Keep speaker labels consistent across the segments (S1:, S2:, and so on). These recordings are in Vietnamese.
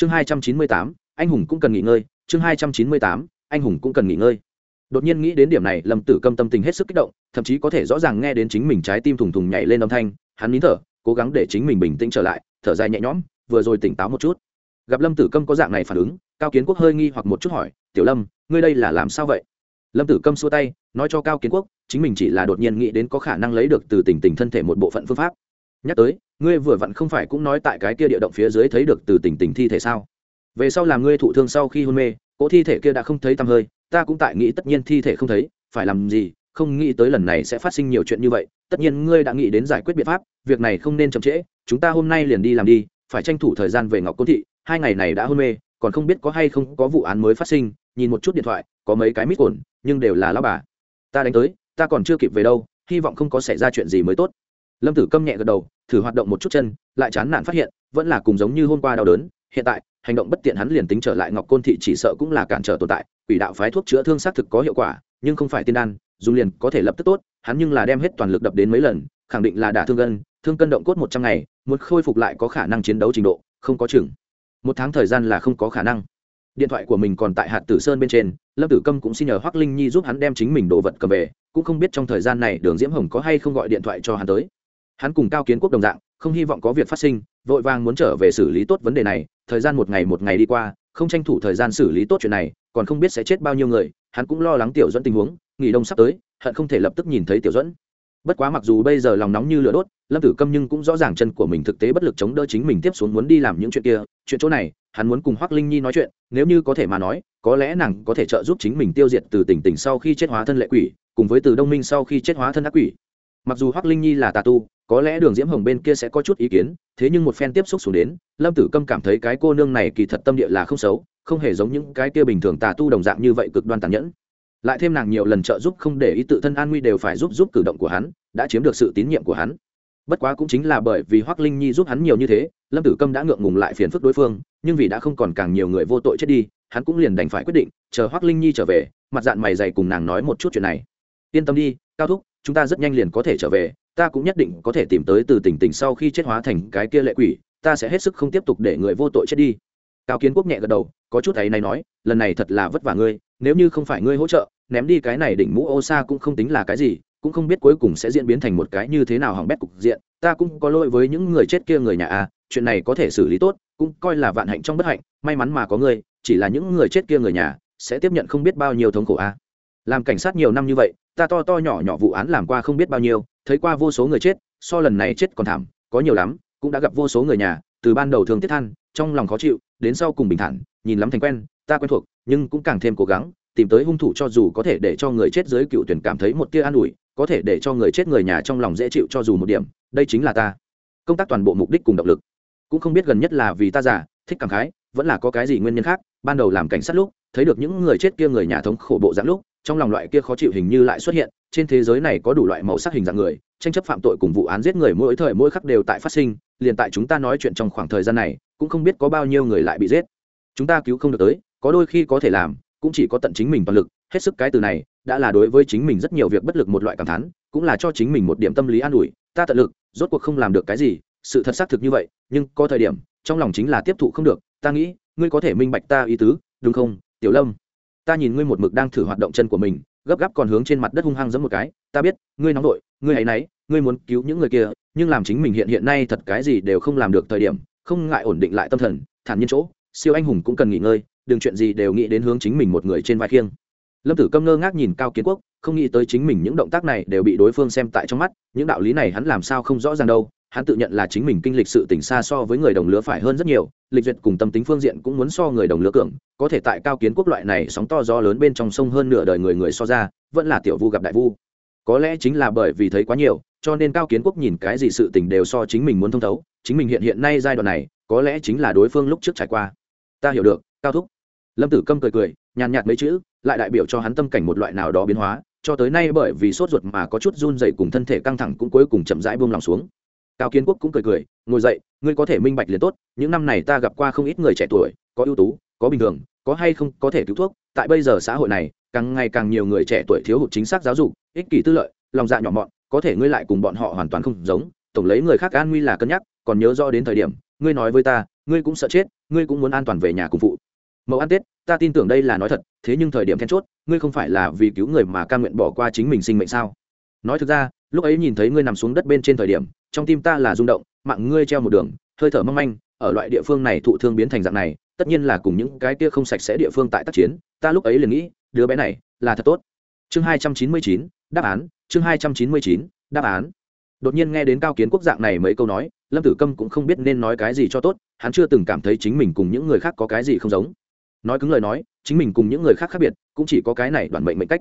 S1: chương hai trăm chín mươi tám, anh hùng cũng cần nghỉ ngơi. Chương hai trăm chín mươi tám, anh hùng cũng cần nghỉ ngơi. Đột nhiên nghĩ đến điểm này, lâm tử câm tâm tình hết sức kích động, thậm chí có thể rõ ràng nghe đến chính mình trái tim thùng thùng nhảy lên âm thanh. Hắn nín thở, cố gắng để chính mình bình tĩnh trở lại, thở dài nhẹ nhõm, vừa rồi tỉnh táo một chút. Gặp lâm tử câm có dạng này phản ứng, cao kiến quốc hơi nghi hoặc một chút hỏi, tiểu lâm, ngươi đây là làm sao vậy? Lâm tử câm xua tay, nói cho cao kiến quốc, chính mình chỉ là đột nhiên nghĩ đến có khả năng lấy được từ tình tình thân thể một bộ phận phương pháp. Nhắc tới ngươi vừa vặn không phải cũng nói tại cái kia địa động phía dưới thấy được từ tình tình thi thể sao? Về sau làm ngươi thụ thương sau khi hôn mê, cỗ thi thể kia đã không thấy tăm hơi, ta cũng tại nghĩ tất nhiên thi thể không thấy, phải làm gì? Không nghĩ tới lần này sẽ phát sinh nhiều chuyện như vậy, tất nhiên ngươi đã nghĩ đến giải quyết biện pháp, việc này không nên chậm trễ, chúng ta hôm nay liền đi làm đi, phải tranh thủ thời gian về ngọc côn thị, hai ngày này đã hôn mê, còn không biết có hay không có vụ án mới phát sinh, nhìn một chút điện thoại, có mấy cái mít ổn, nhưng đều là lao bà. Ta đánh tới, ta còn chưa kịp về đâu, hy vọng không có xảy ra chuyện gì mới tốt lâm tử câm nhẹ gật đầu, thử hoạt động một chút chân, lại chán nản phát hiện, vẫn là cùng giống như hôm qua đau đớn. Hiện tại, hành động bất tiện hắn liền tính trở lại ngọc côn thị chỉ sợ cũng là cản trở tồn tại, quỷ đạo phái thuốc chữa thương xác thực có hiệu quả, nhưng không phải tiên đan, dùng liền có thể lập tức tốt, hắn nhưng là đem hết toàn lực đập đến mấy lần, khẳng định là đả thương gân thương cân động cốt một trăm ngày, muốn khôi phục lại có khả năng chiến đấu trình độ, không có chừng. Một tháng thời gian là không có khả năng. Điện thoại của mình còn tại hạt tử sơn bên trên, lâm tử câm cũng xin nhờ hoác linh nhi giúp hắn đem chính mình đồ vật cầm về, cũng không biết trong thời gian này đường diễm hồng có hay không gọi điện thoại cho hắn tới hắn cùng cao kiến quốc đồng dạng, không hy vọng có việc phát sinh, vội vàng muốn trở về xử lý tốt vấn đề này, thời gian một ngày một ngày đi qua, không tranh thủ thời gian xử lý tốt chuyện này, còn không biết sẽ chết bao nhiêu người, hắn cũng lo lắng tiểu dẫn tình huống, nghỉ đông sắp tới, hận không thể lập tức nhìn thấy tiểu dẫn bất quá mặc dù bây giờ lòng nóng như lửa đốt, lâm tử câm nhưng cũng rõ ràng chân của mình thực tế bất lực chống đỡ chính mình tiếp xuống muốn đi làm những chuyện kia, chuyện chỗ này, hắn muốn cùng hoác linh nhi nói chuyện, nếu như có thể mà nói, có lẽ nàng có thể trợ giúp chính mình tiêu diệt từ tỉnh tỉnh sau khi chết hóa thân lệ quỷ, cùng với từ đông minh sau khi chết hóa thân ác quỷ. Mặc dù hoác linh nhi là tà tu có lẽ đường diễm hồng bên kia sẽ có chút ý kiến, thế nhưng một phen tiếp xúc xuống đến, lâm tử câm cảm thấy cái cô nương này kỳ thật tâm địa là không xấu, không hề giống những cái kia bình thường tà tu đồng dạng như vậy cực đoan tàn nhẫn. Lại thêm nàng nhiều lần trợ giúp không để ý tự thân an nguy đều phải giúp giúp cử động của hắn, đã chiếm được sự tín nhiệm của hắn. Bất quá cũng chính là bởi vì hoác linh nhi giúp hắn nhiều như thế, lâm tử câm đã ngượng ngùng lại phiền phức đối phương, nhưng vì đã không còn càng nhiều người vô tội chết đi, hắn cũng liền đành phải quyết định, chờ hoác linh nhi trở về, mặt dạng mày dày cùng nàng nói một chút chuyện này. Yên tâm đi, cao thúc chúng ta rất nhanh liền có thể trở về, ta cũng nhất định có thể tìm tới từ tỉnh tỉnh sau khi chết hóa thành cái kia lệ quỷ, ta sẽ hết sức không tiếp tục để người vô tội chết đi. Cao kiến quốc nhẹ gật đầu, có chút ấy này nói, lần này thật là vất vả ngươi, nếu như không phải ngươi hỗ trợ, ném đi cái này đỉnh mũ ô xa cũng không tính là cái gì, cũng không biết cuối cùng sẽ diễn biến thành một cái như thế nào hỏng bét cục diện, ta cũng có lỗi với những người chết kia người nhà à chuyện này có thể xử lý tốt, cũng coi là vạn hạnh trong bất hạnh, may mắn mà có ngươi, chỉ là những người chết kia người nhà sẽ tiếp nhận không biết bao nhiêu thống khổ à làm cảnh sát nhiều năm như vậy, ta to to nhỏ nhỏ vụ án làm qua không biết bao nhiêu, thấy qua vô số người chết, so lần này chết còn thảm, có nhiều lắm, cũng đã gặp vô số người nhà, từ ban đầu thường tiết than, trong lòng khó chịu, đến sau cùng bình thản, nhìn lắm thành quen, ta quen thuộc, nhưng cũng càng thêm cố gắng, tìm tới hung thủ cho dù có thể để cho người chết dưới cựu tuyển cảm thấy một tia an ủi, có thể để cho người chết người nhà trong lòng dễ chịu cho dù một điểm, đây chính là ta. Công tác toàn bộ mục đích cùng động lực. Cũng không biết gần nhất là vì ta giả thích cảm khái, vẫn là có cái gì nguyên nhân khác, ban đầu làm cảnh sát lúc, thấy được những người chết kia người nhà thống khổ bộ dạng lúc trong lòng loại kia khó chịu hình như lại xuất hiện, trên thế giới này có đủ loại màu sắc hình dạng người, tranh chấp phạm tội cùng vụ án giết người mỗi thời mỗi khắc đều tại phát sinh, liền tại chúng ta nói chuyện trong khoảng thời gian này, cũng không biết có bao nhiêu người lại bị giết. Chúng ta cứu không được tới, có đôi khi có thể làm, cũng chỉ có tận chính mình toàn lực, hết sức cái từ này, đã là đối với chính mình rất nhiều việc bất lực một loại cảm thán, cũng là cho chính mình một điểm tâm lý an ủi, ta tận lực, rốt cuộc không làm được cái gì, sự thật xác thực như vậy, nhưng có thời điểm, trong lòng chính là tiếp thụ không được, ta nghĩ, ngươi có thể minh bạch ta ý tứ, đúng không, tiểu lâm? Ta nhìn ngươi một mực đang thử hoạt động chân của mình, gấp gáp còn hướng trên mặt đất hung hăng giẫm một cái, ta biết, ngươi nóng đội ngươi hãy náy, ngươi muốn cứu những người kia, nhưng làm chính mình hiện hiện nay thật cái gì đều không làm được thời điểm, không ngại ổn định lại tâm thần, thản nhiên chỗ, siêu anh hùng cũng cần nghỉ ngơi, đừng chuyện gì đều nghĩ đến hướng chính mình một người trên vai khiêng. Lâm tử câm ngơ ngác nhìn cao kiến quốc, không nghĩ tới chính mình những động tác này đều bị đối phương xem tại trong mắt, những đạo lý này hắn làm sao không rõ ràng đâu hắn tự nhận là chính mình kinh lịch sự tỉnh xa so với người đồng lứa phải hơn rất nhiều, lịch duyệt cùng tâm tính phương diện cũng muốn so người đồng lứa cường, có thể tại cao kiến quốc loại này sóng to gió lớn bên trong sông hơn nửa đời người người so ra, vẫn là tiểu vu gặp đại vu. Có lẽ chính là bởi vì thấy quá nhiều, cho nên cao kiến quốc nhìn cái gì sự tình đều so chính mình muốn thông thấu, chính mình hiện hiện nay giai đoạn này, có lẽ chính là đối phương lúc trước trải qua. Ta hiểu được, cao thúc. Lâm tử câm cười cười, nhàn nhạt mấy chữ, lại đại biểu cho hắn tâm cảnh một loại nào đó biến hóa, cho tới nay bởi vì sốt ruột mà có chút run rẩy cùng thân thể căng thẳng cũng cuối cùng chậm rãi buông lòng xuống cao kiến quốc cũng cười cười, ngồi dậy, ngươi có thể minh bạch liền tốt, những năm này ta gặp qua không ít người trẻ tuổi, có ưu tú, có bình thường, có hay không có thể cứu thuốc. Tại bây giờ xã hội này, càng ngày càng nhiều người trẻ tuổi thiếu hụt chính xác giáo dục, ích kỷ tư lợi, lòng dạ nhỏ mọn, có thể ngươi lại cùng bọn họ hoàn toàn không giống. Tổng lấy người khác an nguy là cân nhắc, còn nhớ rõ đến thời điểm, ngươi nói với ta, ngươi cũng sợ chết, ngươi cũng muốn an toàn về nhà cùng phụ. Mẫu ăn tết, ta tin tưởng đây là nói thật, thế nhưng thời điểm then chốt, ngươi không phải là vì cứu người mà ca nguyện bỏ qua chính mình sinh mệnh sao? Nói thực ra, lúc ấy nhìn thấy ngươi nằm xuống đất bên trên thời điểm trong tim ta là rung động, mạng ngươi treo một đường, hơi thở mong manh, ở loại địa phương này thụ thương biến thành dạng này, tất nhiên là cùng những cái kia không sạch sẽ địa phương tại tác chiến, ta lúc ấy liền nghĩ, đứa bé này là thật tốt. Chương hai trăm chín mươi chín, đáp án, chương hai trăm chín mươi chín, đáp án. Đột nhiên nghe đến cao kiến quốc dạng này mấy câu nói, lâm tử câm cũng không biết nên nói cái gì cho tốt, hắn chưa từng cảm thấy chính mình cùng những người khác có cái gì không giống. Nói cứng lời nói, chính mình cùng những người khác khác biệt, cũng chỉ có cái này đoàn mệnh mệnh cách.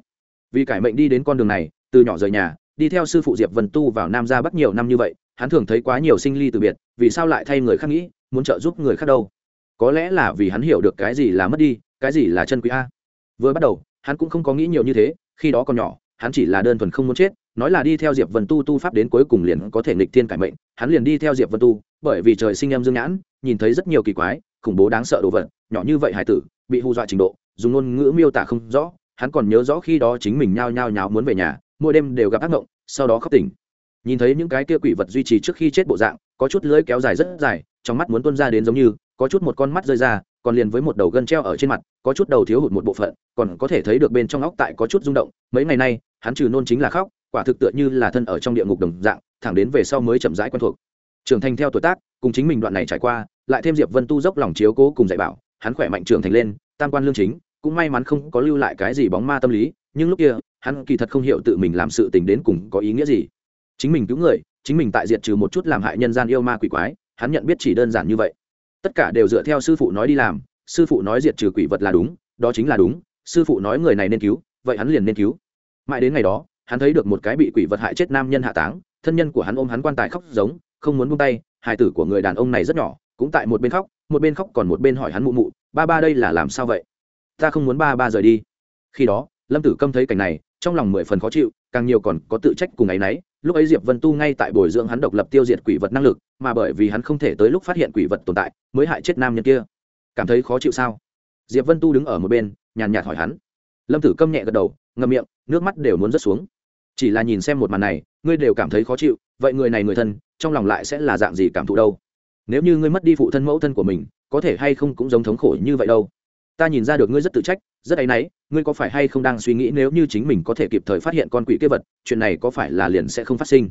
S1: Vì cải mệnh đi đến con đường này, từ nhỏ rời nhà, đi theo sư phụ diệp vân tu vào nam ra bắc nhiều năm như vậy hắn thường thấy quá nhiều sinh ly từ biệt, vì sao lại thay người khác nghĩ, muốn trợ giúp người khác đâu? Có lẽ là vì hắn hiểu được cái gì là mất đi, cái gì là chân quý a. Vừa bắt đầu, hắn cũng không có nghĩ nhiều như thế, khi đó còn nhỏ, hắn chỉ là đơn thuần không muốn chết, nói là đi theo diệp vân tu tu pháp đến cuối cùng liền có thể nghịch thiên cải mệnh, hắn liền đi theo diệp vân tu, bởi vì trời sinh em dương nhãn, nhìn thấy rất nhiều kỳ quái, khủng bố đáng sợ đồ vật, nhỏ như vậy hải tử, bị hù dọa trình độ, dùng ngôn ngữ miêu tả không rõ, hắn còn nhớ rõ khi đó chính mình nhao nhao nháo muốn về nhà, mỗi đêm đều gặp ác mộng, sau đó khóc tỉnh nhìn thấy những cái kia quỷ vật duy trì trước khi chết bộ dạng, có chút lưỡi kéo dài rất dài, trong mắt muốn tuôn ra đến giống như, có chút một con mắt rơi ra, còn liền với một đầu gân treo ở trên mặt, có chút đầu thiếu hụt một bộ phận, còn có thể thấy được bên trong óc tại có chút rung động. Mấy ngày nay, hắn trừ nôn chính là khóc, quả thực tựa như là thân ở trong địa ngục đồng dạng, thẳng đến về sau mới chậm rãi quen thuộc. Trưởng thành theo tuổi tác, cùng chính mình đoạn này trải qua, lại thêm diệp vân tu dốc lòng chiếu cố cùng dạy bảo, hắn khỏe mạnh trưởng thành lên, tam quan lương chính, cũng may mắn không có lưu lại cái gì bóng ma tâm lý, nhưng lúc kia, hắn kỳ thật không hiểu tự mình làm sự tình đến cùng có ý nghĩa gì chính mình cứu người, chính mình tại diệt trừ một chút làm hại nhân gian yêu ma quỷ quái, hắn nhận biết chỉ đơn giản như vậy. Tất cả đều dựa theo sư phụ nói đi làm, sư phụ nói diệt trừ quỷ vật là đúng, đó chính là đúng, sư phụ nói người này nên cứu, vậy hắn liền nên cứu. Mãi đến ngày đó, hắn thấy được một cái bị quỷ vật hại chết nam nhân hạ táng, thân nhân của hắn ôm hắn quan tài khóc giống, không muốn buông tay, hài tử của người đàn ông này rất nhỏ, cũng tại một bên khóc, một bên khóc còn một bên hỏi hắn mụ mụ, ba ba đây là làm sao vậy? Ta không muốn ba ba rời đi. Khi đó, lâm tử câm thấy cảnh này, trong lòng mười phần khó chịu, càng nhiều còn có tự trách cùng áy náy. n ấ y lúc ấy diệp vân tu ngay tại bồi dưỡng hắn độc lập tiêu diệt quỷ vật năng lực, mà bởi vì hắn không thể tới lúc phát hiện quỷ vật tồn tại, mới hại chết nam nhân kia. Cảm thấy khó chịu sao? Diệp vân tu đứng ở một bên, nhàn nhạt hỏi hắn. Lâm tử câm nhẹ gật đầu, ngậm miệng, nước mắt đều muốn rớt xuống. Chỉ là nhìn xem một màn này, ngươi đều cảm thấy khó chịu, vậy người này người thân, trong lòng lại sẽ là dạng gì cảm thụ đâu? Nếu như ngươi mất đi phụ thân mẫu thân của mình, có thể hay không cũng giống thống khổ như vậy đâu? Ta nhìn ra được ngươi rất tự trách, rất áy náy ngươi có phải hay không đang suy nghĩ nếu như chính mình có thể kịp thời phát hiện con quỷ kia vật, chuyện này có phải là liền sẽ không phát sinh?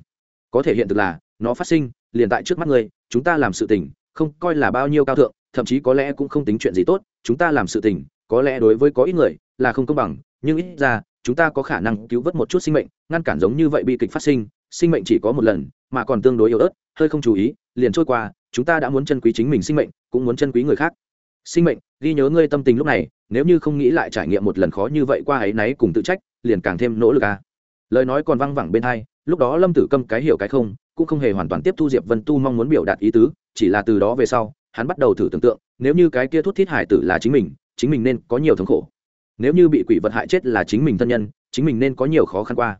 S1: Có thể hiện thực là, nó phát sinh, liền tại trước mắt ngươi, chúng ta làm sự tình, không coi là bao nhiêu cao thượng, thậm chí có lẽ cũng không tính chuyện gì tốt, chúng ta làm sự tình, có lẽ đối với có ít người, là không công bằng, nhưng ít ra, chúng ta có khả năng cứu vớt một chút sinh mệnh, ngăn cản giống như vậy bi kịch phát sinh sinh mệnh chỉ có một lần, mà còn tương đối yếu ớt, hơi không chú ý, liền trôi qua, chúng ta đã muốn chân quý chính mình sinh mệnh, cũng muốn chân quý người khác sinh mệnh, ghi nhớ ngươi tâm tình lúc này, nếu như không nghĩ lại trải nghiệm một lần khó như vậy qua ấy náy cùng tự trách, liền càng thêm nỗ lực à. lời nói còn văng vẳng bên hai, lúc đó lâm tử câm cái hiểu cái không, cũng không hề hoàn toàn tiếp thu diệp vân tu mong muốn biểu đạt ý tứ, chỉ là từ đó về sau, hắn bắt đầu thử tưởng tượng, nếu như cái kia thút thiết hải tử là chính mình chính mình nên có nhiều thống khổ. Nếu như bị quỷ vật hại chết là chính mình thân nhân, chính mình nên có nhiều khó khăn qua.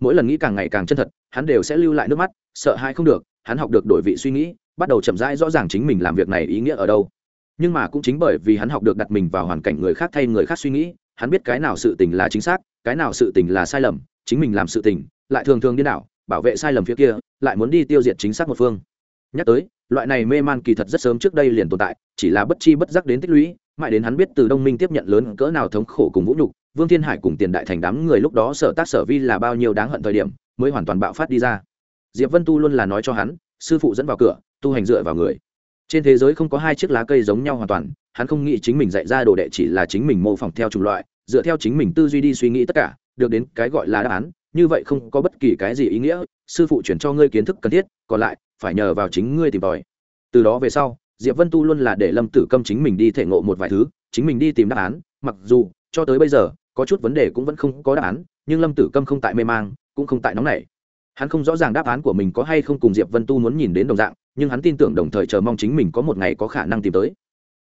S1: Mỗi lần nghĩ càng ngày càng chân thật, hắn đều sẽ lưu lại nước mắt, sợ hãi không được, hắn học được đổi vị suy nghĩ, bắt đầu chậm rãi rõ ràng chính mình làm việc này ý nghĩa ở đâu nhưng mà cũng chính bởi vì hắn học được đặt mình vào hoàn cảnh người khác thay người khác suy nghĩ, hắn biết cái nào sự tình là chính xác, cái nào sự tình là sai lầm, chính mình làm sự tình, lại thường thường đi đảo, bảo vệ sai lầm phía kia, lại muốn đi tiêu diệt chính xác một phương. Nhắc tới, loại này mê man kỳ thật rất sớm trước đây liền tồn tại, chỉ là bất chi bất giác đến tích lũy, mãi đến hắn biết từ đông minh tiếp nhận lớn cỡ nào thống khổ cùng vũ nhục, vương thiên hải cùng tiền đại thành đám người lúc đó sở tác sở vi là bao nhiêu đáng hận thời điểm, mới hoàn toàn bạo phát đi ra. Diệp vân tu luôn là nói cho hắn, sư phụ dẫn vào cửa, tu hành dựa vào người trên thế giới không có hai chiếc lá cây giống nhau hoàn toàn, hắn không nghĩ chính mình dạy ra đồ đệ chỉ là chính mình mô phỏng theo chủng loại, dựa theo chính mình tư duy đi suy nghĩ tất cả, được đến cái gọi là đáp án, như vậy không có bất kỳ cái gì ý nghĩa, sư phụ chuyển cho ngươi kiến thức cần thiết, còn lại, phải nhờ vào chính ngươi tìm tòi. Từ đó về sau, diệp vân tu luôn là để lâm tử câm chính mình đi thể ngộ một vài thứ, chính mình đi tìm đáp án, mặc dù, cho tới bây giờ, có chút vấn đề cũng vẫn không có đáp án, nhưng lâm tử câm không tại mê mang, cũng không tại nóng nảy hắn không rõ ràng đáp án của mình có hay không cùng diệp vân tu muốn nhìn đến đồng dạng, nhưng hắn tin tưởng đồng thời chờ mong chính mình có một ngày có khả năng tìm tới.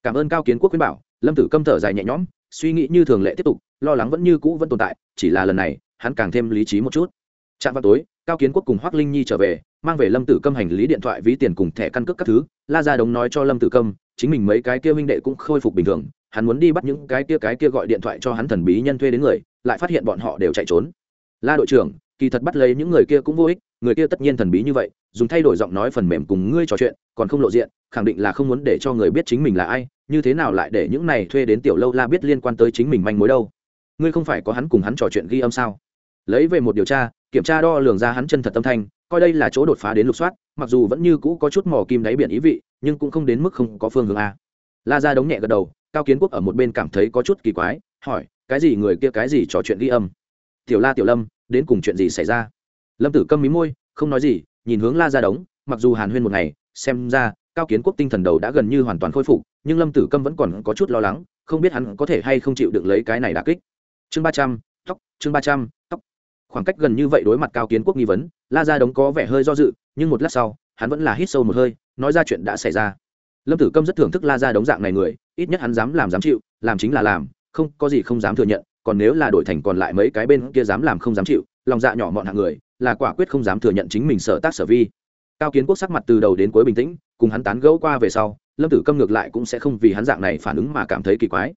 S1: Cảm ơn cao kiến quốc khuyên bảo, lâm tử câm thở dài nhẹ nhõm, suy nghĩ như thường lệ tiếp tục, lo lắng vẫn như cũ vẫn tồn tại, chỉ là lần này, hắn càng thêm lý trí một chút. Trạm vào tối, cao kiến quốc cùng hoác linh nhi trở về, mang về lâm tử câm hành lý điện thoại ví tiền cùng thẻ căn cước các thứ, la ra đống nói cho lâm tử câm, chính mình mấy cái kia huynh đệ cũng khôi phục bình thường, hắn muốn đi bắt những cái kia cái kia gọi điện thoại cho hắn thần bí nhân thuê đến người, lại phát hiện bọn họ đều chạy trốn. La đội trưởng kỳ thật bắt lấy những người kia cũng vô ích, người kia tất nhiên thần bí như vậy, dùng thay đổi giọng nói phần mềm cùng ngươi trò chuyện, còn không lộ diện, khẳng định là không muốn để cho người biết chính mình là ai, như thế nào lại để những này thuê đến tiểu lâu la biết liên quan tới chính mình manh mối đâu? Ngươi không phải có hắn cùng hắn trò chuyện ghi âm sao? Lấy về một điều tra, kiểm tra đo lường ra hắn chân thật tâm thanh, coi đây là chỗ đột phá đến lục soát, mặc dù vẫn như cũ có chút mò kim đáy biển ý vị, nhưng cũng không đến mức không có phương hướng a. La ra đống nhẹ gật đầu, cao kiến quốc ở một bên cảm thấy có chút kỳ quái, hỏi, cái gì người kia cái gì trò chuyện ghi âm? Tiểu la tiểu lâm đến cùng chuyện gì xảy ra? Lâm tử câm mí môi, không nói gì, nhìn hướng la ra đống, mặc dù hàn huyên một ngày, xem ra, cao kiến quốc tinh thần đầu đã gần như hoàn toàn khôi phục, nhưng lâm tử câm vẫn còn có chút lo lắng, không biết hắn có thể hay không chịu được lấy cái này đà kích. Chương ba trăm, tóc, chương ba trăm, tóc. Khoảng cách gần như vậy đối mặt cao kiến quốc nghi vấn, la ra đống có vẻ hơi do dự, nhưng một lát sau, hắn vẫn là hít sâu một hơi, nói ra chuyện đã xảy ra. Lâm tử câm rất thưởng thức la ra đống dạng này người, ít nhất hắn dám làm dám chịu, làm chính là làm, không có gì không dám thừa nhận còn nếu là đổi thành còn lại mấy cái bên kia dám làm không dám chịu, lòng dạ nhỏ mọn hạng người, là quả quyết không dám thừa nhận chính mình sợ tác sở vi. Cao kiến quốc sắc mặt từ đầu đến cuối bình tĩnh, cùng hắn tán gẫu qua về sau, lâm tử câm ngược lại cũng sẽ không vì hắn dạng này phản ứng mà cảm thấy kỳ quái.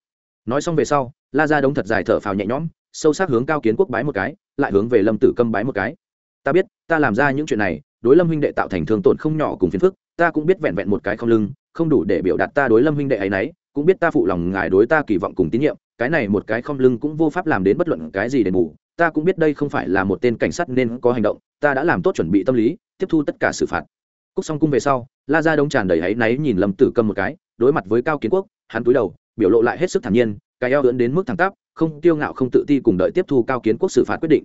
S1: Nói xong về sau, la ra đống thật dài thở phào nhẹ nhõm, sâu sắc hướng cao kiến quốc bái một cái, lại hướng về lâm tử câm bái một cái. Ta biết, ta làm ra những chuyện này, đối lâm huynh đệ tạo thành thương tổn không nhỏ cùng phiền phức, ta cũng biết vẹn vẹn một cái không lưng, không đủ để biểu đạt ta đối lâm huynh đệ ấy nấy, cũng biết ta phụ lòng ngài đối ta kỳ vọng cùng tín nhiệm cái này một cái không lưng cũng vô pháp làm đến bất luận cái gì đền bù, ta cũng biết đây không phải là một tên cảnh sát nên có hành động, ta đã làm tốt chuẩn bị tâm lý, tiếp thu tất cả xử phạt. Cúc xong cung về sau, la ra đông tràn đầy hãy náy nhìn lâm tử cầm một cái, đối mặt với cao kiến quốc, hắn túi đầu, biểu lộ lại hết sức thản nhiên, cái eo ưỡn đến mức thẳng tắp, không tiêu ngạo không tự ti cùng đợi tiếp thu cao kiến quốc xử phạt quyết định.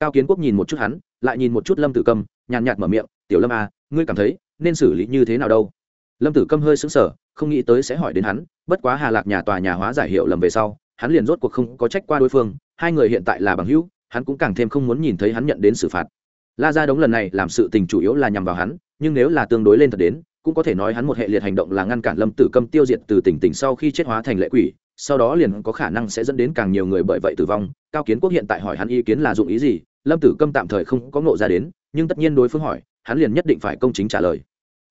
S1: Cao kiến quốc nhìn một chút hắn, lại nhìn một chút lâm tử cầm nhàn nhạt mở miệng, tiểu lâm à ngươi cảm thấy nên xử lý như thế nào đâu? Lâm tử câm hơi sững sờ, không nghĩ tới sẽ hỏi đến hắn, bất quá hà lạc nhà tòa nhà hóa giải hiệu lầm về sau hắn liền rốt cuộc không có trách qua đối phương, hai người hiện tại là bằng hữu, hắn cũng càng thêm không muốn nhìn thấy hắn nhận đến xử phạt. La ra đống lần này làm sự tình chủ yếu là nhằm vào hắn, nhưng nếu là tương đối lên thật đến, cũng có thể nói hắn một hệ liệt hành động là ngăn cản lâm tử câm tiêu diệt từ tỉnh tỉnh sau khi chết hóa thành lệ quỷ, sau đó liền có khả năng sẽ dẫn đến càng nhiều người bởi vậy tử vong. Cao kiến quốc hiện tại hỏi hắn ý kiến là dụng ý gì, lâm tử câm tạm thời không có ngộ ra đến, nhưng tất nhiên đối phương hỏi, hắn liền nhất định phải công chính trả lời.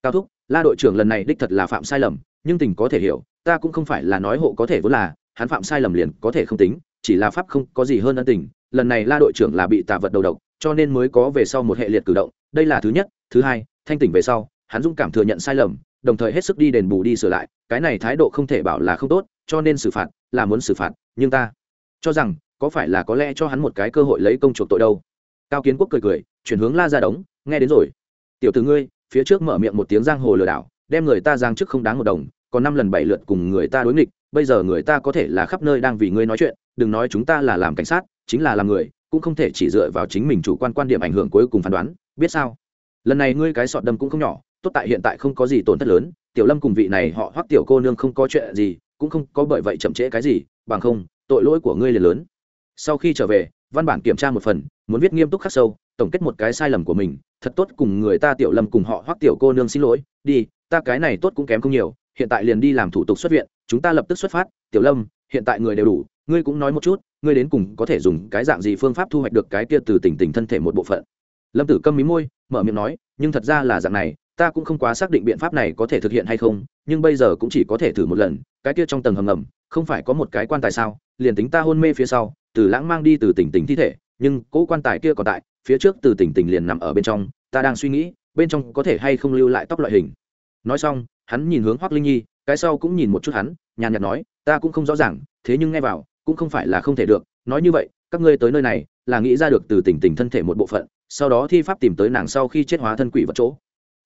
S1: Cao thúc, la đội trưởng lần này đích thật là phạm sai lầm, nhưng tình có thể hiểu, ta cũng không phải là nói hộ có thể vốn là hắn phạm sai lầm liền có thể không tính, chỉ là pháp không có gì hơn ân tình. Lần này la đội trưởng là bị tạ vật đầu độc, cho nên mới có về sau một hệ liệt cử động. Đây là thứ nhất. Thứ hai, thanh tỉnh về sau, hắn dũng cảm thừa nhận sai lầm, đồng thời hết sức đi đền bù đi sửa lại. Cái này thái độ không thể bảo là không tốt, cho nên xử phạt, là muốn xử phạt, nhưng ta cho rằng, có phải là có lẽ cho hắn một cái cơ hội lấy công chuộc tội đâu? Cao kiến quốc cười cười, chuyển hướng la ra đống, nghe đến rồi. Tiểu t ử ngươi, phía trước mở miệng một tiếng giang hồ lừa đảo, đem người ta giang chức không đáng một đồng, còn năm lần bảy lượt cùng người ta đối nghịch bây giờ người ta có thể là khắp nơi đang vì ngươi nói chuyện, đừng nói chúng ta là làm cảnh sát, chính là làm người, cũng không thể chỉ dựa vào chính mình chủ quan quan điểm ảnh hưởng cuối cùng phán đoán, biết sao? Lần này ngươi cái sọt đâm cũng không nhỏ, tốt tại hiện tại không có gì tổn thất lớn, tiểu lâm cùng vị này họ hoắc tiểu cô nương không có chuyện gì, cũng không có bởi vậy chậm trễ cái gì, bằng không, tội lỗi của ngươi liền lớn. Sau khi trở về, văn bản kiểm tra một phần, muốn viết nghiêm túc khắc sâu, tổng kết một cái sai lầm của mình, thật tốt cùng người ta tiểu lâm cùng họ hoắc tiểu cô nương xin lỗi, đi, ta cái này tốt cũng kém không nhiều, hiện tại liền đi làm thủ tục xuất viện chúng ta lập tức xuất phát, tiểu lâm, hiện tại người đều đủ, ngươi cũng nói một chút, ngươi đến cùng có thể dùng cái dạng gì phương pháp thu hoạch được cái kia từ tỉnh tỉnh thân thể một bộ phận? Lâm tử câm mí môi, mở miệng nói, nhưng thật ra là dạng này, ta cũng không quá xác định biện pháp này có thể thực hiện hay không, nhưng bây giờ cũng chỉ có thể thử một lần, cái kia trong tầng hầm ngầm, không phải có một cái quan tài sao? Liền tính ta hôn mê phía sau, từ lãng mang đi từ tỉnh tỉnh thi thể, nhưng cỗ quan tài kia còn tại, phía trước từ tỉnh tỉnh liền nằm ở bên trong, ta đang suy nghĩ, bên trong có thể hay không lưu lại tóc loại hình. Nói xong, hắn nhìn hướng hoác linh nhi cái sau cũng nhìn một chút hắn, nhàn nhạt nói, ta cũng không rõ ràng, thế nhưng nghe vào, cũng không phải là không thể được, nói như vậy, các ngươi tới nơi này, là nghĩ ra được từ tỉnh tỉnh thân thể một bộ phận, sau đó thi pháp tìm tới nàng sau khi chết hóa thân quỷ vật chỗ.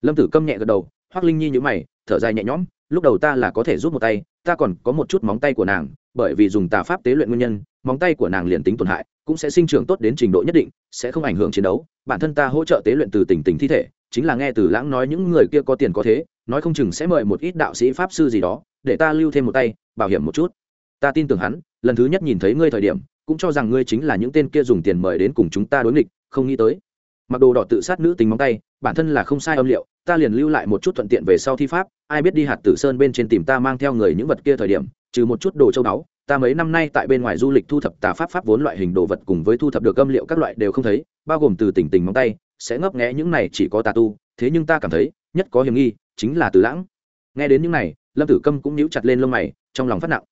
S1: Lâm tử câm nhẹ gật đầu hoác linh nhi nhữ mày, thở dài nhẹ nhõm, lúc đầu ta là có thể rút một tay, ta còn có một chút móng tay của nàng, bởi vì dùng tà pháp tế luyện nguyên nhân, móng tay của nàng liền tính tổn hại, cũng sẽ sinh trưởng tốt đến trình độ nhất định, sẽ không ảnh hưởng chiến đấu, bản thân ta hỗ trợ tế luyện từ tỉnh tỉnh thi thể chính là nghe từ lãng nói những người kia có tiền có thế, nói không chừng sẽ mời một ít đạo sĩ pháp sư gì đó, để ta lưu thêm một tay, bảo hiểm một chút. Ta tin tưởng hắn, lần thứ nhất nhìn thấy ngươi thời điểm, cũng cho rằng ngươi chính là những tên kia dùng tiền mời đến cùng chúng ta đối nghịch, không nghĩ tới. Mặc đồ đỏ tự sát nữ tính móng tay, bản thân là không sai âm liệu, ta liền lưu lại một chút thuận tiện về sau thi pháp, ai biết đi hạt tử sơn bên trên tìm ta mang theo người những vật kia thời điểm, trừ một chút đồ châu báu, ta mấy năm nay tại bên ngoài du lịch thu thập tà pháp pháp vốn loại hình đồ vật cùng với thu thập được âm liệu các loại đều không thấy, bao gồm từ tỉnh tình móng tay sẽ ngấp nghẽ những này chỉ có tà tu, thế nhưng ta cảm thấy, nhất có hiểm nghi, chính là từ lãng. Nghe đến những này, lâm tử câm cũng nhíu chặt lên lông mày, trong lòng phát nặng.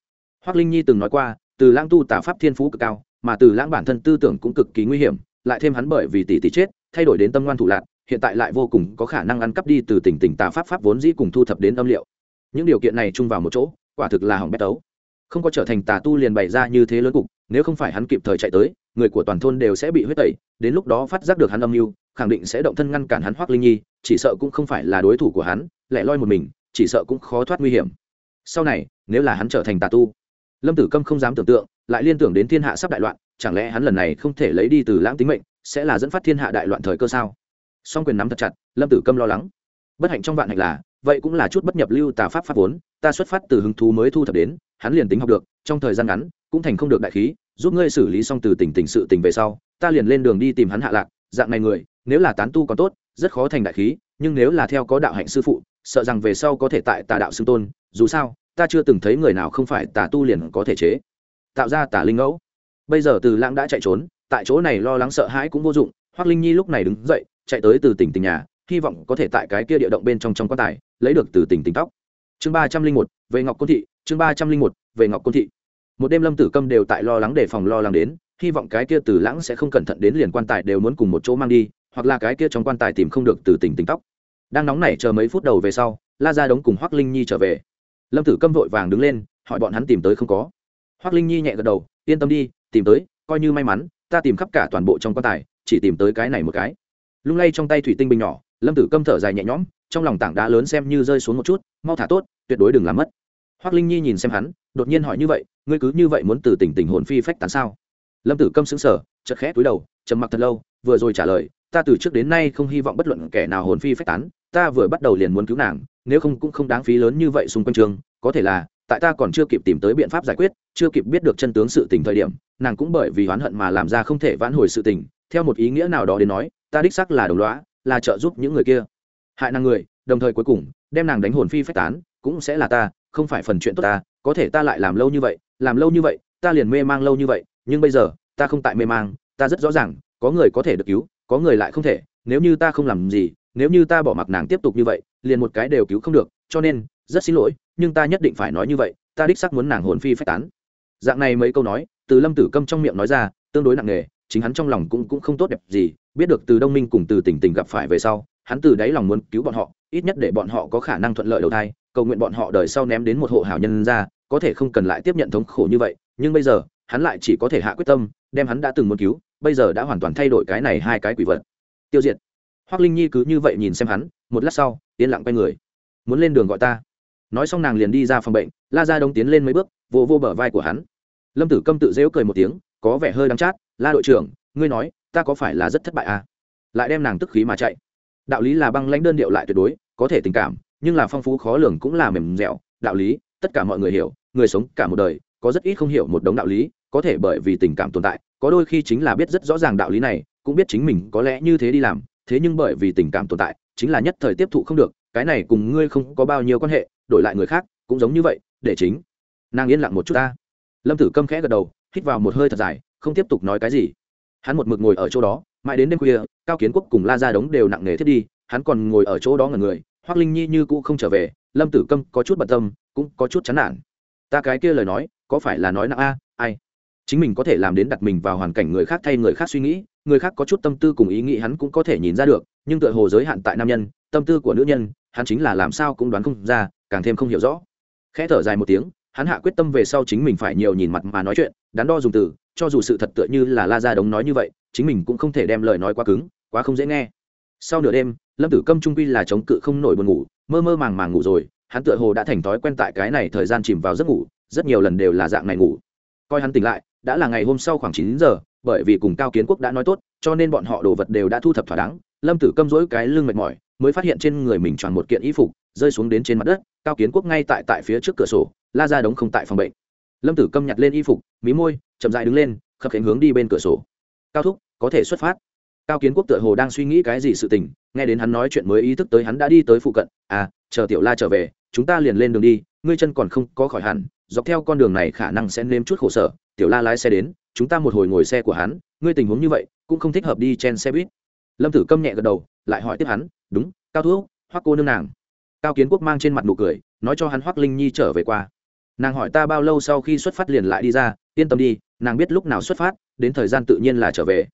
S1: Hoác linh nhi từng nói qua, từ lãng tu tả pháp thiên phú cực cao, mà từ lãng bản thân tư tưởng cũng cực kỳ nguy hiểm, lại thêm hắn bởi vì tỷ tỷ chết, thay đổi đến tâm ngoan thủ lạc, hiện tại lại vô cùng có khả năng ăn cắp đi từ tỉnh tỉnh tà pháp pháp vốn dĩ cùng thu thập đến âm liệu. Những điều kiện này chung vào một chỗ, quả thực là hỏng bét tấu. Không có trở thành tà tu liền bày ra như thế lớn cục, nếu không phải hắn kịp thời chạy tới, người của toàn thôn đều sẽ bị huyết tẩy, đến lúc đó phát giác được hắn âm mưu khẳng định sẽ động thân ngăn cản hắn hoắc linh nhi, chỉ sợ cũng không phải là đối thủ của hắn lại loi một mình, chỉ sợ cũng khó thoát nguy hiểm. Sau này, nếu là hắn trở thành tà tu, lâm tử câm không dám tưởng tượng, lại liên tưởng đến thiên hạ sắp đại loạn, chẳng lẽ hắn lần này không thể lấy đi từ lãng tính mệnh, sẽ là dẫn phát thiên hạ đại loạn thời cơ sao? Song quyền nắm thật chặt, lâm tử câm lo lắng. Bất hạnh trong vạn hạnh là, vậy cũng là chút bất nhập lưu tà pháp pháp vốn, ta xuất phát từ hứng thú mới thu thập đến, hắn liền tính học được, trong thời gian ngắn, cũng thành không được đại khí, giúp ngươi xử lý xong từ tình tình sự tình về sau, ta liền lên đường đi tìm hắn hạ lạc, dạng này người nếu là tán tu còn tốt, rất khó thành đại khí, nhưng nếu là theo có đạo hạnh sư phụ, sợ rằng về sau có thể tại tà đạo xưng tôn. Dù sao, ta chưa từng thấy người nào không phải tà tu liền có thể chế. Tạo ra tà linh ngẫu. Bây giờ từ lãng đã chạy trốn, tại chỗ này lo lắng sợ hãi cũng vô dụng hoác linh nhi lúc này đứng dậy, chạy tới từ tỉnh tỉnh nhà, hy vọng có thể tại cái kia địa động bên trong trong quan tài, lấy được từ tỉnh tỉnh tóc. Chương ba trăm linh một, về ngọc côn thị, chương ba trăm linh một, về ngọc côn thị. Một đêm lâm tử câm đều tại lo lắng đề phòng lo lắng đến, hy vọng cái kia từ lãng sẽ không cẩn thận đến liền quan tài đều muốn cùng một chỗ mang đi hoặc là cái kia trong quan tài tìm không được từ tỉnh tỉnh tóc. Đang nóng nảy chờ mấy phút đầu về sau, la ra đống cùng hoác linh nhi trở về. Lâm tử câm vội vàng đứng lên, hỏi bọn hắn tìm tới không có. Hoác linh nhi nhẹ gật đầu, yên tâm đi, tìm tới, coi như may mắn, ta tìm khắp cả toàn bộ trong quan tài, chỉ tìm tới cái này một cái. Lung lay trong tay thủy tinh bình nhỏ, lâm tử câm thở dài nhẹ nhõm, trong lòng tảng đá lớn xem như rơi xuống một chút, mau thả tốt, tuyệt đối đừng làm mất. Hoác linh nhi nhìn xem hắn, đột nhiên hỏi như vậy, ngươi cứ như vậy muốn từ tỉnh tình hồn phi phách tán sao? Lâm tử câm xứng sở chật khẽ túi đầu, trầm mặc thật lâu, vừa rồi trả lời ta từ trước đến nay không hy vọng bất luận kẻ nào hồn phi phách tán, ta vừa bắt đầu liền muốn cứu nàng, nếu không cũng không đáng phí lớn như vậy xung quanh trường, có thể là, tại ta còn chưa kịp tìm tới biện pháp giải quyết, chưa kịp biết được chân tướng sự tình thời điểm, nàng cũng bởi vì oán hận mà làm ra không thể vãn hồi sự tình, theo một ý nghĩa nào đó đến nói, ta đích sắc là đồng lõa, là trợ giúp những người kia. Hại nàng người, đồng thời cuối cùng, đem nàng đánh hồn phi phách tán, cũng sẽ là ta, không phải phần chuyện tốt ta, có thể ta lại làm lâu như vậy, làm lâu như vậy, ta liền mê mang lâu như vậy, nhưng bây giờ, ta không tại mê mang, ta rất rõ ràng, có người có thể được cứu có người lại không thể, nếu như ta không làm gì, nếu như ta bỏ mặc nàng tiếp tục như vậy, liền một cái đều cứu không được, cho nên, rất xin lỗi, nhưng ta nhất định phải nói như vậy, ta đích sắc muốn nàng hồn phi phách tán. Dạng này mấy câu nói, từ lâm tử câm trong miệng nói ra, tương đối nặng nề, chính hắn trong lòng cũng cũng không tốt đẹp gì, biết được từ đông minh cùng từ tỉnh tỉnh gặp phải về sau, hắn từ đáy lòng muốn cứu bọn họ, ít nhất để bọn họ có khả năng thuận lợi đầu thai, cầu nguyện bọn họ đời sau ném đến một hộ hảo nhân ra, có thể không cần lại tiếp nhận thống khổ như vậy, nhưng bây giờ hắn lại chỉ có thể hạ quyết tâm, đem hắn đã từng muốn cứu, bây giờ đã hoàn toàn thay đổi cái này hai cái quỷ vật. Tiêu diệt. Hoác linh nhi cứ như vậy nhìn xem hắn, một lát sau, yên lặng quay người. Muốn lên đường gọi ta. Nói xong nàng liền đi ra phòng bệnh, la ra đông tiến lên mấy bước, vô vô bờ vai của hắn. Lâm tử câm tự dễu cười một tiếng, có vẻ hơi đắng chát, la đội trưởng, ngươi nói, ta có phải là rất thất bại à? Lại đem nàng tức khí mà chạy. Đạo lý là băng lãnh đơn điệu lại tuyệt đối, có thể tình cảm, nhưng là phong phú khó lường cũng là mềm dẻo. Đạo lý, tất cả mọi người hiểu, người sống cả một đời có rất ít không hiểu một đống đạo lý, có thể bởi vì tình cảm tồn tại, có đôi khi chính là biết rất rõ ràng đạo lý này, cũng biết chính mình có lẽ như thế đi làm, thế nhưng bởi vì tình cảm tồn tại, chính là nhất thời tiếp thụ không được, cái này cùng ngươi không có bao nhiêu quan hệ, đổi lại người khác, cũng giống như vậy, để chính. Nàng yên lặng một chút ta. Lâm tử câm khẽ gật đầu, hít vào một hơi thật dài, không tiếp tục nói cái gì. Hắn một mực ngồi ở chỗ đó, mãi đến đêm khuya, cao kiến quốc cùng la ra đống đều nặng nề thiết đi, hắn còn ngồi ở chỗ đó ngần người hoác linh nhi như cũ không trở về, lâm tử câm có chút bận tâm, cũng có chút chán nản. Ta cái kia lời nói có phải là nói nặng a? Ai? Chính mình có thể làm đến đặt mình vào hoàn cảnh người khác thay người khác suy nghĩ, người khác có chút tâm tư cùng ý nghĩ hắn cũng có thể nhìn ra được, nhưng tựa hồ giới hạn tại nam nhân, tâm tư của nữ nhân, hắn chính là làm sao cũng đoán không ra, càng thêm không hiểu rõ. Khẽ thở dài một tiếng, hắn hạ quyết tâm về sau chính mình phải nhiều nhìn mặt mà nói chuyện, đắn đo dùng từ, cho dù sự thật tựa như là la ra đống nói như vậy, chính mình cũng không thể đem lời nói quá cứng, quá không dễ nghe. Sau nửa đêm, lâm tử câm trung quy là chống cự không nổi buồn ngủ, mơ mơ màng màng ngủ rồi, hắn tựa hồ đã thành thói quen tại cái này thời gian chìm vào giấc ngủ rất nhiều lần đều là dạng này ngủ. Coi hắn tỉnh lại, đã là ngày hôm sau khoảng chín giờ, bởi vì cùng cao kiến quốc đã nói tốt, cho nên bọn họ đồ vật đều đã thu thập thỏa đáng, lâm tử câm rỗi cái lưng mệt mỏi, mới phát hiện trên người mình tròn một kiện y phục, rơi xuống đến trên mặt đất, cao kiến quốc ngay tại tại phía trước cửa sổ, la ra đống không tại phòng bệnh. Lâm tử câm nhặt lên y phục, mí môi, chậm dại đứng lên, khập khánh hướng đi bên cửa sổ. Cao thúc, có thể xuất phát. Cao kiến quốc tựa hồ đang suy nghĩ cái gì sự tình, nghe đến hắn nói chuyện mới ý thức tới hắn đã đi tới phụ cận. À chờ tiểu la trở về, chúng ta liền lên đường đi, ngươi chân còn không có khỏi hẳn dọc theo con đường này khả năng sẽ nếm chút khổ sở, tiểu la lái xe đến, chúng ta một hồi ngồi xe của hắn, ngươi tình huống như vậy, cũng không thích hợp đi trên xe buýt. Lâm tử câm nhẹ gật đầu, lại hỏi tiếp hắn, đúng, cao thuốc hoắc cô nương nàng. Cao kiến quốc mang trên mặt nụ cười, nói cho hắn hoắc linh nhi trở về qua. Nàng hỏi ta bao lâu sau khi xuất phát liền lại đi ra, yên tâm đi, nàng biết lúc nào xuất phát, đến thời gian tự nhiên là trở về.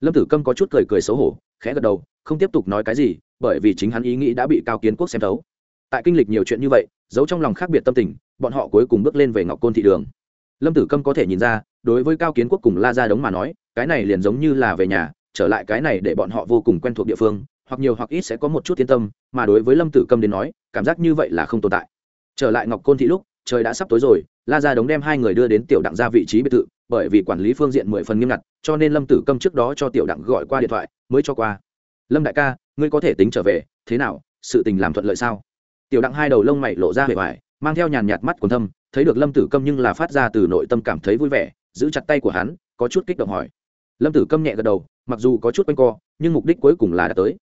S1: Lâm tử câm có chút cười cười xấu hổ, khẽ gật đầu, không tiếp tục nói cái gì, bởi vì chính hắn ý nghĩ đã bị cao kiến quốc xem thấu. Tại kinh lịch nhiều chuyện như vậy, giấu trong lòng khác biệt tâm tình bọn họ cuối cùng bước lên về ngọc côn thị đường. Lâm tử câm có thể nhìn ra, đối với cao kiến quốc cùng la ra đống mà nói, cái này liền giống như là về nhà, trở lại cái này để bọn họ vô cùng quen thuộc địa phương, hoặc nhiều hoặc ít sẽ có một chút yên tâm, mà đối với lâm tử câm đến nói, cảm giác như vậy là không tồn tại. Trở lại ngọc côn thị lúc, trời đã sắp tối rồi, la ra đống đem hai người đưa đến tiểu đặng ra vị trí biệt thự, bởi vì quản lý phương diện mười phần nghiêm ngặt, cho nên lâm tử câm trước đó cho tiểu đặng gọi qua điện thoại, mới cho qua. Lâm đại ca, ngươi có thể tính trở về, thế nào, sự tình làm thuận lợi sao? Tiểu đặng hai đầu lông mày lộ ra hề hoài mang theo nhàn nhạt mắt quần thâm, thấy được lâm tử câm nhưng là phát ra từ nội tâm cảm thấy vui vẻ, giữ chặt tay của hắn, có chút kích động hỏi. Lâm tử câm nhẹ gật đầu, mặc dù có chút quanh co, nhưng mục đích cuối cùng là đã tới.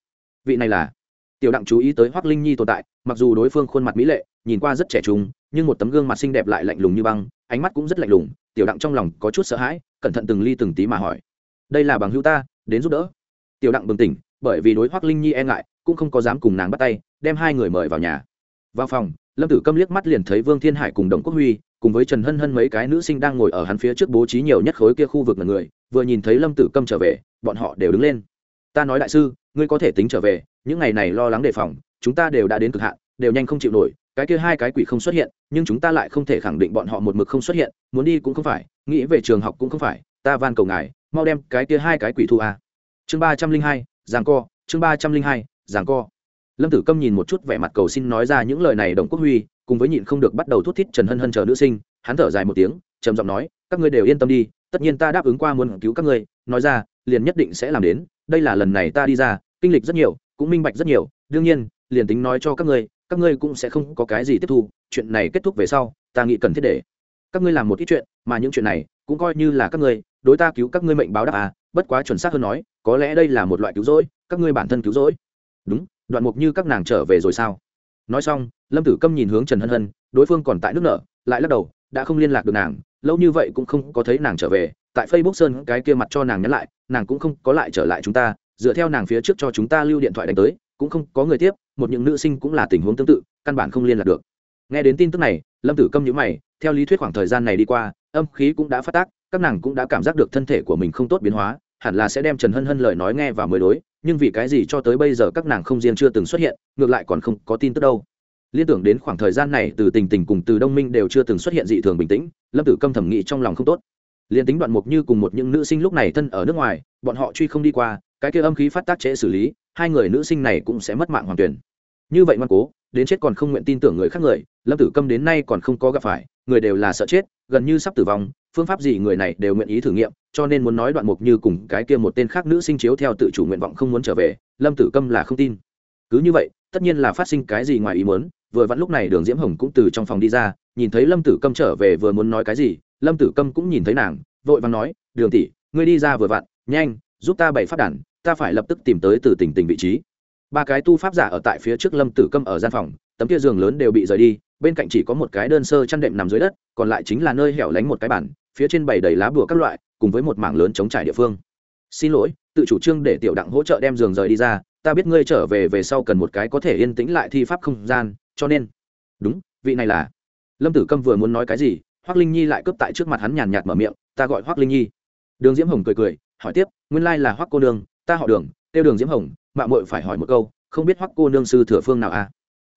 S1: Vị này là? Tiểu đặng chú ý tới hoác linh nhi tồn tại, mặc dù đối phương khuôn mặt mỹ lệ, nhìn qua rất trẻ trung, nhưng một tấm gương mặt xinh đẹp lại lạnh lùng như băng, ánh mắt cũng rất lạnh lùng, tiểu đặng trong lòng có chút sợ hãi, cẩn thận từng ly từng tí mà hỏi. Đây là bằng hữu ta, đến giúp đỡ. Tiểu đặng bừng tỉnh, bởi vì đối hoác linh nhi e ngại, cũng không có dám cùng nàng bắt tay, đem hai người mời vào nhà. Vào phòng lâm tử câm liếc mắt liền thấy vương thiên hải cùng đồng quốc huy, cùng với trần hân hân mấy cái nữ sinh đang ngồi ở hắn phía trước bố trí nhiều nhất khối kia khu vực là người, vừa nhìn thấy lâm tử câm trở về, bọn họ đều đứng lên. Ta nói đại sư, ngươi có thể tính trở về, những ngày này lo lắng đề phòng, chúng ta đều đã đến cực hạn, đều nhanh không chịu nổi, cái kia hai cái quỷ không xuất hiện, nhưng chúng ta lại không thể khẳng định bọn họ một mực không xuất hiện, muốn đi cũng không phải, nghĩ về trường học cũng không phải, ta van cầu ngài, mau đem cái kia hai cái quỷ thu a. Chương ba trăm linh hai, giảng co, chương ba trăm linh hai, giảng co lâm tử câm nhìn một chút vẻ mặt cầu xin nói ra những lời này đồng quốc huy, cùng với nhịn không được bắt đầu thút thít trần hân hân chờ nữ sinh, hắn thở dài một tiếng, trầm giọng nói, các ngươi đều yên tâm đi, tất nhiên ta đáp ứng qua muốn cứu các ngươi, nói ra, liền nhất định sẽ làm đến, đây là lần này ta đi ra, kinh lịch rất nhiều, cũng minh bạch rất nhiều, đương nhiên, liền tính nói cho các ngươi các ngươi cũng sẽ không có cái gì tiếp thu, chuyện này kết thúc về sau, ta nghĩ cần thiết để các ngươi làm một ít chuyện, mà những chuyện này cũng coi như là các ngươi, đối ta cứu các ngươi mệnh báo đáp à bất quá chuẩn xác hơn nói, có lẽ đây là một loại cứu rỗi, các ngươi bản thân cứu rỗi. Đúng đoạn mục như các nàng trở về rồi sao? Nói xong, lâm tử câm nhìn hướng trần hân hân, đối phương còn tại nước nợ lại lắc đầu, đã không liên lạc được nàng, lâu như vậy cũng không có thấy nàng trở về, tại facebook sơn cái kia mặt cho nàng nhắn lại, nàng cũng không có lại trở lại chúng ta, dựa theo nàng phía trước cho chúng ta lưu điện thoại đánh tới, cũng không có người tiếp, một những nữ sinh cũng là tình huống tương tự, căn bản không liên lạc được. Nghe đến tin tức này, lâm tử câm nhữ mày, theo lý thuyết khoảng thời gian này đi qua, âm khí cũng đã phát tác, các nàng cũng đã cảm giác được thân thể của mình không tốt biến hóa hẳn là sẽ đem trần hân hân lời nói nghe và mới đối, nhưng vì cái gì cho tới bây giờ các nàng không riêng chưa từng xuất hiện, ngược lại còn không có tin tức đâu. Liên tưởng đến khoảng thời gian này từ tình tình cùng từ đông minh đều chưa từng xuất hiện dị thường bình tĩnh, lâm tử câm thẩm nghĩ trong lòng không tốt. Liên tính đoạn mục như cùng một những nữ sinh lúc này thân ở nước ngoài, bọn họ truy không đi qua, cái kia âm khí phát tác trễ xử lý, hai người nữ sinh này cũng sẽ mất mạng hoàn tuyển như vậy ngoan cố, đến chết còn không nguyện tin tưởng người khác người, lâm tử câm đến nay còn không có gặp phải người đều là sợ chết, gần như sắp tử vong, phương pháp gì người này đều nguyện ý thử nghiệm, cho nên muốn nói đoạn mục như cùng cái kia một tên khác nữ sinh chiếu theo tự chủ nguyện vọng không muốn trở về, lâm tử câm là không tin. Cứ như vậy, tất nhiên là phát sinh cái gì ngoài ý muốn, vừa vặn lúc này đường diễm hồng cũng từ trong phòng đi ra, nhìn thấy lâm tử câm trở về vừa muốn nói cái gì, lâm tử câm cũng nhìn thấy nàng, vội vàng nói, đường tỷ, ngươi đi ra vừa vặn, nhanh, giúp ta bày phát đản ta phải lập tức tìm tới từ tỉnh tỉnh vị trí. Ba cái tu pháp giả ở tại phía trước lâm tử câm ở gian phòng, tấm kia giường lớn đều bị rời đi bên cạnh chỉ có một cái đơn sơ chăn đệm nằm dưới đất, còn lại chính là nơi hẻo lánh một cái bản phía trên bày đầy lá bùa các loại, cùng với một mảng lớn chống trải địa phương. Xin lỗi, tự chủ trương để tiểu đặng hỗ trợ đem giường rời đi ra, ta biết ngươi trở về về sau cần một cái có thể yên tĩnh lại thi pháp không gian, cho nên đúng, vị này là lâm tử câm vừa muốn nói cái gì hoác linh nhi lại cướp tại trước mặt hắn nhàn nhạt mở miệng, ta gọi hoác linh nhi. Đường diễm hồng cười cười, hỏi tiếp, nguyên lai là hoác cô nương, ta họ đường tiêu đường diễm hồng mạng mội phải hỏi một câu, không biết hoắc cô nương sư thừa phương nào à?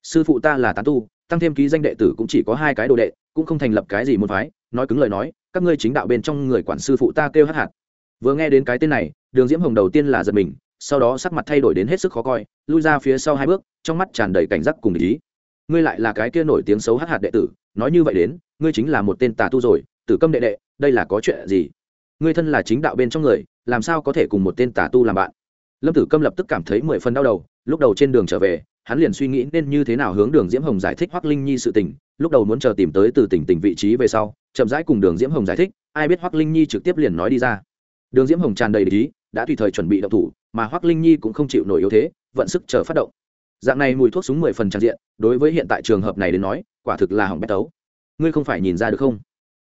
S1: Sư phụ ta là tán tu tăng thêm ký danh đệ tử cũng chỉ có hai cái đồ đệ, cũng không thành lập cái gì môn phái. Nói cứng lời nói, các ngươi chính đạo bên trong người quản sư phụ ta kêu hát hạt. Vừa nghe đến cái tên này, đường diễm hồng đầu tiên là giật mình, sau đó sắc mặt thay đổi đến hết sức khó coi, lui ra phía sau hai bước, trong mắt tràn đầy cảnh giác cùng ý. Ngươi lại là cái kia nổi tiếng xấu hát hạt đệ tử, nói như vậy đến, ngươi chính là một tên tà tu rồi, tử câm đệ đệ, đây là có chuyện gì? Ngươi thân là chính đạo bên trong người, làm sao có thể cùng một tên tà tu làm bạn? Lâm tử câm lập tức cảm thấy mười phần đau đầu, lúc đầu trên đường trở về hắn liền suy nghĩ nên như thế nào hướng đường diễm hồng giải thích hoắc linh nhi sự tình, lúc đầu muốn chờ tìm tới từ tỉnh tỉnh vị trí về sau, chậm rãi cùng đường diễm hồng giải thích, ai biết hoắc linh nhi trực tiếp liền nói đi ra. Đường diễm hồng tràn đầy lý đã tùy thời chuẩn bị động thủ, mà hoắc linh nhi cũng không chịu nổi yếu thế, vận sức chờ phát động. Dạng này mùi thuốc súng mười phần tràn diện, đối với hiện tại trường hợp này đến nói, quả thực là hỏng bét tấu. Ngươi không phải nhìn ra được không?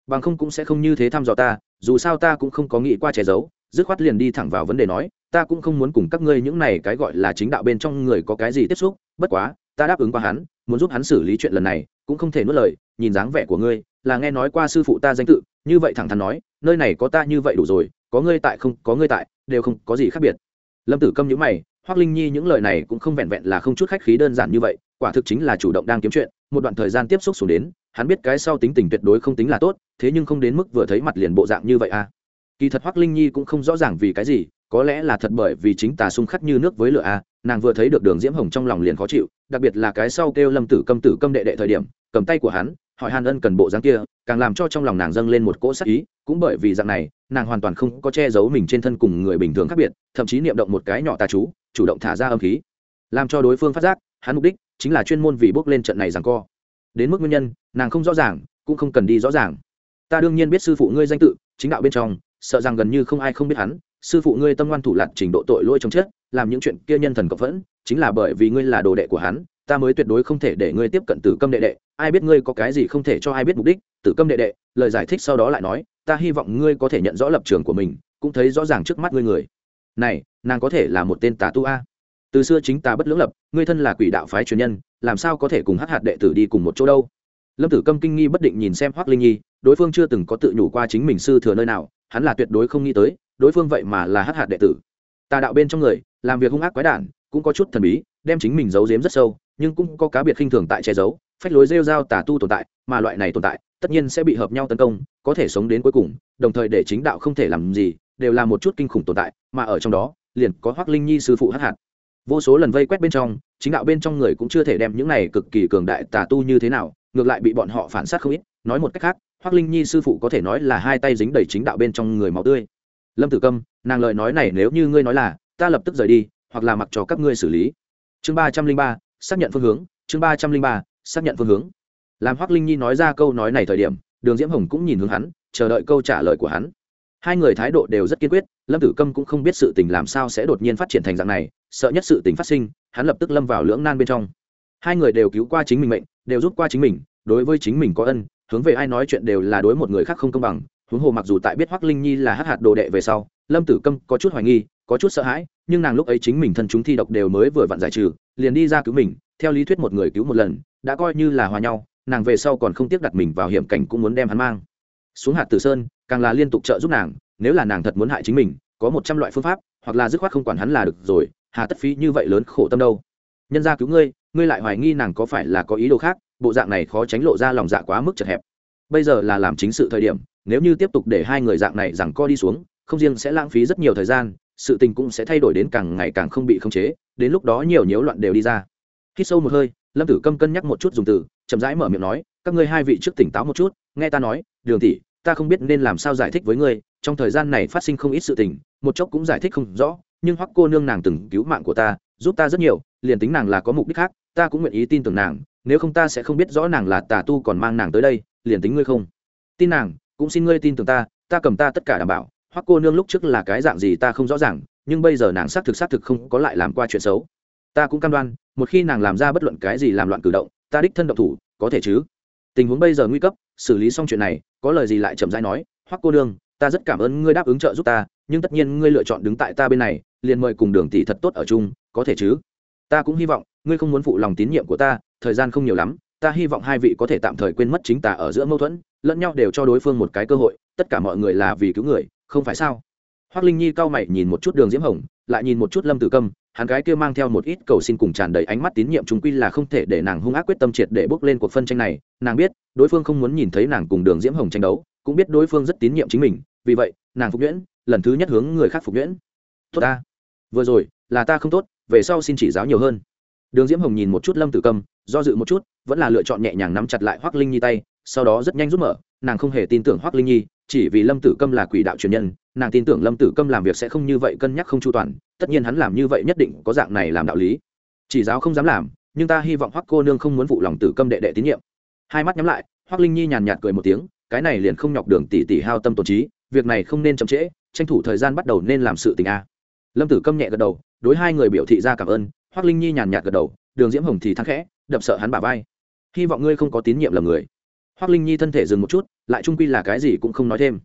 S1: Bằng không cũng sẽ không như thế thăm dò ta, dù sao ta cũng không có nghĩ qua che giấu, dứt khoát liền đi thẳng vào vấn đề nói ta cũng không muốn cùng các ngươi những này cái gọi là chính đạo bên trong người có cái gì tiếp xúc, bất quá, ta đáp ứng qua hắn, muốn giúp hắn xử lý chuyện lần này, cũng không thể nuốt lời, nhìn dáng vẻ của ngươi, là nghe nói qua sư phụ ta danh tự, như vậy thẳng thắn nói, nơi này có ta như vậy đủ rồi, có ngươi tại không, có ngươi tại, đều không có gì khác biệt. Lâm tử câm nhữ mày hoác linh nhi những lời này cũng không vẹn vẹn là không chút khách khí đơn giản như vậy, quả thực chính là chủ động đang kiếm chuyện, một đoạn thời gian tiếp xúc xuống đến, hắn biết cái sau tính tình tuyệt đối không tính là tốt, thế nhưng không đến mức vừa thấy mặt liền bộ dạng như vậy à. Kỳ thật hoác linh nhi cũng không rõ ràng vì cái gì có lẽ là thật bởi vì chính tà xung khắc như nước với lửa a, nàng vừa thấy được đường diễm hồng trong lòng liền khó chịu, đặc biệt là cái sau kêu lâm tử câm tử câm đệ đệ thời điểm, cầm tay của hắn, hỏi hàn ân cần bộ dáng kia, càng làm cho trong lòng nàng dâng lên một cỗ sắc ý, cũng bởi vì dạng này, nàng hoàn toàn không có che giấu mình trên thân cùng người bình thường khác biệt, thậm chí niệm động một cái nhỏ tà chú, chủ động thả ra âm khí. Làm cho đối phương phát giác, hắn mục đích chính là chuyên môn vì bước lên trận này rằng co. Đến mức nguyên nhân, nàng không rõ ràng, cũng không cần đi rõ ràng. Ta đương nhiên biết sư phụ ngươi danh tự, chính đạo bên trong, sợ rằng gần như không ai không biết hắn sư phụ ngươi tâm ngoan thủ lặt trình độ tội lỗi trong chết, làm những chuyện kia nhân thần cộng phẫn, chính là bởi vì ngươi là đồ đệ của hắn, ta mới tuyệt đối không thể để ngươi tiếp cận tử câm đệ đệ. Ai biết ngươi có cái gì không thể cho ai biết mục đích? Tử câm đệ đệ, lời giải thích sau đó lại nói, ta hy vọng ngươi có thể nhận rõ lập trường của mình, cũng thấy rõ ràng trước mắt ngươi người. Này, nàng có thể là một tên tà tu a. Từ xưa chính ta bất lưỡng lập, ngươi thân là quỷ đạo phái truyền nhân, làm sao có thể cùng hát hạt đệ tử đi cùng một chỗ đâu? Lâm tử câm kinh nghi bất định nhìn xem hoác linh nhi, đối phương chưa từng có tự nhủ qua chính mình sư thừa nơi nào, hắn là tuyệt đối không nghĩ tới đối phương vậy mà là hắc hạt đệ tử. Tà đạo bên trong người, làm việc hung ác quái đản, cũng có chút thần bí, đem chính mình giấu giếm rất sâu, nhưng cũng có cá biệt khinh thường tại che giấu, phách lối rêu dao tà tu tồn tại, mà loại này tồn tại, tất nhiên sẽ bị hợp nhau tấn công, có thể sống đến cuối cùng, đồng thời để chính đạo không thể làm gì, đều là một chút kinh khủng tồn tại, mà ở trong đó, liền có hoác linh nhi sư phụ hắc hạt. Vô số lần vây quét bên trong, chính đạo bên trong người cũng chưa thể đem những này cực kỳ cường đại tà tu như thế nào, ngược lại bị bọn họ phản sát không ít, nói một cách khác hoác linh nhi sư phụ có thể nói là hai tay dính đầy chính đạo bên trong người máu tươi lâm tử câm, nàng lời nói này nếu như ngươi nói là, ta lập tức rời đi, hoặc là mặc cho các ngươi xử lý. Chương ba trăm linh ba, xác nhận phương hướng. Chương ba trăm linh ba, xác nhận phương hướng. Làm hoác linh nhi nói ra câu nói này thời điểm, đường diễm hồng cũng nhìn hướng hắn, chờ đợi câu trả lời của hắn. Hai người thái độ đều rất kiên quyết, lâm tử câm cũng không biết sự tình làm sao sẽ đột nhiên phát triển thành dạng này, sợ nhất sự tình phát sinh, hắn lập tức lâm vào lưỡng nan bên trong. Hai người đều cứu qua chính mình mệnh, đều giúp qua chính mình, đối với chính mình có ân, hướng về ai nói chuyện đều là đối một người khác không công bằng huống hồ mặc dù tại biết hoắc linh nhi là hắc hạt đồ đệ về sau, lâm tử câm có chút hoài nghi, có chút sợ hãi, nhưng nàng lúc ấy chính mình thân chúng thi độc đều mới vừa vặn giải trừ, liền đi ra cứu mình, theo lý thuyết một người cứu một lần, đã coi như là hòa nhau, nàng về sau còn không tiếp đặt mình vào hiểm cảnh cũng muốn đem hắn mang. Xuống hạt tử sơn, càng là liên tục trợ giúp nàng, nếu là nàng thật muốn hại chính mình, có một trăm loại phương pháp, hoặc là dứt khoát không quản hắn là được rồi, hà tất phí như vậy lớn khổ tâm đâu. Nhân ra cứu ngươi ngươi lại hoài nghi nàng có phải là có ý đồ khác, bộ dạng này khó tránh lộ ra lòng dạ quá mức chật hẹp. Bây giờ là làm chính sự thời điểm nếu như tiếp tục để hai người dạng này rằng co đi xuống, không riêng sẽ lãng phí rất nhiều thời gian, sự tình cũng sẽ thay đổi đến càng ngày càng không bị khống chế, đến lúc đó nhiều nhiễu loạn đều đi ra. Khi sâu một hơi, lâm tử câm cân nhắc một chút dùng từ, chậm rãi mở miệng nói, các ngươi hai vị trước tỉnh táo một chút, nghe ta nói, đường tỷ, ta không biết nên làm sao giải thích với ngươi, trong thời gian này phát sinh không ít sự tình, một chốc cũng giải thích không rõ, nhưng hoắc cô nương nàng từng cứu mạng của ta, giúp ta rất nhiều, liền tính nàng là có mục đích khác, ta cũng nguyện ý tin tưởng nàng, nếu không ta sẽ không biết rõ nàng là tà tu còn mang nàng tới đây, liền tính ngươi không tin nàng cũng xin ngươi tin tưởng ta ta cầm ta tất cả đảm bảo, hoắc cô nương lúc trước là cái dạng gì ta không rõ ràng, nhưng bây giờ nàng xác thực xác thực không có lại làm qua chuyện xấu. Ta cũng cam đoan, một khi nàng làm ra bất luận cái gì làm loạn cử động, ta đích thân động thủ, có thể chứ? Tình huống bây giờ nguy cấp, xử lý xong chuyện này, có lời gì lại chậm rãi nói, hoắc cô nương, ta rất cảm ơn ngươi đáp ứng trợ giúp ta, nhưng tất nhiên ngươi lựa chọn đứng tại ta bên này, liền mời cùng đường tỷ thật tốt ở chung, có thể chứ? Ta cũng hy vọng, ngươi không muốn phụ lòng tín nhiệm của ta, thời gian không nhiều lắm, ta hy vọng hai vị có thể tạm thời quên mất chính ta ở giữa mâu thuẫn lẫn nhau đều cho đối phương một cái cơ hội, tất cả mọi người là vì cứu người, không phải sao? Hoác linh nhi cao mày nhìn một chút đường diễm hồng, lại nhìn một chút lâm tử câm, hắn gái kia mang theo một ít cầu xin cùng tràn đầy ánh mắt tín nhiệm chúng quy là không thể để nàng hung ác quyết tâm triệt để bước lên cuộc phân tranh này. Nàng biết, đối phương không muốn nhìn thấy nàng cùng đường diễm hồng tranh đấu, cũng biết đối phương rất tín nhiệm chính mình, vì vậy, nàng phục nhuyễn, lần thứ nhất hướng người khác phục nhuyễn. Tốt ta, vừa rồi, là ta không tốt, về sau xin chỉ giáo nhiều hơn. Đường diễm hồng nhìn một chút lâm tử câm, do dự một chút, vẫn là lựa chọn nhẹ nhàng nắm chặt lại hoác linh nhi tay sau đó rất nhanh rút mở, nàng không hề tin tưởng hoác linh nhi, chỉ vì lâm tử câm là quỷ đạo truyền nhân, nàng tin tưởng lâm tử câm làm việc sẽ không như vậy cân nhắc không chu toàn, tất nhiên hắn làm như vậy nhất định có dạng này làm đạo lý. Chỉ giáo không dám làm, nhưng ta hy vọng hoác cô nương không muốn vụ lòng tử câm đệ đệ tín nhiệm. Hai mắt nhắm lại hoác linh nhi nhàn nhạt cười một tiếng, cái này liền không nhọc đường tỷ tỷ hao tâm tổn trí, việc này không nên chậm trễ, tranh thủ thời gian bắt đầu nên làm sự tình a. Lâm tử câm nhẹ gật đầu, đối hai người biểu thị ra cảm ơn hoác linh nhi nhàn nhạt gật đầu, đường diễm hồng thì thắng khẽ, đập sợ hắn bà vai. Hy vọng ngươi không có tín nhiệm lầm người hoác linh nhi thân thể dừng một chút, lại trung quy là cái gì cũng không nói thêm.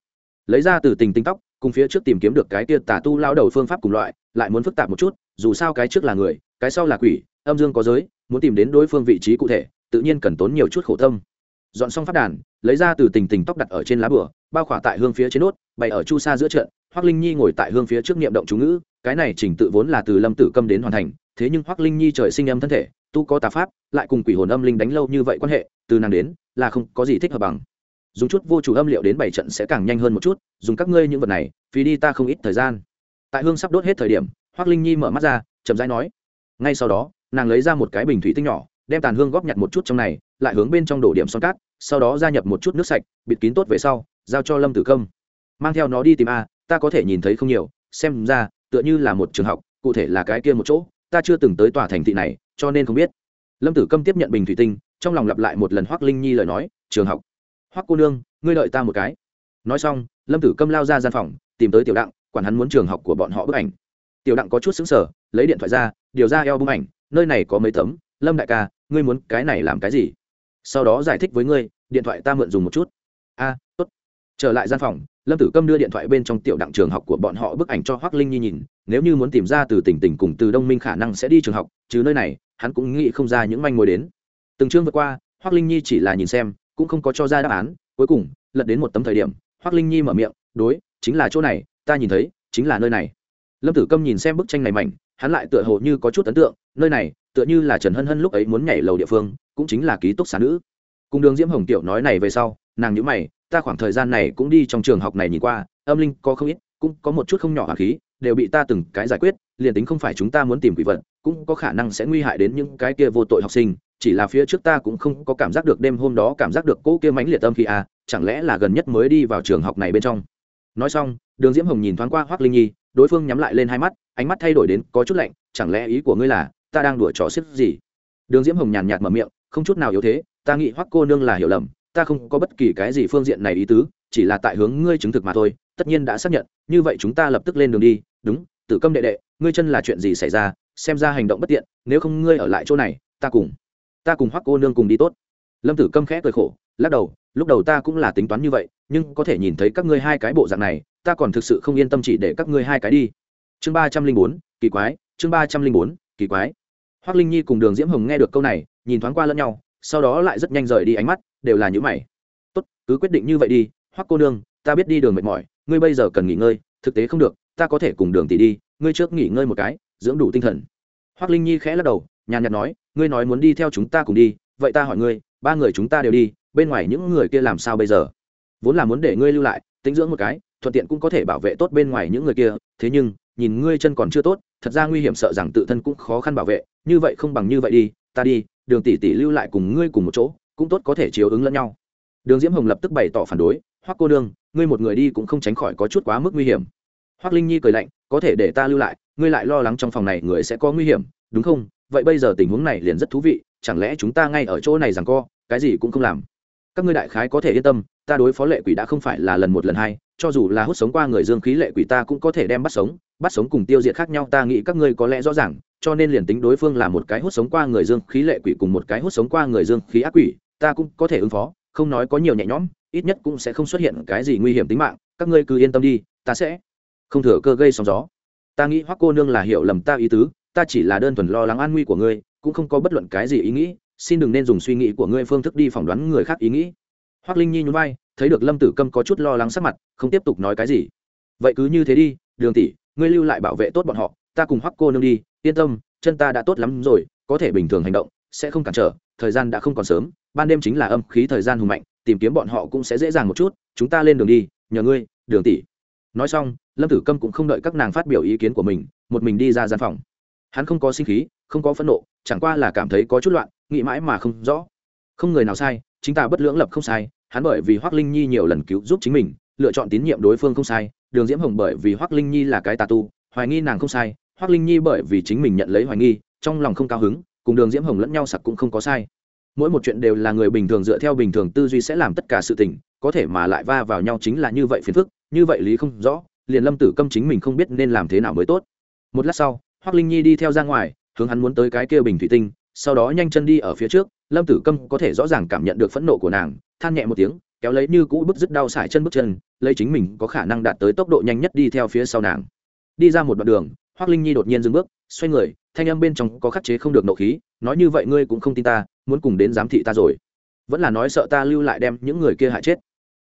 S1: Lấy ra từ tình tinh tóc, cùng phía trước tìm kiếm được cái kia tà tu lao đầu phương pháp cùng loại, lại muốn phức tạp một chút, dù sao cái trước là người, cái sau là quỷ, âm dương có giới, muốn tìm đến đối phương vị trí cụ thể, tự nhiên cần tốn nhiều chút khổ tâm. Dọn xong phát đàn, lấy ra từ tình tình tóc đặt ở trên lá bửa bao khỏa tại hương phía trên nốt, bày ở chu sa giữa trận hoác linh nhi ngồi tại hương phía trước niệm động chú ngữ, cái này trình tự vốn là từ lâm tử câm đến hoàn thành, thế nhưng hoắc linh nhi trời sinh âm thân thể, tu có tà pháp, lại cùng quỷ hồn âm linh đánh lâu như vậy quan hệ, từ nàng đến là không có gì thích hợp bằng. Dùng chút vô chủ âm liệu đến bảy trận sẽ càng nhanh hơn một chút, dùng các ngươi những vật này, phí đi ta không ít thời gian. Tại hương sắp đốt hết thời điểm, hoắc linh nhi mở mắt ra, chậm rãi nói, ngay sau đó, nàng lấy ra một cái bình thủy tinh nhỏ, đem tàn hương góp nhặt một chút trong này, lại hướng bên trong đổ điểm son cát, sau đó gia nhập một chút nước sạch, bịt kín tốt về sau, giao cho lâm tử công. Mang theo nó đi tìm a, ta có thể nhìn thấy không nhiều, xem ra, tựa như là một trường học, cụ thể là cái kia một chỗ, ta chưa từng tới tòa thành thị này, cho nên không biết. Lâm tử công tiếp nhận bình thủy tinh trong lòng lặp lại một lần hoác linh nhi lời nói, trường học. Hoác cô nương, ngươi đợi ta một cái. Nói xong, lâm tử câm lao ra gian phòng, tìm tới tiểu đặng, quản hắn muốn trường học của bọn họ bức ảnh. Tiểu đặng có chút xứng sở lấy điện thoại ra, điều ra eo bức ảnh, nơi này có mấy tấm, lâm đại ca, ngươi muốn cái này làm cái gì? Sau đó giải thích với ngươi, điện thoại ta mượn dùng một chút. A, tốt. Trở lại gian phòng, lâm tử câm đưa điện thoại bên trong tiểu đặng trường học của bọn họ bức ảnh cho hoác linh nhi nhìn, nếu như muốn tìm ra từ tỉnh tỉnh cùng từ đông minh khả năng sẽ đi trường học chứ nơi này, hắn cũng nghĩ không ra những manh mối đến từng chương vượt qua hoác linh nhi chỉ là nhìn xem, cũng không có cho ra đáp án. Cuối cùng, lật đến một tấm thời điểm hoác linh nhi mở miệng, đối, chính là chỗ này, ta nhìn thấy, chính là nơi này. Lâm tử câm nhìn xem bức tranh này mảnh, hắn lại tựa hồ như có chút ấn tượng, nơi này, tựa như là trần hân hân lúc ấy muốn nhảy lầu địa phương, cũng chính là ký túc xá nữ. Cùng đường diễm hồng tiểu nói này về sau, nàng nhữ mày, ta khoảng thời gian này cũng đi trong trường học này nhìn qua, âm linh có không ít, cũng có một chút không nhỏ hạt khí đều bị ta từng cái giải quyết, liền tính không phải chúng ta muốn tìm quỷ vật, cũng có khả năng sẽ nguy hại đến những cái kia vô tội học sinh, chỉ là phía trước ta cũng không có cảm giác được đêm hôm đó cảm giác được cỗ kia mãnh liệt âm khi à chẳng lẽ là gần nhất mới đi vào trường học này bên trong? Nói xong, đường diễm hồng nhìn thoáng qua hoác linh nhi, đối phương nhắm lại lên hai mắt, ánh mắt thay đổi đến có chút lạnh, chẳng lẽ ý của ngươi là, ta đang đùa trò xếp gì? Đường diễm hồng nhàn nhạt mở miệng, không chút nào yếu thế, ta nghĩ hoắc cô nương là hiểu lầm, ta không có bất kỳ cái gì phương diện này ý tứ, chỉ là tại hướng ngươi chứng thực mà thôi, tất nhiên đã xác nhận, như vậy chúng ta lập tức lên đường đi đúng, tử câm đệ đệ, ngươi chân là chuyện gì xảy ra? Xem ra hành động bất tiện, nếu không ngươi ở lại chỗ này, ta cùng ta cùng hoắc cô nương cùng đi tốt. Lâm tử câm khẽ cười khổ, lắc đầu, lúc đầu ta cũng là tính toán như vậy, nhưng có thể nhìn thấy các ngươi hai cái bộ dạng này, ta còn thực sự không yên tâm chỉ để các ngươi hai cái đi. Chương ba trăm linh bốn, kỳ quái, chương ba trăm linh bốn, kỳ quái. Hoắc linh nhi cùng đường diễm hồng nghe được câu này, nhìn thoáng qua lẫn nhau, sau đó lại rất nhanh rời đi ánh mắt, đều là những mày. Tốt, cứ quyết định như vậy đi, hoắc cô nương, ta biết đi đường mệt mỏi, ngươi bây giờ cần nghỉ ngơi, thực tế không được ta có thể cùng đường tỷ đi, ngươi trước nghỉ ngơi một cái, dưỡng đủ tinh thần. Hoác linh nhi khẽ lắc đầu, nhàn nhạt nói, ngươi nói muốn đi theo chúng ta cùng đi, vậy ta hỏi ngươi, ba người chúng ta đều đi, bên ngoài những người kia làm sao bây giờ? Vốn là muốn để ngươi lưu lại tính dưỡng một cái, thuận tiện cũng có thể bảo vệ tốt bên ngoài những người kia, thế nhưng, nhìn ngươi chân còn chưa tốt, thật ra nguy hiểm sợ rằng tự thân cũng khó khăn bảo vệ, như vậy không bằng như vậy đi, ta đi, đường tỷ tỷ lưu lại cùng ngươi cùng một chỗ, cũng tốt có thể chiếu ứng lẫn nhau. Đường diễm hồng lập tức bày tỏ phản đối, hoắc cô đương ngươi một người đi cũng không tránh khỏi có chút quá mức nguy hiểm hoắc linh nhi cười lạnh, có thể để ta lưu lại, ngươi lại lo lắng trong phòng này người sẽ có nguy hiểm, đúng không? Vậy bây giờ tình huống này liền rất thú vị, chẳng lẽ chúng ta ngay ở chỗ này rằng co, cái gì cũng không làm? Các ngươi đại khái có thể yên tâm, ta đối phó lệ quỷ đã không phải là lần một lần hai, cho dù là hút sống qua người dương khí lệ quỷ ta cũng có thể đem bắt sống bắt sống cùng tiêu diệt khác nhau, ta nghĩ các ngươi có lẽ rõ ràng, cho nên liền tính đối phương là một cái hút sống qua người dương khí lệ quỷ cùng một cái hút sống qua người dương khí ác quỷ, ta cũng có thể ứng phó, không nói có nhiều nhẹ nhõm, ít nhất cũng sẽ không xuất hiện cái gì nguy hiểm tính mạng, các ngươi cứ yên tâm đi, ta sẽ không thừa cơ gây sóng gió. Ta nghĩ hoắc cô nương là hiểu lầm ta ý tứ, ta chỉ là đơn thuần lo lắng an nguy của ngươi, cũng không có bất luận cái gì ý nghĩ, xin đừng nên dùng suy nghĩ của ngươi phương thức đi phỏng đoán người khác ý nghĩ. Hoắc linh nhi nhún vai, thấy được lâm tử câm có chút lo lắng sắc mặt, không tiếp tục nói cái gì. Vậy cứ như thế đi, đường tỷ, ngươi lưu lại bảo vệ tốt bọn họ, ta cùng hoắc cô nương đi, yên tâm, chân ta đã tốt lắm rồi, có thể bình thường hành động, sẽ không cản trở, thời gian đã không còn sớm, ban đêm chính là âm khí thời gian hùng mạnh, tìm kiếm bọn họ cũng sẽ dễ dàng một chút, chúng ta lên đường đi, nhờ ngươi, đường tỷ. Nói xong lâm tử câm cũng không đợi các nàng phát biểu ý kiến của mình, một mình đi ra gian phòng. Hắn không có sinh khí, không có phẫn nộ, chẳng qua là cảm thấy có chút loạn, nghĩ mãi mà không rõ. Không người nào sai, chính ta bất lưỡng lập không sai, hắn bởi vì hoác linh nhi nhiều lần cứu giúp chính mình, lựa chọn tín nhiệm đối phương không sai, đường diễm hồng bởi vì hoác linh nhi là cái tà tu, hoài nghi nàng không sai hoác linh nhi bởi vì chính mình nhận lấy hoài nghi, trong lòng không cao hứng, cùng đường diễm hồng lẫn nhau sặc cũng không có sai. Mỗi một chuyện đều là người bình thường dựa theo bình thường tư duy sẽ làm tất cả sự tình, có thể mà lại va vào nhau chính là như vậy phiền phức, như vậy lý không rõ liền lâm tử câm chính mình không biết nên làm thế nào mới tốt. Một lát sau hoác linh nhi đi theo ra ngoài, hướng hắn muốn tới cái kia bình thủy tinh, sau đó nhanh chân đi ở phía trước, lâm tử câm có thể rõ ràng cảm nhận được phẫn nộ của nàng, than nhẹ một tiếng, kéo lấy như cũ bức dứt đau sải chân bước chân, lấy chính mình có khả năng đạt tới tốc độ nhanh nhất đi theo phía sau nàng. Đi ra một đoạn đường hoác linh nhi đột nhiên dừng bước, xoay người, thanh âm bên trong có khắc chế không được nộ khí, nói như vậy ngươi cũng không tin ta, muốn cùng đến giám thị ta rồi. Vẫn là nói sợ ta lưu lại đem những người kia hại chết.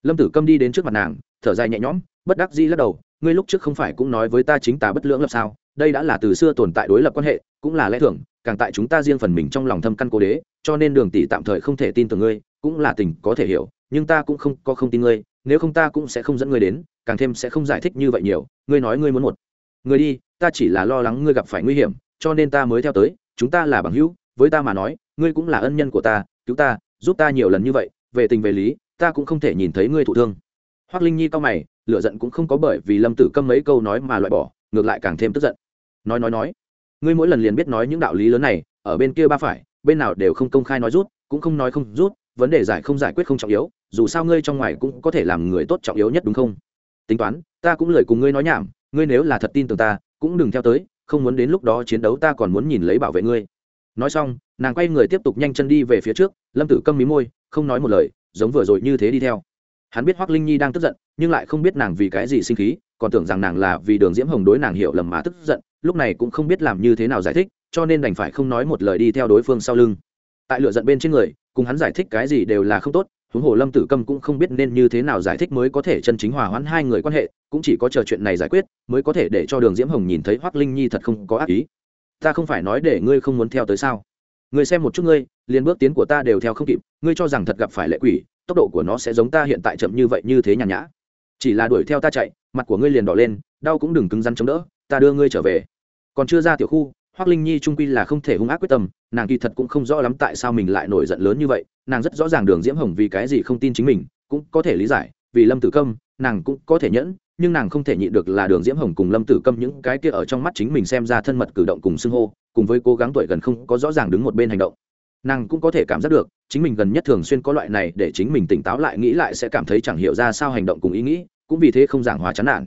S1: Lâm tử câm đi đến trước mặt nàng, thở dài nhẹ nhõm bất đắc dĩ lắc đầu, ngươi lúc trước không phải cũng nói với ta chính ta bất lưỡng lập sao? Đây đã là từ xưa tồn tại đối lập quan hệ, cũng là lẽ thường, càng tại chúng ta riêng phần mình trong lòng thâm căn cố đế, cho nên đường tỷ tạm thời không thể tin tưởng ngươi, cũng là tình có thể hiểu, nhưng ta cũng không có không tin ngươi, nếu không ta cũng sẽ không dẫn ngươi đến, càng thêm sẽ không giải thích như vậy nhiều, ngươi nói ngươi muốn một. Người đi, ta chỉ là lo lắng ngươi gặp phải nguy hiểm, cho nên ta mới theo tới, chúng ta là bằng hữu, với ta mà nói, ngươi cũng là ân nhân của ta, cứu ta, giúp ta nhiều lần như vậy, về tình về lý, ta cũng không thể nhìn thấy ngươi thụ thương. Hoắc linh nhi cao mày lựa giận cũng không có bởi vì lâm tử câm mấy câu nói mà loại bỏ, ngược lại càng thêm tức giận. Nói nói nói, ngươi mỗi lần liền biết nói những đạo lý lớn này, ở bên kia ba phải, bên nào đều không công khai nói rút, cũng không nói không rút, vấn đề giải không giải quyết không trọng yếu, dù sao ngươi trong ngoài cũng có thể làm người tốt trọng yếu nhất đúng không? Tính toán, ta cũng lời cùng ngươi nói nhảm, ngươi nếu là thật tin tưởng ta, cũng đừng theo tới, không muốn đến lúc đó chiến đấu ta còn muốn nhìn lấy bảo vệ ngươi. Nói xong, nàng quay người tiếp tục nhanh chân đi về phía trước, lâm tử câm mí môi, không nói một lời, giống vừa rồi như thế đi theo. Hắn biết hoác linh nhi đang tức giận nhưng lại không biết nàng vì cái gì sinh khí, còn tưởng rằng nàng là vì đường diễm hồng đối nàng hiểu lầm mà tức giận, lúc này cũng không biết làm như thế nào giải thích, cho nên đành phải không nói một lời đi theo đối phương sau lưng. Tại lựa giận bên trên người, cùng hắn giải thích cái gì đều là không tốt, huống hồ lâm tử câm cũng không biết nên như thế nào giải thích mới có thể chân chính hòa hoãn hai người quan hệ, cũng chỉ có chờ chuyện này giải quyết, mới có thể để cho đường diễm hồng nhìn thấy hoác linh nhi thật không có ác ý. Ta không phải nói để ngươi không muốn theo tới sao? Ngươi xem một chút ngươi, liền bước tiến của ta đều theo không kịp, ngươi cho rằng thật gặp phải lệ quỷ, tốc độ của nó sẽ giống ta hiện tại chậm như vậy như thế nhàn nhã chỉ là đuổi theo ta chạy, mặt của ngươi liền đỏ lên, đau cũng đừng cứng rắn chống đỡ, ta đưa ngươi trở về. Còn chưa ra tiểu khu hoác linh nhi trung quy là không thể hung ác quyết tâm, nàng kỳ thật cũng không rõ lắm tại sao mình lại nổi giận lớn như vậy, nàng rất rõ ràng đường diễm hồng vì cái gì không tin chính mình, cũng có thể lý giải, vì lâm tử câm, nàng cũng có thể nhẫn, nhưng nàng không thể nhịn được là đường diễm hồng cùng lâm tử câm những cái kia ở trong mắt chính mình xem ra thân mật cử động cùng xưng hô, cùng với cố gắng tuổi gần không có rõ ràng đứng một bên hành động. Nàng cũng có thể cảm giác được, chính mình gần nhất thường xuyên có loại này để chính mình tỉnh táo lại nghĩ lại sẽ cảm thấy chẳng hiểu ra sao hành động cùng ý nghĩ cũng vì thế không giảng hòa chán nản.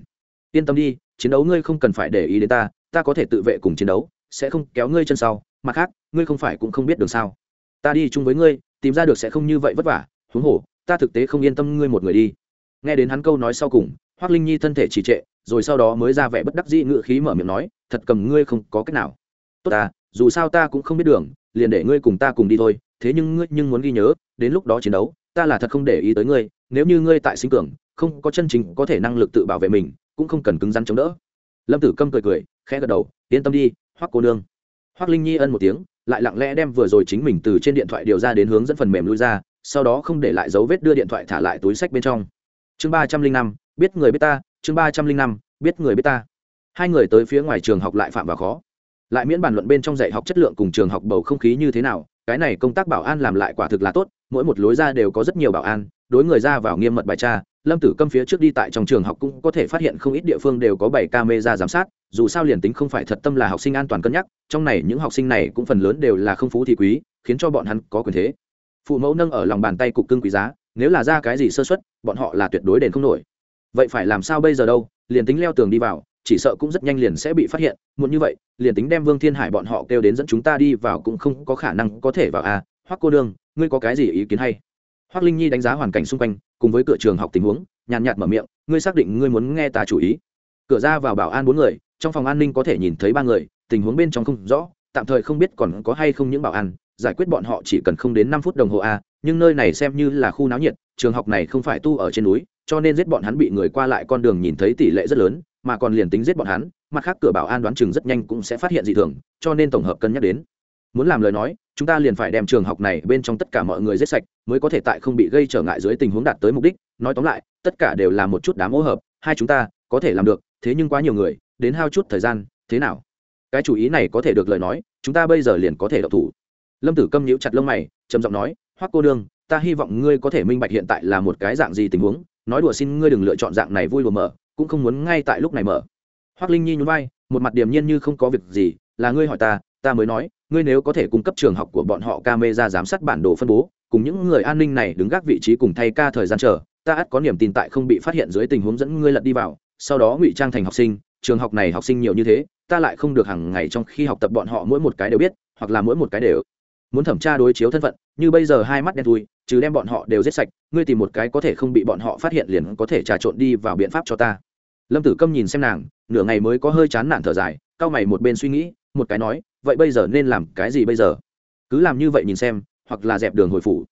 S1: Yên tâm đi, chiến đấu ngươi không cần phải để ý đến ta ta có thể tự vệ cùng chiến đấu, sẽ không kéo ngươi chân sau, mặt khác, ngươi không phải cũng không biết đường sao. Ta đi chung với ngươi, tìm ra được sẽ không như vậy vất vả, huống hồ, ta thực tế không yên tâm ngươi một người đi. Nghe đến hắn câu nói sau cùng hoác linh nhi thân thể trì trệ, rồi sau đó mới ra vẻ bất đắc dĩ ngự khí mở miệng nói, thật cầm ngươi không có cách nào. Tốt ta, dù sao ta cũng không biết đường, liền để ngươi cùng ta cùng đi thôi, thế nhưng ngươi nhưng muốn ghi nhớ, đến lúc đó chiến đấu, ta là thật không để ý tới ngươi, nếu như ngươi tại sinh cường không có chân chính có thể năng lực tự bảo vệ mình, cũng không cần cứng rắn chống đỡ. Lâm tử câm cười cười, khẽ gật đầu, yên tâm đi, hoắc cô nương. Hoắc linh nhi ân một tiếng, lại lặng lẽ đem vừa rồi chính mình từ trên điện thoại điều ra đến hướng dẫn phần mềm lui ra, sau đó không để lại dấu vết đưa điện thoại thả lại túi sách bên trong. Chương ba trăm linh năm, biết người biết ta, chương ba trăm linh năm, biết người biết ta. Hai người tới phía ngoài trường học lại phạm vào khó. Lại miễn bàn luận bên trong dạy học chất lượng cùng trường học bầu không khí như thế nào, cái này công tác bảo an làm lại quả thực là tốt, mỗi một lối ra đều có rất nhiều bảo an, đối người ra vào nghiêm mật bài tra lâm tử câm phía trước đi tại trong trường học cũng có thể phát hiện không ít địa phương đều có bảy camera giám sát, dù sao liền tính không phải thật tâm là học sinh an toàn cân nhắc, trong này những học sinh này cũng phần lớn đều là không phú thì quý, khiến cho bọn hắn có quyền thế. Phụ mẫu nâng ở lòng bàn tay cục cưng quý giá, nếu là ra cái gì sơ xuất bọn họ là tuyệt đối đền không nổi. Vậy phải làm sao bây giờ đâu? Liền tính leo tường đi vào, chỉ sợ cũng rất nhanh liền sẽ bị phát hiện, Muộn như vậy, liền tính đem vương thiên hải bọn họ kêu đến dẫn chúng ta đi vào cũng không có khả năng có thể vào a à. hoắc cô đương ngươi có cái gì ý kiến hay? Hoắc linh nhi đánh giá hoàn cảnh xung quanh, cùng với cửa trường học tình huống, nhàn nhạt mở miệng, ngươi xác định ngươi muốn nghe ta chủ ý? Cửa ra vào bảo an bốn người, trong phòng an ninh có thể nhìn thấy ba người, tình huống bên trong không rõ, tạm thời không biết còn có hay không những bảo an, giải quyết bọn họ chỉ cần không đến năm phút đồng hồ a nhưng nơi này xem như là khu náo nhiệt, trường học này không phải tu ở trên núi, cho nên giết bọn hắn bị người qua lại con đường nhìn thấy tỷ lệ rất lớn, mà còn liền tính giết bọn hắn, mặt khác cửa bảo an đoán chừng rất nhanh cũng sẽ phát hiện dị thường, cho nên tổng hợp cân nhắc đến muốn làm lời nói, chúng ta liền phải đem trường học này bên trong tất cả mọi người giết sạch, mới có thể tại không bị gây trở ngại dưới tình huống đạt tới mục đích. Nói tóm lại, tất cả đều là một chút đám hỗ hợp, hai chúng ta có thể làm được, thế nhưng quá nhiều người, đến hao chút thời gian, thế nào? Cái chủ ý này có thể được lời nói, chúng ta bây giờ liền có thể độc thủ. Lâm tử câm nhíu chặt lông mày, trầm giọng nói, hoắc cô đương ta hy vọng ngươi có thể minh bạch hiện tại là một cái dạng gì tình huống, nói đùa xin ngươi đừng lựa chọn dạng này vui đùa mở, cũng không muốn ngay tại lúc này mở. Hoắc linh nhi nhún vai, một mặt điềm nhiên như không có việc gì, là ngươi hỏi ta ta mới nói, ngươi nếu có thể cung cấp trường học của bọn họ camera giám sát bản đồ phân bố, cùng những người an ninh này đứng gác vị trí cùng thay ca thời gian chờ, ta ắt có niềm tin tại không bị phát hiện dưới tình huống dẫn ngươi lật đi vào, sau đó ngụy trang thành học sinh, trường học này học sinh nhiều như thế, ta lại không được hàng ngày trong khi học tập bọn họ mỗi một cái đều biết, hoặc là mỗi một cái đều muốn thẩm tra đối chiếu thân phận, như bây giờ hai mắt đen thui chứ đem bọn họ đều giết sạch, ngươi tìm một cái có thể không bị bọn họ phát hiện liền có thể trà trộn đi vào biện pháp cho ta. Lâm tử câm nhìn xem nàng, nửa ngày mới có hơi chán nản thở dài cao mày một bên suy nghĩ, một cái nói vậy bây giờ nên làm cái gì bây giờ? Cứ làm như vậy nhìn xem, hoặc là dẹp đường hồi phủ.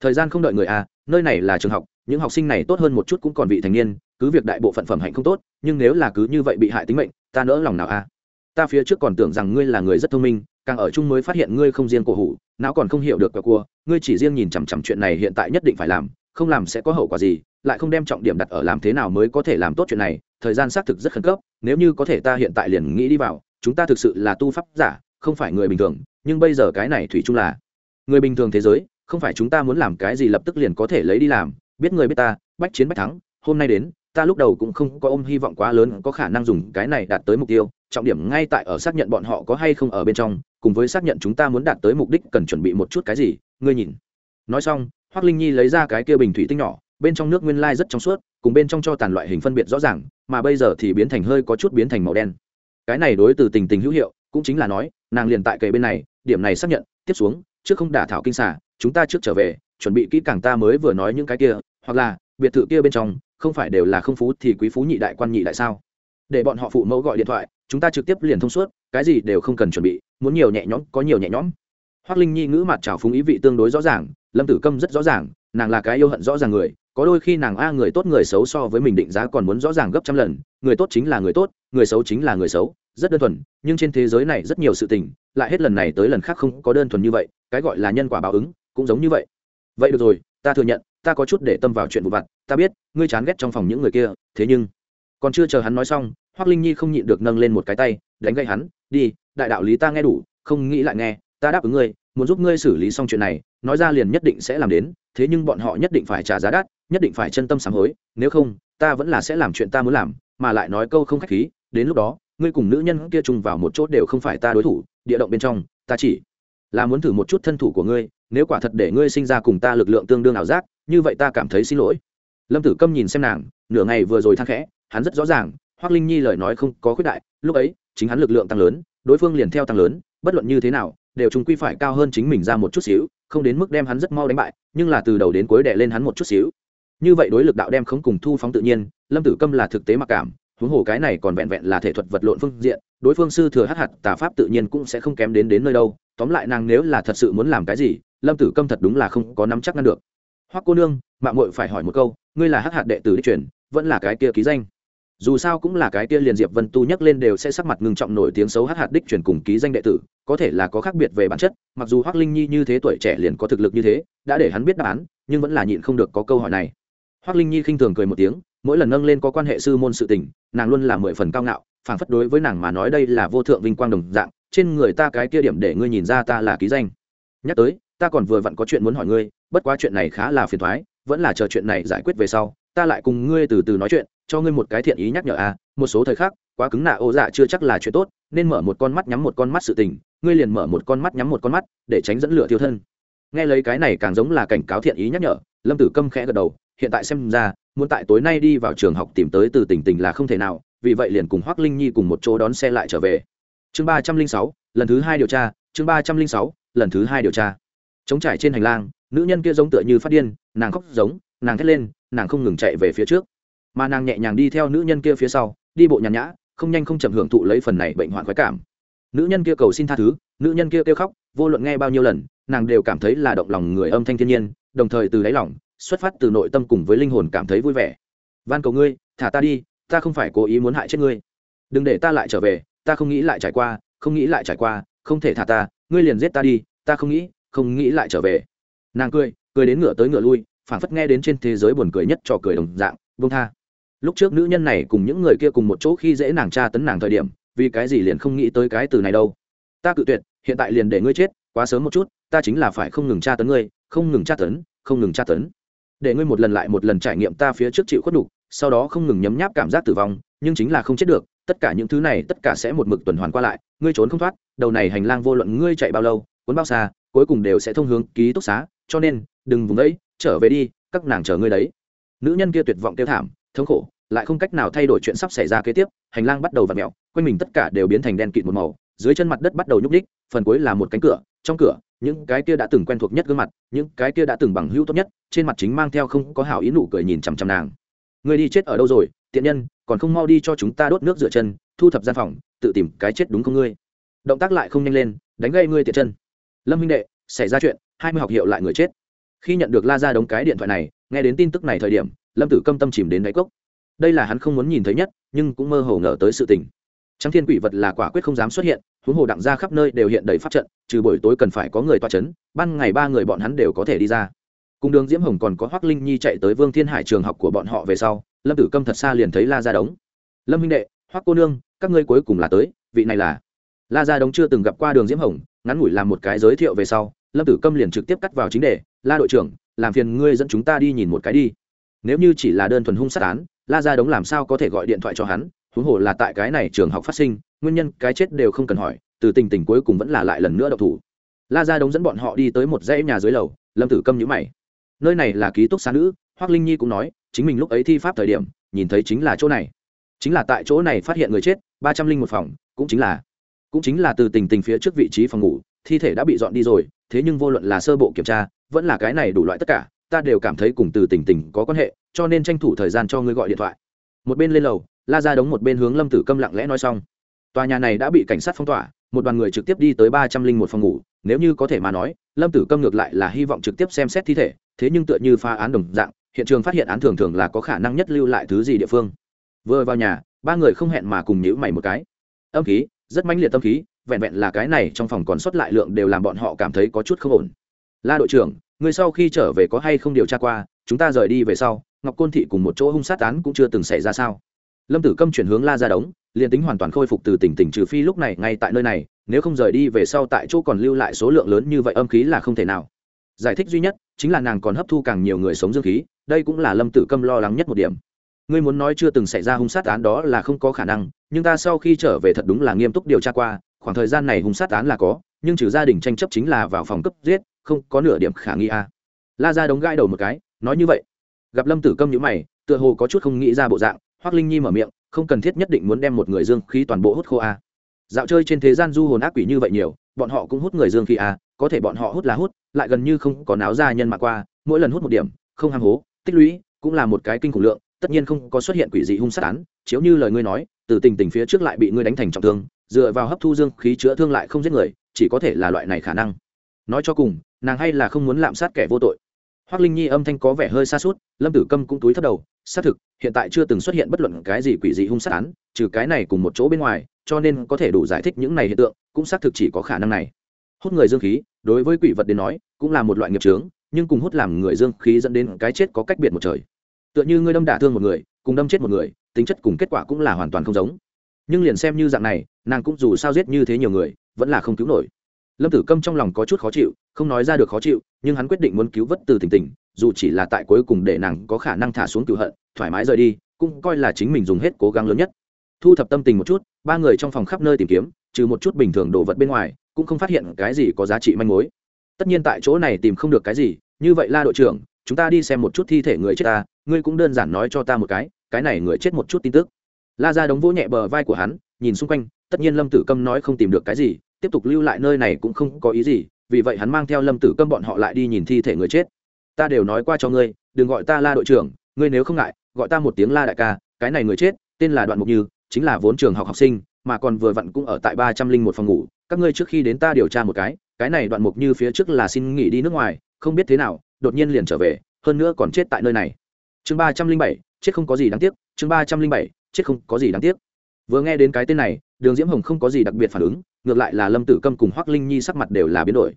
S1: Thời gian không đợi người à nơi này là trường học, những học sinh này tốt hơn một chút cũng còn vị thành niên, cứ việc đại bộ phận phẩm hạnh không tốt, nhưng nếu là cứ như vậy bị hại tính mệnh, ta nỡ lòng nào à? Ta phía trước còn tưởng rằng ngươi là người rất thông minh, càng ở chung mới phát hiện ngươi không riêng cổ hủ, não còn không hiểu được cả cua, ngươi chỉ riêng nhìn chằm chằm chuyện này hiện tại nhất định phải làm, không làm sẽ có hậu quả gì, lại không đem trọng điểm đặt ở làm thế nào mới có thể làm tốt chuyện này, thời gian xác thực rất khẩn cấp, nếu như có thể ta hiện tại liền nghĩ đi vào, chúng ta thực sự là tu pháp giả không phải người bình thường, nhưng bây giờ cái này thủy chung là người bình thường thế giới, không phải chúng ta muốn làm cái gì lập tức liền có thể lấy đi làm. Biết người biết ta, bách chiến bách thắng, hôm nay đến, ta lúc đầu cũng không có ôm hy vọng quá lớn, có khả năng dùng cái này đạt tới mục tiêu. Trọng điểm ngay tại ở xác nhận bọn họ có hay không ở bên trong, cùng với xác nhận chúng ta muốn đạt tới mục đích cần chuẩn bị một chút cái gì. Ngươi nhìn. Nói xong hoác linh nhi lấy ra cái kia bình thủy tinh nhỏ, bên trong nước nguyên lai rất trong suốt, cùng bên trong cho tàn loại hình phân biệt rõ ràng, mà bây giờ thì biến thành hơi có chút biến thành màu đen. Cái này đối từ tình tình hữu hiệu cũng chính là nói, nàng liền tại kề bên này, điểm này xác nhận, tiếp xuống, trước không đả thảo kinh xả chúng ta trước trở về, chuẩn bị kỹ càng ta mới vừa nói những cái kia, hoặc là, biệt thự kia bên trong, không phải đều là không phú thì quý phú nhị đại quan nhị đại sao? Để bọn họ phụ mẫu gọi điện thoại, chúng ta trực tiếp liền thông suốt, cái gì đều không cần chuẩn bị, muốn nhiều nhẹ nhõm, có nhiều nhẹ nhõm. Hoắc linh nhi ngữ mặt trào phúng ý vị tương đối rõ ràng, lâm tử câm rất rõ ràng, nàng là cái yêu hận rõ ràng người có đôi khi nàng a người tốt người xấu so với mình định giá còn muốn rõ ràng gấp trăm lần, người tốt chính là người tốt, người xấu chính là người xấu, rất đơn thuần, nhưng trên thế giới này rất nhiều sự tình, lại hết lần này tới lần khác không có đơn thuần như vậy, cái gọi là nhân quả báo ứng, cũng giống như vậy. Vậy được rồi, ta thừa nhận, ta có chút để tâm vào chuyện vụ vặt, ta biết, ngươi chán ghét trong phòng những người kia, thế nhưng, còn chưa chờ hắn nói xong hoác linh nhi không nhịn được nâng lên một cái tay, đánh gậy hắn, đi, đại đạo lý ta nghe đủ, không nghĩ lại nghe, ta đáp ứng ngươi, muốn giúp ngươi xử lý xong chuyện này, nói ra liền nhất định sẽ làm đến, thế nhưng bọn họ nhất định phải trả giá đắt nhất định phải chân tâm sám hối, nếu không, ta vẫn là sẽ làm chuyện ta muốn làm, mà lại nói câu không khách khí, đến lúc đó, ngươi cùng nữ nhân kia chung vào một chốt đều không phải ta đối thủ, địa động bên trong, ta chỉ là muốn thử một chút thân thủ của ngươi, nếu quả thật để ngươi sinh ra cùng ta lực lượng tương đương ảo giác, như vậy ta cảm thấy xin lỗi. Lâm tử câm nhìn xem nàng, nửa ngày vừa rồi thang khẽ, hắn rất rõ ràng hoác linh nhi lời nói không có khuyết đại, lúc ấy, chính hắn lực lượng tăng lớn, đối phương liền theo tăng lớn, bất luận như thế nào, đều chúng quy phải cao hơn chính mình ra một chút xíu, không đến mức đem hắn rất mau đánh bại, nhưng là từ đầu đến cuối đè lên hắn một chút xíu như vậy đối lực đạo đem khống cùng thu phóng tự nhiên, lâm tử câm là thực tế mặc cảm, huống hồ cái này còn vẹn vẹn là thể thuật vật lộn phương diện, đối phương sư thừa hát hạt tà pháp tự nhiên cũng sẽ không kém đến đến nơi đâu. Tóm lại nàng nếu là thật sự muốn làm cái gì, lâm tử câm thật đúng là không có nắm chắc ngăn được. Hoắc cô nương, mạng muội phải hỏi một câu, ngươi là hát hạt đệ tử đi truyền, vẫn là cái kia ký danh? Dù sao cũng là cái kia liền diệp vân tu nhắc lên đều sẽ sắc mặt ngưng trọng nổi tiếng xấu hát hạt đích truyền cùng ký danh đệ tử, có thể là có khác biệt về bản chất, mặc dù hoắc linh nhi như thế tuổi trẻ liền có thực lực như thế, đã để hắn biết đáp án, nhưng vẫn là nhịn không được có câu hỏi này hoắc linh nhi khinh thường cười một tiếng mỗi lần nâng lên có quan hệ sư môn sự tình nàng luôn là mười phần cao ngạo phảng phất đối với nàng mà nói đây là vô thượng vinh quang đồng dạng trên người ta cái kia điểm để ngươi nhìn ra ta là ký danh. Nhắc tới ta còn vừa vặn có chuyện muốn hỏi ngươi bất quá chuyện này khá là phiền thoái vẫn là chờ chuyện này giải quyết về sau ta lại cùng ngươi từ từ nói chuyện cho ngươi một cái thiện ý nhắc nhở a à, một số thời khắc quá cứng nạ ô dạ chưa chắc là chuyện tốt nên mở một con mắt nhắm một con mắt sự tình ngươi liền mở một con mắt nhắm một con mắt để tránh dẫn lửa thiêu thân. Nghe lấy cái này càng giống là cảnh cáo thiện ý nhắc nhở lâm tử câm khẽ gật đầu hiện tại xem ra, muốn tại tối nay đi vào trường học tìm tới từ tỉnh tỉnh là không thể nào, vì vậy liền cùng hoác linh nhi cùng một chỗ đón xe lại trở về. Chương ba trăm linh sáu, lần thứ hai điều tra, chương ba trăm linh sáu, lần thứ hai điều tra. Chống trải trên hành lang, nữ nhân kia giống tựa như phát điên, nàng khóc giống, nàng thét lên, nàng không ngừng chạy về phía trước. Mà nàng nhẹ nhàng đi theo nữ nhân kia phía sau, đi bộ nhàn nhã, không nhanh không chậm hưởng thụ lấy phần này bệnh hoạn khoái cảm. Nữ nhân kia cầu xin tha thứ, nữ nhân kia kêu khóc, vô luận nghe bao nhiêu lần, nàng đều cảm thấy là động lòng người âm thanh thiên nhiên, đồng thời từ đáy lòng xuất phát từ nội tâm cùng với linh hồn cảm thấy vui vẻ. Van cầu ngươi, thả ta đi, ta không phải cố ý muốn hại chết ngươi. Đừng để ta lại trở về, ta không nghĩ lại trải qua, không nghĩ lại trải qua, không thể thả ta, ngươi liền giết ta đi, ta không nghĩ không nghĩ lại trở về. Nàng cười cười đến ngựa tới ngựa lui, phảng phất nghe đến trên thế giới buồn cười nhất trò cười đồng dạng vung tha. Lúc trước nữ nhân này cùng những người kia cùng một chỗ khi dễ nàng tra tấn nàng thời điểm, vì cái gì liền không nghĩ tới cái từ này đâu. Ta cự tuyệt, hiện tại liền để ngươi chết, quá sớm một chút, ta chính là phải không ngừng tra tấn ngươi, không ngừng tra tấn, không ngừng tra tấn để ngươi một lần lại một lần trải nghiệm ta phía trước chịu khuất đục sau đó không ngừng nhấm nháp cảm giác tử vong, nhưng chính là không chết được, tất cả những thứ này tất cả sẽ một mực tuần hoàn qua lại, ngươi trốn không thoát, đầu này hành lang vô luận ngươi chạy bao lâu, cuốn bao xa, cuối cùng đều sẽ thông hướng ký túc xá, cho nên, đừng vùng đấy, trở về đi, các nàng chờ ngươi đấy. Nữ nhân kia tuyệt vọng kêu thảm, thống khổ, lại không cách nào thay đổi chuyện sắp xảy ra kế tiếp, hành lang bắt đầu v ặ mẹo quanh mình tất cả đều biến thành đen kịt một màu, dưới chân mặt đất bắt đầu nhúc ních phần cuối là một cánh cửa, trong cửa những cái kia đã từng quen thuộc nhất gương mặt, những cái kia đã từng bằng hữu tốt nhất, trên mặt chính mang theo không có hảo ý nụ cười nhìn chằm chằm nàng. Người đi chết ở đâu rồi, tiện nhân, còn không mau đi cho chúng ta đốt nước rửa chân, thu thập gian phòng, tự tìm cái chết đúng không ngươi? Động tác lại không nhanh lên, đánh gây ngươi tiện chân. Lâm huynh đệ, xảy ra chuyện, hai mươi học hiệu lại người chết. Khi nhận được la ra đống cái điện thoại này, nghe đến tin tức này thời điểm, lâm tử câm tâm chìm đến đáy cốc. Đây là hắn không muốn nhìn thấy nhất, nhưng cũng mơ hồ ngờ tới sự tình trắng thiên quỷ vật là quả quyết không dám xuất hiện, huống hồ đặng ra khắp nơi đều hiện đầy pháp trận, trừ buổi tối cần phải có người toa c h ấ n ban ngày ba người bọn hắn đều có thể đi ra. Cùng đường diễm hồng còn có hoác linh nhi chạy tới vương thiên hải trường học của bọn họ về sau, lâm tử câm thật xa liền thấy la ra đống. Lâm huynh đệ hoác cô nương, các ngươi cuối cùng là tới, vị này là? La ra đống chưa từng gặp qua đường diễm hồng, ngắn ngủi làm một cái giới thiệu về sau, lâm tử câm liền trực tiếp cắt vào chính đề, la đội trưởng, làm phiền ngươi dẫn chúng ta đi nhìn một cái đi. Nếu như chỉ là đơn thuần hung sát án, la ra đống làm sao có thể gọi điện thoại cho hắn huống hồ là tại cái này trường học phát sinh, nguyên nhân cái chết đều không cần hỏi, từ tình tình cuối cùng vẫn là lại lần nữa độc thủ. La ra đống dẫn bọn họ đi tới một dãy nhà dưới lầu, lâm tử câm nhữ mày. Nơi này là ký túc xá nữ hoác linh nhi cũng nói, chính mình lúc ấy thi pháp thời điểm, nhìn thấy chính là chỗ này. Chính là tại chỗ này phát hiện người chết, ba trăm linh một phòng, cũng chính là, cũng chính là từ tình tình phía trước vị trí phòng ngủ, thi thể đã bị dọn đi rồi, thế nhưng vô luận là sơ bộ kiểm tra, vẫn là cái này đủ loại tất cả, ta đều cảm thấy cùng từ tình tình có quan hệ, cho nên tranh thủ thời gian cho ngươi gọi điện thoại. Một bên lên lầu la ra đống một bên hướng lâm tử câm lặng lẽ nói xong. Tòa nhà này đã bị cảnh sát phong tỏa, một đoàn người trực tiếp đi tới ba trăm linh một phòng ngủ. Nếu như có thể mà nói, lâm tử câm ngược lại là hy vọng trực tiếp xem xét thi thể, thế nhưng tựa như phá án đồng dạng, hiện trường phát hiện án thường thường là có khả năng nhất lưu lại thứ gì địa phương. Vừa vào nhà, ba người không hẹn mà cùng nhữ mày một cái. Âm khí, rất mãnh liệt tâm khí, vẹn vẹn là cái này trong phòng còn sót lại lượng đều làm bọn họ cảm thấy có chút không ổn. La đội trưởng, người sau khi trở về có hay không điều tra qua, chúng ta rời đi về sau, ngọc côn thị cùng một chỗ hung sát án cũng chưa từng xảy ra sao? Lâm tử câm chuyển hướng la ra đống, liền tính hoàn toàn khôi phục từ tỉnh tỉnh trừ phi lúc này ngay tại nơi này, nếu không rời đi về sau tại chỗ còn lưu lại số lượng lớn như vậy âm khí là không thể nào. Giải thích duy nhất, chính là nàng còn hấp thu càng nhiều người sống dương khí, đây cũng là lâm tử câm lo lắng nhất một điểm. Ngươi muốn nói chưa từng xảy ra hung sát án đó là không có khả năng, nhưng ta sau khi trở về thật đúng là nghiêm túc điều tra qua, khoảng thời gian này hung sát án là có, nhưng trừ gia đình tranh chấp chính là vào phòng cấp giết, không có nửa điểm khả nghi a la ra đống gai đầu một cái, nói như vậy. Gặp lâm tử câm nhữ mày, tựa hồ có chút không nghĩ ra bộ dạng hoác linh nhi mở miệng, không cần thiết nhất định muốn đem một người dương khí toàn bộ hút khô a. Dạo chơi trên thế gian du hồn ác quỷ như vậy nhiều, bọn họ cũng hút người dương khí a, có thể bọn họ hút là hút, lại gần như không có náo ra nhân mà qua, mỗi lần hút một điểm, không ham hố, tích lũy, cũng là một cái kinh khủng lượng, tất nhiên không có xuất hiện quỷ dị hung sát án, chiếu như lời ngươi nói, từ tình tình phía trước lại bị ngươi đánh thành trọng thương, dựa vào hấp thu dương khí chữa thương lại không giết người, chỉ có thể là loại này khả năng. Nói cho cùng, nàng hay là không muốn lạm sát kẻ vô tội. Hoác linh nhi âm thanh có vẻ hơi xa suốt lâm tử câm cũng túi thấp đầu xác thực, hiện tại chưa từng xuất hiện bất luận cái gì quỷ dị hung sát án, trừ cái này cùng một chỗ bên ngoài, cho nên có thể đủ giải thích những này hiện tượng, cũng xác thực chỉ có khả năng này. Hút người dương khí, đối với quỷ vật đến nói, cũng là một loại nghiệp trướng nhưng cùng hút làm người dương khí dẫn đến cái chết có cách biệt một trời. Tựa như ngươi đâm đả thương một người, cùng đâm chết một người, tính chất cùng kết quả cũng là hoàn toàn không giống. Nhưng liền xem như dạng này, nàng cũng dù sao giết như thế nhiều người, vẫn là không cứu nổi. Lâm tử câm trong lòng có chút khó chịu, không nói ra được khó chịu, nhưng hắn quyết định muốn cứu vớt từ tình tình dù chỉ là tại cuối cùng để nàng có khả năng thả xuống cựu hận, thoải mái rời đi, cũng coi là chính mình dùng hết cố gắng lớn nhất. Thu thập tâm tình một chút, ba người trong phòng khắp nơi tìm kiếm, trừ một chút bình thường đồ vật bên ngoài, cũng không phát hiện cái gì có giá trị manh mối. Tất nhiên tại chỗ này tìm không được cái gì, như vậy la đội trưởng, chúng ta đi xem một chút thi thể người chết ta, ngươi cũng đơn giản nói cho ta một cái cái này người chết một chút tin tức. La ra đống vỗ nhẹ bờ vai của hắn, nhìn xung quanh, tất nhiên lâm tử câm nói không tìm được cái gì, tiếp tục lưu lại nơi này cũng không có ý gì, vì vậy hắn mang theo lâm tử câm bọn họ lại đi nhìn thi thể người chết ta đều nói qua cho ngươi, đừng gọi ta la đội trưởng, ngươi nếu không ngại, gọi ta một tiếng la đại ca, cái này người chết, tên là đoạn mục như, chính là vốn trường học học sinh, mà còn vừa vặn cũng ở tại ba trăm linh một phòng ngủ, các ngươi trước khi đến ta điều tra một cái cái này đoạn mục như phía trước là xin nghỉ đi nước ngoài, không biết thế nào, đột nhiên liền trở về, hơn nữa còn chết tại nơi này. Chương ba trăm linh bảy, chết không có gì đáng tiếc, chương ba trăm linh bảy, chết không có gì đáng tiếc. Vừa nghe đến cái tên này, đường diễm hồng không có gì đặc biệt phản ứng, ngược lại là lâm tử câm cùng hoác linh nhi sắc mặt đều là biến đổi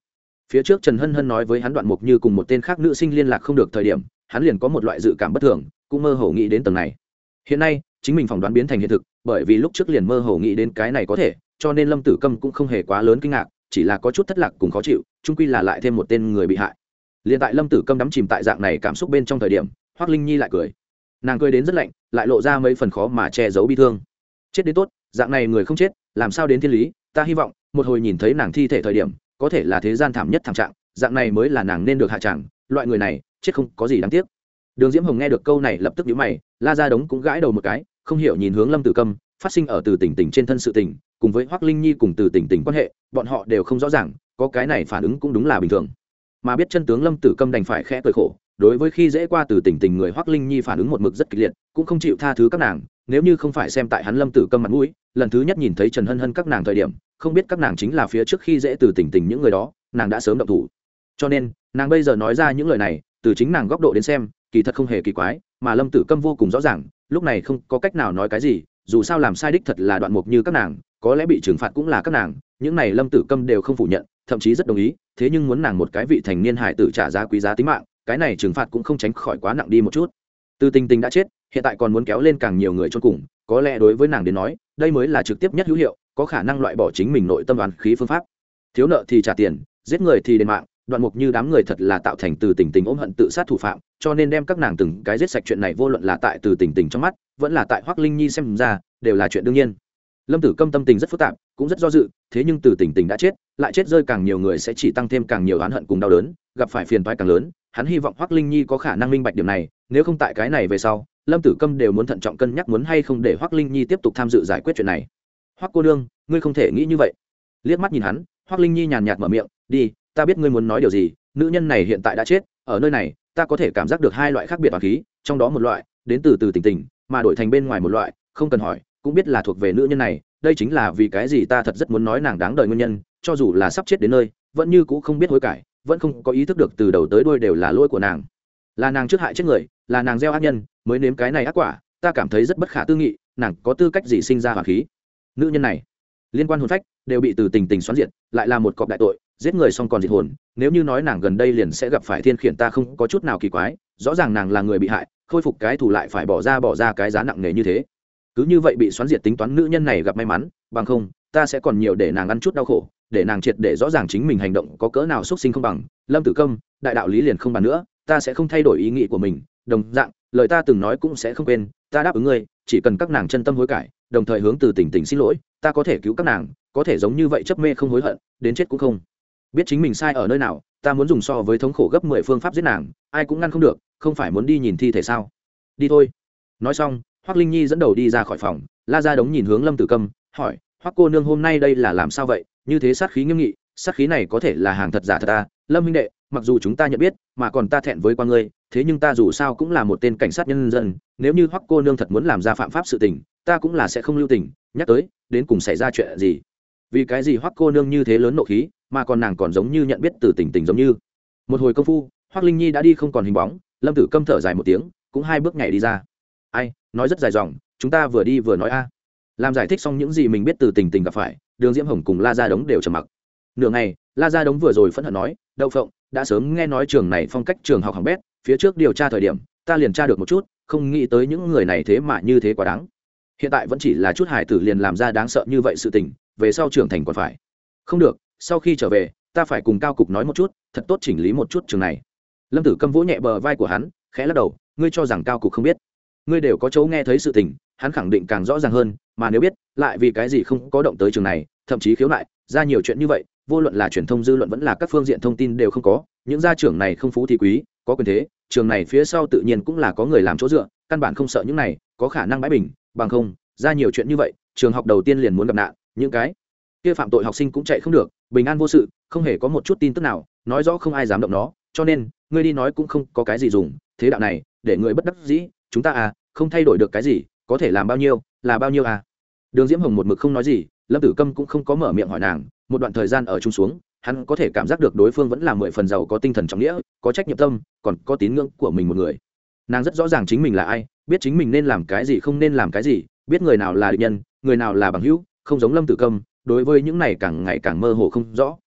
S1: phía trước trần hân hân nói với hắn đoạn mục như cùng một tên khác nữ sinh liên lạc không được thời điểm, hắn liền có một loại dự cảm bất thường, cũng mơ hồ nghĩ đến tầng này. Hiện nay, chính mình phỏng đoán biến thành hiện thực, bởi vì lúc trước liền mơ hồ nghĩ đến cái này có thể, cho nên lâm tử câm cũng không hề quá lớn kinh ngạc, chỉ là có chút thất lạc cùng khó chịu trung quy là lại thêm một tên người bị hại. Liền tại lâm tử câm đắm chìm tại dạng này cảm xúc bên trong thời điểm hoác linh nhi lại cười. Nàng cười đến rất lạnh, lại lộ ra mấy phần khó mà che giấu bi thương. Chết đến tốt, dạng này người không chết, làm sao đến thiên lý, ta hy vọng, một hồi nhìn thấy nàng thi thể thời điểm có thể là thế gian thảm nhất thảm trạng, dạng này mới là nàng nên được hạ trạng loại người này, chết không có gì đáng tiếc. Đường diễm hồng nghe được câu này lập tức nhíu mày, la ra đống cũng gãi đầu một cái, không hiểu nhìn hướng lâm tử câm, phát sinh ở từ tỉnh tỉnh trên thân sự tình, cùng với hoác linh nhi cùng từ tỉnh tỉnh quan hệ, bọn họ đều không rõ ràng, có cái này phản ứng cũng đúng là bình thường. Mà biết chân tướng lâm tử câm đành phải khẽ cười khổ, đối với khi dễ qua từ tỉnh tình người hoác linh nhi phản ứng một mực rất kịch liệt, cũng không chịu tha thứ các nàng, nếu như không phải xem tại hắn lâm tử câm mặt mũi, lần thứ nhất nhìn thấy trần hân hân các nàng thời điểm không biết các nàng chính là phía trước khi dễ từ tình tình những người đó, nàng đã sớm động thủ. Cho nên, nàng bây giờ nói ra những lời này, từ chính nàng góc độ đến xem, kỳ thật không hề kỳ quái, mà lâm tử câm vô cùng rõ ràng, lúc này không có cách nào nói cái gì, dù sao làm sai đích thật là đoạn mục như các nàng, có lẽ bị trừng phạt cũng là các nàng, những này lâm tử câm đều không phủ nhận, thậm chí rất đồng ý, thế nhưng muốn nàng một cái vị thành niên hải tử trả giá quý giá tính mạng, cái này trừng phạt cũng không tránh khỏi quá nặng đi một chút. Từ tình tình đã chết, hiện tại còn muốn kéo lên càng nhiều người cho cùng, có lẽ đối với nàng đến nói, đây mới là trực tiếp nhất hữu hiệu có khả năng loại bỏ chính mình nội tâm đoàn khí phương pháp. Thiếu nợ thì trả tiền, giết người thì đền mạng, đoạn mục như đám người thật là tạo thành từ tình tình ôm hận tự sát thủ phạm, cho nên đem các nàng từng cái giết sạch chuyện này vô luận là tại từ tình tình trong mắt, vẫn là tại hoác linh nhi xem ra, đều là chuyện đương nhiên. Lâm tử câm tâm tình rất phức tạp, cũng rất do dự, thế nhưng từ tình tình đã chết, lại chết rơi càng nhiều người sẽ chỉ tăng thêm càng nhiều oán hận cùng đau đớn, gặp phải phiền toái càng lớn, hắn hy vọng hoác linh nhi có khả năng minh bạch điểm này, nếu không tại cái này về sau, lâm tử câm đều muốn thận trọng cân nhắc muốn hay không để hoác linh nhi tiếp tục tham dự giải quyết chuyện này. Hoắc cô nương, ngươi không thể nghĩ như vậy. Liếc mắt nhìn hắn, Hoắc linh nhi nhàn nhạt mở miệng, đi, ta biết ngươi muốn nói điều gì, nữ nhân này hiện tại đã chết, ở nơi này, ta có thể cảm giác được hai loại khác biệt toàn khí, trong đó một loại, đến từ từ tình tình, mà đổi thành bên ngoài một loại, không cần hỏi, cũng biết là thuộc về nữ nhân này, đây chính là vì cái gì ta thật rất muốn nói nàng đáng đời nguyên nhân, cho dù là sắp chết đến nơi, vẫn như cũng không biết hối cải, vẫn không có ý thức được từ đầu tới đuôi đều là lỗi của nàng. Là nàng trước hại chết người, là nàng gieo ác nhân, mới nếm cái này ác quả, ta cảm thấy rất bất khả tư nghị, nàng có tư cách gì sinh ra hỏa khí? Nữ nhân này, liên quan hồn phách, đều bị từ tình tình xoắn diệt, lại là một cọc đại tội, giết người xong còn diệt hồn. Nếu như nói nàng gần đây liền sẽ gặp phải thiên khiển ta không có chút nào kỳ quái, rõ ràng nàng là người bị hại, khôi phục cái thù lại phải bỏ ra bỏ ra cái giá nặng nề như thế. Cứ như vậy bị xoắn diệt tính toán nữ nhân này gặp may mắn, bằng không, ta sẽ còn nhiều để nàng ăn chút đau khổ, để nàng triệt để rõ ràng chính mình hành động có cỡ nào xuất sinh không bằng. Lâm tử công, đại đạo lý liền không bàn nữa, ta sẽ không thay đổi ý nghĩ của mình. Đồng dạng, lời ta từng nói cũng sẽ không quên, ta đáp ứng ngươi, chỉ cần các nàng chân tâm hối cải đồng thời hướng từ tỉnh tỉnh xin lỗi, ta có thể cứu các nàng, có thể giống như vậy chấp mê không hối hận, đến chết cũng không. Biết chính mình sai ở nơi nào, ta muốn dùng so với thống khổ gấp mười phương pháp giết nàng, ai cũng ngăn không được, không phải muốn đi nhìn thi thể sao? Đi thôi. Nói xong hoác linh nhi dẫn đầu đi ra khỏi phòng, la ra đống nhìn hướng lâm tử câm, hỏi hoác cô nương hôm nay đây là làm sao vậy? Như thế sát khí nghiêm nghị, sát khí này có thể là hàng thật giả thật ta à? lâm minh đệ mặc dù chúng ta nhận biết, mà còn ta thẹn với qua ngươi, thế nhưng ta dù sao cũng là một tên cảnh sát nhân dân, nếu như hoắc cô nương thật muốn làm ra phạm pháp sự tình, ta cũng là sẽ không lưu tình, nhắc tới, đến cùng xảy ra chuyện gì. Vì cái gì hoắc cô nương như thế lớn nộ khí, mà còn nàng còn giống như nhận biết từ tình tình giống như. Một hồi công phu, hoắc linh nhi đã đi không còn hình bóng, lâm tử câm thở dài một tiếng, cũng hai bước nhảy đi ra. Ai, nói rất dài dòng, chúng ta vừa đi vừa nói a. Làm giải thích xong những gì mình biết từ tình tình gặp phải, đường diễm hồng cùng la gia đống đều trầm mặc. Nửa ngày, la gia đống vừa rồi phẫn hận nói, đậu phộng đã sớm nghe nói trường này phong cách trường học hỏng bét, phía trước điều tra thời điểm, ta liền tra được một chút, không nghĩ tới những người này thế mà như thế quá đáng. Hiện tại vẫn chỉ là chút hải tử liền làm ra đáng sợ như vậy sự tình, về sau trưởng thành còn phải. Không được, sau khi trở về, ta phải cùng cao cục nói một chút, thật tốt chỉnh lý một chút trường này. Lâm tử câm vỗ nhẹ bờ vai của hắn, khẽ lắc đầu, ngươi cho rằng cao cục không biết. Ngươi đều có chỗ nghe thấy sự tình, hắn khẳng định càng rõ ràng hơn, mà nếu biết, lại vì cái gì không có động tới trường này, thậm chí khiếu nại, ra nhiều chuyện như vậy vô luận là truyền thông dư luận vẫn là các phương diện thông tin đều không có, những gia trưởng này không phú thì quý, có quyền thế, trường này phía sau tự nhiên cũng là có người làm chỗ dựa, căn bản không sợ những này, có khả năng bãi bình, bằng không, ra nhiều chuyện như vậy, trường học đầu tiên liền muốn gặp nạn, những cái kia phạm tội học sinh cũng chạy không được, bình an vô sự, không hề có một chút tin tức nào, nói rõ không ai dám động nó, cho nên, ngươi đi nói cũng không có cái gì dùng, thế đạo này, để người bất đắc dĩ, chúng ta à không thay đổi được cái gì, có thể làm bao nhiêu, là bao nhiêu à? Đường diễm hồng một mực không nói gì, lâm tử câm cũng không có mở miệng hỏi nàng một đoạn thời gian ở chung xuống, hắn có thể cảm giác được đối phương vẫn là mười phần giàu có tinh thần trọng nghĩa, có trách nhiệm tâm, còn có tín ngưỡng của mình một người. Nàng rất rõ ràng chính mình là ai, biết chính mình nên làm cái gì không nên làm cái gì, biết người nào là địch nhân, người nào là bằng hữu, không giống lâm tử công đối với những này càng ngày càng mơ hồ không rõ.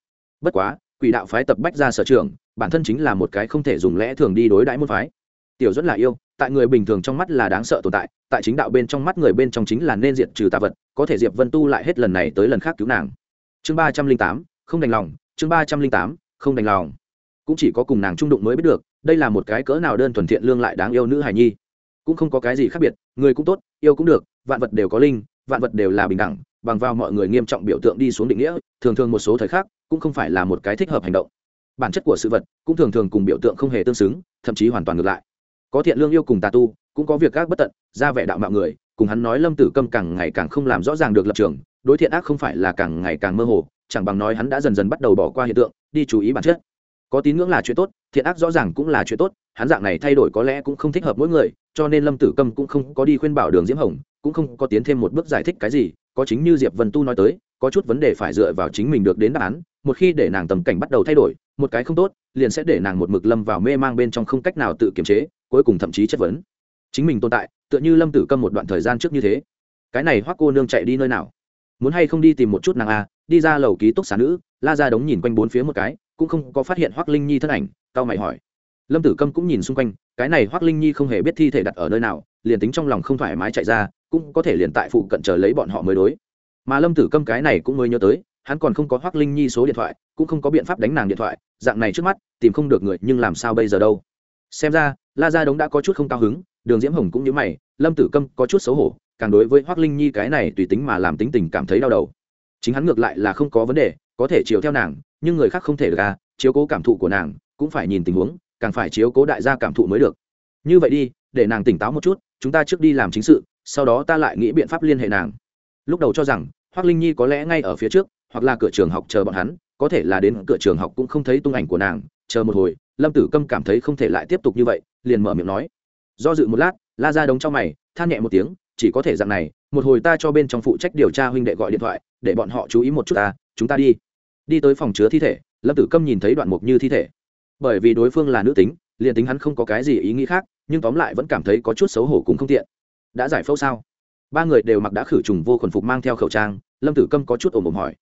S1: Bất quá, quỷ đạo phái tập bách ra sở trường, bản thân chính là một cái không thể dùng lẽ thường đi đối đãi môn phái. Tiểu rất là yêu, tại người bình thường trong mắt là đáng sợ tồn tại tại chính đạo bên trong mắt người bên trong chính là nên diệt trừ tà vật, có thể diệp vân tu lại hết lần này tới lần khác cứu nàng chương ba trăm linh tám, không đành lòng, chương ba trăm linh tám, không đành lòng. Cũng chỉ có cùng nàng trung đụng mới biết được, đây là một cái cỡ nào đơn thuần thiện lương lại đáng yêu nữ hài nhi. Cũng không có cái gì khác biệt, người cũng tốt, yêu cũng được, vạn vật đều có linh, vạn vật đều là bình đẳng, bằng vào mọi người nghiêm trọng biểu tượng đi xuống định nghĩa, thường thường một số thời khắc, cũng không phải là một cái thích hợp hành động. Bản chất của sự vật, cũng thường thường cùng biểu tượng không hề tương xứng, thậm chí hoàn toàn ngược lại. Có thiện lương yêu cùng tà tu, cũng có việc các bất tận, ra vẻ đạo mạo người, cùng hắn nói lâm tử câm càng ngày càng không làm rõ ràng được lập trường đối thiện ác không phải là càng ngày càng mơ hồ, chẳng bằng nói hắn đã dần dần bắt đầu bỏ qua hiện tượng, đi chú ý bản chất. Có tín ngưỡng là chuyện tốt, thiện ác rõ ràng cũng là chuyện tốt, hắn dạng này thay đổi có lẽ cũng không thích hợp mỗi người, cho nên lâm tử câm cũng không có đi khuyên bảo đường diễm hồng, cũng không có tiến thêm một bước giải thích cái gì, có chính như diệp vân tu nói tới, có chút vấn đề phải dựa vào chính mình được đến đáp án, một khi để nàng tầm cảnh bắt đầu thay đổi, một cái không tốt, liền sẽ để nàng một mực lâm vào mê mang bên trong không cách nào tự kiềm chế, cuối cùng thậm chí chất vấn. Chính mình tồn tại, tựa như lâm tử câm một đoạn thời gian trước như thế. Cái này hoắc cô nương chạy đi nơi nào? Muốn hay không đi tìm một chút nàng a đi ra lầu ký túc xá nữ, la ra đống nhìn quanh bốn phía một cái, cũng không có phát hiện hoắc linh nhi thân ảnh tao mày hỏi. Lâm tử câm cũng nhìn xung quanh, cái này hoắc linh nhi không hề biết thi thể đặt ở nơi nào, liền tính trong lòng không thoải mái chạy ra, cũng có thể liền tại phụ cận chờ lấy bọn họ mới đối. Mà lâm tử câm cái này cũng mới nhớ tới, hắn còn không có hoắc linh nhi số điện thoại, cũng không có biện pháp đánh nàng điện thoại, dạng này trước mắt, tìm không được người, nhưng làm sao bây giờ đâu? Xem ra, la gia đống đã có chút không cao hứng, đường diễm hồng cũng như mày, lâm tử câm có chút xấu hổ càng đối với hoắc linh nhi cái này tùy tính mà làm tính tình cảm thấy đau đầu. Chính hắn ngược lại là không có vấn đề, có thể chiều theo nàng, nhưng người khác không thể được à chiếu cố cảm thụ của nàng, cũng phải nhìn tình huống, càng phải chiếu cố đại gia cảm thụ mới được. Như vậy đi, để nàng tỉnh táo một chút, chúng ta trước đi làm chính sự, sau đó ta lại nghĩ biện pháp liên hệ nàng. Lúc đầu cho rằng hoác linh nhi có lẽ ngay ở phía trước, hoặc là cửa trường học chờ bọn hắn, có thể là đến cửa trường học cũng không thấy tung ảnh của nàng, chờ một hồi, lâm tử câm cảm thấy không thể lại tiếp tục như vậy, liền mở miệng nói. Do dự một lát, la ra đống trong mày, than nhẹ một tiếng chỉ có thể dạng này, một hồi ta cho bên trong phụ trách điều tra huynh đệ gọi điện thoại, để bọn họ chú ý một chút ta, chúng ta đi. Đi tới phòng chứa thi thể, lâm tử câm nhìn thấy đoạn mục như thi thể. Bởi vì đối phương là nữ tính, liền tính hắn không có cái gì ý nghĩ khác, nhưng tóm lại vẫn cảm thấy có chút xấu hổ cũng không tiện. Đã giải phẫu sao? Ba người đều mặc đã khử trùng vô khuẩn phục mang theo khẩu trang, lâm tử câm có chút ồm ồm hỏi.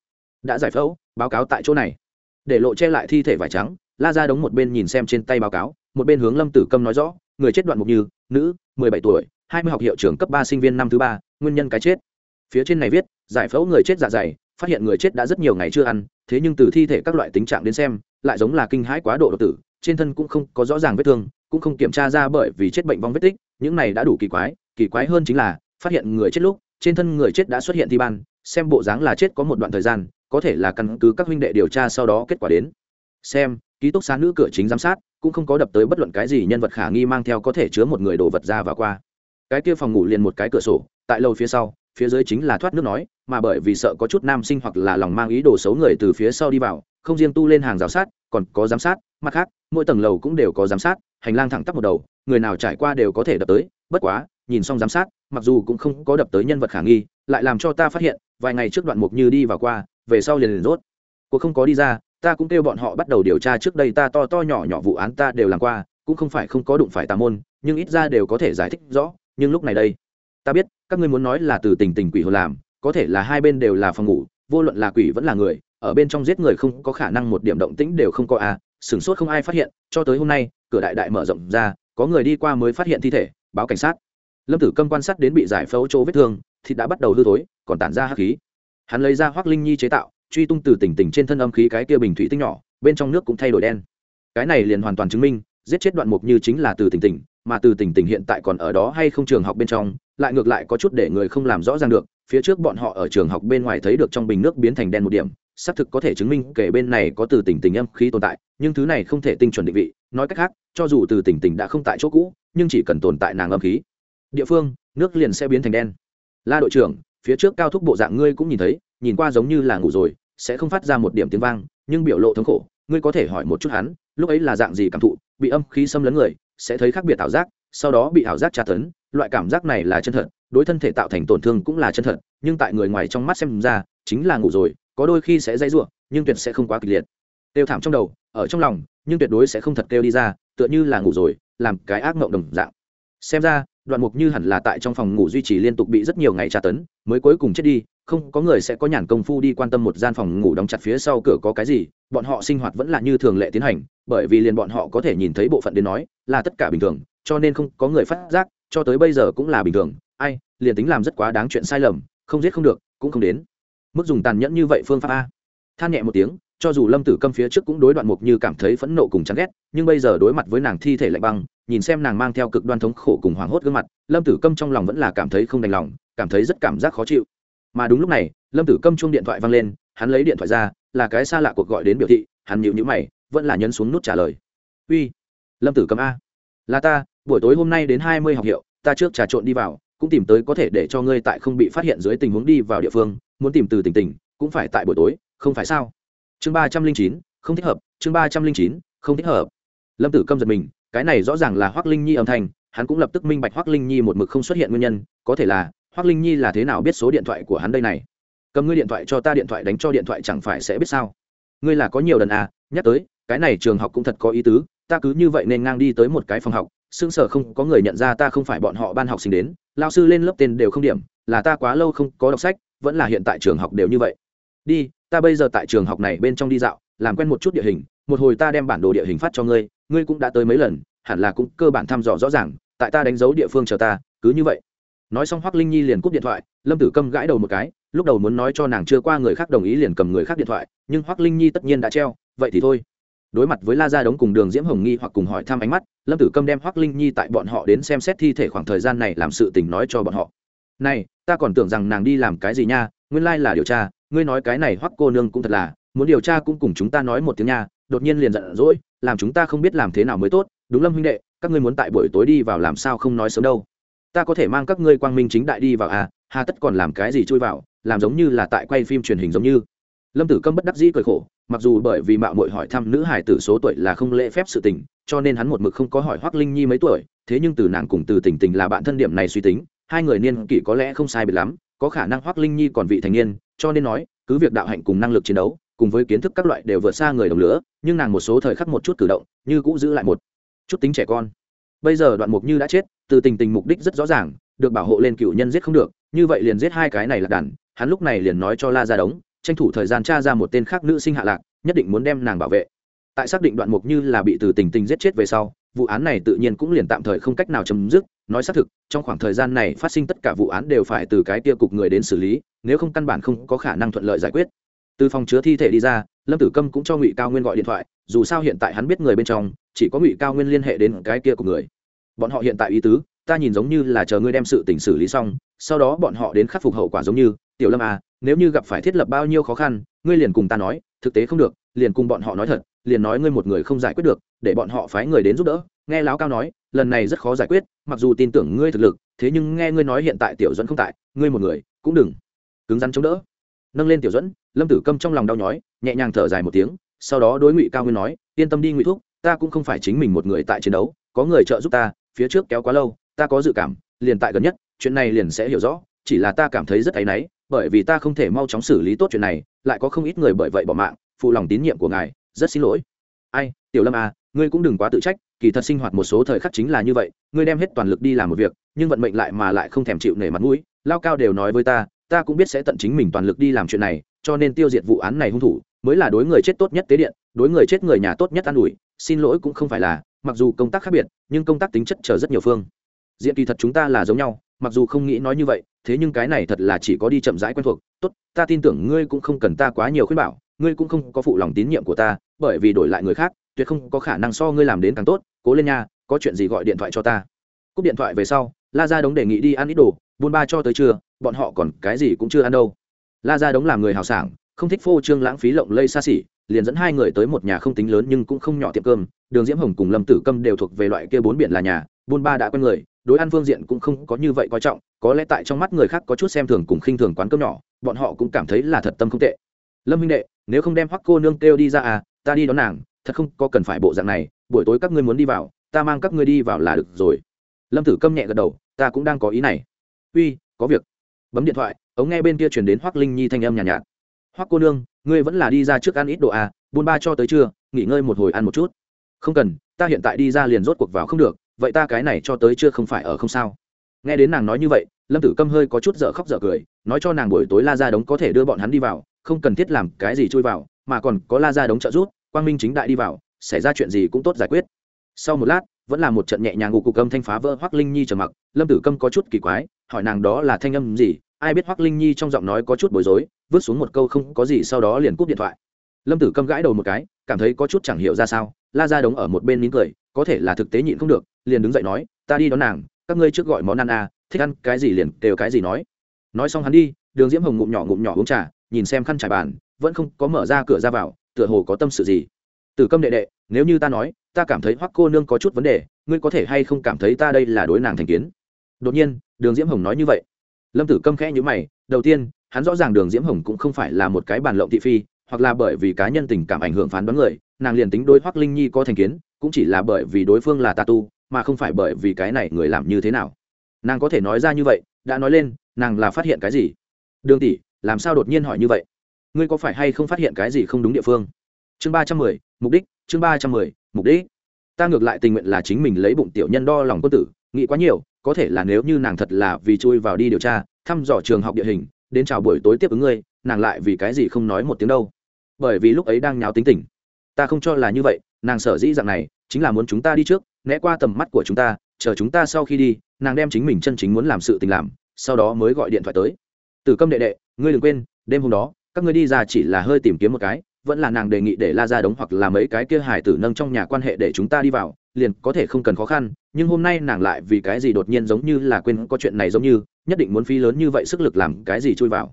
S1: Đã giải phẫu, báo cáo tại chỗ này. Để lộ che lại thi thể vải trắng, la ra đống một bên nhìn xem trên tay báo cáo, một bên hướng lâm tử câm nói rõ, người chết đoạn mục như, nữ, mười bảy tuổi hai mươi học hiệu trưởng cấp ba sinh viên năm thứ ba, nguyên nhân cái chết. Phía trên này viết, giải phẫu người chết dạ dày, phát hiện người chết đã rất nhiều ngày chưa ăn, thế nhưng từ thi thể các loại tình trạng đến xem, lại giống là kinh hãi quá độ độc tử, trên thân cũng không có rõ ràng vết thương, cũng không kiểm tra ra bởi vì chết bệnh vong vết tích, những này đã đủ kỳ quái kỳ quái hơn chính là, phát hiện người chết lúc, trên thân người chết đã xuất hiện thi ban, xem bộ dáng là chết có một đoạn thời gian, có thể là căn cứ các huynh đệ điều tra sau đó kết quả đến. Xem, ký túc xá nữ cửa chính giám sát, cũng không có đập tới bất luận cái gì nhân vật khả nghi mang theo có thể chứa một người đồ vật ra và qua cái kia phòng ngủ liền một cái cửa sổ, tại lầu phía sau, phía dưới chính là thoát nước nói, mà bởi vì sợ có chút nam sinh hoặc là lòng mang ý đồ xấu người từ phía sau đi vào, không riêng tu lên hàng rào sát, còn có giám sát, mặt khác, mỗi tầng lầu cũng đều có giám sát, hành lang thẳng tắp một đầu, người nào trải qua đều có thể đập tới, bất quá, nhìn xong giám sát, mặc dù cũng không có đập tới nhân vật khả nghi, lại làm cho ta phát hiện, vài ngày trước đoạn mục như đi vào qua, về sau liền liền rốt. Cuộc không có đi ra, ta cũng kêu bọn họ bắt đầu điều tra trước đây ta to to nhỏ nhỏ vụ án ta đều làm qua, cũng không phải không có đụng phải tà môn, nhưng ít ra đều có thể giải thích rõ nhưng lúc này đây, ta biết, các ngươi muốn nói là từ tình tình quỷ hồn làm, có thể là hai bên đều là phòng ngủ, vô luận là quỷ vẫn là người, ở bên trong giết người không có khả năng một điểm động tĩnh đều không có à sửng sốt không ai phát hiện, cho tới hôm nay, cửa đại đại mở rộng ra, có người đi qua mới phát hiện thi thể, báo cảnh sát. Lâm tử câm quan sát đến bị giải phẫu chỗ vết thương, thì đã bắt đầu hư thối, còn tản ra hắc khí. Hắn lấy ra hoác linh nhi chế tạo, truy tung từ tỉnh tỉnh trên thân âm khí cái kia bình thủy tinh nhỏ, bên trong nước cũng thay đổi đen. Cái này liền hoàn toàn chứng minh, giết chết đoạn mục như chính là từ tỉnh tỉnh mà từ tỉnh tỉnh hiện tại còn ở đó hay không trường học bên trong, lại ngược lại có chút để người không làm rõ ràng được, phía trước bọn họ ở trường học bên ngoài thấy được trong bình nước biến thành đen một điểm, xác thực có thể chứng minh kể bên này có từ tỉnh tỉnh âm khí tồn tại, nhưng thứ này không thể tinh chuẩn định vị, nói cách khác, cho dù từ tỉnh tỉnh đã không tại chỗ cũ, nhưng chỉ cần tồn tại nàng âm khí. Địa phương, nước liền sẽ biến thành đen. La đội trưởng, phía trước cao thúc bộ dạng ngươi cũng nhìn thấy, nhìn qua giống như là ngủ rồi, sẽ không phát ra một điểm tiếng vang, nhưng biểu lộ thống khổ, ngươi có thể hỏi một chút hắn, lúc ấy là dạng gì cảm thụ, bị âm khí xâm lấn người sẽ thấy khác biệt ảo giác, sau đó bị ảo giác tra tấn, loại cảm giác này là chân thật, đối thân thể tạo thành tổn thương cũng là chân thật, nhưng tại người ngoài trong mắt xem ra, chính là ngủ rồi, có đôi khi sẽ dãy ruộng, nhưng tuyệt sẽ không quá kịch liệt. Kêu thảm trong đầu, ở trong lòng, nhưng tuyệt đối sẽ không thật kêu đi ra, tựa như là ngủ rồi, làm cái ác mộng đồng dạng xem ra, đoạn mục như hẳn là tại trong phòng ngủ duy trì liên tục bị rất nhiều ngày tra tấn, mới cuối cùng chết đi, không có người sẽ có nhàn công phu đi quan tâm một gian phòng ngủ đóng chặt phía sau cửa có cái gì, bọn họ sinh hoạt vẫn là như thường lệ tiến hành, bởi vì liền bọn họ có thể nhìn thấy bộ phận đến nói, là tất cả bình thường, cho nên không có người phát giác, cho tới bây giờ cũng là bình thường. Ai, liền tính làm rất quá đáng chuyện sai lầm, không giết không được, cũng không đến. Mức dùng tàn nhẫn như vậy phương pháp a. Than nhẹ một tiếng cho dù lâm tử câm phía trước cũng đối đoạn mục như cảm thấy phẫn nộ cùng chán ghét, nhưng bây giờ đối mặt với nàng thi thể lạnh băng, nhìn xem nàng mang theo cực đoan thống khổ cùng hoảng hốt gương mặt, lâm tử câm trong lòng vẫn là cảm thấy không đành lòng, cảm thấy rất cảm giác khó chịu. Mà đúng lúc này, lâm tử câm chung điện thoại văng lên, hắn lấy điện thoại ra, là cái xa lạ cuộc gọi đến biểu thị, hắn nhịu nhữ mày, vẫn là nhấn xuống nút trả lời. Uy, lâm tử câm a, là ta, buổi tối hôm nay đến hai mươi học hiệu, ta trước trà trộn đi vào, cũng tìm tới có thể để cho ngươi tại không bị phát hiện dưới tình huống đi vào địa phương, muốn tìm từ tỉnh tỉnh, cũng phải tại buổi tối, không phải sao? Chương ba trăm linh chín, không thích hợp, chương ba trăm linh chín, không thích hợp. Lâm tử câm giật mình, cái này rõ ràng là hoác linh nhi âm thanh, hắn cũng lập tức minh bạch hoác linh nhi một mực không xuất hiện nguyên nhân, có thể là hoác linh nhi là thế nào biết số điện thoại của hắn đây này? Cầm ngươi điện thoại cho ta điện thoại đánh cho điện thoại chẳng phải sẽ biết sao? Ngươi là có nhiều lần à nhắc tới, cái này trường học cũng thật có ý tứ, ta cứ như vậy nên ngang đi tới một cái phòng học, xương sở không có người nhận ra ta không phải bọn họ ban học sinh đến lao sư lên lớp tên đều không điểm, là ta quá lâu không có đọc sách, vẫn là hiện tại trường học đều như vậy. Đi ta bây giờ tại trường học này bên trong đi dạo, làm quen một chút địa hình, một hồi ta đem bản đồ địa hình phát cho ngươi ngươi cũng đã tới mấy lần, hẳn là cũng cơ bản thăm dò rõ ràng, tại ta đánh dấu địa phương chờ ta, cứ như vậy. Nói xong Hoắc linh nhi liền cúp điện thoại, lâm tử câm gãi đầu một cái, lúc đầu muốn nói cho nàng chưa qua người khác đồng ý liền cầm người khác điện thoại, nhưng Hoắc linh nhi tất nhiên đã treo, vậy thì thôi. Đối mặt với la gia đống cùng đường diễm hồng nghi hoặc cùng hỏi thăm ánh mắt, lâm tử câm đem Hoắc linh nhi tại bọn họ đến xem xét thi thể khoảng thời gian này làm sự tình nói cho bọn họ. Này, ta còn tưởng rằng nàng đi làm cái gì nha, nguyên lai là điều tra ngươi nói cái này hoắc cô nương cũng thật là, muốn điều tra cũng cùng chúng ta nói một tiếng nha, đột nhiên liền giận dỗi, làm chúng ta không biết làm thế nào mới tốt. Đúng lâm huynh đệ, các ngươi muốn tại buổi tối đi vào làm sao không nói sớm đâu. Ta có thể mang các ngươi quang minh chính đại đi vào à hà tất còn làm cái gì chui vào, làm giống như là tại quay phim truyền hình giống như. Lâm tử câm bất đắc dĩ cười khổ, mặc dù bởi vì mạo muội hỏi thăm nữ hải tử số tuổi là không lễ phép sự tình, cho nên hắn một mực không có hỏi hoắc linh nhi mấy tuổi, thế nhưng từ nàng cùng từ tình tình là bạn thân điểm này suy tính, hai người niên kỷ có lẽ không sai biệt lắm, có khả năng hoắc linh nhi còn vị thành niên cho nên nói, cứ việc đạo hạnh cùng năng lực chiến đấu, cùng với kiến thức các loại đều vượt xa người đồng lứa, nhưng nàng một số thời khắc một chút cử động, như cũng giữ lại một chút tính trẻ con. Bây giờ đoạn mục như đã chết, từ tình tình mục đích rất rõ ràng, được bảo hộ lên cựu nhân giết không được, như vậy liền giết hai cái này là đàn, hắn lúc này liền nói cho la ra đống, tranh thủ thời gian tra ra một tên khác nữ sinh hạ lạc, nhất định muốn đem nàng bảo vệ. Tại xác định đoạn mục như là bị từ tình tình giết chết về sau vụ án này tự nhiên cũng liền tạm thời không cách nào chấm dứt, nói xác thực, trong khoảng thời gian này phát sinh tất cả vụ án đều phải từ cái tia cục người đến xử lý, nếu không căn bản không có khả năng thuận lợi giải quyết. Từ phòng chứa thi thể đi ra, lâm tử câm cũng cho ngụy cao nguyên gọi điện thoại, dù sao hiện tại hắn biết người bên trong, chỉ có ngụy cao nguyên liên hệ đến cái kia của người. Bọn họ hiện tại ý tứ, ta nhìn giống như là chờ ngươi đem sự tình xử lý xong, sau đó bọn họ đến khắc phục hậu quả giống như, tiểu lâm à nếu như gặp phải thiết lập bao nhiêu khó khăn, ngươi liền cùng ta nói, thực tế không được, liền cùng bọn họ nói thật liền nói ngươi một người không giải quyết được, để bọn họ phái người đến giúp đỡ. Nghe láo cao nói, lần này rất khó giải quyết, mặc dù tin tưởng ngươi thực lực, thế nhưng nghe ngươi nói hiện tại tiểu dẫn không tại, ngươi một người cũng đừng cứng rắn chống đỡ. Nâng lên tiểu dẫn lâm tử câm trong lòng đau nhói, nhẹ nhàng thở dài một tiếng, sau đó đối ngụy cao nguyên nói, yên tâm đi ngụy thúc, ta cũng không phải chính mình một người tại chiến đấu, có người trợ giúp ta, phía trước kéo quá lâu, ta có dự cảm, liền tại gần nhất, chuyện này liền sẽ hiểu rõ, chỉ là ta cảm thấy rất áy náy, bởi vì ta không thể mau chóng xử lý tốt chuyện này, lại có không ít người bởi vậy bỏ mạng, phụ lòng tín nhiệm của ngài rất xin lỗi. Ai, tiểu lâm à ngươi cũng đừng quá tự trách, kỳ thật sinh hoạt một số thời khắc chính là như vậy, ngươi đem hết toàn lực đi làm một việc, nhưng vận mệnh lại mà lại không thèm chịu nể mặt mũi, lao cao đều nói với ta ta cũng biết sẽ tận chính mình toàn lực đi làm chuyện này, cho nên tiêu diệt vụ án này hung thủ, mới là đối người chết tốt nhất tế điện, đối người chết người nhà tốt nhất an ủi, xin lỗi cũng không phải là, mặc dù công tác khác biệt, nhưng công tác tính chất chờ rất nhiều phương. Diện kỳ thật chúng ta là giống nhau, mặc dù không nghĩ nói như vậy, thế nhưng cái này thật là chỉ có đi chậm rãi quen thuộc, tốt, ta tin tưởng ngươi cũng không cần ta quá nhiều khuyên bảo ngươi cũng không có phụ lòng tín nhiệm của ta, bởi vì đổi lại người khác, tuyệt không có khả năng so ngươi làm đến càng tốt. Cố lên nha, có chuyện gì gọi điện thoại cho ta. Cúp điện thoại về sau, la ra đống đề nghị đi ăn ít đồ, buôn ba cho tới trưa, bọn họ còn cái gì cũng chưa ăn đâu. La ra đống làm người hào sảng, không thích phô trương lãng phí lộng lây xa xỉ, liền dẫn hai người tới một nhà không tính lớn nhưng cũng không nhỏ tiệm cơm. Đường diễm hồng cùng lâm tử câm đều thuộc về loại kia bốn biển là nhà, buôn ba đã quen người, đối ăn phương diện cũng không có như vậy coi trọng. Có lẽ tại trong mắt người khác có chút xem thường cùng khinh thường quán cơm nhỏ, bọn họ cũng cảm thấy là thật tâm không tệ lâm huynh đệ nếu không đem hoắc cô nương kêu đi ra à ta đi đón nàng thật không có cần phải bộ dạng này buổi tối các ngươi muốn đi vào ta mang các ngươi đi vào là được rồi. Lâm tử câm nhẹ gật đầu ta cũng đang có ý này. Uy có việc. Bấm điện thoại ống nghe bên kia chuyển đến hoắc linh nhi thanh âm nhàn nhạt, nhạt. Hoắc cô nương ngươi vẫn là đi ra trước ăn ít đồ à buôn ba cho tới trưa nghỉ ngơi một hồi ăn một chút. Không cần ta hiện tại đi ra liền rốt cuộc vào không được vậy ta cái này cho tới trưa không phải ở không sao. Nghe đến nàng nói như vậy lâm tử câm hơi có chút dở khóc dở cười nói cho nàng buổi tối la ra đống có thể đưa bọn hắn đi vào không cần thiết làm cái gì chui vào, mà còn có la ra đống trợ rút quang minh chính đại đi vào, xảy ra chuyện gì cũng tốt giải quyết. Sau một lát, vẫn là một trận nhẹ nhàng ngủ cục âm thanh phá vỡ hoắc linh nhi trầm mặc, lâm tử câm có chút kỳ quái, hỏi nàng đó là thanh âm gì, ai biết hoắc linh nhi trong giọng nói có chút bối rối, vứt xuống một câu không có gì sau đó liền cúp điện thoại. Lâm tử câm gãi đầu một cái, cảm thấy có chút chẳng hiểu ra sao, la ra đống ở một bên nín cười, có thể là thực tế nhịn không được, liền đứng dậy nói, ta đi đón nàng, các ngươi trước gọi món ăn à thích ăn cái gì liền đều cái gì nói. Nói xong hắn đi, đường diễm hồng ngụm nhỏ ngụm nhỏ uống trà nhìn xem khăn trải bàn, vẫn không có mở ra cửa ra vào, tựa hồ có tâm sự gì. Tử câm đệ đệ, nếu như ta nói, ta cảm thấy hoắc cô nương có chút vấn đề, ngươi có thể hay không cảm thấy ta đây là đối nàng thành kiến? Đột nhiên, đường diễm hồng nói như vậy. Lâm tử câm khẽ nhữ mày, đầu tiên, hắn rõ ràng đường diễm hồng cũng không phải là một cái bàn lộng thị phi, hoặc là bởi vì cá nhân tình cảm ảnh hưởng phán đoán người, nàng liền tính đối hoắc linh nhi có thành kiến, cũng chỉ là bởi vì đối phương là ta tu, mà không phải bởi vì cái này người làm như thế nào. Nàng có thể nói ra như vậy, đã nói lên, nàng là phát hiện cái gì? Đường tỷ làm sao đột nhiên hỏi như vậy? Ngươi có phải hay không phát hiện cái gì không đúng địa phương? Chương ba trăm mười, mục đích, chương ba trăm mười, mục đích. Ta ngược lại tình nguyện là chính mình lấy bụng tiểu nhân đo lòng quân tử, nghĩ quá nhiều, có thể là nếu như nàng thật là vì chui vào đi điều tra, thăm dò trường học địa hình, đến chào buổi tối tiếp ứng ngươi, nàng lại vì cái gì không nói một tiếng đâu? Bởi vì lúc ấy đang nháo tính tình. Ta không cho là như vậy, nàng sở dĩ dạng này, chính là muốn chúng ta đi trước, né qua tầm mắt của chúng ta, chờ chúng ta sau khi đi, nàng đem chính mình chân chính muốn làm sự tình làm, sau đó mới gọi điện thoại tới. Từ câm đệ đệ ngươi đừng quên, đêm hôm đó, các ngươi đi ra chỉ là hơi tìm kiếm một cái, vẫn là nàng đề nghị để la ra đống hoặc là mấy cái kia hải tử nâng trong nhà quan hệ để chúng ta đi vào, liền có thể không cần khó khăn, nhưng hôm nay nàng lại vì cái gì đột nhiên giống như là quên có chuyện này giống như, nhất định muốn phí lớn như vậy sức lực làm cái gì chui vào.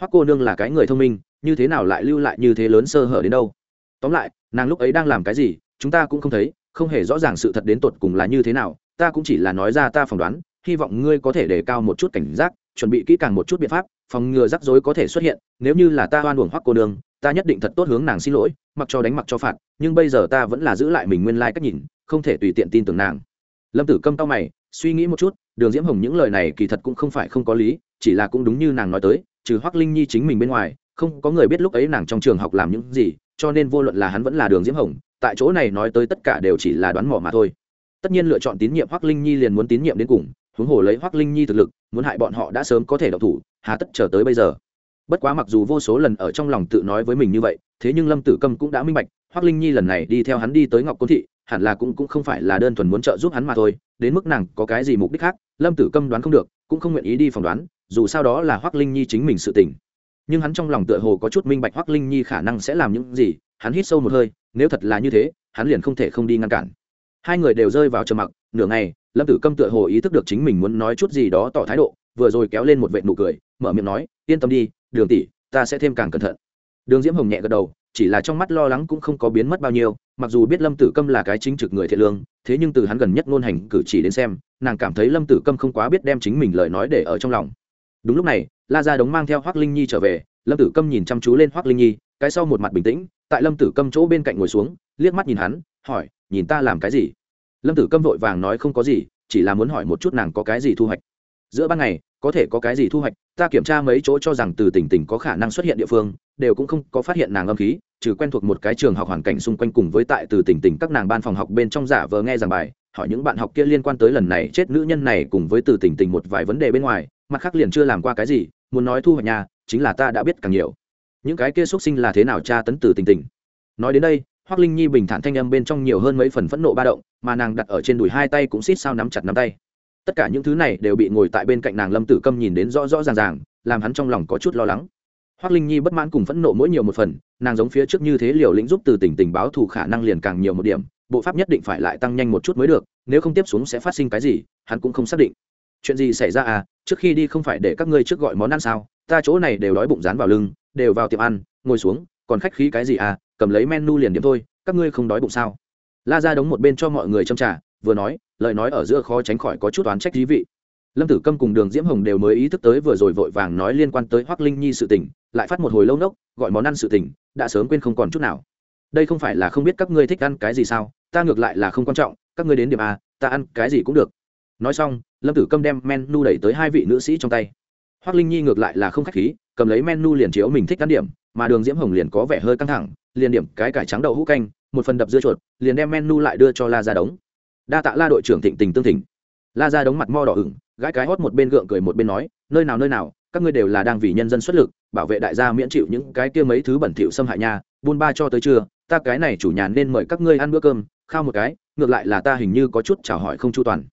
S1: Hoắc cô nương là cái người thông minh, như thế nào lại lưu lại như thế lớn sơ hở đến đâu? Tóm lại, nàng lúc ấy đang làm cái gì, chúng ta cũng không thấy, không hề rõ ràng sự thật đến tột cùng là như thế nào, ta cũng chỉ là nói ra ta phỏng đoán, hy vọng ngươi có thể đề cao một chút cảnh giác chuẩn bị kỹ càng một chút biện pháp, phòng ngừa rắc rối có thể xuất hiện, nếu như là ta oan uổng hoắc cô nương, ta nhất định thật tốt hướng nàng xin lỗi, mặc cho đánh mặc cho phạt, nhưng bây giờ ta vẫn là giữ lại mình nguyên lai、like、cách nhìn, không thể tùy tiện tin tưởng nàng. Lâm tử câm tao mày, suy nghĩ một chút, đường diễm hồng những lời này kỳ thật cũng không phải không có lý, chỉ là cũng đúng như nàng nói tới, trừ hoắc linh nhi chính mình bên ngoài, không có người biết lúc ấy nàng trong trường học làm những gì, cho nên vô luận là hắn vẫn là đường diễm hồng, tại chỗ này nói tới tất cả đều chỉ là đoán mỏ mà thôi. Tất nhiên lựa chọn tín nhiệm hoắc linh nhi liền muốn tín nhiệm đến cùng huống hồ lấy hoắc linh nhi thực lực, muốn hại bọn họ đã sớm có thể độc thủ, hà tất chờ tới bây giờ. Bất quá mặc dù vô số lần ở trong lòng tự nói với mình như vậy, thế nhưng lâm tử câm cũng đã minh bạch, hoắc linh nhi lần này đi theo hắn đi tới ngọc côn thị, hẳn là cũng cũng không phải là đơn thuần muốn trợ giúp hắn mà thôi, đến mức nàng có cái gì mục đích khác, lâm tử câm đoán không được, cũng không nguyện ý đi phỏng đoán, dù sao đó là hoắc linh nhi chính mình sự tình. Nhưng hắn trong lòng tựa hồ có chút minh bạch hoắc linh nhi khả năng sẽ làm những gì, hắn hít sâu một hơi, nếu thật là như thế, hắn liền không thể không đi ngăn cản hai người đều rơi vào trầm mặc, nửa ngày, lâm tử câm tựa hồ ý thức được chính mình muốn nói chút gì đó tỏ thái độ, vừa rồi kéo lên một vệ nụ cười, mở miệng nói, yên tâm đi, đường tỷ, ta sẽ thêm càng cẩn thận. Đường diễm hồng nhẹ gật đầu, chỉ là trong mắt lo lắng cũng không có biến mất bao nhiêu, mặc dù biết lâm tử câm là cái chính trực người thiện lương, thế nhưng từ hắn gần nhất ngôn hành cử chỉ đến xem, nàng cảm thấy lâm tử câm không quá biết đem chính mình lời nói để ở trong lòng. Đúng lúc này, la ra đống mang theo hoác linh nhi trở về, lâm tử câm nhìn chăm chú lên hoác linh nhi, cái sau một mặt bình tĩnh, tại lâm tử câm chỗ bên cạnh ngồi xuống, liếc mắt nhìn hắn, hỏi nhìn ta làm cái gì? Lâm tử câm vội vàng nói không có gì, chỉ là muốn hỏi một chút nàng có cái gì thu hoạch. Giữa ban ngày, có thể có cái gì thu hoạch, ta kiểm tra mấy chỗ cho rằng từ tỉnh tỉnh có khả năng xuất hiện địa phương, đều cũng không có phát hiện nàng âm khí, trừ quen thuộc một cái trường học hoàn cảnh xung quanh cùng với tại từ tỉnh tỉnh các nàng ban phòng học bên trong giả vờ nghe giảng bài, hỏi những bạn học kia liên quan tới lần này chết nữ nhân này cùng với từ tỉnh tỉnh một vài vấn đề bên ngoài, mặt khác liền chưa làm qua cái gì, muốn nói thu hoạch nhà, chính là ta đã biết càng nhiều. Những cái kia xuất sinh là thế nào tra tấn từ tỉnh tỉnh? Nói đến đây hoác linh nhi bình thản thanh âm bên trong nhiều hơn mấy phần phẫn nộ ba động, mà nàng đặt ở trên đùi hai tay cũng xít sao nắm chặt nắm tay. Tất cả những thứ này đều bị ngồi tại bên cạnh nàng lâm tử câm nhìn đến rõ rõ ràng ràng, làm hắn trong lòng có chút lo lắng. Hoác linh nhi bất mãn cùng phẫn nộ mỗi nhiều một phần, nàng giống phía trước như thế liều lĩnh giúp từ tỉnh tình báo thù khả năng liền càng nhiều một điểm, bộ pháp nhất định phải lại tăng nhanh một chút mới được, nếu không tiếp xuống sẽ phát sinh cái gì, hắn cũng không xác định. Chuyện gì xảy ra à? Trước khi đi không phải để các ngươi trước gọi món ăn sao? Ta chỗ này đều đói bụng dán vào lưng, đều vào tiệm ăn, ngồi xuống, còn khách khí cái gì à? Cầm lấy menu liền điểm thôi, các ngươi không đói bụng sao? La ra đống một bên cho mọi người châm trả vừa nói, lời nói ở giữa khó tránh khỏi có chút oán trách dí vị. Lâm tử câm cùng đường diễm hồng đều mới ý thức tới vừa rồi vội vàng nói liên quan tới hoác linh nhi sự tình, lại phát một hồi lâu nốc, gọi món ăn sự tình, đã sớm quên không còn chút nào. Đây không phải là không biết các ngươi thích ăn cái gì sao, ta ngược lại là không quan trọng, các ngươi đến điểm a, ta ăn cái gì cũng được. Nói xong, lâm tử câm đem menu đẩy tới hai vị nữ sĩ trong tay. Hoác linh nhi ngược lại là không k h á c h khí, cầm lấy menu liền chiếu mình thích ăn điểm, mà đường diễm hồng liền có vẻ hơi căng thẳng liền điểm cái cải trắng đậu hũ canh, một phần đập dưa chuột, liền đem menu lại đưa cho la ra đống. Đa tạ la đội trưởng thịnh tình tương thỉnh. La ra đống mặt mo đỏ ửng, gãi cái hót một bên gượng cười một bên nói, nơi nào nơi nào, các ngươi đều là đang vì nhân dân xuất lực, bảo vệ đại gia miễn chịu những cái kia mấy thứ bẩn thỉu xâm hại nha, buôn ba cho tới trưa, ta cái này chủ nhà nên mời các ngươi ăn bữa cơm, khao một cái, ngược lại là ta hình như có chút chào hỏi không chu toàn.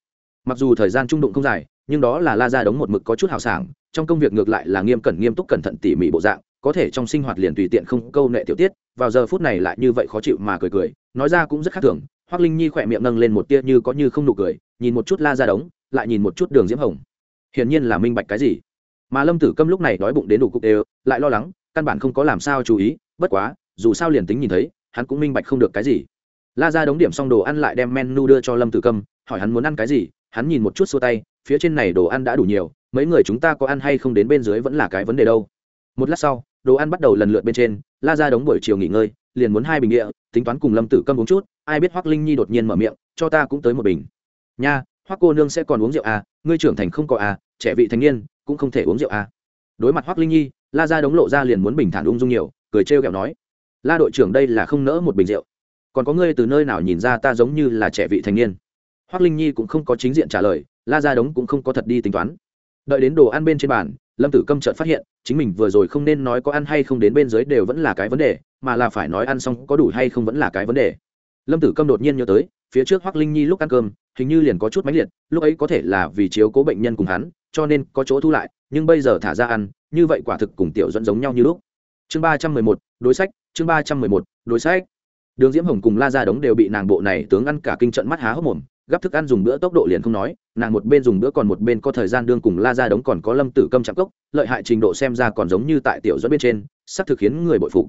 S1: Mặc dù thời gian trung đụng không dài, nhưng đó là la ra đống một mực có chút hào sảng, trong công việc ngược lại là nghiêm cẩn nghiêm túc cẩn thận tỉ mỉ bộ dạng có thể trong sinh hoạt liền tùy tiện không câu nệ tiểu tiết, vào giờ phút này lại như vậy khó chịu mà cười cười, nói ra cũng rất khác thường hoác linh nhi khỏe miệng nâng lên một tia như có như không nụ cười, nhìn một chút la ra đống, lại nhìn một chút đường diễm hồng. Hiển nhiên là minh bạch cái gì. Mà lâm tử câm lúc này đói bụng đến đủ cục đều, lại lo lắng, căn bản không có làm sao chú ý, bất quá, dù sao liền tính nhìn thấy, hắn cũng minh bạch không được cái gì. La ra đống điểm xong đồ ăn lại đem menu đưa cho lâm tử câm, hỏi hắn muốn ăn cái gì, hắn nhìn một chút xua tay, phía trên này đồ ăn đã đủ nhiều, mấy người chúng ta có ăn hay không đến bên dưới vẫn là cái vấn đề đâu. Một lát sau đồ ăn bắt đầu lần lượt bên trên, la ra đống buổi chiều nghỉ ngơi, liền muốn hai bình địa, tính toán cùng lâm tử câm uống chút, ai biết hoác linh nhi đột nhiên mở miệng, cho ta cũng tới một bình. Nha hoác cô nương sẽ còn uống rượu à ngươi trưởng thành không có à trẻ vị thành niên, cũng không thể uống rượu à. Đối mặt hoác linh nhi, la ra đống lộ ra liền muốn bình thản ung dung nhiều, cười trêu ghẹo nói, la đội trưởng đây là không nỡ một bình rượu. Còn có ngươi từ nơi nào nhìn ra ta giống như là trẻ vị thành niên? Hoác linh nhi cũng không có chính diện trả lời, la ra đống cũng không có thật đi tính toán. Đợi đến đồ ăn bên trên bàn lâm tử câm chợt phát hiện, chính mình vừa rồi không nên nói có ăn hay không đến bên dưới đều vẫn là cái vấn đề, mà là phải nói ăn xong có đủ hay không vẫn là cái vấn đề. Lâm tử câm đột nhiên nhớ tới, phía trước hoác linh nhi lúc ăn cơm, hình như liền có chút mánh liệt, lúc ấy có thể là vì chiếu cố bệnh nhân cùng hắn, cho nên có chỗ thu lại, nhưng bây giờ thả ra ăn, như vậy quả thực cùng tiểu dẫn giống nhau như lúc. Chương ba trăm mười một, đối sách, chương ba trăm mười một, đối sách. Đường diễm hồng cùng la ra đống đều bị nàng bộ này tướng ăn cả kinh trận mắt há hốc mồm gắp thức ăn dùng bữa tốc độ liền không nói, nàng một bên dùng bữa còn một bên có thời gian đương cùng la ra đống còn có lâm tử câm chạm cốc, lợi hại trình độ xem ra còn giống như tại tiểu dẫn bên trên, sắp thực khiến người bội phục.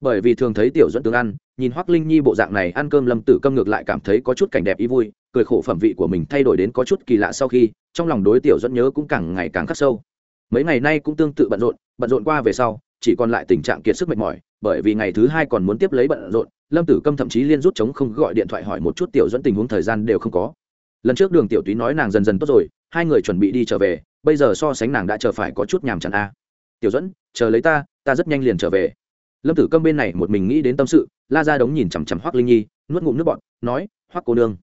S1: bởi vì thường thấy tiểu dẫn tướng ăn, nhìn hoắc linh nhi bộ dạng này ăn cơm lâm tử câm ngược lại cảm thấy có chút cảnh đẹp ý vui, cười khổ phẩm vị của mình thay đổi đến có chút kỳ lạ sau khi, trong lòng đối tiểu dẫn nhớ cũng càng ngày càng khắc sâu mấy ngày nay cũng tương tự bận rộn bận rộn qua về sau chỉ còn lại tình trạng kiệt sức mệt mỏi, bởi vì ngày thứ hai còn muốn tiếp lấy bận rộn, lâm tử câm thậm chí liên rút chống không gọi điện thoại hỏi một chút tiểu dẫn tình huống thời gian đều không có. Lần trước đường tiểu túy nói nàng dần dần tốt rồi, hai người chuẩn bị đi trở về, bây giờ so sánh nàng đã chờ phải có chút nhàm chán a tiểu dẫn, chờ lấy ta ta rất nhanh liền trở về. Lâm tử câm bên này một mình nghĩ đến tâm sự, la ra đống nhìn chằm chằm hoác linh nhi, nuốt ngụm nước bọn nói hoác cô nương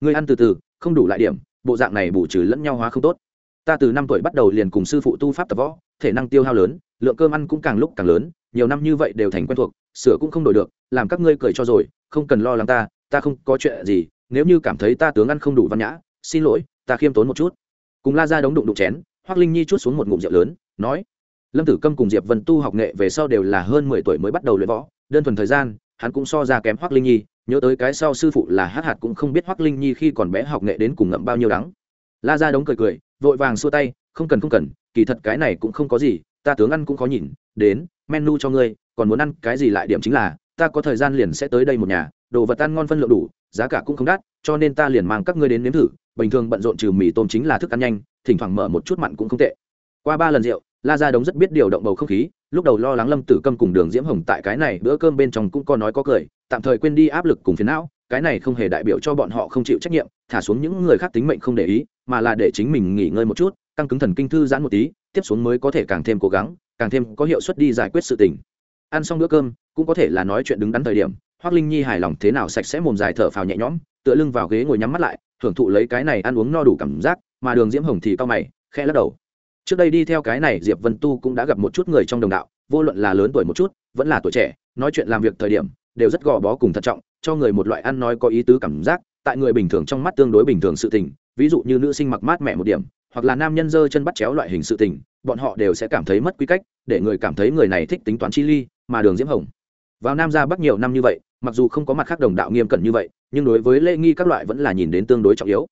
S1: người ăn từ từ, không đủ lại điểm, bộ dạng này bù trừ lẫn nhau hóa không tốt ta từ năm tuổi bắt đầu liền cùng sư phụ tu pháp tập võ, thể năng tiêu hao lớn, lượng cơm ăn cũng càng lúc càng lớn, nhiều năm như vậy đều thành quen thuộc, sửa cũng không đổi được, làm các ngươi cười cho rồi, không cần lo lắng ta ta không có chuyện gì, nếu như cảm thấy ta tướng ăn không đủ văn nhã, xin lỗi, ta khiêm tốn một chút. Cùng la ra đống đụng đụng chén hoác linh nhi chút xuống một ngụm rượu lớn, nói, lâm tử câm cùng diệp vân tu học nghệ về sau đều là hơn mười tuổi mới bắt đầu luyện võ, đơn thuần thời gian, hắn cũng so ra kém hoác linh nhi, nhớ tới cái sau sư phụ là hát hạt cũng không biết hoác linh nhi khi còn bé học nghệ đến cùng ngậm bao nhiêu đắng la ra đống cười cười, vội vàng xua tay, không cần không cần, kỳ thật cái này cũng không có gì, ta tướng ăn cũng khó nhìn, đến, menu cho ngươi, còn muốn ăn cái gì lại điểm chính là, ta có thời gian liền sẽ tới đây một nhà, đồ vật ăn ngon phân lượng đủ, giá cả cũng không đắt, cho nên ta liền mang các ngươi đến nếm thử, bình thường bận rộn trừ mì tôm chính là thức ăn nhanh, thỉnh thoảng mở một chút mặn cũng không tệ. Qua ba lần rượu, la gia đống rất biết điều động bầu không khí, lúc đầu lo lắng lâm tử câm cùng đường diễm hồng tại cái này bữa cơm bên trong cũng có nói có cười, tạm thời quên đi áp lực cùng phiền não cái này không hề đại biểu cho bọn họ không chịu trách nhiệm, thả xuống những người khác tính mệnh không để ý, mà là để chính mình nghỉ ngơi một chút tăng cứng thần kinh thư giãn một tí, tiếp xuống mới có thể càng thêm cố gắng, càng thêm có hiệu suất đi giải quyết sự tình. Ăn xong bữa cơm, cũng có thể là nói chuyện đứng đắn thời điểm hoác linh nhi hài lòng thế nào sạch sẽ mồm dài thở phào nhẹ nhõm, tựa lưng vào ghế ngồi nhắm mắt lại thưởng thụ lấy cái này ăn uống no đủ cảm giác, mà đường diễm hồng thì cao mày, khẽ lắc đầu. Trước đây đi theo cái này, diệp vân tu cũng đã gặp một chút người trong đồng đạo, vô luận là lớn tuổi một chút, vẫn là tuổi trẻ, nói chuyện làm việc thời điểm, đều rất gò bó cùng thận trọng cho người một loại ăn nói có ý tứ cảm giác, tại người bình thường trong mắt tương đối bình thường sự tình, ví dụ như nữ sinh mặc mát mẹ một điểm, hoặc là nam nhân dơ chân bắt chéo loại hình sự tình, bọn họ đều sẽ cảm thấy mất quy cách, để người cảm thấy người này thích tính toán chi ly, mà đường diễm hồng. Vào nam ra bắc nhiều năm như vậy, mặc dù không có mặt khác đồng đạo nghiêm cẩn như vậy, nhưng đối với lễ nghi các loại vẫn là nhìn đến tương đối trọng yếu.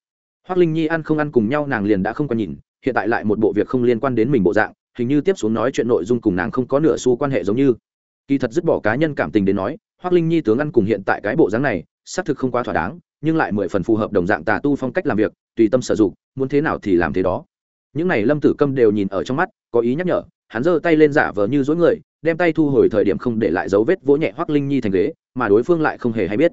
S1: Hoác linh nhi ăn không ăn cùng nhau nàng liền đã không có nhìn, hiện tại lại một bộ việc không liên quan đến mình bộ dạng, hình như tiếp xuống nói chuyện nội dung cùng nàng không có nửa xu quan hệ giống như. Kỳ thật dứt bỏ cá nhân cảm tình đến nói hoác linh nhi tướng ăn cùng hiện tại cái bộ dáng này, xác thực không quá thỏa đáng, nhưng lại mười phần phù hợp đồng dạng tà tu phong cách làm việc, tùy tâm sử dụng, muốn thế nào thì làm thế đó. Những này lâm tử câm đều nhìn ở trong mắt, có ý nhắc nhở, hắn giơ tay lên giả vờ như dối người, đem tay thu hồi thời điểm không để lại dấu vết vỗ nhẹ hoác linh nhi thành ghế, mà đối phương lại không hề hay biết.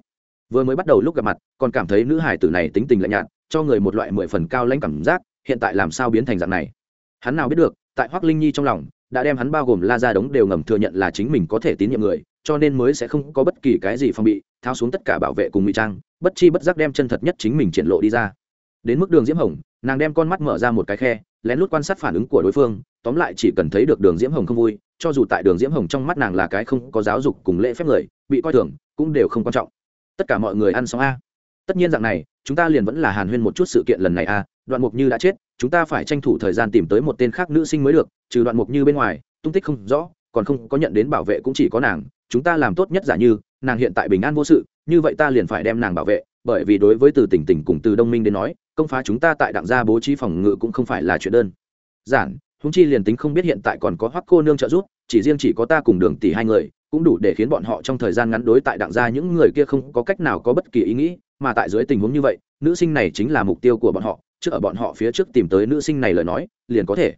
S1: Vừa mới bắt đầu lúc gặp mặt, còn cảm thấy nữ hải tử này tính tình lạnh nhạt, cho người một loại mười phần cao lãnh cảm giác, hiện tại làm sao biến thành dạng này? Hắn nào biết được, tại hoác linh nhi trong lòng, đã đem hắn bao gồm la ra đống đều ngầm thừa nhận là chính mình có thể tín nhiệm người cho nên mới sẽ không có bất kỳ cái gì phòng bị, tháo xuống tất cả bảo vệ cùng ngụy trang, bất chi bất giác đem chân thật nhất chính mình triển lộ đi ra. Đến mức đường diễm hồng, nàng đem con mắt mở ra một cái khe, lén lút quan sát phản ứng của đối phương, tóm lại chỉ cần thấy được đường diễm hồng không vui, cho dù tại đường diễm hồng trong mắt nàng là cái không có giáo dục cùng lễ phép người, bị coi thường, cũng đều không quan trọng. Tất cả mọi người ăn xong a. Tất nhiên dạng này, chúng ta liền vẫn là hàn huyên một chút sự kiện lần này a, đoạn mục như đã chết, chúng ta phải tranh thủ thời gian tìm tới một tên khác nữ sinh mới được, trừ đoạn mục như bên ngoài, tung tích không rõ, còn không có nhận đến bảo vệ cũng chỉ có nàng chúng ta làm tốt nhất giả như, nàng hiện tại bình an vô sự, như vậy ta liền phải đem nàng bảo vệ, bởi vì đối với từ tỉnh tỉnh cùng từ đông minh đến nói, công phá chúng ta tại đặng gia bố trí phòng ngự cũng không phải là chuyện đơn giản húng chi liền tính không biết hiện tại còn có hoắc cô nương trợ giúp, chỉ riêng chỉ có ta cùng đường tỷ hai người, cũng đủ để khiến bọn họ trong thời gian ngắn đối tại đặng gia những người kia không có cách nào có bất kỳ ý nghĩ, mà tại dưới tình huống như vậy, nữ sinh này chính là mục tiêu của bọn họ, trước ở bọn họ phía trước tìm tới nữ sinh này lời nói, liền có thể,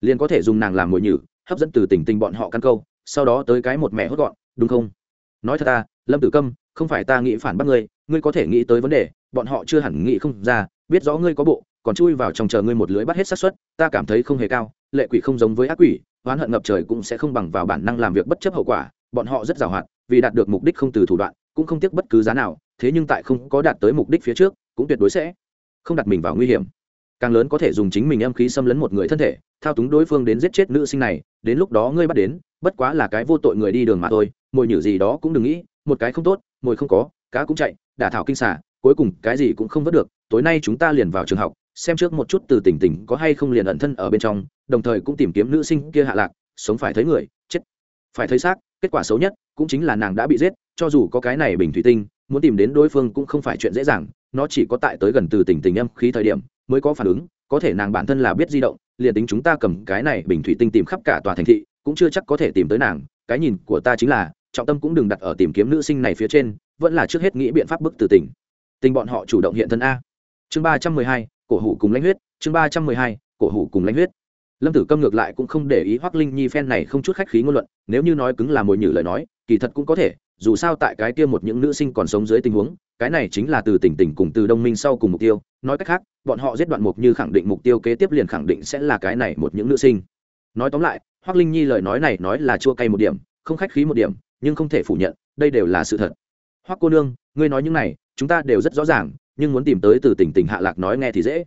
S1: liền có thể dùng nàng làm mồi nhử, hấp dẫn từ tình tình bọn họ căn câu, sau đó tới cái một mẹ hốt gọn đúng không? Nói thật ta, lâm tử câm, không phải ta nghĩ phản bác ngươi ngươi có thể nghĩ tới vấn đề, bọn họ chưa hẳn nghĩ không ra, biết rõ ngươi có bộ, còn chui vào trong chờ ngươi một lưới bắt hết xác suất, ta cảm thấy không hề cao, lệ quỷ không giống với ác quỷ, oán hận ngập trời cũng sẽ không bằng vào bản năng làm việc bất chấp hậu quả, bọn họ rất giàu hoạt vì đạt được mục đích không từ thủ đoạn, cũng không tiếc bất cứ giá nào, thế nhưng tại không có đạt tới mục đích phía trước, cũng tuyệt đối sẽ không đặt mình vào nguy hiểm. Càng lớn có thể dùng chính mình âm khí xâm lấn một người thân thể, thao túng đối phương đến giết chết nữ sinh này, đến lúc đó ngươi bắt đến bất quá là cái vô tội người đi đường mà thôi, mồi nhử gì đó cũng đừng nghĩ, một cái không tốt, mồi không có, cá cũng chạy, đả thảo kinh xả cuối cùng cái gì cũng không vớt được, tối nay chúng ta liền vào trường học, xem trước một chút từ tỉnh tỉnh có hay không liền ẩn thân ở bên trong, đồng thời cũng tìm kiếm nữ sinh kia hạ lạc, sống phải thấy người, chết. Phải thấy xác, kết quả xấu nhất cũng chính là nàng đã bị giết, cho dù có cái này bình thủy tinh, muốn tìm đến đối phương cũng không phải chuyện dễ dàng, nó chỉ có tại tới gần từ tỉnh tỉnh âm khí thời điểm mới có phản ứng, có thể nàng bản thân là biết di động, liền tính chúng ta cầm cái này bình thủy tinh tìm khắp cả tòa thành thị cũng chưa chắc có thể tìm tới nàng, cái nhìn của ta chính là, trọng tâm cũng đừng đặt ở tìm kiếm nữ sinh này phía trên, vẫn là trước hết nghĩ biện pháp bức từ tỉnh tình bọn họ chủ động hiện thân a. Chương ba trăm mười hai, cổ hủ cùng lãnh huyết, chương ba trăm mười hai, cổ hủ cùng lãnh huyết. Lâm tử câm ngược lại cũng không để ý hoác linh nhi phen này không chút khách khí ngôn luận, nếu như nói cứng là mồi nhử lời nói, kỳ thật cũng có thể, dù sao tại cái kia một những nữ sinh còn sống dưới tình huống, cái này chính là từ tỉnh tỉnh cùng từ đông minh sau cùng mục tiêu, nói cách khác, bọn họ giết đoạn mục như khẳng định mục tiêu kế tiếp liền khẳng định sẽ là cái này một những nữ sinh. Nói tóm lại Hoắc linh nhi lời nói này nói là chua cay một điểm, không khách khí một điểm, nhưng không thể phủ nhận, đây đều là sự thật. Hoắc cô nương, ngươi nói những này, chúng ta đều rất rõ ràng, nhưng muốn tìm tới từ tỉnh tỉnh hạ lạc nói nghe thì dễ.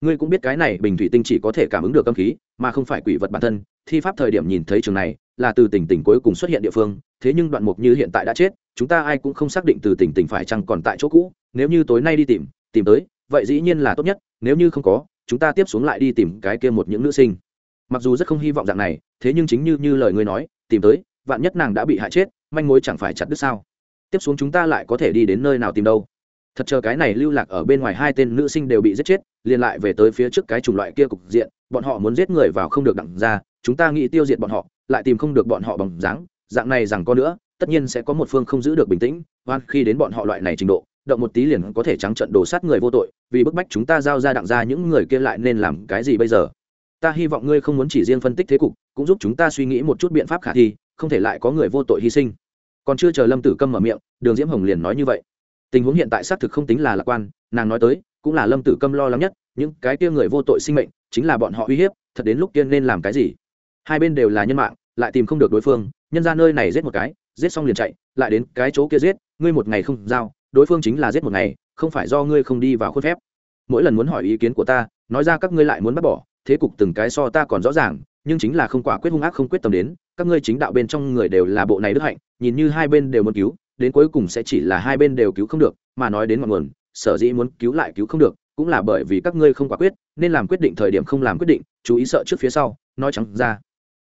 S1: Ngươi cũng biết cái này bình thủy tinh chỉ có thể cảm ứng được âm khí, mà không phải quỷ vật bản thân, thi pháp thời điểm nhìn thấy trường này, là từ tỉnh tỉnh cuối cùng xuất hiện địa phương, thế nhưng đoạn mục như hiện tại đã chết, chúng ta ai cũng không xác định từ tỉnh tỉnh phải chăng còn tại chỗ cũ, nếu như tối nay đi tìm tìm tới, vậy dĩ nhiên là tốt nhất, nếu như không có, chúng ta tiếp xuống lại đi tìm cái kia một những nữ sinh mặc dù rất không hy vọng dạng này, thế nhưng chính như như lời ngươi nói, tìm tới, vạn nhất nàng đã bị hại chết, manh mối chẳng phải chặt đứt sao? Tiếp xuống chúng ta lại có thể đi đến nơi nào tìm đâu? Thật chờ cái này lưu lạc ở bên ngoài hai tên nữ sinh đều bị giết chết, liền lại về tới phía trước cái chủng loại kia cục diện, bọn họ muốn giết người vào không được đặng ra, chúng ta nghĩ tiêu diệt bọn họ, lại tìm không được bọn họ bằng dáng, dạng này rằng có nữa, tất nhiên sẽ có một phương không giữ được bình tĩnh, hoan khi đến bọn họ loại này trình độ, động một tí liền có thể trắng trận đổ sát người vô tội, vì bức bách chúng ta giao ra đặng ra những người kia lại nên làm cái gì bây giờ? Ta hy vọng ngươi không muốn chỉ riêng phân tích thế cục, cũng giúp chúng ta suy nghĩ một chút biện pháp khả thi, không thể lại có người vô tội hy sinh. Còn chưa chờ lâm tử câm mở miệng, đường diễm hồng liền nói như vậy. Tình huống hiện tại xác thực không tính là lạc quan, nàng nói tới, cũng là lâm tử câm lo lắng nhất, những cái kia người vô tội sinh mệnh, chính là bọn họ uy hiếp, thật đến lúc tiên nên làm cái gì? Hai bên đều là nhân mạng, lại tìm không được đối phương, nhân ra nơi này giết một cái, giết xong liền chạy, lại đến cái chỗ kia giết, ngươi một ngày không giao, đối phương chính là giết một ngày, không phải do ngươi không đi vào khuôn phép. Mỗi lần muốn hỏi ý kiến của ta, nói ra các ngươi lại muốn bắt bỏ thế cục từng cái so ta còn rõ ràng, nhưng chính là không quả quyết hung ác không quyết tâm đến, các ngươi chính đạo bên trong người đều là bộ này đức hạnh, nhìn như hai bên đều muốn cứu, đến cuối cùng sẽ chỉ là hai bên đều cứu không được, mà nói đến ngọn nguồn, sở dĩ muốn cứu lại cứu không được, cũng là bởi vì các ngươi không quả quyết, nên làm quyết định thời điểm không làm quyết định, chú ý sợ trước phía sau, nói chẳng ra.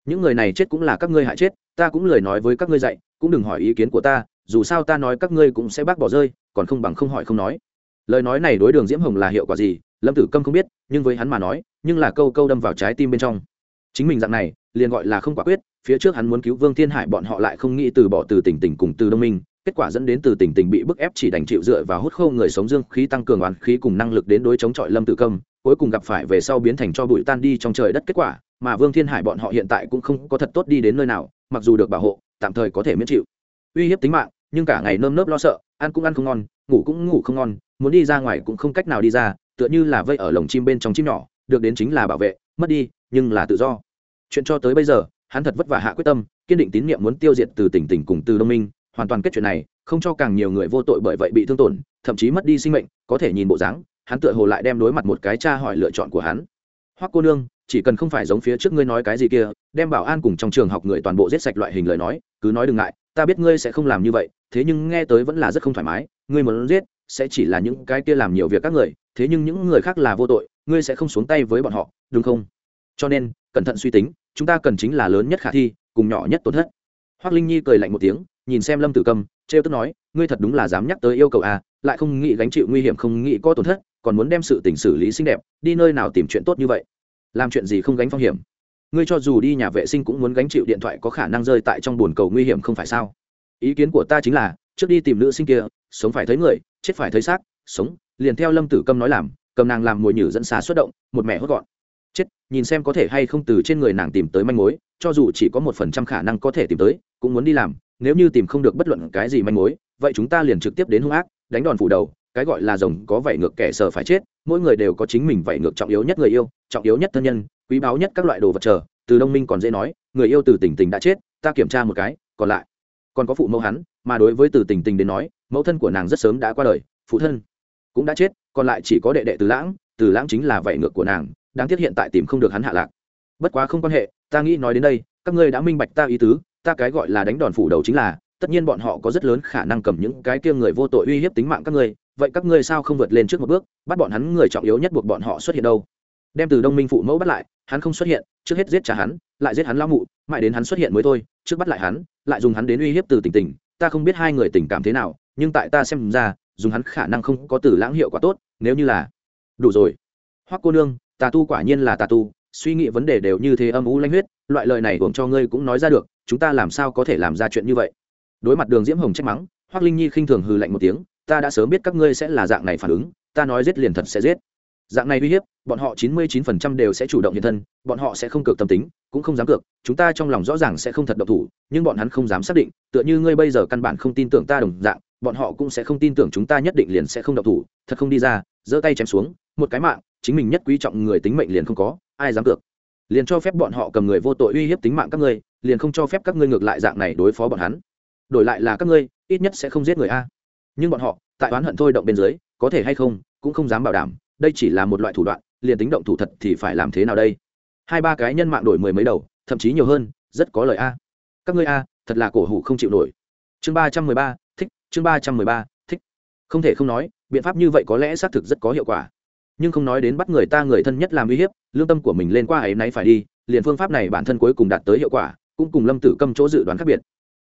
S1: Những người này chết cũng là các ngươi hại chết, ta cũng lời nói với các ngươi dạy, cũng đừng hỏi ý kiến của ta, dù sao ta nói các ngươi cũng sẽ bác bỏ rơi, còn không bằng không hỏi không nói. Lời nói này đối đường diễm hồng là hiệu quả gì lâm tử câm không biết, nhưng với hắn mà nói, nhưng là câu câu đâm vào trái tim bên trong. Chính mình dạng này, liền gọi là không quả quyết, phía trước hắn muốn cứu vương thiên hải bọn họ lại không nghĩ từ bỏ từ tỉnh tỉnh cùng từ đông minh, kết quả dẫn đến từ tỉnh tỉnh bị bức ép chỉ đành chịu dựa và hút khâu người sống dương khí tăng cường oán khí cùng năng lực đến đối chống chọi lâm tử câm, cuối cùng gặp phải về sau biến thành cho bụi tan đi trong trời đất kết quả, mà vương thiên hải bọn họ hiện tại cũng không có thật tốt đi đến nơi nào, mặc dù được bảo hộ, tạm thời có thể miễn chịu. Uy hiếp tính mạng, nhưng cả ngày nơm nớp lo sợ, ăn cũng ăn không ngon, ngủ cũng ngủ không ngon, muốn đi ra ngoài cũng không cách nào đi ra tựa như là vây ở lồng chim bên trong chim nhỏ, được đến chính là bảo vệ, mất đi, nhưng là tự do. Chuyện cho tới bây giờ, hắn thật vất vả hạ quyết tâm, kiên định tín nhiệm muốn tiêu diệt từ tỉnh tỉnh cùng từ đông minh, hoàn toàn kết chuyện này, không cho càng nhiều người vô tội bởi vậy bị thương tổn, thậm chí mất đi sinh mệnh, có thể nhìn bộ dáng, hắn tựa hồ lại đem đối mặt một cái tra hỏi lựa chọn của hắn. Hoắc cô nương, chỉ cần không phải giống phía trước ngươi nói cái gì kia, đem bảo an cùng trong trường học người toàn bộ giết sạch loại hình lời nói, cứ nói đừng ngại ta biết ngươi sẽ không làm như vậy, thế nhưng nghe tới vẫn là rất không thoải mái, ngươi muốn giết sẽ chỉ là những cái kia làm nhiều việc các người, thế nhưng những người khác là vô tội, ngươi sẽ không xuống tay với bọn họ, đúng không? Cho nên, cẩn thận suy tính, chúng ta cần chính là lớn nhất khả thi, cùng nhỏ nhất tổn thất. Hoác linh nhi cười lạnh một tiếng, nhìn xem lâm tử cầm, trêu tức nói, ngươi thật đúng là dám nhắc tới yêu cầu à lại không nghĩ gánh chịu nguy hiểm, không nghĩ có tổn thất, còn muốn đem sự tình xử lý xinh đẹp, đi nơi nào tìm chuyện tốt như vậy? Làm chuyện gì không gánh phong hiểm? Ngươi cho dù đi nhà vệ sinh cũng muốn gánh chịu điện thoại có khả năng rơi tại trong bồn cầu nguy hiểm không phải sao? Ý kiến của ta chính là, trước đi tìm nữ sinh kia, sống phải thấy người, chết phải thấy xác, sống, liền theo lâm tử câm nói làm, cầm nàng làm mồi nhử dẫn xà xuất động, một mẹ hốt gọn. Chết, nhìn xem có thể hay không từ trên người nàng tìm tới manh mối, cho dù chỉ có một phần trăm khả năng có thể tìm tới, cũng muốn đi làm, nếu như tìm không được bất luận cái gì manh mối, vậy chúng ta liền trực tiếp đến hung ác, đánh đòn phủ đầu, cái gọi là rồng có vảy ngược kẻ sợ phải chết, mỗi người đều có chính mình vảy ngược trọng yếu nhất người yêu, trọng yếu nhất thân nhân quý báu nhất các loại đồ vật chờ, từ đông minh còn dễ nói, người yêu từ tỉnh tỉnh đã chết, ta kiểm tra một cái, còn lại. Còn có phụ mẫu hắn, mà đối với từ tình tình đến nói, mẫu thân của nàng rất sớm đã qua đời, phụ thân cũng đã chết, còn lại chỉ có đệ đệ từ lãng từ lãng chính là vậy ngược của nàng, đáng tiếc hiện tại tìm không được hắn hạ lạc. Bất quá không quan hệ, ta nghĩ nói đến đây, các ngươi đã minh bạch ta ý tứ, ta cái gọi là đánh đòn phủ đầu chính là, tất nhiên bọn họ có rất lớn khả năng cầm những cái kia người vô tội uy hiếp tính mạng các ngươi, vậy các ngươi sao không vượt lên trước một bước, bắt bọn hắn người trọng yếu nhất buộc bọn họ xuất hiện đâu? Đem từ đông minh phụ mẫu bắt lại, hắn không xuất hiện, trước hết giết cha hắn, lại giết hắn lao mụ, mãi đến hắn xuất hiện mới thôi, trước bắt lại hắn, lại dùng hắn đến uy hiếp từ tình tình, ta không biết hai người tình cảm thế nào, nhưng tại ta xem ra, dùng hắn khả năng không có từ lãng hiệu quả tốt, nếu như là đủ rồi. Hoắc cô nương, tà tu quả nhiên là tà tu, suy nghĩ vấn đề đều như thế âm u lanh huyết, loại lời này uống cho ngươi cũng nói ra được, chúng ta làm sao có thể làm ra chuyện như vậy? Đối mặt đường diễm hồng trách mắng, hoắc linh nhi khinh thường hừ lạnh một tiếng, ta đã sớm biết các ngươi sẽ là dạng này phản ứng, ta nói giết liền thật sẽ giết dạng này uy hiếp, bọn họ chín mươi chín phần trăm đều sẽ chủ động hiện thân, bọn họ sẽ không cược tâm tính, cũng không dám cược. Chúng ta trong lòng rõ ràng sẽ không thật độc thủ, nhưng bọn hắn không dám xác định, tựa như ngươi bây giờ căn bản không tin tưởng ta đồng dạng, bọn họ cũng sẽ không tin tưởng chúng ta nhất định liền sẽ không độc thủ. Thật không đi ra, giơ tay chém xuống, một cái mạng, chính mình nhất quý trọng người tính mệnh liền không có, ai dám cược. Liền cho phép bọn họ cầm người vô tội uy hiếp tính mạng các ngươi, liền không cho phép các ngươi ngược lại dạng này đối phó bọn hắn. Đổi lại là các ngươi, ít nhất sẽ không giết người a. Nhưng bọn họ, tại oán hận thôi động bên dưới, có thể hay không, cũng không dám bảo đảm đây chỉ là một loại thủ đoạn, liền tính động thủ thật thì phải làm thế nào đây? Hai ba cái nhân mạng đổi mười mấy đầu, thậm chí nhiều hơn, rất có lời a. Các ngươi a, thật là cổ hủ không chịu nổi. Chương ba trăm mười ba, thích, chương ba trăm mười ba, thích. Không thể không nói, biện pháp như vậy có lẽ xác thực rất có hiệu quả. Nhưng không nói đến bắt người ta người thân nhất làm uy hiếp, lương tâm của mình lên qua ấy nay phải đi, liền phương pháp này bản thân cuối cùng đạt tới hiệu quả, cũng cùng lâm tử câm chỗ dự đoán khác biệt.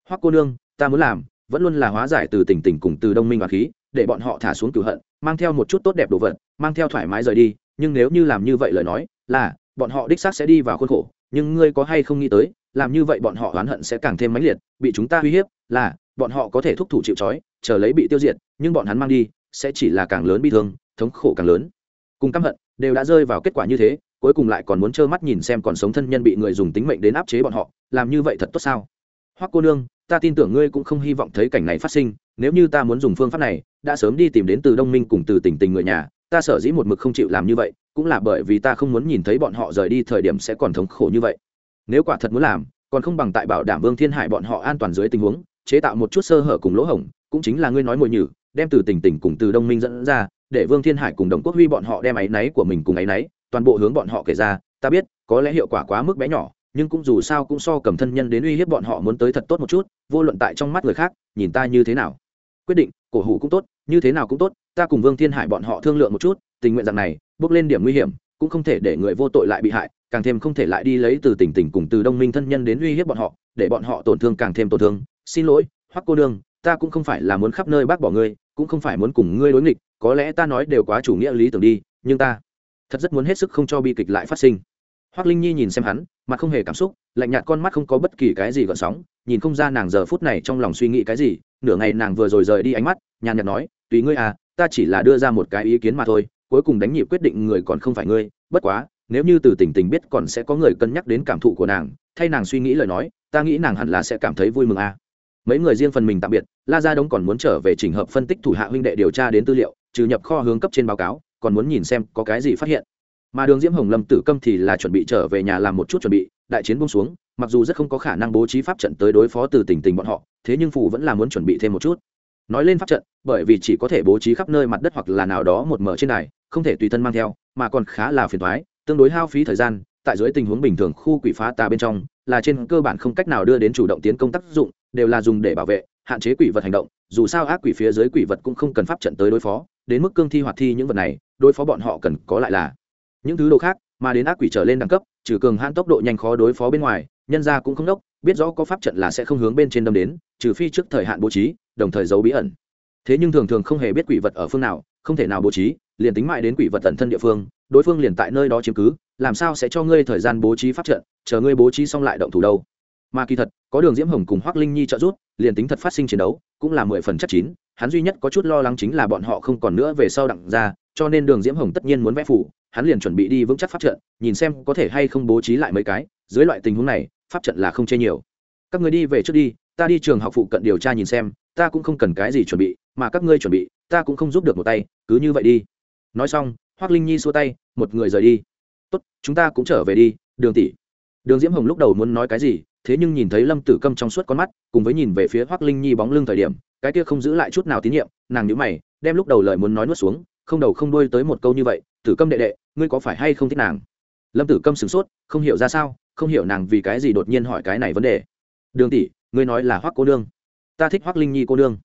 S1: Hoắc cô nương, ta muốn làm, vẫn luôn là hóa giải từ tình tình cùng từ đông minh và khí để bọn họ thả xuống cửu hận, mang theo một chút tốt đẹp đồ vật, mang theo thoải mái rời đi, nhưng nếu như làm như vậy lời nói, là, bọn họ đích xác sẽ đi vào khuôn khổ, nhưng ngươi có hay không nghĩ tới, làm như vậy bọn họ oán hận sẽ càng thêm mãnh liệt, bị chúng ta uy hiếp, là, bọn họ có thể thúc thủ chịu trói, chờ lấy bị tiêu diệt, nhưng bọn hắn mang đi, sẽ chỉ là càng lớn bi thương, thống khổ càng lớn. Cùng căm hận, đều đã rơi vào kết quả như thế, cuối cùng lại còn muốn trơ mắt nhìn xem còn sống thân nhân bị người dùng tính mệnh đến áp chế bọn họ, làm như vậy thật tốt sao? Hoắc cô nương, ta tin tưởng ngươi cũng không hy vọng thấy cảnh này phát sinh nếu như ta muốn dùng phương pháp này, đã sớm đi tìm đến từ đông minh cùng từ tỉnh tình người nhà, ta sở dĩ một mực không chịu làm như vậy, cũng là bởi vì ta không muốn nhìn thấy bọn họ rời đi thời điểm sẽ còn thống khổ như vậy. Nếu quả thật muốn làm, còn không bằng tại bảo đảm vương thiên hải bọn họ an toàn dưới tình huống, chế tạo một chút sơ hở cùng lỗ hổng, cũng chính là ngươi nói mồi nhử, đem từ tỉnh tỉnh cùng từ đông minh dẫn ra, để vương thiên hải cùng đồng quốc huy bọn họ đem áy náy của mình cùng áy náy, toàn bộ hướng bọn họ kể ra, ta biết, có lẽ hiệu quả quá mức bé nhỏ, nhưng cũng dù sao cũng so cầm thân nhân đến uy hiếp bọn họ muốn tới thật tốt một chút, vô luận tại trong mắt người khác, nhìn ta như thế nào quyết định, cổ hủ cũng tốt, như thế nào cũng tốt, ta cùng vương thiên hải bọn họ thương lượng một chút, tình nguyện rằng này, bước lên điểm nguy hiểm, cũng không thể để người vô tội lại bị hại, càng thêm không thể lại đi lấy từ tỉnh tỉnh cùng từ đông minh thân nhân đến uy hiếp bọn họ, để bọn họ tổn thương càng thêm tổn thương. Xin lỗi, hoắc cô đương ta cũng không phải là muốn khắp nơi bác bỏ ngươi, cũng không phải muốn cùng ngươi đối nghịch, có lẽ ta nói đều quá chủ nghĩa lý tưởng đi, nhưng ta thật rất muốn hết sức không cho bi kịch lại phát sinh. Hoắc linh nhi nhìn xem hắn, mặt không hề cảm xúc, lạnh nhạt con mắt không có bất kỳ cái gì gợn sóng, nhìn không ra nàng giờ phút này trong lòng suy nghĩ cái gì nửa ngày nàng vừa rồi rời đi ánh mắt, nhàn nhạt nói, tùy ngươi à ta chỉ là đưa ra một cái ý kiến mà thôi, cuối cùng đánh nhịp quyết định người còn không phải ngươi, bất quá, nếu như từ tình tình biết còn sẽ có người cân nhắc đến cảm thụ của nàng, thay nàng suy nghĩ lời nói, ta nghĩ nàng hẳn là sẽ cảm thấy vui mừng à. Mấy người riêng phần mình tạm biệt, la gia đông còn muốn trở về trình hợp phân tích thủ hạ huynh đệ điều tra đến tư liệu, trừ nhập kho hướng cấp trên báo cáo, còn muốn nhìn xem có cái gì phát hiện. Mà đường diễm hồng lâm tử câm thì là chuẩn bị trở về nhà làm một chút chuẩn bị, đại chiến bung xuống mặc dù rất không có khả năng bố trí pháp trận tới đối phó từ tình tình bọn họ, thế nhưng phù vẫn là muốn chuẩn bị thêm một chút. Nói lên pháp trận, bởi vì chỉ có thể bố trí khắp nơi mặt đất hoặc là nào đó một mở trên này không thể tùy thân mang theo, mà còn khá là phiền thoái tương đối hao phí thời gian, tại dưới tình huống bình thường khu quỷ phá tà bên trong, là trên cơ bản không cách nào đưa đến chủ động tiến công tác dụng, đều là dùng để bảo vệ, hạn chế quỷ vật hành động, dù sao ác quỷ phía dưới quỷ vật cũng không cần pháp trận tới đối phó, đến mức cương thi hoạt thi những vật này, đối phó bọn họ cần có lại là những thứ đồ khác, mà đến ác quỷ trở lên đẳng cấp, trừ cường hãn tốc độ nhanh khó đối phó bên ngoài nhân gia cũng không đốc, biết rõ có pháp trận là sẽ không hướng bên trên đâm đến, trừ phi trước thời hạn bố trí, đồng thời giấu bí ẩn. Thế nhưng thường thường không hề biết quỷ vật ở phương nào, không thể nào bố trí, liền tính mại đến quỷ vật tận thân địa phương, đối phương liền tại nơi đó chiếm cứ, làm sao sẽ cho ngươi thời gian bố trí pháp trận, chờ ngươi bố trí xong lại động thủ đâu. Mà kỳ thật, có đường diễm hồng cùng hoác linh nhi trợ giúp, liền tính thật phát sinh chiến đấu, cũng là mười phần chắc chín, hắn duy nhất có chút lo lắng chính là bọn họ không còn nữa về sau đặng ra, cho nên đường diễm hồng tất nhiên muốn vẽ phủ, hắn liền chuẩn bị đi vững chắc pháp trận, nhìn xem có thể hay không bố trí lại mấy cái, dưới loại tình huống này pháp trận là không chê nhiều. Các người đi về trước đi, ta đi trường học phụ cận điều tra nhìn xem, ta cũng không cần cái gì chuẩn bị, mà các ngươi chuẩn bị, ta cũng không giúp được một tay, cứ như vậy đi. Nói xong hoác linh nhi xua tay, một người rời đi. Tốt, chúng ta cũng trở về đi, đường tỷ. Đường diễm hồng lúc đầu muốn nói cái gì, thế nhưng nhìn thấy lâm tử câm trong suốt con mắt, cùng với nhìn về phía hoác linh nhi bóng lưng thời điểm, cái kia không giữ lại chút nào tín nhiệm, nàng nhữ mày, đem lúc đầu lời muốn nói nuốt xuống, không đầu không đuôi tới một câu như vậy, tử câm đệ đệ, ngươi có phải hay không thích nàng? Lâm tử câm sửng sốt, không hiểu ra sao không hiểu nàng vì cái gì đột nhiên hỏi cái này vấn đề. Đường tỷ, ngươi nói là hoắc cô nương. Ta thích hoắc linh nhi cô nương.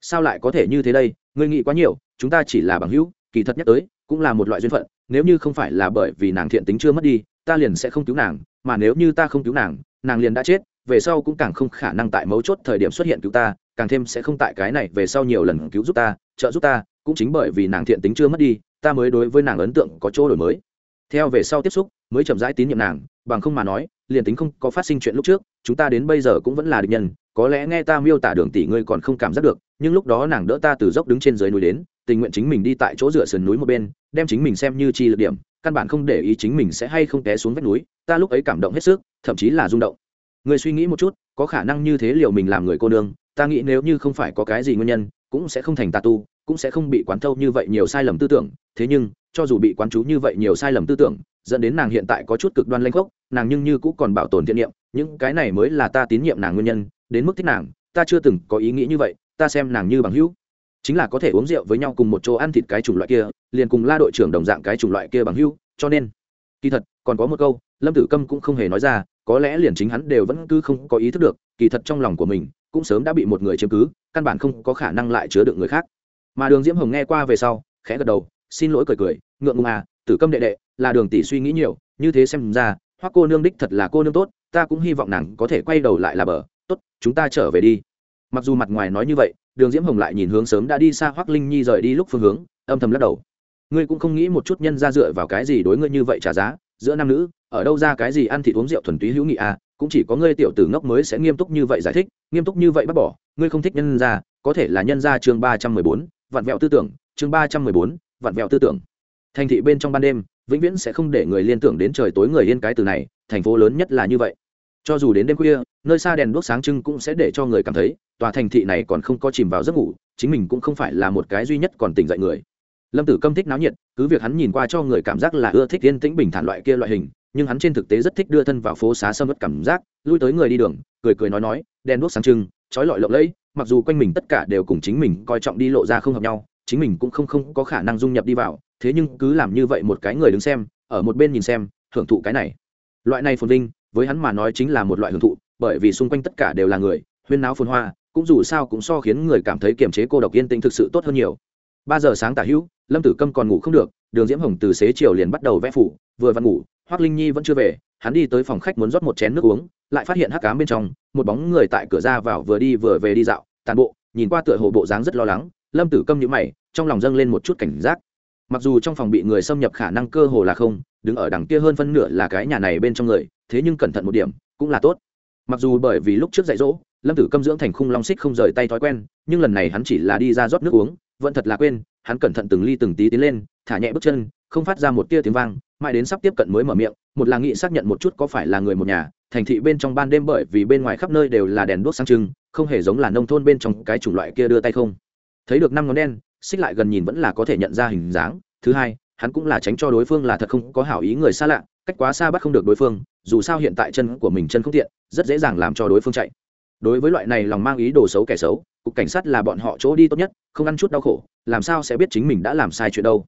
S1: Sao lại có thể như thế đây? Ngươi nghĩ quá nhiều, chúng ta chỉ là bằng hữu, kỳ thật nhắc tới, cũng là một loại duyên phận. Nếu như không phải là bởi vì nàng thiện tính chưa mất đi, ta liền sẽ không cứu nàng, mà nếu như ta không cứu nàng nàng liền đã chết, về sau cũng càng không khả năng tại mấu chốt thời điểm xuất hiện cứu ta, càng thêm sẽ không tại cái này về sau nhiều lần cứu giúp ta, trợ giúp ta, cũng chính bởi vì nàng thiện tính chưa mất đi, ta mới đối với nàng ấn tượng có chỗ đổi mới theo về sau tiếp xúc, mới chậm rãi tín nhiệm nàng, bằng không mà nói, liền tính không có phát sinh chuyện lúc trước, chúng ta đến bây giờ cũng vẫn là địch nhân, có lẽ nghe ta miêu tả đường tỷ ngươi còn không cảm giác được, nhưng lúc đó nàng đỡ ta từ dốc đứng trên dưới núi đến, tình nguyện chính mình đi tại chỗ dựa sườn núi một bên, đem chính mình xem như chi lực điểm, căn bản không để ý chính mình sẽ hay không té xuống vách núi, ta lúc ấy cảm động hết sức, thậm chí là rung động. Người suy nghĩ một chút, có khả năng như thế liệu mình làm người cô nương, ta nghĩ nếu như không phải có cái gì nguyên nhân, cũng sẽ không thành tà tu cũng sẽ không bị quán thâu như vậy nhiều sai lầm tư tưởng. Thế nhưng, cho dù bị quán chú như vậy nhiều sai lầm tư tưởng, dẫn đến nàng hiện tại có chút cực đoan lanh khốc, nàng nhưng như cũng còn bảo tồn thiện niệm. Những cái này mới là ta tín nhiệm nàng nguyên nhân, đến mức thích nàng, ta chưa từng có ý nghĩ như vậy, ta xem nàng như bằng hữu. Chính là có thể uống rượu với nhau cùng một chỗ ăn thịt cái chủng loại kia, liền cùng la đội trưởng đồng dạng cái chủng loại kia bằng hữu, cho nên, kỳ thật, còn có một câu, lâm tử câm cũng không hề nói ra, có lẽ liền chính hắn đều vẫn cứ không có ý thức được, kỳ thật trong lòng của mình, cũng sớm đã bị một người chiếm cứ, căn bản không có khả năng lại chứa được người khác mà đường diễm hồng nghe qua về sau, khẽ gật đầu, xin lỗi cười cười, ngượng ngùng à tử câm đệ đệ, là đường tỷ suy nghĩ nhiều, như thế xem ra, hoắc cô nương đích thật là cô nương tốt, ta cũng hy vọng nàng có thể quay đầu lại là bờ, tốt, chúng ta trở về đi. Mặc dù mặt ngoài nói như vậy, đường diễm hồng lại nhìn hướng sớm đã đi xa hoắc linh nhi rời đi lúc phương hướng, âm thầm lắc đầu. Ngươi cũng không nghĩ một chút nhân ra dựa vào cái gì đối ngươi như vậy trả giá, giữa nam nữ, ở đâu ra cái gì ăn thịt uống rượu thuần túy hữu nghị à cũng chỉ có ngươi tiểu tử ngốc mới sẽ nghiêm túc như vậy giải thích, nghiêm túc như vậy bác bỏ, ngươi không thích nhân ra, có thể là nhân ra chương ba trăm mười bốn vặn vẹo tư tưởng, chương ba trăm mười bốn, vặn vẹo tư tưởng. Thành thị bên trong ban đêm, vĩnh viễn sẽ không để người liên tưởng đến trời tối người yên cái từ này, thành phố lớn nhất là như vậy. Cho dù đến đêm khuya, nơi xa đèn đuốc sáng trưng cũng sẽ để cho người cảm thấy, tòa thành thị này còn không có chìm vào giấc ngủ, chính mình cũng không phải là một cái duy nhất còn tỉnh dậy người. Lâm tử câm thích náo nhiệt, cứ việc hắn nhìn qua cho người cảm giác là ưa thích yên tĩnh bình thản loại kia loại hình, nhưng hắn trên thực tế rất thích đưa thân vào phố xá sâm mất cảm giác, lui tới người đi đường, cười cười nói nói, đèn đuốc sáng trưng, trói lọi lộng lẫy mặc dù quanh mình tất cả đều cùng chính mình coi trọng đi lộ ra không hợp nhau, chính mình cũng không không có khả năng dung nhập đi vào, thế nhưng cứ làm như vậy một cái người đứng xem, ở một bên nhìn xem, hưởng thụ cái này. Loại này phồn vinh, với hắn mà nói chính là một loại hưởng thụ, bởi vì xung quanh tất cả đều là người, huyên náo phồn hoa, cũng dù sao cũng so khiến người cảm thấy kiềm chế cô độc yên tĩnh thực sự tốt hơn nhiều. Ba giờ sáng tả hữu, lâm tử câm còn ngủ không được, đường diễm hồng từ xế chiều liền bắt đầu vẽ phủ, vừa vặn ngủ hoác linh nhi vẫn chưa về, hắn đi tới phòng khách muốn rót một chén nước uống, lại phát hiện hắc cám bên trong, một bóng người tại cửa ra vào vừa đi vừa về đi dạo tàn bộ, nhìn qua tựa hồ bộ dáng rất lo lắng, lâm tử câm nhữ mày, trong lòng dâng lên một chút cảnh giác. Mặc dù trong phòng bị người xâm nhập khả năng cơ hồ là không, đứng ở đằng kia hơn phân nửa là cái nhà này bên trong người, thế nhưng cẩn thận một điểm, cũng là tốt. Mặc dù bởi vì lúc trước dạy dỗ, lâm tử câm dưỡng thành khung long xích không rời tay thói quen, nhưng lần này hắn chỉ là đi ra rót nước uống, vẫn thật là quên, hắn cẩn thận từng ly từng tí tiến lên, thả nhẹ bước chân, không phát ra một tia tiếng vang, mãi đến sắp tiếp cận mới mở miệng một là nghị xác nhận một chút có phải là người một nhà, thành thị bên trong ban đêm bởi vì bên ngoài khắp nơi đều là đèn đuốc sang trưng, không hề giống là nông thôn bên trong cái chủng loại kia đưa tay không. Thấy được năm ngón đen, xích lại gần nhìn vẫn là có thể nhận ra hình dáng. Thứ hai, hắn cũng là tránh cho đối phương là thật không có hảo ý người xa lạ, cách quá xa bắt không được đối phương, dù sao hiện tại chân của mình chân không tiện, rất dễ dàng làm cho đối phương chạy. Đối với loại này lòng mang ý đồ xấu kẻ xấu, cục cảnh sát là bọn họ chỗ đi tốt nhất, không ăn chút đau khổ, làm sao sẽ biết chính mình đã làm sai chuyện đâu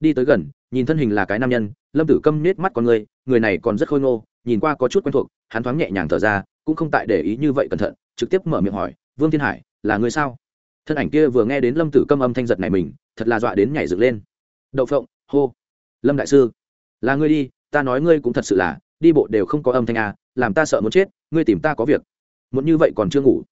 S1: đi tới gần, nhìn thân hình là cái nam nhân, lâm tử câm nết mắt con người người này còn rất khôi ngô, nhìn qua có chút quen thuộc, hắn thoáng nhẹ nhàng thở ra, cũng không tại để ý như vậy cẩn thận, trực tiếp mở miệng hỏi, vương thiên hải, là người sao? Thân ảnh kia vừa nghe đến lâm tử câm âm thanh giật này mình, thật là dọa đến nhảy dựng lên. Đậu phộng, hô. Lâm đại sư. Là ngươi đi, ta nói ngươi cũng thật sự là, đi bộ đều không có âm thanh à làm ta sợ muốn chết, ngươi tìm ta có việc. Muốn như vậy còn chưa ngủ.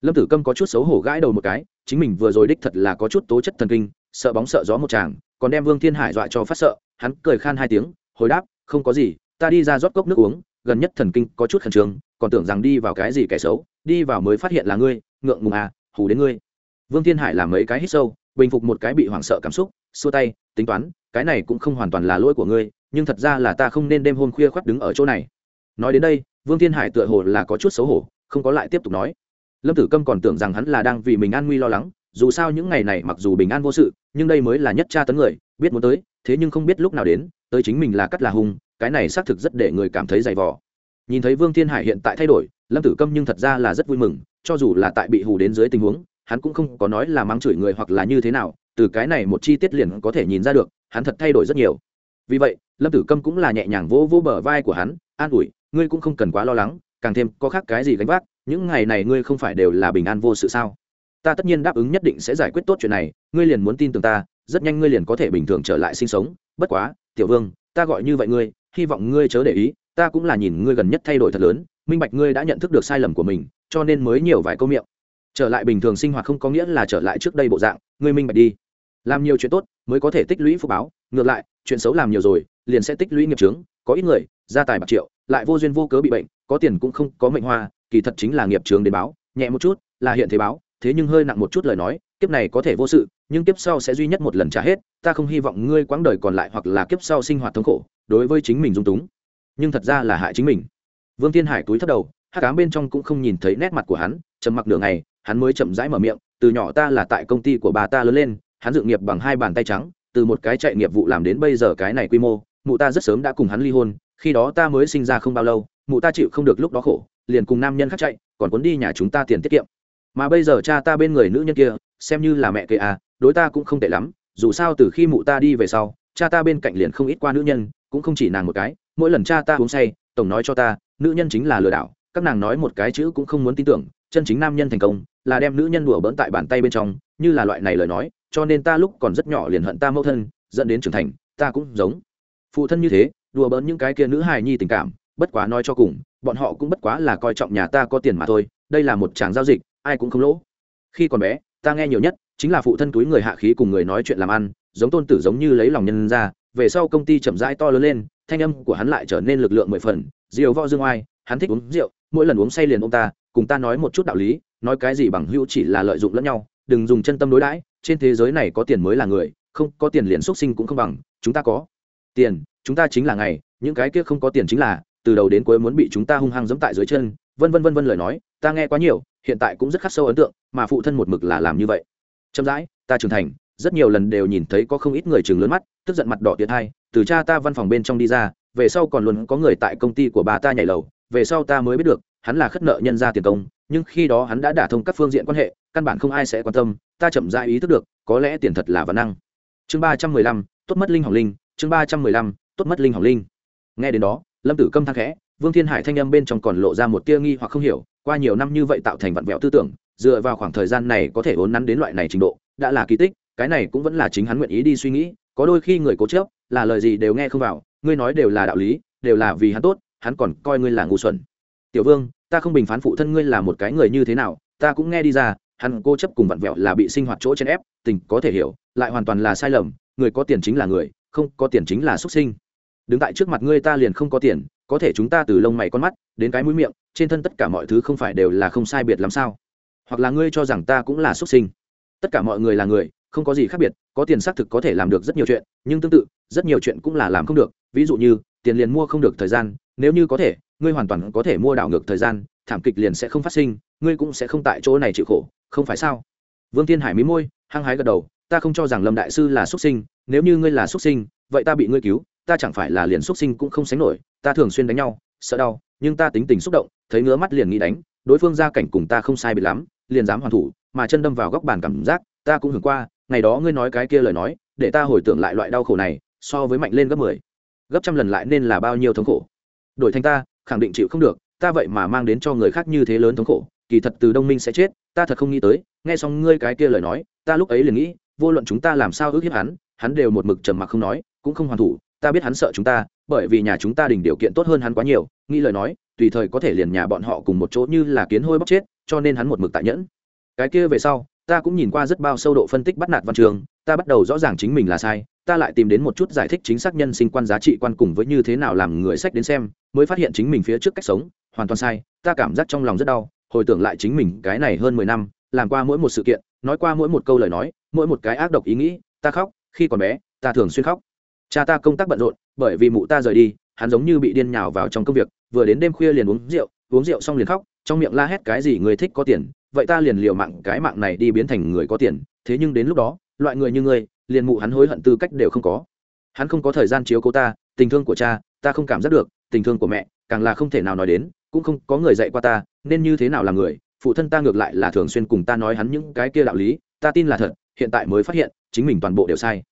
S1: Lâm tử câm có chút xấu hổ gãi đầu một cái, chính mình vừa rồi đích thật là có chút tố chất thần kinh, sợ bóng sợ gió một chàng còn đem vương thiên hải dọa cho phát sợ, hắn cười khan hai tiếng, hồi đáp, không có gì, ta đi ra rót cốc nước uống, gần nhất thần kinh có chút khẩn trương, còn tưởng rằng đi vào cái gì kẻ xấu, đi vào mới phát hiện là ngươi, ngượng ngùng à hù đến ngươi. Vương thiên hải làm mấy cái hít sâu, bình phục một cái bị hoảng sợ cảm xúc, xua tay, tính toán, cái này cũng không hoàn toàn là lỗi của ngươi, nhưng thật ra là ta không nên đêm hôm khuya khoác đứng ở chỗ này. Nói đến đây, vương thiên hải tựa hồ là có chút xấu hổ, không có lại tiếp tục nói. Lâm tử câm còn tưởng rằng hắn là đang vì mình an nguy lo lắng dù sao những ngày này mặc dù bình an vô sự, nhưng đây mới là nhất tra tấn người, biết muốn tới, thế nhưng không biết lúc nào đến, tới chính mình là cắt là hung, cái này xác thực rất để người cảm thấy dày vò. Nhìn thấy vương thiên hải hiện tại thay đổi, lâm tử câm nhưng thật ra là rất vui mừng, cho dù là tại bị hù đến dưới tình huống, hắn cũng không có nói là mắng chửi người hoặc là như thế nào, từ cái này một chi tiết liền có thể nhìn ra được, hắn thật thay đổi rất nhiều. Vì vậy, lâm tử câm cũng là nhẹ nhàng vỗ vỗ bờ vai của hắn, an ủi, ngươi cũng không cần quá lo lắng, càng thêm có khác cái gì gánh vác, những ngày này ngươi không phải đều là bình an vô sự sao? Ta tất nhiên đáp ứng nhất định sẽ giải quyết tốt chuyện này, ngươi liền muốn tin tưởng ta, rất nhanh ngươi liền có thể bình thường trở lại sinh sống. Bất quá, tiểu vương, ta gọi như vậy ngươi, hy vọng ngươi chớ để ý, ta cũng là nhìn ngươi gần nhất thay đổi thật lớn, minh bạch ngươi đã nhận thức được sai lầm của mình, cho nên mới nhiều vài câu miệng. Trở lại bình thường sinh hoạt không có nghĩa là trở lại trước đây bộ dạng, ngươi minh bạch đi. Làm nhiều chuyện tốt, mới có thể tích lũy phúc báo. Ngược lại, chuyện xấu làm nhiều rồi, liền sẽ tích lũy nghiệp trướng có ít người gia tài bạc triệu, lại vô duyên vô cớ bị bệnh, có tiền cũng không có mệnh hoa, kỳ thật chính là nghiệp trướng đến báo. Nhẹ một chút, là hiện thế báo thế nhưng hơi nặng một chút lời nói, kiếp này có thể vô sự, nhưng kiếp sau sẽ duy nhất một lần trả hết, ta không hy vọng ngươi quãng đời còn lại hoặc là kiếp sau sinh hoạt thống khổ, đối với chính mình dung túng. Nhưng thật ra là hại chính mình. Vương thiên hải túi thấp đầu hát cám bên trong cũng không nhìn thấy nét mặt của hắn, trầm mặc nửa ngày, hắn mới chậm rãi mở miệng, từ nhỏ ta là tại công ty của bà ta lớn lên, hắn dự nghiệp bằng hai bàn tay trắng, từ một cái chạy nghiệp vụ làm đến bây giờ cái này quy mô, mụ ta rất sớm đã cùng hắn ly hôn, khi đó ta mới sinh ra không bao lâu, mụ ta chịu không được lúc đó khổ, liền cùng nam nhân khác chạy, còn cuốn đi nhà chúng ta tiền tiết kiệm mà bây giờ cha ta bên người nữ nhân kia, xem như là mẹ kệ à đối ta cũng không tệ lắm, dù sao từ khi mụ ta đi về sau, cha ta bên cạnh liền không ít qua nữ nhân, cũng không chỉ nàng một cái, mỗi lần cha ta uống say, tổng nói cho ta, nữ nhân chính là lừa đảo, các nàng nói một cái chữ cũng không muốn tin tưởng, chân chính nam nhân thành công, là đem nữ nhân đùa bỡn tại bàn tay bên trong, như là loại này lời nói, cho nên ta lúc còn rất nhỏ liền hận ta mẫu thân, dẫn đến trưởng thành, ta cũng giống. Phụ thân như thế, đùa bỡn những cái kia nữ hài nhi tình cảm, bất quá nói cho cùng, bọn họ cũng bất quá là coi trọng nhà ta có tiền mà thôi, đây là một tràng giao dịch ai cũng không lỗ. Khi còn bé, ta nghe nhiều nhất chính là phụ thân túi người hạ khí cùng người nói chuyện làm ăn, giống tôn tử giống như lấy lòng nhân ra, về sau công ty chậm rãi to lớn lên, thanh âm của hắn lại trở nên lực lượng mười phần diều võ dương oai, hắn thích uống rượu, mỗi lần uống say liền ông ta, cùng ta nói một chút đạo lý, nói cái gì bằng hữu chỉ là lợi dụng lẫn nhau, đừng dùng chân tâm đối đãi, trên thế giới này có tiền mới là người, không có tiền liền xuất sinh cũng không bằng, chúng ta có tiền, chúng ta chính là ngày, những cái kia không có tiền chính là, từ đầu đến cuối muốn bị chúng ta hung hăng giẫm tại dưới chân, vân vân vân vân lời nói, ta nghe quá nhiều hiện tại cũng rất khắc sâu ấn tượng, mà phụ thân một mực là làm như vậy. Chậm rãi, ta trưởng thành, rất nhiều lần đều nhìn thấy có không ít người chừng lớn mắt, tức giận mặt đỏ tiệt hai từ cha ta văn phòng bên trong đi ra, về sau còn luôn có người tại công ty của bà ta nhảy lầu, về sau ta mới biết được, hắn là khất nợ nhân ra tiền công, nhưng khi đó hắn đã đả thông các phương diện quan hệ, căn bản không ai sẽ quan tâm, ta chậm rãi ý thức được, có lẽ tiền thật là văn năng. Chương ba trăm mười lăm, tốt mất linh hỏng linh, chương ba trăm mười lăm, tốt mất linh hỏng linh. Nghe đến đó, lâm tử câm thang khẽ vương thiên hải thanh âm bên trong còn lộ ra một tia nghi hoặc không hiểu, qua nhiều năm như vậy tạo thành vặn vẹo tư tưởng, dựa vào khoảng thời gian này có thể ốn nắn đến loại này trình độ, đã là kỳ tích, cái này cũng vẫn là chính hắn nguyện ý đi suy nghĩ, có đôi khi người cố chớp là lời gì đều nghe không vào, ngươi nói đều là đạo lý, đều là vì hắn tốt, hắn còn coi ngươi là ngu xuẩn. Tiểu vương, ta không bình phán phụ thân ngươi là một cái người như thế nào, ta cũng nghe đi ra, hắn cô chấp cùng vặn vẹo là bị sinh hoạt chỗ trên ép, tình có thể hiểu, lại hoàn toàn là sai lầm, người có tiền chính là người, không có tiền chính là xuất sinh. Đứng tại trước mặt ngươi ta liền không có tiền có thể chúng ta từ lông mày con mắt, đến cái mũi miệng, trên thân tất cả mọi thứ không phải đều là không sai biệt làm sao? Hoặc là ngươi cho rằng ta cũng là xuất sinh. Tất cả mọi người là người, không có gì khác biệt, có tiền xác thực có thể làm được rất nhiều chuyện, nhưng tương tự, rất nhiều chuyện cũng là làm không được. Ví dụ như, tiền liền mua không được thời gian, nếu như có thể, ngươi hoàn toàn có thể mua đảo ngược thời gian, thảm kịch liền sẽ không phát sinh, ngươi cũng sẽ không tại chỗ này chịu khổ, không phải sao? Vương thiên hải mí môi, hăng hái gật đầu, ta không cho rằng lâm đại sư là xuất sinh, nếu như ngươi là xuất sinh, vậy ta bị ngươi cứu ta chẳng phải là liền xuất sinh cũng không sánh nổi, ta thường xuyên đánh nhau, sợ đau, nhưng ta tính tình xúc động, thấy ngứa mắt liền nghĩ đánh, đối phương ra cảnh cùng ta không sai biệt lắm, liền dám hoàn thủ, mà chân đâm vào góc bàn cảm giác, ta cũng hưởng qua, ngày đó ngươi nói cái kia lời nói, để ta hồi tưởng lại loại đau khổ này, so với mạnh lên gấp mười, gấp trăm lần lại nên là bao nhiêu thống khổ. Đổi thành ta, khẳng định chịu không được, ta vậy mà mang đến cho người khác như thế lớn thống khổ, kỳ thật từ đông minh sẽ chết, ta thật không nghĩ tới, nghe xong ngươi cái kia lời nói, ta lúc ấy liền nghĩ, vô luận chúng ta làm sao ước hiếp hắn hắn đều một mực trầm mặc không nói, cũng không hoàn thủ ta biết hắn sợ chúng ta, bởi vì nhà chúng ta đỉnh điều kiện tốt hơn hắn quá nhiều, nghĩ lời nói, tùy thời có thể liền nhà bọn họ cùng một chỗ như là kiến hôi bóc chết, cho nên hắn một mực tại nhẫn. Cái kia về sau, ta cũng nhìn qua rất bao sâu độ phân tích bắt nạt văn trường, ta bắt đầu rõ ràng chính mình là sai, ta lại tìm đến một chút giải thích chính xác nhân sinh quan giá trị quan cùng với như thế nào làm người sách đến xem, mới phát hiện chính mình phía trước cách sống, hoàn toàn sai, ta cảm giác trong lòng rất đau, hồi tưởng lại chính mình cái này hơn mười năm, làm qua mỗi một sự kiện, nói qua mỗi một câu lời nói, mỗi một cái ác độc ý nghĩ, ta khóc, khi còn bé, ta thường xuyên khóc cha ta công tác bận rộn, bởi vì mụ ta rời đi, hắn giống như bị điên nhào vào trong công việc, vừa đến đêm khuya liền uống rượu uống rượu xong liền khóc, trong miệng la hét cái gì người thích có tiền, vậy ta liền liều mạng cái mạng này đi biến thành người có tiền, thế nhưng đến lúc đó, loại người như ngươi, liền mụ hắn hối hận tư cách đều không có. Hắn không có thời gian chiếu cố ta, tình thương của cha, ta không cảm giác được, tình thương của mẹ, càng là không thể nào nói đến, cũng không có người dạy qua ta, nên như thế nào là người, phụ thân ta ngược lại là thường xuyên cùng ta nói hắn những cái kia đạo lý, ta tin là thật, hiện tại mới phát hiện, chính mình toàn bộ đều sai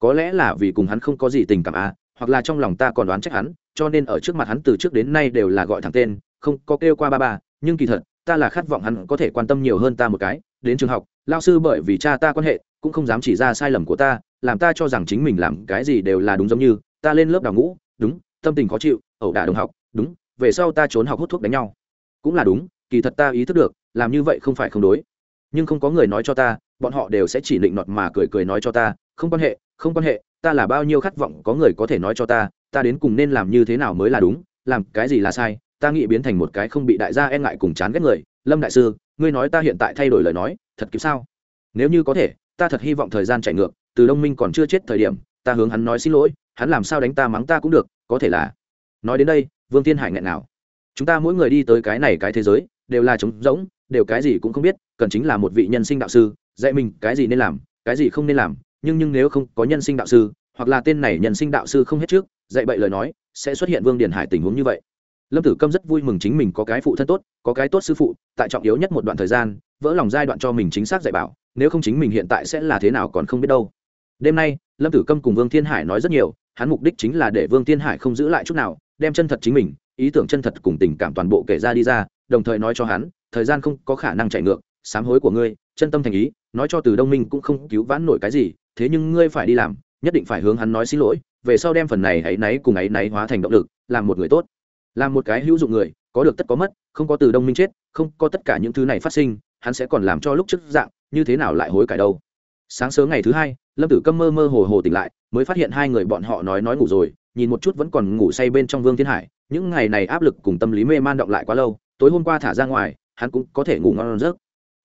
S1: có lẽ là vì cùng hắn không có gì tình cảm à hoặc là trong lòng ta còn đoán trách hắn, cho nên ở trước mặt hắn từ trước đến nay đều là gọi thẳng tên, không có kêu qua ba ba, nhưng kỳ thật, ta là khát vọng hắn có thể quan tâm nhiều hơn ta một cái, đến trường học, lao sư bởi vì cha ta quan hệ, cũng không dám chỉ ra sai lầm của ta, làm ta cho rằng chính mình làm cái gì đều là đúng giống như, ta lên lớp đào ngũ, đúng, tâm tình khó chịu, ẩu đả đồng học, đúng, về sau ta trốn học hút thuốc đánh nhau. Cũng là đúng, kỳ thật ta ý thức được, làm như vậy không phải không đối. Nhưng không có người nói cho ta, bọn họ đều sẽ chỉ định nọt mà cười cười nói cho ta không quan hệ, không quan hệ, ta là bao nhiêu khát vọng có người có thể nói cho ta ta đến cùng nên làm như thế nào mới là đúng, làm cái gì là sai, ta nghĩ biến thành một cái không bị đại gia e ngại cùng chán ghét người. Lâm đại sư, ngươi nói ta hiện tại thay đổi lời nói, thật kịp sao? Nếu như có thể, ta thật hy vọng thời gian chạy ngược, từ đông minh còn chưa chết thời điểm, ta hướng hắn nói xin lỗi, hắn làm sao đánh ta mắng ta cũng được, có thể là. Nói đến đây, vương thiên hải nghẹn nào. Chúng ta mỗi người đi tới cái này cái thế giới, đều là trống rỗng, đều cái gì cũng không biết, cần chính là một vị nhân sinh đạo sư, dạy mình cái gì nên làm, cái gì không nên làm nhưng nhưng nếu không có nhân sinh đạo sư, hoặc là tên này nhân sinh đạo sư không hết trước, dạy bậy lời nói, sẽ xuất hiện vương điền hải tình huống như vậy. Lâm tử câm rất vui mừng chính mình có cái phụ thân tốt, có cái tốt sư phụ, tại trọng yếu nhất một đoạn thời gian, vỡ lòng giai đoạn cho mình chính xác dạy bảo, nếu không chính mình hiện tại sẽ là thế nào còn không biết đâu. Đêm nay, lâm tử câm cùng vương thiên hải nói rất nhiều, hắn mục đích chính là để vương thiên hải không giữ lại chút nào, đem chân thật chính mình, ý tưởng chân thật cùng tình cảm toàn bộ kể ra đi ra, đồng thời nói cho hắn, thời gian không có khả năng chạy ngược, sám hối của ngươi, chân tâm thành ý, nói cho từ đông minh cũng không cứu vãn nổi cái gì thế nhưng ngươi phải đi làm, nhất định phải hướng hắn nói xin lỗi, về sau đem phần này hãy náy cùng ấy náy hóa thành động lực, làm một người tốt. Làm một cái hữu dụng người, có được tất có mất, không có từ đông minh chết, không có tất cả những thứ này phát sinh, hắn sẽ còn làm cho lúc trước dạng, như thế nào lại hối cải đâu. Sáng sớm ngày thứ hai, lâm tử câm mơ mơ hồ hồ tỉnh lại, mới phát hiện hai người bọn họ nói nói ngủ rồi, nhìn một chút vẫn còn ngủ say bên trong vương thiên hải, những ngày này áp lực cùng tâm lý mê man động lại quá lâu, tối hôm qua thả ra ngoài, hắn cũng có thể ngủ ngon giấc.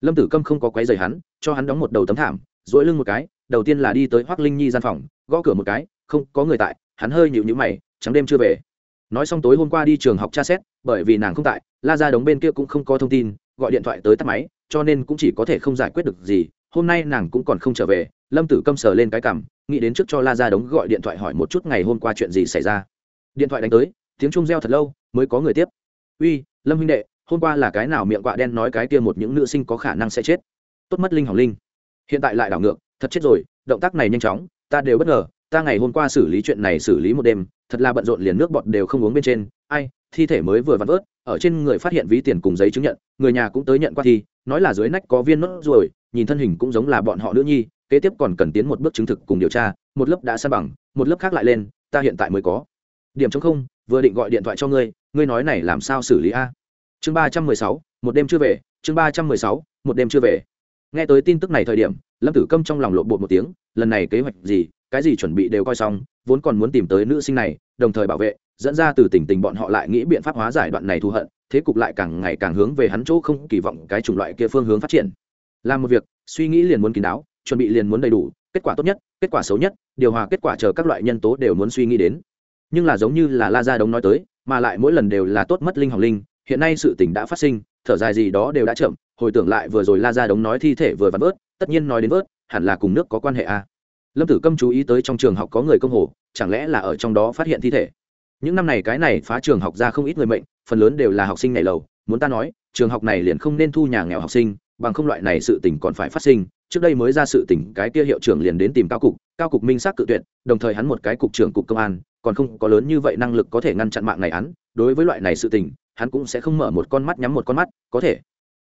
S1: Lâm tử câm không có quấy rầy hắn, cho hắn đóng một đầu tấm thảm dỗi lưng một cái đầu tiên là đi tới hoác linh nhi gian phòng, gõ cửa một cái, không, có người tại, hắn hơi nhịu nhữ mày, trắng đêm chưa về. Nói xong tối hôm qua đi trường học tra xét, bởi vì nàng không tại, la ra đống bên kia cũng không có thông tin, gọi điện thoại tới tắt máy, cho nên cũng chỉ có thể không giải quyết được gì, hôm nay nàng cũng còn không trở về, lâm tử câm sờ lên cái cằm, nghĩ đến trước cho la ra đống gọi điện thoại hỏi một chút ngày hôm qua chuyện gì xảy ra. Điện thoại đánh tới, tiếng trung reo thật lâu, mới có người tiếp. Uy, lâm huynh đệ, hôm qua là cái nào miệng quạ đen nói cái kia một những nữ sinh có khả năng sẽ chết? Tốt mất linh hỏng linh. Hiện tại lại đảo ngược thật chết rồi, động tác này nhanh chóng, ta đều bất ngờ, ta ngày hôm qua xử lý chuyện này xử lý một đêm, thật là bận rộn liền nước bọt đều không uống bên trên. Ai, thi thể mới vừa vặn vớt, ở trên người phát hiện ví tiền cùng giấy chứng nhận, người nhà cũng tới nhận qua thi, nói là dưới nách có viên nốt ruồi, nhìn thân hình cũng giống là bọn họ nữ nhi, kế tiếp còn cần tiến một bước chứng thực cùng điều tra, một lớp đã san bằng, một lớp khác lại lên, ta hiện tại mới có. Điểm chống không, vừa định gọi điện thoại cho ngươi ngươi nói này làm sao xử lý a? Chương ba trăm mười sáu, một đêm chưa về, chương ba trăm mười sáu, một đêm chưa về nghe tới tin tức này thời điểm, lâm tử câm trong lòng lộn bột một tiếng, lần này kế hoạch gì, cái gì chuẩn bị đều coi xong, vốn còn muốn tìm tới nữ sinh này, đồng thời bảo vệ, dẫn ra từ tình tình bọn họ lại nghĩ biện pháp hóa giải đoạn này thù hận, thế cục lại càng ngày càng hướng về hắn chỗ không kỳ vọng cái chủng loại kia phương hướng phát triển. Làm một việc, suy nghĩ liền muốn kín đáo, chuẩn bị liền muốn đầy đủ, kết quả tốt nhất, kết quả xấu nhất, điều hòa kết quả chờ các loại nhân tố đều muốn suy nghĩ đến. Nhưng là giống như là la gia đống nói tới, mà lại mỗi lần đều là tốt mất linh hỏng linh, hiện nay sự tình đã phát sinh, thở dài gì đó đều đã chậm hồi tưởng lại vừa rồi la gia đống nói thi thể vừa vặn vớt, tất nhiên nói đến vớt, hẳn là cùng nước có quan hệ à. lâm tử câm chú ý tới trong trường học có người công hồ, chẳng lẽ là ở trong đó phát hiện thi thể những năm này cái này phá trường học ra không ít người mệnh, phần lớn đều là học sinh này lầu, muốn ta nói, trường học này liền không nên thu nhà nghèo học sinh, bằng không loại này sự tình còn phải phát sinh, trước đây mới ra sự tình, cái kia hiệu trưởng liền đến tìm cao cục cao cục minh xác cự tuyệt, đồng thời hắn một cái cục trưởng cục công an, còn không có lớn như vậy năng lực có thể ngăn chặn mạng này án đối với loại này sự tình, hắn cũng sẽ không mở một con mắt nhắm một con mắt, có thể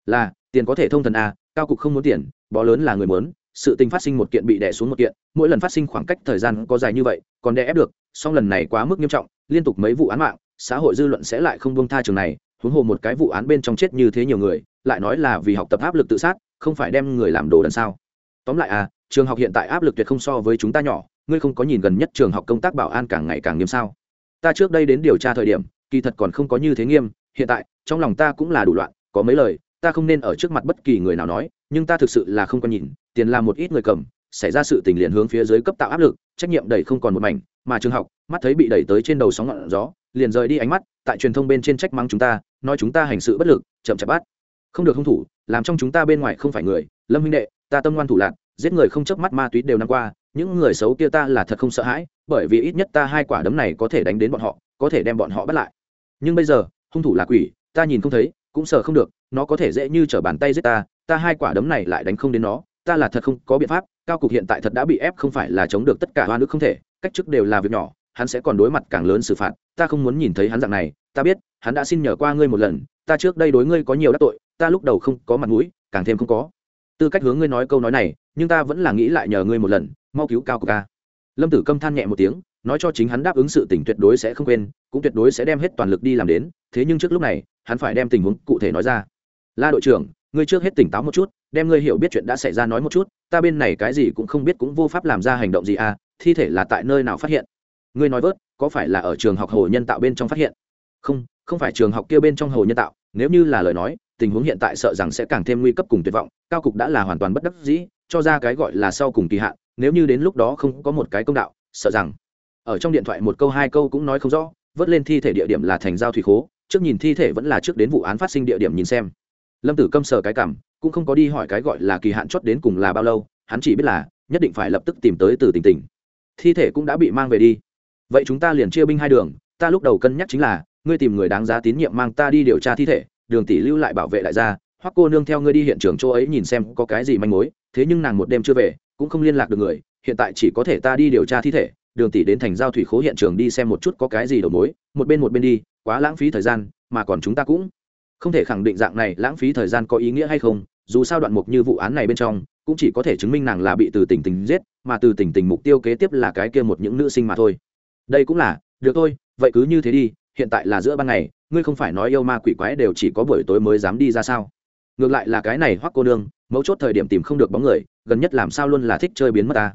S1: là tiền có thể thông thần a cao cục không muốn tiền, bó lớn là người muốn, sự tình phát sinh một kiện bị đè xuống một kiện, mỗi lần phát sinh khoảng cách thời gian có dài như vậy, còn đè ép được, song lần này quá mức nghiêm trọng, liên tục mấy vụ án mạng, xã hội dư luận sẽ lại không buông tha trường này, huống hồ một cái vụ án bên trong chết như thế nhiều người, lại nói là vì học tập áp lực tự sát, không phải đem người làm đồ đần sao. Tóm lại à trường học hiện tại áp lực tuyệt không so với chúng ta nhỏ, ngươi không có nhìn gần nhất trường học công tác bảo an càng ngày càng nghiêm sao? Ta trước đây đến điều tra thời điểm, kỳ thật còn không có như thế nghiêm, hiện tại, trong lòng ta cũng là đủ loạn, có mấy lời ta không nên ở trước mặt bất kỳ người nào nói, nhưng ta thực sự là không có nhìn, tiền là một ít người cầm, xảy ra sự tình liền hướng phía dưới cấp tạo áp lực, trách nhiệm đầy không còn một mảnh, mà trường học, mắt thấy bị đẩy tới trên đầu sóng ngọn gió, liền rời đi ánh mắt, tại truyền thông bên trên trách mắng chúng ta, nói chúng ta hành sự bất lực, chậm chạp bắt. Không được hung thủ, làm trong chúng ta bên ngoài không phải người, lâm huynh đệ, ta tâm ngoan thủ lạc, giết người không chớp mắt ma túy đều năm qua, những người xấu kia ta là thật không sợ hãi, bởi vì ít nhất ta hai quả đấm này có thể đánh đến bọn họ, có thể đem bọn họ bắt lại. Nhưng bây giờ, hung thủ là quỷ, ta nhìn không thấy, cũng sợ không được nó có thể dễ như t r ở bàn tay giết ta ta hai quả đấm này lại đánh không đến nó, ta là thật không có biện pháp, cao cục hiện tại thật đã bị ép không phải là chống được tất cả hoa nước không thể, cách chức đều là việc nhỏ, hắn sẽ còn đối mặt càng lớn xử phạt, ta không muốn nhìn thấy hắn dạng này, ta biết, hắn đã xin nhờ qua ngươi một lần, ta trước đây đối ngươi có nhiều đắc tội, ta lúc đầu không có mặt mũi, càng thêm không có. Tư cách hướng ngươi nói câu nói này, nhưng ta vẫn là nghĩ lại nhờ ngươi một lần, mau cứu cao cục ca lâm tử câm than nhẹ một tiếng, nói cho chính hắn đáp ứng sự tỉnh tuyệt đối sẽ không quên, cũng tuyệt đối sẽ đem hết toàn lực đi làm đến, thế nhưng trước lúc này, hắn phải đem tình huống cụ thể nói ra la đội trưởng, ngươi trước hết tỉnh táo một chút, đem ngươi hiểu biết chuyện đã xảy ra nói một chút, ta bên này cái gì cũng không biết cũng vô pháp làm ra hành động gì à thi thể là tại nơi nào phát hiện? Ngươi nói vớt, có phải là ở trường học hồ nhân tạo bên trong phát hiện? Không không phải trường học kia bên trong hồ nhân tạo, nếu như là lời nói, tình huống hiện tại sợ rằng sẽ càng thêm nguy cấp cùng tuyệt vọng, cao cục đã là hoàn toàn bất đắc dĩ, cho ra cái gọi là sau cùng kỳ hạn, nếu như đến lúc đó không có một cái công đạo, sợ rằng ở trong điện thoại một câu hai câu cũng nói không rõ, vớt lên thi thể địa điểm là thành giao thủy khố, trước nhìn thi thể vẫn là trước đến vụ án phát sinh địa điểm nhìn xem lâm tử câm sờ cái cảm, cũng không có đi hỏi cái gọi là kỳ hạn chót đến cùng là bao lâu, hắn chỉ biết là, nhất định phải lập tức tìm tới từ tỉnh tỉnh. Thi thể cũng đã bị mang về đi. Vậy chúng ta liền chia binh hai đường, ta lúc đầu cân nhắc chính là, ngươi tìm người đáng giá tín nhiệm mang ta đi điều tra thi thể, đường tỷ lưu lại bảo vệ đại gia Hoắc cô nương theo ngươi đi hiện trường chỗ ấy nhìn xem có cái gì manh mối, thế nhưng nàng một đêm chưa về, cũng không liên lạc được người, hiện tại chỉ có thể ta đi điều tra thi thể, đường tỷ đến thành giao thủy khố hiện trường đi xem một chút có cái gì đầu mối, một bên một bên đi, quá lãng phí thời gian, mà còn chúng ta cũng không thể khẳng định dạng này lãng phí thời gian có ý nghĩa hay không, dù sao đoạn mục như vụ án này bên trong, cũng chỉ có thể chứng minh nàng là bị từ tình tình giết, mà từ tình tình mục tiêu kế tiếp là cái kia một những nữ sinh mà thôi. Đây cũng là, được thôi, vậy cứ như thế đi, hiện tại là giữa ban ngày, ngươi không phải nói yêu ma quỷ quái đều chỉ có buổi tối mới dám đi ra sao? Ngược lại là cái này hoắc cô nương, mấu chốt thời điểm tìm không được bóng người, gần nhất làm sao luôn là thích chơi biến mất ta.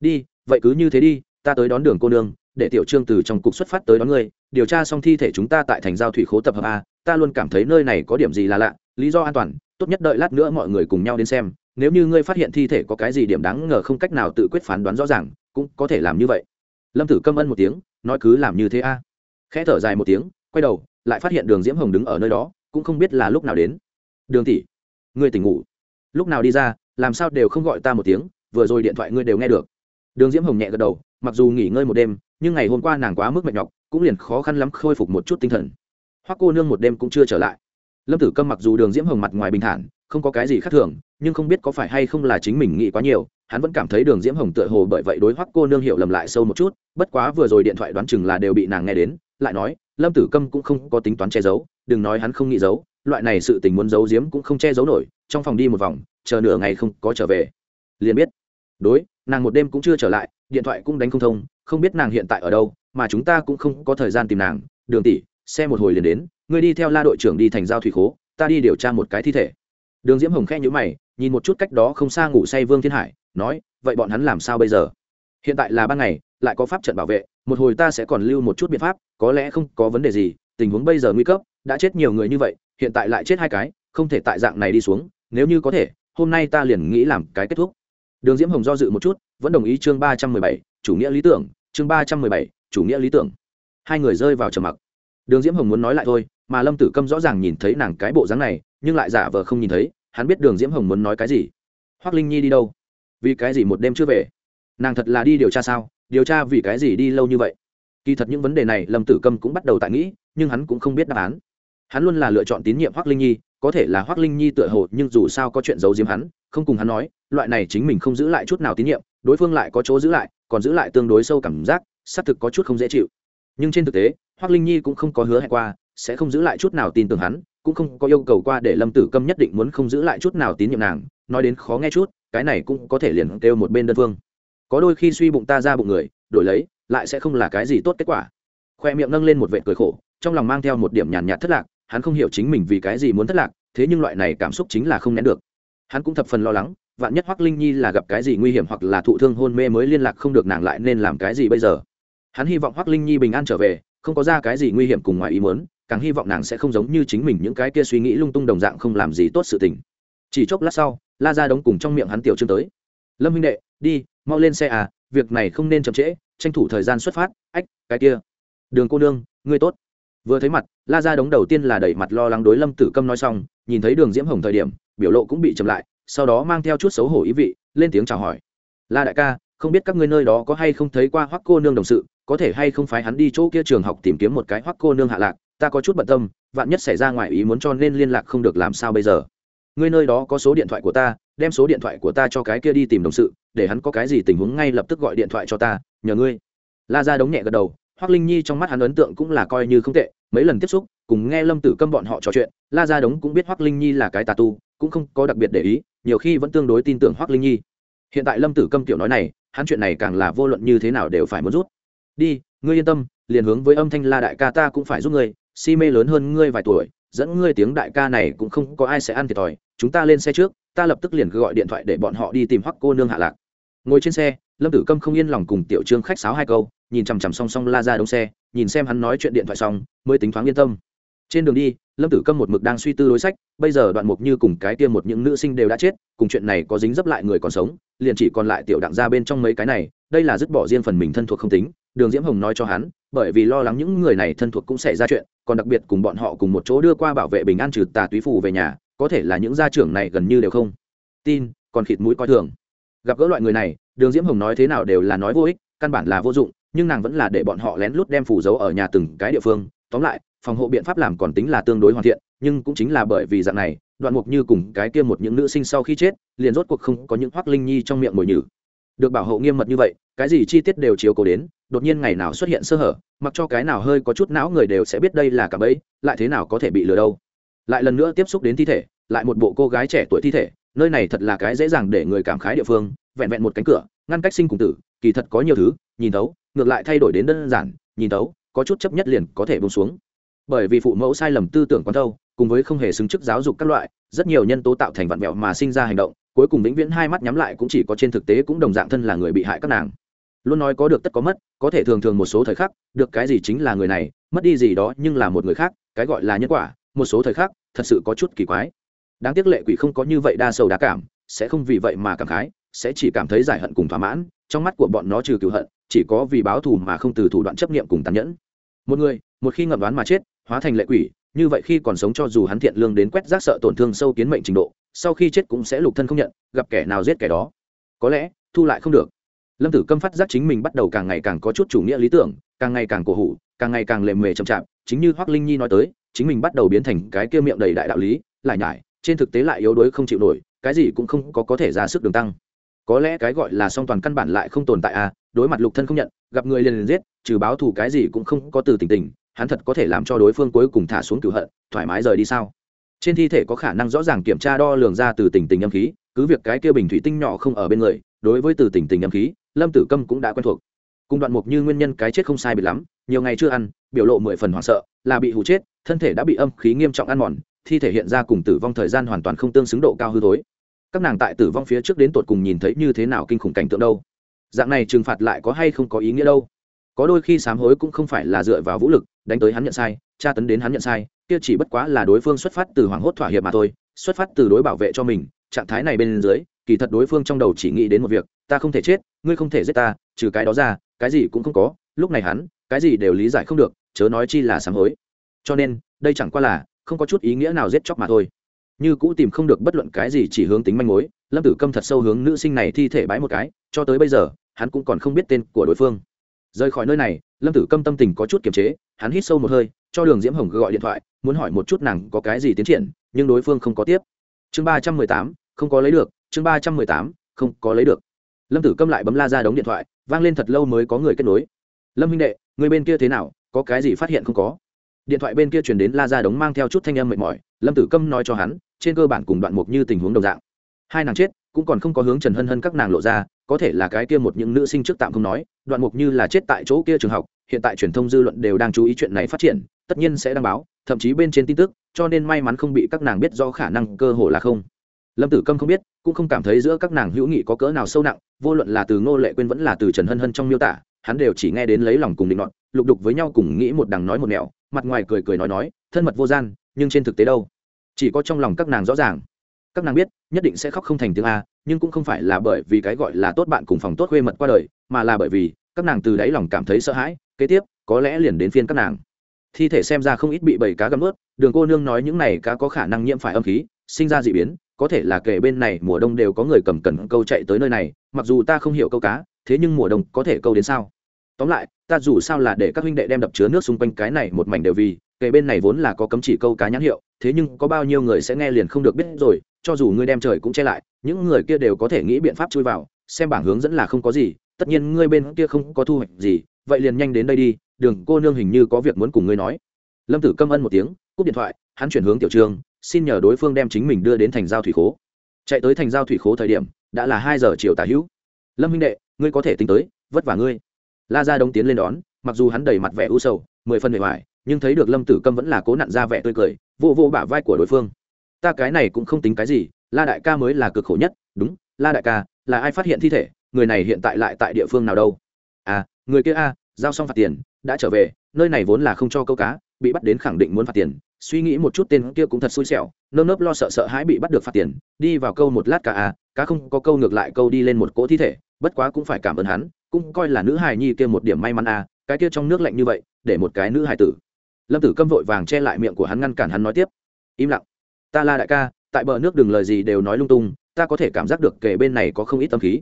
S1: Đi, vậy cứ như thế đi, ta tới đón đường cô nương, để tiểu trương từ trong cục xuất phát tới đón ngươi, điều tra xong thi thể chúng ta tại thành giao thủy khố tập hợp a ta luôn cảm thấy nơi này có điểm gì là lạ, lý do an toàn, tốt nhất đợi lát nữa mọi người cùng nhau đến xem, nếu như ngươi phát hiện thi thể có cái gì điểm đáng ngờ không cách nào tự quyết phán đoán rõ ràng, cũng có thể làm như vậy. Lâm tử câm ân một tiếng, nói cứ làm như thế a. Khẽ thở dài một tiếng, quay đầu, lại phát hiện đường diễm hồng đứng ở nơi đó, cũng không biết là lúc nào đến. Đường tỷ, ngươi tỉnh ngủ. Lúc nào đi ra, làm sao đều không gọi ta một tiếng, vừa rồi điện thoại ngươi đều nghe được. Đường diễm hồng nhẹ gật đầu, mặc dù nghỉ ngơi một đêm, nhưng ngày hôm qua nàng quá mức mệt nhọc, cũng liền khó khăn lắm khôi phục một chút tinh thần hoắc cô nương một đêm cũng chưa trở lại. Lâm tử câm mặc dù đường diễm hồng mặt ngoài bình thản, không có cái gì khác thường, nhưng không biết có phải hay không là chính mình nghĩ quá nhiều, hắn vẫn cảm thấy đường diễm hồng tựa hồ bởi vậy đối hoắc cô nương hiểu lầm lại sâu một chút, bất quá vừa rồi điện thoại đoán chừng là đều bị nàng nghe đến, lại nói, lâm tử câm cũng không có tính toán che giấu, đừng nói hắn không nghĩ giấu, loại này sự tình muốn giấu diếm cũng không che giấu nổi, trong phòng đi một vòng, chờ nửa ngày không có trở về. Liền biết. Đối, nàng một đêm cũng chưa trở lại, điện thoại cũng đánh không thông, không biết nàng hiện tại ở đâu, mà chúng ta cũng không có thời gian tìm nàng, đường tỷ xe một hồi liền đến, ngươi đi theo la đội trưởng đi thành giao thủy khố, ta đi điều tra một cái thi thể. Đường diễm hồng khe nhữ mày, nhìn một chút cách đó không xa ngủ say vương thiên hải, nói, vậy bọn hắn làm sao bây giờ? Hiện tại là ban ngày, lại có pháp trận bảo vệ, một hồi ta sẽ còn lưu một chút biện pháp, có lẽ không có vấn đề gì, tình huống bây giờ nguy cấp, đã chết nhiều người như vậy, hiện tại lại chết hai cái, không thể tại dạng này đi xuống, nếu như có thể, hôm nay ta liền nghĩ làm cái kết thúc. Đường diễm hồng do dự một chút, vẫn đồng ý chương ba trăm mười bảy, chủ nghĩa lý tưởng, chương ba trăm mười bảy, chủ nghĩa lý tưởng. Hai người rơi vào trầm mặc đường diễm hồng muốn nói lại thôi, mà lâm tử câm rõ ràng nhìn thấy nàng cái bộ dáng này, nhưng lại giả vờ không nhìn thấy, hắn biết đường diễm hồng muốn nói cái gì. Hoác linh nhi đi đâu? Vì cái gì một đêm chưa về? Nàng thật là đi điều tra sao? Điều tra vì cái gì đi lâu như vậy? Kỳ thật những vấn đề này lâm tử câm cũng bắt đầu tại nghĩ, nhưng hắn cũng không biết đáp án. Hắn luôn là lựa chọn tín nhiệm hoác linh nhi, có thể là hoác linh nhi tựa hồ, nhưng dù sao có chuyện giấu giếm hắn, không cùng hắn nói, loại này chính mình không giữ lại chút nào tín nhiệm, đối phương lại có chỗ giữ lại, còn giữ lại tương đối sâu cảm giác, xác thực có chút không dễ chịu nhưng trên thực tế hoác linh nhi cũng không có hứa hẹn qua, sẽ không giữ lại chút nào tin tưởng hắn, cũng không có yêu cầu qua để lâm tử câm nhất định muốn không giữ lại chút nào tín nhiệm nàng. Nói đến khó nghe chút, cái này cũng có thể liền kêu một bên đơn phương. Có đôi khi suy bụng ta ra bụng người, đổi lấy, lại sẽ không là cái gì tốt kết quả. Khoe miệng nâng lên một vệ cười khổ, trong lòng mang theo một điểm nhàn nhạt thất lạc, hắn không hiểu chính mình vì cái gì muốn thất lạc, thế nhưng loại này cảm xúc chính là không nén được. Hắn cũng thập phần lo lắng, vạn nhất hoắc linh nhi là gặp cái gì nguy hiểm hoặc là thụ thương hôn mê mới liên lạc không được nàng lại nên làm cái gì bây giờ? Hắn hy vọng hoắc linh nhi bình an trở về, không có ra cái gì nguy hiểm cùng ngoài ý muốn, càng hy vọng nàng sẽ không giống như chính mình những cái kia suy nghĩ lung tung đồng dạng không làm gì tốt sự tình. Chỉ chốc lát sau, la ra đống cùng trong miệng hắn tiểu trương tới. Lâm huynh đệ, đi, mau lên xe à việc này không nên chậm trễ, tranh thủ thời gian xuất phát, ách, cái kia. Đường cô nương, ngươi tốt. Vừa thấy mặt, la ra đống đầu tiên là đẩy mặt lo lắng đối lâm tử câm nói xong, nhìn thấy đường diễm hồng thời điểm, biểu lộ cũng bị chậm lại, sau đó mang theo chút xấu hổ ý vị, lên tiếng chào hỏi. La đại ca không biết các ngươi nơi đó có hay không thấy qua hoắc cô nương đồng sự, có thể hay không phái hắn đi chỗ kia trường học tìm kiếm một cái hoắc cô nương hạ lạc, ta có chút bận tâm, vạn nhất xảy ra ngoài ý muốn cho nên liên lạc không được làm sao bây giờ. Ngươi nơi đó có số điện thoại của ta, đem số điện thoại của ta cho cái kia đi tìm đồng sự, để hắn có cái gì tình huống ngay lập tức gọi điện thoại cho ta, nhờ ngươi. La ra đống nhẹ gật đầu, hoắc linh nhi trong mắt hắn ấn tượng cũng là coi như không tệ, mấy lần tiếp xúc, cùng nghe lâm tử câm bọn họ trò chuyện, la ra đống cũng biết hoắc linh nhi là cái tà tu, cũng không có đặc biệt để ý, nhiều khi vẫn tương đối tin tưởng hoắc linh nhi hiện tại lâm tử câm kiểu nói này, hắn chuyện này càng là vô luận như thế nào đều phải muốn rút. Đi, ngươi yên tâm, liền hướng với âm thanh la đại ca ta cũng phải giúp ngươi, si mê lớn hơn ngươi vài tuổi, dẫn ngươi tiếng đại ca này cũng không có ai sẽ ăn thiệt thòi, chúng ta lên xe trước, ta lập tức liền gọi điện thoại để bọn họ đi tìm hoắc cô nương hạ lạc. Ngồi trên xe, lâm tử câm không yên lòng cùng tiểu trương khách sáo hai câu, nhìn chằm chằm song song la ra đống xe, nhìn xem hắn nói chuyện điện thoại xong, mới tính thoáng yên tâm trên đường đi, lâm tử câm một mực đang suy tư đối sách, bây giờ đoạn mục như cùng cái tiêm một những nữ sinh đều đã chết, cùng chuyện này có dính dấp lại người còn sống, liền chỉ còn lại tiểu đặng ra bên trong mấy cái này, đây là dứt bỏ riêng phần mình thân thuộc không tính, đường diễm hồng nói cho hắn, bởi vì lo lắng những người này thân thuộc cũng xảy ra chuyện, còn đặc biệt cùng bọn họ cùng một chỗ đưa qua bảo vệ bình an trừ tà túy phù về nhà, có thể là những gia trưởng này gần như đều không tin, còn khịt mũi coi thường. Gặp gỡ loại người này, đường diễm hồng nói thế nào đều là nói vô ích, căn bản là vô dụng, nhưng nàng vẫn là để bọn họ lén lút đem phủ giấu ở nhà từng cái địa phương, tóm lại phòng hộ biện pháp làm còn tính là tương đối hoàn thiện, nhưng cũng chính là bởi vì dạng này, đoạn mục như cùng cái kia một những nữ sinh sau khi chết, liền rốt cuộc không có những hoác linh nhi trong miệng mồi nhử. Được bảo hộ nghiêm mật như vậy, cái gì chi tiết đều chiếu cố đến, đột nhiên ngày nào xuất hiện sơ hở, mặc cho cái nào hơi có chút não người đều sẽ biết đây là cả bẫy, lại thế nào có thể bị lừa đâu. Lại lần nữa tiếp xúc đến thi thể, lại một bộ cô gái trẻ tuổi thi thể, nơi này thật là cái dễ dàng để người cảm khái địa phương, vẹn vẹn một cánh cửa, ngăn cách sinh cùng tử, kỳ thật có nhiều thứ, nhìn thấu, ngược lại thay đổi đến đơn giản, nhìn thấu, có chút chấp nhất liền có thể bông xuống bởi vì phụ mẫu sai lầm tư tưởng quán thâu, cùng với không hề xứng chức giáo dục các loại, rất nhiều nhân tố tạo thành vạn mẹo mà sinh ra hành động, cuối cùng vĩnh viễn hai mắt nhắm lại cũng chỉ có trên thực tế cũng đồng dạng thân là người bị hại các nàng. Luôn nói có được tất có mất, có thể thường thường một số thời khắc, được cái gì chính là người này, mất đi gì đó nhưng là một người khác, cái gọi là nhân quả, một số thời khắc, thật sự có chút kỳ quái. Đáng tiếc lệ quỷ không có như vậy đa sầu đa cảm, sẽ không vì vậy mà cảm khái, sẽ chỉ cảm thấy giải hận cùng thỏa mãn, trong mắt của bọn nó trừ cựu hận, chỉ có vì báo thù mà không từ thủ đoạn chấp niệm cùng tàn nhẫn. Một người, một khi ngậm đoán mà chết hóa thành lệ quỷ, như vậy khi còn sống cho dù hắn thiện lương đến quét rác sợ tổn thương sâu kiến mệnh trình độ, sau khi chết cũng sẽ lục thân không nhận, gặp kẻ nào giết kẻ đó. Có lẽ, thu lại không được. Lâm tử câm phát giác chính mình bắt đầu càng ngày càng có chút chủ nghĩa lý tưởng, càng ngày càng cổ hủ, càng ngày càng lề mề chậm chạp, chính như hoác linh nhi nói tới, chính mình bắt đầu biến thành cái kia miệng đầy đại đạo lý, lại nhải, trên thực tế lại yếu đuối không chịu nổi, cái gì cũng không có có thể ra sức đường tăng. Có lẽ cái gọi là song toàn căn bản lại không tồn tại à đối mặt lục thân không nhận, gặp người liền liền giết, trừ báo thù cái gì cũng không có từ tình tình hắn thật có thể làm cho đối phương cuối cùng thả xuống cửu hận, thoải mái rời đi sao? Trên thi thể có khả năng rõ ràng kiểm tra đo lường ra từ tình tình âm khí, cứ việc cái kia bình thủy tinh nhỏ không ở bên người, đối với từ tình tình âm khí, lâm tử câm cũng đã quen thuộc. Cùng đoạn mục như nguyên nhân cái chết không sai bị lắm, nhiều ngày chưa ăn, biểu lộ mười phần hoảng sợ, là bị hụ chết, thân thể đã bị âm khí nghiêm trọng ăn mòn, thi thể hiện ra cùng tử vong thời gian hoàn toàn không tương xứng độ cao hư thối. Các nàng tại tử vong phía trước đến tột cùng nhìn thấy như thế nào kinh khủng cảnh tượng đâu? Dạng này trừng phạt lại có hay không có ý nghĩa đâu? Có đôi khi sám hối cũng không phải là dựa vào vũ lực, đánh tới hắn nhận sai, tra tấn đến hắn nhận sai, kia chỉ bất quá là đối phương xuất phát từ hoảng hốt thỏa hiệp mà thôi, xuất phát từ đối bảo vệ cho mình, trạng thái này bên dưới, kỳ thật đối phương trong đầu chỉ nghĩ đến một việc, ta không thể chết, ngươi không thể giết ta, trừ cái đó ra, cái gì cũng không có, lúc này hắn, cái gì đều lý giải không được, chớ nói chi là sám hối. Cho nên, đây chẳng qua là, không có chút ý nghĩa nào giết chóc mà thôi. Như cũ tìm không được bất luận cái gì chỉ hướng tính manh mối, lâm tử câm thật sâu hướng nữ sinh này thi thể bãi một cái, cho tới bây giờ, hắn cũng còn không biết tên của đối phương rời khỏi nơi này, lâm tử câm tâm tình có chút kiềm chế, hắn hít sâu một hơi, cho đường diễm hồng gọi điện thoại, muốn hỏi một chút nàng có cái gì tiến triển, nhưng đối phương không có tiếp. Chương ba trăm mười tám, không có lấy được, chương ba trăm mười tám, không có lấy được. Lâm tử câm lại bấm la ra đống điện thoại, vang lên thật lâu mới có người kết nối. Lâm huynh đệ, người bên kia thế nào, có cái gì phát hiện không có? Điện thoại bên kia chuyển đến la ra đống mang theo chút thanh âm mệt mỏi, lâm tử câm nói cho hắn, trên cơ bản cùng đoạn mục như tình huống đồng dạng. Hai nàng chết, cũng còn không có hướng trần hân hân các nàng lộ ra có thể là cái kia một những nữ sinh trước tạm không nói, đoạn mục như là chết tại chỗ kia trường học, hiện tại truyền thông dư luận đều đang chú ý chuyện này phát triển, tất nhiên sẽ đăng báo, thậm chí bên trên tin tức, cho nên may mắn không bị các nàng biết do khả năng cơ hồ là không. Lâm tử câm không biết, cũng không cảm thấy giữa các nàng hữu nghị có cỡ nào sâu nặng, vô luận là từ ngô lệ quên vẫn là từ trần hân hân trong miêu tả, hắn đều chỉ nghe đến lấy lòng cùng định luận lục đục với nhau cùng nghĩ một đằng nói một nẻo, mặt ngoài cười cười nói nói, thân mật vô gian, nhưng trên thực tế đâu? Chỉ có trong lòng các nàng rõ ràng. Các nàng biết, nhất định sẽ khóc không thành tiếng a nhưng cũng không phải là bởi vì cái gọi là tốt bạn cùng phòng tốt khuê mật qua đời, mà là bởi vì các nàng từ đáy lòng cảm thấy sợ hãi, kế tiếp, có lẽ liền đến phiên các nàng. Thi thể xem ra không ít bị bầy cá găm ướt đường cô nương nói những này cá có khả năng nhiễm phải âm khí, sinh ra d ị biến, có thể là kể bên này mùa đông đều có người cầm cần câu chạy tới nơi này, mặc dù ta không hiểu câu cá, thế nhưng mùa đông có thể câu đến sao? Tóm lại, ta dù sao là để các huynh đệ đem đập chứa nước xung quanh cái này một mảnh đều vì kể bên này vốn là có cấm chỉ câu cá nhãn hiệu, thế nhưng có bao nhiêu người sẽ nghe liền không được biết rồi, cho dù ngươi đem trời cũng che lại, những người kia đều có thể nghĩ biện pháp chui vào, xem bảng hướng dẫn là không có gì, tất nhiên ngươi bên kia không có thu hoạch gì, vậy liền nhanh đến đây đi, đường cô nương hình như có việc muốn cùng ngươi nói. Lâm tử câm ân một tiếng, cúp điện thoại, hắn chuyển hướng tiểu trường, xin nhờ đối phương đem chính mình đưa đến thành giao thủy khố. Chạy tới thành giao thủy khố thời điểm, đã là hai giờ chiều tả hữu. Lâm Minh đệ, ngươi có thể tính tới, vất vả ngươi. La ra đông tiến lên đón, mặc dù hắn đầy mặt vẻ u sầu, mười phân bề ngoài nhưng thấy được lâm tử câm vẫn là cố nặn ra vẻ tươi cười, vô vô bả vai của đối phương. Ta cái này cũng không tính cái gì, la đại ca mới là cực khổ nhất, đúng, la đại ca, là ai phát hiện thi thể, người này hiện tại lại tại địa phương nào đâu? À người kia a, giao xong phạt tiền, đã trở về, nơi này vốn là không cho câu cá, bị bắt đến khẳng định muốn phạt tiền, suy nghĩ một chút tên kia cũng thật xui xẻo, nơm nớp lo sợ sợ hãi bị bắt được phạt tiền, đi vào câu một lát cả a, cá không có câu ngược lại câu đi lên một cỗ thi thể, bất quá cũng phải cảm ơn hắn, cũng coi là nữ hài nhi kia một điểm may mắn a, cái kia trong nước lạnh như vậy, để một cái nữ hài tử lâm tử câm vội vàng che lại miệng của hắn ngăn cản hắn nói tiếp. Im lặng. Ta la đại ca, tại bờ nước đừng lời gì đều nói lung tung, ta có thể cảm giác được kể bên này có không ít tâm khí.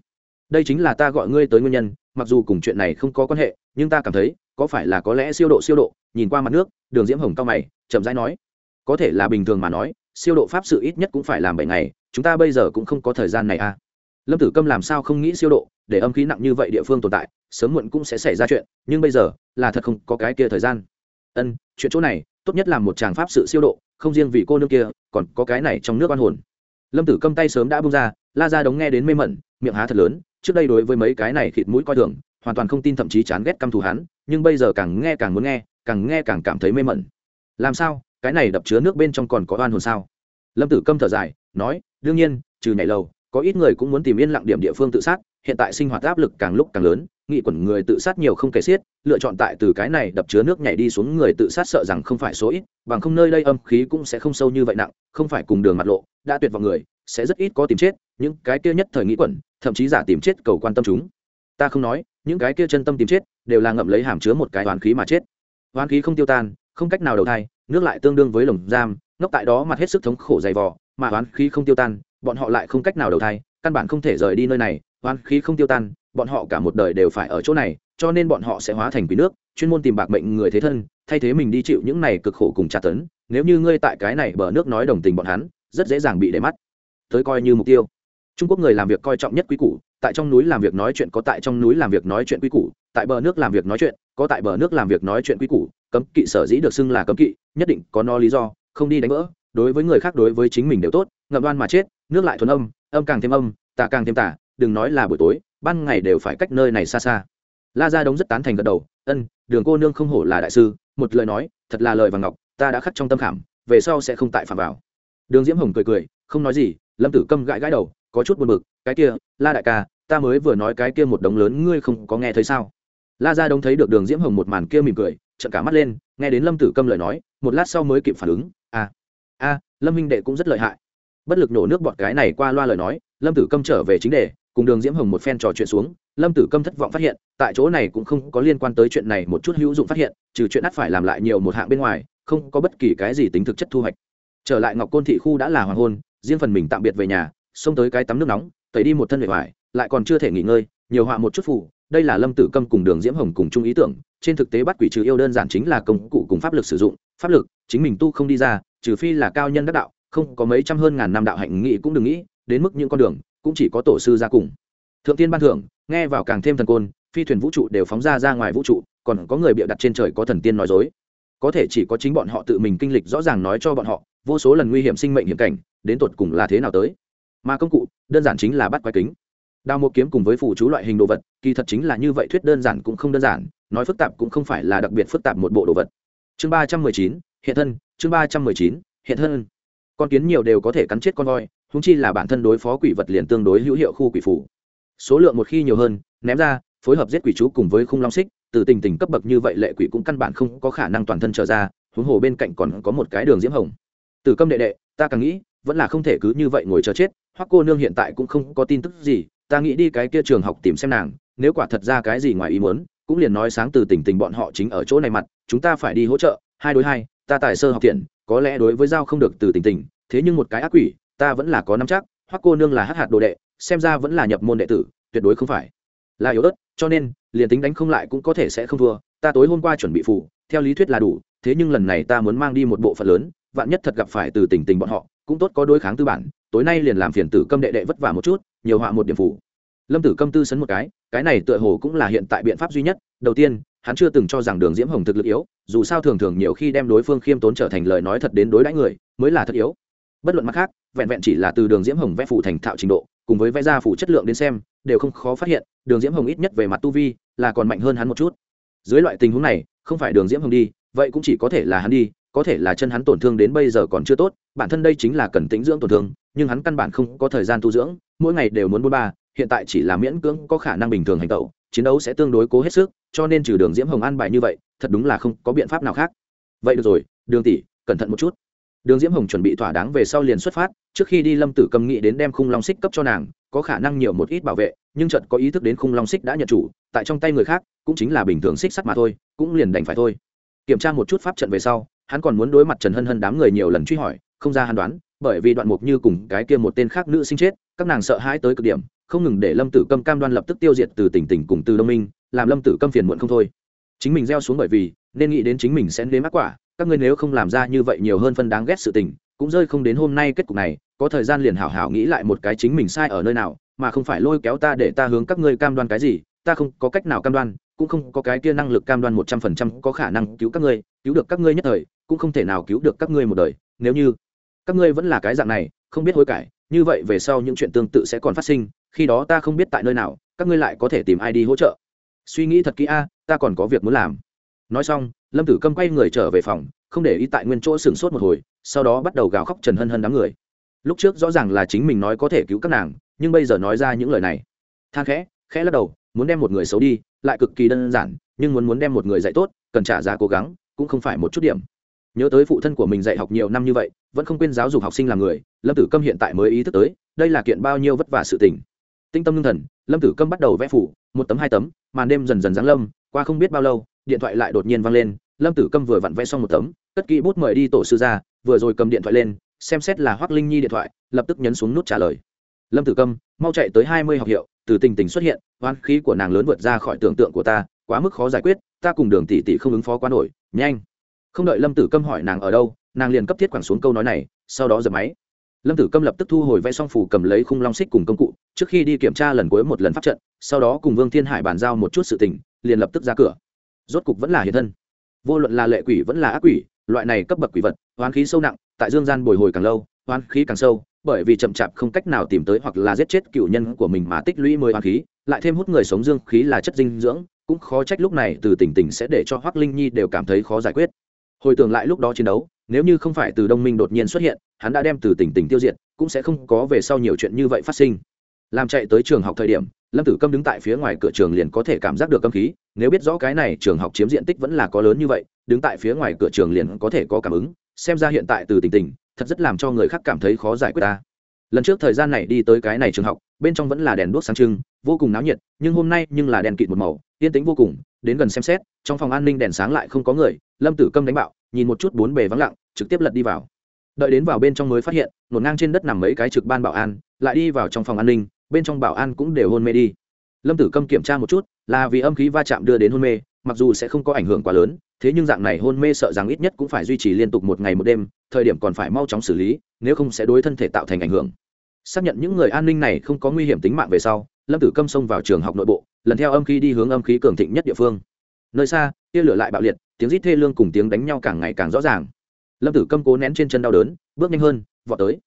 S1: Đây chính là ta gọi ngươi tới nguyên nhân, mặc dù cùng chuyện này không có quan hệ, nhưng ta cảm thấy, có phải là có lẽ siêu độ siêu độ, nhìn qua mặt nước, đường diễm hồng cao mày, chậm rãi nói. Có thể là bình thường mà nói, siêu độ pháp sự ít nhất cũng phải làm bảy ngày, chúng ta bây giờ cũng không có thời gian này à. Lâm tử câm làm sao không nghĩ siêu độ, để âm khí nặng như vậy địa phương tồn tại, sớm muộn cũng sẽ xảy ra chuyện, nhưng bây giờ, là thật không có cái kia thời gian ân, chuyện chỗ này, tốt nhất là một chàng pháp sự siêu độ, không riêng vì cô nương kia, còn có cái này trong nước oan hồn. Lâm tử câm tay sớm đã bung ra, la ra đống nghe đến mê mẩn, miệng há thật lớn, trước đây đối với mấy cái này thịt mũi coi thường, hoàn toàn không tin thậm chí chán ghét căm thù hắn, nhưng bây giờ càng nghe càng muốn nghe, càng nghe càng cảm thấy mê mẩn. Làm sao, cái này đập chứa nước bên trong còn có oan hồn sao? Lâm tử câm thở dài, nói, đương nhiên, trừ nhảy lầu, có ít người cũng muốn tìm yên lặng điểm địa phương tự sát hiện tại sinh hoạt áp lực càng lúc càng lớn, nghị quẩn người tự sát nhiều không kể xiết, lựa chọn tại từ cái này đập chứa nước nhảy đi xuống người tự sát sợ rằng không phải số ít, bằng không nơi đây âm khí cũng sẽ không sâu như vậy nặng, không phải cùng đường mặt lộ, đã tuyệt vọng người, sẽ rất ít có tìm chết, những cái kia nhất thời nghĩ quẩn, thậm chí giả tìm chết cầu quan tâm chúng. Ta không nói, những cái kia chân tâm tìm chết, đều là ngậm lấy hàm chứa một cái oán khí mà chết. Oán khí không tiêu tan, không cách nào đầu thai, nước lại tương đương với lồng giam, ngốc tại đó mặt hết sức thống khổ dày vò, mà oán khí không tiêu tan, bọn họ lại không cách nào đầu thai căn bản không thể rời đi nơi này, oán khí không tiêu tan, bọn họ cả một đời đều phải ở chỗ này, cho nên bọn họ sẽ hóa thành quý nước, chuyên môn tìm bạc mệnh người thế thân, thay thế mình đi chịu những này cực khổ cùng tra tấn, nếu như ngươi tại cái này bờ nước nói đồng tình bọn hắn, rất dễ dàng bị để mắt. Tới coi như mục tiêu. Trung quốc người làm việc coi trọng nhất quý củ, tại trong núi làm việc nói chuyện có tại trong núi làm việc nói chuyện quý củ, tại bờ nước làm việc nói chuyện có tại bờ nước làm việc nói chuyện quý củ, cấm kỵ sở dĩ được xưng là cấm kỵ, nhất định có no lý do, không đi đánh vỡ, đối với người khác đối với chính mình đều tốt ngậm đoan mà chết nước lại thuần âm âm càng thêm âm tà càng thêm tà đừng nói là buổi tối ban ngày đều phải cách nơi này xa xa. La gia đống rất tán thành gật đầu ân đường cô nương không hổ là đại sư một lời nói thật là lời vàng ngọc ta đã khắc trong tâm khảm về sau sẽ không tại phạm vào. Đường diễm hồng cười cười không nói gì lâm tử câm gãi gãi đầu có chút buồn bực cái kia la đại ca ta mới vừa nói cái kia một đống lớn ngươi không có nghe thấy sao? La gia đống thấy được đường diễm hồng một màn kia mỉm cười trận cả mắt lên nghe đến lâm tử câm lời nói một lát sau mới kịp phản ứng a à, a lâm minh đệ cũng rất lợi hại bất lực nổ nước bọt cái này qua loa lời nói, lâm tử câm trở về chính đề, cùng đường diễm hồng một phen trò chuyện xuống. Lâm tử câm thất vọng phát hiện, tại chỗ này cũng không có liên quan tới chuyện này một chút hữu dụng phát hiện, trừ chuyện ắt phải làm lại nhiều một hạng bên ngoài, không có bất kỳ cái gì tính thực chất thu hoạch. Trở lại ngọc côn thị khu đã là hoàng hôn, riêng phần mình tạm biệt về nhà, xông tới cái tắm nước nóng, tẩy đi một thân vệ vải lại còn chưa thể nghỉ ngơi, nhiều họa một chút phủ đây là lâm tử câm cùng đường diễm hồng cùng chung ý tưởng, trên thực tế bắt quỷ trừ yêu đơn giản chính là công cụ cùng pháp lực sử dụng, pháp lực, chính mình tu không đi ra, trừ phi là cao nhân đắc đạo không có mấy trăm hơn ngàn năm đạo hạnh nghị cũng đừng nghĩ, đến mức những con đường cũng chỉ có tổ sư ra cùng. Thượng tiên ban thưởng, nghe vào càng thêm thần côn, phi thuyền vũ trụ đều phóng ra ra ngoài vũ trụ, còn có người bịa đặt trên trời có thần tiên nói dối. Có thể chỉ có chính bọn họ tự mình kinh lịch rõ ràng nói cho bọn họ, vô số lần nguy hiểm sinh mệnh hiểm cảnh, đến tột cùng là thế nào tới. Mà công cụ, đơn giản chính là bắt quái kính. Đao một kiếm cùng với phụ chú loại hình đồ vật, kỳ thật chính là như vậy thuyết đơn giản cũng không đơn giản, nói phức tạp cũng không phải là đặc biệt phức tạp một bộ đồ vật. Chương ba trăm mười chín, hiện thân, chương ba trăm mười chín, hiện thân con kiến nhiều đều có thể cắn chết con voi húng chi là bản thân đối phó quỷ vật liền tương đối hữu hiệu khu quỷ phủ. Số lượng một khi nhiều hơn, ném ra, phối hợp giết quỷ chú cùng với khung long xích, từ tình tình cấp bậc như vậy lệ quỷ cũng căn bản không có khả năng toàn thân trở ra, huống hồ bên cạnh còn có một cái đường diễm hồng. Từ câm đệ đệ, ta càng nghĩ, vẫn là không thể cứ như vậy ngồi chờ chết, Hoắc cô nương hiện tại cũng không có tin tức gì, ta nghĩ đi cái kia trường học tìm xem nàng, nếu quả thật ra cái gì ngoài ý muốn, cũng liền nói sáng từ tình tình bọn họ chính ở chỗ này mặt, chúng ta phải đi hỗ trợ, hai đối hai, ta tài sơ học thiện có lẽ đối với giao không được từ tình tình, thế nhưng một cái ác quỷ, ta vẫn là có nắm chắc, hoắc cô nương là hát hạt đồ đệ, xem ra vẫn là nhập môn đệ tử, tuyệt đối không phải. Là yếu ớt, cho nên, liền tính đánh không lại cũng có thể sẽ không thua, ta tối hôm qua chuẩn bị phủ theo lý thuyết là đủ, thế nhưng lần này ta muốn mang đi một bộ phận lớn, vạn nhất thật gặp phải từ tình tình bọn họ, cũng tốt có đối kháng tư bản, tối nay liền làm phiền tử câm đệ đệ vất vả một chút, nhiều họa một điểm phủ lâm tử câm tư sấn một cái cái này tựa hồ cũng là hiện tại biện pháp duy nhất, đầu tiên hắn chưa từng cho rằng đường diễm hồng thực lực yếu, dù sao thường thường nhiều khi đem đối phương khiêm tốn trở thành lời nói thật đến đối đãi người, mới là thật yếu. Bất luận mặt khác, vẹn vẹn chỉ là từ đường diễm hồng vẽ phủ thành thạo trình độ, cùng với vẽ ra phủ chất lượng đến xem, đều không khó phát hiện, đường diễm hồng ít nhất về mặt tu vi, là còn mạnh hơn hắn một chút. Dưới loại tình huống này, không phải đường diễm hồng đi, vậy cũng chỉ có thể là hắn đi, có thể là chân hắn tổn thương đến bây giờ còn chưa tốt, bản thân đây chính là cần tĩnh dưỡng tổn thương, nhưng hắn căn bản không có thời gian tu dưỡng, mỗi ngày đều muốn bôn ba, hiện tại chỉ là miễn cưỡng có khả năng bình thường hành tẩu chiến đấu sẽ tương đối cố hết sức, cho nên trừ đường diễm hồng an bài như vậy, thật đúng là không có biện pháp nào khác. Vậy được rồi, đường tỷ, cẩn thận một chút. Đường diễm hồng chuẩn bị thỏa đáng về sau liền xuất phát, trước khi đi lâm tử cầm nghĩ đến đem khung long xích cấp cho nàng, có khả năng nhiều một ít bảo vệ, nhưng trận có ý thức đến khung long xích đã nhận chủ, tại trong tay người khác, cũng chính là bình thường xích sắt mà thôi, cũng liền đành phải thôi. Kiểm tra một chút pháp trận về sau, hắn còn muốn đối mặt trần hân hân đám người nhiều lần truy hỏi, không ra hắn đoán bởi vì đoạn mục như cùng cái kia một tên khác nữ sinh chết, các nàng sợ hãi tới cực điểm, không ngừng để lâm tử câm cam đoan lập tức tiêu diệt từ tỉnh tỉnh cùng từ đông minh, làm lâm tử câm phiền muộn không thôi. Chính mình gieo xuống bởi vì, nên nghĩ đến chính mình sẽ nếm ác quả, các ngươi nếu không làm ra như vậy nhiều hơn phân đáng ghét sự tình, cũng rơi không đến hôm nay kết cục này, có thời gian liền hảo hảo nghĩ lại một cái chính mình sai ở nơi nào, mà không phải lôi kéo ta để ta hướng các ngươi cam đoan cái gì, ta không có cách nào cam đoan, cũng không có cái kia năng lực cam đoan một trăm phần trăm có khả năng cứu các ngươi, cứu được các ngươi nhất thời, cũng không thể nào cứu được các ngươi một đời, nếu như các ngươi vẫn là cái dạng này, không biết hối cải, như vậy về sau những chuyện tương tự sẽ còn phát sinh, khi đó ta không biết tại nơi nào, các ngươi lại có thể tìm ai đi hỗ trợ. Suy nghĩ thật kỹ a, ta còn có việc muốn làm. Nói xong, lâm tử câm quay người trở về phòng, không để ý tại nguyên chỗ sửng sốt một hồi, sau đó bắt đầu gào khóc trần hân hân đám người. Lúc trước rõ ràng là chính mình nói có thể cứu các nàng, nhưng bây giờ nói ra những lời này. Than khẽ khẽ lắc đầu, muốn đem một người xấu đi, lại cực kỳ đơn giản, nhưng muốn muốn đem một người dạy tốt, cần trả giá cố gắng, cũng không phải một chút điểm nhớ tới phụ thân của mình dạy học nhiều năm như vậy, vẫn không quên giáo dục học sinh làm người, lâm tử câm hiện tại mới ý thức tới, đây là kiện bao nhiêu vất vả sự tình. Tinh tâm ngưng thần, lâm tử câm bắt đầu vẽ phủ, một tấm, hai tấm, màn đêm dần dần giáng lâm, qua không biết bao lâu, điện thoại lại đột nhiên vang lên, lâm tử câm vừa vặn vẽ xong một tấm, cất kỹ bút mời đi tổ sư ra, vừa rồi cầm điện thoại lên, xem xét là hoác linh nhi điện thoại, lập tức nhấn xuống nút trả lời. Lâm tử câm, mau chạy tới hai mươi học hiệu, từ tình tình xuất hiện hoan khí của nàng lớn vượt ra khỏi tưởng tượng của ta, quá mức khó giải quyết, ta cùng đường tỷ tỷ không ứng phó quá nổi, nhanh không đợi lâm tử câm hỏi nàng ở đâu, nàng liền cấp thiết quẳng xuống câu nói này, sau đó dập máy. Lâm tử câm lập tức thu hồi vẽ song phủ cầm lấy khung long xích cùng công cụ, trước khi đi kiểm tra lần cuối một lần pháp trận, sau đó cùng vương thiên hải bàn giao một chút sự tình, liền lập tức ra cửa. Rốt cục vẫn là hiện thân. Vô luận là lệ quỷ vẫn là ác quỷ, loại này cấp bậc quỷ vật hoán khí sâu nặng, tại dương gian bồi hồi càng lâu hoán khí càng sâu, bởi vì chậm chạp không cách nào tìm tới hoặc là giết chết cựu nhân của mình mà tích lũy mười hoán khí, lại thêm hút người sống dương khí là chất dinh dưỡng, cũng khó trách lúc này từ tỉnh tỉnh sẽ để cho hoác linh nhi đều cảm thấy khó giải quyết hồi tưởng lại lúc đó chiến đấu, nếu như không phải từ đông minh đột nhiên xuất hiện, hắn đã đem từ tỉnh tỉnh tiêu diệt, cũng sẽ không có về sau nhiều chuyện như vậy phát sinh. Làm chạy tới trường học thời điểm, lâm tử câm đứng tại phía ngoài cửa trường liền có thể cảm giác được câm khí, nếu biết rõ cái này trường học chiếm diện tích vẫn là có lớn như vậy, đứng tại phía ngoài cửa trường liền có thể có cảm ứng, xem ra hiện tại từ tỉnh tỉnh, thật rất làm cho người khác cảm thấy khó giải quyết ta. Lần trước thời gian này đi tới cái này trường học bên trong vẫn là đèn đuốc sáng trưng, vô cùng náo nhiệt, nhưng hôm nay nhưng là đèn kịt một màu, yên tĩnh vô cùng, đến gần xem xét, trong phòng an ninh đèn sáng lại không có người, lâm tử câm đánh bạo, nhìn một chút bốn bề vắng lặng, trực tiếp lật đi vào. Đợi đến vào bên trong mới phát hiện ngổn ngang trên đất nằm mấy cái trực ban bảo an, lại đi vào trong phòng an ninh, bên trong bảo an cũng đều hôn mê đi. Lâm tử câm kiểm tra một chút, là vì âm khí va chạm đưa đến hôn mê, mặc dù sẽ không có ảnh hưởng quá lớn, thế nhưng dạng này hôn mê sợ rằng ít nhất cũng phải duy trì liên tục một ngày một đêm, thời điểm còn phải mau chóng xử lý, nếu không sẽ đối thân thể tạo thành ảnh hưởng xác nhận những người an ninh này không có nguy hiểm tính mạng về sau, lâm tử câm xông vào trường học nội bộ, lần theo âm khí đi hướng âm khí cường thịnh nhất địa phương. Nơi xa, tia lửa lại bạo liệt, tiếng rít thê lương cùng tiếng đánh nhau càng ngày càng rõ ràng. Lâm tử câm cố nén trên chân đau đớn, bước nhanh hơn, vọt tới.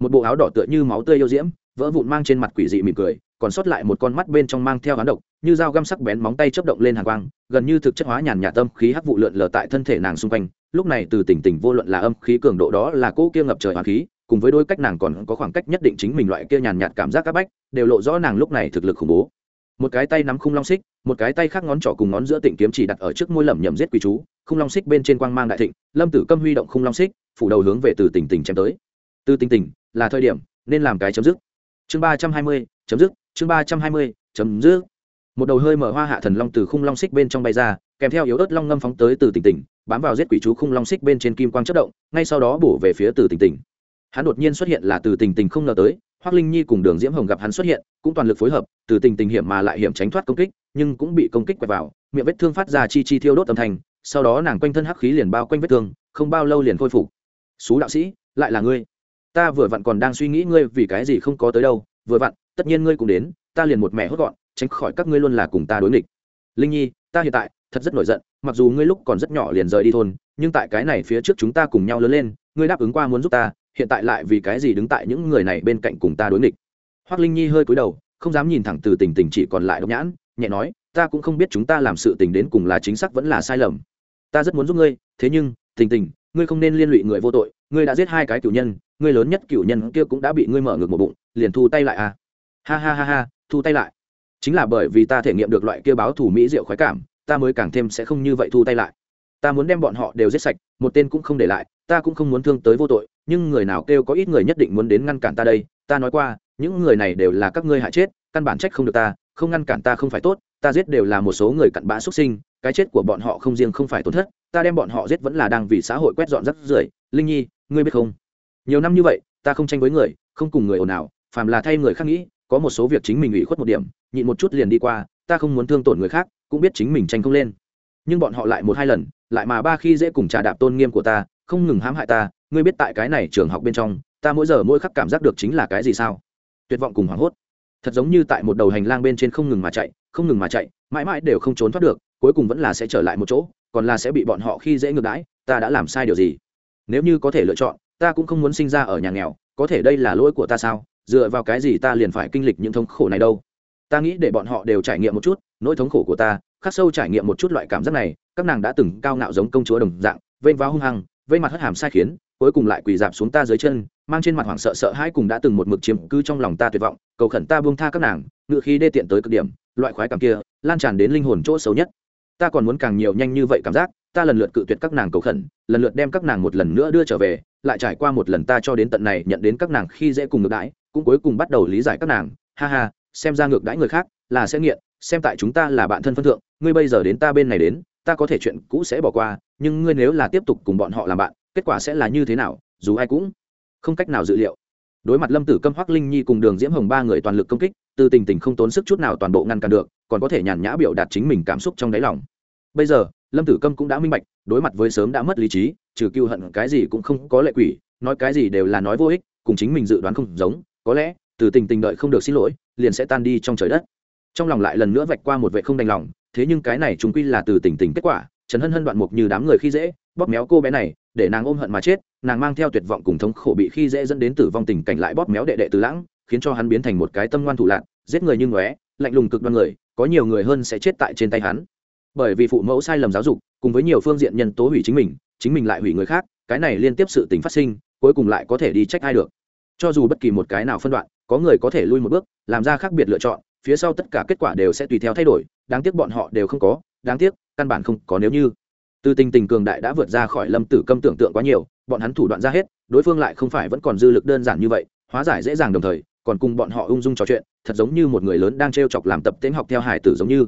S1: Một bộ áo đỏ tựa như máu tươi yêu diễm, vỡ vụn mang trên mặt quỷ dị mỉm cười, còn sót lại một con mắt bên trong mang theo hán độc, như dao găm sắc bén móng tay chớp động lên hàng quang, gần như thực chất hóa nhàn nhạt tâm khí hắc vụ lượn lờ tại thân thể nàng xung quanh. Lúc này từ tỉnh tỉnh vô luận là âm khí cường độ đó là cỗ kia ngập trời hoàng khí cùng với đôi cách nàng còn có khoảng cách nhất định chính mình loại kia nhàn nhạt cảm giác áp bách, đều lộ rõ nàng lúc này thực lực khủng bố. Một cái tay nắm khung long xích, một cái tay khác ngón trỏ cùng ngón giữa tịnh kiếm chỉ đặt ở trước môi lẩm nhẩm giết quỷ chú, khung long xích bên trên quang mang đại thịnh, lâm tử câm huy động khung long xích, phủ đầu hướng về từ tỉnh tỉnh chém tới. Từ tỉnh tỉnh là thời điểm, nên làm cái chấm dứt. Chương ba trăm hai mươi, chấm dứt. Chương ba trăm hai mươi, chấm dứt. Một đầu hơi mở hoa hạ thần long từ khung long xích bên trong bay ra, kèm theo yếu ớt long ngâm phóng tới từ tỉnh tỉnh bám vào giết quỷ chú khung long xích bên trên kim quang chất động, ngay sau đó bổ về phía từ tỉnh tỉnh hắn đột nhiên xuất hiện là từ tình tình không ngờ tới hoác linh nhi cùng đường diễm hồng gặp hắn xuất hiện, cũng toàn lực phối hợp, từ tình tình hiểm mà lại hiểm tránh thoát công kích, nhưng cũng bị công kích quẹt vào, miệng vết thương phát ra chi chi thiêu đốt âm thanh, sau đó nàng quanh thân hắc khí liền bao quanh vết thương, không bao lâu liền khôi phục. Xú đạo sĩ, lại là ngươi? Ta vừa vặn còn đang suy nghĩ ngươi vì cái gì không có tới đâu, vừa vặn, tất nhiên ngươi cũng đến, ta liền một mẹ hốt gọn, tránh khỏi các ngươi luôn là cùng ta đối nghịch. Linh nhi, ta hiện tại thật rất nổi giận, mặc dù ngươi lúc còn rất nhỏ liền rời đi thôn, nhưng tại cái này phía trước chúng ta cùng nhau lớn lên, ngươi đáp ứng qua muốn giúp ta hiện tại lại vì cái gì đứng tại những người này bên cạnh cùng ta đối nghịch? Hoác linh nhi hơi cúi đầu, không dám nhìn thẳng từ tình tình chỉ còn lại độc nhãn, nhẹ nói, ta cũng không biết chúng ta làm sự tình đến cùng là chính xác vẫn là sai lầm. Ta rất muốn giúp ngươi, thế nhưng, tình tình, ngươi không nên liên lụy người vô tội, ngươi đã giết hai cái cựu nhân, ngươi lớn nhất cựu nhân kia cũng đã bị ngươi mở ngược một bụng, liền thu tay lại à? Ha ha ha ha, thu tay lại. Chính là bởi vì ta thể nghiệm được loại kia báo thủ mỹ diệu khoái cảm, ta mới càng thêm sẽ không như vậy thu tay lại. Ta muốn đem bọn họ đều giết sạch, một tên cũng không để lại, ta cũng không muốn thương tới vô tội nhưng người nào kêu có ít người nhất định muốn đến ngăn cản ta đây, ta nói qua, những người này đều là các ngươi hại chết, căn bản trách không được ta, không ngăn cản ta không phải tốt, ta giết đều là một số người cặn bã xuất sinh, cái chết của bọn họ không riêng không phải tổn thất, ta đem bọn họ giết vẫn là đang vì xã hội quét dọn rắc rưởi. Linh nhi, ngươi biết không? Nhiều năm như vậy, ta không tranh với người, không cùng người ồn ào, phàm là thay người khác nghĩ, có một số việc chính mình ủy khuất một điểm, nhịn một chút liền đi qua, ta không muốn thương tổn người khác, cũng biết chính mình tranh không lên. Nhưng bọn họ lại một hai lần, lại mà ba khi dễ cùng trà đạp tôn nghiêm của ta không ngừng hãm hại ta, ngươi biết tại cái này trường học bên trong, ta mỗi giờ mỗi khắc cảm giác được chính là cái gì sao? Tuyệt vọng cùng hoảng hốt. Thật giống như tại một đầu hành lang bên trên không ngừng mà chạy, không ngừng mà chạy, mãi mãi đều không trốn thoát được, cuối cùng vẫn là sẽ trở lại một chỗ, còn là sẽ bị bọn họ khi dễ ngược đãi, ta đã làm sai điều gì? Nếu như có thể lựa chọn, ta cũng không muốn sinh ra ở nhà nghèo, có thể đây là lỗi của ta sao? Dựa vào cái gì ta liền phải kinh lịch những thống khổ này đâu? Ta nghĩ để bọn họ đều trải nghiệm một chút, nỗi thống khổ của ta, khắc sâu trải nghiệm một chút loại cảm giác này, các nàng đã từng cao ngạo giống công chúa đồng dạng, vênh vào hung hăng vây mặt hất hàm sai khiến, cuối cùng lại quỳ dạp xuống ta dưới chân, mang trên mặt hoảng sợ sợ hãi cùng đã từng một mực chiếm cứ trong lòng ta tuyệt vọng, cầu khẩn ta buông tha các nàng, ngựa khí đê tiện tới cực điểm, loại khoái cảm kia, lan tràn đến linh hồn chỗ xấu nhất. Ta còn muốn càng nhiều nhanh như vậy cảm giác, ta lần lượt cự tuyệt các nàng cầu khẩn, lần lượt đem các nàng một lần nữa đưa trở về, lại trải qua một lần ta cho đến tận này nhận đến các nàng khi dễ cùng ngược đãi, cũng cuối cùng bắt đầu lý giải các nàng. Ha ha, xem ra ngược đãi người khác là sẽ nghiện, xem tại chúng ta là bạn thân phân thượng, ngươi bây giờ đến ta bên này đến ta có thể chuyện cũ sẽ bỏ qua, nhưng ngươi nếu là tiếp tục cùng bọn họ làm bạn, kết quả sẽ là như thế nào, dù ai cũng không cách nào dự liệu. Đối mặt lâm tử câm, hoắc linh nhi cùng đường diễm hồng ba người toàn lực công kích, từ tình tình không tốn sức chút nào toàn bộ ngăn cản được, còn có thể nhàn nhã biểu đạt chính mình cảm xúc trong đáy lòng. Bây giờ, lâm tử câm cũng đã minh bạch, đối mặt với sớm đã mất lý trí, trừ cựu hận cái gì cũng không có lệ quỷ, nói cái gì đều là nói vô ích, cùng chính mình dự đoán không giống, có lẽ, từ tình tình đợi không được xin lỗi, liền sẽ tan đi trong trời đất. Trong lòng lại lần nữa vạch qua một vệ không đành lòng thế nhưng cái này chúng quy là từ tình tình kết quả, trần hân hân đoạn mục như đám người khi dễ, bóp méo cô bé này, để nàng ôm hận mà chết, nàng mang theo tuyệt vọng cùng thống khổ bị khi dễ dẫn đến tử vong tình cảnh lại bóp méo đệ đệ từ lãng, khiến cho hắn biến thành một cái tâm ngoan thủ lạc giết người như ngóe, lạnh lùng cực đoan người, có nhiều người hơn sẽ chết tại trên tay hắn. Bởi vì phụ mẫu sai lầm giáo dục, cùng với nhiều phương diện nhân tố hủy chính mình chính mình lại hủy người khác, cái này liên tiếp sự tình phát sinh, cuối cùng lại có thể đi trách ai được. Cho dù bất kỳ một cái nào phân đoạn, có người có thể lui một bước, làm ra khác biệt lựa chọn phía sau tất cả kết quả đều sẽ tùy theo thay đổi, đáng tiếc bọn họ đều không có, đáng tiếc, căn bản không có nếu như. Từ tình tình cường đại đã vượt ra khỏi lâm tử câm tưởng tượng quá nhiều, bọn hắn thủ đoạn ra hết, đối phương lại không phải vẫn còn dư lực đơn giản như vậy, hóa giải dễ dàng đồng thời, còn cùng bọn họ ung dung trò chuyện, thật giống như một người lớn đang t r e o chọc làm tập tễnh học theo hải tử giống như.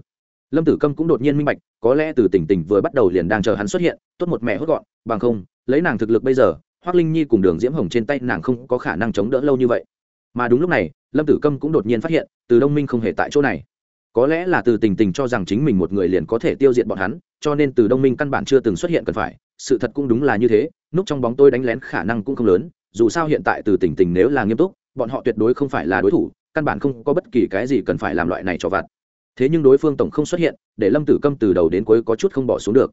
S1: Lâm tử câm cũng đột nhiên minh bạch, có lẽ từ tình tình vừa bắt đầu liền đang chờ hắn xuất hiện, tốt một mẹ hốt gọn, bằng không, lấy nàng thực lực bây giờ hoác linh nhi cùng đường diễm hồng trên tay nàng không có khả năng chống đỡ lâu như vậy mà đúng lúc này, lâm tử câm cũng đột nhiên phát hiện, từ đông minh không hề tại chỗ này. Có lẽ là từ tình tình cho rằng chính mình một người liền có thể tiêu diệt bọn hắn, cho nên từ đông minh căn bản chưa từng xuất hiện cần phải, sự thật cũng đúng là như thế núp trong bóng tôi đánh lén khả năng cũng không lớn, dù sao hiện tại từ tình tình nếu là nghiêm túc, bọn họ tuyệt đối không phải là đối thủ, căn bản không có bất kỳ cái gì cần phải làm loại này cho vặt. Thế nhưng đối phương tổng không xuất hiện, để lâm tử câm từ đầu đến cuối có chút không bỏ xuống được.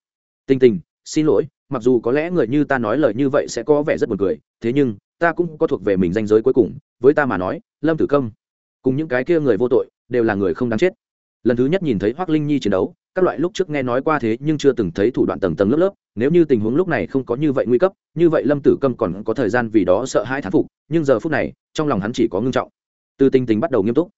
S1: Tình tình, xin lỗi, mặc dù có lẽ người như ta nói lời như vậy sẽ có vẻ rất buồn cười, thế nhưng ta cũng có thuộc về mình danh giới cuối cùng, với ta mà nói, lâm tử công cùng những cái kia người vô tội, đều là người không đáng chết. Lần thứ nhất nhìn thấy hoác linh nhi chiến đấu, các loại lúc trước nghe nói qua thế nhưng chưa từng thấy thủ đoạn tầng tầng lớp lớp, nếu như tình huống lúc này không có như vậy nguy cấp, như vậy lâm tử câm còn có thời gian vì đó sợ hai thán phục, nhưng giờ phút này, trong lòng hắn chỉ có ngưng trọng. Từ tình tình bắt đầu nghiêm túc.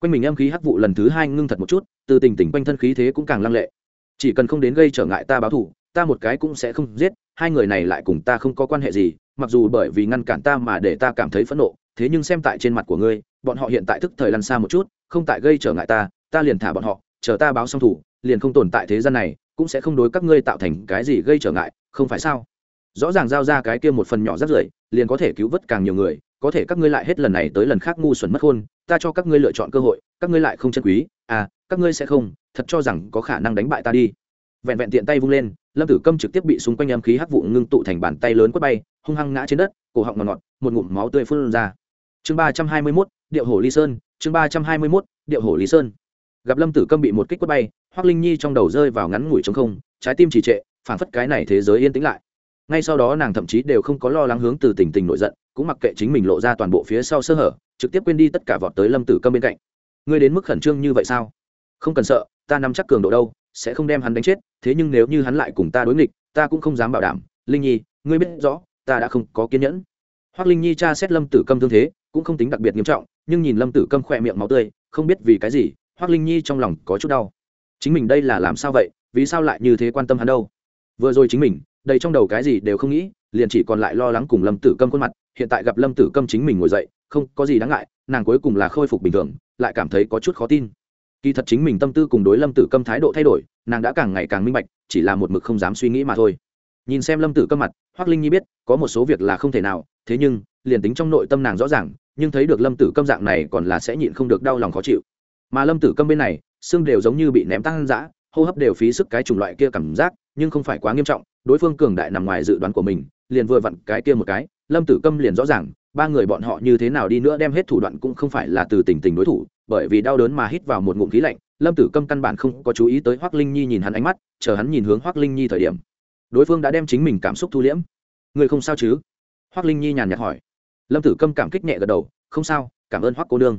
S1: Quanh mình âm khí hắc vụ lần thứ hai ngưng thật một chút, từ tình tình quanh thân khí thế cũng càng lăng lệ. Chỉ cần không đến gây trở ngại ta báo thù, ta một cái cũng sẽ không giết, hai người này lại cùng ta không có quan hệ gì mặc dù bởi vì ngăn cản ta mà để ta cảm thấy phẫn nộ thế nhưng xem tại trên mặt của ngươi bọn họ hiện tại thức thời lăn xa một chút không tại gây trở ngại ta ta liền thả bọn họ chờ ta báo xong thủ liền không tồn tại thế gian này cũng sẽ không đối các ngươi tạo thành cái gì gây trở ngại không phải sao? Rõ ràng giao ra cái kia một phần nhỏ rất rưởi liền có thể cứu vớt càng nhiều người có thể các ngươi lại hết lần này tới lần khác ngu xuẩn mất hôn, ta cho các ngươi lựa chọn cơ hội các ngươi lại không chân quý à các ngươi sẽ không thật cho rằng có khả năng đánh bại ta đi vẹn vẹn tiện tay vung lên, lâm tử câm trực tiếp bị xung quanh âm khí hắc vụ ngưng tụ thành bàn tay lớn quất bay, hung hăng ngã trên đất, cổ họng ngọt ngọt, một ngụm máu tươi phun ra. Chương ba trăm hai mươi mốt, điệu hổ ly sơn, chương ba trăm hai mươi mốt, điệu hổ lý sơn. Gặp lâm tử câm bị một kích quất bay hoác linh nhi trong đầu rơi vào ngắn ngủi trong không, trái tim trì trệ phản phất cái này thế giới yên tĩnh lại. Ngay sau đó nàng thậm chí đều không có lo lắng hướng từ tình tình nổi giận, cũng mặc kệ chính mình lộ ra toàn bộ phía sau sơ hở, trực tiếp quên đi tất cả vọt tới lâm tử câm bên cạnh. Ngươi đến mức khẩn trương như vậy sao? Không cần sợ, ta nắm chắc cường độ đâu sẽ không đem hắn đánh chết, thế nhưng nếu như hắn lại cùng ta đối nghịch, ta cũng không dám bảo đảm. Linh nhi, ngươi biết rõ, ta đã không có kiên nhẫn. Hoác linh nhi tra xét lâm tử câm thương thế, cũng không tính đặc biệt nghiêm trọng, nhưng nhìn lâm tử câm khỏe miệng máu tươi, không biết vì cái gì hoác linh nhi trong lòng có chút đau. Chính mình đây là làm sao vậy, vì sao lại như thế quan tâm hắn đâu? Vừa rồi chính mình, đầy trong đầu cái gì đều không nghĩ, liền chỉ còn lại lo lắng cùng lâm tử câm khuôn mặt, hiện tại gặp lâm tử câm chính mình ngồi dậy, không có gì đáng ngại, nàng cuối cùng là khôi phục bình thường, lại cảm thấy có chút khó tin kỳ thật chính mình tâm tư cùng đối lâm tử câm thái độ thay đổi, nàng đã càng ngày càng minh bạch, chỉ là một mực không dám suy nghĩ mà thôi. Nhìn xem lâm tử câm mặt hoác linh nhi biết, có một số việc là không thể nào, thế nhưng, liền tính trong nội tâm nàng rõ ràng, nhưng thấy được lâm tử câm dạng này còn là sẽ nhịn không được đau lòng khó chịu. Mà lâm tử câm bên này, xương đều giống như bị ném tăng dã hô hấp đều phí sức cái chủng loại kia cảm giác, nhưng không phải quá nghiêm trọng, đối phương cường đại nằm ngoài dự đoán của mình, liền vừa vặn cái kia một cái, lâm tử câm liền rõ ràng, ba người bọn họ như thế nào đi nữa đem hết thủ đoạn cũng không phải là từ tình tình đối thủ bởi vì đau đớn mà hít vào một ngụm khí lạnh, lâm tử câm căn bản không có chú ý tới hoác linh nhi nhìn hắn ánh mắt, chờ hắn nhìn hướng hoác linh nhi thời điểm. Đối phương đã đem chính mình cảm xúc thu liễm. Người không sao chứ? Hoác linh nhi nhàn nhạt hỏi. Lâm tử câm cảm kích nhẹ gật đầu, không sao, cảm ơn hoác cô nương.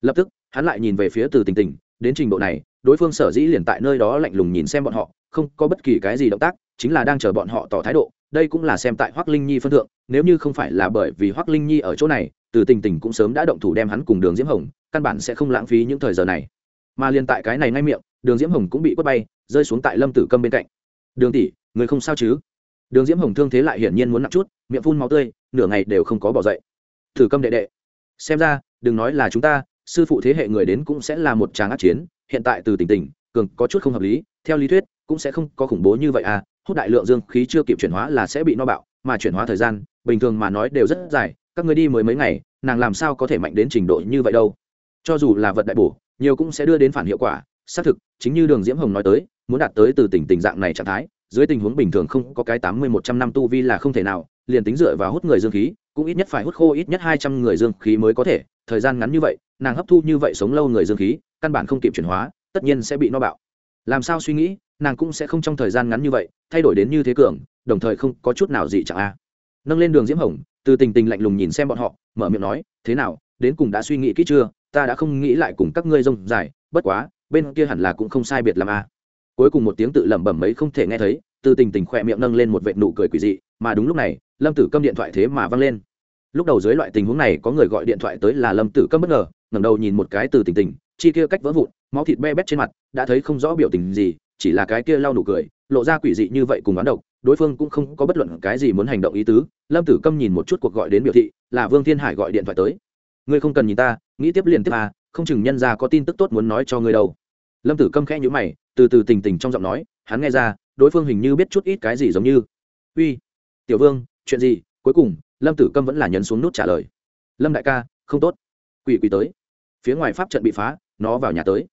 S1: Lập tức, hắn lại nhìn về phía từ tình tình, đến trình độ này, đối phương sở dĩ liền tại nơi đó lạnh lùng nhìn xem bọn họ, không có bất kỳ cái gì động tác, chính là đang chờ bọn họ tỏ thái độ, đây cũng là xem tại hoác linh nhi phân thượng, nếu như không phải là bởi vì hoác linh nhi ở chỗ này từ tình tình cũng sớm đã động thủ đem hắn cùng đường diễm hồng, căn bản sẽ không lãng phí những thời giờ này. Mà liền tại cái này ngay miệng, đường diễm hồng cũng bị quất bay, rơi xuống tại lâm tử câm bên cạnh. Đường tỷ, người không sao chứ? Đường diễm hồng thương thế lại hiển nhiên muốn nặng chút, miệng phun máu tươi, nửa ngày đều không có bỏ dậy. Thử câm đệ đệ, xem ra, đừng nói là chúng ta, sư phụ thế hệ người đến cũng sẽ là một tràng ác chiến, hiện tại từ Tình Tình, cường có chút không hợp lý, theo lý thuyết, cũng sẽ không có khủng bố như vậy à hút đại lượng dương khí chưa kịp chuyển hóa là sẽ bị no bạo, mà chuyển hóa thời gian, bình thường mà nói đều rất dài các người đi mới mấy ngày, nàng làm sao có thể mạnh đến trình độ như vậy đâu. Cho dù là vật đại bổ, nhiều cũng sẽ đưa đến phản hiệu quả. Xác thực, chính như đường diễm hồng nói tới, muốn đạt tới từ tỉnh tình dạng này trạng thái, dưới tình huống bình thường không có cái tám mươi một trăm năm tu vi là không thể nào, liền tính dựa vào hút người dương khí, cũng ít nhất phải hút khô ít nhất hai trăm người dương khí mới có thể. Thời gian ngắn như vậy, nàng hấp thu như vậy sống lâu người dương khí, căn bản không kịp chuyển hóa, tất nhiên sẽ bị no bạo. Làm sao suy nghĩ, nàng cũng sẽ không trong thời gian ngắn như vậy, thay đổi đến như thế cường, đồng thời không có chút nào gì chẳng a. Nâng lên đường diễm hồng từ tình tình lạnh lùng nhìn xem bọn họ, mở miệng nói, thế nào, đến cùng đã suy nghĩ kỹ chưa? Ta đã không nghĩ lại cùng các ngươi rông dài, bất quá, bên kia hẳn là cũng không sai biệt làm a à. cuối cùng một tiếng tự lẩm bẩm mấy không thể nghe thấy, từ tình tình khỏe miệng nâng lên một vệ nụ cười quỷ dị, mà đúng lúc này, lâm tử câm điện thoại thế mà văng lên. Lúc đầu dưới loại tình huống này, có người gọi điện thoại tới là lâm tử câm bất ngờ, ngẩng đầu nhìn một cái từ tình tình, chi kia cách vỡ vụn, máu thịt be bét trên mặt, đã thấy không rõ biểu tình gì, chỉ là cái kia lau nụ cười, lộ ra quỷ dị như vậy cùng bán độc đối phương cũng không có bất luận cái gì muốn hành động ý tứ, lâm tử câm nhìn một chút cuộc gọi đến biểu thị, là vương thiên hải gọi điện thoại tới. Ngươi không cần nhìn ta, nghĩ tiếp liền tiếp à không chừng nhân ra có tin tức tốt muốn nói cho ngươi đâu. Lâm tử câm khẽ nhữ mày, từ từ tình tình trong giọng nói, hắn nghe ra, đối phương hình như biết chút ít cái gì giống như. Uy, tiểu vương, chuyện gì? Cuối cùng, lâm tử câm vẫn là nhấn xuống nút trả lời. Lâm đại ca, không tốt. Quỷ quỷ tới. Phía ngoài pháp trận bị phá, nó vào nhà tới.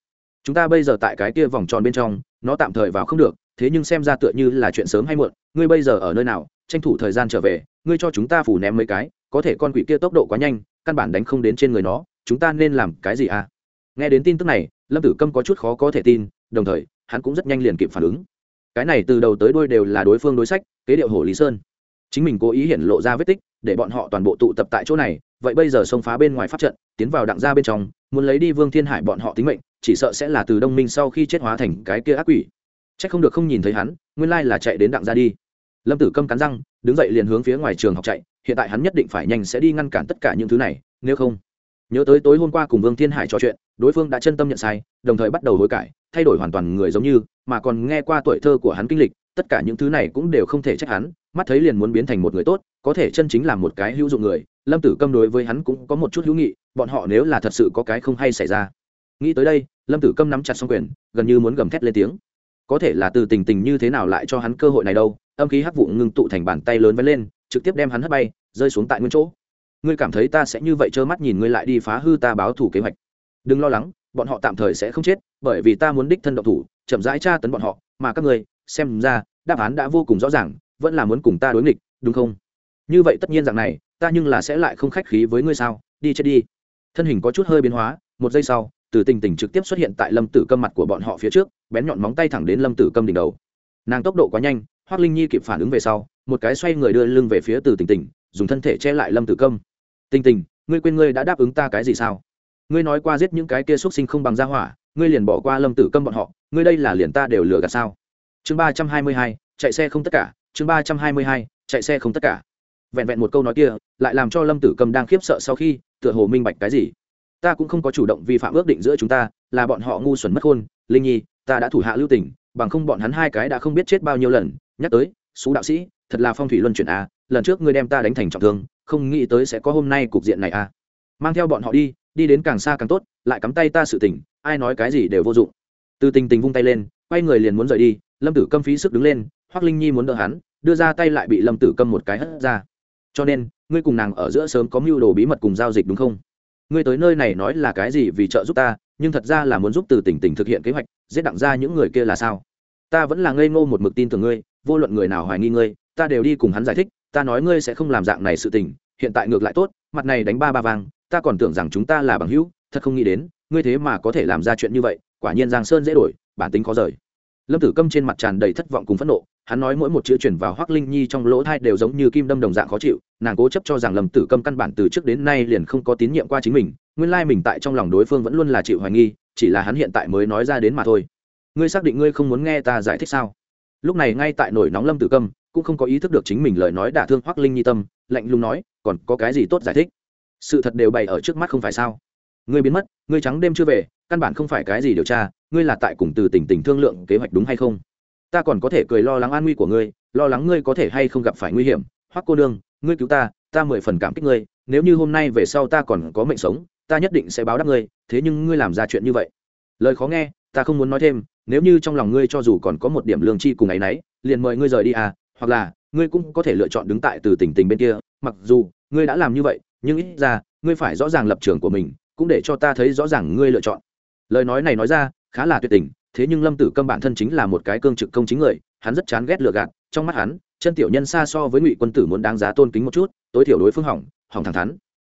S1: Chúng ta bây giờ tại cái kia vòng tròn bên trong, nó tạm thời vào không được thế nhưng xem ra tựa như là chuyện sớm hay muộn, ngươi bây giờ ở nơi nào, tranh thủ thời gian trở về, ngươi cho chúng ta phủ ném mấy cái, có thể con quỷ kia tốc độ quá nhanh, căn bản đánh không đến trên người nó, chúng ta nên làm cái gì à? Nghe đến tin tức này, lâm tử câm có chút khó có thể tin, đồng thời, hắn cũng rất nhanh liền kịp phản ứng. Cái này từ đầu tới đuôi đều là đối phương đối sách, kế điệu hồ lý sơn. Chính mình cố ý hiện lộ ra vết tích, để bọn họ toàn bộ tụ tập tại chỗ này, vậy bây giờ xông phá bên ngoài pháp trận, tiến vào đặng ra bên trong, muốn lấy đi vương thiên hải bọn họ tính mệnh, chỉ sợ sẽ là từ đông minh sau khi chết hóa thành cái kia ác quỷ c h ắ c không được không nhìn thấy hắn, nguyên lai là chạy đến đặng ra đi. Lâm tử câm cắn răng, đứng dậy liền hướng phía ngoài trường học chạy, hiện tại hắn nhất định phải nhanh sẽ đi ngăn cản tất cả những thứ này, nếu không. Nhớ tới tối hôm qua cùng vương thiên hải trò chuyện, đối phương đã chân tâm nhận sai, đồng thời bắt đầu hối cải, thay đổi hoàn toàn người giống như, mà còn nghe qua tuổi thơ của hắn kinh lịch, tất cả những thứ này cũng đều không thể trách hắn, mắt thấy liền muốn biến thành một người tốt, có thể chân chính là một cái hữu dụng người, lâm tử câm đối với hắn cũng có một chút hữu nghị, bọn họ nếu là thật sự có cái không hay xảy ra. Nghĩ tới đây, lâm tử câm nắm chặt xong quyền, gần như muốn gầm thét lên tiếng có thể là từ tình tình như thế nào lại cho hắn cơ hội này đâu, âm khí hắc vụ ngưng tụ thành bàn tay lớn vén lên, trực tiếp đem hắn hất bay, rơi xuống tại nguyên chỗ. Ngươi cảm thấy ta sẽ như vậy trơ mắt nhìn ngươi lại đi phá hư ta báo thủ kế hoạch. Đừng lo lắng, bọn họ tạm thời sẽ không chết, bởi vì ta muốn đích thân độc thủ, chậm rãi tra tấn bọn họ, mà các ngươi, xem ra, đáp án đã vô cùng rõ ràng, vẫn là muốn cùng ta đối nghịch, đúng không? Như vậy tất nhiên rằng này, ta nhưng là sẽ lại không khách khí với ngươi sao? Đi chết đi. Thân hình có chút hơi biến hóa, một giây sau từ tình tình trực tiếp xuất hiện tại lâm tử câm mặt của bọn họ phía trước, bén nhọn móng tay thẳng đến lâm tử câm đỉnh đầu. Nàng tốc độ quá nhanh hoác linh nhi kịp phản ứng về sau, một cái xoay người đưa lưng về phía từ tình tình, dùng thân thể che lại lâm tử câm. Tình tình, ngươi quên ngươi đã đáp ứng ta cái gì sao? Ngươi nói qua giết những cái kia x sinh không bằng gia hỏa, ngươi liền bỏ qua lâm tử câm bọn họ, ngươi đây là liền ta đều lừa gạt sao? Chương ba trăm hai mươi hai, chạy xe không tất cả, chương ba trăm hai mươi hai, chạy xe không tất cả. Vẹn vẹn một câu nói kia, lại làm cho lâm tử cầm đang khiếp sợ sau khi, tựa hồ minh bạch cái gì ta cũng không có chủ động vi phạm ước định giữa chúng ta, là bọn họ ngu xuẩn mất khôn, linh nhi, ta đã thủ hạ lưu tình, bằng không bọn hắn hai cái đã không biết chết bao nhiêu lần. Nhắc tới, xú đạo sĩ, thật là phong thủy luân chuyển a lần trước ngươi đem ta đánh thành trọng thương, không nghĩ tới sẽ có hôm nay cục diện này a mang theo bọn họ đi đi đến càng xa càng tốt, lại cắm tay ta sự tình, ai nói cái gì đều vô dụng. Từ tình tình vung tay lên, quay người liền muốn rời đi, lâm tử câm phí sức đứng lên hoác linh nhi muốn đỡ hắn, đưa ra tay lại bị lâm tử câm một cái hất ra. Cho nên, ngươi cùng nàng ở giữa sớm có mưu đồ bí mật cùng giao dịch đúng không? Ngươi tới nơi này nói là cái gì vì trợ giúp ta, nhưng thật ra là muốn giúp từ tỉnh tỉnh thực hiện kế hoạch, giết đặng ra những người kia là sao? Ta vẫn là ngây ngô một mực tin tưởng ngươi, vô luận người nào hoài nghi ngươi, ta đều đi cùng hắn giải thích, ta nói ngươi sẽ không làm dạng này sự tình, hiện tại ngược lại tốt, mặt này đánh ba ba vàng ta còn tưởng rằng chúng ta là bằng hữu, thật không nghĩ đến, ngươi thế mà có thể làm ra chuyện như vậy, quả nhiên giang sơn dễ đổi, bản tính khó rời. Lâm tử câm trên mặt tràn đầy thất vọng cùng phẫn nộ hắn nói mỗi một chữ chuyển vào hoác linh nhi trong lỗ thai đều giống như kim đâm đồng dạng khó chịu, nàng cố chấp cho rằng lâm tử câm căn bản từ trước đến nay liền không có tín nhiệm qua chính mình, nguyên lai mình tại trong lòng đối phương vẫn luôn là chịu hoài nghi, chỉ là hắn hiện tại mới nói ra đến mà thôi. Ngươi xác định ngươi không muốn nghe ta giải thích sao? Lúc này ngay tại nổi nóng lâm tử câm, cũng không có ý thức được chính mình lời nói đả thương hoác linh nhi tâm, lạnh lùng nói, còn có cái gì tốt giải thích? Sự thật đều bày ở trước mắt không phải sao? Ngươi biến mất, ngươi trắng đêm chưa về, căn bản không phải cái gì điều tra, ngươi là tại cùng từ tỉnh tỉnh thương lượng kế hoạch đúng hay không? Ta còn có thể cười lo lắng an nguy của ngươi, lo lắng ngươi có thể hay không gặp phải nguy hiểm. Hoắc cô nương, ngươi cứu ta ta mười phần cảm kích ngươi. Nếu như hôm nay về sau ta còn có mệnh sống, ta nhất định sẽ báo đáp ngươi. Thế nhưng ngươi làm ra chuyện như vậy. Lời khó nghe, ta không muốn nói thêm. Nếu như trong lòng ngươi cho dù còn có một điểm lương chi cùng ấ y n ấ y liền mời ngươi rời đi à. Hoặc là, ngươi cũng có thể lựa chọn đứng tại từ tỉnh tình bên kia. Mặc dù, ngươi đã làm như vậy, nhưng ít ra, ngươi phải rõ ràng lập trường của mình, cũng để cho ta thấy rõ ràng ngươi lựa chọn. Lời nói này nói ra, khá là tuyệt tình thế nhưng lâm tử câm bản thân chính là một cái cương trực công chính người, hắn rất chán ghét lừa gạt, trong mắt hắn, chân tiểu nhân xa so với ngụy quân tử muốn đáng giá tôn kính một chút, tối thiểu đối phương hỏng hỏng thẳng thắn.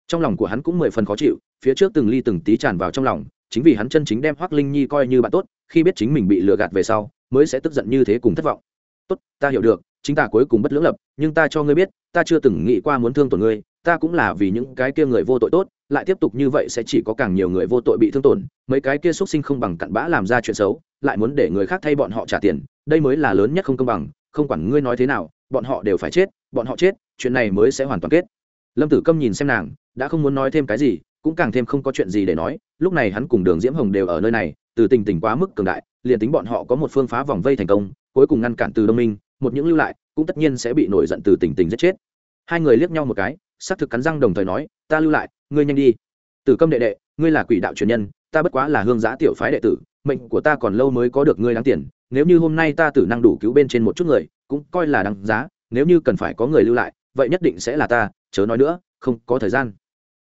S1: Trong lòng của hắn cũng mười phần khó chịu, phía trước từng ly từng tí tràn vào trong lòng, chính vì hắn chân chính đem hoác linh nhi coi như bạn tốt, khi biết chính mình bị lừa gạt về sau, mới sẽ tức giận như thế cùng thất vọng. Tốt, ta hiểu được, chính ta cuối cùng bất lưỡng lập, nhưng ta cho ngươi biết, ta chưa từng nghĩ qua muốn thương tổn ngươi, ta cũng là vì những cái kia người vô tội tốt lại tiếp tục như vậy sẽ chỉ có càng nhiều người vô tội bị thương tổn, mấy cái kia xuất sinh không bằng cặn bã làm ra chuyện xấu, lại muốn để người khác thay bọn họ trả tiền, đây mới là lớn nhất không công bằng, không quản ngươi nói thế nào, bọn họ đều phải chết, bọn họ chết, chuyện này mới sẽ hoàn toàn kết. Lâm tử câm nhìn xem nàng, đã không muốn nói thêm cái gì, cũng càng thêm không có chuyện gì để nói, lúc này hắn cùng đường diễm hồng đều ở nơi này, từ tình tình quá mức cường đại, liền tính bọn họ có một phương phá vòng vây thành công, cuối cùng ngăn cản từ đông minh, một những lưu lại, cũng tất nhiên sẽ bị nổi giận từ tình tình giết chết. Hai người liếc nhau một cái xác thực cắn răng đồng thời nói, ta lưu lại ngươi nhanh đi. Tử câm đệ đệ, ngươi là quỷ đạo truyền nhân, ta bất quá là hương giã tiểu phái đệ tử, mệnh của ta còn lâu mới có được ngươi đáng tiền, nếu như hôm nay ta tử năng đủ cứu bên trên một chút người, cũng coi là đáng giá, nếu như cần phải có người lưu lại, vậy nhất định sẽ là ta, chớ nói nữa, không có thời gian.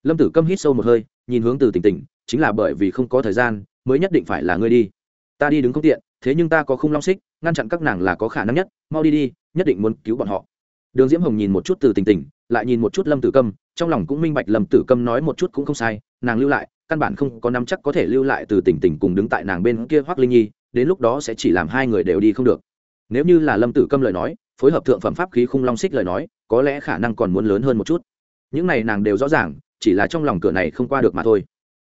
S1: Lâm tử câm hít sâu một hơi, nhìn hướng từ tỉnh tỉnh, chính là bởi vì không có thời gian, mới nhất định phải là ngươi đi. Ta đi đứng không tiện, thế nhưng ta có không long xích, ngăn chặn các nàng là có khả năng nhất, mau đi đi, nhất định muốn cứu bọn họ. Đường diễm hồng nhìn một chút từ tình tình lại nhìn một chút lâm tử câm trong lòng cũng minh bạch lâm tử câm nói một chút cũng không sai, nàng lưu lại, căn bản không có nắm chắc có thể lưu lại từ tỉnh tỉnh cùng đứng tại nàng bên kia hoác linh nhi, đến lúc đó sẽ chỉ làm hai người đều đi không được. Nếu như là lâm tử câm lời nói, phối hợp thượng phẩm pháp khí khung long xích lời nói, có lẽ khả năng còn muốn lớn hơn một chút. Những này nàng đều rõ ràng, chỉ là trong lòng cửa này không qua được mà thôi.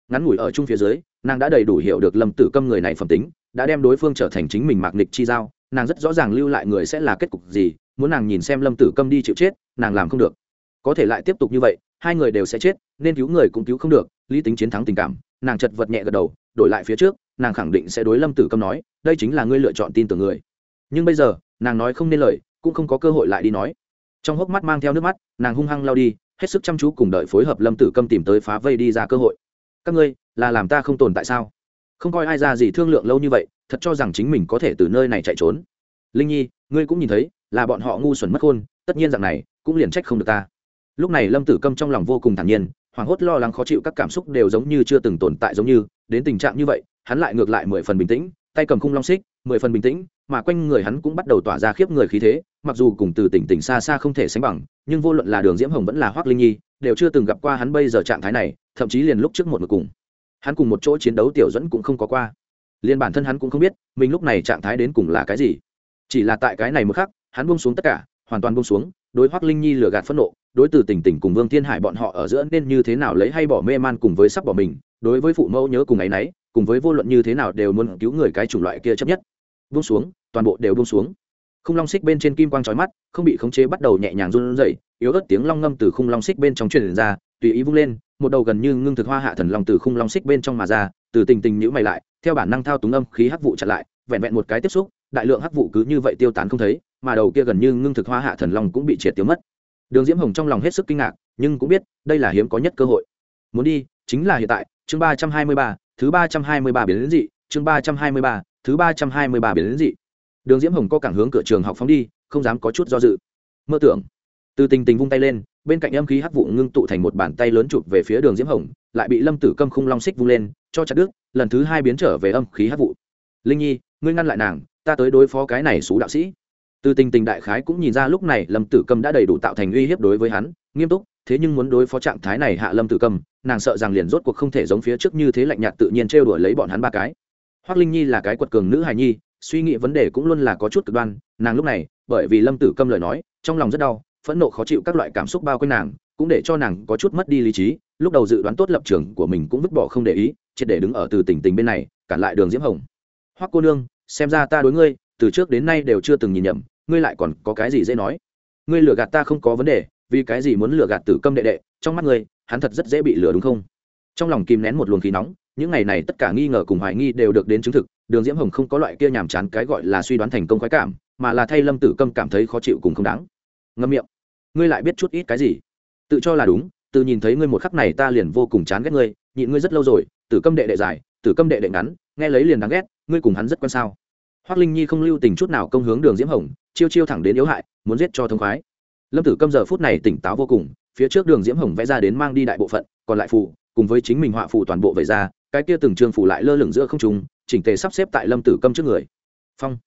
S1: Ngắn ngủi ở chung phía dưới, nàng đã đầy đủ hiểu được lâm tử câm người này phẩm tính, đã đem đối phương trở thành chính mình mạc nịch chi giao, nàng rất rõ ràng lưu lại người sẽ là kết cục gì, muốn nàng nhìn xem lâm tử câm đi chịu chết, nàng làm không được có thể lại tiếp tục như vậy, hai người đều sẽ chết, nên cứu người cũng cứu không được, lý tính chiến thắng tình cảm, nàng chật vật nhẹ gật đầu, đổi lại phía trước, nàng khẳng định sẽ đối lâm tử câm nói, đây chính là ngươi lựa chọn tin tưởng người. Nhưng bây giờ, nàng nói không nên lời, cũng không có cơ hội lại đi nói. Trong hốc mắt mang theo nước mắt, nàng hung hăng lao đi, hết sức chăm chú cùng đợi phối hợp lâm tử câm tìm tới phá vây đi ra cơ hội. Các ngươi, là làm ta không tồn tại sao? Không coi ai ra gì thương lượng lâu như vậy, thật cho rằng chính mình có thể từ nơi này chạy trốn. Linh nhi, ngươi cũng nhìn thấy, là bọn họ ngu xuẩn mất khôn tất nhiên rằng này, cũng liền trách không được ta lúc này lâm tử câm trong lòng vô cùng thản nhiên, hoảng hốt lo lắng khó chịu các cảm xúc đều giống như chưa từng tồn tại giống như, đến tình trạng như vậy, hắn lại ngược lại mười phần bình tĩnh, tay cầm khung long xích, mười phần bình tĩnh, mà quanh người hắn cũng bắt đầu tỏa ra khiếp người khí thế, mặc dù cùng từ tỉnh tỉnh xa xa không thể sánh bằng, nhưng vô luận là đường diễm hồng vẫn là hoác linh nhi, đều chưa từng gặp qua hắn bây giờ trạng thái này, thậm chí liền lúc trước một ngược cùng. Hắn cùng một chỗ chiến đấu tiểu dẫn cũng không có qua. Liền bản thân hắn cũng không biết, mình lúc này trạng thái đến cùng là cái gì. Chỉ là tại cái này một khắc, hắn buông xuống tất cả, hoàn toàn buông xuống, đối hoác linh nhi lừa gạt phẫn nộ đối từ tỉnh tỉnh cùng vương thiên hải bọn họ ở giữa nên như thế nào lấy hay bỏ mê man cùng với sắp bỏ mình, đối với phụ mẫu nhớ cùng ấ y n ấ y cùng với vô luận như thế nào đều muốn cứu người cái chủng loại kia chấp nhất. Buông xuống, toàn bộ đều buông xuống. Khung long xích bên trên kim quang trói mắt, không bị khống chế bắt đầu nhẹ nhàng run rẩy, yếu ớt tiếng long ngâm từ khung long xích bên trong truyền ra, tùy ý vung lên, một đầu gần như ngưng thực hoa hạ thần long từ khung long xích bên trong mà ra, từ tình tình nhữ mày lại, theo bản năng thao túng âm khí hắc vụ chặn lại, vẹn vẹn một cái tiếp xúc, đại lượng hắc vụ cứ như vậy tiêu tán không thấy, mà đầu kia gần như ngưng thực hoa hạ thần long cũng bị triệt tiêu mất đường diễm hồng trong lòng hết sức kinh ngạc, nhưng cũng biết, đây là hiếm có nhất cơ hội. Muốn đi, chính là hiện tại, chương ba trăm hai mươi ba, thứ ba trăm hai mươi ba biến đến dị, chương ba trăm hai mươi ba, thứ ba trăm hai mươi ba biến đến dị. Đường diễm hồng có cảng hướng cửa trường học phóng đi, không dám có chút do dự. Mơ tưởng, từ tình tình vung tay lên, bên cạnh âm khí hắc vụ ngưng tụ thành một bàn tay lớn chụp về phía đường diễm hồng, lại bị lâm tử câm khung long xích vung lên, cho chặt đứt, lần thứ hai biến trở về âm khí hắc vụ. Linh nhi, ngươi ngăn lại nàng, ta tới đối phó cái này xú đạo sĩ từ tình tình đại khái cũng nhìn ra lúc này lâm tử Cầm đã đầy đủ tạo thành uy hiếp đối với hắn nghiêm túc thế nhưng muốn đối phó trạng thái này hạ lâm tử Cầm, nàng sợ rằng liền rốt cuộc không thể giống phía trước như thế lạnh nhạt tự nhiên trêu đuổi lấy bọn hắn ba cái. Hoác linh nhi là cái quật cường nữ hài nhi suy nghĩ vấn đề cũng luôn là có chút cực đoan nàng lúc này bởi vì lâm tử Cầm lời nói trong lòng rất đau phẫn nộ khó chịu các loại cảm xúc bao quanh nàng cũng để cho nàng có chút mất đi lý trí lúc đầu dự đoán tốt lập trường của mình cũng vứt bỏ không để ý triệt để đứng ở từ tỉnh tình bên này cản lại đường diễm hồng. Hoắc cô nương xem ra ta đối ngươi từ trước đến nay đều chưa từng nhìn nhầm ngươi lại còn có cái gì dễ nói? Ngươi lừa gạt ta không có vấn đề, vì cái gì muốn lừa gạt tử câm đệ đệ? Trong mắt ngươi, hắn thật rất dễ bị lừa đúng không? Trong lòng kìm nén một luồng khí nóng, những ngày này tất cả nghi ngờ cùng hoài nghi đều được đến chứng thực, đường diễm hồng không có loại kia nhàm chán cái gọi là suy đoán thành công khoái cảm, mà là thay lâm tử câm cảm thấy khó chịu cùng không đáng. Ngâm miệng. Ngươi lại biết chút ít cái gì? Tự cho là đúng từ nhìn thấy ngươi một khắc này ta liền vô cùng chán ghét ngươi, nhịn ngươi rất lâu rồi, tử câm đệ đệ dài, tử câm đệ đệ ngắn, nghe lấy liền đáng ghét, ngươi cùng hắn rất quan sao? Hoác linh nhi không lưu tình chút nào công hướng đường diễm hồng, chiêu chiêu thẳng đến yếu hại, muốn giết cho thông khoái. Lâm tử câm giờ phút này tỉnh táo vô cùng, phía trước đường diễm hồng vẽ ra đến mang đi đại bộ phận, còn lại phù, cùng với chính mình họa phù toàn bộ vậy ra, cái kia từng trường phù lại lơ lửng giữa không trung, chỉnh tề sắp xếp tại lâm tử câm trước người. Phong.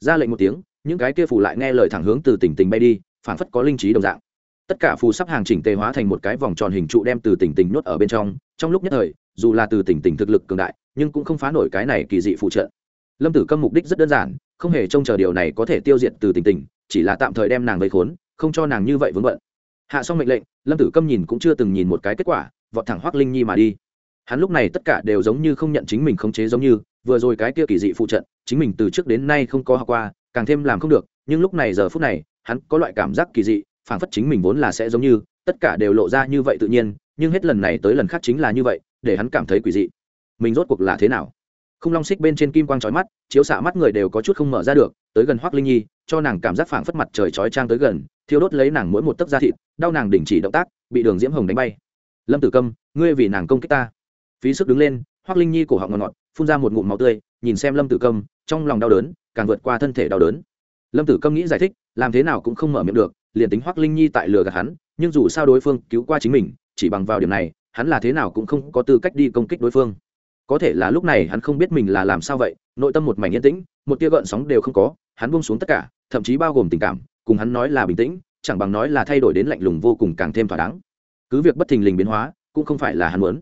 S1: Ra lệnh một tiếng, những cái kia phù lại nghe lời thẳng hướng từ tỉnh tỉnh bay đi phản phất có linh trí đồng dạng. Tất cả phù sắp hàng chỉnh tề hóa thành một cái vòng tròn hình trụ đem từ tỉnh tỉnh nhốt ở bên trong. Trong lúc nhất thời, dù là từ tỉnh tỉnh thực lực cường đại, nhưng cũng không phá nổi cái này kỳ dị phụ trợ lâm tử câm mục đích rất đơn giản không hề trông chờ điều này có thể tiêu diệt từ Tình Tình, chỉ là tạm thời đem nàng vây khốn không cho nàng như vậy vướng bận. Hạ xong mệnh lệnh lâm tử câm nhìn cũng chưa từng nhìn một cái kết quả vọt thẳng hoác linh nhi mà đi. Hắn lúc này tất cả đều giống như không nhận chính mình khống chế giống như vừa rồi cái kia kỳ dị phụ trận chính mình từ trước đến nay không có học qua càng thêm làm không được nhưng lúc này giờ phút này hắn có loại cảm giác kỳ dị phảng phất chính mình vốn là sẽ giống như tất cả đều lộ ra như vậy tự nhiên nhưng hết lần này tới lần khác chính là như vậy để hắn cảm thấy quỷ dị. Mình rốt cuộc là thế nào? Không long xích bên trên kim quang trói mắt, chiếu xạ mắt người đều có chút không mở ra được, tới gần hoác linh nhi, cho nàng cảm giác phảng phất mặt trời trói trang tới gần, thiêu đốt lấy nàng mỗi một tấc da thịt, đau nàng đình chỉ động tác, bị đường diễm hồng đánh bay. Lâm tử câm, ngươi vì nàng công kích ta. Phí sức đứng lên hoác linh nhi cổ họng ngọt ngọt, phun ra một ngụm máu tươi, nhìn xem lâm tử câm, trong lòng đau đớn, càng vượt qua thân thể đau đớn. Lâm tử câm nghĩ giải thích, làm thế nào cũng không mở miệng được, liền tính hoác linh nhi tại lừa gạt hắn, nhưng dù sao đối phương cứu qua chính mình, chỉ bằng vào điểm này, hắn là thế nào cũng không có tư cách đi công kích đối phương có thể là lúc này hắn không biết mình là làm sao vậy, nội tâm một mảnh yên tĩnh, một tia gợn sóng đều không có, hắn buông xuống tất cả, thậm chí bao gồm tình cảm, cùng hắn nói là bình tĩnh, chẳng bằng nói là thay đổi đến lạnh lùng vô cùng càng thêm thỏa đáng. Cứ việc bất thình lình biến hóa, cũng không phải là hắn muốn.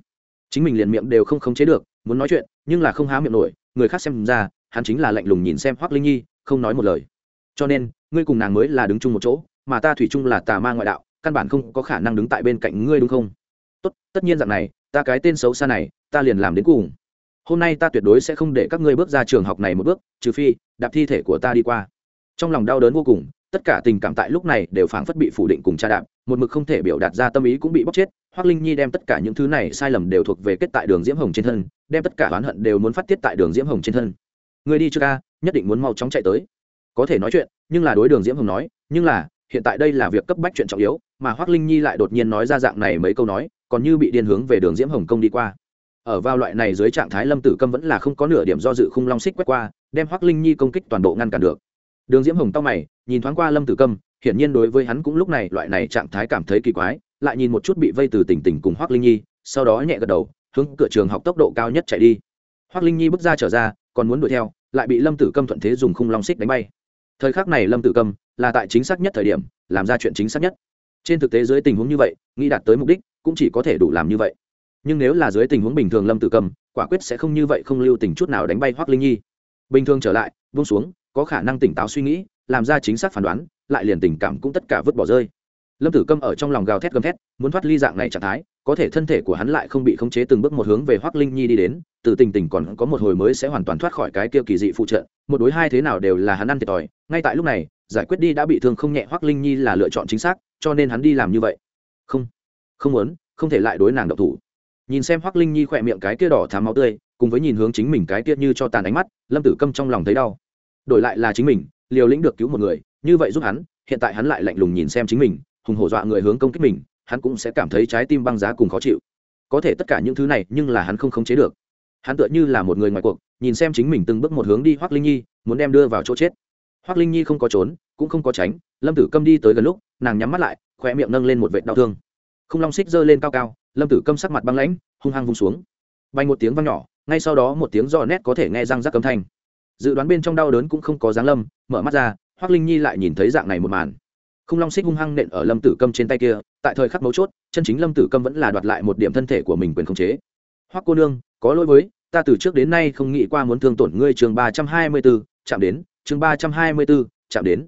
S1: Chính mình liền miệng đều không khống chế được, muốn nói chuyện, nhưng là không há miệng nổi, người khác xem ra, hắn chính là lạnh lùng nhìn xem hoác linh nhi, không nói một lời. Cho nên, ngươi cùng nàng mới là đứng chung một chỗ, mà ta thủy chung là tà ma ngoại đạo, căn bản không có khả năng đứng tại bên cạnh ngươi đúng không? Tốt, tất nhiên dạng này, ta cái tên xấu xa này ta liền làm đến cùng. Hôm nay ta tuyệt đối sẽ không để các ngươi bước ra trường học này một bước, trừ phi, đạp thi thể của ta đi qua. Trong lòng đau đớn vô cùng, tất cả tình cảm tại lúc này đều phảng phất bị phủ định cùng cha đạp, một mực không thể biểu đạt ra tâm ý cũng bị bóc chết. Hoác linh nhi đem tất cả những thứ này sai lầm đều thuộc về kết tại đường diễm hồng trên thân, đem tất cả oán hận đều muốn phát tiết tại đường diễm hồng trên thân. Người đi chưa ca nhất định muốn mau chóng chạy tới. Có thể nói chuyện, nhưng là đối đường diễm hồng nói, nhưng là, hiện tại đây là việc cấp bách chuyện trọng yếu, mà hoác linh nhi lại đột nhiên nói ra dạng này mấy câu nói, còn như bị điên hướng về đường diễm hồng công đi qua ở vào loại này dưới trạng thái lâm tử câm vẫn là không có nửa điểm do dự khung long xích quét qua, đem hoác linh nhi công kích toàn bộ ngăn cản được. Đường diễm hồng tao mày, nhìn thoáng qua lâm tử câm, hiển nhiên đối với hắn cũng lúc này loại này trạng thái cảm thấy kỳ quái, lại nhìn một chút bị vây từ tỉnh tỉnh cùng hoác linh nhi, sau đó nhẹ gật đầu, hướng cửa trường học tốc độ cao nhất chạy đi. Hoác linh nhi bước ra trở ra, còn muốn đuổi theo, lại bị lâm tử câm thuận thế dùng khung long xích đánh bay. Thời khắc này lâm tử câm là tại chính xác nhất thời điểm, làm ra chuyện chính xác nhất. Trên thực tế dưới tình huống như vậy, nghĩ đạt tới mục đích cũng chỉ có thể đủ làm như vậy nhưng nếu là dưới tình huống bình thường lâm tử Cầm, quả quyết sẽ không như vậy không lưu tình chút nào đánh bay hoác linh nhi. Bình thường trở lại, buông xuống, có khả năng tỉnh táo suy nghĩ, làm ra chính xác phán đoán, lại liền tình cảm cũng tất cả vứt bỏ rơi. Lâm tử câm ở trong lòng gào thét gầm thét, muốn thoát ly dạng này trạng thái, có thể thân thể của hắn lại không bị khống chế từng bước một hướng về hoác linh nhi đi đến, từ tình tình còn có một hồi mới sẽ hoàn toàn thoát khỏi cái kia kỳ dị phụ trợ, một đối hai thế nào đều là hắn ăn thiệt thòi, ngay tại lúc này, giải quyết đi đã bị thương không nhẹ hoác linh nhi là lựa chọn chính xác, cho nên hắn đi làm như vậy. Không không muốn, không thể lại đối nàng độc thủ nhìn xem Hoắc linh nhi khỏe miệng cái kia đỏ thám máu tươi, cùng với nhìn hướng chính mình cái kia như cho tàn ánh mắt, lâm tử câm trong lòng thấy đau. Đổi lại là chính mình, liều lĩnh được cứu một người, như vậy giúp hắn, hiện tại hắn lại lạnh lùng nhìn xem chính mình, hùng hổ dọa người hướng công kích mình, hắn cũng sẽ cảm thấy trái tim băng giá cùng khó chịu. Có thể tất cả những thứ này, nhưng là hắn không khống chế được. Hắn tựa như là một người ngoài cuộc, nhìn xem chính mình từng bước một hướng đi Hoắc linh nhi, muốn đem đưa vào chỗ chết. Hoắc linh nhi không có trốn, cũng không có tránh, lâm tử câm đi tới gần lúc, nàng nhắm mắt lại khoe miệng nâng lên một vệt đau thương. Không long xích giơ lên cao cao lâm tử câm sắc mặt băng lãnh, hung hăng vung xuống. Bay một tiếng văng nhỏ, ngay sau đó một tiếng giò nét có thể nghe răng rắc âm thanh. Dự đoán bên trong đau đớn cũng không có dáng lâm, mở mắt ra hoác linh nhi lại nhìn thấy dạng này một màn. Không long xích hung hăng nện ở lâm tử câm trên tay kia, tại thời khắc mấu chốt, chân chính lâm tử câm vẫn là đoạt lại một điểm thân thể của mình quyền khống chế. Hoác cô nương, có lỗi với, ta từ trước đến nay không nghĩ qua muốn thương tổn ngươi. Chương ba trăm hai mươi b ố chạm đến. Chương ba trăm hai mươi b ố chạm đến.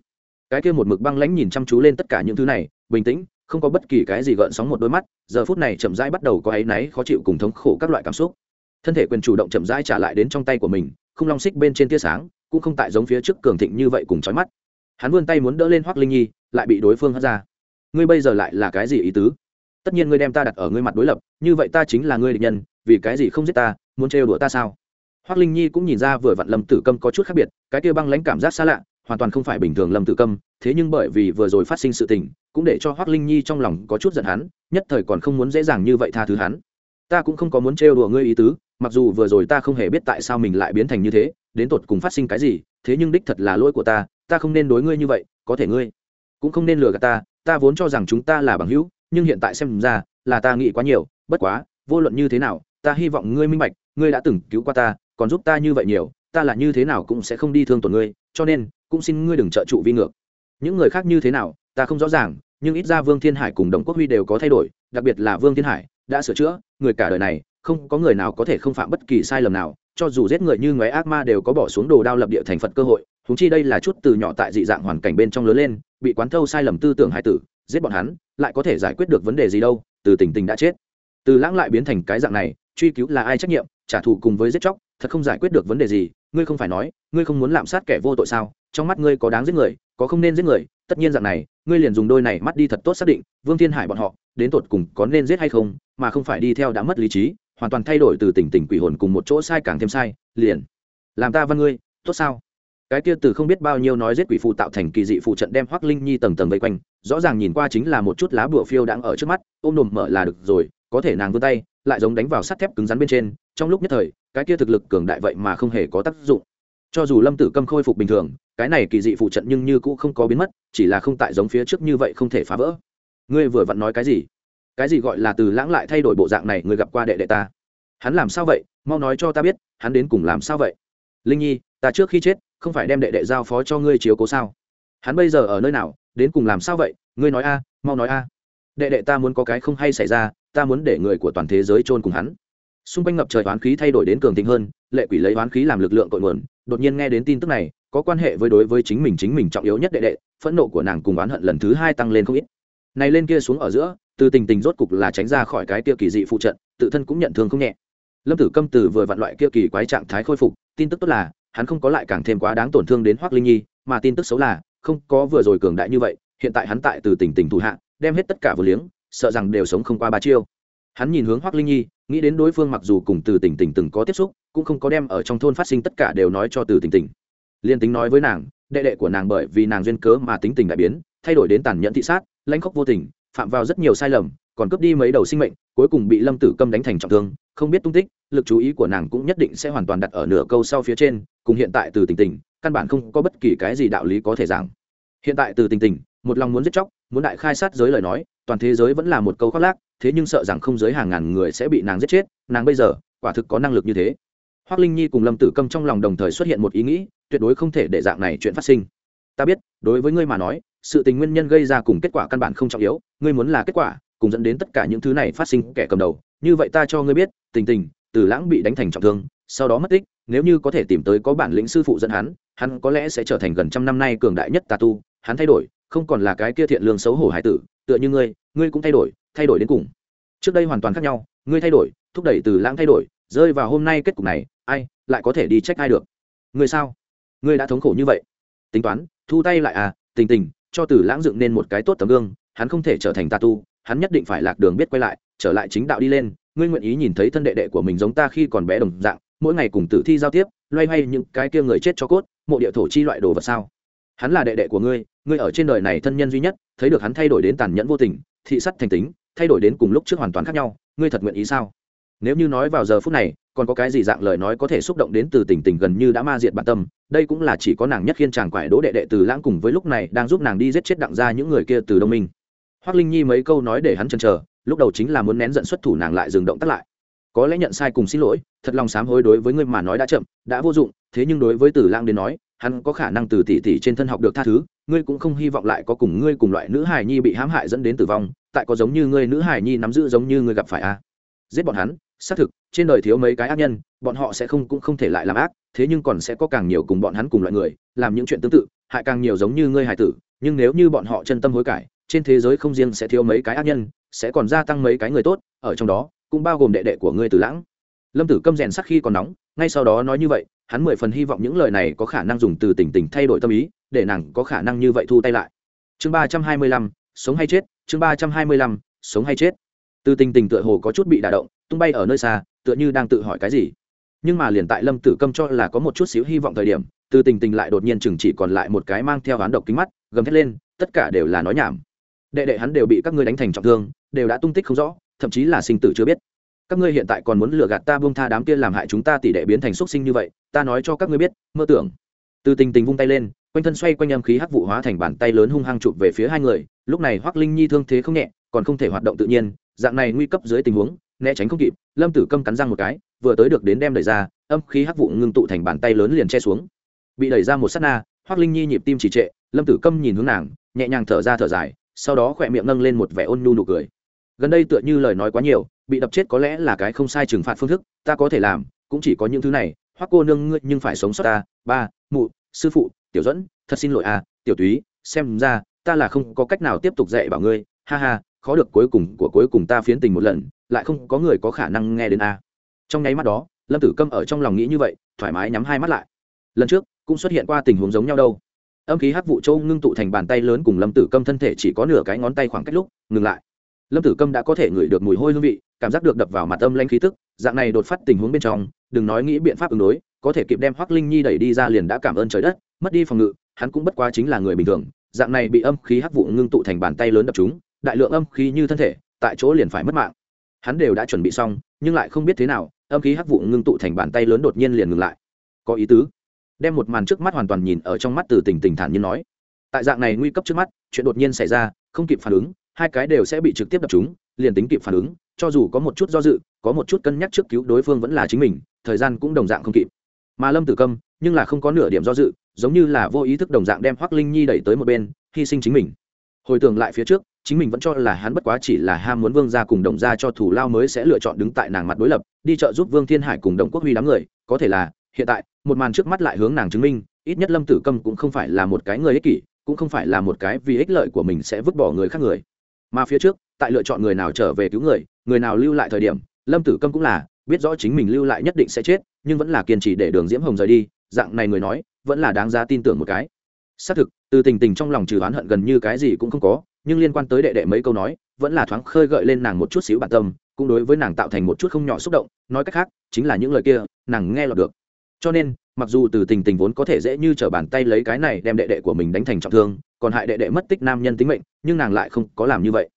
S1: Cái kia một mực băng lãnh nhìn chăm chú lên tất cả những thứ này, bình tĩnh không có bất kỳ cái gì gợn sóng một đôi mắt, giờ phút này chậm rãi bắt đầu có áy náy, khó chịu cùng thống khổ các loại cảm xúc. Thân thể quyền chủ động chậm rãi trả lại đến trong tay của mình, không long xích bên trên tia sáng, cũng không tại giống phía trước cường thịnh như vậy cùng trói mắt. Hắn vươn tay muốn đỡ lên hoác linh nhi, lại bị đối phương hất ra. Ngươi bây giờ lại là cái gì ý tứ? Tất nhiên ngươi đem ta đặt ở ngươi mặt đối lập, như vậy ta chính là ngươi địch nhân, vì cái gì không giết ta, muốn trêu đùa ta sao? Hoác linh nhi cũng nhìn ra vừa vặn lâm tử câm có chút khác biệt, cái kia băng lãnh cảm giác xa lạ hoàn toàn không phải bình thường lâm tử câm, thế nhưng bởi vì vừa rồi phát sinh sự tình, cũng để cho hoác linh nhi trong lòng có chút giận hắn, nhất thời còn không muốn dễ dàng như vậy tha thứ hắn. Ta cũng không có muốn trêu đùa ngươi ý tứ, mặc dù vừa rồi ta không hề biết tại sao mình lại biến thành như thế, đến tột cùng phát sinh cái gì, thế nhưng đích thật là lỗi của ta ta không nên đối ngươi như vậy, có thể ngươi cũng không nên lừa gạt ta ta vốn cho rằng chúng ta là bằng hữu, nhưng hiện tại xem ra, là ta nghĩ quá nhiều, bất quá, vô luận như thế nào, ta hy vọng ngươi minh bạch, ngươi đã từng cứu qua ta, còn giúp ta như vậy nhiều, ta là như thế nào cũng sẽ không đi thương tổn ngươi, cho nên cũng xin ngươi đừng trợ trụ vi ngược. Những người khác như thế nào, ta không rõ ràng, nhưng ít ra vương thiên hải cùng đồng quốc huy đều có thay đổi, đặc biệt là vương thiên hải, đã sửa chữa, người cả đời này, không có người nào có thể không phạm bất kỳ sai lầm nào, cho dù giết người như ngoé ác ma đều có bỏ xuống đồ đao lập địa thành phật cơ hội húng chi đây là chút từ nhỏ tại dị dạng hoàn cảnh bên trong lớn lên, bị quán thâu sai lầm tư tưởng hải tử, giết bọn hắn, lại có thể giải quyết được vấn đề gì đâu, từ tình tình đã chết. Từ lãng lại biến thành cái dạng này, truy cứu là ai trách nhiệm, trả thù cùng với giết chóc, thật không giải quyết được vấn đề gì, ngươi không phải nói, ngươi không muốn lạm sát kẻ vô tội sao? Trong mắt ngươi có đáng giết người, có không nên giết người, tất nhiên dạng này, ngươi liền dùng đôi này mắt đi thật tốt xác định, vương thiên hải bọn họ, đến tột cùng có nên giết hay không, mà không phải đi theo đã mất lý trí, hoàn toàn thay đổi từ tỉnh tỉnh quỷ hồn cùng một chỗ sai càng thêm sai, liền. Làm ta văn ngươi, tốt sao? Cái kia từ không biết bao nhiêu nói giết quỷ phụ tạo thành kỳ dị phụ trận đem hoắc linh nhi tầng tầng vây quanh, rõ ràng nhìn qua chính là một chút lá bùa phiêu đang ở trước mắt, ôm đồm mở là được rồi, có thể nàng vươn tay, lại giống đánh vào sắt thép cứng rắn bên trên, trong lúc nhất thời, cái kia thực lực cường đại vậy mà không hề có tác dụng cho dù lâm tử câm khôi phục bình thường, cái này kỳ dị phụ trận nhưng như cũ không có biến mất, chỉ là không tại giống phía trước như vậy không thể phá vỡ. Ngươi vừa vặn nói cái gì? Cái gì gọi là từ lãng lại thay đổi bộ dạng này, ngươi gặp qua đệ đệ ta? Hắn làm sao vậy? Mau nói cho ta biết, hắn đến cùng làm sao vậy? Linh nhi, ta trước khi chết, không phải đem đệ đệ giao phó cho ngươi chiếu cố sao? Hắn bây giờ ở nơi nào, đến cùng làm sao vậy? Ngươi nói a, mau nói a. Đệ đệ ta muốn có cái không hay xảy ra, ta muốn để người của toàn thế giới chôn cùng hắn xung quanh ngập trời oán khí thay đổi đến cường thịnh hơn, lệ quỷ lấy oán khí làm lực lượng cội nguồn, đột nhiên nghe đến tin tức này, có quan hệ với đối với chính mình chính mình trọng yếu nhất đệ đệ, phẫn nộ của nàng cùng oán hận lần thứ hai tăng lên không ít. Này lên kia xuống ở giữa, từ tình tình rốt cục là tránh ra khỏi cái kia kỳ dị phụ trận, tự thân cũng nhận thương không nhẹ. Lâm tử câm từ vừa vặn loại kia kỳ quái trạng thái khôi phục, tin tức tốt là, hắn không có lại càng thêm quá đáng tổn thương đến hoác linh nhi, mà tin tức xấu là, không có vừa rồi cường đại như vậy, hiện tại hắn tại từ tình tình thủ hạ, đem hết tất cả vừa liếng, sợ rằng đều sống không qua ba chiêu. Hắn nhìn hướng hoác linh nhi nghĩ đến đối phương mặc dù cùng từ Tỉnh Tỉnh từng có tiếp xúc, cũng không có đem ở trong thôn phát sinh tất cả đều nói cho từ Tỉnh Tỉnh liên tính nói với nàng, đệ đệ của nàng bởi vì nàng duyên cớ mà tính tình đại biến, thay đổi đến tàn nhẫn thị sát, lãnh khốc vô tình, phạm vào rất nhiều sai lầm, còn cướp đi mấy đầu sinh mệnh, cuối cùng bị lâm tử câm đánh thành trọng thương, không biết tung tích, lực chú ý của nàng cũng nhất định sẽ hoàn toàn đặt ở nửa câu sau phía trên, cùng hiện tại từ tình tình, căn bản không có bất kỳ cái gì đạo lý có thể giảng. Hiện tại từ tình tình, một lòng muốn giết chóc, muốn đại khai sát giới lời nói, toàn thế giới vẫn là một câu khoác lác thế nhưng sợ rằng không giới hàng ngàn người sẽ bị nàng giết chết, nàng bây giờ, quả thực có năng lực như thế. Hoác linh nhi cùng lâm tử câm trong lòng đồng thời xuất hiện một ý nghĩ, tuyệt đối không thể để dạng này chuyện phát sinh. Ta biết, đối với ngươi mà nói, sự tình nguyên nhân gây ra cùng kết quả căn bản không trọng yếu, ngươi muốn là kết quả, cùng dẫn đến tất cả những thứ này phát sinh kẻ cầm đầu, như vậy ta cho ngươi biết, tình tình, từ lãng bị đánh thành trọng thương, sau đó mất tích, nếu như có thể tìm tới có bản lĩnh sư phụ dẫn hắn hắn có lẽ sẽ trở thành gần trăm năm nay cường đại nhất tà tu, hắn thay đổi, không còn là cái kia thiện lương xấu hổ hải tử, tựa như ngươi ngươi cũng thay đổi thay đổi đến cùng. Trước đây hoàn toàn khác nhau, ngươi thay đổi, thúc đẩy từ lãng thay đổi, rơi vào hôm nay kết cục này, ai lại có thể đi trách ai được? Ngươi sao? Ngươi đã thống khổ như vậy. Tính toán, thu tay lại à tình tình, cho từ lãng dựng nên một cái tốt tấm gương, hắn không thể trở thành tà tu, hắn nhất định phải lạc đường biết quay lại, trở lại chính đạo đi lên. Ngươi nguyện ý nhìn thấy thân đệ đệ của mình giống ta khi còn bé đồng dạng, mỗi ngày cùng tử thi giao tiếp, loay hoay những cái kia người chết cho cốt, mộ địa thổ chi loại đồ vật sao? Hắn là đệ đệ của ngươi ngươi ở trên đời này thân nhân duy nhất, thấy được hắn thay đổi đến tàn nhẫn vô tình, thị sắt thành tính thay đổi đến cùng lúc trước hoàn toàn khác nhau, ngươi thật nguyện ý sao? Nếu như nói vào giờ phút này, còn có cái gì dạng lời nói có thể xúc động đến từ tình tình gần như đã ma diệt bản tâm, đây cũng là chỉ có nàng nhất khiên chàng quải đỗ đệ đệ từ lãng cùng với lúc này đang giúp nàng đi giết chết đặng ra những người kia từ đông minh. Hoác linh nhi mấy câu nói để hắn chần chờ, lúc đầu chính là muốn nén giận xuất thủ nàng lại dừng động tắt lại. Có lẽ nhận sai cùng xin lỗi, thật lòng sám hối đối với ngươi mà nói đã chậm, đã vô dụng, thế nhưng đối với từ lãng đến nói, hắn có khả năng từ tỷ tỷ trên thân học được tha thứ, ngươi cũng không hy vọng lại có cùng ngươi cùng loại nữ hài nhi bị hãm hại dẫn đến tử vong tại có giống như ngươi nữ hải nhi nắm giữ giống như ngươi gặp phải a à? giết bọn hắn, xác thực, trên đời thiếu mấy cái ác nhân, bọn họ sẽ không cũng không thể lại làm ác, thế nhưng còn sẽ có càng nhiều cùng bọn hắn cùng loại người, làm những chuyện tương tự, hại càng nhiều giống như ngươi hải tử, nhưng nếu như bọn họ chân tâm hối cải, trên thế giới không riêng sẽ thiếu mấy cái ác nhân, sẽ còn gia tăng mấy cái người tốt, ở trong đó, cũng bao gồm đệ đệ của ngươi tử lãng lâm tử câm rèn sắc khi còn nóng, ngay sau đó nói như vậy, hắn mười phần hy vọng những lời này có khả năng dùng từ tỉnh tỉnh thay đổi tâm ý, để nàng có khả năng như vậy thu tay lại chương ba trăm hai mươi lăm, sống hay chết chương ba trăm hai mươi lăm, sống hay chết. Từ tình tình tựa hồ có chút bị đả động, tung bay ở nơi xa, tựa như đang tự hỏi cái gì. Nhưng mà liền tại lâm tử câm cho là có một chút xíu hy vọng thời điểm, từ tình tình lại đột nhiên chừng chỉ còn lại một cái mang theo hán độc kính mắt, gầm thét lên, tất cả đều là nói nhảm. Đệ đệ hắn đều bị các ngươi đánh thành trọng thương, đều đã tung tích không rõ, thậm chí là sinh tử chưa biết. Các ngươi hiện tại còn muốn lừa gạt ta buông tha đám kia làm hại chúng ta tỷ đệ biến thành xuất sinh như vậy, ta nói cho các ngươi biết, mơ tưởng. Từ tình tình vung tay lên, quanh thân xoay quanh âm khí hắc vụ hóa thành bàn tay lớn hung hăng chụp về phía hai người lúc này hoắc linh nhi thương thế không nhẹ, còn không thể hoạt động tự nhiên, dạng này nguy cấp dưới tình huống, né tránh không kịp, lâm tử câm cắn răng một cái, vừa tới được đến đem đẩy ra, âm khí hắc vụ ngưng tụ thành bàn tay lớn liền che xuống. Bị đẩy ra một sát na, hoắc linh nhi nhịp tim trì trệ, lâm tử câm nhìn hướng nàng, nhẹ nhàng thở ra thở dài, sau đó khỏe miệng nâng lên một vẻ ôn nhu nụ cười. Gần đây tựa như lời nói quá nhiều, bị đập chết có lẽ là cái không sai trừng phạt phương thức, ta có thể làm, cũng chỉ có những thứ này, hoắc cô nương ngươi nhưng phải sống sót ta, ba, mụ, sư phụ, tiểu dẫn thật xin lỗi à tiểu túy, xem ra ta là không có cách nào tiếp tục dạy bảo ngươi, ha ha, khó được cuối cùng của cuối cùng ta phiến tình một lần, lại không có người có khả năng nghe đến a. Trong nháy mắt đó, lâm tử câm ở trong lòng nghĩ như vậy, thoải mái nhắm hai mắt lại. Lần trước, cũng xuất hiện qua tình huống giống nhau đâu. Âm khí hát vụ châu ngưng tụ thành bàn tay lớn cùng lâm tử câm thân thể chỉ có nửa cái ngón tay khoảng cách lúc, ngừng lại. Lâm tử câm đã có thể ngửi được mùi hôi hương vị, cảm giác được đập vào mặt âm lanh khí tức, dạng này đột phát tình huống bên trong, đừng nói nghĩ biện pháp ứng đối, có thể kịp đem hoác linh nhi đẩy đi ra liền đã cảm ơn trời đất, mất đi phòng ngự, hắn cũng bất quá chính là người bình thường dạng này bị âm khí hắc vụ ngưng tụ thành bàn tay lớn đập chúng, đại lượng âm khí như thân thể, tại chỗ liền phải mất mạng. Hắn đều đã chuẩn bị xong, nhưng lại không biết thế nào, âm khí hắc vụ ngưng tụ thành bàn tay lớn đột nhiên liền ngừng lại. Có ý tứ? Đem một màn trước mắt hoàn toàn nhìn ở trong mắt từ tình tình thản nhiên nói. Tại dạng này nguy cấp trước mắt, chuyện đột nhiên xảy ra, không kịp phản ứng, hai cái đều sẽ bị trực tiếp đập chúng, liền tính kịp phản ứng, cho dù có một chút do dự, có một chút cân nhắc trước cứu đối phương vẫn là chính mình, thời gian cũng đồng dạng không kịp mà lâm tử câm nhưng là không có nửa điểm do dự, giống như là vô ý thức đồng dạng đem hoác linh nhi đẩy tới một bên, hy sinh chính mình. Hồi tưởng lại phía trước, chính mình vẫn cho là hắn bất quá chỉ là ham muốn vương gia cùng đồng gia cho thủ lao mới sẽ lựa chọn đứng tại nàng mặt đối lập, đi chợ giúp vương thiên hải cùng đồng quốc huy đám người, có thể là, hiện tại, một màn trước mắt lại hướng nàng chứng minh, ít nhất lâm tử câm cũng không phải là một cái người ích kỷ, cũng không phải là một cái vì ích lợi của mình sẽ vứt bỏ người khác người. Mà phía trước, tại lựa chọn người nào trở về cứu người người nào lưu lại thời điểm, lâm tử câm cũng là biết rõ chính mình lưu lại nhất định sẽ chết, nhưng vẫn là kiên trì để đường diễm hồng rời đi, dạng này người nói, vẫn là đáng giá tin tưởng một cái. Xác thực, từ tình tình trong lòng trừ oán hận gần như cái gì cũng không có, nhưng liên quan tới đệ đệ mấy câu nói, vẫn là thoáng khơi gợi lên nàng một chút xíu bản tâm, cũng đối với nàng tạo thành một chút không nhỏ xúc động, nói cách khác, chính là những lời kia, nàng nghe lọt được. Cho nên, mặc dù từ tình tình vốn có thể dễ như t r ở bàn tay lấy cái này đem đệ đệ của mình đánh thành trọng thương, còn hại đệ đệ mất tích nam nhân tính mệnh, nhưng nàng lại không có làm như vậy.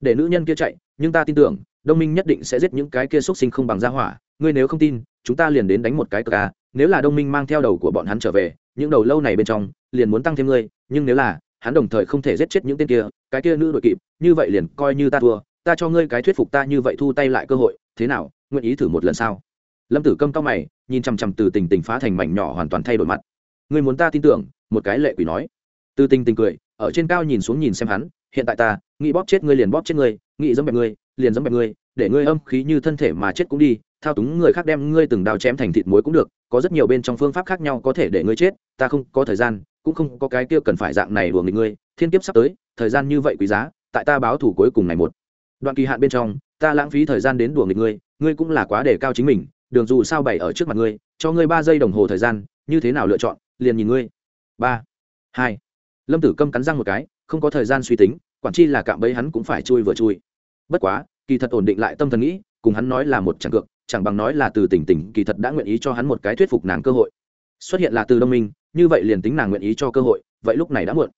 S1: Để nữ nhân kia chạy nhưng ta tin tưởng, đông minh nhất định sẽ giết những cái kia x u ấ t sinh không bằng gia hỏa. Ngươi nếu không tin, chúng ta liền đến đánh một cái cờ ca nếu là đông minh mang theo đầu của bọn hắn trở về, những đầu lâu này bên trong, liền muốn tăng thêm ngươi. Nhưng nếu là, hắn đồng thời không thể giết chết những tên kia, cái kia nữ đội kịp, như vậy liền coi như ta thua. Ta cho ngươi cái thuyết phục ta như vậy thu tay lại cơ hội, thế nào? Nguyện ý thử một lần sao? Lâm tử câm cao mày, nhìn chằm chằm từ tình tình phá thành mảnh nhỏ hoàn toàn thay đổi mặt. Người muốn ta tin tưởng? Một cái lệ quỷ nói. Từ tình tình cười, ở trên cao nhìn xuống nhìn xem hắn, hiện tại ta nghĩ bóp chết ngươi liền bóp chết ngươi, nghĩ giống bẹp ngươi, liền dẫm bẹp ngươi, để ngươi âm khí như thân thể mà chết cũng đi, thao túng người khác đem ngươi từng đào chém thành thịt muối cũng được, có rất nhiều bên trong phương pháp khác nhau có thể để ngươi chết, ta không có thời gian, cũng không có cái kia cần phải dạng này đùa nghịch ngươi, thiên kiếp sắp tới, thời gian như vậy quý giá, tại ta báo thủ cuối cùng này một đoạn kỳ hạn bên trong, ta lãng phí thời gian đến đùa nghịch ngươi ngươi cũng là quá đề cao chính mình, đường dù sao bày ở trước mặt ngươi, cho ngươi ba giây đồng hồ thời gian, như thế nào lựa chọn, liền nhìn ngươi. Ba, hai, lâm tử câm cắn răng một cái, không có thời gian suy tính quản chi là cạm bẫy hắn cũng phải chui vừa chui. Bất quá, kỳ thật ổn định lại tâm thần nghĩ, cùng hắn nói là một chẳng cược, chẳng bằng nói là từ tỉnh tỉnh, kỳ thật đã nguyện ý cho hắn một cái thuyết phục nàng cơ hội. Xuất hiện là từ đông minh, như vậy liền tính nàng nguyện ý cho cơ hội, vậy lúc này đã muộn.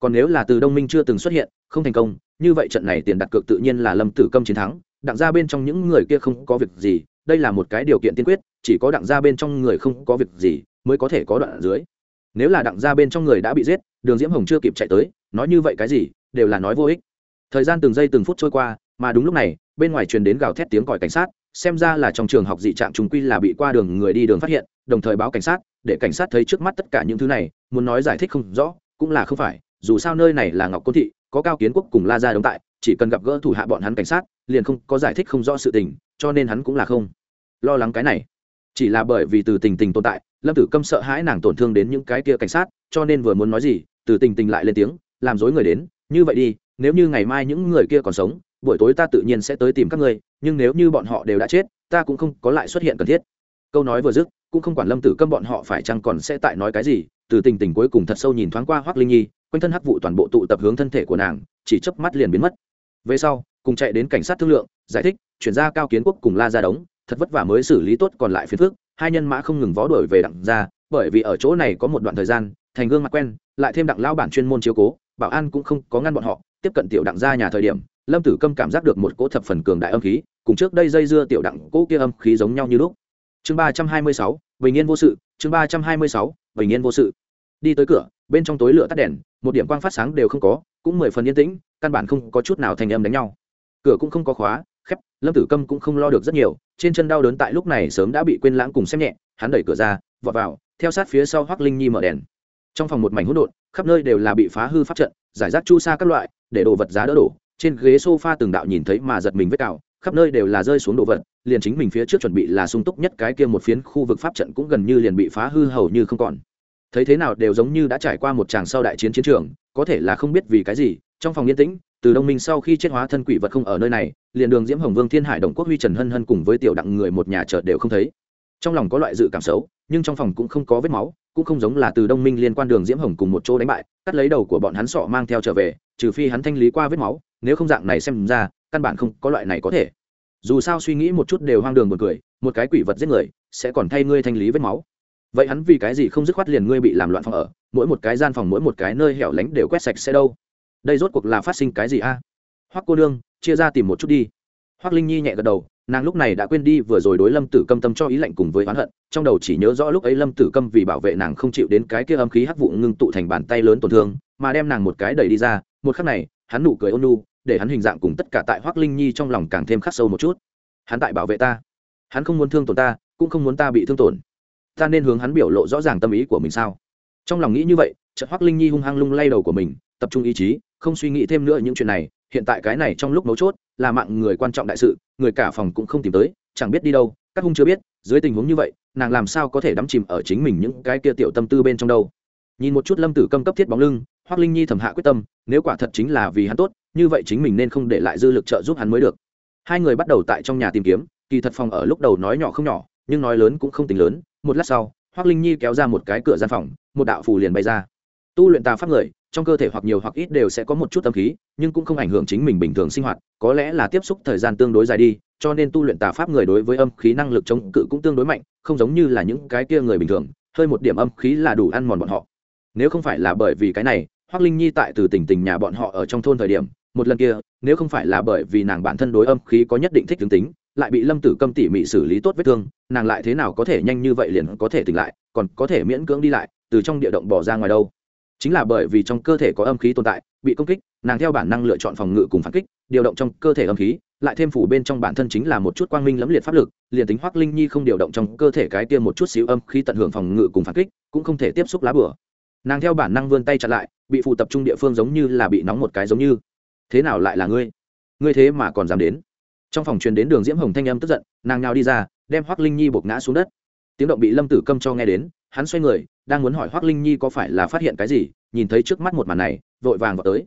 S1: Còn nếu là từ đông minh chưa từng xuất hiện, không thành công, như vậy trận này tiền đặt cược tự nhiên là lâm tử câm chiến thắng, đặng ra bên trong những người kia không có việc gì, đây là một cái điều kiện tiên quyết, chỉ có đặng ra bên trong người không có việc gì, mới có thể có đoạn ở dưới. Nếu là đặng ra bên trong người đã bị giết, đường diễm hồng chưa kịp chạy tới nói như vậy cái gì, đều là nói vô ích. Thời gian từng giây từng phút trôi qua, mà đúng lúc này, bên ngoài truyền đến gào thét tiếng còi cảnh sát, xem ra là trong trường học dị trạng chúng quy là bị qua đường người đi đường phát hiện, đồng thời báo cảnh sát, để cảnh sát thấy trước mắt tất cả những thứ này, muốn nói giải thích không rõ, cũng là không phải, dù sao nơi này là ngọc côn thị, có cao kiến quốc cùng la ra đóng tại, chỉ cần gặp gỡ thủ hạ bọn hắn cảnh sát, liền không có giải thích không rõ sự tình, cho nên hắn cũng là không lo lắng cái này. Chỉ là bởi vì từ tình tình tồn tại, lâm tử câm sợ hãi nàng tổn thương đến những cái kia cảnh sát, cho nên vừa muốn nói gì, từ tình tình lại lên tiếng làm dối người đến, như vậy đi, nếu như ngày mai những người kia còn sống, buổi tối ta tự nhiên sẽ tới tìm các ngươi, nhưng nếu như bọn họ đều đã chết, ta cũng không có lại xuất hiện cần thiết. Câu nói vừa dứt, cũng không quản lâm tử câm bọn họ phải chăng còn sẽ tại nói cái gì, từ tình tình cuối cùng thật sâu nhìn thoáng qua hoác linh nhi, quanh thân hắc vụ toàn bộ tụ tập hướng thân thể của nàng, chỉ chớp mắt liền biến mất. Về sau, cùng chạy đến cảnh sát thương lượng, giải thích, chuyển ra cao kiến quốc cùng la ra đống, thật vất vả mới xử lý tốt còn lại phiền phức, hai nhân mã không ngừng vó đuổi về đặng ra, bởi vì ở chỗ này có một đoạn thời gian, thành gương mặt quen, lại thêm đặng lao bản chuyên môn chiếu cố bảo an cũng không có ngăn bọn họ, tiếp cận tiểu đặng ra nhà thời điểm, lâm tử câm cảm giác được một cỗ thập phần cường đại âm khí, cùng trước đây dây dưa tiểu đặng cỗ kia âm khí giống nhau như lúc. Chương ba trăm hai mươi sáu, bình yên vô sự, chương ba trăm hai mươi sáu, bình yên vô sự. Đi tới cửa, bên trong tối lửa tắt đèn, một điểm quang phát sáng đều không có, cũng mười phần yên tĩnh, căn bản không có chút nào thành âm đánh nhau. Cửa cũng không có khóa, khép, lâm tử câm cũng không lo được rất nhiều, trên chân đau đớn tại lúc này sớm đã bị quên lãng cùng xem nhẹ, hắn đẩy cửa ra, vọt vào, theo sát phía sau hoác linh nhi mở đèn. Trong phòng một mảnh hỗn độn khắp nơi đều là bị phá hư pháp trận, giải rác chu sa các loại, để đồ vật giá đỡ đổ. Trên ghế sofa từng đạo nhìn thấy mà giật mình vết cào, khắp nơi đều là rơi xuống đồ vật, liền chính mình phía trước chuẩn bị là sung túc nhất cái kia một phiến khu vực pháp trận cũng gần như liền bị phá hư hầu như không còn. Thấy thế nào đều giống như đã trải qua một tràng sau đại chiến chiến trường, có thể là không biết vì cái gì, trong phòng yên tĩnh, từ đông minh sau khi chết hóa thân quỷ vật không ở nơi này, liền đường diễm hồng vương thiên hải đồng quốc huy trần hân hân cùng với tiểu đặng người một nhà chợt đều không thấy. Trong lòng có loại dự cảm xấu, nhưng trong phòng cũng không có vết máu cũng không giống là từ đông minh liên quan đường diễm hồng cùng một chỗ đánh bại, cắt lấy đầu của bọn hắn sọ mang theo trở về, trừ phi hắn thanh lý qua vết máu, nếu không dạng này xem ra, căn bản không có loại này có thể. Dù sao suy nghĩ một chút đều hoang đường một cười, một cái quỷ vật giết người, sẽ còn thay ngươi thanh lý vết máu. Vậy hắn vì cái gì không dứt khoát liền ngươi bị làm loạn phòng ở, mỗi một cái gian phòng mỗi một cái nơi hẻo lánh đều quét sạch sẽ đâu? Đây rốt cuộc là phát sinh cái gì a? À? hoắc cô nương, chia ra tìm một chút đi. Hoắc linh nhi nhẹ gật đầu nàng lúc này đã quên đi vừa rồi đối lâm tử câm tâm cho ý lệnh cùng với oán hận, trong đầu chỉ nhớ rõ lúc ấy lâm tử câm vì bảo vệ nàng không chịu đến cái kia âm khí hắc vụ ngưng tụ thành bàn tay lớn tổn thương, mà đem nàng một cái đẩy đi ra, một khắc này, hắn nụ cười ôn nu để hắn hình dạng cùng tất cả tại hoắc linh nhi trong lòng càng thêm khắc sâu một chút. Hắn tại bảo vệ ta. Hắn không muốn thương tổn ta, cũng không muốn ta bị thương tổn. Ta nên hướng hắn biểu lộ rõ ràng tâm ý của mình sao? Trong lòng nghĩ như vậy, chợt hoắc linh nhi hung hăng lung lay đầu của mình, tập trung ý chí, không suy nghĩ thêm nữa những chuyện này hiện tại cái này trong lúc mấu chốt là mạng người quan trọng đại sự, người cả phòng cũng không tìm tới, chẳng biết đi đâu, các hung chưa biết, dưới tình huống như vậy, nàng làm sao có thể đắm chìm ở chính mình những cái kia tiểu tâm tư bên trong đâu. Nhìn một chút lâm tử câm cấp thiết bóng lưng hoác linh nhi thầm hạ quyết tâm, nếu quả thật chính là vì hắn tốt, như vậy chính mình nên không để lại dư lực trợ giúp hắn mới được. Hai người bắt đầu tại trong nhà tìm kiếm, kỳ thật phòng ở lúc đầu nói nhỏ không nhỏ, nhưng nói lớn cũng không tính lớn, một lát sau hoác linh nhi kéo ra một cái cửa gian phòng, một đạo phù liền bay ra. Tu luyện tà pháp người trong cơ thể hoặc nhiều hoặc ít đều sẽ có một chút tâm khí, nhưng cũng không ảnh hưởng chính mình bình thường sinh hoạt, có lẽ là tiếp xúc thời gian tương đối dài đi, cho nên tu luyện tà pháp người đối với âm khí năng lực chống cự cũng tương đối mạnh, không giống như là những cái kia người bình thường, hơi một điểm âm khí là đủ ăn mòn bọn họ. Nếu không phải là bởi vì cái này hoác linh nhi tại từ tỉnh tình nhà bọn họ ở trong thôn thời điểm, một lần kia, nếu không phải là bởi vì nàng bản thân đối âm khí có nhất định thích tướng tính, lại bị lâm tử câm tỉ mỉ xử lý tốt vết thương, nàng lại thế nào có thể nhanh như vậy liền có thể tỉnh lại, còn có thể miễn cưỡng đi lại, từ trong địa động bỏ ra ngoài đâu chính là bởi vì trong cơ thể có âm khí tồn tại, bị công kích, nàng theo bản năng lựa chọn phòng ngự cùng phản kích, điều động trong cơ thể âm khí, lại thêm phủ bên trong bản thân chính là một chút quang minh lẫm liệt pháp lực, liền tính hoắc linh nhi không điều động trong cơ thể cái kia một chút xíu âm khí tận hưởng phòng ngự cùng phản kích, cũng không thể tiếp xúc lá bửa. Nàng theo bản năng vươn tay chặn lại, bị phụ tập trung địa phương giống như là bị nóng một cái giống như. Thế nào lại là ngươi? Ngươi thế mà còn dám đến? Trong phòng truyền đến đường diễm hồng thanh âm tức giận, nàng nào đi ra, đem hoắc linh nhi buộc ngã xuống đất. Tiếng động bị lâm tử câm cho nghe đến, hắn xoay người đang muốn hỏi hoắc linh nhi có phải là phát hiện cái gì, nhìn thấy trước mắt một màn này, vội vàng vào tới.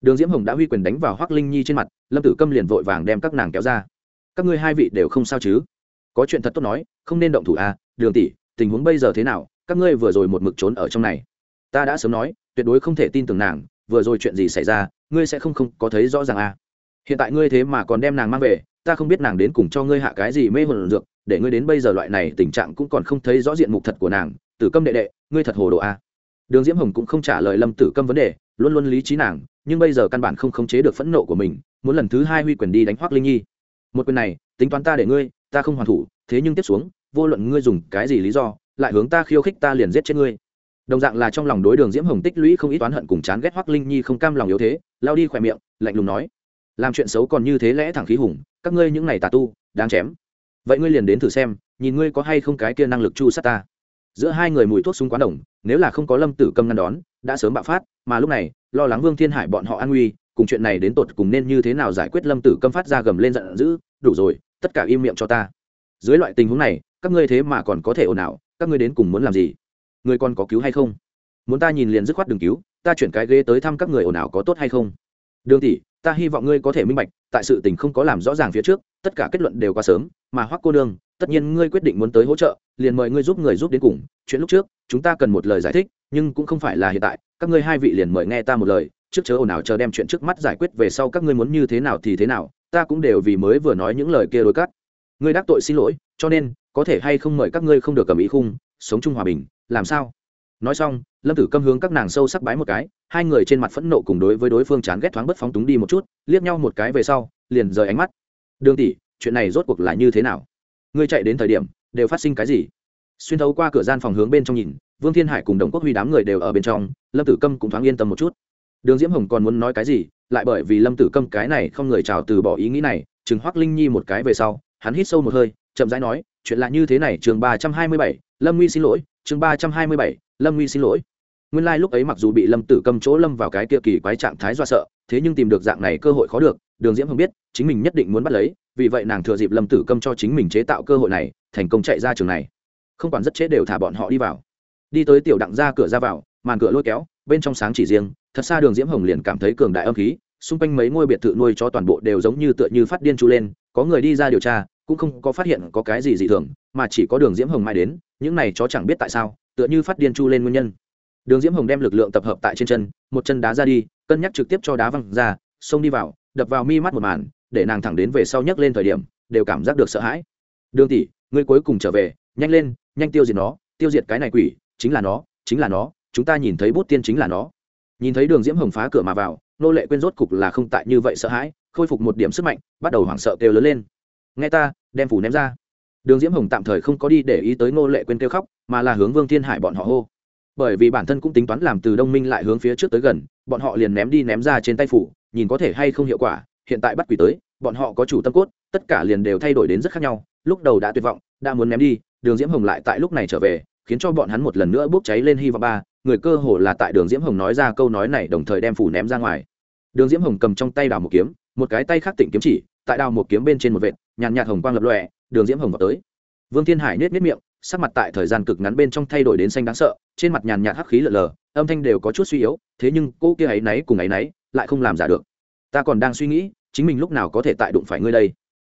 S1: Đường diễm hồng đã huy quyền đánh vào hoắc linh nhi trên mặt, lâm tử câm liền vội vàng đem các nàng kéo ra. Các ngươi hai vị đều không sao chứ? Có chuyện thật tốt nói, không nên động thủ à đường tỷ, tình huống bây giờ thế nào? Các ngươi vừa rồi một mực trốn ở trong này. Ta đã sớm nói, tuyệt đối không thể tin tưởng nàng, vừa rồi chuyện gì xảy ra, ngươi sẽ không không có thấy rõ ràng à. Hiện tại ngươi thế mà còn đem nàng mang về, ta không biết nàng đến cùng cho ngươi hạ cái gì mê hồn dược, để ngươi đến bây giờ loại này tình trạng cũng còn không thấy rõ diện mục thật của nàng tử câm đệ đệ, ngươi thật hồ đồ a. Đường diễm hồng cũng không trả lời lâm tử câm vấn đề, luôn luôn lý trí nàng, nhưng bây giờ căn bản không khống chế được phẫn nộ của mình, muốn lần thứ hai huy quyền đi đánh hoác linh nhi. Một quyền này, tính toán ta để ngươi, ta không hoàn thủ, thế nhưng tiếp xuống, vô luận ngươi dùng cái gì lý do, lại hướng ta khiêu khích ta liền giết chết ngươi. Đồng dạng là trong lòng đối đường diễm hồng tích lũy không ít oán hận cùng chán ghét hoác linh nhi không cam lòng yếu thế, lao đi khỏe miệng, lạnh lùng nói. Làm chuyện xấu còn như thế lẽ thẳng khí hùng, các ngươi những này tà tu, đáng chém. Vậy ngươi liền đến thử xem, nhìn ngươi có hay không cái kia năng lực chu sát ta giữa hai người mùi thuốc súng quá đồng nếu là không có lâm tử câm ngăn đón, đã sớm bạo phát, mà lúc này, lo lắng vương thiên hải bọn họ an nguy, cùng chuyện này đến tột cùng nên như thế nào giải quyết lâm tử câm phát ra gầm lên giận dữ, đủ rồi, tất cả im miệng cho ta. Dưới loại tình huống này, các ngươi thế mà còn có thể ồn ào, các ngươi đến cùng muốn làm gì? Ngươi còn có cứu hay không? Muốn ta nhìn liền dứt khoát đừng cứu, ta chuyển cái ghế tới thăm các người ồn ào có tốt hay không? Đường tỷ, ta hy vọng ngươi có thể minh bạch, tại sự tình không có làm rõ ràng phía trước, tất cả kết luận đều quá sớm, mà hoắc cô nương, tất nhiên ngươi quyết định muốn tới hỗ trợ liền mời ngươi giúp người giúp đến cùng, chuyện lúc trước, chúng ta cần một lời giải thích, nhưng cũng không phải là hiện tại, các ngươi hai vị liền mời nghe ta một lời, trước chớ ồn ào chờ đem chuyện trước mắt giải quyết về sau các ngươi muốn như thế nào thì thế nào, ta cũng đều vì mới vừa nói những lời kia đối cắt ngươi đắc tội xin lỗi, cho nên, có thể hay không mời các ngươi không được cầm ý khung, sống chung hòa bình, làm sao? Nói xong, lâm tử câm hướng các nàng sâu sắc bái một cái, hai người trên mặt phẫn nộ cùng đối với đối phương chán ghét thoáng bất phóng túng đi một chút, liếc nhau một cái về sau, liền rời ánh mắt. Đường tỷ, chuyện này rốt cuộc là như thế nào? Ngươi chạy đến thời điểm đều phát sinh cái gì? Xuyên thấu qua cửa gian phòng hướng bên trong nhìn, vương thiên hải cùng đồng quốc huy đám người đều ở bên trong, lâm tử câm cũng thoáng yên tâm một chút. Đường diễm hồng còn muốn nói cái gì, lại bởi vì lâm tử câm cái này không người chào từ bỏ ý nghĩ này chừng hoác linh nhi một cái về sau, hắn hít sâu một hơi, chậm rãi nói, chuyện lạ như thế này, chương ba trăm hai mươi bảy, lâm nguy xin lỗi, chương ba trăm hai mươi bảy, lâm nguy xin lỗi. Nguyên lai、like、lúc ấy mặc dù bị lâm tử câm chỗ lâm vào cái kia kỳ quái trạng thái do sợ, thế nhưng tìm được dạng này cơ hội khó được đường diễm hồng biết, chính mình nhất định muốn bắt lấy, vì vậy nàng thừa dịp lâm tử câm cho chính mình chế tạo cơ hội này, thành công chạy ra trường này. Không quản rất chết đều thả bọn họ đi vào. Đi tới tiểu đặng ra cửa ra vào, màn cửa lôi kéo, bên trong sáng chỉ riêng, thật xa đường diễm hồng liền cảm thấy cường đại âm khí, xung quanh mấy ngôi biệt thự nuôi cho toàn bộ đều giống như tựa như phát điên chu lên, có người đi ra điều tra, cũng không có phát hiện có cái gì dị thường, mà chỉ có đường diễm hồng mai đến, những này chó chẳng biết tại sao, tựa như phát điên chu lên nguyên nhân. Đường diễm hồng đem lực lượng tập hợp tại trên chân, một chân đá ra đi, cân nhắc trực tiếp cho đá văng ra xông đi vào, đập vào mi mắt một màn, để nàng thẳng đến về sau nhấc lên thời điểm, đều cảm giác được sợ hãi. Đường tỷ, ngươi cuối cùng trở về, nhanh lên, nhanh tiêu diệt nó, tiêu diệt cái này quỷ, chính là nó, chính là nó, chúng ta nhìn thấy bút tiên chính là nó. Nhìn thấy đường diễm hồng phá cửa mà vào, nô lệ quên rốt cục là không tại như vậy sợ hãi, khôi phục một điểm sức mạnh, bắt đầu hoảng sợ kêu lớn lên. Nghe ta, đem phủ ném ra. Đường diễm hồng tạm thời không có đi để ý tới nô lệ quên kêu khóc, mà là hướng vương thiên hải bọn họ hô. Bởi vì bản thân cũng tính toán làm từ đông minh lại hướng phía trước tới gần, bọn họ liền ném đi ném ra trên tay phủ nhìn có thể hay không hiệu quả, hiện tại bắt quỷ tới, bọn họ có chủ tâm cốt, tất cả liền đều thay đổi đến rất khác nhau. Lúc đầu đã tuyệt vọng, đã muốn ném đi, đường diễm hồng lại tại lúc này trở về, khiến cho bọn hắn một lần nữa bốc cháy lên hy vọng ba. Người cơ hồ là tại đường diễm hồng nói ra câu nói này đồng thời đem phủ ném ra ngoài. Đường diễm hồng cầm trong tay đào một kiếm, một cái tay khác tỉnh kiếm chỉ, tại đào một kiếm bên trên một vệt, nhàn nhạt hồng quang lập lòe, đường diễm hồng vào tới. Vương thiên hải nết nết miệng, sắc mặt tại thời gian cực ngắn bên trong thay đổi đến xanh đáng sợ, trên mặt nhàn nhạt hắc khí lờ lờ, âm thanh đều có chút suy yếu, thế nhưng cô kia ấy náy cùng ấy náy lại không làm giả được. Ta còn đang suy nghĩ, chính mình lúc nào có thể tại đụng phải ngươi đây?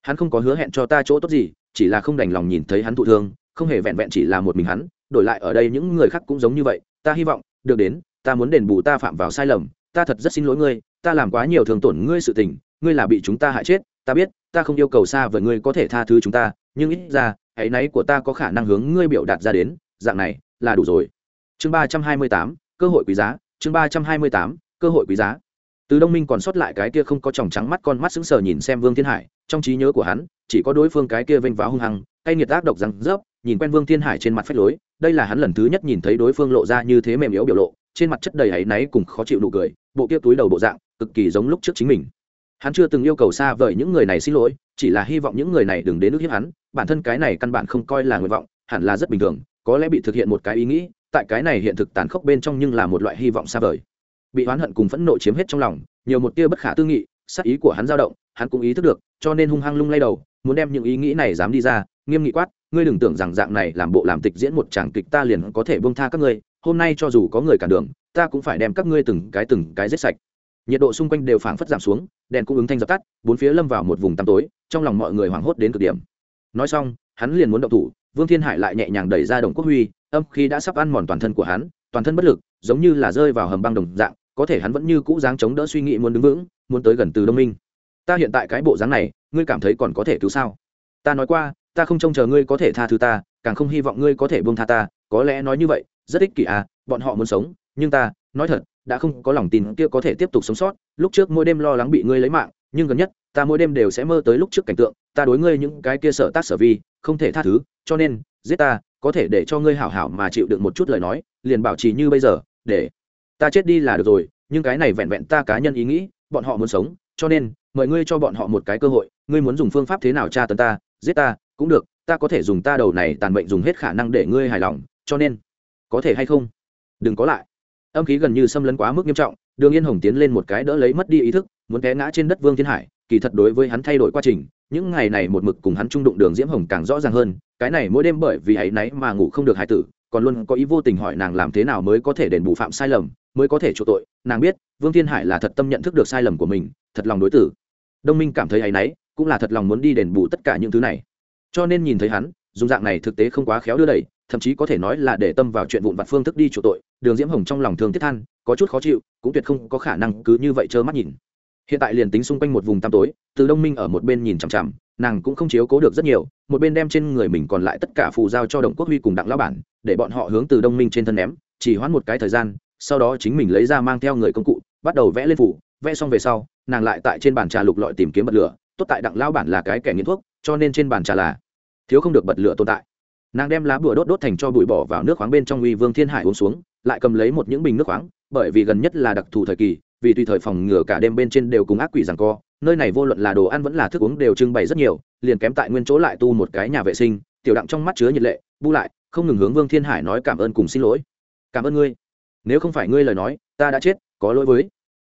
S1: Hắn không có hứa hẹn cho ta chỗ tốt gì, chỉ là không đành lòng nhìn thấy hắn thụ thương, không hề vẹn vẹn chỉ là một mình hắn, đổi lại ở đây những người khác cũng giống như vậy. Ta hy vọng, được đến, ta muốn đền bù ta phạm vào sai lầm. Ta thật rất xin lỗi ngươi, ta làm quá nhiều thường tổn ngươi sự tình, ngươi là bị chúng ta hại chết. Ta biết, ta không yêu cầu xa với ngươi có thể tha thứ chúng ta, nhưng ít ra, hãy náy của ta có khả năng hướng ngươi biểu đạt ra đến, dạng này là đủ rồi. Chương ba trăm hai mươi tám, cơ hội quý giá, chương ba trăm hai mươi tám, cơ hội quý giá từ đông minh còn sót lại cái kia không có tròng trắng mắt con mắt sững sờ nhìn xem vương thiên hải, trong trí nhớ của hắn, chỉ có đối phương cái kia vênh váo hung hăng, cay nghiệt ác độc răng rớp, nhìn quen vương thiên hải trên mặt phách lối, đây là hắn lần thứ nhất nhìn thấy đối phương lộ ra như thế mềm yếu biểu lộ, trên mặt chất đầy áy náy cùng khó chịu nụ cười, bộ kia túi đầu bộ dạng, cực kỳ giống lúc trước chính mình. Hắn chưa từng yêu cầu xa vời những người này xin lỗi, chỉ là hy vọng những người này đừng đến nước hiếp hắn, bản thân cái này căn bản không coi là nguyện vọng, hẳn là rất bình thường, có lẽ bị thực hiện một cái ý nghĩ, tại cái này hiện thực tàn khốc bên trong nhưng là một loại hy vọng xa vời bị oán hận cùng phẫn nộ chiếm hết trong lòng, nhiều một tia bất khả tư nghị sắc ý của hắn dao động, hắn cũng ý thức được, cho nên hung hăng lung lay đầu, muốn đem những ý nghĩ này dám đi ra, nghiêm nghị quát, ngươi đừng tưởng rằng dạng này làm bộ làm tịch diễn một tràng kịch ta liền có thể buông tha các ngươi, hôm nay cho dù có người cản đường, ta cũng phải đem các ngươi từng cái từng cái giết sạch. Nhiệt độ xung quanh đều phảng phất giảm xuống, đèn cũng ứng thanh dập tắt, bốn phía lâm vào một vùng tăm tối, trong lòng mọi người hoảng hốt đến cực điểm. Nói xong, hắn liền muốn động thủ, vương thiên hải lại nhẹ nhàng đẩy ra đồng quốc huy, âm khi đã sắp ăn mòn toàn thân của hắn, toàn thân bất lực, giống như là rơi vào hầm băng đồng dạng có thể hắn vẫn như cũ dáng chống đỡ suy nghĩ muốn đứng vững, muốn tới gần từ đông minh. Ta hiện tại cái bộ dáng này, ngươi cảm thấy còn có thể cứu sao? Ta nói qua, ta không trông chờ ngươi có thể tha thứ ta, càng không hy vọng ngươi có thể buông tha ta, có lẽ nói như vậy, rất ích kỷ à bọn họ muốn sống, nhưng ta, nói thật, đã không có lòng tin kia có thể tiếp tục sống sót, lúc trước mỗi đêm lo lắng bị ngươi lấy mạng, nhưng gần nhất, ta mỗi đêm đều sẽ mơ tới lúc trước cảnh tượng, ta đối ngươi những cái kia sợ tác sở vi, không thể tha thứ, cho nên, giết ta, có thể để cho ngươi hảo hảo mà chịu được một chút lời nói, liền bảo trì như bây giờ, để ta chết đi là được rồi, nhưng cái này vẹn vẹn ta cá nhân ý nghĩ, bọn họ muốn sống, cho nên, mời ngươi cho bọn họ một cái cơ hội, ngươi muốn dùng phương pháp thế nào tra tấn ta, giết ta, cũng được, ta có thể dùng ta đầu này tàn bệnh dùng hết khả năng để ngươi hài lòng, cho nên, có thể hay không? Đừng có lại. Âm khí gần như xâm lấn quá mức nghiêm trọng, đường yên hồng tiến lên một cái đỡ lấy mất đi ý thức, muốn té ngã trên đất vương thiên hải, kỳ thật đối với hắn thay đổi quá trình, những ngày này một mực cùng hắn trung đụng đường diễm hồng càng rõ ràng hơn, cái này mỗi đêm bởi vì hãy náy mà ngủ không được hải tử, còn luôn có ý vô tình hỏi nàng làm thế nào mới có thể đền bù phạm sai lầm mới có thể chỗ tội. Nàng biết, vương thiên hải là thật tâm nhận thức được sai lầm của mình, thật lòng đối tử. Đông minh cảm thấy ấy y náy, cũng là thật lòng muốn đi đền bù tất cả những thứ này. Cho nên nhìn thấy hắn, dùng dạng này thực tế không quá khéo đưa đẩy, thậm chí có thể nói là để tâm vào chuyện vụn vặt phương thức đi chỗ tội. Đường diễm hồng trong lòng thường thiết than, có chút khó chịu, cũng tuyệt không có khả năng cứ như vậy trơ mắt nhìn. Hiện tại liền tính xung quanh một vùng tăm tối, từ đông minh ở một bên nhìn chằm chằm, nàng cũng không chiếu cố được rất nhiều, một bên đem trên người mình còn lại tất cả phù giao cho đồng quốc huy cùng đặng lao bản, để bọn họ hướng từ đông minh trên thân ném, chỉ hoãn một cái thời gian sau đó chính mình lấy ra mang theo người công cụ, bắt đầu vẽ lên phủ, vẽ xong về sau, nàng lại tại trên bàn trà lục lọi tìm kiếm bật lửa, tốt tại đặng lao bản là cái kẻ nghiện thuốc, cho nên trên bàn trà là thiếu không được bật lửa tồn tại. Nàng đem lá bùa đốt đốt thành cho bụi bỏ vào nước khoáng bên trong uy vương thiên hải uống xuống, lại cầm lấy một những bình nước khoáng, bởi vì gần nhất là đặc thù thời kỳ, vì tùy thời phòng ngừa cả đêm bên trên đều cùng ác quỷ rằng co, nơi này vô luận là đồ ăn vẫn là thức uống đều trưng bày rất nhiều, liền kém tại nguyên chỗ lại tu một cái nhà vệ sinh, tiểu đặng trong mắt chứa nhiệt lệ, bu lại, không ngừng hướng vương thiên hải nói cảm ơn cùng xin lỗi. Cảm ơn ngươi nếu không phải ngươi lời nói, ta đã chết, có lỗi với.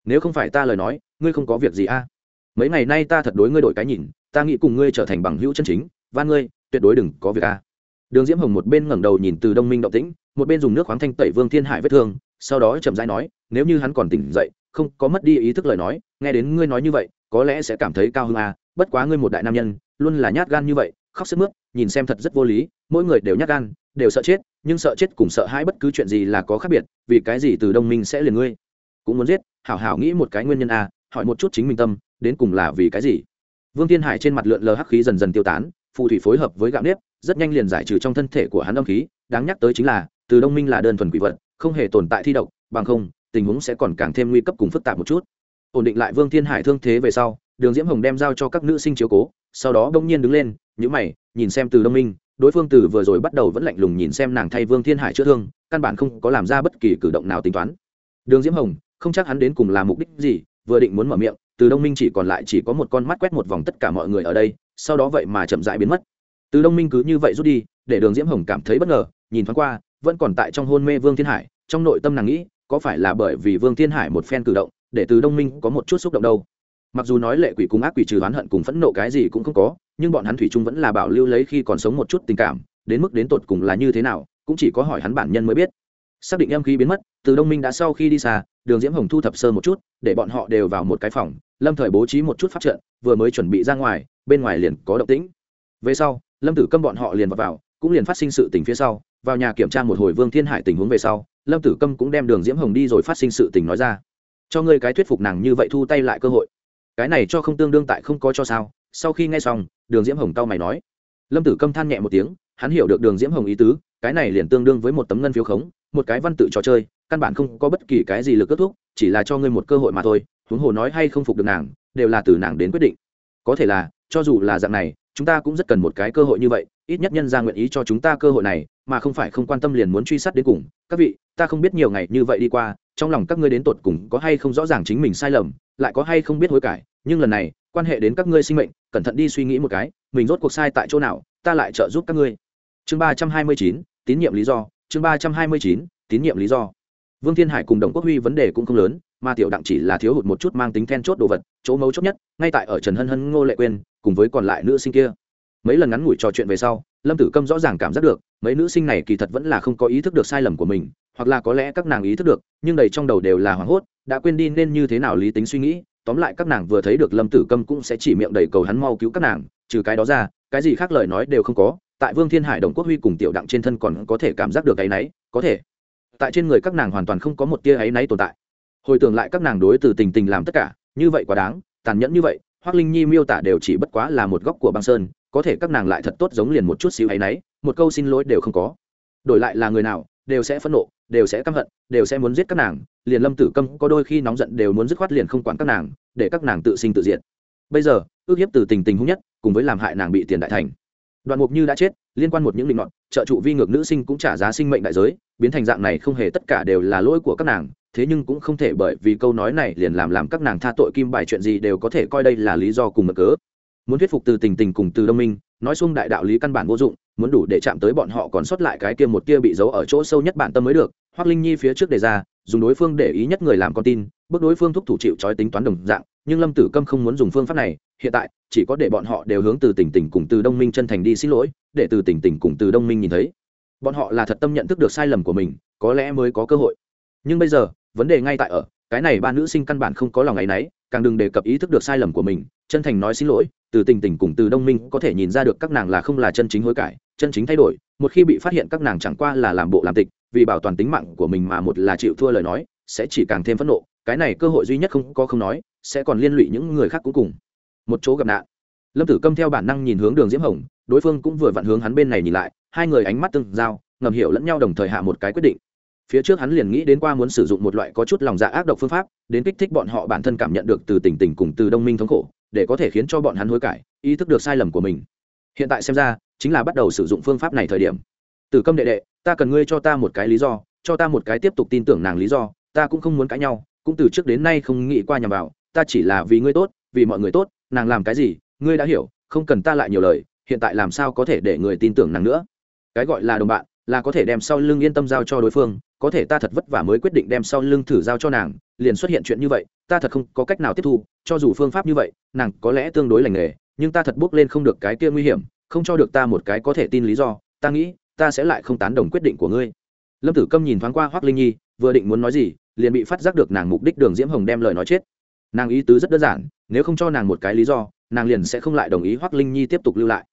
S1: Nếu không phải ta lời nói, ngươi không có việc gì a mấy ngày nay ta thật đối ngươi đổi cái nhìn, ta nghĩ cùng ngươi trở thành bằng hữu chân chính van ngươi, tuyệt đối đừng có việc a đường diễm hồng một bên ngẩng đầu nhìn từ đông minh động tĩnh, một bên dùng nước khoáng thanh tẩy vương thiên hải vết thương, sau đó chậm rãi nói, nếu như hắn còn tỉnh dậy, không có mất đi ý thức lời nói, nghe đến ngươi nói như vậy, có lẽ sẽ cảm thấy cao hơn à? Bất quá ngươi một đại nam nhân, luôn là nhát gan như vậy, khóc sức mướt, nhìn xem thật rất vô lý, mỗi người đều nhát gan đều sợ chết, nhưng sợ chết cùng sợ hãi bất cứ chuyện gì là có khác biệt, vì cái gì từ đông minh sẽ liền ngươi? Cũng muốn giết, hảo hảo nghĩ một cái nguyên nhân à hỏi một chút chính mình tâm, đến cùng là vì cái gì? Vương thiên hải trên mặt lượn lờ hắc khí dần dần tiêu tán, phù thủy phối hợp với gạo nếp, rất nhanh liền giải trừ trong thân thể của hắn âm khí, đáng nhắc tới chính là, từ đông minh là đơn thuần quỷ vật, không hề tồn tại thi độc, bằng không, tình huống sẽ còn càng thêm nguy cấp cùng phức tạp một chút. Ổn định lại vương thiên hải thương thế về sau, đường diễm hồng đem giao cho các nữ sinh chiếu cố, sau đó đông nhiên đứng lên nhữ mày, nhìn xem từ đông minh đối phương từ vừa rồi bắt đầu vẫn lạnh lùng nhìn xem nàng thay vương thiên hải chữa thương, căn bản không có làm ra bất kỳ cử động nào tính toán. Đường diễm hồng, không chắc hắn đến cùng là mục đích gì, vừa định muốn mở miệng, từ đông minh chỉ còn lại chỉ có một con mắt quét một vòng tất cả mọi người ở đây, sau đó vậy mà chậm dại biến mất. Từ đông minh cứ như vậy rút đi, để đường diễm hồng cảm thấy bất ngờ, nhìn thoáng qua, vẫn còn tại trong hôn mê vương thiên hải, trong nội tâm nàng nghĩ, có phải là bởi vì vương thiên hải một phen cử động, để từ đông minh có một chút xúc động đâu. Mặc dù nói lệ quỷ cùng ác quỷ trừ oán hận cùng phẫn nộ cái gì cũng không có nhưng bọn hắn thủy chung vẫn là bảo lưu lấy khi còn sống một chút tình cảm đến mức đến tột cùng là như thế nào cũng chỉ có hỏi hắn bản nhân mới biết. Xác định em khí biến mất từ đông minh đã sau khi đi xa đường diễm hồng thu thập sơ một chút để bọn họ đều vào một cái phòng lâm thời bố trí một chút phát trận vừa mới chuẩn bị ra ngoài bên ngoài liền có động tĩnh. Về sau lâm tử câm bọn họ liền vào, vào cũng liền phát sinh sự tình phía sau vào nhà kiểm tra một hồi vương thiên hải tình huống về sau lâm tử câm cũng đem đường diễm hồng đi rồi phát sinh sự tình nói ra. Cho ngươi cái thuyết phục nàng như vậy thu tay lại cơ hội. Cái này cho không tương đương tại không có cho sao sau khi nghe xong, đường diễm hồng tao mày nói. Lâm tử câm than nhẹ một tiếng, hắn hiểu được đường diễm hồng ý tứ, cái này liền tương đương với một tấm ngân phiếu khống, một cái văn tự trò chơi, căn bản không có bất kỳ cái gì lực kết thúc, chỉ là cho ngươi một cơ hội mà thôi, huống hồ nói hay không phục được nàng, đều là từ nàng đến quyết định. Có thể là, cho dù là dạng này, chúng ta cũng rất cần một cái cơ hội như vậy, ít nhất nhân ra nguyện ý cho chúng ta cơ hội này, mà không phải không quan tâm liền muốn truy sát đến cùng. Các vị, ta không biết nhiều ngày như vậy đi qua, trong lòng các ngươi đến tột cùng có hay không rõ ràng chính mình sai lầm, lại có hay không biết hối cải, nhưng lần này, quan hệ đến các ngươi sinh mệnh cẩn thận đi suy nghĩ một cái, mình rốt cuộc sai tại chỗ nào, ta lại trợ giúp các ngươi. Chương ba trăm hai mươi chín, tín nhiệm lý do. Chương ba trăm hai mươi chín, tín nhiệm lý do. Vương thiên hải cùng đồng quốc huy vấn đề cũng không lớn, mà tiểu đặng chỉ là thiếu hụt một chút mang tính then chốt đồ vật, chỗ mấu chốt nhất, ngay tại ở trần hân hân, ngô lệ quên cùng với còn lại nữ sinh kia. Mấy lần ngắn ngủi trò chuyện về sau, lâm tử câm rõ ràng cảm giác được, mấy nữ sinh này kỳ thật vẫn là không có ý thức được sai lầm của mình, hoặc là có lẽ các nàng ý thức được, nhưng đầy trong đầu đều là hoảng hốt, đã quên đi nên như thế nào lý tính suy nghĩ tóm lại các nàng vừa thấy được lâm tử câm cũng sẽ chỉ miệng đầy cầu hắn mau cứu các nàng, trừ cái đó ra, cái gì khác lời nói đều không có, tại vương thiên hải đồng quốc huy cùng tiểu đặng trên thân còn có thể cảm giác được áy náy, có thể. Tại trên người các nàng hoàn toàn không có một tia áy náy tồn tại. Hồi tưởng lại các nàng đối từ tình tình làm tất cả, như vậy quá đáng, tàn nhẫn như vậy hoác linh nhi miêu tả đều chỉ bất quá là một góc của băng sơn, có thể các nàng lại thật tốt giống liền một chút xíu áy náy, một câu xin lỗi đều không có. Đổi lại là người nào đều sẽ phẫn nộ, đều sẽ căm hận, đều sẽ muốn giết các nàng, liền lâm tử câm có đôi khi nóng giận đều muốn dứt khoát liền không quản các nàng, để các nàng tự sinh tự diệt. Bây giờ, ước hiếp từ tình tình hung nhất, cùng với làm hại nàng bị tiền đại thành. Đoạn mục như đã chết, liên quan một những định luận trợ trụ vi ngược nữ sinh cũng trả giá sinh mệnh đại giới, biến thành dạng này không hề tất cả đều là lỗi của các nàng, thế nhưng cũng không thể bởi vì câu nói này liền làm làm các nàng tha tội kim bài chuyện gì đều có thể coi đây là lý do cùng mở cớ. Muốn thuyết phục từ tình tình cùng từ đông minh nói xung đại đạo lý căn bản vô dụng, muốn đủ để chạm tới bọn họ còn sót lại cái kia một kia bị giấu ở chỗ sâu nhất bản tâm mới được. Hoác linh nhi phía trước đề ra, dùng đối phương để ý nhất người làm con tin, bước đối phương thúc thủ chịu trói tính toán đồng dạng, nhưng lâm tử câm không muốn dùng phương pháp này, hiện tại, chỉ có để bọn họ đều hướng từ tỉnh tỉnh cùng từ đông minh chân thành đi xin lỗi, để từ tỉnh tỉnh cùng từ đông minh nhìn thấy. Bọn họ là thật tâm nhận thức được sai lầm của mình, có lẽ mới có cơ hội. Nhưng bây giờ, vấn đề ngay tại ở, cái này ba nữ sinh căn bản không có lòng ấ y n ấ y càng đừng đề cập ý thức được sai lầm của mình, chân thành nói xin lỗi từ tình tình cùng từ đông minh có thể nhìn ra được các nàng là không là chân chính hối cải, chân chính thay đổi. Một khi bị phát hiện các nàng chẳng qua là làm bộ làm tịch, vì bảo toàn tính mạng của mình mà một là chịu thua lời nói, sẽ chỉ càng thêm phẫn nộ. Cái này cơ hội duy nhất không có không nói, sẽ còn liên lụy những người khác cũng cùng. Một chỗ gặp nạn. Lâm tử câm theo bản năng nhìn hướng đường diễm hồng, đối phương cũng vừa vặn hướng hắn bên này nhìn lại, hai người ánh mắt tương giao, ngầm hiểu lẫn nhau đồng thời hạ một cái quyết định. Phía trước hắn liền nghĩ đến qua muốn sử dụng một loại có chút lòng dạ ác độc phương pháp, đến kích thích bọn họ bản thân cảm nhận được từ tình tình cùng từ đông minh thống khổ để có thể khiến cho bọn hắn hối cải, ý thức được sai lầm của mình. Hiện tại xem ra, chính là bắt đầu sử dụng phương pháp này thời điểm. Từ câm đệ đệ, ta cần ngươi cho ta một cái lý do, cho ta một cái tiếp tục tin tưởng nàng lý do, ta cũng không muốn cãi nhau, cũng từ trước đến nay không nghĩ qua nhằm vào, ta chỉ là vì ngươi tốt, vì mọi người tốt, nàng làm cái gì, ngươi đã hiểu, không cần ta lại nhiều lời, hiện tại làm sao có thể để người tin tưởng nàng nữa. Cái gọi là đồng bạn, là có thể đem sau lưng yên tâm giao cho đối phương có thể ta thật vất vả mới quyết định đem sau lưng thử giao cho nàng, liền xuất hiện chuyện như vậy, ta thật không có cách nào tiếp thu, cho dù phương pháp như vậy, nàng có lẽ tương đối lành nghề, nhưng ta thật bước lên không được cái kia nguy hiểm, không cho được ta một cái có thể tin lý do, ta nghĩ, ta sẽ lại không tán đồng quyết định của ngươi. Lâm tử câm nhìn thoáng qua hoác linh nhi, vừa định muốn nói gì, liền bị phát giác được nàng mục đích đường diễm hồng đem lời nói chết. Nàng ý tứ rất đơn giản, nếu không cho nàng một cái lý do, nàng liền sẽ không lại đồng ý hoác linh nhi tiếp tục lưu lại.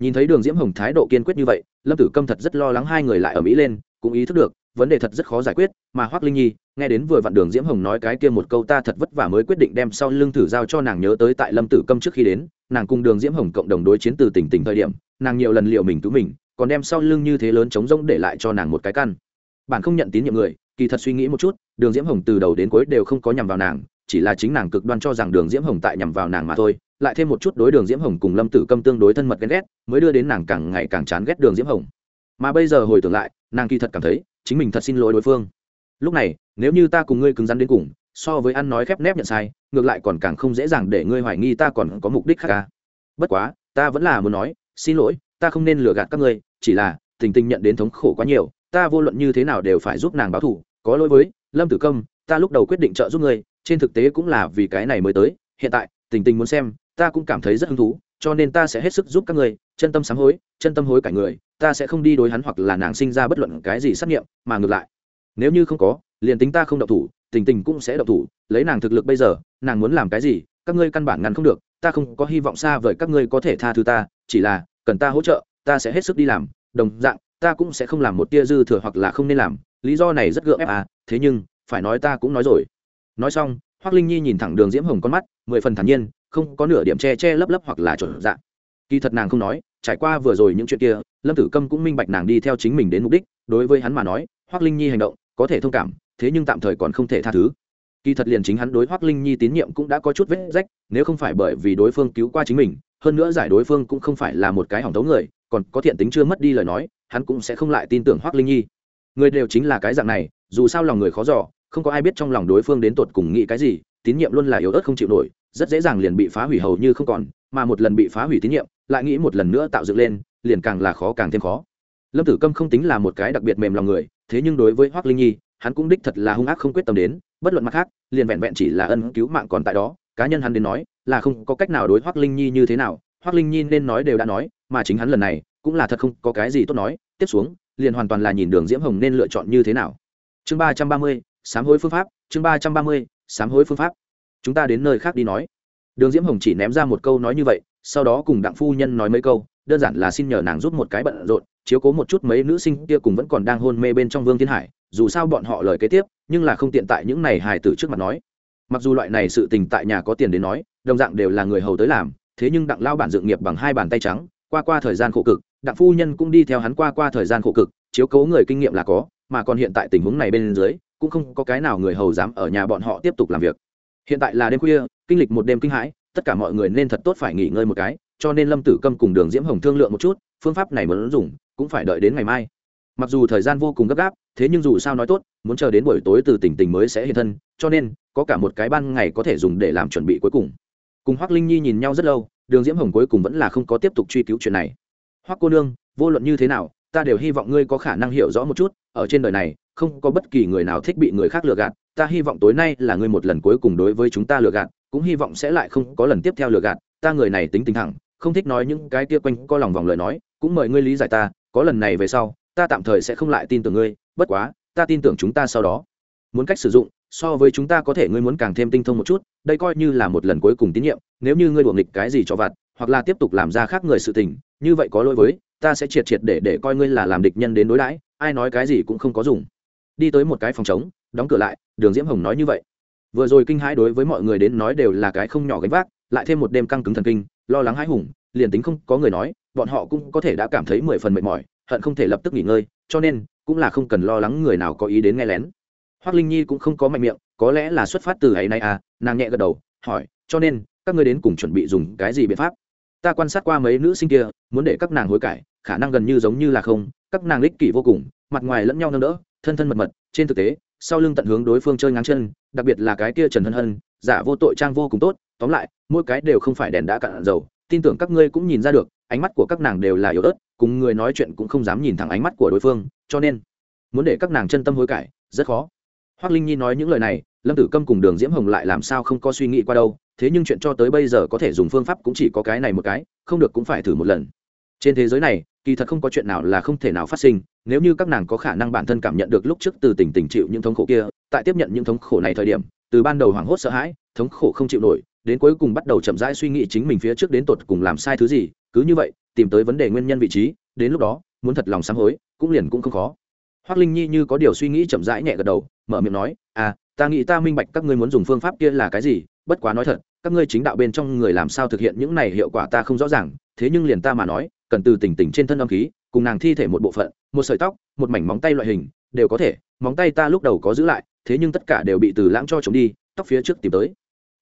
S1: Nhìn thấy đường diễm hồng thái độ kiên quyết như vậy, lâm tử câm thật rất lo lắng hai người lại ở mỹ lên, cũng ý thức được vấn đề thật rất khó giải quyết, mà hoác linh nhi, nghe đến vừa vặn đường diễm hồng nói cái kia một câu ta thật vất vả mới quyết định đem sau lưng thử giao cho nàng nhớ tới tại lâm tử câm trước khi đến, nàng cùng đường diễm hồng cộng đồng đối chiến từ tỉnh tỉnh thời điểm, nàng nhiều lần liệu mình cứu mình, còn đem sau lưng như thế lớn chống rỗng để lại cho nàng một cái căn. Bạn không nhận tín nhiệm người, kỳ thật suy nghĩ một chút, đường diễm hồng từ đầu đến cuối đều không có nhằm vào nàng, chỉ là chính nàng cực đoan cho rằng đường diễm hồng tại nhằm vào nàng mà thôi, lại thêm một chút đối đường diễm hồng cùng lâm tử câm tương đối thân mật ghen ghét, mới đưa đến nàng càng ngày càng chán ghét đường diễm hồng. Mà bây giờ hồi tưởng lại, nàng kỳ thật cảm thấy chính mình thật xin lỗi đối phương. Lúc này nếu như ta cùng ngươi cứng rắn đến cùng so với ăn nói khép nép nhận sai ngược lại còn càng không dễ dàng để ngươi hoài nghi ta còn có mục đích khác ca bất quá ta vẫn là muốn nói xin lỗi ta không nên lừa gạt các ngươi chỉ là tình tình nhận đến thống khổ quá nhiều ta vô luận như thế nào đều phải giúp nàng báo thù có lỗi với lâm tử công ta lúc đầu quyết định trợ giúp ngươi trên thực tế cũng là vì cái này mới tới hiện tại tình tình muốn xem ta cũng cảm thấy rất hứng thú cho nên ta sẽ hết sức giúp các ngươi, chân tâm sám hối chân tâm hối cả người ta sẽ không đi đối hắn hoặc là nàng sinh ra bất luận cái gì xác nghiệm, mà ngược lại. Nếu như không có, liền tính ta không độc thủ, tình tình cũng sẽ độc thủ, lấy nàng thực lực bây giờ, nàng muốn làm cái gì, các ngươi căn bản ngăn không được, ta không có hy vọng xa vời các ngươi có thể tha thứ ta, chỉ là, cần ta hỗ trợ, ta sẽ hết sức đi làm, đồng dạng, ta cũng sẽ không làm một tia dư thừa hoặc là không nên làm, lý do này rất gượng ép à thế nhưng, phải nói ta cũng nói rồi. Nói xong hoác linh nhi nhìn thẳng đường diễm hồng con mắt, mười phần thản nhiên, không có nửa điểm che che lấp lấp hoặc là chuẩn dạng kỳ thật nàng không nói trải qua vừa rồi những chuyện kia lâm tử câm cũng minh bạch nàng đi theo chính mình đến mục đích đối với hắn mà nói hoác linh nhi hành động có thể thông cảm thế nhưng tạm thời còn không thể tha thứ. Kỳ thật liền chính hắn đối hoác linh nhi tín nhiệm cũng đã có chút vết rách nếu không phải bởi vì đối phương cứu qua chính mình hơn nữa giải đối phương cũng không phải là một cái hỏng tấu người còn có thiện tính chưa mất đi lời nói hắn cũng sẽ không lại tin tưởng hoác linh nhi. Người đều chính là cái dạng này dù sao lòng người khó dò, không có ai biết trong lòng đối phương đến tột cùng nghĩ cái gì tín nhiệm luôn là yếu ớt không chịu nổi rất dễ dàng liền bị phá hủy hầu như không còn mà một lần bị phá hủy tín nhiệm lại nghĩ một lần nữa tạo dựng lên, liền càng là khó càng thêm khó. Lâm tử câm không tính là một cái đặc biệt mềm lòng người, thế nhưng đối với hoác linh nhi, hắn cũng đích thật là hung ác không quyết tâm đến, bất luận mặt khác, liền vẹn vẹn chỉ là ân cứu mạng còn tại đó, cá nhân hắn đến nói, là không có cách nào đối hoác linh nhi như thế nào hoác linh nhi nên nói đều đã nói, mà chính hắn lần này, cũng là thật không có cái gì tốt nói, tiếp xuống, liền hoàn toàn là nhìn đường diễm hồng nên lựa chọn như thế nào. Chương ba trăm ba mươi, sám hối phương pháp, chương ba trăm ba mươi, sám hối phương pháp. Chúng ta đến nơi khác đi nói. Đường diễm hồng chỉ ném ra một câu nói như vậy sau đó cùng đặng phu nhân nói mấy câu, đơn giản là xin nhờ nàng giúp một cái bận rộn, chiếu cố một chút mấy nữ sinh kia cùng vẫn còn đang hôn mê bên trong vương thiên hải, dù sao bọn họ lời kế tiếp, nhưng là không tiện tại những này hài tử trước mặt nói. Mặc dù loại này sự tình tại nhà có tiền đến nói, đồng dạng đều là người hầu tới làm, thế nhưng đặng lao bản dựng nghiệp bằng hai bàn tay trắng, qua qua thời gian khổ cực, đặng phu nhân cũng đi theo hắn qua qua thời gian khổ cực, chiếu cố người kinh nghiệm là có, mà còn hiện tại tình huống này bên dưới, cũng không có cái nào người hầu dám ở nhà bọn họ tiếp tục làm việc. Hiện tại là đêm khuya, kinh lịch một đêm kinh hãi tất cả mọi người nên thật tốt phải nghỉ ngơi một cái, cho nên lâm tử câm cùng đường diễm hồng thương lượng một chút, phương pháp này muốn dùng, cũng phải đợi đến ngày mai. Mặc dù thời gian vô cùng gấp gáp, thế nhưng dù sao nói tốt, muốn chờ đến buổi tối từ tỉnh tình mới sẽ hiện thân, cho nên, có cả một cái ban ngày có thể dùng để làm chuẩn bị cuối cùng. Cùng hoác linh nhi nhìn nhau rất lâu, đường diễm hồng cuối cùng vẫn là không có tiếp tục truy cứu chuyện này. Hoác cô nương, vô luận như thế nào, ta đều hy vọng ngươi có khả năng hiểu rõ một chút, ở trên đời này, không có bất kỳ người nào thích bị người khác lừa gạt, ta hy vọng tối nay là ngươi một lần cuối cùng đối với chúng ta lừa gạt cũng hy vọng sẽ lại không có lần tiếp theo lừa gạt, ta người này tính tình thẳng, không thích nói những cái kia quanh co lòng vòng lời nói, cũng mời ngươi lý giải ta, có lần này về sau, ta tạm thời sẽ không lại tin tưởng ngươi, bất quá, ta tin tưởng chúng ta sau đó. Muốn cách sử dụng, so với chúng ta có thể ngươi muốn càng thêm tinh thông một chút, đây coi như là một lần cuối cùng tín nhiệm, nếu như ngươi đuổi nghịch cái gì cho vặt, hoặc là tiếp tục làm ra khác người sự tình, như vậy có lỗi với, ta sẽ triệt triệt để để coi ngươi là làm địch nhân đến đối đãi, ai nói cái gì cũng không có dùng. Đi tới một cái phòng trống, đóng cửa lại, đường diễm hồng nói như vậy vừa rồi kinh hãi đối với mọi người đến nói đều là cái không nhỏ gánh vác, lại thêm một đêm căng cứng thần kinh, lo lắng hãi hùng, liền tính không có người nói, bọn họ cũng có thể đã cảm thấy mười phần mệt mỏi, hận không thể lập tức nghỉ ngơi, cho nên cũng là không cần lo lắng người nào có ý đến nghe lén. Hoác linh nhi cũng không có mạnh miệng, có lẽ là xuất phát từ ấy nay à nàng nhẹ gật đầu, hỏi, cho nên, các ngươi đến cùng chuẩn bị dùng cái gì biện pháp? Ta quan sát qua mấy nữ sinh kia, muốn để các nàng hối cải, khả năng gần như giống như là không, các nàng lích kỷ vô cùng, mặt ngoài lẫn nhau nâng đỡ, thân thân mật mật, trên thực tế sau lưng tận hướng đối phương chơi ngang chân, đặc biệt là cái kia trần hân hân, giả vô tội trang vô cùng tốt, tóm lại, mỗi cái đều không phải đèn đã cạn dầu, tin tưởng các ngươi cũng nhìn ra được, ánh mắt của các nàng đều là yếu ớt, cùng người nói chuyện cũng không dám nhìn thẳng ánh mắt của đối phương, cho nên, muốn để các nàng chân tâm hối cải, rất khó. Hoác linh nhi nói những lời này, lâm tử câm cùng đường diễm hồng lại làm sao không có suy nghĩ qua đâu, thế nhưng chuyện cho tới bây giờ có thể dùng phương pháp cũng chỉ có cái này một cái, không được cũng phải thử một lần trên thế giới này, kỳ thật không có chuyện nào là không thể nào phát sinh, nếu như các nàng có khả năng bản thân cảm nhận được lúc trước từ tình tình chịu những thống khổ kia, tại tiếp nhận những thống khổ này thời điểm, từ ban đầu hoảng hốt sợ hãi, thống khổ không chịu nổi, đến cuối cùng bắt đầu chậm rãi suy nghĩ chính mình phía trước đến tột cùng làm sai thứ gì, cứ như vậy, tìm tới vấn đề nguyên nhân vị trí, đến lúc đó, muốn thật lòng sám hối, cũng liền cũng không khó. Hoác linh nhi như có điều suy nghĩ chậm rãi nhẹ gật đầu, mở miệng nói à ta nghĩ ta minh bạch các ngươi muốn dùng phương pháp kia là cái gì, bất quá nói thật, các ngươi chính đạo bên trong người làm sao thực hiện những này hiệu quả ta không rõ ràng, thế nhưng liền ta mà nói cần từ tỉnh tỉnh trên thân âm khí, cùng nàng thi thể một bộ phận, một sợi tóc, một mảnh móng tay loại hình, đều có thể. Móng tay ta lúc đầu có giữ lại, thế nhưng tất cả đều bị từ lãng cho chống đi, tóc phía trước tìm tới.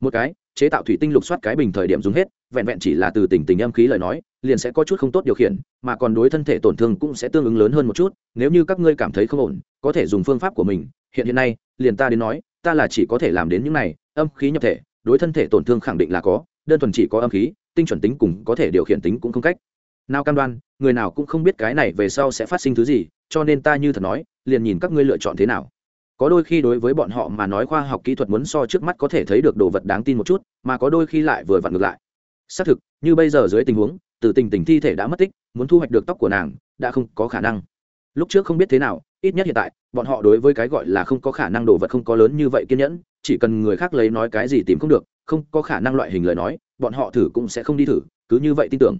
S1: Một cái, chế tạo thủy tinh lục soát cái bình thời điểm dùng hết, vẹn vẹn chỉ là từ tỉnh tình âm khí lời nói, liền sẽ có chút không tốt điều khiển, mà còn đối thân thể tổn thương cũng sẽ tương ứng lớn hơn một chút, nếu như các ngươi cảm thấy không ổn, có thể dùng phương pháp của mình. Hiện hiện nay, liền ta đến nói, ta là chỉ có thể làm đến những này, âm khí nhập thể, đối thân thể tổn thương khẳng định là có, đơn thuần chỉ có âm khí, tinh chuẩn tính cùng có thể điều khiển tính cũng không cách nào cam đoan, người nào cũng không biết cái này về sau sẽ phát sinh thứ gì, cho nên ta như thật nói, liền nhìn các ngươi lựa chọn thế nào. Có đôi khi đối với bọn họ mà nói khoa học kỹ thuật muốn so trước mắt có thể thấy được đồ vật đáng tin một chút, mà có đôi khi lại vừa vặn ngược lại. Xác thực, như bây giờ dưới tình huống, từ tình tình thi thể đã mất tích, muốn thu hoạch được tóc của nàng, đã không có khả năng. Lúc trước không biết thế nào, ít nhất hiện tại, bọn họ đối với cái gọi là không có khả năng đồ vật không có lớn như vậy kiên nhẫn, chỉ cần người khác lấy nói cái gì tìm không được, không có khả năng loại hình lời nói, bọn họ thử cũng sẽ không đi thử, cứ như vậy tin tưởng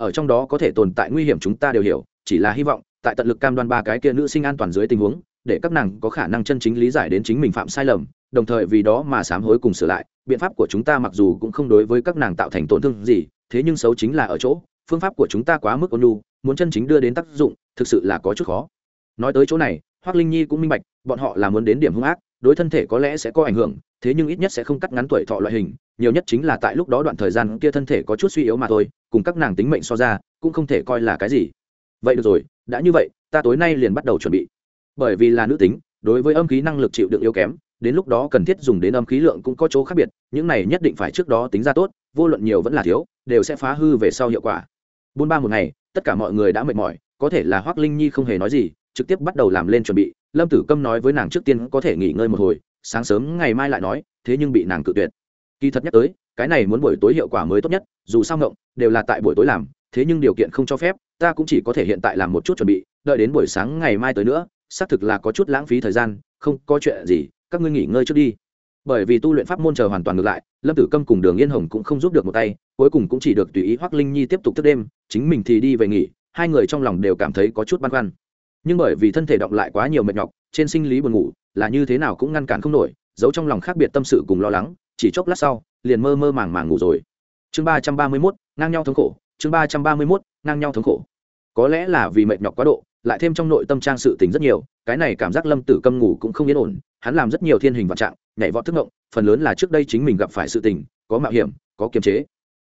S1: ở trong đó có thể tồn tại nguy hiểm chúng ta đều hiểu, chỉ là hy vọng, tại tận lực cam đoan ba cái kia nữ sinh an toàn dưới tình huống, để các nàng có khả năng chân chính lý giải đến chính mình phạm sai lầm, đồng thời vì đó mà sám hối cùng sửa lại, biện pháp của chúng ta mặc dù cũng không đối với các nàng tạo thành tổn thương gì, thế nhưng xấu chính là ở chỗ, phương pháp của chúng ta quá mức ôn nhu, muốn chân chính đưa đến tác dụng, thực sự là có chút khó. Nói tới chỗ này hoác linh nhi cũng minh bạch, bọn họ là muốn đến điểm hung ác đối thân thể có lẽ sẽ có ảnh hưởng, thế nhưng ít nhất sẽ không cắt ngắn tuổi thọ loại hình, nhiều nhất chính là tại lúc đó đoạn thời gian kia thân thể có chút suy yếu mà thôi, cùng các nàng tính mệnh so ra, cũng không thể coi là cái gì. Vậy được rồi, đã như vậy, ta tối nay liền bắt đầu chuẩn bị. Bởi vì là nữ tính, đối với âm khí năng lực chịu đựng yếu kém, đến lúc đó cần thiết dùng đến âm khí lượng cũng có chỗ khác biệt, những này nhất định phải trước đó tính ra tốt, vô luận nhiều vẫn là thiếu, đều sẽ phá hư về sau hiệu quả. Buôn ba một ngày, tất cả mọi người đã mệt mỏi, có thể là hoác linh nhi không hề nói gì, trực tiếp bắt đầu làm lên chuẩn bị lâm tử câm nói với nàng trước tiên có thể nghỉ ngơi một hồi, sáng sớm ngày mai lại nói, thế nhưng bị nàng cự tuyệt. Kỳ thật nhắc tới, cái này muốn buổi tối hiệu quả mới tốt nhất, dù sao ngộng, đều là tại buổi tối làm, thế nhưng điều kiện không cho phép, ta cũng chỉ có thể hiện tại làm một chút chuẩn bị, đợi đến buổi sáng ngày mai tới nữa, xác thực là có chút lãng phí thời gian, không có chuyện gì, các ngươi nghỉ ngơi trước đi. Bởi vì tu luyện pháp môn chờ hoàn toàn ngược lại, lâm tử câm cùng đường yên hồng cũng không giúp được một tay, cuối cùng cũng chỉ được tùy ý hoác linh nhi tiếp tục thức đêm, chính mình thì đi về nghỉ, hai người trong lòng đều cảm thấy có chút băn khoăn nhưng bởi vì thân thể động lại quá nhiều mệt nhọc, trên sinh lý buồn ngủ là như thế nào cũng ngăn cản không nổi, giấu trong lòng khác biệt tâm sự cùng lo lắng, chỉ chốc lát sau, liền mơ mơ màng màng ngủ rồi. Chương ba trăm ba mươi mốt, ngang nhau thống khổ, chương ba trăm ba mươi mốt, ngang nhau thống khổ. Có lẽ là vì mệt nhọc quá độ, lại thêm trong nội tâm trang sự tình rất nhiều, cái này cảm giác lâm tử câm ngủ cũng không yên ổn, hắn làm rất nhiều thiên hình vạn trạng, nhảy vọt thức mộng phần lớn là trước đây chính mình gặp phải sự tình, có mạo hiểm, có kiềm chế.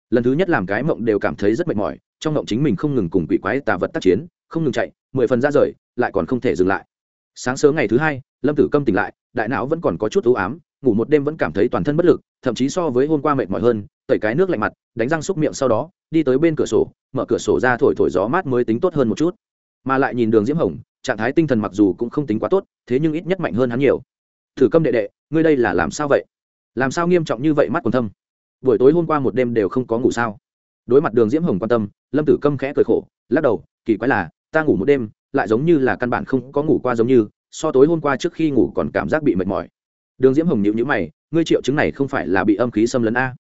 S1: Lần thứ nhất làm cái mộng đều cảm thấy rất mệt mỏi, trong mộng chính mình không ngừng cùng quỷ quái tà vật tác chiến không ngừng chạy, mười phần ra rời, lại còn không thể dừng lại. Sáng sớm ngày thứ hai, lâm tử câm tỉnh lại, đại não vẫn còn có chút ưu ám, ngủ một đêm vẫn cảm thấy toàn thân bất lực, thậm chí so với hôm qua mệt mỏi hơn, tẩy cái nước lạnh mặt, đánh răng xúc miệng sau đó, đi tới bên cửa sổ, mở cửa sổ ra thổi thổi gió mát mới tính tốt hơn một chút. Mà lại nhìn đường diễm hồng, trạng thái tinh thần mặc dù cũng không tính quá tốt, thế nhưng ít nhất mạnh hơn hắn nhiều. Thử câm đệ đệ, ngươi đây là làm sao vậy? Làm sao nghiêm trọng như vậy mắt còn thâm? Buổi tối hôm qua một đêm đều không có ngủ sao? Đối mặt đường diễm hồng quan tâm, lâm tử câm khẽ cười khổ, lắc đầu, kỳ quái là ta ngủ một đêm, lại giống như là căn bản không có ngủ qua giống như, so tối hôm qua trước khi ngủ còn cảm giác bị mệt mỏi. Đường diễm hồng nhịu nhữ mày, ngươi triệu chứng này không phải là bị âm khí xâm lấn a?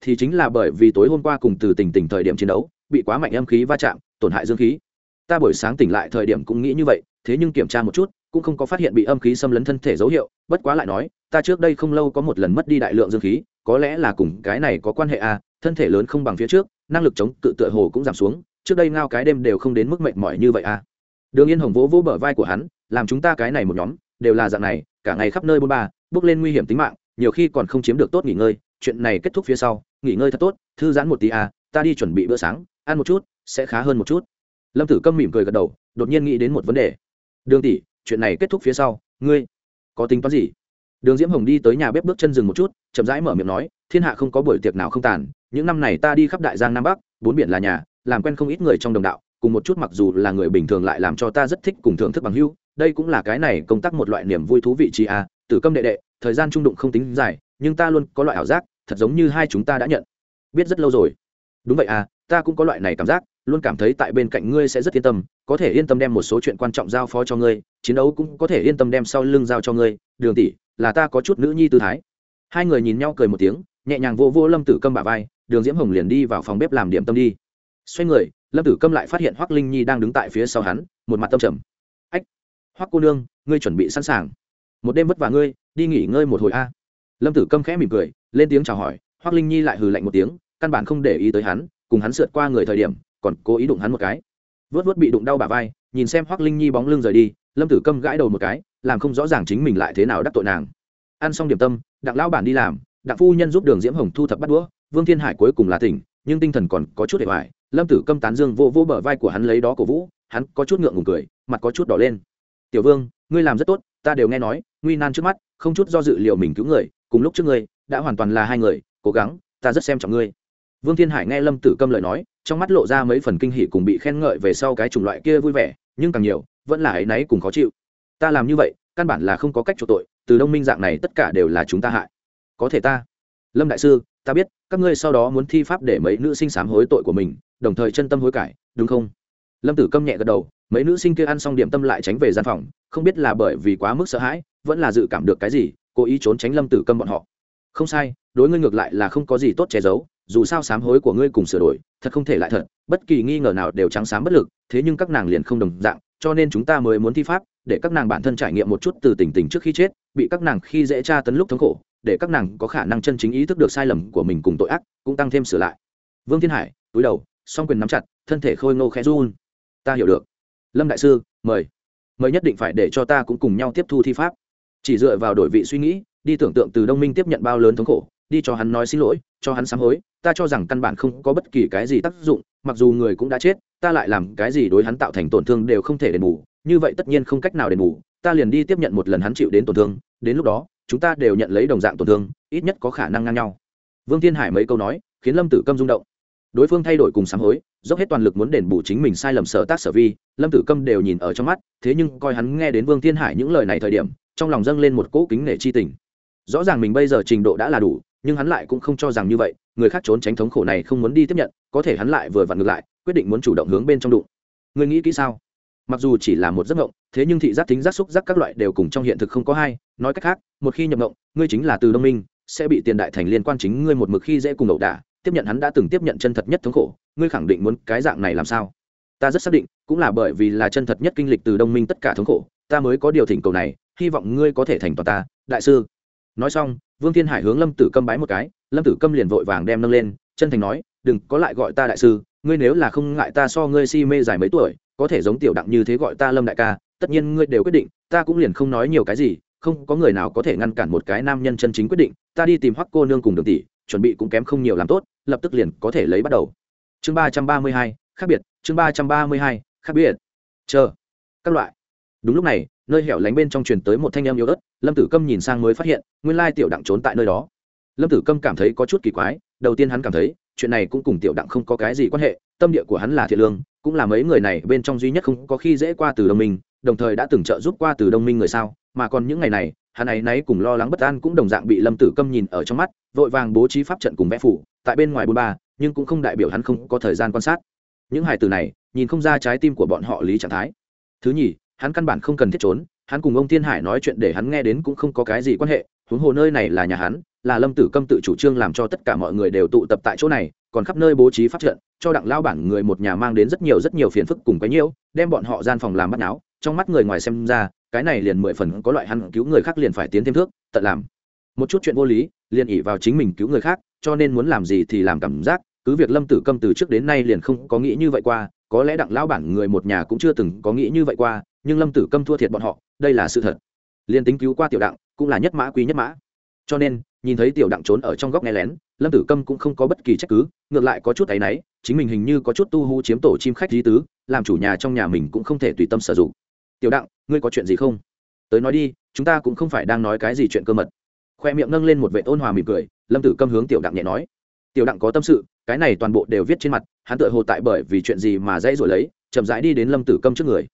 S1: Thì chính là bởi vì tối hôm qua cùng từ tỉnh tỉnh thời điểm chiến đấu, bị quá mạnh âm khí va chạm, tổn hại dương khí. Ta buổi sáng tỉnh lại thời điểm cũng nghĩ như vậy, thế nhưng kiểm tra một chút, cũng không có phát hiện bị âm khí xâm lấn thân thể dấu hiệu, bất quá lại nói, ta trước đây không lâu có một lần mất đi đại lượng dương khí, có lẽ là cùng cái này có quan hệ a, thân thể lớn không bằng phía trước, năng lực chống cự tựa hồ cũng giảm xuống trước đây ngao cái đêm đều không đến mức mệt mỏi như vậy à. Đường yên hồng vỗ vỗ bờ vai của hắn, làm chúng ta cái này một nhóm, đều là dạng này, cả ngày khắp nơi bôn ba, bước lên nguy hiểm tính mạng, nhiều khi còn không chiếm được tốt nghỉ ngơi, chuyện này kết thúc phía sau, nghỉ ngơi thật tốt, thư giãn một tí à ta đi chuẩn bị bữa sáng, ăn một chút, sẽ khá hơn một chút. Lâm tử câm mỉm cười gật đầu, đột nhiên nghĩ đến một vấn đề. Đường tỷ, chuyện này kết thúc phía sau, ngươi có tính toán gì? Đường diễm hồng đi tới nhà bếp bước chân dừng một chút, chậm rãi mở miệng nói, thiên hạ không có buổi tiệc nào không tàn, những năm này ta đi khắp đại giang nam bắc, bốn biển là nhà làm quen không ít người trong đồng đạo, cùng một chút mặc dù là người bình thường lại làm cho ta rất thích cùng thưởng thức bằng hưu, đây cũng là cái này công tác một loại niềm vui thú vị chi à tử câm đệ đệ, thời gian trung đụng không tính dài, nhưng ta luôn có loại ảo giác, thật giống như hai chúng ta đã nhận. Biết rất lâu rồi. Đúng vậy à ta cũng có loại này cảm giác, luôn cảm thấy tại bên cạnh ngươi sẽ rất yên tâm, có thể yên tâm đem một số chuyện quan trọng giao phó cho ngươi, chiến đấu cũng có thể yên tâm đem sau lưng giao cho ngươi. Đường tỷ, là ta có chút nữ nhi tư thái. Hai người nhìn nhau cười một tiếng, nhẹ nhàng vô vô lâm tử câm bả vai, đường diễm hồng liền đi vào phòng bếp làm điểm tâm đi xoay người, lâm tử câm lại phát hiện hoác linh nhi đang đứng tại phía sau hắn, một mặt tâm trầm. Ách hoác cô nương, ngươi chuẩn bị sẵn sàng. Một đêm vất vả ngươi, đi nghỉ ngơi một hồi a. Lâm tử câm khẽ mỉm cười, lên tiếng chào hỏi hoác linh nhi lại hừ lạnh một tiếng, căn bản không để ý tới hắn, cùng hắn sượt qua người thời điểm, còn cố ý đụng hắn một cái. Vớt vớt bị đụng đau bà vai, nhìn xem hoác linh nhi bóng lưng rời đi, lâm tử câm gãi đầu một cái, làm không rõ ràng chính mình lại thế nào đắc tội nàng. Ăn xong điểm tâm, đặng lao bản đi làm, đặng phu nhân giúp đường diễm hồng thu thập bắt đũa, vương thiên hải cuối cùng là tỉnh, nhưng tinh thần còn có chút để hoài lâm tử câm tán dương vô vô bờ vai của hắn lấy đó cổ vũ, hắn có chút ngượng ngùng cười, mặt có chút đỏ lên. Tiểu vương, ngươi làm rất tốt, ta đều nghe nói, nguy nan trước mắt, không chút do dự liệu mình cứu người, cùng lúc trước ngươi, đã hoàn toàn là hai người, cố gắng, ta rất xem trọng ngươi. Vương thiên hải nghe lâm tử câm lời nói, trong mắt lộ ra mấy phần kinh hỉ cùng bị khen ngợi về sau cái chủng loại kia vui vẻ, nhưng càng nhiều, vẫn là áy náy cùng khó chịu. Ta làm như vậy, căn bản là không có cách chỗ tội, từ đông minh dạng này tất cả đều là chúng ta hại. Có thể ta lâm đại sư, ta biết, các ngươi sau đó muốn thi pháp để mấy nữ sinh sám hối tội của mình, đồng thời chân tâm hối cải, đúng không? Lâm tử câm nhẹ gật đầu, mấy nữ sinh kia ăn xong điểm tâm lại tránh về gian phòng, không biết là bởi vì quá mức sợ hãi, vẫn là dự cảm được cái gì, cố ý trốn tránh lâm tử câm bọn họ. Không sai, đối ngươi ngược lại là không có gì tốt che giấu, dù sao sám hối của ngươi cùng sửa đổi, thật không thể lại thật, bất kỳ nghi ngờ nào đều trắng sám bất lực, thế nhưng các nàng liền không đồng dạng, cho nên chúng ta mới muốn thi pháp, để các nàng bản thân trải nghiệm một chút từ tình tình trước khi chết, bị các nàng khi dễ tra tấn lúc thống khổ để các nàng có khả năng chân chính ý thức được sai lầm của mình cùng tội ác, cũng tăng thêm sửa lại. Vương thiên hải, túi đầu, song quyền nắm chặt, thân thể khôi ngô khẽ run. Ta hiểu được. Lâm đại sư, mời. Mời nhất định phải để cho ta cũng cùng nhau tiếp thu thi pháp. Chỉ dựa vào đổi vị suy nghĩ, đi tưởng tượng từ đông minh tiếp nhận bao lớn thống khổ, đi cho hắn nói xin lỗi, cho hắn sám hối, ta cho rằng căn bản không có bất kỳ cái gì tác dụng, mặc dù người cũng đã chết, ta lại làm cái gì đối hắn tạo thành tổn thương đều không thể đền bù, như vậy tất nhiên không cách nào đền bù, ta liền đi tiếp nhận một lần hắn chịu đến tổn thương, đến lúc đó chúng ta đều nhận lấy đồng dạng tổn thương, ít nhất có khả năng ngang nhau. Vương thiên hải mấy câu nói, khiến lâm tử câm rung động. Đối phương thay đổi cùng sám hối, dốc hết toàn lực muốn đền bù chính mình sai lầm sở tác sở vi, lâm tử câm đều nhìn ở trong mắt, thế nhưng coi hắn nghe đến vương thiên hải những lời này thời điểm, trong lòng dâng lên một cỗ kính nể chi tình. Rõ ràng mình bây giờ trình độ đã là đủ, nhưng hắn lại cũng không cho rằng như vậy, người khác trốn tránh thống khổ này không muốn đi tiếp nhận, có thể hắn lại vừa vặn ngược lại, quyết định muốn chủ động hướng bên trong đụng. Người nghĩ kỹ sao? Mặc dù chỉ là một giấc ngộng thế nhưng thị giác tính giác, xúc giác các loại đều cùng trong hiện thực không có hai. Nói cách khác, một khi nhập ngộng ngươi chính là từ đông minh, sẽ bị tiền đại thành liên quan chính ngươi một mực khi dễ cùng ẩu đả. Tiếp nhận hắn đã từng tiếp nhận chân thật nhất thống khổ, ngươi khẳng định muốn cái dạng này làm sao? Ta rất xác định, cũng là bởi vì là chân thật nhất kinh lịch từ đông minh tất cả thống khổ, ta mới có điều thỉnh cầu này, hy vọng ngươi có thể thành toàn ta. Đại sư. Nói xong, vương thiên hải hướng lâm tử câm bái một cái, lâm tử câm liền vội vàng đem nâng lên, chân thành nói, đừng có lại gọi ta đại sư, ngươi nếu là không ngại ta so ngươi si mê dài mấy tuổi có thể giống tiểu đặng như thế gọi ta lâm đại ca, tất nhiên ngươi đều quyết định, ta cũng liền không nói nhiều cái gì, không có người nào có thể ngăn cản một cái nam nhân chân chính quyết định, ta đi tìm hoắc cô nương cùng đường tỷ, chuẩn bị cũng kém không nhiều làm tốt, lập tức liền có thể lấy bắt đầu. Chương ba trăm ba mươi hai, khác biệt, chương ba trăm ba mươi hai, khác biệt. Chờ. Các loại. Đúng lúc này, nơi hẻo lánh bên trong truyền tới một thanh âm yếu ớt, lâm tử câm nhìn sang mới phát hiện, nguyên lai tiểu đặng trốn tại nơi đó. Lâm tử câm cảm thấy có chút kỳ quái, đầu tiên hắn cảm thấy, chuyện này cũng cùng tiểu đặng không có cái gì quan hệ, tâm địa của hắn là thiện lương cũng là mấy người này bên trong duy nhất không có khi dễ qua từ đồng minh, đồng thời đã từng trợ giúp qua từ đông minh người sao, mà còn những ngày này, hắn ấy náy cùng lo lắng bất an cũng đồng dạng bị lâm tử câm nhìn ở trong mắt, vội vàng bố trí pháp trận cùng vẽ phủ, tại bên ngoài bôn ba, nhưng cũng không đại biểu hắn không có thời gian quan sát. Những hải từ này, nhìn không ra trái tim của bọn họ lý trạng thái. Thứ nhì, hắn căn bản không cần thiết trốn, hắn cùng ông thiên hải nói chuyện để hắn nghe đến cũng không có cái gì quan hệ, huống hồ nơi này là nhà hắn, là lâm tử câm tự chủ trương làm cho tất cả mọi người đều tụ tập tại chỗ này, còn khắp nơi bố trí pháp trận cho đặng lao bản người một nhà mang đến rất nhiều rất nhiều phiền phức cùng cái nhiễu, đem bọn họ gian phòng làm bắt náo, trong mắt người ngoài xem ra, cái này liền mười phần có loại hắn cứu người khác liền phải tiến thêm thước, tận làm. Một chút chuyện vô lý, liền ỉ vào chính mình cứu người khác, cho nên muốn làm gì thì làm cảm giác, cứ việc lâm tử câm từ trước đến nay liền không có nghĩ như vậy qua, có lẽ đặng lao bản người một nhà cũng chưa từng có nghĩ như vậy qua, nhưng lâm tử câm thua thiệt bọn họ, đây là sự thật. Liền tính cứu qua tiểu đặng, cũng là nhất mã quý nhất mã. Cho nên nhìn thấy tiểu đặng trốn ở trong góc nghe lén, lâm tử câm cũng không có bất kỳ trách cứ, ngược lại có chút áy náy, chính mình hình như có chút tu hú chiếm tổ chim khách lý tứ, làm chủ nhà trong nhà mình cũng không thể tùy tâm sử dụng. Tiểu đặng, ngươi có chuyện gì không? Tới nói đi, chúng ta cũng không phải đang nói cái gì chuyện cơ mật. Khoe miệng nâng lên một vệ ôn hòa mỉm cười, lâm tử câm hướng tiểu đặng nhẹ nói. Tiểu đặng có tâm sự, cái này toàn bộ đều viết trên mặt, hắn tự hồ tại bởi vì chuyện gì mà dãy rồi lấy, chậm rãi đi đến lâm tử câm trước người.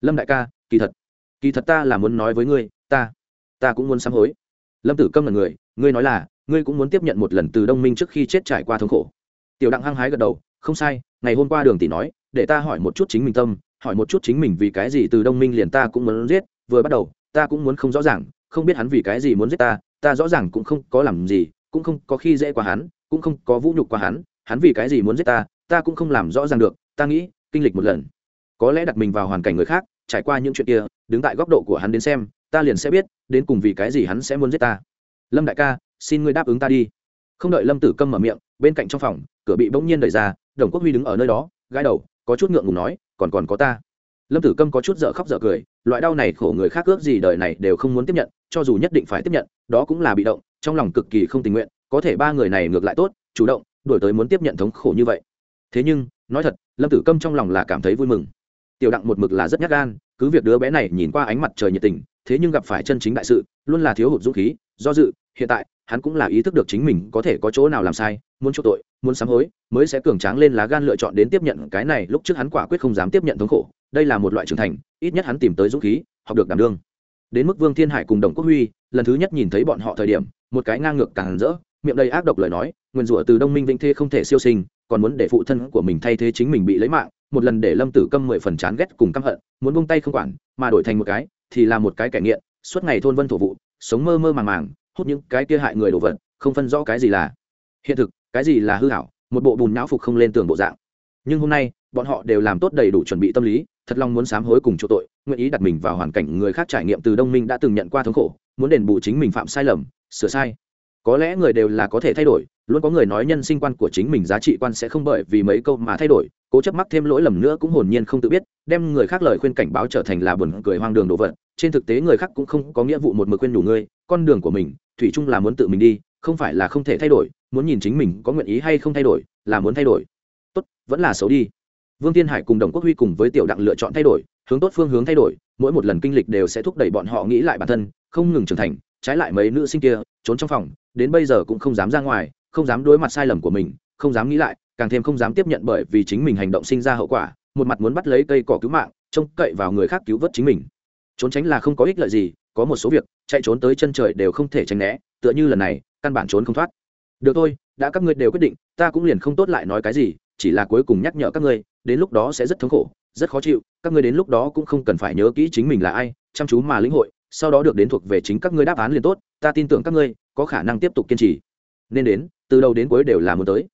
S1: Lâm đại ca, kỳ thật kỳ thật ta là muốn nói với ngươi, ta ta cũng muốn sám hối. Lâm tử câm là người ngươi nói là, ngươi cũng muốn tiếp nhận một lần từ đông minh trước khi chết trải qua thống khổ. Tiểu đặng hăng hái gật đầu, không sai, ngày hôm qua đường tỷ nói, để ta hỏi một chút chính mình tâm, hỏi một chút chính mình vì cái gì từ đông minh liền ta cũng muốn giết, vừa bắt đầu, ta cũng muốn không rõ ràng, không biết hắn vì cái gì muốn giết ta ta rõ ràng cũng không có làm gì, cũng không có khi dễ qua hắn, cũng không có vũ nhục qua hắn hắn vì cái gì muốn giết ta ta cũng không làm rõ ràng được, ta nghĩ, kinh lịch một lần. Có lẽ đặt mình vào hoàn cảnh người khác, trải qua những chuyện kia, đứng tại góc độ của hắn đến xem, ta liền sẽ biết, đến cùng vì cái gì hắn sẽ muốn giết ta lâm đại ca, xin ngươi đáp ứng ta đi. Không đợi lâm tử câm mở miệng, bên cạnh trong phòng, cửa bị bỗng nhiên đẩy ra, đồng quốc huy đứng ở nơi đó, gãi đầu, có chút ngượng ngùng nói, còn còn có ta. Lâm tử câm có chút dở khóc dở cười, loại đau này khổ người khác ước gì đời này đều không muốn tiếp nhận, cho dù nhất định phải tiếp nhận, đó cũng là bị động, trong lòng cực kỳ không tình nguyện, có thể ba người này ngược lại tốt, chủ động đổi tới muốn tiếp nhận thống khổ như vậy. Thế nhưng, nói thật, lâm tử câm trong lòng là cảm thấy vui mừng. Tiểu đặng một mực là rất nhát gan cứ việc đứa bé này nhìn qua ánh mặt trời nhiệt tình, thế nhưng gặp phải chân chính đại sự, luôn là thiếu hụt dũng khí, do dự, hiện tại, hắn cũng là ý thức được chính mình có thể có chỗ nào làm sai, muốn chỗ tội, muốn sám hối, mới sẽ cường tráng lên lá gan lựa chọn đến tiếp nhận cái này, lúc trước hắn quả quyết không dám tiếp nhận thống khổ, đây là một loại trưởng thành, ít nhất hắn tìm tới dũng khí, học được đảm đương. Đến mức vương thiên hải cùng đồng quốc huy, lần thứ nhất nhìn thấy bọn họ thời điểm, một cái ngang ngược càng rỡ, miệng đầy ác độc lời nói nguyền rủa từ đông minh vĩnh thê không thể siêu sinh, còn muốn để phụ thân của mình thay thế chính mình bị lấy mạng một lần để lâm tử câm mười phần chán ghét cùng căm hận, muốn buông tay không quản, mà đổi thành một cái, thì là một cái kẻ nghiện, suốt ngày thôn vân thổ vụ, sống mơ mơ màng màng, hút những cái kia hại người đồ vật, không phân rõ cái gì là hiện thực, cái gì là hư hảo, một bộ bùn nhão phục không lên tường bộ dạng. Nhưng hôm nay, bọn họ đều làm tốt đầy đủ chuẩn bị tâm lý, thật lòng muốn sám hối cùng chỗ tội, nguyện ý đặt mình vào hoàn cảnh người khác trải nghiệm từ đông minh đã từng nhận qua thống khổ, muốn đền bù chính mình phạm sai lầm, sửa sai. Có lẽ người đều là có thể thay đổi, luôn có người nói nhân sinh quan của chính mình giá trị quan sẽ không bởi vì mấy câu mà thay đổi cố chấp mắc thêm lỗi lầm nữa cũng hồn nhiên không tự biết, đem người khác lời khuyên cảnh báo trở thành là buồn cười hoang đường đồ vật. Trên thực tế người khác cũng không có nghĩa vụ một mực khuyên đủ ngươi, con đường của mình, thủy chung là muốn tự mình đi, không phải là không thể thay đổi, muốn nhìn chính mình có nguyện ý hay không thay đổi, là muốn thay đổi. Tốt, vẫn là xấu đi. Vương thiên hải cùng đồng quốc huy cùng với tiểu đặng lựa chọn thay đổi, hướng tốt phương hướng thay đổi, mỗi một lần kinh lịch đều sẽ thúc đẩy bọn họ nghĩ lại bản thân, không ngừng trưởng thành, trái lại mấy nữ sinh kia, trốn trong phòng, đến bây giờ cũng không dám ra ngoài, không dám đối mặt sai lầm của mình không dám nghĩ lại, càng thêm không dám tiếp nhận bởi vì chính mình hành động sinh ra hậu quả, một mặt muốn bắt lấy cây cỏ cứu mạng, trông cậy vào người khác cứu vớt chính mình. Trốn tránh là không có ích lợi gì, có một số việc, chạy trốn tới chân trời đều không thể tránh né, tựa như lần này, căn bản trốn không thoát. Được thôi, đã các ngươi đều quyết định, ta cũng liền không tốt lại nói cái gì, chỉ là cuối cùng nhắc nhở các ngươi, đến lúc đó sẽ rất thống khổ, rất khó chịu, các ngươi đến lúc đó cũng không cần phải nhớ kỹ chính mình là ai, chăm chú mà lĩnh hội, sau đó được đến thuộc về chính các ngươi đáp án liền tốt, ta tin tưởng các ngươi, có khả năng tiếp tục kiên trì. Nên đến, từ đầu đến cuối đều là muốn tới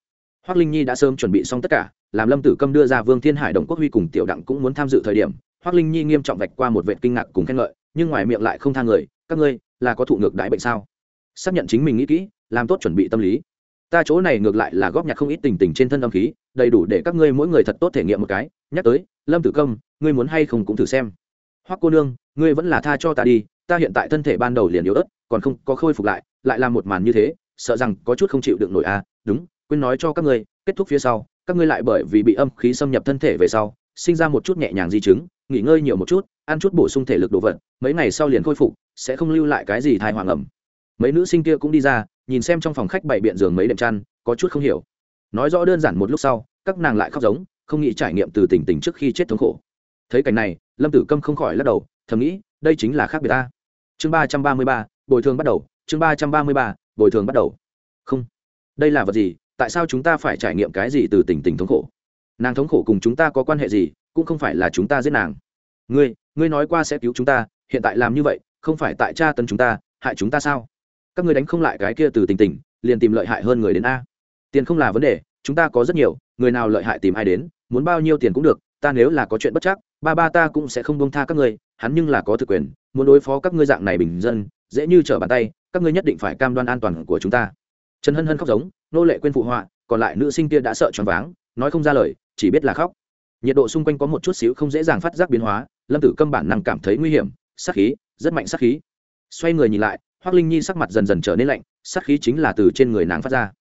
S1: hoác linh nhi đã sớm chuẩn bị xong tất cả, làm lâm tử câm đưa ra vương thiên hải đồng quốc huy cùng tiểu đặng cũng muốn tham dự thời điểm hoác linh nhi nghiêm trọng vạch qua một vệ kinh ngạc cùng khen ngợi, nhưng ngoài miệng lại không tha người, các ngươi là có thụ ngược đại bệnh sao? Xác nhận chính mình nghĩ kỹ, làm tốt chuẩn bị tâm lý. Ta chỗ này ngược lại là góp nhặt không ít tình tình trên thân âm khí, đầy đủ để các ngươi mỗi người thật tốt thể nghiệm một cái. Nhắc tới, lâm tử công ngươi muốn hay không cũng thử xem. Hoắc cô nương, ngươi vẫn là tha cho ta đi, ta hiện tại thân thể ban đầu liền yếu ớt, còn không có khôi phục lại lại làm một màn như thế, sợ rằng có chút không chịu được nổi à đúng quên nói cho các ngươi, kết thúc phía sau, các ngươi lại bởi vì bị âm khí xâm nhập thân thể về sau, sinh ra một chút nhẹ nhàng di chứng, nghỉ ngơi nhiều một chút, ăn chút bổ sung thể lực đồ vật, mấy ngày sau liền khôi phục, sẽ không lưu lại cái gì thai hoàng ẩm. Mấy nữ sinh kia cũng đi ra, nhìn xem trong phòng khách bày biện giường mấy đệm chăn, có chút không hiểu. Nói rõ đơn giản một lúc sau, các nàng lại khóc giống, không nghĩ trải nghiệm từ tình tình trước khi chết thống khổ. Thấy cảnh này, lâm tử câm không khỏi lắc đầu, thầm nghĩ, đây chính là khác biệt ta. Chương ba trăm ba mươi ba, bồi thường bắt đầu, chương ba trăm ba mươi ba, bồi thường bắt đầu. Không, đây là vật gì? Tại sao chúng ta phải trải nghiệm cái gì từ tình tình thống khổ? Nàng thống khổ cùng chúng ta có quan hệ gì, cũng không phải là chúng ta giết nàng. Ngươi ngươi nói qua sẽ cứu chúng ta, hiện tại làm như vậy, không phải tại tra tấn chúng ta, hại chúng ta sao? Các ngươi đánh không lại cái kia từ tình tình, liền tìm lợi hại hơn người đến a. Tiền không là vấn đề, chúng ta có rất nhiều, người nào lợi hại tìm ai đến, muốn bao nhiêu tiền cũng được, ta nếu là có chuyện bất chắc, ba ba ta cũng sẽ không bông tha các ngươi, hắn nhưng là có thực quyền, muốn đối phó các ngươi dạng này bình dân, dễ như trở bàn tay, các ngươi nhất định phải cam đoan an toàn của chúng ta. Trần hân hân khóc giống nô lệ quên phụ họa, còn lại nữ sinh kia đã sợ choáng váng, nói không ra lời, chỉ biết là khóc. Nhiệt độ xung quanh có một chút xíu không dễ dàng phát giác biến hóa, lâm tử câm bản năng cảm thấy nguy hiểm, sát khí, rất mạnh sát khí. Xoay người nhìn lại hoác linh nhi sắc mặt dần dần trở nên lạnh, sát khí chính là từ trên người nàng phát ra.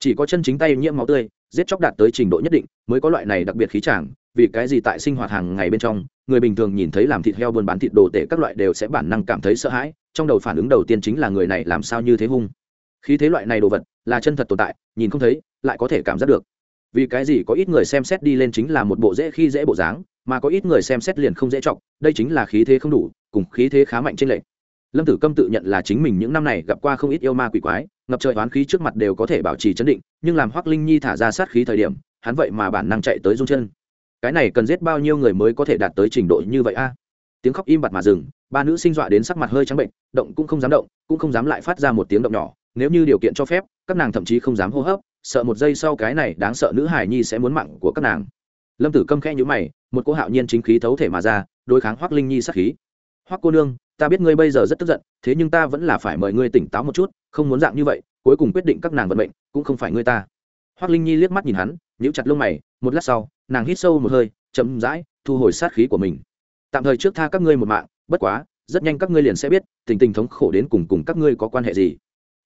S1: Chỉ có chân chính tay nhiễm máu tươi, giết chóc đạt tới trình độ nhất định, mới có loại này đặc biệt khí chàng, vì cái gì tại sinh hoạt hàng ngày bên trong, người bình thường nhìn thấy làm thịt heo buôn bán thịt đồ tể các loại đều sẽ bản năng cảm thấy sợ hãi, trong đầu phản ứng đầu tiên chính là người này làm sao như thế hung khí thế loại này đồ vật, là chân thật tồn tại, nhìn không thấy, lại có thể cảm giác được. Vì cái gì có ít người xem xét đi lên chính là một bộ dễ khi dễ bộ dáng, mà có ít người xem xét liền không dễ chọc, đây chính là khí thế không đủ, cùng khí thế khá mạnh trên lệ. lâm tử câm tự nhận là chính mình những năm này gặp qua không ít yêu ma quỷ quái, ngập trời oán khí trước mặt đều có thể bảo trì chấn định, nhưng làm hoắc linh nhi thả ra sát khí thời điểm, hắn vậy mà bản năng chạy tới rung chân. Cái này cần giết bao nhiêu người mới có thể đạt tới trình độ như vậy a? Tiếng khóc im bặt mà dừng, ba nữ sinh dọa đến sắc mặt hơi trắng bệnh, động cũng không dám động, cũng không dám lại phát ra một tiếng động nhỏ nếu như điều kiện cho phép, các nàng thậm chí không dám hô hấp, sợ một giây sau cái này đáng sợ nữ hải nhi sẽ muốn mạng của các nàng. Lâm tử câm khẽ nhữ mày, một cô hạo nhiên chính khí thấu thể mà ra, đối kháng hoắc linh nhi sát khí. Hoắc cô nương, ta biết ngươi bây giờ rất tức giận, thế nhưng ta vẫn là phải mời ngươi tỉnh táo một chút, không muốn dạng như vậy, cuối cùng quyết định các nàng vận mệnh, cũng không phải ngươi ta. Hoắc linh nhi liếc mắt nhìn hắn, nhíu chặt lông mày, một lát sau, nàng hít sâu một hơi, chậm rãi thu hồi sát khí của mình. Tạm thời trước tha các ngươi một mạng, bất quá, rất nhanh các ngươi liền sẽ biết, tình tình thống khổ đến cùng cùng các ngươi có quan hệ gì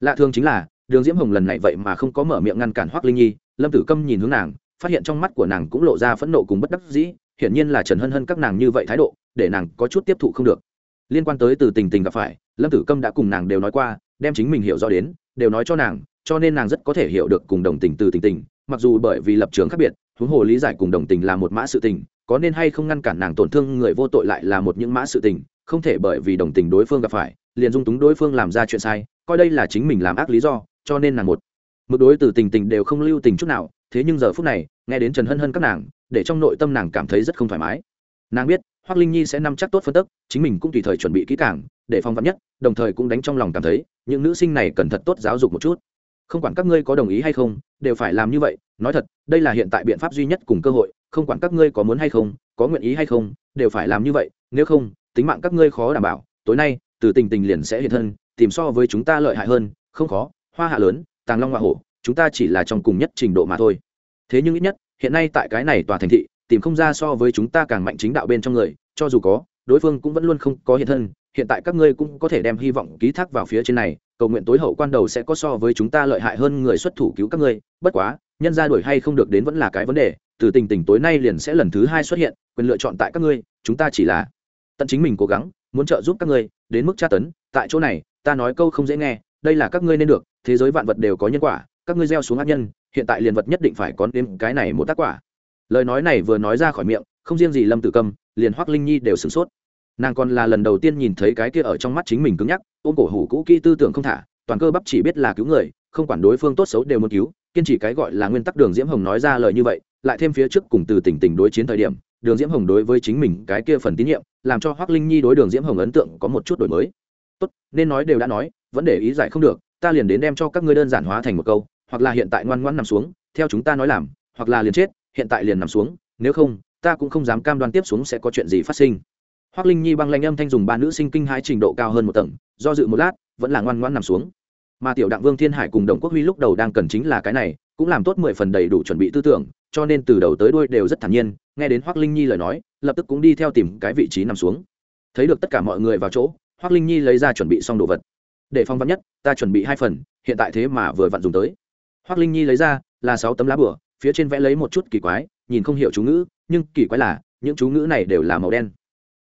S1: lạ thường chính là, đường diễm hồng lần này vậy mà không có mở miệng ngăn cản hoắc linh nhi, lâm tử câm nhìn hướng nàng, phát hiện trong mắt của nàng cũng lộ ra phẫn nộ cùng bất đắc dĩ, hiển nhiên là trần hân hân các nàng như vậy thái độ, để nàng có chút tiếp thụ không được. Liên quan tới từ tình tình gặp phải, lâm tử câm đã cùng nàng đều nói qua, đem chính mình hiểu rõ đến, đều nói cho nàng, cho nên nàng rất có thể hiểu được cùng đồng tình từ tình tình, mặc dù bởi vì lập trường khác biệt, huống hồ lý giải cùng đồng tình là một mã sự tình, có nên hay không ngăn cản nàng tổn thương người vô tội lại là một những mã sự tình, không thể bởi vì đồng tình đối phương gặp phải, liền dung túng đối phương làm ra chuyện sai coi đây là chính mình làm ác lý do, cho nên nàng một. Mực đối từ tình tình đều không lưu tình chút nào, thế nhưng giờ phút này, nghe đến trần hân hân các nàng, để trong nội tâm nàng cảm thấy rất không thoải mái. Nàng biết hoác linh nhi sẽ nắm chắc tốt phân tức, chính mình cũng tùy thời chuẩn bị kỹ càng, để phong vắn nhất, đồng thời cũng đánh trong lòng cảm thấy, những nữ sinh này cần thật tốt giáo dục một chút. Không quản các ngươi có đồng ý hay không, đều phải làm như vậy, nói thật, đây là hiện tại biện pháp duy nhất cùng cơ hội, không quản các ngươi có muốn hay không, có nguyện ý hay không, đều phải làm như vậy, nếu không, tính mạng các ngươi khó đảm bảo, tối nay, từ tình tình liền sẽ hiện thân tìm so với chúng ta lợi hại hơn, không khó, hoa hạ lớn, tàng long hoa hổ, chúng ta chỉ là trong cùng nhất trình độ mà thôi. Thế nhưng ít nhất, hiện nay tại cái này tòa thành thị, tìm không ra so với chúng ta càng mạnh chính đạo bên trong người, cho dù có, đối phương cũng vẫn luôn không có hiện thân, hiện tại các ngươi cũng có thể đem hy vọng ký thác vào phía trên này, cầu nguyện tối hậu quan đầu sẽ có so với chúng ta lợi hại hơn người xuất thủ cứu các ngươi, bất quá, nhân ra đuổi hay không được đến vẫn là cái vấn đề, từ tình tình tối nay liền sẽ lần thứ hai xuất hiện, quyền lựa chọn tại các ngươi, chúng ta chỉ là tận chính mình cố gắng, muốn trợ giúp các ngươi, đến mức tra tấn, tại chỗ này ta nói câu không dễ nghe đây là các ngươi nên được thế giới vạn vật đều có nhân quả các ngươi gieo xuống ác nhân hiện tại liền vật nhất định phải có đến cái này một tác quả. Lời nói này vừa nói ra khỏi miệng không riêng gì lâm tử Cầm, liền hoắc linh nhi đều sửng sốt. Nàng còn là lần đầu tiên nhìn thấy cái kia ở trong mắt chính mình cứng nhắc ôm cổ hủ cũ kỹ tư tưởng không thả toàn cơ bắp chỉ biết là cứu người không quản đối phương tốt xấu đều muốn cứu kiên trì cái gọi là nguyên tắc đường diễm hồng nói ra lời như vậy lại thêm phía trước cùng từ tỉnh tỉnh đối chiến thời điểm đường diễm hồng đối với chính mình cái kia phần tín nhiệm làm cho hoắc linh nhi đối đường diễm hồng ấn tượng có một chút đổi mới tốt, nên nói đều đã nói, vẫn để ý giải không được, ta liền đến đem cho các ngươi đơn giản hóa thành một câu, hoặc là hiện tại ngoan ngoan nằm xuống, theo chúng ta nói làm, hoặc là liền chết, hiện tại liền nằm xuống, nếu không, ta cũng không dám cam đoan tiếp xuống sẽ có chuyện gì phát sinh. Hoắc linh nhi băng lanh âm thanh dùng ba nữ sinh kinh hãi trình độ cao hơn một tầng, do dự một lát, vẫn là ngoan ngoan nằm xuống. Mà tiểu đặng vương thiên hải cùng đồng quốc huy lúc đầu đang cần chính là cái này, cũng làm tốt mười phần đầy đủ chuẩn bị tư tưởng, cho nên từ đầu tới đuôi đều rất thản nhiên, nghe đến hoắc linh nhi lời nói, lập tức cũng đi theo tìm cái vị trí nằm xuống. Thấy được tất cả mọi người vào chỗ hoắc linh nhi lấy ra chuẩn bị xong đồ vật. Để phong vắn nhất, ta chuẩn bị hai phần, hiện tại thế mà vừa vặn dùng tới. Hoắc linh nhi lấy ra là sáu tấm lá bửa phía trên vẽ lấy một chút kỳ quái, nhìn không hiểu chú ngữ, nhưng kỳ quái là, những chú ngữ này đều là màu đen.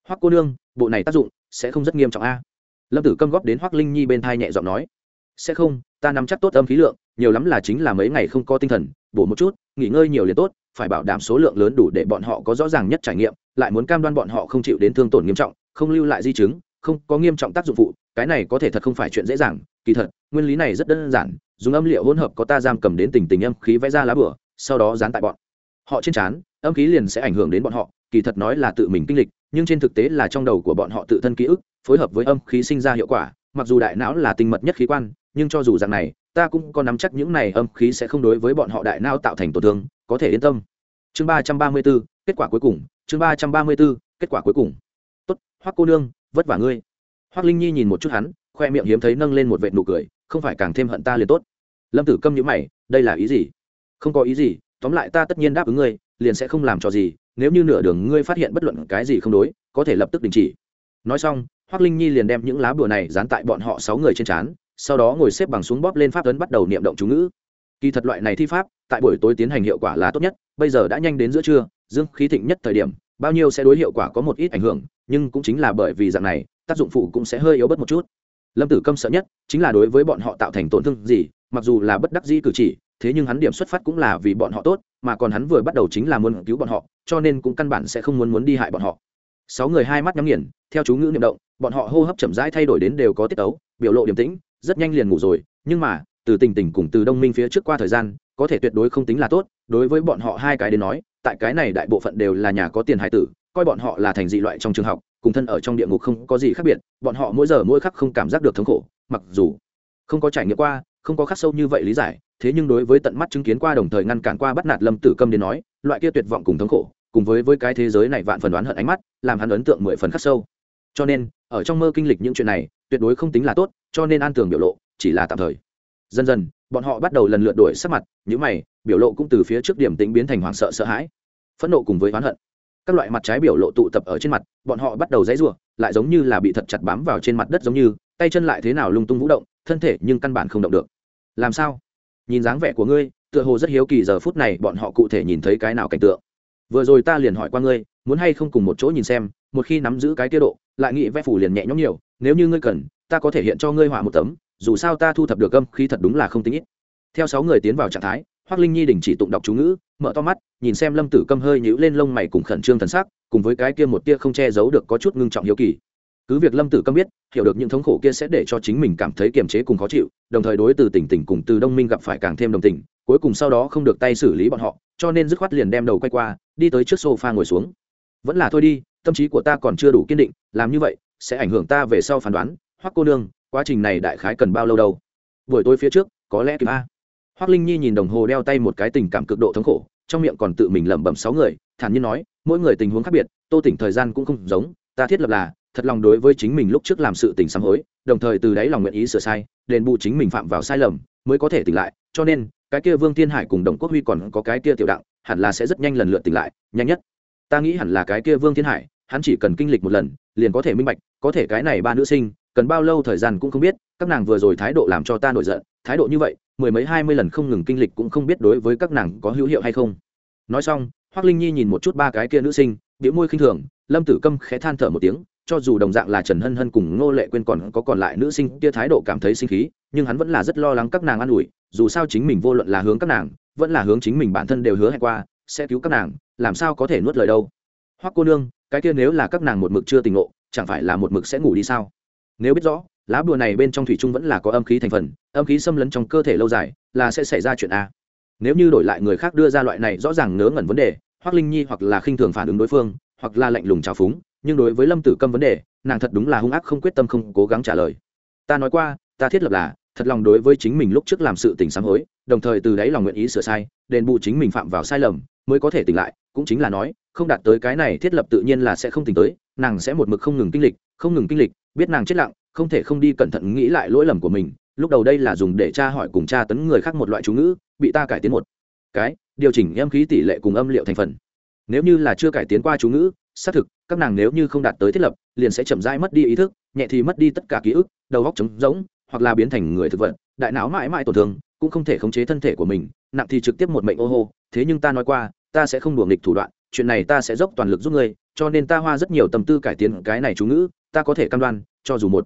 S1: Hoắc cô nương, bộ này tác dụng sẽ không rất nghiêm trọng a. Lâm tử câm góp đến hoắc linh nhi bên thai nhẹ giọng nói. Sẽ không, ta nắm chắc tốt âm khí lượng, nhiều lắm là chính là mấy ngày không có tinh thần, bổ một chút, nghỉ ngơi nhiều liền tốt, phải bảo đảm số lượng lớn đủ để bọn họ có rõ ràng nhất trải nghiệm, lại muốn cam đoan bọn họ không chịu đến thương tổn nghiêm trọng, không lưu lại di chứng không có nghiêm trọng tác dụng phụ, cái này có thể thật không phải chuyện dễ dàng, kỳ thật, nguyên lý này rất đơn giản, dùng âm liệu hỗn hợp có ta giam cầm đến tình tình âm khí vẽ ra lá bửa, sau đó dán tại bọn họ trên trán, âm khí liền sẽ ảnh hưởng đến bọn họ, kỳ thật nói là tự mình kinh lịch, nhưng trên thực tế là trong đầu của bọn họ tự thân ký ức, phối hợp với âm khí sinh ra hiệu quả, mặc dù đại não là tinh mật nhất khí quan, nhưng cho dù dạng này, ta cũng có nắm chắc những này âm khí sẽ không đối với bọn họ đại não tạo thành tổn thương, có thể yên tâm. Chương ba trăm ba mươi b ố kết quả cuối cùng, chương ba trăm ba mươi b ố kết quả cuối cùng. Tốt, hoắc cô nương vất vả ngươi. Hoắc linh nhi nhìn một chút hắn, khoe miệng hiếm thấy nâng lên một vệ nụ cười, không phải càng thêm hận ta liền tốt. Lâm tử câm nhữ mày, đây là ý gì? Không có ý gì, tóm lại ta tất nhiên đáp ứng ngươi, liền sẽ không làm cho gì, nếu như nửa đường ngươi phát hiện bất luận cái gì không đối, có thể lập tức đình chỉ. Nói xong hoác linh nhi liền đem những lá bùa này dán tại bọn họ sáu người trên trán, sau đó ngồi xếp bằng xuống bóp lên pháp tuấn bắt đầu niệm động chú ngữ. Kỳ thật loại này thi pháp, tại buổi tối tiến hành hiệu quả là tốt nhất, bây giờ đã nhanh đến giữa trưa, dương khí thịnh nhất thời điểm, bao nhiêu sẽ đối hiệu quả có một ít ảnh hưởng nhưng cũng chính là bởi vì dạng này, tác dụng phụ cũng sẽ hơi yếu bớt một chút. Lâm tử câm sợ nhất chính là đối với bọn họ tạo thành tổn thương gì, mặc dù là bất đắc dĩ cử chỉ, thế nhưng hắn điểm xuất phát cũng là vì bọn họ tốt, mà còn hắn vừa bắt đầu chính là muốn cứu bọn họ, cho nên cũng căn bản sẽ không muốn muốn đi hại bọn họ. Sáu người hai mắt nhắm nghiền, theo chú ngữ niệm động, bọn họ hô hấp chậm rãi thay đổi đến đều có tiết tấu, biểu lộ điềm tĩnh, rất nhanh liền ngủ rồi, nhưng mà, từ tình tình cùng từ đông minh phía trước qua thời gian, có thể tuyệt đối không tính là tốt, đối với bọn họ hai cái đến nói, tại cái này đại bộ phận đều là nhà có tiền hải tử coi bọn họ là thành dị loại trong trường học, cùng thân ở trong địa ngục không có gì khác biệt, bọn họ mỗi giờ mỗi khắc không cảm giác được thống khổ, mặc dù không có trải nghiệm qua, không có khắc sâu như vậy lý giải, thế nhưng đối với tận mắt chứng kiến qua đồng thời ngăn cản qua bắt nạt lâm tử câm đến nói, loại kia tuyệt vọng cùng thống khổ, cùng với với cái thế giới này vạn phần đoán hận ánh mắt, làm hắn ấn tượng mười phần khắc sâu. Cho nên, ở trong mơ kinh lịch những chuyện này, tuyệt đối không tính là tốt, cho nên an tường biểu lộ chỉ là tạm thời. Dần dần, bọn họ bắt đầu lần lượt đổi sắc mặt những mày, biểu lộ cũng từ phía trước điểm tính biến thành hoảng sợ sợ hãi, phẫn nộ cùng với oán hận các loại mặt trái biểu lộ tụ tập ở trên mặt, bọn họ bắt đầu dãy rủa, lại giống như là bị thật chặt bám vào trên mặt đất giống như, tay chân lại thế nào lung tung vũ động, thân thể nhưng căn bản không động được. Làm sao? Nhìn dáng vẻ của ngươi, tựa hồ rất hiếu kỳ giờ phút này bọn họ cụ thể nhìn thấy cái nào cảnh tượng. Vừa rồi ta liền hỏi qua ngươi, muốn hay không cùng một chỗ nhìn xem, một khi nắm giữ cái tiết độ, lại nghĩ vẽ phủ liền nhẹ nhõm nhiều, nếu như ngươi cần, ta có thể hiện cho ngươi họa một tấm, dù sao ta thu thập được âm khí thật đúng là không tính ít. Theo sáu người tiến vào trạng thái hoắc linh nhi đình chỉ tụng đọc chú ngữ, mở to mắt, nhìn xem lâm tử câm hơi nhữ lên lông mày cùng khẩn trương thần sắc, cùng với cái kia một tia không che giấu được có chút ngưng trọng hiếu kỳ. Cứ việc lâm tử câm biết, hiểu được những thống khổ kia sẽ để cho chính mình cảm thấy kiềm chế cùng khó chịu, đồng thời đối từ tỉnh tỉnh cùng từ đông minh gặp phải càng thêm đồng tình, cuối cùng sau đó không được tay xử lý bọn họ, cho nên dứt khoát liền đem đầu quay qua, đi tới trước sofa ngồi xuống. Vẫn là thôi đi, tâm trí của ta còn chưa đủ kiên định, làm như vậy sẽ ảnh hưởng ta về sau phán đoán. Hoắc cô nương, quá trình này đại khái cần bao lâu đâu? Buổi tối phía trước, có lẽ kịp a hoắc linh nhi nhìn đồng hồ đeo tay một cái tình cảm cực độ thống khổ, trong miệng còn tự mình lẩm bẩm sáu người, thản nhiên nói, mỗi người tình huống khác biệt, tô tỉnh thời gian cũng không giống, ta thiết lập là, thật lòng đối với chính mình lúc trước làm sự tình sám hối, đồng thời từ đấy lòng nguyện ý sửa sai, đền bù chính mình phạm vào sai lầm, mới có thể tỉnh lại, cho nên, cái kia vương thiên hải cùng đồng quốc huy còn có cái kia tiểu đặng, hẳn là sẽ rất nhanh lần lượt tỉnh lại, nhanh nhất. Ta nghĩ hẳn là cái kia vương thiên hải, hắn chỉ cần kinh lịch một lần, liền có thể minh bạch, có thể cái này ba nữ sinh cần bao lâu thời gian cũng không biết, các nàng vừa rồi thái độ làm cho ta nổi giận, thái độ như vậy, mười mấy hai mươi lần không ngừng kinh lịch cũng không biết đối với các nàng có hữu hiệu hay không. Nói xong hoác linh nhi nhìn một chút ba cái kia nữ sinh, biểu môi khinh thường, lâm tử câm khẽ than thở một tiếng, cho dù đồng dạng là trần hân hân cùng ngô lệ quên còn có còn lại nữ sinh kia thái độ cảm thấy sinh khí, nhưng hắn vẫn là rất lo lắng các nàng an ủi, dù sao chính mình vô luận là hướng các nàng, vẫn là hướng chính mình bản thân đều hứa hẹn qua, sẽ cứu các nàng, làm sao có thể nuốt lời đâu. Hoắc cô nương, cái kia nếu là các nàng một mực chưa tỉnh ngộ, chẳng phải là một mực sẽ ngủ đi sao? Nếu biết rõ, lá bùa này bên trong thủy chung vẫn là có âm khí thành phần, âm khí xâm lấn trong cơ thể lâu dài, là sẽ xảy ra chuyện a. Nếu như đổi lại người khác đưa ra loại này rõ ràng ngớ ngẩn vấn đề hoặc linh nhi hoặc là khinh thường phản ứng đối phương, hoặc là lạnh lùng trào phúng, nhưng đối với lâm tử câm vấn đề, nàng thật đúng là hung ác không quyết tâm không cố gắng trả lời. Ta nói qua, ta thiết lập là, thật lòng đối với chính mình lúc trước làm sự tình sám hối, đồng thời từ đấy lòng nguyện ý sửa sai, đền bù chính mình phạm vào sai lầm, mới có thể tỉnh lại, cũng chính là nói, không đạt tới cái này thiết lập tự nhiên là sẽ không tỉnh tới, nàng sẽ một mực không ngừng kinh lịch, không ngừng kinh lịch biết nàng chết lặng, không thể không đi cẩn thận nghĩ lại lỗi lầm của mình. Lúc đầu đây là dùng để tra hỏi cùng tra tấn người khác một loại chú ngữ, bị ta cải tiến một cái, điều chỉnh âm khí tỷ lệ cùng âm liệu thành phần. Nếu như là chưa cải tiến qua chú ngữ, xác thực, các nàng nếu như không đạt tới thiết lập, liền sẽ chậm rãi mất đi ý thức, nhẹ thì mất đi tất cả ký ức, đầu góc trống rỗng, hoặc là biến thành người thực vật. Đại não mãi mãi tổn thương, cũng không thể khống chế thân thể của mình, nặng thì trực tiếp một mệnh ô hô. Thế nhưng ta nói qua, ta sẽ không đùa nghịch thủ đoạn, chuyện này ta sẽ dốc toàn lực giúp ngươi, cho nên ta hoa rất nhiều tâm tư cải tiến cái này chú ngữ ta có thể cam đoan, cho dù một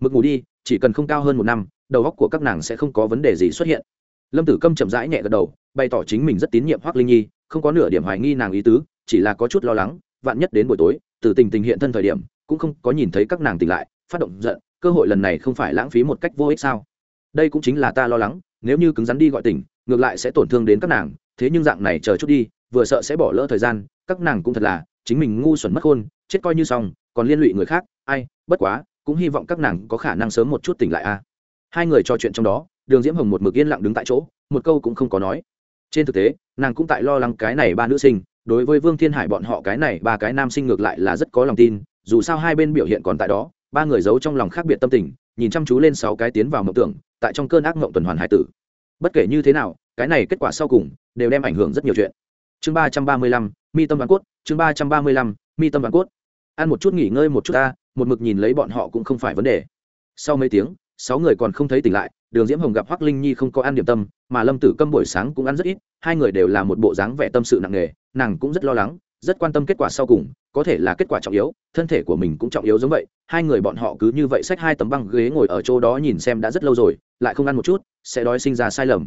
S1: mực ngủ đi, chỉ cần không cao hơn một năm, đầu óc của các nàng sẽ không có vấn đề gì xuất hiện. Lâm tử câm chậm rãi nhẹ gật đầu, bày tỏ chính mình rất tín nhiệm hoác linh nhi, không có nửa điểm hoài nghi nàng ý tứ, chỉ là có chút lo lắng, vạn nhất đến buổi tối, từ tình tình hiện thân thời điểm, cũng không có nhìn thấy các nàng tỉnh lại, phát động giận, cơ hội lần này không phải lãng phí một cách vô ích sao? Đây cũng chính là ta lo lắng, nếu như cứng rắn đi gọi tỉnh, ngược lại sẽ tổn thương đến các nàng, thế nhưng dạng này chờ chút đi, vừa sợ sẽ bỏ lỡ thời gian, các nàng cũng thật là chính mình ngu xuẩn mất khôn, chết coi như xong, còn liên lụy người khác, ai, bất quá, cũng hy vọng các nàng có khả năng sớm một chút tỉnh lại a. Hai người trò chuyện trong đó, đường diễm hồng một mực yên lặng đứng tại chỗ, một câu cũng không có nói. Trên thực tế, nàng cũng tại lo lắng cái này ba nữ sinh, đối với vương thiên hải bọn họ cái này ba cái nam sinh ngược lại là rất có lòng tin, dù sao hai bên biểu hiện còn tại đó, ba người giấu trong lòng khác biệt tâm tình, nhìn chăm chú lên sáu cái tiến vào mộng tưởng, tại trong cơn ác mộng tuần hoàn hải tử. Bất kể như thế nào, cái này kết quả sau cùng, đều đem ảnh hưởng rất nhiều chuyện. Chương ba trăm ba mươi lăm mi tâm văn cốt, chương ba trăm ba mươi lăm, mi tâm văn cốt. Ăn một chút nghỉ ngơi một chút ta, một mực nhìn lấy bọn họ cũng không phải vấn đề. Sau mấy tiếng, sáu người còn không thấy tỉnh lại, đường diễm hồng gặp hoác linh nhi không có ăn điểm tâm, mà lâm tử câm buổi sáng cũng ăn rất ít, hai người đều là một bộ dáng vẻ tâm sự nặng nề, nàng cũng rất lo lắng, rất quan tâm kết quả sau cùng, có thể là kết quả trọng yếu, thân thể của mình cũng trọng yếu giống vậy, hai người bọn họ cứ như vậy xách hai tấm băng ghế ngồi ở chỗ đó nhìn xem đã rất lâu rồi, lại không ăn một chút, sẽ đói sinh ra sai lầm.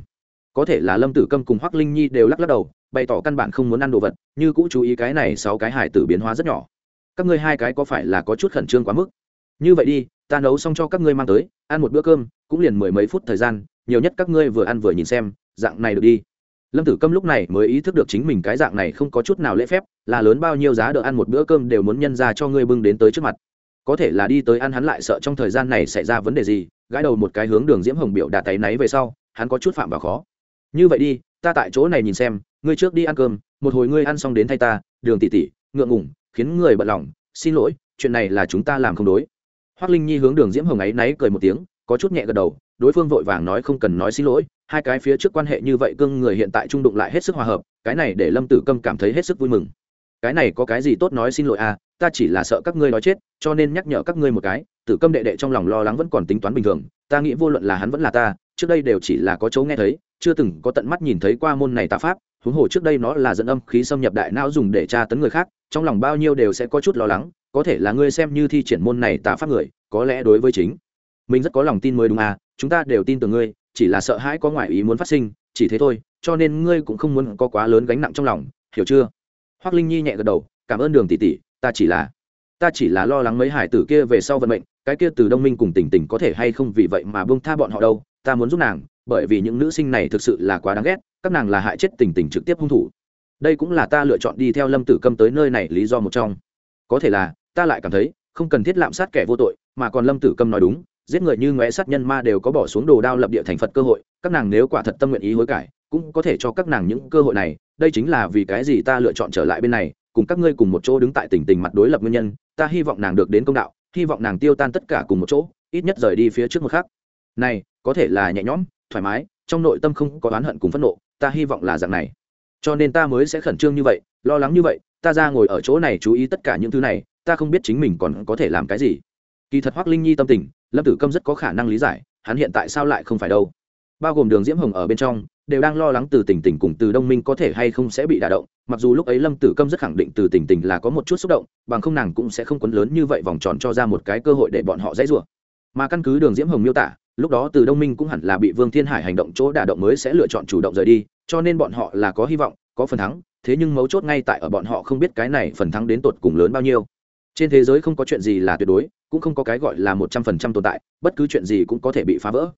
S1: Có thể là lâm tử câm cùng hoác linh nhi đều lắc lắc đầu bày tỏ căn bản không muốn ăn đồ vật, như cũ chú ý cái này sáu cái hải tử biến hóa rất nhỏ. Các ngươi hai cái có phải là có chút khẩn trương quá mức? Như vậy đi, ta nấu xong cho các ngươi mang tới, ăn một bữa cơm, cũng liền mười mấy phút thời gian, nhiều nhất các ngươi vừa ăn vừa nhìn xem, dạng này được đi. Lâm tử câm lúc này mới ý thức được chính mình cái dạng này không có chút nào lễ phép, là lớn bao nhiêu giá đỡ ăn một bữa cơm đều muốn nhân ra cho ngươi bưng đến tới trước mặt. Có thể là đi tới ăn hắn lại sợ trong thời gian này xảy ra vấn đề gì, gãi đầu một cái hướng đường diễm hồng biểu đạt tay náy về sau, hắn có chút phạm vào khó. Như vậy đi, ta tại chỗ này nhìn xem ngươi trước đi ăn cơm, một hồi ngươi ăn xong đến thay ta, đường tỉ tỉ ngượng ngủng khiến người bận lòng, xin lỗi, chuyện này là chúng ta làm không đối. Hoác linh nhi hướng đường diễm hồng ấy náy cười một tiếng, có chút nhẹ gật đầu, đối phương vội vàng nói không cần nói xin lỗi, hai cái phía trước quan hệ như vậy cưng người hiện tại trung đụng lại hết sức hòa hợp, cái này để lâm tử câm cảm thấy hết sức vui mừng. Cái này có cái gì tốt nói xin lỗi à ta chỉ là sợ các ngươi nói chết, cho nên nhắc nhở các ngươi một cái, tử câm đệ đệ trong lòng lo lắng vẫn còn tính toán bình thường, ta nghĩ vô luận là hắn vẫn là ta, trước đây đều chỉ là có chỗ nghe thấy, chưa từng có tận mắt nhìn thấy qua môn này tà pháp huống hồ trước đây nó là dẫn âm khí xâm nhập đại não dùng để tra tấn người khác, trong lòng bao nhiêu đều sẽ có chút lo lắng, có thể là ngươi xem như thi triển môn này tà pháp người, có lẽ đối với chính mình rất có lòng tin mới đúng à chúng ta đều tin tưởng ngươi, chỉ là sợ hãi có ngoại ý muốn phát sinh, chỉ thế thôi, cho nên ngươi cũng không muốn có quá lớn gánh nặng trong lòng, hiểu chưa? Hoác linh nhi nhẹ gật đầu, cảm ơn đường tỷ tỷ, ta chỉ là, ta chỉ là lo lắng mấy hải tử kia về sau vận mệnh, cái kia từ đông minh cùng tỉnh tỉnh có thể hay không vì vậy mà bông tha bọn họ đâu, ta muốn giúp nàng bởi vì những nữ sinh này thực sự là quá đáng ghét, các nàng là hại chết tình tình trực tiếp hung thủ. Đây cũng là ta lựa chọn đi theo lâm tử câm tới nơi này lý do một trong. Có thể là, ta lại cảm thấy, không cần thiết lạm sát kẻ vô tội, mà còn lâm tử câm nói đúng, giết người như ngóe sát nhân ma đều có bỏ xuống đồ đao lập địa thành phật cơ hội, các nàng nếu quả thật tâm nguyện ý hối cải, cũng có thể cho các nàng những cơ hội này. Đây chính là vì cái gì ta lựa chọn trở lại bên này, cùng các ngươi cùng một chỗ đứng tại tỉnh tình mặt đối lập nguyên nhân, ta hy vọng nàng được đến công đạo, hy vọng nàng tiêu tan tất cả cùng một chỗ, ít nhất rời đi phía trước một khắc. Này, có thể là nhẹ nhõm thoải mái, trong nội tâm không có oán hận cùng phẫn nộ, ta hy vọng là dạng này. Cho nên ta mới sẽ khẩn trương như vậy, lo lắng như vậy, ta ra ngồi ở chỗ này chú ý tất cả những thứ này, ta không biết chính mình còn có thể làm cái gì. Kỳ thật hoác linh nhi tâm tình, lâm tử câm rất có khả năng lý giải, hắn hiện tại sao lại không phải đâu? Bao gồm đường diễm hồng ở bên trong, đều đang lo lắng từ tỉnh tỉnh cùng từ đông minh có thể hay không sẽ bị đả động, mặc dù lúc ấy lâm tử câm rất khẳng định từ tỉnh tỉnh là có một chút xúc động, bằng không nàng cũng sẽ không quấn lớn như vậy vòng tròn cho ra một cái cơ hội để bọn họ dãy rủa. Mà căn cứ đường diễm hồng miêu tả lúc đó từ đông minh cũng hẳn là bị vương thiên hải hành động chỗ đả động mới sẽ lựa chọn chủ động rời đi, cho nên bọn họ là có hy vọng, có phần thắng, thế nhưng mấu chốt ngay tại ở bọn họ không biết cái này phần thắng đến tột cùng lớn bao nhiêu. Trên thế giới không có chuyện gì là tuyệt đối, cũng không có cái gọi là một trăm phần trăm tồn tại, bất cứ chuyện gì cũng có thể bị phá vỡ.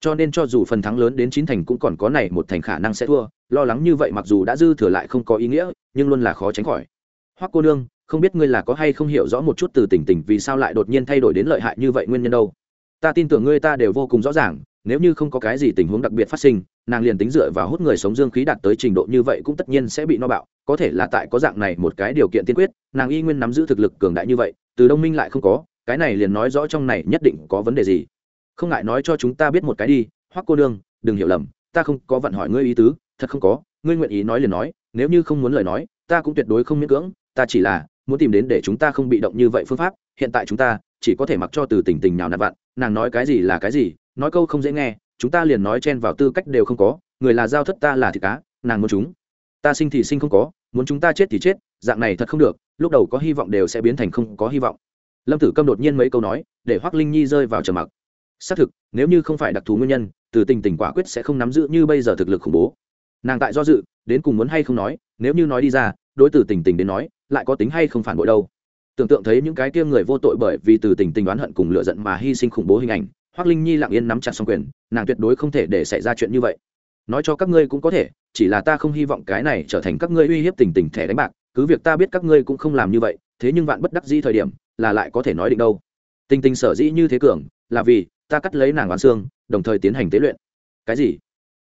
S1: Cho nên cho dù phần thắng lớn đến chín thành cũng còn có này một thành khả năng sẽ thua, lo lắng như vậy mặc dù đã dư thừa lại không có ý nghĩa, nhưng luôn là khó tránh khỏi. Hoắc cô nương, không biết ngươi là có hay không hiểu rõ một chút từ tình tình vì sao lại đột nhiên thay đổi đến lợi hại như vậy nguyên nhân đâu? Ta tin tưởng ngươi ta đều vô cùng rõ ràng, nếu như không có cái gì tình huống đặc biệt phát sinh, nàng liền tính dựa vào hút người sống dương khí đạt tới trình độ như vậy cũng tất nhiên sẽ bị no bạo, có thể là tại có dạng này một cái điều kiện tiên quyết, nàng y nguyên nắm giữ thực lực cường đại như vậy, từ đông minh lại không có, cái này liền nói rõ trong này nhất định có vấn đề gì. Không ngại nói cho chúng ta biết một cái đi, hoắc cô nương, đừng hiểu lầm, ta không có vận hỏi ngươi ý tứ, thật không có, ngươi nguyện ý nói liền nói, nếu như không muốn lời nói, ta cũng tuyệt đối không miễn cưỡng, ta chỉ là muốn tìm đến để chúng ta không bị động như vậy phương pháp, hiện tại chúng ta chỉ có thể mặc cho từ tình tình nào nạt vặn nàng nói cái gì là cái gì, nói câu không dễ nghe, chúng ta liền nói chen vào tư cách đều không có, người là giao thất ta là thịt cá, nàng muốn chúng ta sinh thì sinh không có, muốn chúng ta chết thì chết, dạng này thật không được, lúc đầu có hy vọng đều sẽ biến thành không có hy vọng. Lâm tử câm đột nhiên mấy câu nói, để hoác linh nhi rơi vào trầm mặc. Xác thực, nếu như không phải đặc thù nguyên nhân, từ tình tình quả quyết sẽ không nắm giữ như bây giờ thực lực khủng bố. Nàng tại do dự, đến cùng muốn hay không nói, nếu như nói đi ra đối từ tình tình đến nói, lại có tính hay không phản bội đâu. Tưởng tượng thấy những cái kia người vô tội bởi vì từ tình tình đoán hận cùng lựa giận mà hy sinh khủng bố hình ảnh hoác linh nhi lặng yên nắm chặt xong quyền, nàng tuyệt đối không thể để xảy ra chuyện như vậy. Nói cho các ngươi cũng có thể, chỉ là ta không hy vọng cái này trở thành các ngươi uy hiếp tình tình thẻ đánh bạc, cứ việc ta biết các ngươi cũng không làm như vậy, thế nhưng vạn bất đắc dĩ thời điểm, là lại có thể nói định đâu. Tình tình sở dĩ như thế cường, là vì ta cắt lấy nàng oán xương, đồng thời tiến hành tế luyện. Cái gì?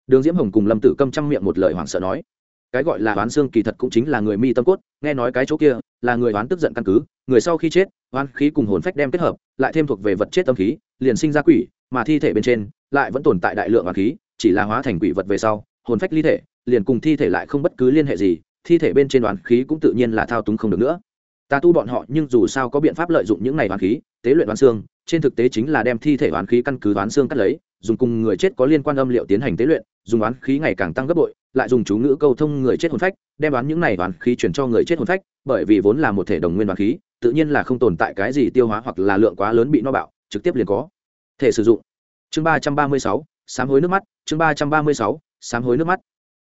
S1: Đường diễm hồng cùng lâm tử câm trăng miệng một lời hoảng sợ nói cái gọi là oán xương kỳ thật cũng chính là người mi tâm cốt, nghe nói cái chỗ kia là người oán tức giận căn cứ, người sau khi chết, oán khí cùng hồn phách đem kết hợp, lại thêm thuộc về vật chết tâm khí, liền sinh ra quỷ, mà thi thể bên trên lại vẫn tồn tại đại lượng oán khí, chỉ là hóa thành quỷ vật về sau, hồn phách ly thể, liền cùng thi thể lại không bất cứ liên hệ gì, thi thể bên trên oán khí cũng tự nhiên là thao túng không được nữa. Ta tu bọn họ nhưng dù sao có biện pháp lợi dụng những này oán khí, tế luyện oán xương, trên thực tế chính là đem thi thể oán khí căn cứ oán xương cắt lấy, dùng cùng người chết có liên quan âm liệu tiến hành tế luyện, dùng oán khí ngày càng tăng gấp bội lại dùng chú ngữ câu thông người chết hồn phách, đem đoán những này đoán khí chuyển cho người chết hồn phách, bởi vì vốn là một thể đồng nguyên đoán khí, tự nhiên là không tồn tại cái gì tiêu hóa hoặc là lượng quá lớn bị no bạo, trực tiếp liền có thể sử dụng. Chương ba trăm ba mươi sáu, sám hối nước mắt, chương ba trăm ba mươi sáu, sám hối nước mắt.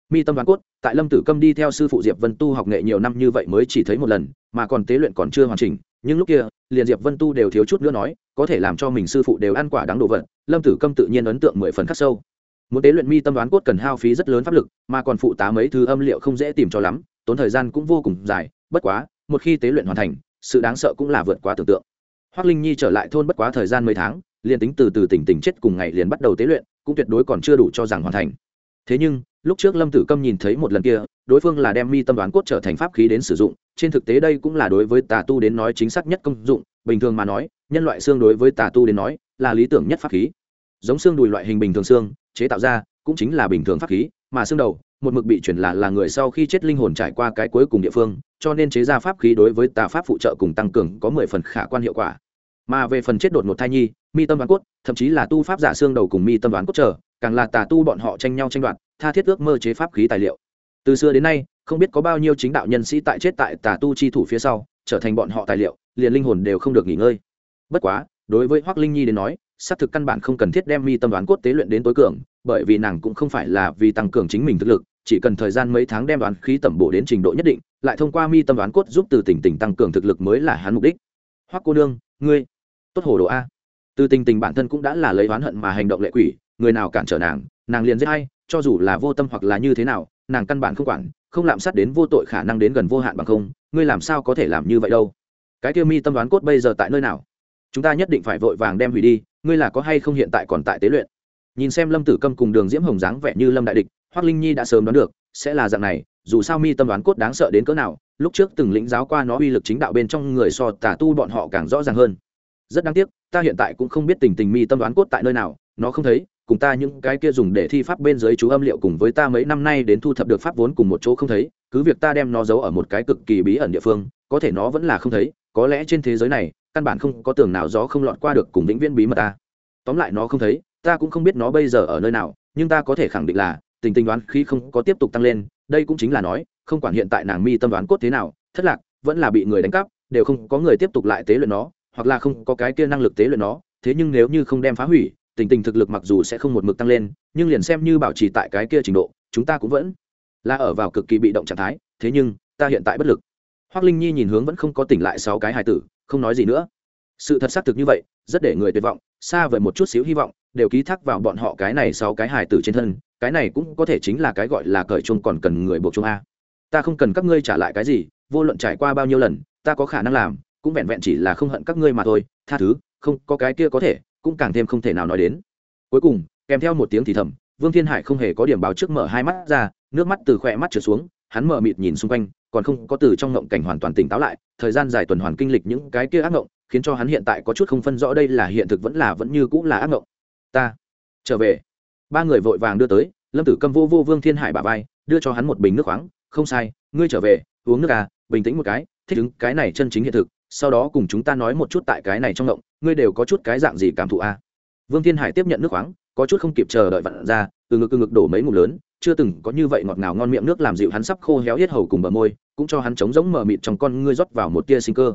S1: Mi tâm đoán cốt, tại lâm tử câm đi theo sư phụ diệp vân tu học nghệ nhiều năm như vậy mới chỉ thấy một lần, mà còn tế luyện còn chưa hoàn chỉnh, nhưng lúc kia, liền diệp vân tu đều thiếu chút nữa nói, có thể làm cho mình sư phụ đều ăn quả đáng đồ vật, lâm tử câm tự nhiên ấn tượng mười phần khắc sâu muốn tế luyện mi tâm đoán cốt cần hao phí rất lớn pháp lực, mà còn phụ tá mấy thứ âm liệu không dễ tìm cho lắm, tốn thời gian cũng vô cùng dài, bất quá, một khi tế luyện hoàn thành, sự đáng sợ cũng là vượt quá tưởng tượng. Hoác linh nhi trở lại thôn bất quá thời gian mấy tháng, liền tính từ từ tỉnh tỉnh chết cùng ngày liền bắt đầu tế luyện, cũng tuyệt đối còn chưa đủ cho rằng hoàn thành. Thế nhưng, lúc trước lâm tử câm nhìn thấy một lần kia, đối phương là đem mi tâm đoán cốt trở thành pháp khí đến sử dụng, trên thực tế đây cũng là đối với tà tu đến nói chính xác nhất công dụng, bình thường mà nói, nhân loại xương đối với tà tu đến nói, là lý tưởng nhất pháp khí. Giống xương đùi loại hình bình thường xương chế tạo ra, cũng chính là bình thường pháp khí, mà xương đầu, một mực bị chuyển là là người sau khi chết linh hồn trải qua cái cuối cùng địa phương, cho nên chế ra pháp khí đối với tà pháp phụ trợ cùng tăng cường có mười phần khả quan hiệu quả. Mà về phần chết đột một thai nhi, mi tâm đoán cốt, thậm chí là tu pháp giả xương đầu cùng mi tâm đoán cốt trở, càng là tà tu bọn họ tranh nhau tranh đoạt, tha thiết ước mơ chế pháp khí tài liệu. Từ xưa đến nay, không biết có bao nhiêu chính đạo nhân sĩ tại chết tại tà tu chi thủ phía sau, trở thành bọn họ tài liệu, liền linh hồn đều không được nghỉ ngơi. Bất quá, đối với hoác linh nhi đến nói xác thực căn bản không cần thiết đem mi tâm đoán cốt tế luyện đến tối cường, bởi vì nàng cũng không phải là vì tăng cường chính mình thực lực, chỉ cần thời gian mấy tháng đem đoán khí tẩm bổ đến trình độ nhất định, lại thông qua mi tâm đoán cốt giúp từ tỉnh tỉnh tăng cường thực lực mới là hắn mục đích. Hoắc cô nương, ngươi, tốt hồ đồ a. Từ tình tình bản thân cũng đã là lấy oán hận mà hành động lệ quỷ, người nào cản trở nàng nàng liền giết hay cho dù là vô tâm hoặc là như thế nào, nàng căn bản không quản, không lạm sát đến vô tội khả năng đến gần vô hạn bằng không, ngươi làm sao có thể làm như vậy đâu? Cái tiêu mi tâm đoán cốt bây giờ tại nơi nào? Chúng ta nhất định phải vội vàng đem hủy đi ngươi là có hay không hiện tại còn tại tế luyện? Nhìn xem lâm tử câm cùng đường diễm hồng dáng vẻ như lâm đại địch hoác linh nhi đã sớm đoán được, sẽ là dạng này, dù sao mi tâm đoán cốt đáng sợ đến cỡ nào, lúc trước từng lĩnh giáo qua nó uy lực chính đạo bên trong người so tả tu bọn họ càng rõ ràng hơn. Rất đáng tiếc, ta hiện tại cũng không biết tình tình mi tâm đoán cốt tại nơi nào, nó không thấy, cùng ta những cái kia dùng để thi pháp bên dưới chú âm liệu cùng với ta mấy năm nay đến thu thập được pháp vốn cùng một chỗ không thấy, cứ việc ta đem nó giấu ở một cái cực kỳ bí ẩn địa phương, có thể nó vẫn là không thấy, có lẽ trên thế giới này căn bản không có tường nào gió không lọt qua được cùng vĩnh viễn bí mật ta. Tóm lại nó không thấy, ta cũng không biết nó bây giờ ở nơi nào, nhưng ta có thể khẳng định là, tình tình đoán khí không có tiếp tục tăng lên, đây cũng chính là nói, không quản hiện tại nàng mi tâm đoán cốt thế nào, thất lạc, vẫn là bị người đánh cắp, đều không có người tiếp tục lại tế luyện nó, hoặc là không có cái kia năng lực tế luyện nó, thế nhưng nếu như không đem phá hủy, tình tình thực lực mặc dù sẽ không một mực tăng lên, nhưng liền xem như bảo trì tại cái kia trình độ, chúng ta cũng vẫn là ở vào cực kỳ bị động trạng thái, thế nhưng, ta hiện tại bất lực hoác linh nhi nhìn hướng vẫn không có tỉnh lại sáu cái hài tử, không nói gì nữa. Sự thật xác thực như vậy, rất để người tuyệt vọng, xa vời một chút xíu hy vọng, đều ký thác vào bọn họ cái này sáu cái hài tử trên thân, cái này cũng có thể chính là cái gọi là cởi chung còn cần người buộc chung a. Ta không cần các ngươi trả lại cái gì, vô luận trải qua bao nhiêu lần, ta có khả năng làm, cũng vẹn vẹn chỉ là không hận các ngươi mà thôi, tha thứ, không, có cái kia có thể, cũng càng thêm không thể nào nói đến. Cuối cùng, kèm theo một tiếng thì thầm, vương thiên hải không hề có điểm báo trước mở hai mắt ra, nước mắt từ khỏe mắt trượt xuống, hắn mở mịt nhìn xung quanh còn không có từ trong ngộng cảnh hoàn toàn tỉnh táo lại, thời gian dài tuần hoàn kinh lịch những cái kia ác ngộng, khiến cho hắn hiện tại có chút không phân rõ đây là hiện thực vẫn là vẫn như cũng là ác ngộng. Ta, trở về. Ba người vội vàng đưa tới, lâm tử câm vô vô vương thiên hải bà vai, đưa cho hắn một bình nước khoáng. Không sai, ngươi trở về, uống nước à bình tĩnh một cái, thích ứng cái này chân chính hiện thực, sau đó cùng chúng ta nói một chút tại cái này trong ngộng, ngươi đều có chút cái dạng gì cảm thụ a vương thiên hải tiếp nhận nước khoáng, có chút không kịp chờ đợi vặn ra, từ ngực từ ngực đổ mấy ngụm lớn chưa từng có như vậy ngọt ngào ngon miệng nước làm dịu hắn sắp khô héo hết hầu cùng bờ môi, cũng cho hắn trống giống mờ mịt trong con ngươi rót vào một tia sinh cơ.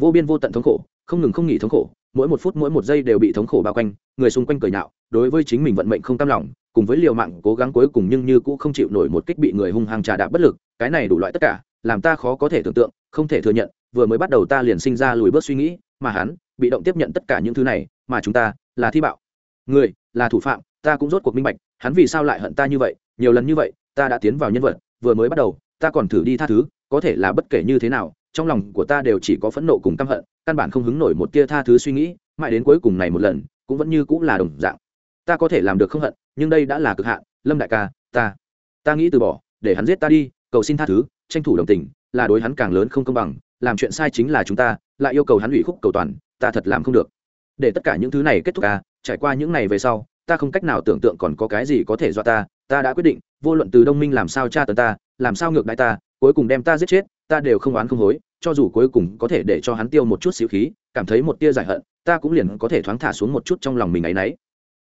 S1: Vô biên vô tận thống khổ, không ngừng không nghỉ thống khổ, mỗi một phút mỗi một giây đều bị thống khổ bao quanh, người xung quanh cười nhạo, đối với chính mình vận mệnh không tam lòng, cùng với liều mạng cố gắng cuối cùng nhưng như cũng không chịu nổi một kích bị người hung hăng trà đạp bất lực, cái này đủ loại tất cả, làm ta khó có thể tưởng tượng, không thể thừa nhận, vừa mới bắt đầu ta liền sinh ra lùi bước suy nghĩ, mà hắn bị động tiếp nhận tất cả những thứ này, mà chúng ta là thi bạo. Người là thủ phạm, ta cũng rốt cuộc minh bạch, hắn vì sao lại hận ta như vậy nhiều lần như vậy, ta đã tiến vào nhân vật, vừa mới bắt đầu, ta còn thử đi tha thứ, có thể là bất kể như thế nào, trong lòng của ta đều chỉ có phẫn nộ cùng căm hận, căn bản không hứng nổi một tia tha thứ suy nghĩ, mãi đến cuối cùng này một lần, cũng vẫn như cũng là đồng dạng. Ta có thể làm được không hận, nhưng đây đã là cực hạn, lâm đại ca, ta ta nghĩ từ bỏ, để hắn giết ta đi, cầu xin tha thứ, tranh thủ đồng tình, là đối hắn càng lớn không công bằng, làm chuyện sai chính là chúng ta, lại yêu cầu hắn ủy khúc cầu toàn, ta thật làm không được. Để tất cả những thứ này kết thúc ca trải qua những ngày về sau, ta không cách nào tưởng tượng còn có cái gì có thể do ta ta đã quyết định, vô luận từ đông minh làm sao tra tấn ta, làm sao ngược đại ta, cuối cùng đem ta giết chết, ta đều không oán không hối, cho dù cuối cùng có thể để cho hắn tiêu một chút xíu khí, cảm thấy một tia giải hận, ta cũng liền có thể thoáng thả xuống một chút trong lòng mình ấ y n ấ y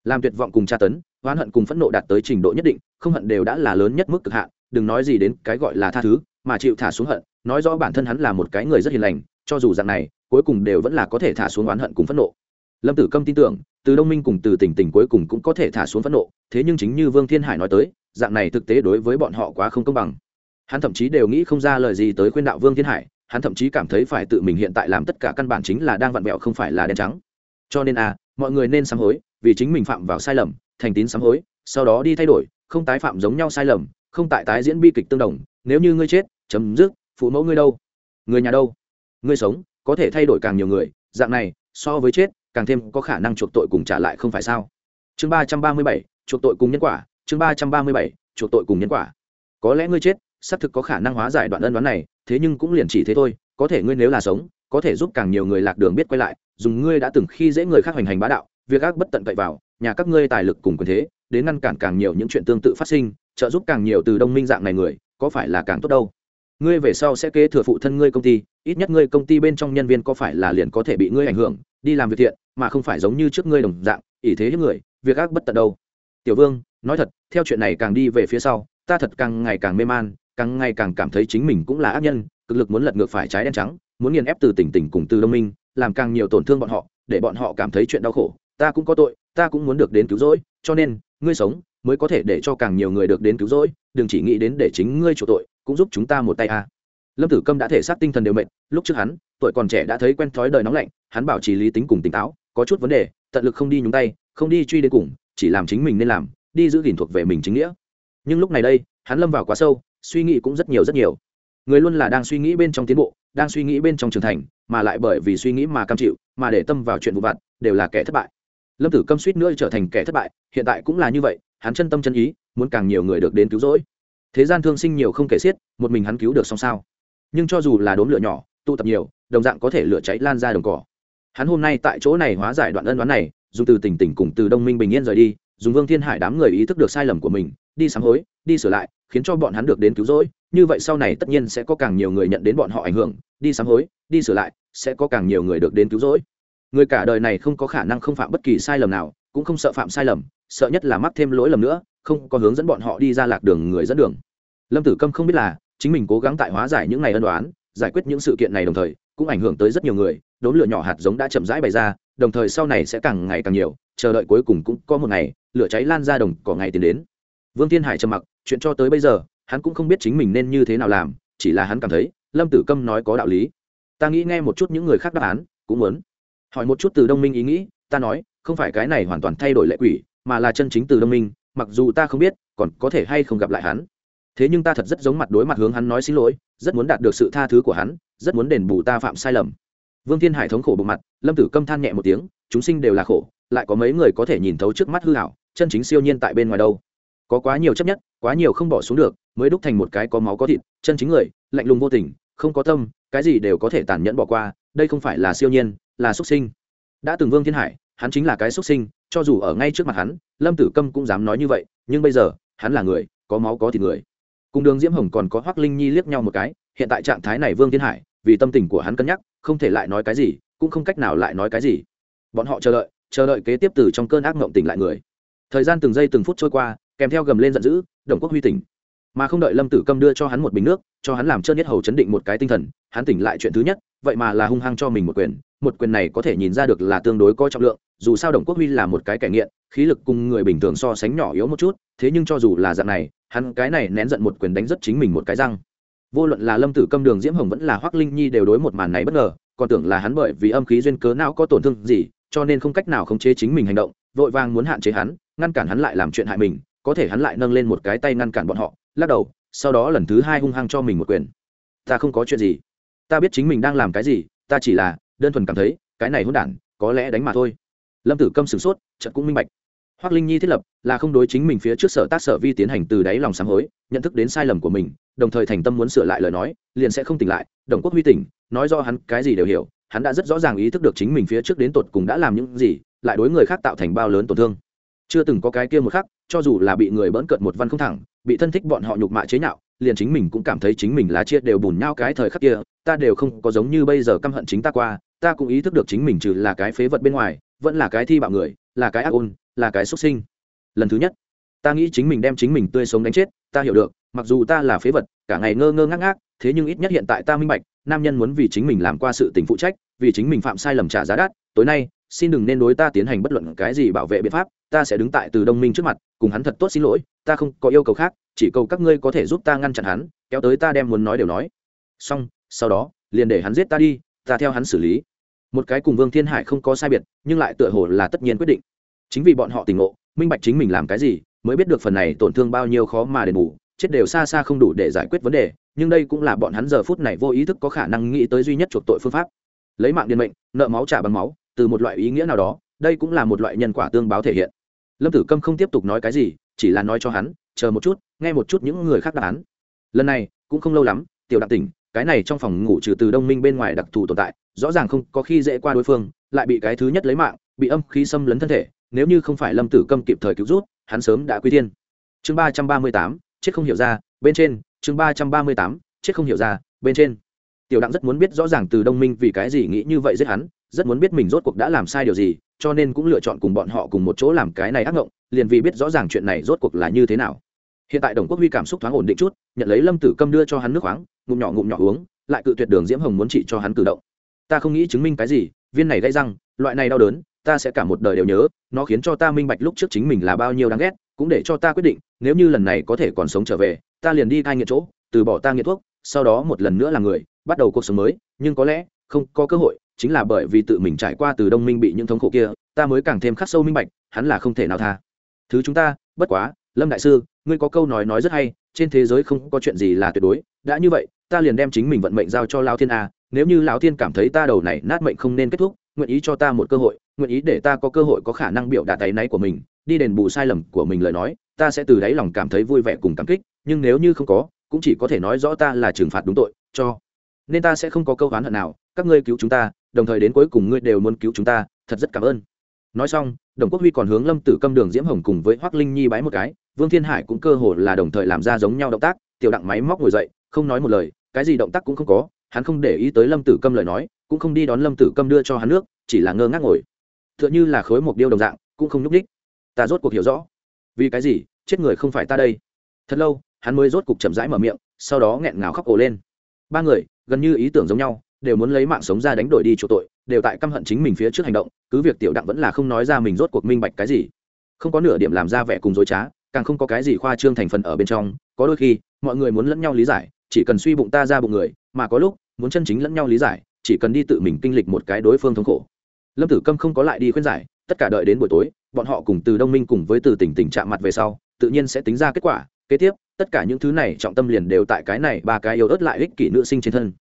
S1: làm tuyệt vọng cùng tra tấn, oán hận cùng phẫn nộ đạt tới trình độ nhất định, không hận đều đã là lớn nhất mức cực hạn, đừng nói gì đến cái gọi là tha thứ, mà chịu thả xuống hận, nói rõ bản thân hắn là một cái người rất hiền lành, cho dù dạng này, cuối cùng đều vẫn là có thể thả xuống oán hận cùng phẫn nộ. Lâm tử câm tin tưởng từ đông minh cùng từ tỉnh tỉnh cuối cùng cũng có thể thả xuống phẫn nộ, thế nhưng chính như vương thiên hải nói tới, dạng này thực tế đối với bọn họ quá không công bằng. Hắn thậm chí đều nghĩ không ra lời gì tới khuyên đạo vương thiên hải, hắn thậm chí cảm thấy phải tự mình hiện tại làm tất cả căn bản chính là đang vặn vẹo không phải là đen trắng. Cho nên à mọi người nên sám hối, vì chính mình phạm vào sai lầm, thành tín sám hối, sau đó đi thay đổi, không tái phạm giống nhau sai lầm, không tại tái diễn bi kịch tương đồng, nếu như ngươi chết, chấm dứt, phụ mẫu ngươi đâu? Người nhà đâu? Ngươi sống, có thể thay đổi càng nhiều người, dạng này, so với chết càng thêm có khả năng chuộc tội cùng trả lại không phải sao? Chương ba trăm ba mươi bảy, chuộc tội cùng nhân quả, chương ba trăm ba mươi bảy, chuộc tội cùng nhân quả. Có lẽ ngươi chết, xác thực có khả năng hóa giải đoạn ân đoán này, thế nhưng cũng liền chỉ thế thôi, có thể ngươi nếu là sống, có thể giúp càng nhiều người lạc đường biết quay lại, dùng ngươi đã từng khi dễ người khác hoành hành bá đạo, việc ác bất tận cậy vào, nhà các ngươi tài lực cùng quyền thế, đến ngăn cản càng nhiều những chuyện tương tự phát sinh, trợ giúp càng nhiều từ đông minh dạng này người, có phải là càng tốt đâu? Ngươi về sau sẽ kế thừa phụ thân ngươi công ty, ít nhất ngươi công ty bên trong nhân viên có phải là liền có thể bị ngươi ảnh hưởng đi làm việc thiện, mà không phải giống như trước ngươi đồng dạng, ỷ thế hiếp người, việc ác bất tận đâu tiểu vương, nói thật, theo chuyện này càng đi về phía sau, ta thật càng ngày càng mê man, càng ngày càng cảm thấy chính mình cũng là ác nhân, cực lực muốn lật ngược phải trái đen trắng, muốn nghiền ép từ tỉnh tỉnh cùng từ đông minh, làm càng nhiều tổn thương bọn họ, để bọn họ cảm thấy chuyện đau khổ ta cũng có tội, ta cũng muốn được đến cứu rỗi, cho nên, ngươi sống mới có thể để cho càng nhiều người được đến cứu rỗi, đừng chỉ nghĩ đến để chính ngươi chủ tội, cũng giúp chúng ta một tay a à. lâm tử câm đã thể xác tinh thần đều mệt, lúc trước hắn, tuổi còn trẻ đã thấy quen thói đời nóng lạnh hắn bảo trì lý tính cùng tỉnh táo, có chút vấn đề, tận lực không đi nhúng tay, không đi truy đến cùng, chỉ làm chính mình nên làm, đi giữ gìn thuộc về mình chính nghĩa. Nhưng lúc này đây, hắn lâm vào quá sâu, suy nghĩ cũng rất nhiều rất nhiều. Người luôn là đang suy nghĩ bên trong tiến bộ, đang suy nghĩ bên trong trưởng thành, mà lại bởi vì suy nghĩ mà cam chịu, mà để tâm vào chuyện vụ vặt, đều là kẻ thất bại. Lâm tử câm suýt nữa trở thành kẻ thất bại, hiện tại cũng là như vậy, hắn chân tâm chân ý, muốn càng nhiều người được đến cứu rỗi. Thế gian thương sinh nhiều không kể xiết, một mình hắn cứu được xong sao. Nhưng cho dù là đốm lửa nhỏ tụ tập nhiều, đồng dạng có thể lửa cháy lan ra đồng cỏ hắn hôm nay tại chỗ này hóa giải đoạn ân đoán này, dùng từ tỉnh tỉnh cùng từ đông minh bình yên rời đi, dùng vương thiên hải đám người ý thức được sai lầm của mình, đi sám hối, đi sửa lại, khiến cho bọn hắn được đến cứu rỗi. Như vậy sau này tất nhiên sẽ có càng nhiều người nhận đến bọn họ ảnh hưởng, đi sám hối, đi sửa lại, sẽ có càng nhiều người được đến cứu rỗi. Người cả đời này không có khả năng không phạm bất kỳ sai lầm nào, cũng không sợ phạm sai lầm, sợ nhất là mắc thêm lỗi lầm nữa, không có hướng dẫn bọn họ đi ra lạc đường người dẫn đường. Lâm tử câm không biết là chính mình cố gắng tại hóa giải những ngày ân đoán giải quyết những sự kiện này đồng thời, cũng ảnh hưởng tới rất nhiều người đốn lửa nhỏ hạt giống đã chậm rãi bày ra, đồng thời sau này sẽ càng ngày càng nhiều, chờ đợi cuối cùng cũng có một ngày, lửa cháy lan ra đồng cỏ ngày tiến đến. Vương thiên hải trầm mặc, chuyện cho tới bây giờ, hắn cũng không biết chính mình nên như thế nào làm, chỉ là hắn cảm thấy, lâm tử câm nói có đạo lý. Ta nghĩ nghe một chút những người khác đáp án, cũng muốn. Hỏi một chút từ đông minh ý nghĩ, ta nói, không phải cái này hoàn toàn thay đổi lệ quỷ, mà là chân chính từ đông minh, mặc dù ta không biết, còn có thể hay không gặp lại hắn. Thế nhưng ta thật rất giống mặt đối mặt hướng hắn nói xin lỗi, rất muốn đạt được sự tha thứ của hắn, rất muốn đền bù ta phạm sai lầm vương thiên hải thống khổ bộ mặt, lâm tử câm than nhẹ một tiếng, chúng sinh đều là khổ, lại có mấy người có thể nhìn thấu trước mắt hư hảo chân chính siêu nhiên tại bên ngoài đâu? Có quá nhiều chấp nhất, quá nhiều không bỏ xuống được, mới đúc thành một cái có máu có thịt, chân chính người, lạnh lùng vô tình, không có tâm, cái gì đều có thể tàn nhẫn bỏ qua, đây không phải là siêu nhiên, là xuất sinh. Đã từng vương thiên hải, hắn chính là cái xuất sinh, cho dù ở ngay trước mặt hắn, lâm tử câm cũng dám nói như vậy, nhưng bây giờ, hắn là người, có máu có thịt người. Cùng đường diễm hồng còn có hoác linh nhi liếc nhau một cái, hiện tại trạng thái này vương thiên hải vì tâm tình của hắn cân nhắc, không thể lại nói cái gì, cũng không cách nào lại nói cái gì. Bọn họ chờ đợi chờ đợi kế tiếp từ trong cơn ác mộng tỉnh lại người. Thời gian từng giây từng phút trôi qua, kèm theo gầm lên giận dữ, đồng quốc huy tỉnh. Mà không đợi lâm tử câm đưa cho hắn một bình nước, cho hắn làm trơn nhất hầu chấn định một cái tinh thần, hắn tỉnh lại chuyện thứ nhất, vậy mà là hung hăng cho mình một quyền. Một quyền này có thể nhìn ra được là tương đối có trọng lượng, dù sao đồng quốc huy là một cái kẻ nghiện, khí lực cùng người bình thường so sánh nhỏ yếu một chút, thế nhưng cho dù là dạng này, hắn cái này nén giận một quyền đánh rất chính mình một cái răng vô luận là lâm tử câm, đường diễm hồng vẫn là hoác linh nhi đều đối một màn này bất ngờ, còn tưởng là hắn bởi vì âm khí duyên cớ não có tổn thương gì, cho nên không cách nào khống chế chính mình hành động, vội vàng muốn hạn chế hắn, ngăn cản hắn lại làm chuyện hại mình, có thể hắn lại nâng lên một cái tay ngăn cản bọn họ, lắc đầu, sau đó lần thứ hai hung hăng cho mình một quyền. Ta không có chuyện gì. Ta biết chính mình đang làm cái gì, ta chỉ là đơn thuần cảm thấy, cái này hôn đản, có lẽ đánh mà thôi. Lâm tử câm sửng sốt trận cũng minh bạch. Hoắc Linh Nhi thiết lập là không đối chính mình phía trước sở tác sở vi tiến hành từ đáy lòng sám hối, nhận thức đến sai lầm của mình, đồng thời thành tâm muốn sửa lại lời nói, liền sẽ không tỉnh lại. Đồng Quốc Huy tỉnh, nói do hắn cái gì đều hiểu, hắn đã rất rõ ràng ý thức được chính mình phía trước đến tột cùng đã làm những gì, lại đối người khác tạo thành bao lớn tổn thương. Chưa từng có cái kia một khắc, cho dù là bị người bỡn cợt một văn không thẳng, bị thân thích bọn họ nhục mạ chế nhạo, liền chính mình cũng cảm thấy chính mình lá chia đều bùn nhau cái thời khắc kia, ta đều không có giống như bây giờ căm hận chính ta qua, ta cũng ý thức được chính mình trừ là cái phế vật bên ngoài, vẫn là cái thi bạo người, là cái ác ôn, là cái xuất sinh. Lần thứ nhất ta nghĩ chính mình đem chính mình tươi sống đánh chết ta hiểu được mặc dù ta là phế vật cả ngày ngơ ngơ ngác ngác thế nhưng ít nhất hiện tại ta minh bạch nam nhân muốn vì chính mình làm qua sự tình phụ trách vì chính mình phạm sai lầm trả giá đắt tối nay xin đừng nên đối ta tiến hành bất luận cái gì bảo vệ biện pháp ta sẽ đứng tại từ đông minh trước mặt cùng hắn thật tốt xin lỗi ta không có yêu cầu khác chỉ cầu các ngươi có thể giúp ta ngăn chặn hắn kéo tới ta đem muốn nói đều nói. Xong sau đó liền để hắn giết ta đi ta theo hắn xử lý một cái cùng vương thiên hải không có sai biệt, nhưng lại tựa hồ là tất nhiên quyết định. Chính vì bọn họ tỉnh ngộ, minh bạch chính mình làm cái gì, mới biết được phần này tổn thương bao nhiêu khó mà đền bù, chết đều xa xa không đủ để giải quyết vấn đề, nhưng đây cũng là bọn hắn giờ phút này vô ý thức có khả năng nghĩ tới duy nhất chuộc tội phương pháp. Lấy mạng điện mệnh, nợ máu trả bằng máu, từ một loại ý nghĩa nào đó, đây cũng là một loại nhân quả tương báo thể hiện. Lâm tử câm không tiếp tục nói cái gì, chỉ là nói cho hắn, chờ một chút, nghe một chút những người khác đáp án. Lần này, cũng không lâu lắm, tiểu đặc tỉnh, cái này trong phòng ngủ trừ từ đông minh bên ngoài đặc thù tồn tại rõ ràng không có khi dễ qua đối phương, lại bị cái thứ nhất lấy mạng, bị âm khí xâm lấn thân thể, nếu như không phải lâm tử câm kịp thời cứu rút hắn sớm đã quy tiên. chương ba trăm ba mươi tám, chết không hiểu ra, bên trên. Chương ba trăm ba mươi tám, chết không hiểu ra, bên trên. Tiểu đặng rất muốn biết rõ ràng từ đông minh vì cái gì nghĩ như vậy giết hắn, rất muốn biết mình rốt cuộc đã làm sai điều gì, cho nên cũng lựa chọn cùng bọn họ cùng một chỗ làm cái này ác ngộng, liền vì biết rõ ràng chuyện này rốt cuộc là như thế nào. Hiện tại đồng quốc huy cảm xúc thoáng ổn định chút, nhận lấy lâm tử câm đưa cho hắn nước khoáng, ngụm nhỏ ngụm nhỏ uống, lại cự tuyệt đường diễm hồng muốn trị cho hắn cử động ta không nghĩ chứng minh cái gì, viên này gây răng, loại này đau đớn, ta sẽ cả một đời đều nhớ, nó khiến cho ta minh bạch lúc trước chính mình là bao nhiêu đáng ghét, cũng để cho ta quyết định, nếu như lần này có thể còn sống trở về, ta liền đi cai nghiện chỗ, từ bỏ ta nghiện thuốc, sau đó một lần nữa là người, bắt đầu cuộc sống mới, nhưng có lẽ, không có cơ hội, chính là bởi vì tự mình trải qua từ đông minh bị những thống khổ kia, ta mới càng thêm khắc sâu minh bạch, hắn là không thể nào tha. Thứ chúng ta, bất quá, lâm đại sư, ngươi có câu nói nói rất hay, trên thế giới không có chuyện gì là tuyệt đối, đã như vậy, ta liền đem chính mình vận mệnh giao cho lao thiên a nếu như lão thiên cảm thấy ta đầu này nát mệnh không nên kết thúc, nguyện ý cho ta một cơ hội, nguyện ý để ta có cơ hội có khả năng biểu đạt tay náy của mình, đi đền bù sai lầm của mình lời nói, ta sẽ từ đáy lòng cảm thấy vui vẻ cùng cảm kích, nhưng nếu như không có, cũng chỉ có thể nói rõ ta là trừng phạt đúng tội, cho nên ta sẽ không có câu oán hận nào, các ngươi cứu chúng ta, đồng thời đến cuối cùng ngươi đều muốn cứu chúng ta, thật rất cảm ơn. Nói xong, đồng quốc huy còn hướng lâm tử câm đường diễm hồng cùng với hoác linh nhi bái một cái, vương thiên hải cũng cơ hồ là đồng thời làm ra giống nhau động tác, tiểu đặng máy móc ngồi dậy, không nói một lời, cái gì động tác cũng không có hắn không để ý tới lâm tử câm lời nói, cũng không đi đón lâm tử câm đưa cho hắn nước, chỉ là ngơ ngác ngồi. T h ư ợ n h ư là khối một điêu đồng dạng, cũng không nhúc ních ta rốt cuộc hiểu rõ. Vì cái gì? Chết người không phải ta đây. Thật lâu, hắn mới rốt cuộc chậm rãi mở miệng, sau đó nghẹn ngào khóc ồ lên. Ba người, gần như ý tưởng giống nhau, đều muốn lấy mạng sống ra đánh đổi đi chỗ tội, đều tại căm hận chính mình phía trước hành động, cứ việc tiểu đặng vẫn là không nói ra mình rốt cuộc minh bạch cái gì. Không có nửa điểm làm ra vẻ cùng dối trá, càng không có cái gì khoa trương thành phần ở bên trong, có đôi khi, mọi người muốn lẫn nhau lý giải chỉ cần suy bụng ta ra bụng người mà có lúc muốn chân chính lẫn nhau lý giải chỉ cần đi tự mình kinh lịch một cái đối phương thống khổ. Lâm tử câm không có lại đi khuyên giải tất cả đợi đến buổi tối bọn họ cùng từ đông minh cùng với từ tỉnh tỉnh chạm mặt về sau tự nhiên sẽ tính ra kết quả kế tiếp tất cả những thứ này trọng tâm liền đều tại cái này ba cái yêu ớt lại ích kỷ nữ sinh trên thân.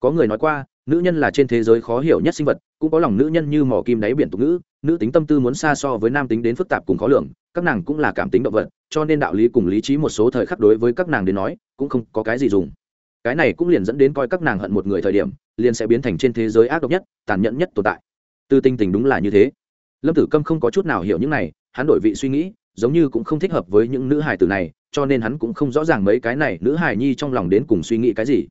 S1: Có người nói qua nữ nhân là trên thế giới khó hiểu nhất sinh vật cũng có lòng nữ nhân như mỏ kim đáy biển tục ngữ, nữ tính tâm tư muốn xa so với nam tính đến phức tạp cùng khó lường các nàng cũng là cảm tính động vật, cho nên đạo lý cùng lý trí một số thời khắc đối với các nàng đến nói, cũng không có cái gì dùng. Cái này cũng liền dẫn đến coi các nàng hận một người thời điểm, liền sẽ biến thành trên thế giới ác độc nhất, tàn nhẫn nhất tồn tại. Tư tinh tình đúng là như thế. Lâm tử câm không có chút nào hiểu những này, hắn đổi vị suy nghĩ, giống như cũng không thích hợp với những nữ hài tử này, cho nên hắn cũng không rõ ràng mấy cái này nữ hài nhi trong lòng đến cùng suy nghĩ cái gì.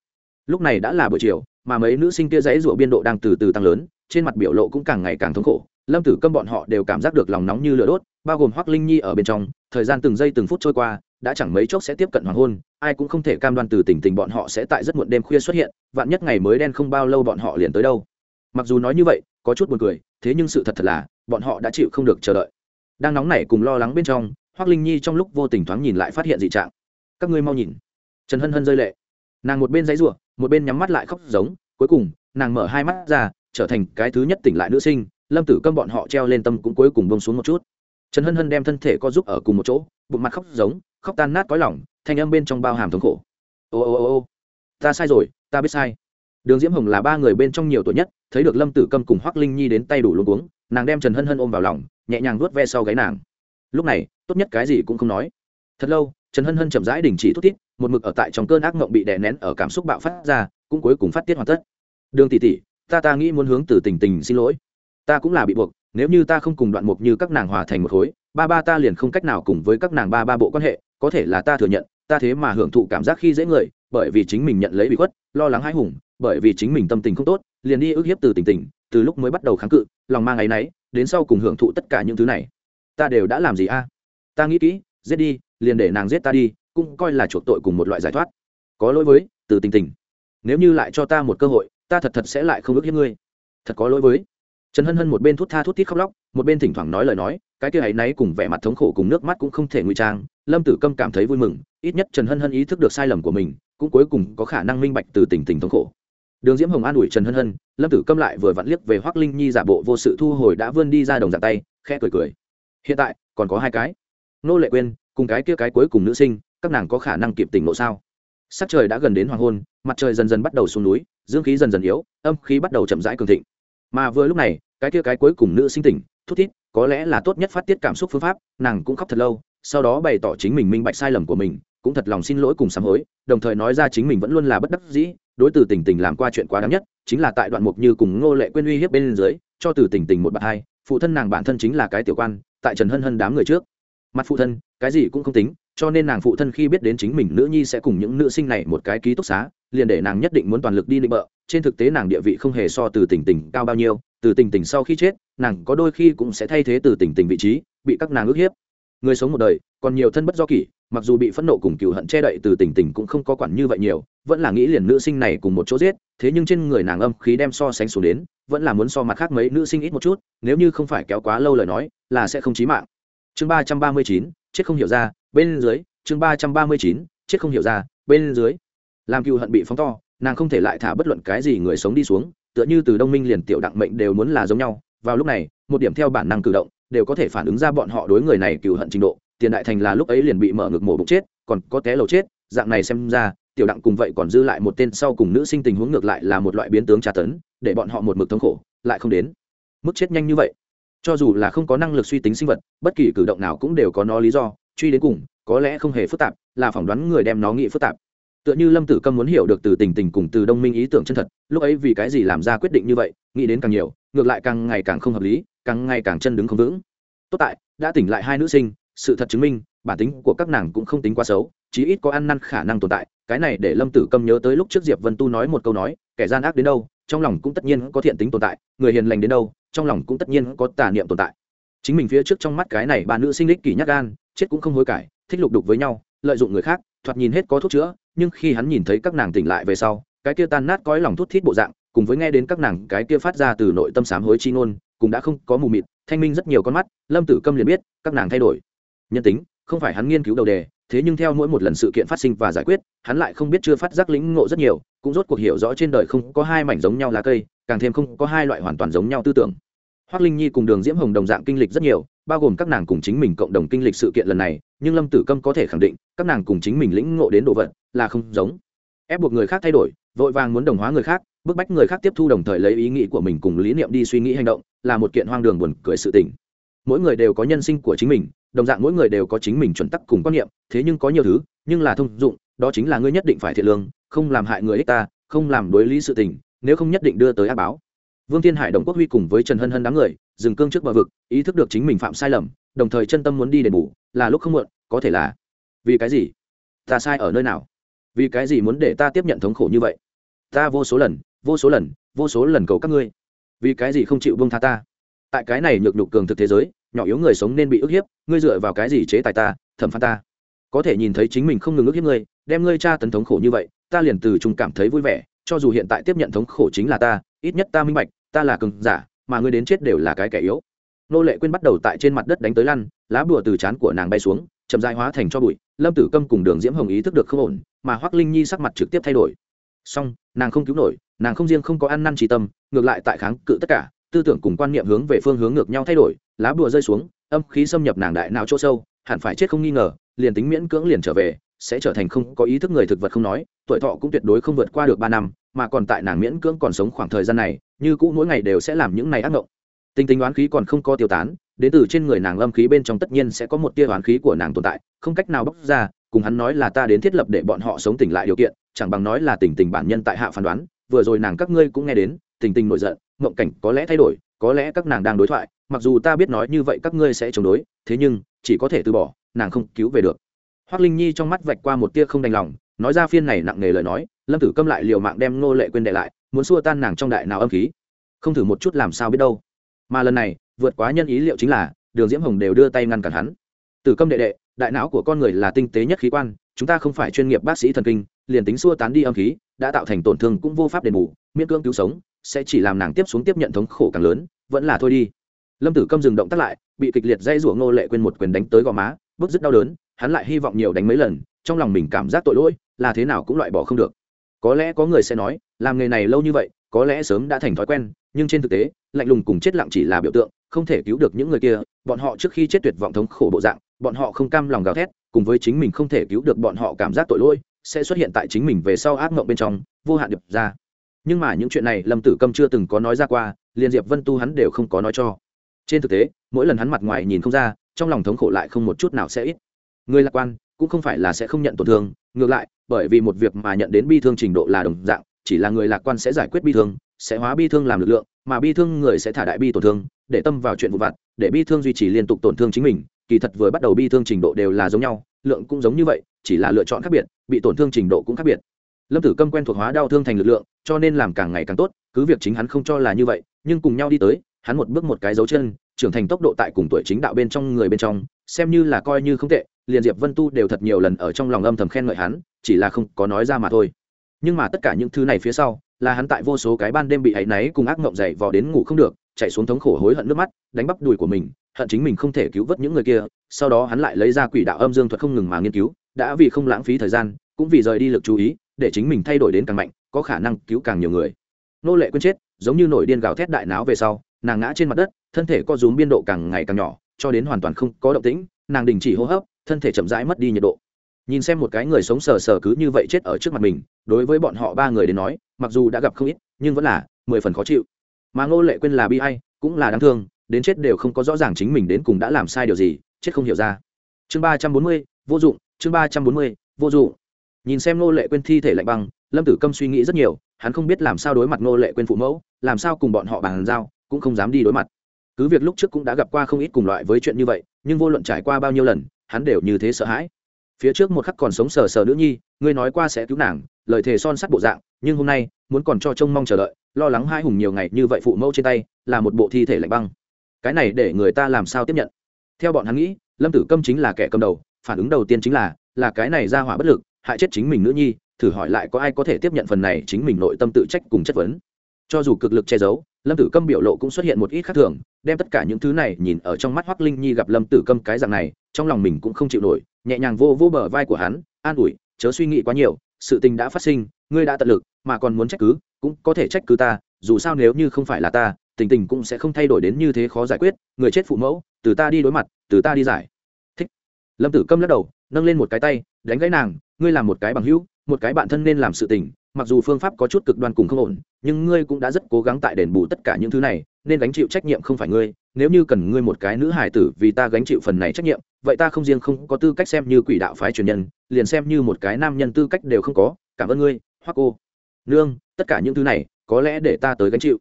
S1: Lúc này đã là buổi chiều, mà mấy nữ sinh kia dãy rụa biên độ đang từ từ tăng lớn trên mặt biểu lộ cũng càng ngày càng thống khổ. Lâm tử câm bọn họ đều cảm giác được lòng nóng như lửa đốt, bao gồm hoác linh nhi ở bên trong, thời gian từng giây từng phút trôi qua, đã chẳng mấy chốc sẽ tiếp cận hoàng hôn, ai cũng không thể cam đoan từ tình tình bọn họ sẽ tại rất muộn đêm khuya xuất hiện, vạn nhất ngày mới đen không bao lâu bọn họ liền tới đâu. Mặc dù nói như vậy, có chút buồn cười, thế nhưng sự thật thật là, bọn họ đã chịu không được chờ đợi. Đang nóng nảy cùng lo lắng bên trong hoác linh nhi trong lúc vô tình thoáng nhìn lại phát hiện dị trạng. Các ngươi mau nhìn. Trần hân hân rơi lệ. Nàng một bên dãy r một bên nhắm mắt lại khóc giống, cuối cùng, nàng mở hai mắt ra trở thành cái thứ nhất tỉnh lại nữ sinh, lâm tử câm bọn họ treo lên tâm cũng cuối cùng bông xuống một chút. Trần hân hân đem thân thể co giúp ở cùng một chỗ, bụng mặt khóc giống, khóc tan nát có lỏng thanh âm bên trong bao hàm thống khổ. Ô ô ô ô, ta sai rồi, ta biết sai. Đường diễm hồng là ba người bên trong nhiều tuổi nhất, thấy được lâm tử câm cùng hoác linh nhi đến tay đủ luôn uống nàng đem trần hân hân ôm vào lòng, nhẹ nhàng vuốt ve sau gáy nàng. Lúc này, tốt nhất cái gì cũng không nói. Thật lâu, trần hân hân chậm rãi đình chỉ thút thít, một mực ở tại trong cơn ác mộng bị đè nén ở cảm xúc bạo phát ra, cũng cuối cùng phát tiết hoàn tất. Đường tỷ tỷ ta ta nghĩ muốn hướng từ tình tình xin lỗi. Ta cũng là bị buộc, nếu như ta không cùng đoạn mục như các nàng hòa thành một khối, ba ba ta liền không cách nào cùng với các nàng ba ba bộ quan hệ, có thể là ta thừa nhận, ta thế mà hưởng thụ cảm giác khi dễ người, bởi vì chính mình nhận lấy bị khuất, lo lắng hãi hùng, bởi vì chính mình tâm tình không tốt, liền đi ức hiếp từ tình tình, từ lúc mới bắt đầu kháng cự, lòng mang áy náy, đến sau cùng hưởng thụ tất cả những thứ này. Ta đều đã làm gì a? Ta nghĩ kỹ, giết đi, liền để nàng giết ta đi, cũng coi là chuộc tội cùng một loại giải thoát. Có lỗi với, từ tình tình. Nếu như lại cho ta một cơ hội ta thật thật sẽ lại không ước hiếp ngươi. Thật có lỗi với. Trần hân hân một bên thút tha thút tít khóc lóc, một bên thỉnh thoảng nói lời nói, cái kia ấy náy cùng vẻ mặt thống khổ cùng nước mắt cũng không thể ngụy trang, lâm tử câm cảm thấy vui mừng, ít nhất trần hân hân ý thức được sai lầm của mình, cũng cuối cùng có khả năng minh bạch từ tình tình thống khổ. Đường diễm hồng an ủi trần hân hân, lâm tử câm lại vừa vặn liếc về hoác linh nhi giả bộ vô sự thu hồi đã vươn đi ra đồng dạng tay, khẽ cười cười. Hiện tại, còn có hai cái. Nô lệ quên cùng cái kia cái cuối cùng nữ sinh, các nàng có khả năng kịp tỉnh lộ sao? Sắc trời đã gần đến hoàng hôn, mặt trời dần dần bắt đầu xuống núi dương khí dần dần yếu, âm khí bắt đầu chậm rãi cường thịnh. Mà vừa lúc này, cái kia cái cuối cùng nữ sinh tỉnh, thút thít, có lẽ là tốt nhất phát tiết cảm xúc phương pháp, nàng cũng khóc thật lâu, sau đó bày tỏ chính mình minh bạch sai lầm của mình, cũng thật lòng xin lỗi cùng sám hối, đồng thời nói ra chính mình vẫn luôn là bất đắc dĩ, đối từ tình tình làm qua chuyện quá đáng nhất, chính là tại đoạn mục như cùng ngô lệ quên uy hiếp bên dưới, cho từ tình tình một bạn hai, phụ thân nàng bản thân chính là cái tiểu quan, tại trần hân hân đám người trước. Mặt phụ thân, cái gì cũng không tính cho nên nàng phụ thân khi biết đến chính mình nữ nhi sẽ cùng những nữ sinh này một cái ký túc xá, liền để nàng nhất định muốn toàn lực đi định bợ. Trên thực tế nàng địa vị không hề so từ tình tình cao bao nhiêu, từ tình tình sau khi chết, nàng có đôi khi cũng sẽ thay thế từ tình tình vị trí, bị các nàng ức hiếp. Người sống một đời, còn nhiều thân bất do kỷ, mặc dù bị phẫn nộ cùng cựu hận che đậy từ tình tình cũng không có quản như vậy nhiều, vẫn là nghĩ liền nữ sinh này cùng một chỗ giết, thế nhưng trên người nàng âm khí đem so sánh xuống đến, vẫn là muốn so mặt khác mấy nữ sinh ít một chút, nếu như không phải kéo quá lâu lời nói, là sẽ không chí mạng. Chương ba trăm ba mươi chín, chết không hiểu ra bên dưới, chương ba trăm ba mươi chín, chết không hiểu ra, bên dưới. Làm cựu hận bị phóng to, nàng không thể lại thả bất luận cái gì người sống đi xuống, tựa như từ đông minh liền tiểu đặng mệnh đều muốn là giống nhau. Vào lúc này, một điểm theo bản năng cử động, đều có thể phản ứng ra bọn họ đối người này cựu hận trình độ. Tiền đại thành là lúc ấy liền bị mở ngực mổ bụng chết, còn có té lầu chết, dạng này xem ra, tiểu đặng cùng vậy còn dư lại một tên sau cùng nữ sinh tình huống ngược lại là một loại biến tướng tra tấn, để bọn họ một mực thống khổ, lại không đến. Mức chết nhanh như vậy. Cho dù là không có năng lực suy tính sinh vật, bất kỳ cử động nào cũng đều có nó lý do truy đến cùng, có lẽ không hề phức tạp, là phỏng đoán người đem nó nghĩ phức tạp. Tựa như lâm tử câm muốn hiểu được từ tình tình cùng từ đông minh ý tưởng chân thật, lúc ấy vì cái gì làm ra quyết định như vậy, nghĩ đến càng nhiều, ngược lại càng ngày càng không hợp lý, càng ngày càng chân đứng không vững. Tốt tại, đã tỉnh lại hai nữ sinh, sự thật chứng minh, bản tính của các nàng cũng không tính quá xấu, chí ít có ăn năn khả năng tồn tại. Cái này để lâm tử câm nhớ tới lúc trước diệp vân tu nói một câu nói, kẻ gian ác đến đâu, trong lòng cũng tất nhiên có thiện tính tồn tại, người hiền lành đến đâu, trong lòng cũng tất nhiên có tà niệm tồn tại. Chính mình phía trước trong mắt cái này ba nữ sinh đích kỷ nhắc gan chết cũng không hối cải, thích lục đục với nhau, lợi dụng người khác, thoạt nhìn hết có thuốc chữa, nhưng khi hắn nhìn thấy các nàng tỉnh lại về sau, cái kia tan nát cõi lòng thút thít bộ dạng, cùng với nghe đến các nàng cái kia phát ra từ nội tâm sám hối chi ngôn, cũng đã không có mù mịt, thanh minh rất nhiều con mắt, lâm tử câm liền biết, các nàng thay đổi. Nhân tính, không phải hắn nghiên cứu đầu đề, thế nhưng theo mỗi một lần sự kiện phát sinh và giải quyết, hắn lại không biết chưa phát giác lĩnh ngộ rất nhiều, cũng rốt cuộc hiểu rõ trên đời không có hai mảnh giống nhau lá cây, càng thêm không có hai loại hoàn toàn giống nhau tư tưởng. Hoác linh nhi cùng đường diễm hồng đồng dạng kinh lịch rất nhiều bao gồm các nàng cùng chính mình cộng đồng kinh lịch sự kiện lần này, nhưng lâm tử câm có thể khẳng định, các nàng cùng chính mình lĩnh ngộ đến đồ vật là không giống. Ép buộc người khác thay đổi, vội vàng muốn đồng hóa người khác, bức bách người khác tiếp thu đồng thời lấy ý nghĩ của mình cùng lý niệm đi suy nghĩ hành động, là một kiện hoang đường buồn cười sự tình. Mỗi người đều có nhân sinh của chính mình, đồng dạng mỗi người đều có chính mình chuẩn tắc cùng quan niệm, thế nhưng có nhiều thứ, nhưng là thông dụng, đó chính là ngươi nhất định phải thiện lương, không làm hại người ích ta, không làm đối lý sự tình, nếu không nhất định đưa tới ác báo. Vương thiên hải, đồng quốc huy cùng với trần hân hân đám người dừng cương trước bờ vực, ý thức được chính mình phạm sai lầm, đồng thời chân tâm muốn đi đền bù, là lúc không muộn, có thể là, vì cái gì? Ta sai ở nơi nào? Vì cái gì muốn để ta tiếp nhận thống khổ như vậy? Ta vô số lần, vô số lần, vô số lần cầu các ngươi. Vì cái gì không chịu bông tha ta? Tại cái này nhược nhục cường thực thế giới, nhỏ yếu người sống nên bị ức hiếp, ngươi dựa vào cái gì chế tài ta, thẩm phán ta? Có thể nhìn thấy chính mình không ngừng ức hiếp ngươi, đem ngươi tra tấn thống khổ như vậy, ta liền từ chung cảm thấy vui vẻ, cho dù hiện tại tiếp nhận thống khổ chính là ta, ít nhất ta minh bạch, ta là cường giả mà ngươi đến chết đều là cái kẻ yếu. Nô lệ quên bắt đầu tại trên mặt đất đánh tới lăn, lá bùa từ chán của nàng bay xuống, chậm dại hóa thành cho bụi, lâm tử câm cùng đường diễm hồng ý thức được không ổn, mà hoác linh nhi sắc mặt trực tiếp thay đổi. Song nàng không cứu nổi, nàng không riêng không có ăn năn trí tâm, ngược lại tại kháng cự tất cả, tư tưởng cùng quan niệm hướng về phương hướng ngược nhau thay đổi, lá bùa rơi xuống, âm khí xâm nhập nàng đại não chỗ sâu, hẳn phải chết không nghi ngờ, liền tính miễn cưỡng liền trở về sẽ trở thành không có ý thức người thực vật không nói, tuổi thọ cũng tuyệt đối không vượt qua được ba năm, mà còn tại nàng miễn cưỡng còn sống khoảng thời gian này, như cũ mỗi ngày đều sẽ làm những này ác mộng. Tinh tính đoán khí còn không có tiêu tán, đến từ trên người nàng lâm khí bên trong tất nhiên sẽ có một tia đoán khí của nàng tồn tại, không cách nào bóc ra, cùng hắn nói là ta đến thiết lập để bọn họ sống tỉnh lại điều kiện, chẳng bằng nói là tình tình bản nhân tại hạ phán đoán, vừa rồi nàng các ngươi cũng nghe đến, tình tình nổi giận, mộng cảnh có lẽ thay đổi, có lẽ các nàng đang đối thoại, mặc dù ta biết nói như vậy các ngươi sẽ chống đối, thế nhưng, chỉ có thể từ bỏ, nàng không cứu về được hoác linh nhi trong mắt vạch qua một tia không đành lòng, nói ra phiên này nặng nề lời nói, lâm tử câm lại liều mạng đem ngô lệ quên đệ lại, muốn xua tan nàng trong đại nào âm khí. Không thử một chút làm sao biết đâu. Mà lần này, vượt quá nhân ý liệu chính là, đường diễm hồng đều đưa tay ngăn cản hắn. Tử câm đệ đệ, đại não của con người là tinh tế nhất khí quan, chúng ta không phải chuyên nghiệp bác sĩ thần kinh, liền tính xua tán đi âm khí, đã tạo thành tổn thương cũng vô pháp đền bù, miễn cưỡng cứu sống, sẽ chỉ làm nàng tiếp xuống tiếp nhận thống khổ càng lớn, vẫn là thôi đi. Lâm tử câm dừng động tắt lại, bị kịch liệt dây rủa ngô lệ quên một quyền đánh tới gò má bức rất đau đớn, hắn lại hy vọng nhiều đánh mấy lần, trong lòng mình cảm giác tội lỗi, là thế nào cũng loại bỏ không được. Có lẽ có người sẽ nói, làm nghề này lâu như vậy, có lẽ sớm đã thành thói quen, nhưng trên thực tế, lạnh lùng cùng chết lặng chỉ là biểu tượng, không thể cứu được những người kia, bọn họ trước khi chết tuyệt vọng thống khổ bộ dạng, bọn họ không cam lòng gào thét, cùng với chính mình không thể cứu được bọn họ cảm giác tội lỗi, sẽ xuất hiện tại chính mình về sau ác mộng bên trong, vô hạn điệp ra. Nhưng mà những chuyện này, lâm tử câm chưa từng có nói ra qua, liền diệp vân tu hắn đều không có nói cho. Trên thực tế, mỗi lần hắn mặt ngoài nhìn không ra trong lòng thống khổ lại không một chút nào sẽ ít. Người lạc quan cũng không phải là sẽ không nhận tổn thương, ngược lại, bởi vì một việc mà nhận đến bi thương trình độ là đồng dạng, chỉ là người lạc quan sẽ giải quyết bi thương, sẽ hóa bi thương làm lực lượng, mà bi thương người sẽ thả đại bi tổn thương, để tâm vào chuyện vụ vặt, để bi thương duy trì liên tục tổn thương chính mình, kỳ thật vừa bắt đầu bi thương trình độ đều là giống nhau, lượng cũng giống như vậy, chỉ là lựa chọn khác biệt, bị tổn thương trình độ cũng khác biệt. Lâm tử câm quen thuộc hóa đau thương thành lực lượng, cho nên làm càng ngày càng tốt, cứ việc chính hắn không cho là như vậy, nhưng cùng nhau đi tới, hắn một bước một cái dấu chân trưởng thành tốc độ tại cùng tuổi chính đạo bên trong người bên trong, xem như là coi như không tệ, liền diệp vân tu đều thật nhiều lần ở trong lòng âm thầm khen ngợi hắn, chỉ là không có nói ra mà thôi. Nhưng mà tất cả những thứ này phía sau, là hắn tại vô số cái ban đêm bị áy náy cùng ác mộng dậy vò đến ngủ không được, chạy xuống thống khổ hối hận nước mắt, đánh bắp đùi của mình, hận chính mình không thể cứu vớt những người kia, sau đó hắn lại lấy ra quỷ đạo âm dương thuật không ngừng mà nghiên cứu, đã vì không lãng phí thời gian, cũng vì rời đi lực chú ý, để chính mình thay đổi đến càng mạnh, có khả năng cứu càng nhiều người. Nô lệ quên chết, giống như nổi điên gào thét đại náo về sau nàng ngã trên mặt đất thân thể co rúm biên độ càng ngày càng nhỏ cho đến hoàn toàn không có động tĩnh nàng đình chỉ hô hấp thân thể chậm rãi mất đi nhiệt độ. Nhìn xem một cái người sống sờ sờ cứ như vậy chết ở trước mặt mình đối với bọn họ ba người đến nói mặc dù đã gặp không ít nhưng vẫn là mười phần khó chịu. Mà ngô lệ quên là bi ai, cũng là đáng thương đến chết đều không có rõ ràng chính mình đến cùng đã làm sai điều gì chết không hiểu ra. Chương ba trăm bốn mươi vô dụng chương ba trăm bốn mươi vô dụng. Nhìn xem ngô lệ quên thi thể lạnh băng lâm tử câm suy nghĩ rất nhiều hắn không biết làm sao đối mặt ngô lệ quên phụ mẫu làm sao cùng bọn họ bàn giao cũng không dám đi đối mặt. Cứ việc lúc trước cũng đã gặp qua không ít cùng loại với chuyện như vậy, nhưng vô luận trải qua bao nhiêu lần, hắn đều như thế sợ hãi. Phía trước một khắc còn sống sờ sờ nữ nhi, ngươi nói qua sẽ cứu nàng, lời thề son sắt bộ dạng, nhưng hôm nay, muốn còn cho trông mong chờ đợi, lo lắng hai hùng nhiều ngày như vậy phụ mẫu trên tay, là một bộ thi thể lạnh băng. Cái này để người ta làm sao tiếp nhận? Theo bọn hắn nghĩ, lâm tử câm chính là kẻ cầm đầu, phản ứng đầu tiên chính là là cái này ra hỏa bất lực, hại chết chính mình nữ nhi, thử hỏi lại có ai có thể tiếp nhận phần này chính mình nội tâm tự trách cùng chất vấn. Cho dù cực lực che giấu lâm tử câm biểu lộ cũng xuất hiện một ít khác thường, đem tất cả những thứ này nhìn ở trong mắt hoắc linh nhi gặp lâm tử câm cái dạng này, trong lòng mình cũng không chịu nổi, nhẹ nhàng vô vô bờ vai của hắn, an ủi, chớ suy nghĩ quá nhiều, sự tình đã phát sinh, ngươi đã tận lực, mà còn muốn trách cứ, cũng có thể trách cứ ta, dù sao nếu như không phải là ta, tình tình cũng sẽ không thay đổi đến như thế khó giải quyết, người chết phụ mẫu, từ ta đi đối mặt, từ ta đi giải. Thích. Lâm tử câm lắc đầu, nâng lên một cái tay, đánh gãy nàng, ngươi làm một cái bằng hữu, một cái bạn thân nên làm sự tình, mặc dù phương pháp có chút cực đoan cùng không ổn nhưng ngươi cũng đã rất cố gắng tại đền bù tất cả những thứ này, nên gánh chịu trách nhiệm không phải ngươi. Nếu như cần ngươi một cái nữ hài tử vì ta gánh chịu phần này trách nhiệm, vậy ta không riêng không có tư cách xem như quỷ đạo phái truyền nhân, liền xem như một cái nam nhân tư cách đều không có. Cảm ơn ngươi hoặc cô. Nương, tất cả những thứ này, có lẽ để ta tới gánh chịu.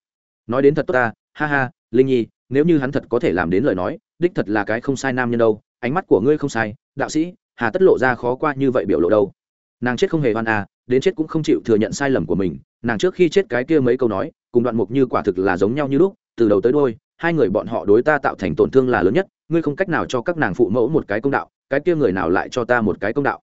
S1: Nói đến thật tốt ta, ha ha, linh nhi, nếu như hắn thật có thể làm đến lời nói, đích thật là cái không sai nam nhân đâu, ánh mắt của ngươi không sai, đạo sĩ, hà tất lộ ra khó qua như vậy biểu lộ đâu nàng chết không hề hoan à đến chết cũng không chịu thừa nhận sai lầm của mình, nàng trước khi chết cái kia mấy câu nói, cùng đoạn mục như quả thực là giống nhau như lúc, từ đầu tới đôi hai người bọn họ đối ta tạo thành tổn thương là lớn nhất, ngươi không cách nào cho các nàng phụ mẫu một cái công đạo, cái kia người nào lại cho ta một cái công đạo.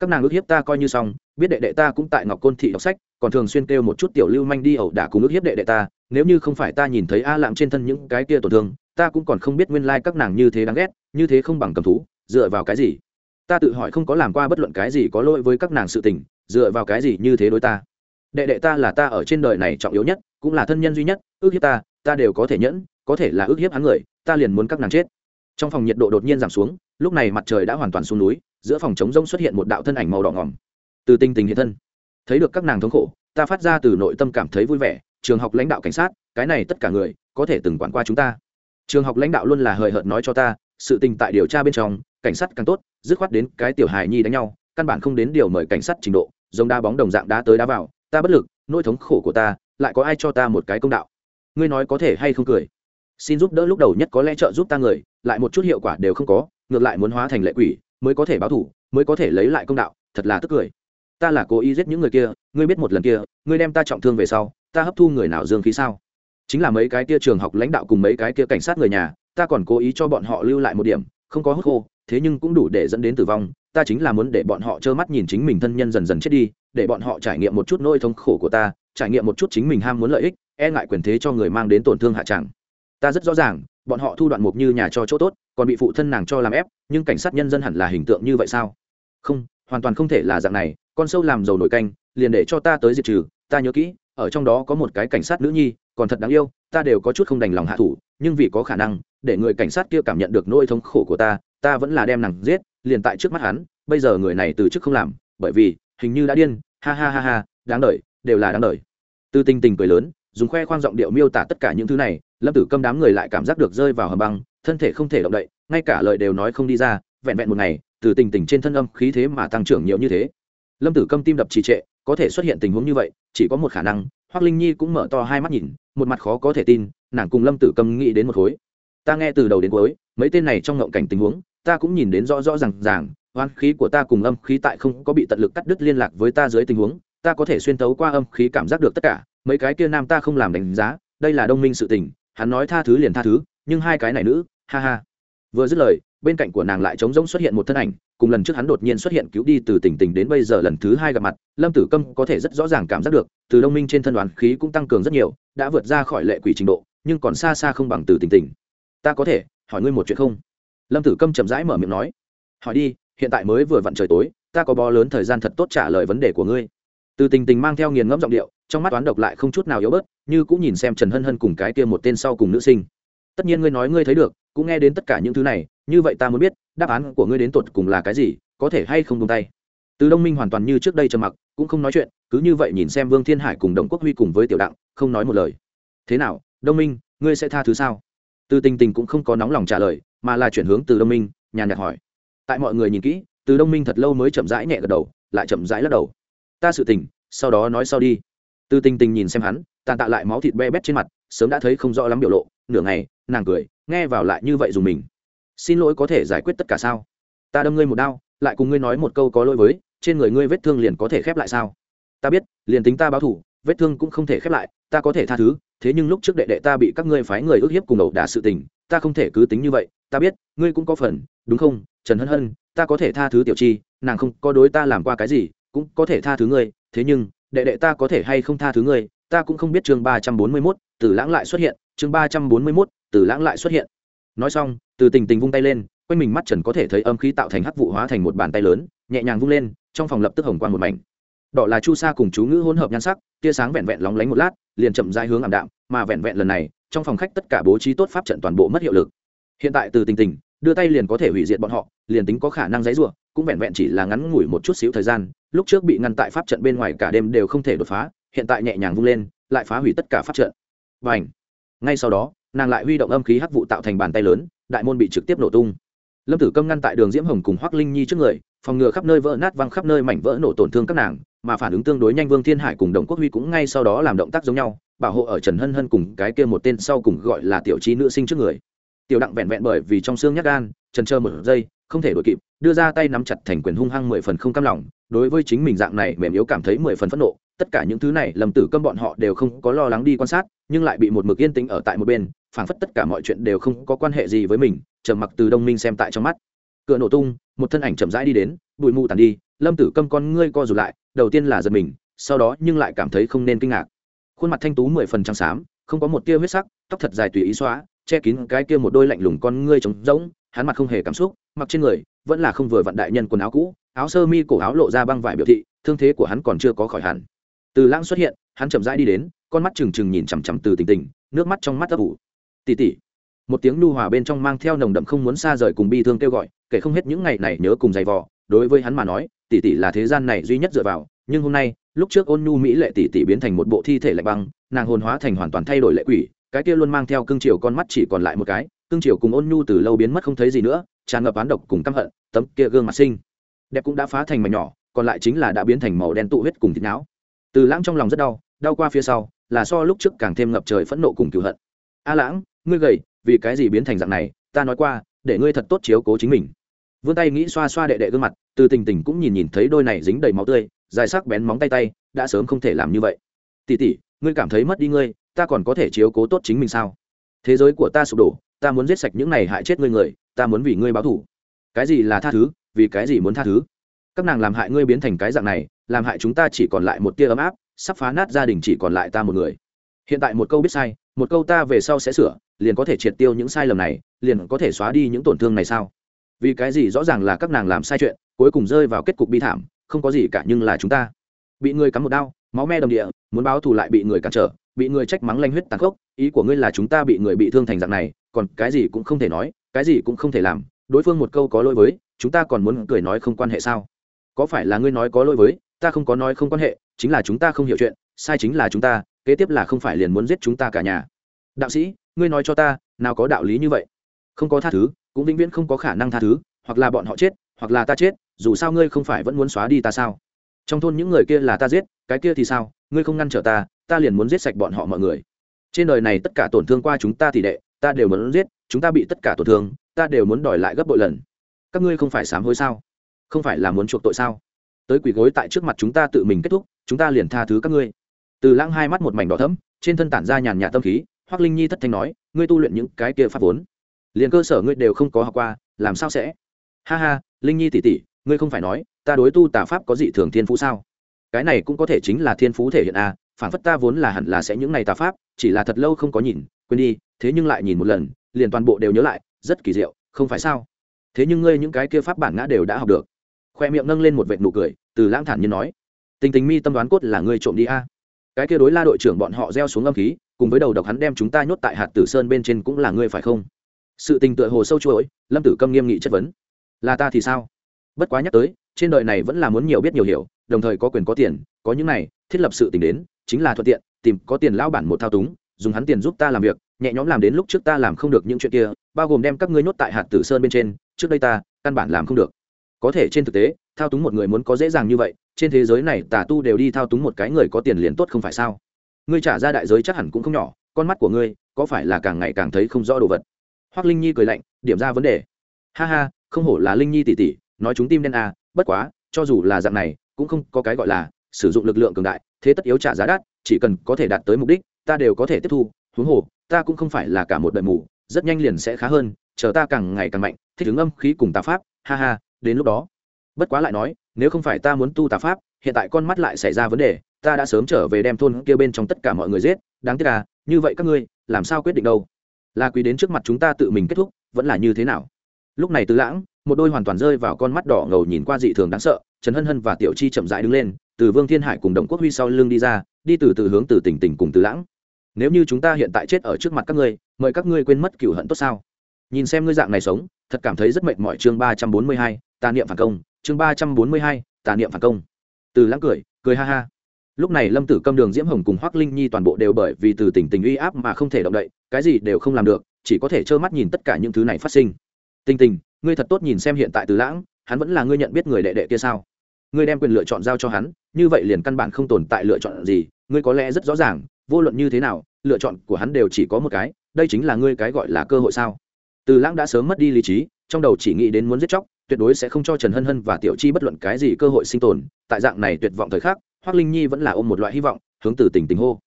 S1: Các nàng ước hiếp ta coi như xong, biết đệ đệ ta cũng tại ngọc côn thị đọc sách, còn thường xuyên kêu một chút tiểu lưu manh đi ẩu đả cùng ước hiếp đệ đệ ta, nếu như không phải ta nhìn thấy a lạng trên thân những cái kia tổn thương, ta cũng còn không biết nguyên lai các nàng như thế đáng ghét, như thế không bằng cầm thú, dựa vào cái gì? Ta tự hỏi không có làm qua bất luận cái gì có lỗi với các nàng sự tình, dựa vào cái gì như thế đối ta? Đệ đệ ta là ta ở trên đời này trọng yếu nhất, cũng là thân nhân duy nhất, ước hiếp ta ta đều có thể nhẫn, có thể là ước hiếp hắn người, ta liền muốn các nàng chết. Trong phòng nhiệt độ đột nhiên giảm xuống, lúc này mặt trời đã hoàn toàn xuống núi, giữa phòng chống rông xuất hiện một đạo thân ảnh màu đỏ ngỏm. Từ tinh tình hiện thân. Thấy được các nàng thống khổ, ta phát ra từ nội tâm cảm thấy vui vẻ, trường học lãnh đạo cảnh sát, cái này tất cả người, có thể từng quản qua chúng ta. Trường học lãnh đạo luôn là hời hợt nói cho ta, sự tình tại điều tra bên trong cảnh sát càng tốt, dứt khoát đến cái tiểu hài nhi đánh nhau, căn bản không đến điều mời cảnh sát trình độ, giống đá bóng đồng dạng đá tới đá vào, ta bất lực, nỗi thống khổ của ta, lại có ai cho ta một cái công đạo? Ngươi nói có thể hay không cười? Xin giúp đỡ lúc đầu nhất có lẽ trợ giúp ta người, lại một chút hiệu quả đều không có, ngược lại muốn hóa thành lệ quỷ, mới có thể báo thủ, mới có thể lấy lại công đạo, thật là tức cười. Ta là cố ý giết những người kia, ngươi biết một lần kia, ngươi đem ta trọng thương về sau, ta hấp thu người nào dương khí sao? Chính là mấy cái kia trường học lãnh đạo cùng mấy cái kia cảnh sát người nhà, ta còn cố ý cho bọn họ lưu lại một điểm, không có hút khô thế nhưng cũng đủ để dẫn đến tử vong, ta chính là muốn để bọn họ trơ mắt nhìn chính mình thân nhân dần dần chết đi, để bọn họ trải nghiệm một chút nỗi thống khổ của ta, trải nghiệm một chút chính mình ham muốn lợi ích e ngại quyền thế cho người mang đến tổn thương hạ tràng ta rất rõ ràng, bọn họ thu đoạn mục như nhà cho chỗ tốt, còn bị phụ thân nàng cho làm ép, nhưng cảnh sát nhân dân hẳn là hình tượng như vậy sao? Không, hoàn toàn không thể là dạng này, con sâu làm giàu nổi canh, liền để cho ta tới diệt trừ, ta nhớ kỹ, ở trong đó có một cái cảnh sát nữ nhi, còn thật đáng yêu, ta đều có chút không đành lòng hạ thủ, nhưng vì có khả năng, để người cảnh sát kia cảm nhận được nỗi thống khổ của ta ta vẫn là đem nàng giết, liền tại trước mắt hắn, bây giờ người này từ chức không làm, bởi vì, hình như đã điên, ha ha ha ha, đáng đời, đều là đáng đời. Từ tình tình cười lớn, dùng khoe khoang giọng điệu miêu tả tất cả những thứ này, lâm tử câm đám người lại cảm giác được rơi vào hầm băng, thân thể không thể động đậy, ngay cả lời đều nói không đi ra, vẹn vẹn một ngày từ tình tình trên thân âm khí thế mà tăng trưởng nhiều như thế. Lâm tử câm tim đập trì trệ, có thể xuất hiện tình huống như vậy, chỉ có một khả năng hoác linh nhi cũng mở to hai mắt nhìn, một mặt khó có thể tin, nàng cùng lâm tử câm nghĩ đến một khối. Ta nghe từ đầu đến cuối, mấy tên này trong ngộng cảnh tình huống ta cũng nhìn đến rõ rõ r à n g ràng oan khí của ta cùng âm khí tại không có bị tận lực cắt đứt liên lạc với ta dưới tình huống, ta có thể xuyên tấu qua âm khí cảm giác được tất cả, mấy cái kia nam ta không làm đánh giá, đây là đông minh sự tình, hắn nói tha thứ liền tha thứ, nhưng hai cái này nữ, ha ha. Vừa dứt lời, bên cạnh của nàng lại trống rỗng xuất hiện một thân ảnh, cùng lần trước hắn đột nhiên xuất hiện cứu đi từ tỉnh tỉnh đến bây giờ lần thứ hai gặp mặt, lâm tử câm có thể rất rõ ràng cảm giác được, từ đông minh trên thân đoàn khí cũng tăng cường rất nhiều, đã vượt ra khỏi lệ quỷ trình độ, nhưng còn xa xa không bằng từ tỉnh tỉnh. Ta có thể, hỏi ngươi một chuyện không? Lâm tử câm chậm rãi mở miệng nói, hỏi đi, hiện tại mới vừa vặn trời tối, ta có bó lớn thời gian thật tốt trả lời vấn đề của ngươi. Từ tình tình mang theo nghiền ngẫm giọng điệu, trong mắt toán độc lại không chút nào yếu bớt, như cũng nhìn xem trần hân hân cùng cái kia một tên sau cùng nữ sinh. Tất nhiên ngươi nói ngươi thấy được, cũng nghe đến tất cả những thứ này, như vậy ta muốn biết, đáp án của ngươi đến tột cùng là cái gì, có thể hay không tung tay? Từ đông minh hoàn toàn như trước đây trầm mặc, cũng không nói chuyện, cứ như vậy nhìn xem vương thiên hải cùng đồng quốc huy cùng với tiểu đặng, không nói một lời. Thế nào, đông minh, ngươi sẽ tha thứ sao? Từ tình tình cũng không có nóng lòng trả lời mà là chuyển hướng từ đông minh, nhàn nhạt hỏi. Tại mọi người nhìn kỹ, từ đông minh thật lâu mới chậm rãi nhẹ gật đầu, lại chậm rãi lắc đầu. Ta sự tình, sau đó nói sau đi. Từ tình tình nhìn xem hắn, tàn tạ lại máu thịt be bét trên mặt, sớm đã thấy không rõ lắm biểu lộ, nửa ngày, nàng cười, nghe vào lại như vậy dùng mình. Xin lỗi có thể giải quyết tất cả sao? Ta đâm ngươi một đau lại cùng ngươi nói một câu có lỗi với, trên người ngươi vết thương liền có thể khép lại sao? Ta biết, liền tính ta báo thủ vết thương cũng không thể khép lại, ta có thể tha thứ, thế nhưng lúc trước đệ đệ ta bị các ngươi phái người ức hiếp cùng ẩu đả sự tình ta không thể cứ tính như vậy, ta biết, ngươi cũng có phần, đúng không? Trần hân hân, ta có thể tha thứ tiểu chi, nàng không có đối ta làm qua cái gì, cũng có thể tha thứ ngươi, thế nhưng, đệ đệ ta có thể hay không tha thứ ngươi, ta cũng không biết chương ba trăm bốn mươi mốt từ lãng lại xuất hiện, chương ba trăm bốn mươi mốt từ lãng lại xuất hiện. Nói xong, từ tình tình vung tay lên, quanh mình mắt trần có thể thấy âm khí tạo thành hắc vụ hóa thành một bàn tay lớn, nhẹ nhàng vung lên, trong phòng lập tức hồng quang một mảnh. Đỏ là chu sa cùng chú ngữ hỗn hợp nhan sắc, tia sáng vẹn vẹn lóng lánh một lát, liền chậm rãi hướng ảm đạm mà vẹn vẹn lần này, trong phòng khách tất cả bố trí tốt pháp trận toàn bộ mất hiệu lực. Hiện tại từ tình tình, đưa tay liền có thể hủy diệt bọn họ, liền tính có khả năng dãy rủa, cũng vẹn vẹn chỉ là ngắn ngủi một chút xíu thời gian, lúc trước bị ngăn tại pháp trận bên ngoài cả đêm đều không thể đột phá, hiện tại nhẹ nhàng vung lên, lại phá hủy tất cả pháp trận. Và ảnh ngay sau đó, nàng lại huy động âm khí hắc vụ tạo thành bàn tay lớn, đại môn bị trực tiếp nổ tung. Lâm tử câm ngăn tại đường diễm hồng cùng hoác linh nhi trước người, phòng ngừa khắp nơi vỡ nát văng khắp nơi mảnh vỡ nổ tổn thương các nàng, mà phản ứng tương đối nhanh vương thiên hải cùng đồng quốc huy cũng ngay sau đó làm động tác giống nhau bảo hộ ở trần hân hân cùng cái kia một tên sau cùng gọi là tiểu trí nữ sinh trước người. Tiểu đặng vẹn vẹn bởi vì trong xương nhát gan, trần trơ một giây, không thể đ ổ i kịp, đưa ra tay nắm chặt thành quyền hung hăng mười phần không cam lòng. Đối với chính mình dạng này mềm yếu cảm thấy mười phần phẫn nộ, tất cả những thứ này lầm tử câm bọn họ đều không có lo lắng đi quan sát, nhưng lại bị một mực yên tĩnh ở tại một bên, phảng phất tất cả mọi chuyện đều không có quan hệ gì với mình, trầm mặc từ đông minh xem tại trong mắt. Cửa nổ tung, một thân ảnh chậm rãi đi đến, bụi mù tàn đi, lâm tử câm con ngươi co rụt lại, đầu tiên là giật mình, sau đó nhưng lại cảm thấy không nên kinh ngạc khuôn mặt thanh tú mười phần trắng xám, không có một tia huyết sắc, tóc thật dài tùy ý xóa, che kín cái kia một đôi lạnh lùng con ngươi trống rỗng, hắn mặt không hề cảm xúc, mặc trên người, vẫn là không vừa vặn đại nhân quần áo cũ, áo sơ mi cổ áo lộ ra băng vải biểu thị, thương thế của hắn còn chưa có khỏi hẳn. Từ lãng xuất hiện, hắn chậm rãi đi đến, con mắt trừng trừng nhìn chằm chằm từ tình tình, nước mắt trong mắt ấp ủ. Tỉ tỉ một tiếng nu hòa bên trong mang theo nồng đậm không muốn xa rời cùng bi thương kêu gọi, kể không hết những ngày này nhớ cùng giày vò, đối với hắn mà nói, tỷ tỷ là thế gian này duy nhất dựa vào, nhưng hôm nay lúc trước ôn nhu mỹ lệ tỷ tỷ biến thành một bộ thi thể lạnh băng, nàng hồn hóa thành hoàn toàn thay đổi lệ quỷ, cái kia luôn mang theo cương triều con mắt chỉ còn lại một cái cương triều cùng ôn nhu từ lâu biến mất không thấy gì nữa, tràn ngập án độc cùng căm hận, tấm kia gương mặt sinh đẹp cũng đã phá thành mảnh nhỏ, còn lại chính là đã biến thành màu đen tụ huyết cùng thịt não. Từ lãng trong lòng rất đau đau qua phía sau, là so lúc trước càng thêm ngập trời phẫn nộ cùng cựu hận. A lãng, ngươi gầy, vì cái gì biến thành dạng này? Ta nói qua, để ngươi thật tốt chiếu cố chính mình. Vươn tay nghĩ xoa xoa đệ đệ gương mặt, từ tình tình cũng nhìn nhìn thấy đôi này dính đầy máu tươi dài sắc bén móng tay tay, đã sớm không thể làm như vậy. Tỉ tỉ ngươi cảm thấy mất đi ngươi, ta còn có thể chiếu cố tốt chính mình sao? Thế giới của ta sụp đổ, ta muốn giết sạch những này hại chết ngươi người, ta muốn vì ngươi báo thủ cái gì là tha thứ, vì cái gì muốn tha thứ? Các nàng làm hại ngươi biến thành cái dạng này, làm hại chúng ta chỉ còn lại một tia ấm áp, sắp phá nát gia đình chỉ còn lại ta một người. Hiện tại một câu biết sai, một câu ta về sau sẽ sửa, liền có thể triệt tiêu những sai lầm này, liền có thể xóa đi những tổn thương này sao? Vì cái gì rõ ràng là các nàng làm sai chuyện, cuối cùng rơi vào kết cục bi thảm không có gì cả nhưng là chúng ta. Bị người cắm một đao, máu me đồng địa, muốn báo thù lại bị người cản trở, bị người trách mắng lanh huyết tàn khốc, ý của ngươi là chúng ta bị người bị thương thành dạng này, còn cái gì cũng không thể nói, cái gì cũng không thể làm. Đối phương một câu có lỗi với, chúng ta còn muốn cười nói không quan hệ sao? Có phải là ngươi nói có lỗi với, ta không có nói không quan hệ, chính là chúng ta không hiểu chuyện, sai chính là chúng ta, kế tiếp là không phải liền muốn giết chúng ta cả nhà. Đạo sĩ, ngươi nói cho ta, nào có đạo lý như vậy? Không có tha thứ, cũng vĩnh viễn không có khả năng tha thứ, hoặc là bọn họ chết, hoặc là ta chết dù sao ngươi không phải vẫn muốn xóa đi ta sao? Trong thôn những người kia là ta giết, cái kia thì sao? Ngươi không ngăn trở ta ta liền muốn giết sạch bọn họ mọi người. Trên đời này tất cả tổn thương qua chúng ta thì đệ, ta đều muốn giết, chúng ta bị tất cả tổn thương, ta đều muốn đòi lại gấp bội lần. Các ngươi không phải sám hối sao? Không phải là muốn chuộc tội sao? Tới quỷ gối tại trước mặt chúng ta tự mình kết thúc, chúng ta liền tha thứ các ngươi. Từ lãng hai mắt một mảnh đỏ thấm trên thân tản ra nhàn nhạt tâm khí hoác linh nhi thất thanh nói, ngươi tu luyện những cái kia pháp vốn, liền cơ sở ngươi đều không có học qua, làm sao sẽ? Ha ha, linh nhi tỉ tỉ ngươi không phải nói ta đối tu tà pháp có dị thường thiên phú sao? Cái này cũng có thể chính là thiên phú thể hiện a à, phản phất ta vốn là hẳn là sẽ những này tà pháp chỉ là thật lâu không có nhìn quên đi thế nhưng lại nhìn một lần liền toàn bộ đều nhớ lại rất kỳ diệu không phải sao? Thế nhưng ngươi những cái kia pháp bản ngã đều đã học được. Khoe miệng nâng lên một vệt nụ cười từ lãng thản như nói tình tình mi tâm đoán cốt là ngươi trộm đi a. Cái kia đối la đội trưởng bọn họ gieo xuống âm khí cùng với đầu độc hắn đem chúng ta nhốt tại hạt tử sơn bên trên cũng là ngươi phải không? Sự tình tựa hồ sâu chuỗi lâm tử câm nghiêm nghị chất vấn là ta thì sao? Bất quá nhắc tới, trên đời này vẫn là muốn nhiều biết nhiều hiểu, đồng thời có quyền có tiền, có những này, thiết lập sự tình đến, chính là thuận tiện, tìm có tiền lao bản một thao túng, dùng hắn tiền giúp ta làm việc, nhẹ nhõm làm đến lúc trước ta làm không được những chuyện kia, bao gồm đem các ngươi nhốt tại hạt tử sơn bên trên, trước đây ta, căn bản làm không được. Có thể trên thực tế, thao túng một người muốn có dễ dàng như vậy, trên thế giới này tà tu đều đi thao túng một cái người có tiền liền tốt không phải sao? Ngươi trả ra đại giới chắc hẳn cũng không nhỏ, con mắt của ngươi, có phải là càng ngày càng thấy không rõ đồ vật? Hoác linh nhi cười lạnh, điểm ra vấn đề. Ha ha, không hổ là linh nhi tỉ tỉ nói chúng tim đen à, bất quá cho dù là dạng này cũng không có cái gọi là sử dụng lực lượng cường đại thế tất yếu trả giá đắt chỉ cần có thể đạt tới mục đích ta đều có thể tiếp thu huống hồ ta cũng không phải là cả một đời mù rất nhanh liền sẽ khá hơn chờ ta càng ngày càng mạnh thích ứng âm khí cùng tà pháp ha ha đến lúc đó. Bất quá lại nói nếu không phải ta muốn tu tà pháp hiện tại con mắt lại xảy ra vấn đề ta đã sớm trở về đem thôn kia bên trong tất cả mọi người giết đáng tiếc à như vậy các ngươi làm sao quyết định đâu? Là quý đến trước mặt chúng ta tự mình kết thúc vẫn là như thế nào? Lúc này tứ lãng một đôi hoàn toàn rơi vào con mắt đỏ ngầu nhìn qua dị thường đáng sợ, trần hân hân và tiểu chi chậm rãi đứng lên, từ vương thiên hải cùng đồng quốc huy sau lưng đi ra, đi từ từ hướng từ tỉnh tỉnh cùng Từ lãng. Nếu như chúng ta hiện tại chết ở trước mặt các ngươi, mời các ngươi quên mất cựu hận tốt sao? Nhìn xem ngươi dạng này sống, thật cảm thấy rất mệt mỏi chương ba trăm bốn mươi hai tà niệm phản công, chương ba trăm bốn mươi hai tà niệm phản công. Từ lãng cười cười ha ha. Lúc này lâm tử câm, đường diễm hồng cùng hoác linh nhi toàn bộ đều bởi vì từ tình tình uy áp mà không thể động đậy, cái gì đều không làm được, chỉ có thể trơ mắt nhìn tất cả những thứ này phát sinh. Tình tình ngươi thật tốt nhìn xem hiện tại từ lãng, hắn vẫn là ngươi nhận biết người đệ đệ kia sao? Ngươi đem quyền lựa chọn giao cho hắn, như vậy liền căn bản không tồn tại lựa chọn gì, ngươi có lẽ rất rõ ràng, vô luận như thế nào, lựa chọn của hắn đều chỉ có một cái, đây chính là ngươi cái gọi là cơ hội sao? Từ lãng đã sớm mất đi lý trí, trong đầu chỉ nghĩ đến muốn giết chóc, tuyệt đối sẽ không cho trần hân hân và tiểu chi bất luận cái gì cơ hội sinh tồn, tại dạng này tuyệt vọng thời khắc hoác linh nhi vẫn là ôm một loại hy vọng, hướng từ tình tình hô.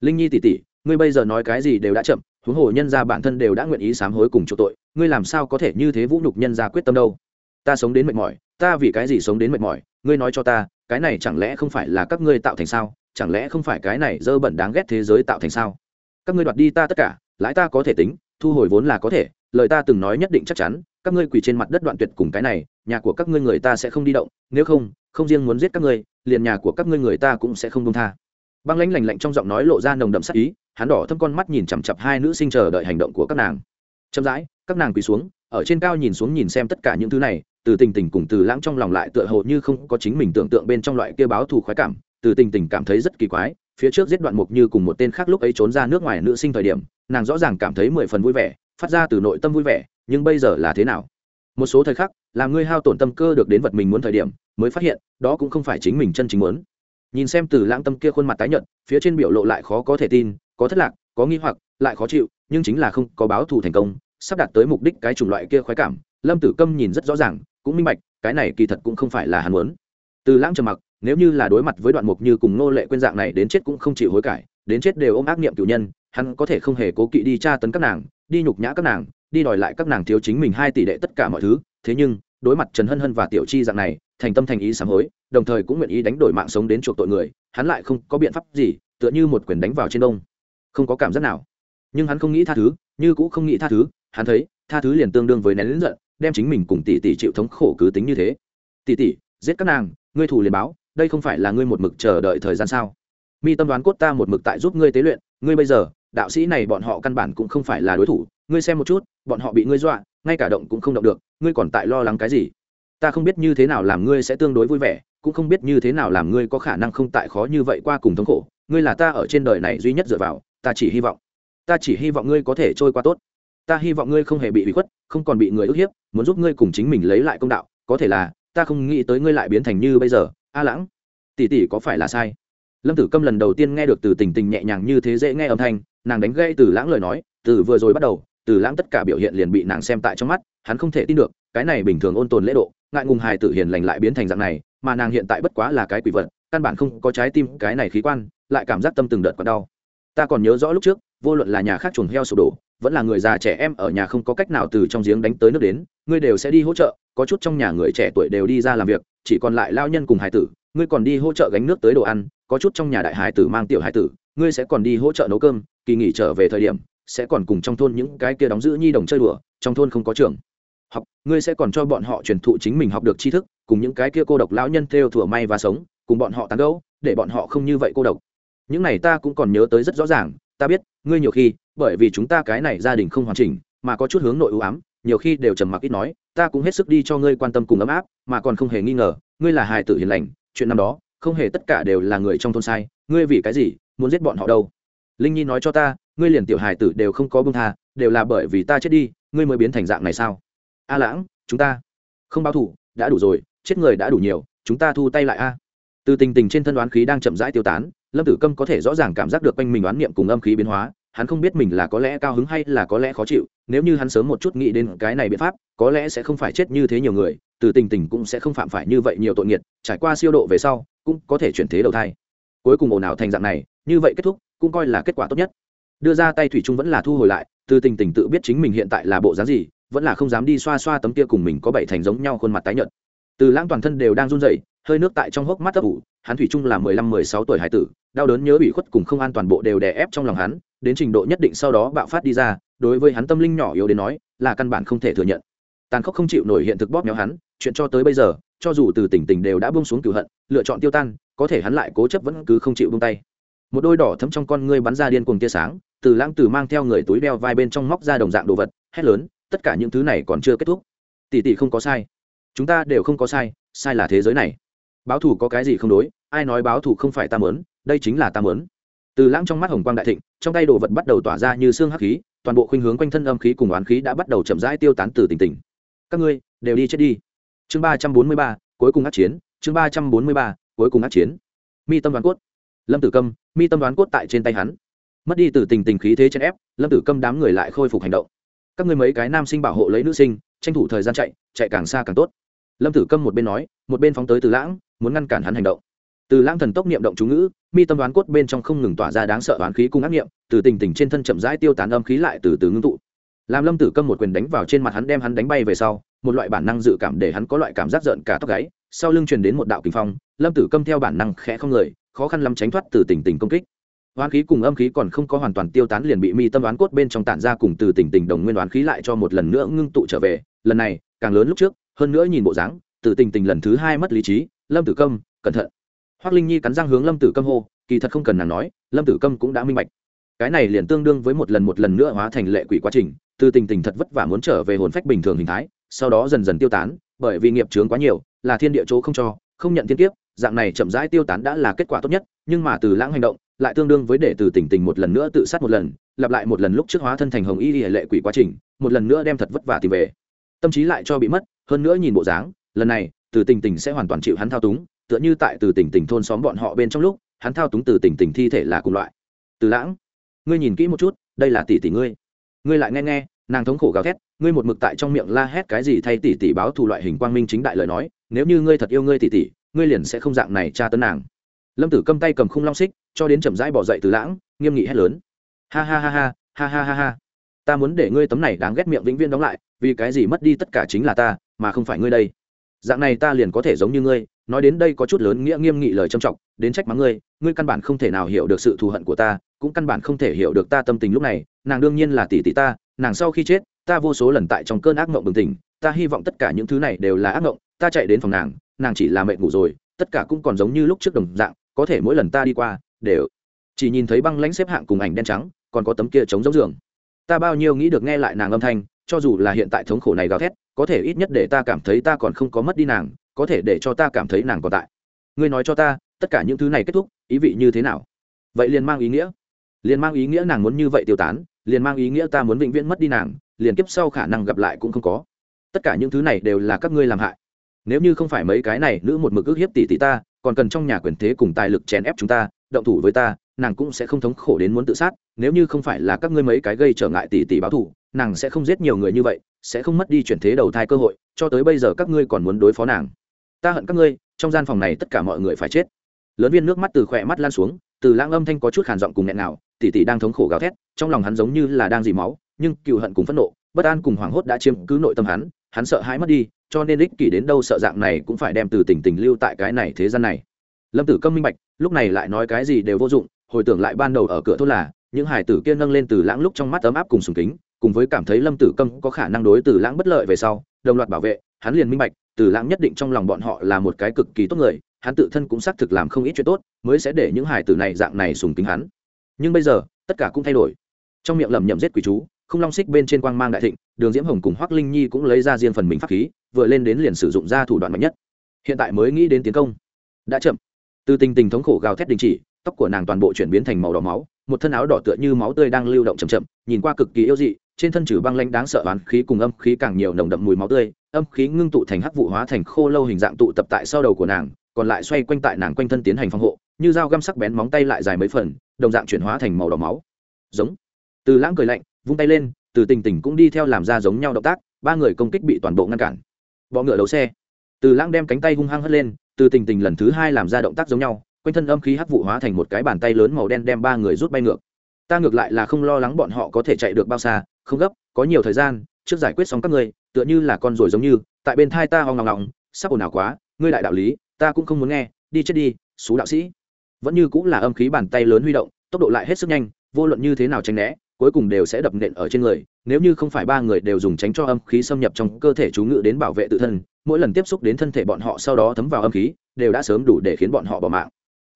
S1: Linh nhi tỉ tỉ ngươi bây giờ nói cái gì đều đã chậm huống hồ nhân gia bản thân đều đã nguyện ý sám hối cùng chỗ tội, ngươi làm sao có thể như thế vũ nhục nhân gia quyết tâm đâu? Ta sống đến mệt mỏi, ta vì cái gì sống đến mệt mỏi? Ngươi nói cho ta, cái này chẳng lẽ không phải là các ngươi tạo thành sao? Chẳng lẽ không phải cái này dơ bẩn đáng ghét thế giới tạo thành sao? Các ngươi đoạt đi ta tất cả, lãi ta có thể tính, thu hồi vốn là có thể, lời ta từng nói nhất định chắc chắn, các ngươi quỳ trên mặt đất đoạn tuyệt cùng cái này, nhà của các ngươi người ta sẽ không đi động, nếu không không riêng muốn giết các ngươi, liền nhà của các ngươi người ta cũng sẽ không công tha. Băng lãnh lành lạnh trong giọng nói lộ ra nồng đậm sắc ý hắn đỏ thâm con mắt nhìn chằm chặp hai nữ sinh chờ đợi hành động của các nàng. Chậm rãi, các nàng quỳ xuống, ở trên cao nhìn xuống nhìn xem tất cả những thứ này, từ tình tình cùng từ lãng trong lòng lại tựa hồ như không có chính mình tưởng tượng bên trong loại kia báo thù khoái cảm, từ tình tình cảm thấy rất kỳ quái, phía trước giết đoạn mục như cùng một tên khác lúc ấy trốn ra nước ngoài nữ sinh thời điểm, nàng rõ ràng cảm thấy mười phần vui vẻ, phát ra từ nội tâm vui vẻ, nhưng bây giờ là thế nào? Một số thời khắc, làm ngươi hao tổn tâm cơ được đến vật mình muốn thời điểm, mới phát hiện, đó cũng không phải chính mình chân chính muốn. Nhìn xem từ lãng tâm kia khuôn mặt tái nhợt, phía trên biểu lộ lại khó có thể tin có thất lạc, có nghi hoặc, lại khó chịu, nhưng chính là không có báo thù thành công, sắp đạt tới mục đích cái chủng loại kia khoái cảm, lâm tử câm nhìn rất rõ ràng, cũng minh bạch, cái này kỳ thật cũng không phải là hắn muốn. Từ lãng trầm mặc, nếu như là đối mặt với đoạn mục như cùng nô lệ quên dạng này đến chết cũng không chịu hối cải, đến chết đều ôm ác niệm cựu nhân, hắn có thể không hề cố kỵ đi tra tấn các nàng, đi nhục nhã các nàng, đi đòi lại các nàng thiếu chính mình hai tỷ đệ tất cả mọi thứ, thế nhưng, đối mặt trần hân hân và tiểu chi dạng này, thành tâm thành ý sám hối, đồng thời cũng nguyện ý đánh đổi mạng sống đến chuộc tội người, hắn lại không có biện pháp gì, tựa như một quyền đánh vào trên đông không có cảm giác nào. Nhưng hắn không nghĩ tha thứ, như cũng không nghĩ tha thứ, hắn thấy, tha thứ liền tương đương với nén lính giận, đem chính mình cùng tỷ tỷ chịu thống khổ cứ tính như thế. Tỷ tỷ, giết các nàng, ngươi thù liền báo, đây không phải là ngươi một mực chờ đợi thời gian sao? Mi tâm đoán cốt ta một mực tại giúp ngươi tế luyện, ngươi bây giờ, đạo sĩ này bọn họ căn bản cũng không phải là đối thủ, ngươi xem một chút, bọn họ bị ngươi dọa, ngay cả động cũng không động được, ngươi còn tại lo lắng cái gì? Ta không biết như thế nào làm ngươi sẽ tương đối vui vẻ, cũng không biết như thế nào làm ngươi có khả năng không tại khó như vậy qua cùng thống khổ, ngươi là ta ở trên đời này duy nhất dựa vào ta chỉ hy vọng. Ta chỉ hy vọng ngươi có thể trôi qua tốt. Ta hy vọng ngươi không hề bị bị khuất, không còn bị người ức hiếp, muốn giúp ngươi cùng chính mình lấy lại công đạo. Có thể là, ta không nghĩ tới ngươi lại biến thành như bây giờ. A lãng, tỷ tỷ có phải là sai? Lâm tử câm lần đầu tiên nghe được từ tình tình nhẹ nhàng như thế dễ nghe âm thanh, nàng đánh gây từ lãng lời nói, từ vừa rồi bắt đầu, từ lãng tất cả biểu hiện liền bị nàng xem tại trong mắt, hắn không thể tin được, cái này bình thường ôn tồn lễ độ, ngại ngùng hài tử hiền lành lại biến thành dạng này, mà nàng hiện tại bất quá là cái quỷ vật, căn bản không có trái tim cái này khí quan, lại cảm giác tâm từng đợt còn đau ta còn nhớ rõ lúc trước, vô luận là nhà khác chuồng heo sụp đổ, vẫn là người già trẻ em ở nhà không có cách nào từ trong giếng đánh tới nước đến, ngươi đều sẽ đi hỗ trợ, có chút trong nhà người trẻ tuổi đều đi ra làm việc, chỉ còn lại lao nhân cùng hải tử, ngươi còn đi hỗ trợ gánh nước tới đồ ăn, có chút trong nhà đại hải tử mang tiểu hải tử, ngươi sẽ còn đi hỗ trợ nấu cơm, kỳ nghỉ trở về thời điểm, sẽ còn cùng trong thôn những cái kia đóng giữ nhi đồng chơi đùa, trong thôn không có trường. Học, ngươi sẽ còn cho bọn họ truyền thụ chính mình học được tri thức, cùng những cái kia cô độc lão nhân theo thủa may và sống, cùng bọn họ tán gẫu, để bọn họ không như vậy cô độc những này ta cũng còn nhớ tới rất rõ ràng, ta biết, ngươi nhiều khi, bởi vì chúng ta cái này gia đình không hoàn chỉnh, mà có chút hướng nội ưu ám, nhiều khi đều trầm mặc ít nói, ta cũng hết sức đi cho ngươi quan tâm cùng ấm áp, mà còn không hề nghi ngờ, ngươi là hài tử hiền lành, chuyện năm đó, không hề tất cả đều là người trong thôn sai, ngươi vì cái gì, muốn giết bọn họ đâu? Linh nhi nói cho ta, ngươi liền tiểu hài tử đều không có bưng tha, đều là bởi vì ta chết đi, ngươi mới biến thành dạng này sao? A lãng, chúng ta không báo thủ đã đủ rồi, chết người đã đủ nhiều, chúng ta thu tay lại a. Từ tình tình trên thân đoán khí đang chậm rãi tiêu tán lâm tử câm có thể rõ ràng cảm giác được quanh mình đoán niệm cùng âm khí biến hóa, hắn không biết mình là có lẽ cao hứng hay là có lẽ khó chịu, nếu như hắn sớm một chút nghĩ đến cái này biện pháp, có lẽ sẽ không phải chết như thế nhiều người, từ tình tình cũng sẽ không phạm phải như vậy nhiều tội nghiệt, trải qua siêu độ về sau, cũng có thể chuyển thế đầu thai. Cuối cùng ồn ào thành dạng này, như vậy kết thúc, cũng coi là kết quả tốt nhất. Đưa ra tay thủy trung vẫn là thu hồi lại, từ tình tình tự biết chính mình hiện tại là bộ dáng gì, vẫn là không dám đi xoa xoa tấm kia cùng mình có bảy thành giống nhau khuôn mặt tái nhợt từ lãng toàn thân đều đang run rẩy, hơi nước tại trong hốc mắt ấp ủ, hắn thủy chung là mười lăm, mười sáu tuổi hải tử, đau đớn nhớ bị khuất cùng không an toàn bộ đều đè ép trong lòng hắn, đến trình độ nhất định sau đó bạo phát đi ra, đối với hắn tâm linh nhỏ yếu đến nói, là căn bản không thể thừa nhận. Tàn khốc không chịu nổi hiện thực bóp méo hắn, chuyện cho tới bây giờ, cho dù từ tỉnh tỉnh đều đã buông xuống cửu hận, lựa chọn tiêu tan, có thể hắn lại cố chấp vẫn cứ không chịu buông tay. Một đôi đỏ thấm trong con ngươi bắn ra điên cuồng tia sáng, từ lãng từ mang theo người túi đeo vai bên trong móc ra đồng dạng đồ vật, hét lớn, tất cả những thứ này còn chưa kết thúc. Tỷ tỷ không có sai chúng ta đều không có sai sai là thế giới này. Báo thù có cái gì không đối, ai nói báo thù không phải ta mớn đây chính là ta mớn từ lãng trong mắt hồng quang đại thịnh, trong tay đồ vật bắt đầu tỏa ra như xương hắc khí, toàn bộ khuynh hướng quanh thân âm khí cùng oán khí đã bắt đầu chậm rãi tiêu tán từ tỉnh tỉnh các ngươi, đều đi chết đi. Chương ba trăm bốn mươi ba, cuối cùng át chiến, chương ba trăm bốn mươi ba, cuối cùng át chiến. Mi tâm đoán cốt. Lâm tử câm, mi tâm đoán cốt tại trên tay hắn. Mất đi từ tình tình khí thế chèn ép, lâm tử câm đám người lại khôi phục hành động. Các ngươi mấy cái nam sinh bảo hộ lấy nữ sinh, tranh thủ thời gian chạy chạy càng xa càng tốt lâm tử câm một bên nói, một bên phóng tới từ lãng, muốn ngăn cản hắn hành động. Từ lãng thần tốc niệm động chú ngữ, mi tâm đoán cốt bên trong không ngừng tỏa ra đáng sợ đoán khí cung ác niệm, từ tình tình trên thân chậm rãi tiêu tán âm khí lại từ từ ngưng tụ. Làm lâm tử câm một quyền đánh vào trên mặt hắn đem hắn đánh bay về sau, một loại bản năng dự cảm để hắn có loại cảm giác giận cả tóc gáy, sau lưng truyền đến một đạo kinh phong, lâm tử câm theo bản năng khẽ không người, khó khăn lắm tránh thoát từ tình tình công kích. Oán khí cùng âm khí còn không có hoàn toàn tiêu tán liền bị mi tâm đoán cốt bên trong tản ra cùng từ tình tình đồng nguyên đoán khí lại cho một lần nữa ngưng tụ trở về, lần này, càng lớn lúc trước hơn nữa nhìn bộ dáng từ tình tình lần thứ hai mất lý trí, lâm tử câm, cẩn thận. Hoác linh nhi cắn răng hướng lâm tử câm hô, kỳ thật không cần nàng nói, lâm tử câm cũng đã minh bạch. Cái này liền tương đương với một lần một lần nữa hóa thành lệ quỷ quá trình từ tình tình thật vất vả muốn trở về hồn phách bình thường hình thái, sau đó dần dần tiêu tán, bởi vì nghiệp chướng quá nhiều, là thiên địa chỗ không cho, không nhận thiên kiếp, dạng này chậm rãi tiêu tán đã là kết quả tốt nhất, nhưng mà từ lãng hành động, lại tương đương với để từ tình tình một lần nữa tự sát một lần, lặp lại một lần lúc trước hóa thân thành hồng y hệ lệ quỷ quá trình, một lần nữa đem thật vất vả tìm về. Tâm trí lại cho bị mất hơn nữa nhìn bộ dáng, lần này, từ tình tình sẽ hoàn toàn chịu hắn thao túng, tựa như tại từ tình tình thôn xóm bọn họ bên trong lúc, hắn thao túng từ tình tình thi thể là cùng loại. Từ lãng, ngươi nhìn kỹ một chút, đây là tỷ tỷ ngươi. Ngươi lại nghe nghe, nàng thống khổ gào thét, ngươi một mực tại trong miệng la hét cái gì thay tỷ tỷ báo thù loại hình quang minh chính đại lời nói, nếu như ngươi thật yêu ngươi tỷ tỷ, ngươi liền sẽ không dạng này tra tấn nàng. Lâm tử cầm tay cầm khung long xích, cho đến chậm rãi bỏ dậy từ lãng, nghiêm nghị hét lớn. Ha ha ha ha ha ha ha ha. Ta muốn để ngươi tấm này đáng ghét miệng vĩnh viên đóng lại, vì cái gì mất đi tất cả chính là ta mà không phải ngươi đây. Dạng này ta liền có thể giống như ngươi, nói đến đây có chút lớn nghĩa nghiêm nghị lời trầm trọng, đến trách mắng ngươi ngươi căn bản không thể nào hiểu được sự thù hận của ta, cũng căn bản không thể hiểu được ta tâm tình lúc này, nàng đương nhiên là tỷ tỷ ta, nàng sau khi chết, ta vô số lần tại trong cơn ác mộng bừng tỉnh, ta hy vọng tất cả những thứ này đều là ác mộng, ta chạy đến phòng nàng nàng chỉ là mệt ngủ rồi, tất cả cũng còn giống như lúc trước đồng dạng, có thể mỗi lần ta đi qua, đều chỉ nhìn thấy băng lãnh xếp hạng cùng ảnh đen trắng, còn có tấm kia chống giống giường. Ta bao nhiêu nghĩ được nghe lại nàng âm thanh cho dù là hiện tại thống khổ này gào thét, có thể ít nhất để ta cảm thấy ta còn không có mất đi nàng, có thể để cho ta cảm thấy nàng còn tại. Ngươi nói cho ta, tất cả những thứ này kết thúc, ý vị như thế nào? Vậy liền mang ý nghĩa. Liền mang ý nghĩa nàng muốn như vậy tiêu tán, liền mang ý nghĩa ta muốn vĩnh viễn mất đi nàng, liền kiếp sau khả năng gặp lại cũng không có. Tất cả những thứ này đều là các ngươi làm hại. Nếu như không phải mấy cái này nữ một mực ước hiếp tỷ tỷ ta, còn cần trong nhà quyền thế cùng tài lực chèn ép chúng ta, động thủ với ta, nàng cũng sẽ không thống khổ đến muốn tự sát, nếu như không phải là các ngươi mấy cái gây trở ngại tỷ tỷ báo thù nàng sẽ không giết nhiều người như vậy, sẽ không mất đi chuyển thế đầu thai cơ hội, cho tới bây giờ các ngươi còn muốn đối phó nàng. Ta hận các ngươi, trong gian phòng này tất cả mọi người phải chết. Lớn viên nước mắt từ khỏe mắt lan xuống, từ lãng âm thanh có chút khản giọng cùng nghẹn nào tỷ tỷ đang thống khổ gào thét, trong lòng hắn giống như là đang dì máu, nhưng cựu hận cùng phẫn nộ, bất an cùng hoảng hốt đã chiếm cứ nội tâm hắn hắn sợ hãi mất đi, cho nên ích kỷ đến đâu sợ dạng này cũng phải đem từ tình tình lưu tại cái này thế gian này. Lâm tử câm minh bạch, lúc này lại nói cái gì đều vô dụng, hồi tưởng lại ban đầu ở cửa thôn là, những hải tử kia nâng lên từ lãng lúc trong mắt ấm áp cùng sùng kính cùng với cảm thấy lâm tử câm có khả năng đối từ lãng bất lợi về sau, đồng loạt bảo vệ, hắn liền minh bạch, từ lãng nhất định trong lòng bọn họ là một cái cực kỳ tốt người, hắn tự thân cũng xác thực làm không ít chuyện tốt, mới sẽ để những hải tử này dạng này sùng kính hắn. Nhưng bây giờ, tất cả cũng thay đổi. Trong miệng lẩm nhẩm giết quỷ chú, không long xích bên trên quang mang đại thịnh, đường diễm hồng cùng hoác linh nhi cũng lấy ra riêng phần mình pháp khí, vừa lên đến liền sử dụng ra thủ đoạn mạnh nhất. Hiện tại mới nghĩ đến tiến công. Đã chậm. Từ tình tình thống khổ gào thét đình chỉ, tóc của nàng toàn bộ chuyển biến thành màu đỏ máu, một thân áo đỏ tựa như máu tươi đang lưu động chậm chậm, nhìn qua cực kỳ yêu dị trên thân trừ băng lãnh đáng sợ oán khí cùng âm khí càng nhiều nồng đậm mùi máu tươi, âm khí ngưng tụ thành hắc vụ hóa thành khô lâu hình dạng tụ tập tại sau đầu của nàng, còn lại xoay quanh tại nàng quanh thân tiến hành phòng hộ, như dao găm sắc bén móng tay lại dài mấy phần, đồng dạng chuyển hóa thành màu đỏ máu. Giống. Từ lãng cười lạnh, vung tay lên, từ tình tình cũng đi theo làm ra giống nhau động tác, ba người công kích bị toàn bộ ngăn cản. Bọ ngựa đấu xe. Từ lãng đem cánh tay hung hăng hất lên, từ tình tình lần thứ hai làm ra động tác giống nhau, quanh thân âm khí hắc vụ hóa thành một cái bàn tay lớn màu đen đem ba người rút bay ngược. Ta ngược lại là không lo lắng bọn họ có thể chạy được bao xa không gấp, có nhiều thời gian, trước giải quyết xong các ngươi, tựa như là con rồi giống như, tại bên thai ta ho ngọng ngọng, sắp ồn ào quá, ngươi đại đạo lý, ta cũng không muốn nghe, đi chết đi, xú đạo sĩ. Vẫn như cũng là âm khí bàn tay lớn huy động, tốc độ lại hết sức nhanh, vô luận như thế nào tránh né, cuối cùng đều sẽ đập nện ở trên người, nếu như không phải ba người đều dùng tránh cho âm khí xâm nhập trong cơ thể chú ngự đến bảo vệ tự thân, mỗi lần tiếp xúc đến thân thể bọn họ sau đó thấm vào âm khí, đều đã sớm đủ để khiến bọn họ bỏ mạng.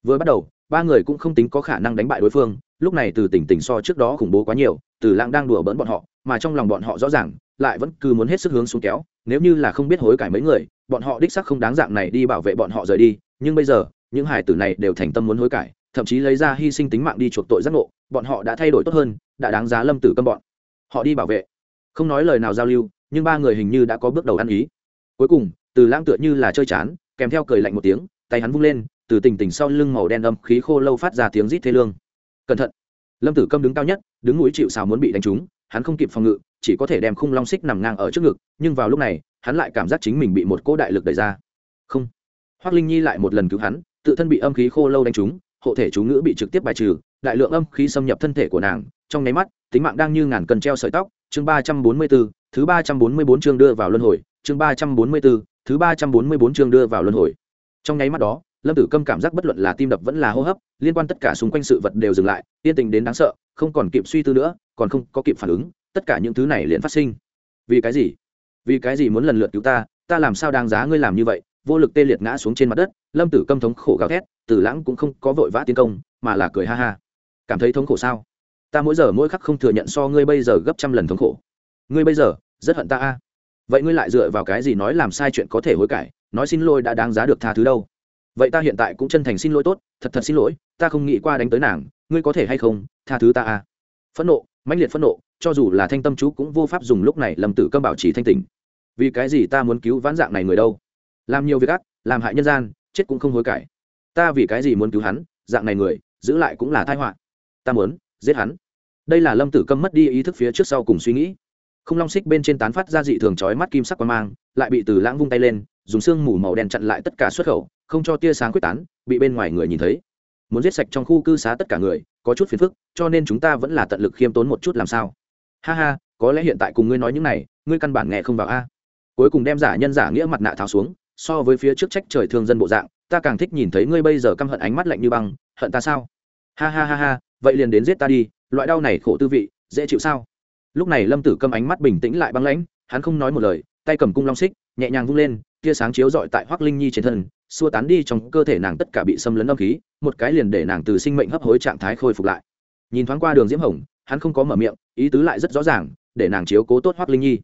S1: Vừa bắt đầu ba người cũng không tính có khả năng đánh bại đối phương, lúc này từ tỉnh tỉnh so trước đó khủng bố quá nhiều, từ lãng đang đùa bỡn bọn họ, mà trong lòng bọn họ rõ ràng, lại vẫn cứ muốn hết sức hướng xuống kéo, nếu như là không biết hối cải mấy người, bọn họ đích sắc không đáng dạng này đi bảo vệ bọn họ rời đi, nhưng bây giờ, những hải tử này đều thành tâm muốn hối cải, thậm chí lấy ra hy sinh tính mạng đi chuộc tội giác ngộ, bọn họ đã thay đổi tốt hơn, đã đáng giá lâm tử câm bọn. Họ đi bảo vệ. Không nói lời nào giao lưu, nhưng ba người hình như đã có bước đầu ăn ý. Cuối cùng, từ lãng tựa như là chơi chán, kèm theo cười lạnh một tiếng, tay hắn vung lên từ tình tình sau lưng màu đen âm khí khô lâu phát ra tiếng rít thê lương. Cẩn thận. Lâm tử câm đứng cao nhất, đứng núi chịu xào muốn bị đánh trúng, hắn không kịp phòng ngự, chỉ có thể đem khung long xích nằm ngang ở trước ngực, nhưng vào lúc này, hắn lại cảm giác chính mình bị một cỗ đại lực đẩy ra. Không. Hoác linh nhi lại một lần cứu hắn, tự thân bị âm khí khô lâu đánh trúng, hộ thể chú ngữ bị trực tiếp bài trừ, đại lượng âm khí xâm nhập thân thể của nàng, trong nháy mắt, tính mạng đang như ngàn cân treo sợi tóc. Chương ba trăm bốn mươi b ố thứ ba trăm bốn mươi bốn chương đưa vào luân hồi, chương ba trăm bốn mươi b ố thứ ba trăm bốn mươi bốn chương đưa vào luân hồi. Trong nháy mắt đó lâm tử câm cảm giác bất luận là tim đập vẫn là hô hấp, liên quan tất cả xung quanh sự vật đều dừng lại, yên tình đến đáng sợ, không còn kịp suy tư nữa, còn không có kịp phản ứng, tất cả những thứ này liền phát sinh. Vì cái gì? Vì cái gì muốn lần lượt cứu ta? Ta làm sao đáng giá ngươi làm như vậy? Vô lực tê liệt ngã xuống trên mặt đất, lâm tử câm thống khổ gào thét, tử lãng cũng không có vội vã tiến công, mà là cười ha ha. Cảm thấy thống khổ sao? Ta mỗi giờ mỗi khắc không thừa nhận so ngươi bây giờ gấp trăm lần thống khổ. Ngươi bây giờ, rất hận ta a. Vậy ngươi lại dựa vào cái gì nói làm sai chuyện có thể hối cải? Nói xin lỗi đã đáng giá được tha thứ đâu vậy ta hiện tại cũng chân thành xin lỗi tốt, thật thật xin lỗi, ta không nghĩ qua đánh tới nàng, ngươi có thể hay không, tha thứ ta à? phẫn nộ, mãnh liệt phẫn nộ, cho dù là thanh tâm chú cũng vô pháp dùng lúc này lâm tử câm bảo trì thanh tình vì cái gì ta muốn cứu vãn dạng này người đâu? Làm nhiều việc ác, làm hại nhân gian, chết cũng không hối cải. Ta vì cái gì muốn cứu hắn, dạng này người, giữ lại cũng là thai họa. Ta muốn giết hắn. Đây là lâm tử câm mất đi ý thức phía trước sau cùng suy nghĩ không long xích bên trên tán phát ra dị thường chói mắt kim sắc quang mang, lại bị từ lãng vung tay lên, dùng xương mù màu đen chặn lại tất cả xuất khẩu, không cho tia sáng quyết tán, bị bên ngoài người nhìn thấy. Muốn giết sạch trong khu cư xá tất cả người, có chút phiền phức, cho nên chúng ta vẫn là tận lực khiêm tốn một chút làm sao. Ha ha, có lẽ hiện tại cùng ngươi nói những này, ngươi căn bản nghe không vào a. Cuối cùng đem giả nhân giả nghĩa mặt nạ tháo xuống, so với phía trước trách trời thương dân bộ dạng, ta càng thích nhìn thấy ngươi bây giờ căm hận ánh mắt lạnh như băng, hận ta sao? Ha ha ha ha, vậy liền đến giết ta đi, loại đau này khổ tư vị, dễ chịu sao? Lúc này lâm tử câm ánh mắt bình tĩnh lại băng lãnh, hắn không nói một lời, tay cầm cung long xích, nhẹ nhàng vung lên, tia sáng chiếu dọi tại hoác linh nhi trên thân, xua tán đi trong cơ thể nàng tất cả bị xâm lấn âm khí, một cái liền để nàng từ sinh mệnh hấp hối trạng thái khôi phục lại. Nhìn thoáng qua đường diễm hồng, hắn không có mở miệng, ý tứ lại rất rõ ràng, để nàng chiếu cố tốt hoác linh nhi.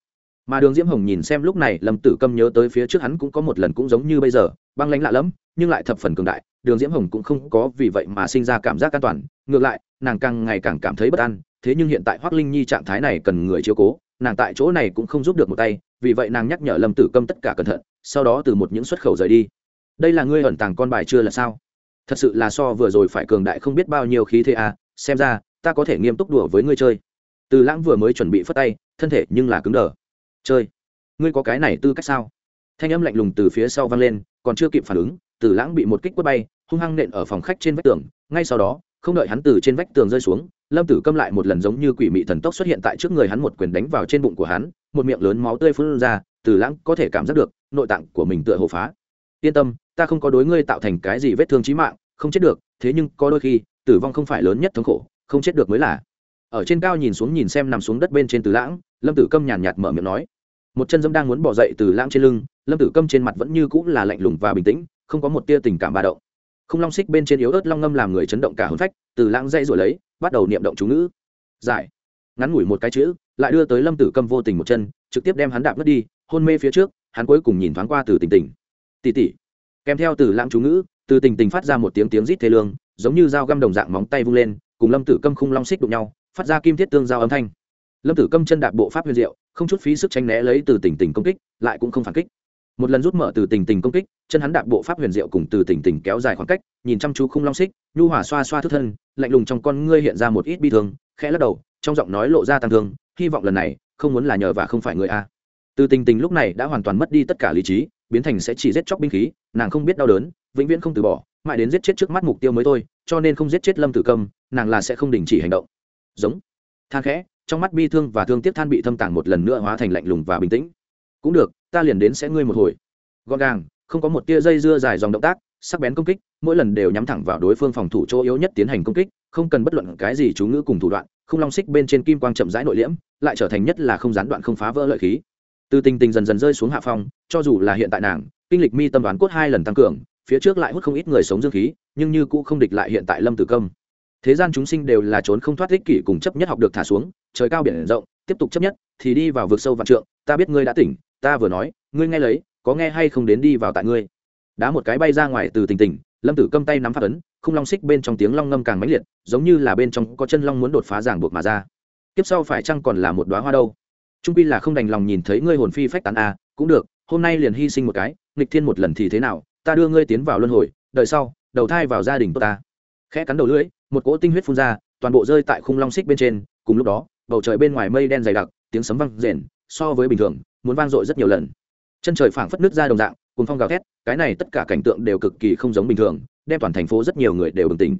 S1: Mà đường diễm hồng nhìn xem lúc này lâm tử câm nhớ tới phía trước hắn cũng có một lần cũng giống như bây giờ, băng lánh lạ lẫm, nhưng lại thập phần cường đại, đường diễm hồng cũng không có vì vậy mà sinh ra cảm giác an toàn, ngược lại, nàng càng ngày càng cảm thấy bất an thế nhưng hiện tại hoác linh nhi trạng thái này cần người chiếu cố, nàng tại chỗ này cũng không giúp được một tay, vì vậy nàng nhắc nhở lâm tử câm tất cả cẩn thận, sau đó từ một những xuất khẩu rời đi. Đây là ngươi ẩn tàng con bài chưa là sao? Thật sự là so vừa rồi phải cường đại không biết bao nhiêu khí thế à xem ra, ta có thể nghiêm túc đùa với ngươi chơi. Từ lãng vừa mới chuẩn bị phất tay, thân thể nhưng là cứng đờ. Chơi, ngươi có cái này tư cách sao? Thanh âm lạnh lùng từ phía sau vang lên, còn chưa kịp phản ứng, từ lãng bị một kích quất bay, hung hăng nện ở phòng khách trên vách tường, ngay sau đó không đợi hắn từ trên vách tường rơi xuống, lâm tử câm lại một lần giống như quỷ mị thần tốc xuất hiện tại trước người hắn một quyền đánh vào trên bụng của hắn, một miệng lớn máu tươi phun ra, từ lãng có thể cảm giác được, nội tạng của mình tựa hồ phá. Yên tâm, ta không có đối ngươi tạo thành cái gì vết thương trí mạng, không chết được, thế nhưng có đôi khi, tử vong không phải lớn nhất thống khổ, không chết được mới là. Ở trên cao nhìn xuống nhìn xem nằm xuống đất bên trên từ lãng, lâm tử câm nhàn nhạt mở miệng nói. Một chân dâm đang muốn bỏ dậy từ lãng trên lưng, lâm tử câm trên mặt vẫn như cũng là lạnh lùng và bình tĩnh, không có một tia tình cảm ba động không long xích bên trên yếu ớt long ngâm làm người chấn động cả hôn phách, từ lãng dây rồi lấy, bắt đầu niệm động chú ngữ. Giải. Ngắn ngủi một cái chữ, lại đưa tới lâm tử câm vô tình một chân, trực tiếp đem hắn đạp mất đi, hôn mê phía trước, hắn cuối cùng nhìn thoáng qua từ tình tình. Tỉ tỉ kèm theo từ lãng chú ngữ, từ tình tình phát ra một tiếng tiếng rít thê lương, giống như dao găm đồng dạng móng tay vung lên, cùng lâm tử câm khung long xích đụng nhau, phát ra kim thiết tương giao âm thanh. Lâm tử câm chân đạp bộ pháp huyền diệu, không chút phí sức tranh né lấy từ tình tình công kích, lại cũng không phản kích một lần rút mở từ tình tình công kích chân hắn đạp bộ pháp huyền diệu cùng từ tình tình kéo dài khoảng cách nhìn chăm chú khung long xích nhu hỏa xoa xoa thức thân lạnh lùng trong con ngươi hiện ra một ít bi thương khẽ lắc đầu trong giọng nói lộ ra tăng thương hy vọng lần này không muốn là nhờ và không phải người a. Từ tình tình lúc này đã hoàn toàn mất đi tất cả lý trí biến thành sẽ chỉ giết chóc binh khí nàng không biết đau đớn vĩnh viễn không từ bỏ mãi đến giết chết trước mắt mục tiêu mới thôi cho nên không giết chết lâm tử cầm, nàng là sẽ không đình chỉ hành động. Giống. Than khẽ trong mắt bi thương và thương tiếc than bị thâm tàng một lần nữa hóa thành lạnh lùng và bình tĩnh cũng được, ta liền đến sẽ ngươi một hồi. Gọn gàng, không có một tia dây dưa dài dòng động tác, sắc bén công kích, mỗi lần đều nhắm thẳng vào đối phương phòng thủ chỗ yếu nhất tiến hành công kích, không cần bất luận cái gì chú ngữ cùng thủ đoạn, không long xích bên trên kim quang chậm rãi nội liễm, lại trở thành nhất là không gián đoạn không phá vỡ lợi khí. Từ tình tình dần dần rơi xuống hạ phong, cho dù là hiện tại nàng, kinh lịch mi tâm đoán cốt hai lần tăng cường, phía trước lại hút không ít người sống dương khí, nhưng như cũ không địch lại hiện tại lâm tử công. Thế gian chúng sinh đều là trốn không thoát ích kỷ cùng chấp nhất học được thả xuống, trời cao biển rộng, tiếp tục chấp nhất, thì đi vào vực sâu vạn trượng, ta biết ngươi đã tỉnh ta vừa nói ngươi nghe lấy có nghe hay không đến đi vào tại ngươi. Đá một cái bay ra ngoài từ tình tình lâm tử câm tay nắm phát ấn không long xích bên trong tiếng long ngâm càng mãnh liệt giống như là bên trong có chân long muốn đột phá giảng buộc mà ra. Tiếp sau phải chăng còn là một đoá hoa đâu? Trung pi là không đành lòng nhìn thấy ngươi hồn phi phách tán a à, cũng được hôm nay liền hy sinh một cái nghịch thiên một lần thì thế nào ta đưa ngươi tiến vào luân hồi đợi sau đầu thai vào gia đình của ta. Khẽ cắn đầu lưỡi một cỗ tinh huyết phun ra toàn bộ rơi tại khung long xích bên trên cùng lúc đó bầu trời bên ngoài mây đen dày đặc tiếng sấm vang rền so với bình thường muốn vang dội rất nhiều lần. Chân trời phảng phất nước ra đồng dạng cùng phong gào thét, cái này tất cả cảnh tượng đều cực kỳ không giống bình thường, đem toàn thành phố rất nhiều người đều bừng tỉnh.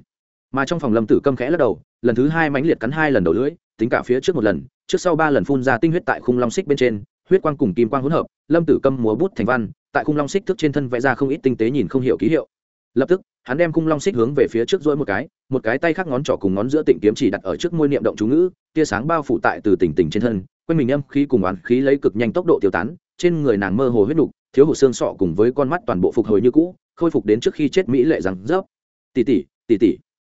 S1: Mà trong phòng lâm tử câm khẽ lắc đầu, lần thứ hai mãnh liệt cắn hai lần đầu lưỡi, tính cả phía trước một lần, trước sau ba lần phun ra tinh huyết tại khung long xích bên trên, huyết quang cùng kim quang hỗn hợp, lâm tử câm múa bút thành văn, tại khung long xích thức trên thân vẽ ra không ít tinh tế nhìn không hiểu ký hiệu. Lập tức hắn đem cung long xích hướng về phía trước dỗi một cái một cái tay khác ngón trỏ cùng ngón giữa tịnh kiếm chỉ đặt ở trước môi niệm động chú ngữ, tia sáng bao phủ tại từ tỉnh tỉnh trên thân, quanh mình âm khí cùng oán khí lấy cực nhanh tốc độ tiêu tán, trên người nàng mơ hồ huyết nục, thiếu hụt xương sọ cùng với con mắt toàn bộ phục hồi như cũ, khôi phục đến trước khi chết mỹ lệ rằng rớp. Tỷ tỷ tỷ tỷ.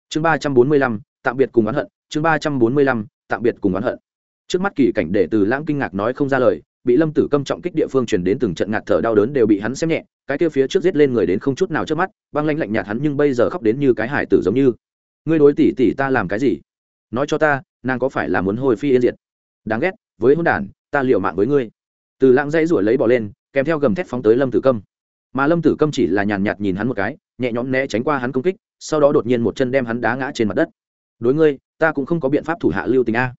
S1: Chương ba trăm bốn mươi lăm, tạm biệt cùng oán hận, chương ba trăm bốn mươi lăm, tạm biệt cùng oán hận. Trước mắt kỳ cảnh để từ lãng kinh ngạc nói không ra lời bị lâm tử câm trọng kích địa phương truyền đến từng trận ngạt thở đau đớn đều bị hắn xem nhẹ, cái kia phía trước giết lên người đến không chút nào trước mắt, băng lanh lạnh nhạt hắn nhưng bây giờ khóc đến như cái hải tử giống như. Ngươi đối tỷ tỷ ta làm cái gì? Nói cho ta, nàng có phải là muốn hồi phi yên diệt? Đáng ghét, với hôn đản, ta liều mạng với ngươi. Từ lãng dãy ruổi lấy bỏ lên, kèm theo gầm thét phóng tới lâm tử câm. Mà lâm tử câm chỉ là nhàn nhạt nhìn hắn một cái, nhẹ nhõm né tránh qua hắn công kích, sau đó đột nhiên một chân đem hắn đá ngã trên mặt đất. Đối ngươi, ta cũng không có biện pháp thủ hạ lưu tình a.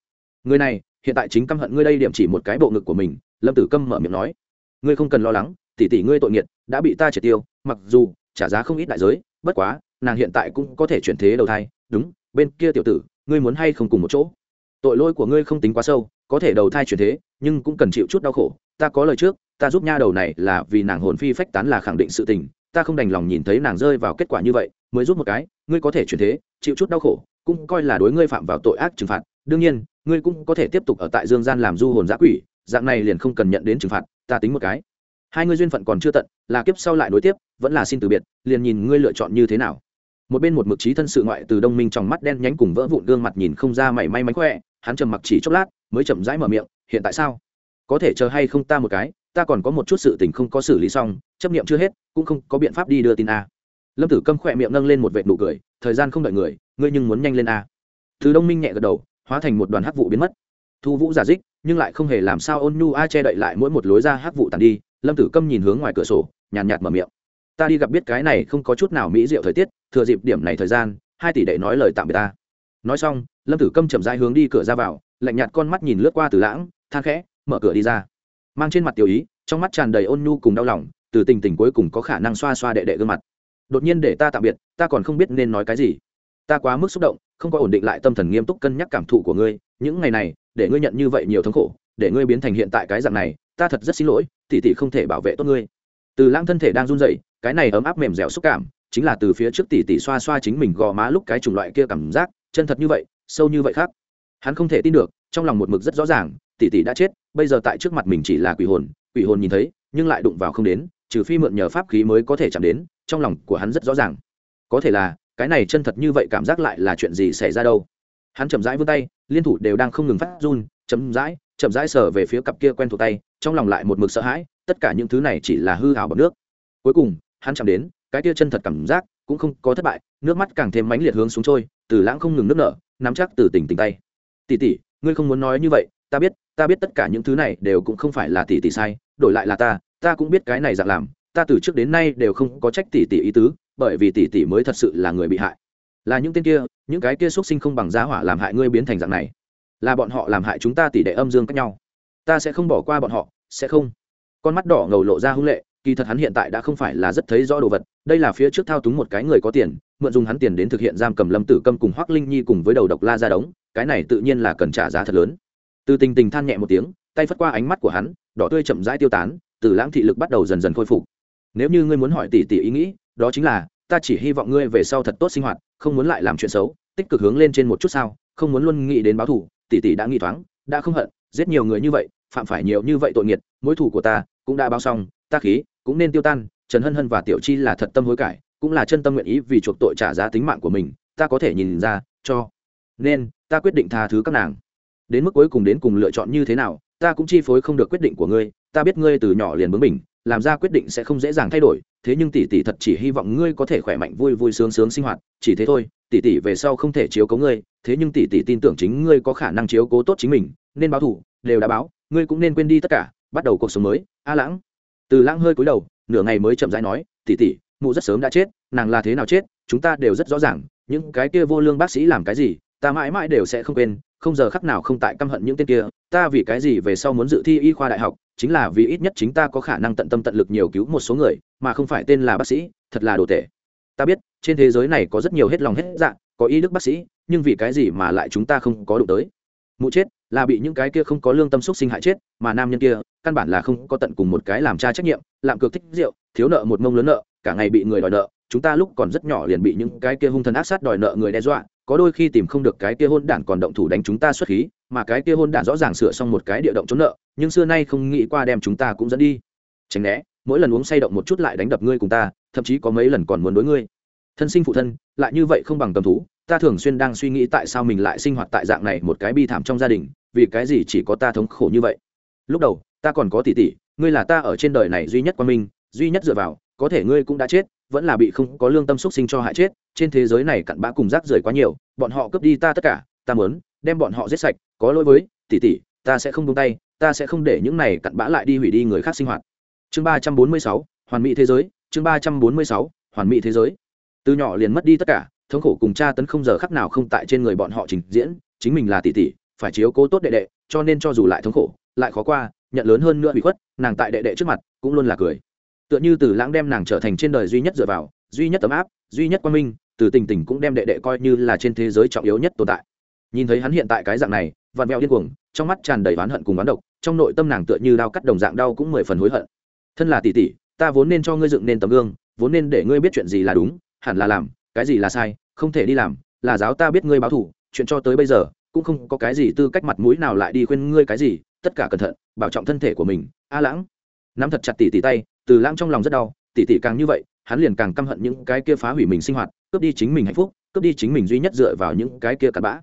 S1: Người này hiện tại chính căm hận ngươi đây điểm chỉ một cái bộ ngực của mình, lâm tử câm mở miệng nói. Ngươi không cần lo lắng, tỷ tỷ ngươi tội nghiệt, đã bị ta triệt tiêu, mặc dù trả giá không ít đại giới, bất quá, nàng hiện tại cũng có thể chuyển thế đầu thai, đúng, bên kia tiểu tử, ngươi muốn hay không cùng một chỗ? Tội lỗi của ngươi không tính quá sâu, có thể đầu thai chuyển thế, nhưng cũng cần chịu chút đau khổ. Ta có lời trước, ta giúp nha đầu này là vì nàng hồn phi phách tán là khẳng định sự tình, ta không đành lòng nhìn thấy nàng rơi vào kết quả như vậy, mới giúp một cái, ngươi có thể chuyển thế, chịu chút đau khổ, cũng coi là đối ngươi phạm vào tội ác trừng phạt. Đương nhiên ngươi cũng có thể tiếp tục ở tại dương gian làm du hồn giã quỷ, dạng này liền không cần nhận đến trừng phạt, ta tính một cái. Hai ngươi duyên phận còn chưa tận, là kiếp sau lại nối tiếp, vẫn là xin từ biệt, liền nhìn ngươi lựa chọn như thế nào. Một bên một mực trí thân sự ngoại từ đông minh trong mắt đen nhánh cùng vỡ vụn gương mặt nhìn không ra mảy may mánh khỏe, hắn trầm mặc chỉ chốc lát, mới chậm rãi mở miệng, hiện tại sao? Có thể chờ hay không ta một cái, ta còn có một chút sự tình không có xử lý xong, chấp niệm chưa hết, cũng không có biện pháp đi đưa tin a. Lâm tử câm khỏe miệng nâng lên một vệt nụ cười, thời gian không đợi người, ngươi nhưng muốn nhanh lên a. Từ đông minh nhẹ gật đầu hóa thành một đoàn hắc vụ biến mất. Thu vũ giả dích, nhưng lại không hề làm sao ôn nhu a che đậy lại mỗi một lối ra hắc vụ tàn đi, lâm tử câm nhìn hướng ngoài cửa sổ, nhàn nhạt mở miệng. Ta đi gặp biết cái này không có chút nào mỹ diệu thời tiết, thừa dịp điểm này thời gian, hai tỷ đệ nói lời tạm biệt ta. Nói xong, lâm tử câm chậm rãi hướng đi cửa ra vào, lạnh nhạt con mắt nhìn lướt qua từ lãng, than khẽ, mở cửa đi ra. Mang trên mặt tiểu ý, trong mắt tràn đầy ôn nhu cùng đau lòng, từ tình tình cuối cùng có khả năng xoa xoa đệ đệ gương mặt. Đột nhiên để ta tạm biệt, ta còn không biết nên nói cái gì. Ta quá mức xúc động không có ổn định lại tâm thần nghiêm túc cân nhắc cảm thụ của ngươi, những ngày này, để ngươi nhận như vậy nhiều thống khổ, để ngươi biến thành hiện tại cái dạng này, ta thật rất xin lỗi, tỷ tỷ không thể bảo vệ tốt ngươi. Từ lãng thân thể đang run rẩy, cái này ấm áp mềm dẻo xúc cảm, chính là từ phía trước tỷ tỷ xoa xoa chính mình gò má lúc cái chủng loại kia cảm giác, chân thật như vậy, sâu như vậy khác. Hắn không thể tin được, trong lòng một mực rất rõ ràng, tỷ tỷ đã chết, bây giờ tại trước mặt mình chỉ là quỷ hồn quỷ hồn nhìn thấy, nhưng lại đụng vào không đến, trừ phi mượn nhờ pháp khí mới có thể chạm đến, trong lòng của hắn rất rõ ràng. Có thể là cái này chân thật như vậy cảm giác lại là chuyện gì xảy ra đâu? Hắn chậm rãi vươn tay, liên thủ đều đang không ngừng phát run, chậm rãi chậm rãi sờ về phía cặp kia quen thuộc tay, trong lòng lại một mực sợ hãi, tất cả những thứ này chỉ là hư hào bằng nước. Cuối cùng, hắn chạm đến, cái kia chân thật cảm giác cũng không có thất bại, nước mắt càng thêm mãnh liệt hướng xuống trôi, từ lãng không ngừng nước nở, nắm chắc từ tỉnh tỉnh tay. Tỷ tỷ, ngươi không muốn nói như vậy, ta biết ta biết tất cả những thứ này đều cũng không phải là tỷ tỷ sai, đổi lại là ta ta cũng biết cái này dạng làm, ta từ trước đến nay đều không có trách tỷ tỷ ý tứ bởi vì tỷ tỷ mới thật sự là người bị hại. Là những tên kia, những cái kia xuất sinh không bằng giá hỏa làm hại ngươi biến thành dạng này. Là bọn họ làm hại chúng ta tỷ đệ âm dương cách nhau. Ta sẽ không bỏ qua bọn họ, sẽ không. Con mắt đỏ ngầu lộ ra hung lệ, kỳ thật hắn hiện tại đã không phải là rất thấy rõ đồ vật. Đây là phía trước thao túng một cái người có tiền, mượn dùng hắn tiền đến thực hiện giam cầm lâm tử câm cùng hoác linh nhi cùng với đầu độc la ra đống, cái này tự nhiên là cần trả giá thật lớn. Từ tình tình than nhẹ một tiếng, tay phất qua ánh mắt của hắn, đỏ tươi chậm rãi tiêu tán, từ lãng thị lực bắt đầu dần dần khôi phục. Nếu như ngươi muốn hỏi tỷ tỷ ý nghĩ đó chính là, ta chỉ hy vọng ngươi về sau thật tốt sinh hoạt, không muốn lại làm chuyện xấu, tích cực hướng lên trên một chút sao, không muốn luôn nghĩ đến báo thù, tỷ tỷ đã nghĩ thoáng, đã không hận, giết nhiều người như vậy, phạm phải nhiều như vậy tội nghiệt, mối thù của ta cũng đã báo xong, ta khí cũng nên tiêu tan, trần hân hân và tiểu chi là thật tâm hối cải, cũng là chân tâm nguyện ý vì chuộc tội trả giá tính mạng của mình, ta có thể nhìn ra, cho, nên, ta quyết định tha thứ các nàng. Đến mức cuối cùng đến cùng lựa chọn như thế nào ta cũng chi phối không được quyết định của ngươi, ta biết ngươi từ nhỏ liền bướng mình làm ra quyết định sẽ không dễ dàng thay đổi, thế nhưng tỷ tỷ thật chỉ hy vọng ngươi có thể khỏe mạnh, vui vui sướng sướng sinh hoạt, chỉ thế thôi, tỷ tỷ về sau không thể chiếu cố ngươi, thế nhưng tỷ tỷ tin tưởng chính ngươi có khả năng chiếu cố tốt chính mình, nên báo thủ đều đã báo, ngươi cũng nên quên đi tất cả, bắt đầu cuộc sống mới, a lãng. Từ lãng hơi cúi đầu, nửa ngày mới chậm rãi nói, tỷ tỷ, mụ rất sớm đã chết, nàng là thế nào chết, chúng ta đều rất rõ ràng, những cái kia vô lương bác sĩ làm cái gì ta mãi mãi đều sẽ không quên, không giờ khắc nào không tại căm hận những tên kia, ta vì cái gì về sau muốn dự thi y khoa đại học, chính là vì ít nhất chính ta có khả năng tận tâm tận lực nhiều cứu một số người, mà không phải tên là bác sĩ, thật là đồ tệ. Ta biết, trên thế giới này có rất nhiều hết lòng hết dạ có y đức bác sĩ, nhưng vì cái gì mà lại chúng ta không có đụng tới? Mụ chết, là bị những cái kia không có lương tâm xúc sinh hại chết, mà nam nhân kia, căn bản là không có tận cùng một cái làm cha trách nhiệm làm cược thích rượu, thiếu nợ một mông lớn nợ, cả ngày bị người đòi nợ, chúng ta lúc còn rất nhỏ liền bị những cái kia hung thần ác sát đòi nợ người đe dọa có đôi khi tìm không được cái kia hôn đản còn động thủ đánh chúng ta xuất khí, mà cái kia hôn đản rõ ràng sửa xong một cái địa động chống nợ, nhưng xưa nay không nghĩ qua đem chúng ta cũng dẫn đi. Tránh né, mỗi lần uống say động một chút lại đánh đập ngươi cùng ta, thậm chí có mấy lần còn muốn đối ngươi. Thân sinh phụ thân, lại như vậy không bằng cầm thú, ta thường xuyên đang suy nghĩ tại sao mình lại sinh hoạt tại dạng này một cái bi thảm trong gia đình, vì cái gì chỉ có ta thống khổ như vậy? Lúc đầu, ta còn có tỷ tỷ, ngươi là ta ở trên đời này duy nhất qua mình, duy nhất dựa vào, có thể ngươi cũng đã chết vẫn là bị không có lương tâm xúc sinh cho hại chết, trên thế giới này cặn bã cùng rác rưởi quá nhiều, bọn họ cướp đi ta tất cả, ta muốn đem bọn họ giết sạch, có lỗi với tỷ tỷ ta sẽ không buông tay, ta sẽ không để những này cặn bã lại đi hủy đi người khác sinh hoạt. Chương ba trăm bốn mươi sáu, hoàn mỹ thế giới, chương ba trăm bốn mươi sáu, hoàn mỹ thế giới. Từ nhỏ liền mất đi tất cả, thống khổ cùng cha tấn không giờ khắc nào không tại trên người bọn họ trình diễn, chính mình là tỷ tỷ phải chiếu cố tốt đệ đệ, cho nên cho dù lại thống khổ, lại khó qua, nhận lớn hơn nữa bị khuất, nàng tại đệ đệ trước mặt cũng luôn là cười tựa như từ lãng đem nàng trở thành trên đời duy nhất dựa vào, duy nhất tấm áp, duy nhất quan minh, từ tình tình cũng đem đệ đệ coi như là trên thế giới trọng yếu nhất tồn tại. Nhìn thấy hắn hiện tại cái dạng này, vặn vẹo điên cuồng, trong mắt tràn đầy oán hận cùng oán độc, trong nội tâm nàng tựa như đau cắt đồng dạng đau cũng mười phần hối hận. Thân là tỷ tỷ, ta vốn nên cho ngươi dựng nên tấm gương, vốn nên để ngươi biết chuyện gì là đúng, hẳn là làm, cái gì là sai, không thể đi làm, là giáo ta biết ngươi báo thủ chuyện cho tới bây giờ, cũng không có cái gì tư cách mặt mũi nào lại đi khuyên ngươi cái gì, tất cả cẩn thận, bảo trọng thân thể của mình, a lãng. Nắm thật chặt tỷ tỷ tay từ lãng trong lòng rất đau tỷ tỷ càng như vậy, hắn liền càng căm hận những cái kia phá hủy mình sinh hoạt, cướp đi chính mình hạnh phúc, cướp đi chính mình duy nhất dựa vào những cái kia cặn bã.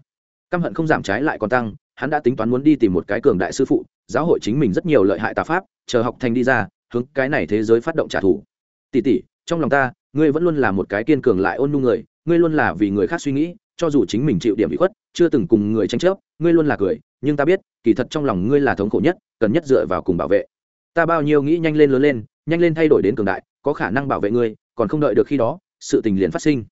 S1: Căm hận không giảm trái lại còn tăng, hắn đã tính toán muốn đi tìm một cái cường đại sư phụ, giáo hội chính mình rất nhiều lợi hại tà pháp, chờ học thành đi ra, hướng cái này thế giới phát động trả thù. Tỷ tỷ trong lòng ta, ngươi vẫn luôn là một cái kiên cường lại ôn nhu người, ngươi luôn là vì người khác suy nghĩ, cho dù chính mình chịu điểm bị khuất, chưa từng cùng người tranh chấp, ngươi luôn là cười, nhưng ta biết, kỳ thật trong lòng ngươi là thống khổ nhất, cần nhất dựa vào cùng bảo vệ. Ta bao nhiêu nghĩ nhanh lên lớn lên nhanh lên thay đổi đến cường đại, có khả năng bảo vệ ngươi, còn không đợi được khi đó, sự tình liền phát sinh.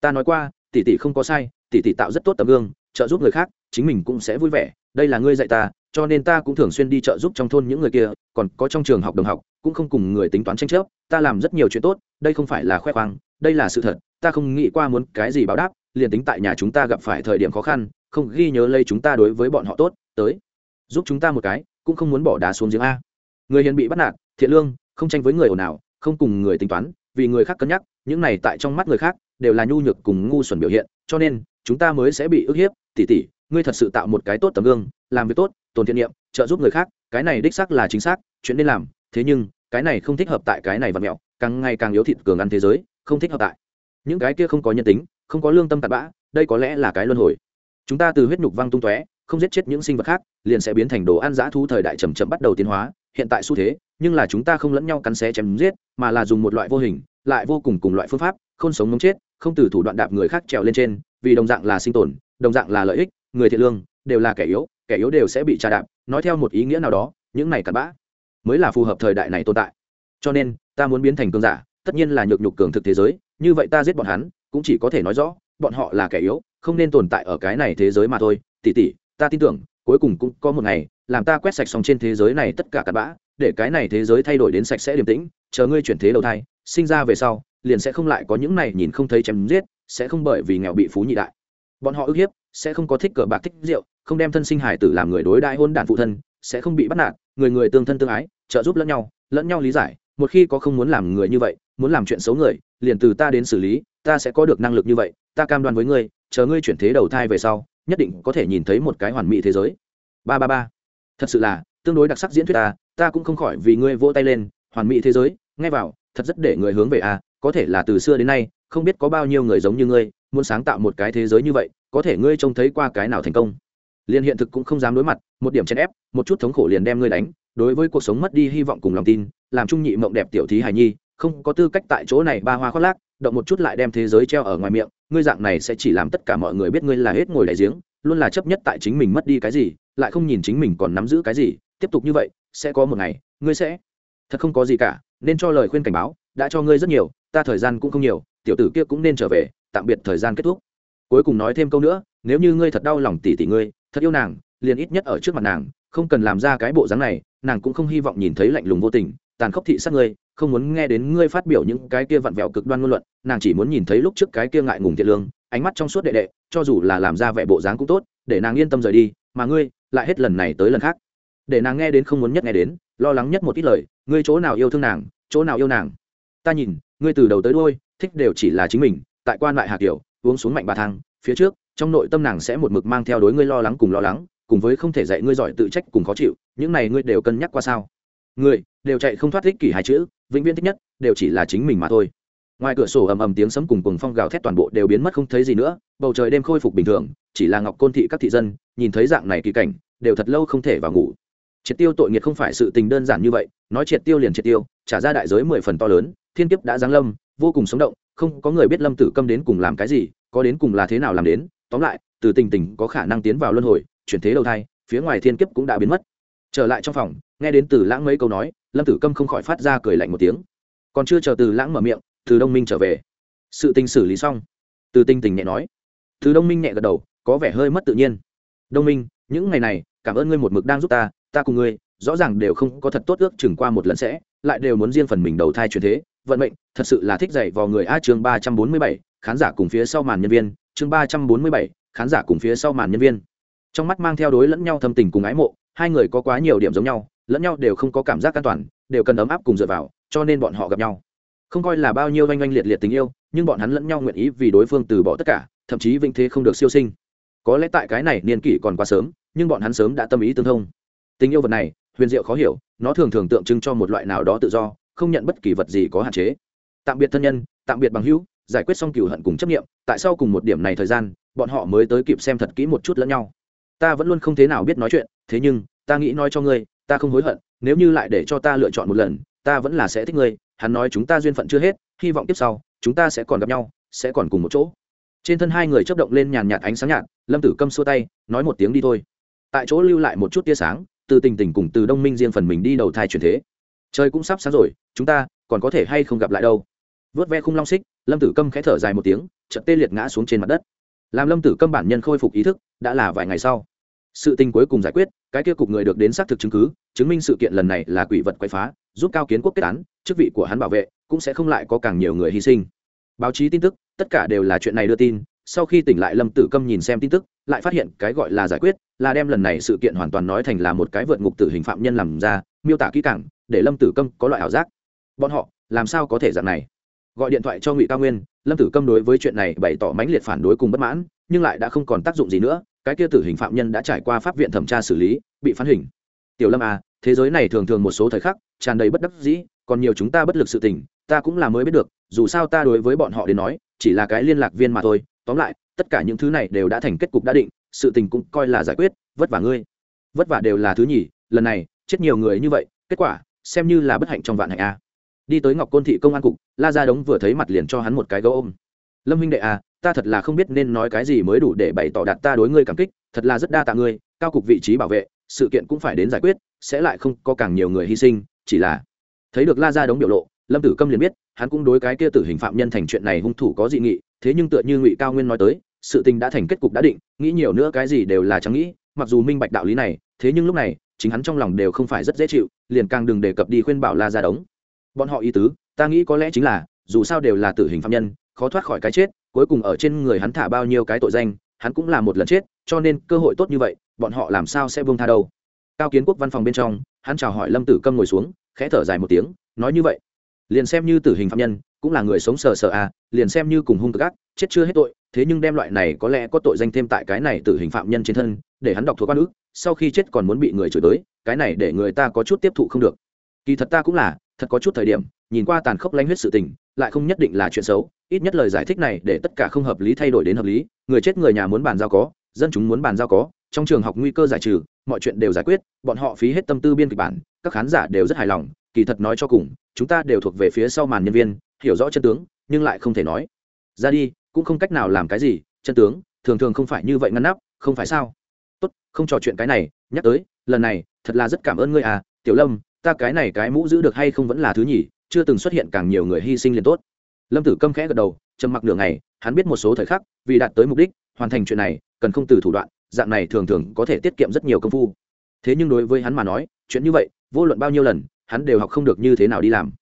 S1: Ta nói qua, tỷ tỷ không có sai, tỷ tỷ tạo rất tốt tấm gương, trợ giúp người khác, chính mình cũng sẽ vui vẻ. Đây là ngươi dạy ta, cho nên ta cũng thường xuyên đi trợ giúp trong thôn những người kia, còn có trong trường học đồng học, cũng không cùng người tính toán tranh chấp, ta làm rất nhiều chuyện tốt, đây không phải là khoe khoang, đây là sự thật, ta không nghĩ qua muốn cái gì báo đáp, liền tính tại nhà chúng ta gặp phải thời điểm khó khăn, không ghi nhớ lây chúng ta đối với bọn họ tốt, tới, giúp chúng ta một cái, cũng không muốn bỏ đá xuống giếng a. Người hiền bị bắt nạt, thiện lương không tranh với người ồn ào, không cùng người tính toán, vì người khác cân nhắc, những này tại trong mắt người khác đều là nhu nhược cùng ngu xuẩn biểu hiện, cho nên, chúng ta mới sẽ bị ức hiếp tỉ tỉ ngươi thật sự tạo một cái tốt tấm gương, làm việc tốt, tồn thiện niệm, trợ giúp người khác, cái này đích xác là chính xác, chuyện nên làm, thế nhưng, cái này không thích hợp tại cái này và mẹo, càng ngày càng yếu thịt cường ăn thế giới, không thích hợp tại. Những cái kia không có nhân tính, không có lương tâm tạt bã, đây có lẽ là cái luân hồi. Chúng ta từ huyết nhục văng tung tóe, không giết chết những sinh vật khác, liền sẽ biến thành đồ ăn dã thu thời đại chầm chậm bắt đầu tiến hóa, hiện tại xu thế nhưng là chúng ta không lẫn nhau cắn xé chém giết, mà là dùng một loại vô hình, lại vô cùng cùng loại phương pháp, không sống ngống chết, không từ thủ đoạn đạp người khác trèo lên trên, vì đồng dạng là sinh tồn, đồng dạng là lợi ích, người thiện lương, đều là kẻ yếu kẻ yếu đều sẽ bị trà đạp, nói theo một ý nghĩa nào đó, những này cặn bã mới là phù hợp thời đại này tồn tại. Cho nên, ta muốn biến thành cường giả, tất nhiên là nhược nhục cường thực thế giới, như vậy ta giết bọn hắn, cũng chỉ có thể nói rõ, bọn họ là kẻ yếu, không nên tồn tại ở cái này thế giới mà thôi. Tỉ tỉ, ta tin tưởng cuối cùng cũng có một ngày, làm ta quét sạch xong trên thế giới này tất cả cặn bã, để cái này thế giới thay đổi đến sạch sẽ điềm tĩnh, chờ ngươi chuyển thế đầu thai, sinh ra về sau, liền sẽ không lại có những này nhìn không thấy chém giết, sẽ không bởi vì nghèo bị phú nhị đại. Bọn họ ức hiếp, sẽ không có thích cờ bạc thích rượu, không đem thân sinh hải tử làm người đối đãi hôn đản phụ thân, sẽ không bị bắt nạt, người người tương thân tương ái, trợ giúp lẫn nhau lẫn nhau lý giải, một khi có không muốn làm người như vậy, muốn làm chuyện xấu người, liền từ ta đến xử lý, ta sẽ có được năng lực như vậy, ta cam đoan với ngươi, chờ ngươi chuyển thế đầu thai về sau nhất định có thể nhìn thấy một cái hoàn mỹ thế giới. Ba ba ba. Thật sự là, tương đối đặc sắc diễn thuyết ta ta cũng không khỏi vì ngươi vỗ tay lên, hoàn mỹ thế giới, nghe vào, thật rất để người hướng về a, có thể là từ xưa đến nay, không biết có bao nhiêu người giống như ngươi, muốn sáng tạo một cái thế giới như vậy, có thể ngươi trông thấy qua cái nào thành công. Liền hiện thực cũng không dám đối mặt, một điểm chèn ép, một chút thống khổ liền đem ngươi đánh, đối với cuộc sống mất đi hy vọng cùng lòng tin, làm trung nhị mộng đẹp tiểu thí hài nhi, không có tư cách tại chỗ này ba hoa khoác lác động một chút lại đem thế giới treo ở ngoài miệng, ngươi dạng này sẽ chỉ làm tất cả mọi người biết ngươi là hết ngồi đại giếng, luôn là chấp nhất tại chính mình mất đi cái gì, lại không nhìn chính mình còn nắm giữ cái gì, tiếp tục như vậy, sẽ có một ngày, ngươi sẽ thật không có gì cả, nên cho lời khuyên cảnh báo, đã cho ngươi rất nhiều, ta thời gian cũng không nhiều, tiểu tử kia cũng nên trở về, tạm biệt thời gian kết thúc. Cuối cùng nói thêm câu nữa, nếu như ngươi thật đau lòng tỷ tỷ ngươi, thật yêu nàng, liền ít nhất ở trước mặt nàng, không cần làm ra cái bộ dáng này, nàng cũng không hy vọng nhìn thấy lạnh lùng vô tình, tàn khốc thị sát ngươi không muốn nghe đến ngươi phát biểu những cái kia vặn vẹo cực đoan ngôn luận, nàng chỉ muốn nhìn thấy lúc trước cái kia ngại ngùng thiện lương, ánh mắt trong suốt đệ đệ, cho dù là làm ra vẻ bộ dáng cũng tốt, để nàng yên tâm rời đi, mà ngươi, lại hết lần này tới lần khác. Để nàng nghe đến không muốn nhất nghe đến, lo lắng nhất một ít lời, ngươi chỗ nào yêu thương nàng, chỗ nào yêu nàng. Ta nhìn, ngươi từ đầu tới đôi thích đều chỉ là chính mình, tại quan lại hà kiểu uống xuống mạnh bà thang, phía trước, trong nội tâm nàng sẽ một mực mang theo đối ngươi lo lắng cùng lo lắng, cùng với không thể dạy ngươi giỏi tự trách cùng khó chịu, những này ngươi đều cân nhắc qua sao? Người đều chạy không thoát thích kỷ hai chữ, vĩnh viễn thích nhất, đều chỉ là chính mình mà thôi. Ngoài cửa sổ ầm ầm tiếng sấm cùng cùng phong gào thét toàn bộ đều biến mất không thấy gì nữa, bầu trời đêm khôi phục bình thường, chỉ là ngọc côn thị các thị dân, nhìn thấy dạng này kỳ cảnh, đều thật lâu không thể vào ngủ. Triệt tiêu tội nghiệt không phải sự tình đơn giản như vậy, nói triệt tiêu liền triệt tiêu, trả ra đại giới mười phần to lớn, thiên kiếp đã giáng lâm, vô cùng sống động, không có người biết lâm tử câm đến cùng làm cái gì, có đến cùng là thế nào làm đến, tóm lại, từ tình tình có khả năng tiến vào luân hồi, chuyển thế đầu thai, phía ngoài thiên kiếp cũng đã biến mất. Trở lại trong phòng, nghe đến từ lãng mấy câu nói lâm tử câm không khỏi phát ra cười lạnh một tiếng. Còn chưa chờ từ lãng mở miệng, từ đông minh trở về. Sự tình xử lý xong, từ tinh tình nhẹ nói. Từ đông minh nhẹ gật đầu, có vẻ hơi mất tự nhiên. Đông minh, những ngày này, cảm ơn ngươi một mực đang giúp ta ta cùng ngươi, rõ ràng đều không có thật tốt ước chừng qua một lần sẽ, lại đều muốn riêng phần mình đầu thai truyền thế. Vận mệnh, thật sự là thích dạy vào người a chương ba trăm bốn mươi bảy, khán giả cùng phía sau màn nhân viên. Chương ba trăm bốn mươi bảy, khán giả cùng phía sau màn nhân viên. Trong mắt mang theo đối lẫn nhau thâm tình cùng ái mộ, hai người có quá nhiều điểm giống nhau lẫn nhau đều không có cảm giác an toàn, đều cần ấm áp cùng dựa vào, cho nên bọn họ gặp nhau. Không coi là bao nhiêu oanh oanh liệt liệt tình yêu, nhưng bọn hắn lẫn nhau nguyện ý vì đối phương từ bỏ tất cả, thậm chí vinh thế không được siêu sinh. Có lẽ tại cái này niên kỷ còn quá sớm, nhưng bọn hắn sớm đã tâm ý tương thông. Tình yêu vật này, huyền diệu khó hiểu, nó thường thường tượng trưng cho một loại nào đó tự do, không nhận bất kỳ vật gì có hạn chế. Tạm biệt thân nhân, tạm biệt bằng hữu, giải quyết xong cửu hận cùng chấp nghiệm tại sao cùng một điểm này thời gian, bọn họ mới tới kịp xem thật kỹ một chút lẫn nhau. Ta vẫn luôn không thế nào biết nói chuyện, thế nhưng, ta nghĩ nói cho ngươi ta không hối hận, nếu như lại để cho ta lựa chọn một lần, ta vẫn là sẽ thích ngươi, hắn nói chúng ta duyên phận chưa hết, hy vọng tiếp sau, chúng ta sẽ còn gặp nhau, sẽ còn cùng một chỗ. Trên thân hai người chấp động lên nhàn nhạt ánh sáng nhạt, lâm tử câm xua tay, nói một tiếng đi thôi. Tại chỗ lưu lại một chút tia sáng, từ tình tình cùng từ đông minh riêng phần mình đi đầu thai truyền thế. Trời cũng sắp sáng rồi, chúng ta còn có thể hay không gặp lại đâu? Vớt ve khung long xích, lâm tử câm khẽ thở dài một tiếng, chợt tê liệt ngã xuống trên mặt đất. Làm lâm tử câm bản nhân khôi phục ý thức, đã là vài ngày sau sự tình cuối cùng giải quyết, cái kia cục người được đến xác thực chứng cứ, chứng minh sự kiện lần này là quỷ vật quậy phá, giúp cao kiến quốc kết án, chức vị của hắn bảo vệ, cũng sẽ không lại có càng nhiều người hy sinh. Báo chí tin tức, tất cả đều là chuyện này đưa tin, sau khi tỉnh lại lâm tử câm nhìn xem tin tức, lại phát hiện cái gọi là giải quyết, là đem lần này sự kiện hoàn toàn nói thành là một cái vượt ngục tử hình phạm nhân làm ra, miêu tả kỹ càng, để lâm tử câm có loại ảo giác. Bọn họ, làm sao có thể dạng này? Gọi điện thoại cho ngụy cao nguyên, lâm tử câm đối với chuyện này bày tỏ mãnh liệt phản đối cùng bất mãn, nhưng lại đã không còn tác dụng gì nữa cái kia tử hình phạm nhân đã trải qua pháp viện thẩm tra xử lý, bị phán hình. Tiểu lâm à thế giới này thường thường một số thời khắc, tràn đầy bất đắc dĩ, còn nhiều chúng ta bất lực sự tình, ta cũng là mới biết được, dù sao ta đối với bọn họ đến nói, chỉ là cái liên lạc viên mà thôi. Tóm lại, tất cả những thứ này đều đã thành kết cục đã định, sự tình cũng coi là giải quyết, vất vả ngươi. Vất vả đều là thứ nhì, lần này, chết nhiều người như vậy, kết quả, xem như là bất hạnh trong vạn hạnh a. Đi tới ngọc côn thị công an cục, la gia đống vừa thấy mặt liền cho hắn một cái gấu ôm. Lâm huynh đệ à ta thật là không biết nên nói cái gì mới đủ để bày tỏ đạt ta đối ngươi cảm kích, thật là rất đa tạ ngươi, cao cục vị trí bảo vệ, sự kiện cũng phải đến giải quyết, sẽ lại không có càng nhiều người hy sinh, chỉ là thấy được la gia đống biểu lộ, lâm tử câm liền biết, hắn cũng đối cái kia tử hình phạm nhân thành chuyện này hung thủ có dị nghị, thế nhưng tựa như ngụy cao nguyên nói tới, sự tình đã thành kết cục đã định, nghĩ nhiều nữa cái gì đều là chẳng nghĩ, mặc dù minh bạch đạo lý này, thế nhưng lúc này, chính hắn trong lòng đều không phải rất dễ chịu, liền càng đừng đề cập đi khuyên bảo la gia đống. Bọn họ ý tứ, ta nghĩ có lẽ chính là, dù sao đều là tử hình phạm nhân khó thoát khỏi cái chết, cuối cùng ở trên người hắn thả bao nhiêu cái tội danh, hắn cũng là một lần chết, cho nên cơ hội tốt như vậy, bọn họ làm sao sẽ buông tha đâu. Cao kiến quốc văn phòng bên trong, hắn chào hỏi lâm tử câm ngồi xuống, khẽ thở dài một tiếng, nói như vậy. Liền xem như tử hình phạm nhân, cũng là người sống sờ sờ à liền xem như cùng hung cực ác, chết chưa hết tội, thế nhưng đem loại này có lẽ có tội danh thêm tại cái này tử hình phạm nhân trên thân, để hắn đọc thuộc quan ước sau khi chết còn muốn bị người chửi tới, cái này để người ta có chút tiếp thụ không được. Kỳ thật ta cũng là, thật có chút thời điểm nhìn qua tàn khốc lanh huyết sự tình, lại không nhất định là chuyện xấu, ít nhất lời giải thích này để tất cả không hợp lý thay đổi đến hợp lý, người chết người nhà muốn bàn giao có, dân chúng muốn bàn giao có, trong trường học nguy cơ giải trừ, mọi chuyện đều giải quyết, bọn họ phí hết tâm tư biên kịch bản, các khán giả đều rất hài lòng, kỳ thật nói cho cùng, chúng ta đều thuộc về phía sau màn nhân viên, hiểu rõ chân tướng, nhưng lại không thể nói. Ra đi, cũng không cách nào làm cái gì, chân tướng, thường thường không phải như vậy ngăn nắp, không phải sao? Tốt, không trò chuyện cái này, nhắc tới, lần này, thật là rất cảm ơn ngươi à tiểu lâm, ta cái này cái mũ giữ được hay không vẫn là thứ nhỉ chưa từng xuất hiện càng nhiều người hy sinh liền tốt. Lâm tử câm khẽ gật đầu, trầm mặc nửa ngày, hắn biết một số thời khắc, vì đạt tới mục đích, hoàn thành chuyện này, cần không từ thủ đoạn, dạng này thường thường có thể tiết kiệm rất nhiều công phu. Thế nhưng đối với hắn mà nói, chuyện như vậy, vô luận bao nhiêu lần, hắn đều học không được như thế nào đi làm.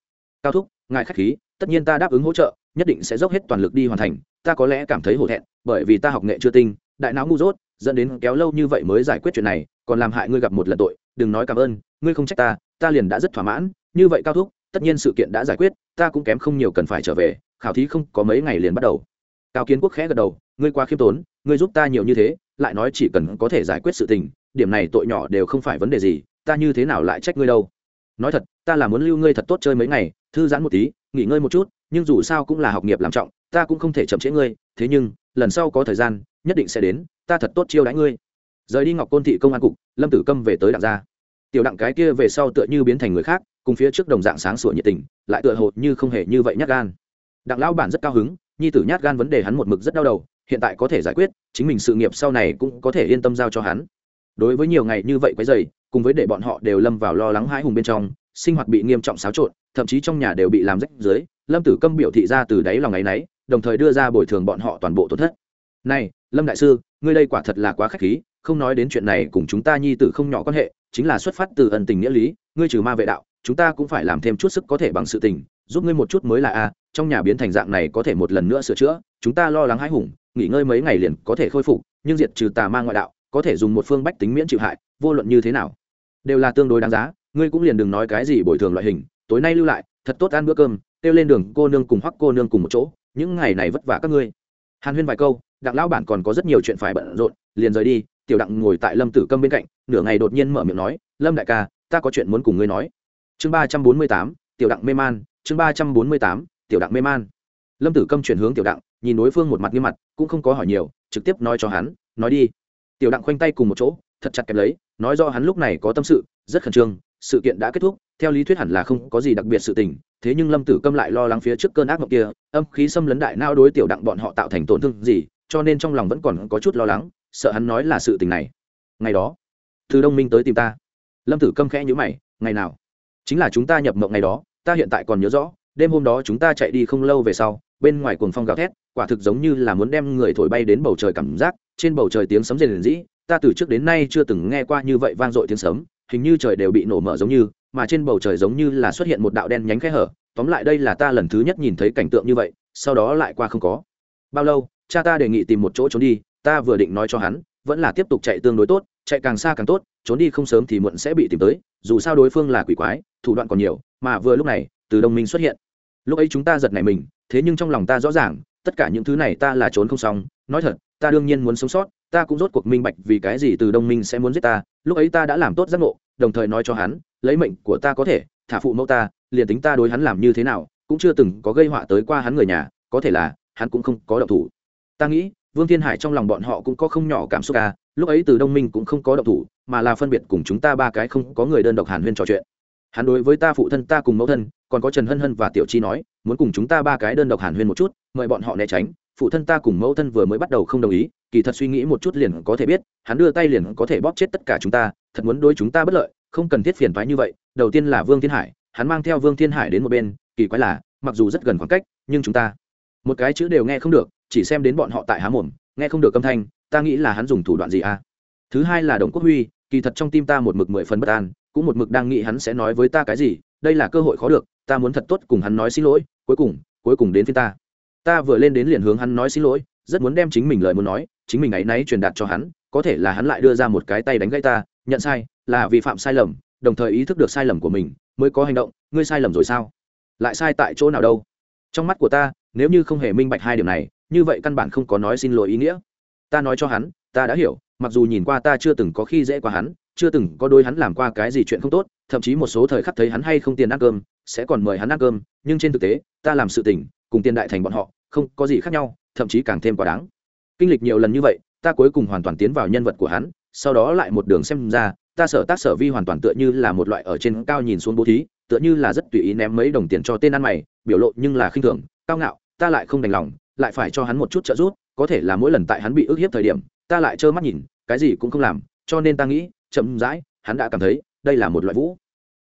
S1: Cao thúc, ngài khách khí, tất nhiên ta đáp ứng hỗ trợ, nhất định sẽ dốc hết toàn lực đi hoàn thành, ta có lẽ cảm thấy hổ thẹn, bởi vì ta học nghệ chưa tinh, đại não ngu dốt, dẫn đến kéo lâu như vậy mới giải quyết chuyện này, còn làm hại ngươi gặp một lần tội, đừng nói cảm ơn, ngươi không trách ta ta liền đã rất thỏa mãn, như vậy cao thúc tất nhiên sự kiện đã giải quyết, ta cũng kém không nhiều cần phải trở về, khảo thí không có mấy ngày liền bắt đầu. Cao kiến quốc khẽ gật đầu, ngươi quá khiêm tốn, ngươi giúp ta nhiều như thế, lại nói chỉ cần có thể giải quyết sự tình, điểm này tội nhỏ đều không phải vấn đề gì, ta như thế nào lại trách ngươi đâu? Nói thật, ta là muốn lưu ngươi thật tốt chơi mấy ngày, thư giãn một tí, nghỉ ngơi một chút, nhưng dù sao cũng là học nghiệp làm trọng, ta cũng không thể chậm trễ ngươi, thế nhưng, lần sau có thời gian, nhất định sẽ đến, ta thật tốt chiêu đãi ngươi. Rời đi ngọc côn thị công an cục, lâm tử câm về tới đặng gia. Tiểu đặng cái kia về sau tựa như biến thành người khác cùng phía trước đồng dạng sáng sủa nhiệt tình, lại tựa hồ như không hề như vậy nhát gan. Đặng lão bản rất cao hứng, nhi tử nhát gan vấn đề hắn một mực rất đau đầu, hiện tại có thể giải quyết, chính mình sự nghiệp sau này cũng có thể yên tâm giao cho hắn. Đối với nhiều ngày như vậy quấy dày cùng với để bọn họ đều lâm vào lo lắng hãi hùng bên trong, sinh hoạt bị nghiêm trọng xáo trộn, thậm chí trong nhà đều bị làm rách dưới, lâm tử câm biểu thị ra từ đáy lòng ấ y n ấ y đồng thời đưa ra bồi thường bọn họ toàn bộ tổn thất. Này, lâm đại sư, ngươi đây quả thật là quá k h á c h khí, không nói đến chuyện này cùng chúng ta nhi tử không nhỏ quan hệ, chính là xuất phát từ ân tình nghĩa lý, ngươi trừ ma vệ đạo chúng ta cũng phải làm thêm chút sức có thể bằng sự tình, giúp ngươi một chút mới là a, trong nhà biến thành dạng này có thể một lần nữa sửa chữa, chúng ta lo lắng hãi hùng, nghỉ ngơi mấy ngày liền có thể khôi phục, nhưng diệt trừ tà ma ngoại đạo, có thể dùng một phương bách tính miễn chịu hại, vô luận như thế nào, đều là tương đối đáng giá, ngươi cũng liền đừng nói cái gì bồi thường loại hình, tối nay lưu lại, thật tốt ăn bữa cơm, kêu lên đường cô nương cùng hoắc cô nương cùng một chỗ, những ngày này vất vả các ngươi. Hàn huyên vài câu, đặng lão bản còn có rất nhiều chuyện phải bận rộn, liền rời đi, tiểu đặng ngồi tại lâm tử câm bên cạnh, nửa ngày đột nhiên mở miệng nói, lâm đại ca, ta có chuyện muốn cùng ngươi nói chương ba trăm bốn mươi tám, tiểu đặng mê man, chương ba trăm bốn mươi tám, tiểu đặng mê man. Lâm tử câm chuyển hướng tiểu đặng, nhìn đối phương một mặt nghiêm mặt, cũng không có hỏi nhiều, trực tiếp nói cho hắn, nói đi. Tiểu đặng khoanh tay cùng một chỗ, thật chặt kẹp lấy, nói do hắn lúc này có tâm sự, rất khẩn trương, sự kiện đã kết thúc, theo lý thuyết hẳn là không có gì đặc biệt sự tình, thế nhưng lâm tử câm lại lo lắng phía trước cơn ác mộng kia, âm khí xâm lấn đại nao đối tiểu đặng bọn họ tạo thành tổn thương gì, cho nên trong lòng vẫn còn có chút lo lắng, sợ hắn nói là sự tình này. Ngày đó, từ đông minh tới tìm ta. Lâm tử câm khẽ nhữ mày, ngày nào? Chính là chúng ta nhập mộng ngày đó, ta hiện tại còn nhớ rõ, đêm hôm đó chúng ta chạy đi không lâu về sau, bên ngoài cuồng phong gào thét, quả thực giống như là muốn đem người thổi bay đến bầu trời cảm giác, trên bầu trời tiếng sấm rền rĩ ta từ trước đến nay chưa từng nghe qua như vậy vang dội tiếng sấm, hình như trời đều bị nổ mở giống như, mà trên bầu trời giống như là xuất hiện một đạo đen nhánh khe hở, tóm lại đây là ta lần thứ nhất nhìn thấy cảnh tượng như vậy, sau đó lại qua không có. Bao lâu, cha ta đề nghị tìm một chỗ trốn đi, ta vừa định nói cho hắn, vẫn là tiếp tục chạy tương đối tốt chạy càng xa càng tốt, trốn đi không sớm thì muộn sẽ bị tìm tới, dù sao đối phương là quỷ quái, thủ đoạn còn nhiều, mà vừa lúc này, từ đồng minh xuất hiện. Lúc ấy chúng ta giật nảy mình, thế nhưng trong lòng ta rõ ràng, tất cả những thứ này ta là trốn không xong, nói thật, ta đương nhiên muốn sống sót, ta cũng rốt cuộc minh bạch vì cái gì từ đông minh sẽ muốn giết ta, lúc ấy ta đã làm tốt giác ngộ, đồng thời nói cho hắn, lấy mệnh của ta có thể, thả phụ mẫu ta, liền tính ta đối hắn làm như thế nào, cũng chưa từng có gây họa tới qua hắn người nhà, có thể là, hắn cũng không có động thủ. Ta nghĩ, vương thiên hải trong lòng bọn họ cũng có không nhỏ cảm xúc à lúc ấy từ đông minh cũng không có động thủ, mà là phân biệt cùng chúng ta ba cái không có người đơn độc hàn huyên trò chuyện. Hắn đối với ta phụ thân ta cùng mẫu thân, còn có trần hân hân và tiểu chi nói, muốn cùng chúng ta ba cái đơn độc hàn huyên một chút, mời bọn họ né tránh. Phụ thân ta cùng mẫu thân vừa mới bắt đầu không đồng ý, kỳ thật suy nghĩ một chút liền có thể biết, hắn đưa tay liền có thể bóp chết tất cả chúng ta, thật muốn đối chúng ta bất lợi, không cần thiết phiền thoái như vậy. Đầu tiên là vương thiên hải, hắn mang theo vương thiên hải đến một bên, kỳ quái là, mặc dù rất gần khoảng cách, nhưng chúng ta, một cái chữ đều nghe không được, chỉ xem đến bọn họ tại há mồm, nghe không được âm thanh ta nghĩ là hắn dùng thủ đoạn gì à? Thứ hai là đồng quốc huy, kỳ thật trong tim ta một mực mười phần bất an, cũng một mực đang nghĩ hắn sẽ nói với ta cái gì, đây là cơ hội khó được, ta muốn thật tốt cùng hắn nói xin lỗi, cuối cùng cuối cùng đến phía ta. Ta vừa lên đến liền hướng hắn nói xin lỗi, rất muốn đem chính mình lời muốn nói, chính mình ấy náy truyền đạt cho hắn, có thể là hắn lại đưa ra một cái tay đánh gãy ta, nhận sai, là vi phạm sai lầm, đồng thời ý thức được sai lầm của mình, mới có hành động, ngươi sai lầm rồi sao? Lại sai tại chỗ nào đâu? Trong mắt của ta, nếu như không hề minh bạch hai điều này, như vậy căn bản không có nói xin lỗi ý nghĩa ta nói cho hắn, ta đã hiểu, mặc dù nhìn qua ta chưa từng có khi dễ qua hắn, chưa từng có đôi hắn làm qua cái gì chuyện không tốt, thậm chí một số thời khắc thấy hắn hay không tiền ăn cơm, sẽ còn mời hắn ăn cơm, nhưng trên thực tế, ta làm sự tình, cùng tiền đại thành bọn họ, không có gì khác nhau, thậm chí càng thêm quá đáng. Kinh lịch nhiều lần như vậy, ta cuối cùng hoàn toàn tiến vào nhân vật của hắn, sau đó lại một đường xem ra, ta sở tác sở vi hoàn toàn tựa như là một loại ở trên cao nhìn xuống bố thí, tựa như là rất tùy ý ném mấy đồng tiền cho tên ăn mày, biểu lộ nhưng là khinh thường, cao ngạo, ta lại không đành lòng, lại phải cho hắn một chút trợ giúp có thể là mỗi lần tại hắn bị ức hiếp thời điểm, ta lại trơ mắt nhìn, cái gì cũng không làm, cho nên ta nghĩ, chậm rãi, hắn đã cảm thấy, đây là một loại vũ.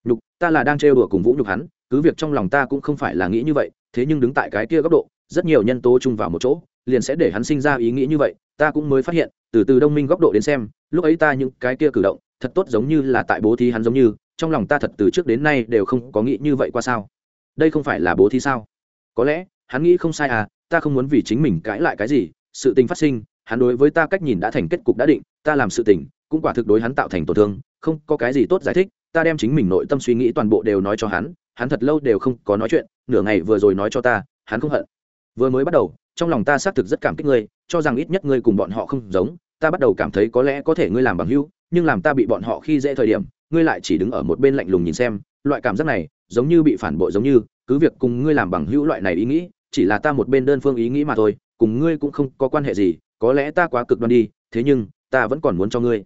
S1: Nhục, ta là đang trêu đùa cùng vũ nhục hắn, cứ việc trong lòng ta cũng không phải là nghĩ như vậy, thế nhưng đứng tại cái kia góc độ, rất nhiều nhân tố chung vào một chỗ, liền sẽ để hắn sinh ra ý nghĩ như vậy, ta cũng mới phát hiện, từ từ đông minh góc độ đến xem, lúc ấy ta những cái kia cử động, thật tốt giống như là tại bố thí hắn giống như, trong lòng ta thật từ trước đến nay đều không có nghĩ như vậy qua sao. Đây không phải là bố thí sao? Có lẽ, hắn nghĩ không sai à ta không muốn vì chính mình cãi lại cái gì sự tình phát sinh, hắn đối với ta cách nhìn đã thành kết cục đã định, ta làm sự tình, cũng quả thực đối hắn tạo thành tổn thương, không có cái gì tốt giải thích, ta đem chính mình nội tâm suy nghĩ toàn bộ đều nói cho hắn hắn thật lâu đều không có nói chuyện, nửa ngày vừa rồi nói cho ta, hắn không hận. Vừa mới bắt đầu, trong lòng ta xác thực rất cảm kích ngươi, cho rằng ít nhất ngươi cùng bọn họ không giống, ta bắt đầu cảm thấy có lẽ có thể ngươi làm bằng hữu, nhưng làm ta bị bọn họ khi dễ thời điểm, ngươi lại chỉ đứng ở một bên lạnh lùng nhìn xem, loại cảm giác này, giống như bị phản bội giống như, cứ việc cùng ngươi làm bằng hữu loại này ý nghĩ, chỉ là ta một bên đơn phương ý nghĩ mà thôi cùng ngươi cũng không có quan hệ gì, có lẽ ta quá cực đoan đi, thế nhưng, ta vẫn còn muốn cho ngươi.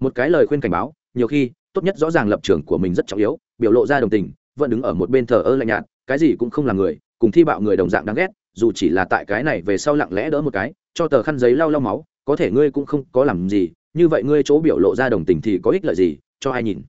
S1: Một cái lời khuyên cảnh báo, nhiều khi, tốt nhất rõ ràng lập trường của mình rất trọng yếu, biểu lộ ra đồng tình, vẫn đứng ở một bên thờ ơ lạnh nhạt, cái gì cũng không là người, cùng thi bạo người đồng dạng đáng ghét, dù chỉ là tại cái này về sau lặng lẽ đỡ một cái, cho tờ khăn giấy lau lau máu, có thể ngươi cũng không có làm gì, như vậy ngươi chỗ biểu lộ ra đồng tình thì có ích lợi gì, cho ai nhìn.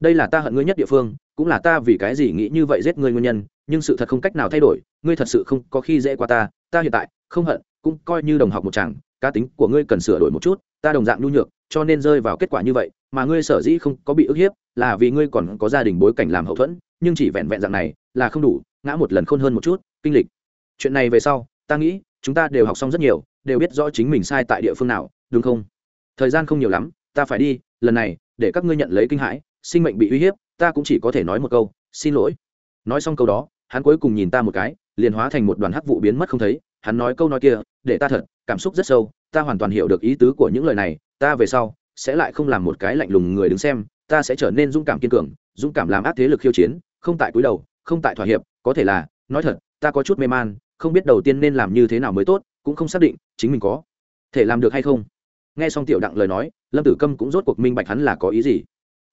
S1: Đây là ta hận ngươi nhất địa phương, cũng là ta vì cái gì nghĩ như vậy giết ngươi nguyên nhân, nhưng sự thật không cách nào thay đổi, ngươi thật sự không có khi dễ qua ta ta hiện tại không hận, cũng coi như đồng học một chàng, cá tính của ngươi cần sửa đổi một chút, ta đồng dạng nhu nhược, cho nên rơi vào kết quả như vậy, mà ngươi sở dĩ không có bị ức hiếp, là vì ngươi còn có gia đình bối cảnh làm hậu thuẫn, nhưng chỉ vẹn vẹn dạng này, là không đủ, ngã một lần khôn hơn một chút, kinh lịch. Chuyện này về sau, ta nghĩ, chúng ta đều học xong rất nhiều, đều biết rõ chính mình sai tại địa phương nào, đúng không? Thời gian không nhiều lắm, ta phải đi, lần này, để các ngươi nhận lấy kinh hãi, sinh mệnh bị uy hiếp, ta cũng chỉ có thể nói một câu, xin lỗi. Nói xong câu đó, hắn cuối cùng nhìn ta một cái liền hóa thành một đoàn hắc vụ biến mất không thấy, hắn nói câu nói kia, để ta thật, cảm xúc rất sâu, ta hoàn toàn hiểu được ý tứ của những lời này, ta về sau, sẽ lại không làm một cái lạnh lùng người đứng xem, ta sẽ trở nên dũng cảm kiên cường, dũng cảm làm ác thế lực khiêu chiến, không tại cúi đầu, không tại thỏa hiệp, có thể là, nói thật, ta có chút mê man, không biết đầu tiên nên làm như thế nào mới tốt, cũng không xác định chính mình có thể làm được hay không. Nghe xong tiểu đặng lời nói, lâm tử câm cũng rốt cuộc minh bạch hắn là có ý gì.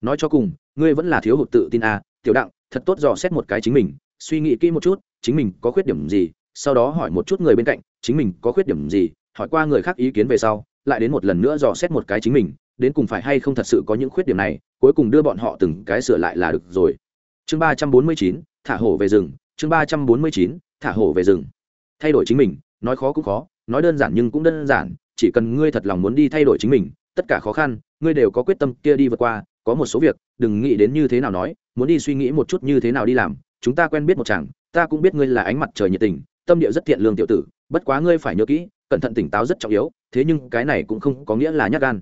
S1: Nói cho cùng, ngươi vẫn là thiếu hụt tự tin à tiểu đặng, thật tốt dò xét một cái chính mình suy nghĩ kỹ một chút, chính mình có khuyết điểm gì, sau đó hỏi một chút người bên cạnh, chính mình có khuyết điểm gì, hỏi qua người khác ý kiến về sau, lại đến một lần nữa dò xét một cái chính mình, đến cùng phải hay không thật sự có những khuyết điểm này, cuối cùng đưa bọn họ từng cái sửa lại là được rồi. Chương ba trăm bốn mươi chín, thả hổ về rừng, chương ba trăm bốn mươi chín, thả hổ về rừng. Thay đổi chính mình, nói khó cũng khó, nói đơn giản nhưng cũng đơn giản, chỉ cần ngươi thật lòng muốn đi thay đổi chính mình, tất cả khó khăn, ngươi đều có quyết tâm kia đi vượt qua, có một số việc, đừng nghĩ đến như thế nào nói, muốn đi suy nghĩ một chút như thế nào đi làm chúng ta quen biết một chàng, ta cũng biết ngươi là ánh mặt trời nhiệt tình, tâm địa rất thiện lương tiểu tử, bất quá ngươi phải nhớ kỹ, cẩn thận tỉnh táo rất trọng yếu, thế nhưng cái này cũng không có nghĩa là nhát gan.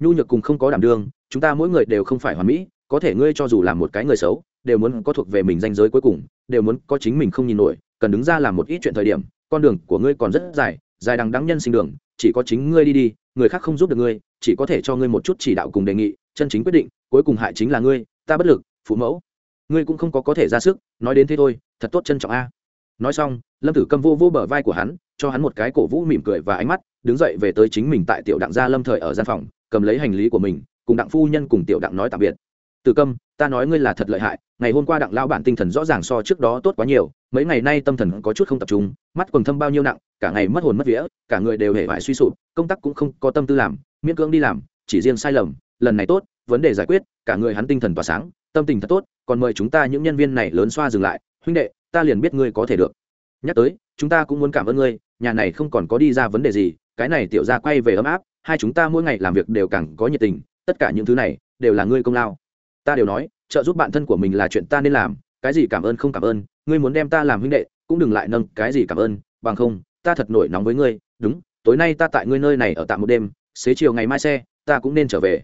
S1: Nhu nhược cùng không có đảm đương, chúng ta mỗi người đều không phải hoàn mỹ, có thể ngươi cho dù là một cái người xấu, đều muốn có thuộc về mình danh giới cuối cùng, đều muốn có chính mình không nhìn nổi, cần đứng ra làm một ít chuyện thời điểm, con đường của ngươi còn rất dài dài đằng đắng nhân sinh đường, chỉ có chính ngươi đi đi, người khác không giúp được ngươi, chỉ có thể cho ngươi một chút chỉ đạo cùng đề nghị, chân chính quyết định, cuối cùng hại chính là ngươi, ta bất lực, phụ mẫu ngươi cũng không có có thể ra sức, nói đến thế thôi, thật tốt trân trọng a. Nói xong, lâm tử câm vô vô bờ vai của hắn, cho hắn một cái cổ vũ mỉm cười và ánh mắt, đứng dậy về tới chính mình tại tiểu đặng gia lâm thời ở gian phòng, cầm lấy hành lý của mình, cùng đặng phu nhân cùng tiểu đặng nói tạm biệt. Tử câm, ta nói ngươi là thật lợi hại, ngày hôm qua đặng lao bản tinh thần rõ ràng so trước đó tốt quá nhiều, mấy ngày nay tâm thần có chút không tập trung, mắt quần thâm bao nhiêu nặng, cả ngày mất hồn mất vía, cả người đều hề vải suy sụp, công tác cũng không có tâm tư làm, miễn cưỡng đi làm, chỉ riêng sai lầm, lần này tốt, vấn đề giải quyết, cả người hắn tinh thần tỏa sáng tâm tình thật tốt, còn mời chúng ta những nhân viên này lớn xoa dừng lại. Huynh đệ, ta liền biết ngươi có thể được. Nhắc tới, chúng ta cũng muốn cảm ơn ngươi, nhà này không còn có đi ra vấn đề gì, cái này tiểu ra quay về ấm áp, hai chúng ta mỗi ngày làm việc đều càng có nhiệt tình, tất cả những thứ này đều là ngươi công lao. Ta đều nói, trợ giúp bạn thân của mình là chuyện ta nên làm, cái gì cảm ơn không cảm ơn, ngươi muốn đem ta làm huynh đệ, cũng đừng lại nâng cái gì cảm ơn, bằng không, ta thật nổi nóng với ngươi, đúng, tối nay ta tại ngươi nơi này ở tạm một đêm, xế chiều ngày mai xe, ta cũng nên trở về.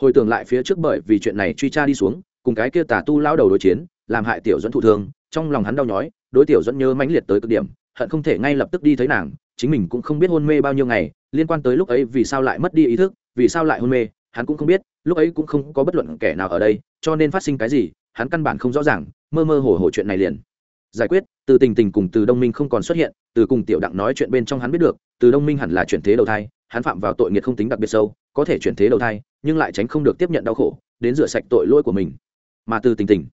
S1: Hồi tưởng lại phía trước bởi vì chuyện này truy tra đi xuống cùng cái kia tà tu lao đầu đối chiến, làm hại tiểu dẫn thụ thương, trong lòng hắn đau nhói, đối tiểu dẫn nhớ mãnh liệt tới cực điểm, hận không thể ngay lập tức đi thấy nàng, chính mình cũng không biết hôn mê bao nhiêu ngày, liên quan tới lúc ấy vì sao lại mất đi ý thức, vì sao lại hôn mê, hắn cũng không biết, lúc ấy cũng không có bất luận kẻ nào ở đây, cho nên phát sinh cái gì, hắn căn bản không rõ ràng, mơ mơ hồ hồ chuyện này liền. Giải quyết, từ tình tình cùng từ đông minh không còn xuất hiện, từ cùng tiểu đặng nói chuyện bên trong hắn biết được, từ đông minh hẳn là chuyển thế đầu thai, hắn phạm vào tội nghiệt không tính đặc biệt sâu, có thể chuyển thế đầu thai, nhưng lại tránh không được tiếp nhận đau khổ, đến rửa sạch tội lỗi của mình mà từ tình tình.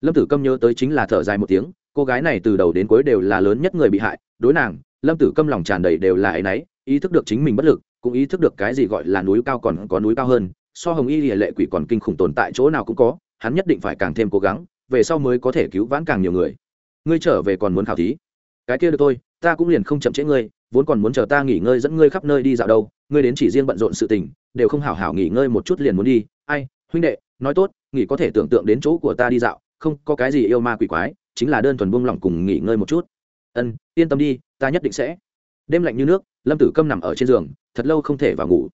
S1: Lâm tử câm nhớ tới chính là thở dài một tiếng, cô gái này từ đầu đến cuối đều là lớn nhất người bị hại, đối nàng, lâm tử câm lòng tràn đầy đều là áy náy, ý thức được chính mình bất lực, cũng ý thức được cái gì gọi là núi cao còn có núi cao hơn, so hồng y lìa lệ quỷ còn kinh khủng tồn tại chỗ nào cũng có, hắn nhất định phải càng thêm cố gắng, về sau mới có thể cứu vãn càng nhiều người. Ngươi trở về còn muốn khảo thí? Cái kia được tôi ta cũng liền không chậm trễ ngươi, vốn còn muốn chờ ta nghỉ ngơi dẫn ngươi khắp nơi đi dạo đâu, ngươi đến chỉ riêng bận rộn sự tình, đều không hảo hảo nghỉ ngơi một chút liền muốn đi. Ai, huynh đệ, nói tốt nghỉ có thể tưởng tượng đến chỗ của ta đi dạo, không, có cái gì yêu ma quỷ quái, chính là đơn thuần buông lỏng cùng nghỉ ngơi một chút. Ân, yên tâm đi, ta nhất định sẽ. Đêm lạnh như nước, lâm tử câm nằm ở trên giường, thật lâu không thể vào ngủ.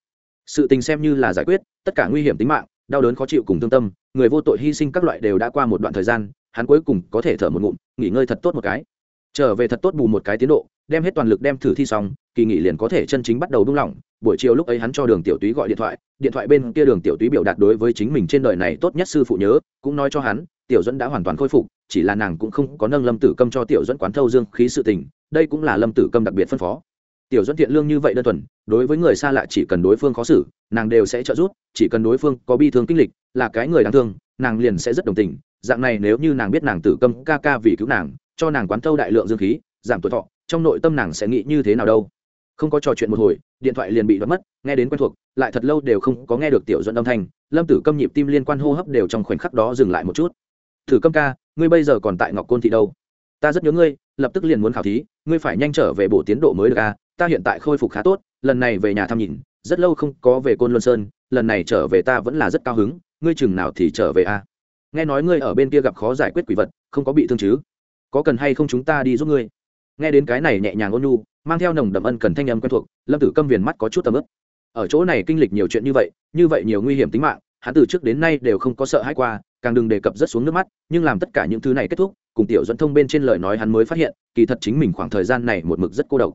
S1: Sự tình xem như là giải quyết, tất cả nguy hiểm tính mạng, đau đớn khó chịu cùng thương tâm, người vô tội hy sinh các loại đều đã qua một đoạn thời gian, hắn cuối cùng có thể thở một ngụm, nghỉ ngơi thật tốt một cái. Trở về thật tốt bù một cái tiến độ, đem hết toàn lực đem thử thi xong, kỳ nghỉ liền có thể chân chính bắt đầu buông lỏng. Buổi chiều lúc ấy hắn cho đường tiểu túy gọi điện thoại điện thoại bên kia đường tiểu túy biểu đạt đối với chính mình trên đời này tốt nhất sư phụ nhớ, cũng nói cho hắn, tiểu dẫn đã hoàn toàn khôi phục, chỉ là nàng cũng không có nâng lâm tử câm cho tiểu dẫn quán thâu dương khí sự tình, đây cũng là lâm tử câm đặc biệt phân phó. Tiểu dẫn thiện lương như vậy đơn thuần, đối với người xa lạ chỉ cần đối phương khó xử, nàng đều sẽ trợ giúp, chỉ cần đối phương có bi thương kinh lịch, là cái người đáng thương, nàng liền sẽ rất đồng tình. Dạng này nếu như nàng biết nàng tử câm ca ca vì cứu nàng, cho nàng quán thâu đại lượng dương khí, giảm tuổi thọ, trong nội tâm nàng sẽ nghĩ như thế nào đâu? Không có trò chuyện một hồi, điện thoại liền bị đoán mất, nghe đến quen thuộc, lại thật lâu đều không có nghe được tiểu dẫn âm thanh. Lâm tử câm nhịp tim liên quan hô hấp đều trong khoảnh khắc đó dừng lại một chút. Thử câm ca, ngươi bây giờ còn tại ngọc côn thị đâu? Ta rất nhớ ngươi, lập tức liền muốn khảo thí, ngươi phải nhanh trở về bổ tiến độ mới được a ta hiện tại khôi phục khá tốt, lần này về nhà thăm nhìn, rất lâu không có về côn luân sơn, lần này trở về ta vẫn là rất cao hứng, ngươi chừng nào thì trở về a nghe nói ngươi ở bên kia gặp khó giải quyết quỷ vật, không có bị thương chứ? Có cần hay không chúng ta đi giúp ngươi? Nghe đến cái này nhẹ nhàng ôn nhu, mang theo nồng đậm ân cần thanh âm quen thuộc, lâm tử câm viền mắt có chút tầm ướp ở chỗ này kinh lịch nhiều chuyện như vậy như vậy nhiều nguy hiểm tính mạng, hắn từ trước đến nay đều không có sợ hãi qua, càng đừng đề cập rất xuống nước mắt, nhưng làm tất cả những thứ này kết thúc, cùng tiểu dẫn thông bên trên lời nói hắn mới phát hiện, kỳ thật chính mình khoảng thời gian này một mực rất cô độc.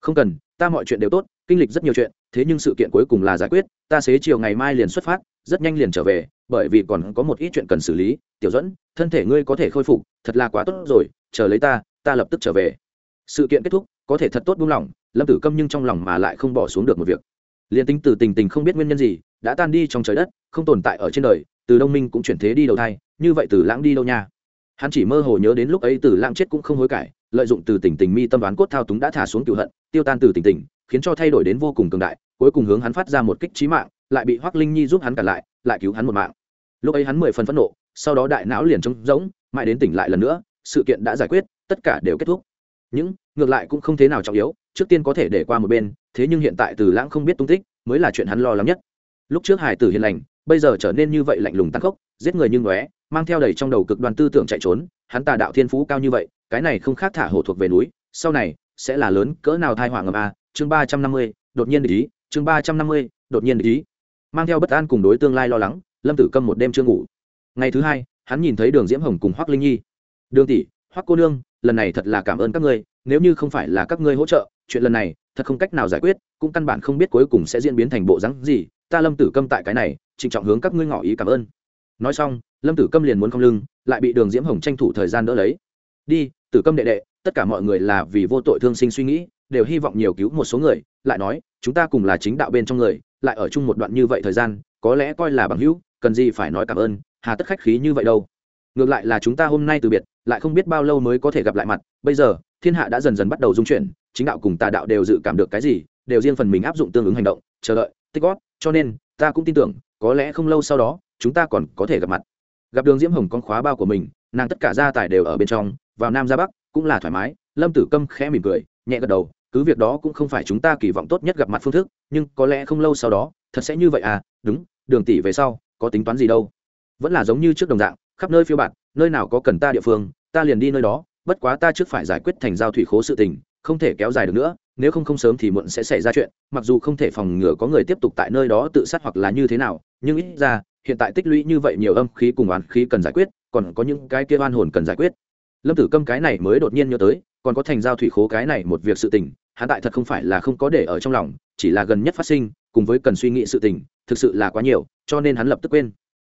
S1: Không cần, ta mọi chuyện đều tốt, kinh lịch rất nhiều chuyện, thế nhưng sự kiện cuối cùng là giải quyết, ta xế chiều ngày mai liền xuất phát, rất nhanh liền trở về, bởi vì còn có một ít chuyện cần xử lý. Tiểu dẫn thân thể ngươi có thể khôi phục, thật là quá tốt rồi, chờ lấy ta ta lập tức trở về sự kiện kết thúc, có thể thật tốt buông lỏng, lâm tử câm nhưng trong lòng mà lại không bỏ xuống được một việc. Liền tính từ tình tình không biết nguyên nhân gì, đã tan đi trong trời đất, không tồn tại ở trên đời, từ đông minh cũng chuyển thế đi đầu thai, như vậy từ lãng đi đâu nha? Hắn chỉ mơ hồ nhớ đến lúc ấy từ lãng chết cũng không hối cải, lợi dụng từ tình tình mi tâm đoán cốt thao túng đã thả xuống cựu hận, tiêu tan từ tình tình, khiến cho thay đổi đến vô cùng cường đại, cuối cùng hướng hắn phát ra một kích trí mạng, lại bị hoác linh nhi giúp hắn cản lại lại cứu hắn một mạng. Lúc ấy hắn mười phần phẫn nộ, sau đó đại não liền trống rỗng, mãi đến tỉnh lại lần nữa, sự kiện đã giải quyết, tất cả đều kết thúc những, ngược lại cũng không thế nào trọng yếu, trước tiên có thể để qua một bên, thế nhưng hiện tại từ lãng không biết tung tích, mới là chuyện hắn lo lắng nhất. Lúc trước hải tử hiền lành, bây giờ trở nên như vậy lạnh lùng tăng khốc, giết người như ngóe, mang theo đầy trong đầu cực đoan tư tưởng chạy trốn, hắn tà đạo thiên phú cao như vậy, cái này không khác thả hổ thuộc về núi, sau này, sẽ là lớn, cỡ nào thai họa ngầm a, chương ba trăm năm mươi, đột nhiên để ý, chương ba trăm năm mươi, đột nhiên để ý. Mang theo bất an cùng đối tương lai lo lắng, lâm tử câm một đêm chưa ngủ. Ngày thứ hai, hắn nhìn thấy đường diễm hồng cùng hoác linh nhi. Đường tỷ hoác cô nương lần này thật là cảm ơn các ngươi, nếu như không phải là các ngươi hỗ trợ, chuyện lần này thật không cách nào giải quyết, cũng căn bản không biết cuối cùng sẽ diễn biến thành bộ rắn gì. Ta lâm tử câm tại cái này, trịnh trọng hướng các ngươi ngỏ ý cảm ơn. Nói xong, lâm tử câm liền muốn không lưng, lại bị đường diễm hồng tranh thủ thời gian đỡ lấy. Đi, tử câm đệ đệ, tất cả mọi người là vì vô tội thương sinh suy nghĩ, đều hy vọng nhiều cứu một số người, lại nói, chúng ta cùng là chính đạo bên trong người, lại ở chung một đoạn như vậy thời gian, có lẽ coi là bằng hữu, cần gì phải nói cảm ơn, hà tất khách khí như vậy đâu ngược lại là chúng ta hôm nay từ biệt, lại không biết bao lâu mới có thể gặp lại mặt. Bây giờ, thiên hạ đã dần dần bắt đầu dung chuyển, chính đạo cùng tà đạo đều dự cảm được cái gì, đều riêng phần mình áp dụng tương ứng hành động, chờ đợi, tích góp. Cho nên, ta cũng tin tưởng, có lẽ không lâu sau đó, chúng ta còn có thể gặp mặt. Gặp đường diễm hồng con khóa bao của mình, nàng tất cả gia tài đều ở bên trong, vào nam ra bắc, cũng là thoải mái. Lâm tử câm khẽ mỉm cười, nhẹ gật đầu, cứ việc đó cũng không phải chúng ta kỳ vọng tốt nhất gặp mặt phương thức, nhưng có lẽ không lâu sau đó, thật sẽ như vậy à đúng, đường tỷ về sau, có tính toán gì đâu. Vẫn là giống như trước đồng dạng khắp nơi phiêu bạt, nơi nào có cần ta địa phương, ta liền đi nơi đó, bất quá ta trước phải giải quyết thành giao thủy khố sự tình, không thể kéo dài được nữa, nếu không không sớm thì muộn sẽ xảy ra chuyện, mặc dù không thể phòng ngừa có người tiếp tục tại nơi đó tự sát hoặc là như thế nào, nhưng ít ra, hiện tại tích lũy như vậy nhiều âm khí cùng oán khí cần giải quyết, còn có những cái kia oan hồn cần giải quyết. Lâm tử câm cái này mới đột nhiên nhớ tới, còn có thành giao thủy khố cái này một việc sự tình, hắn tại thật không phải là không có để ở trong lòng, chỉ là gần nhất phát sinh, cùng với cần suy nghĩ sự tình, thực sự là quá nhiều, cho nên hắn lập tức quên.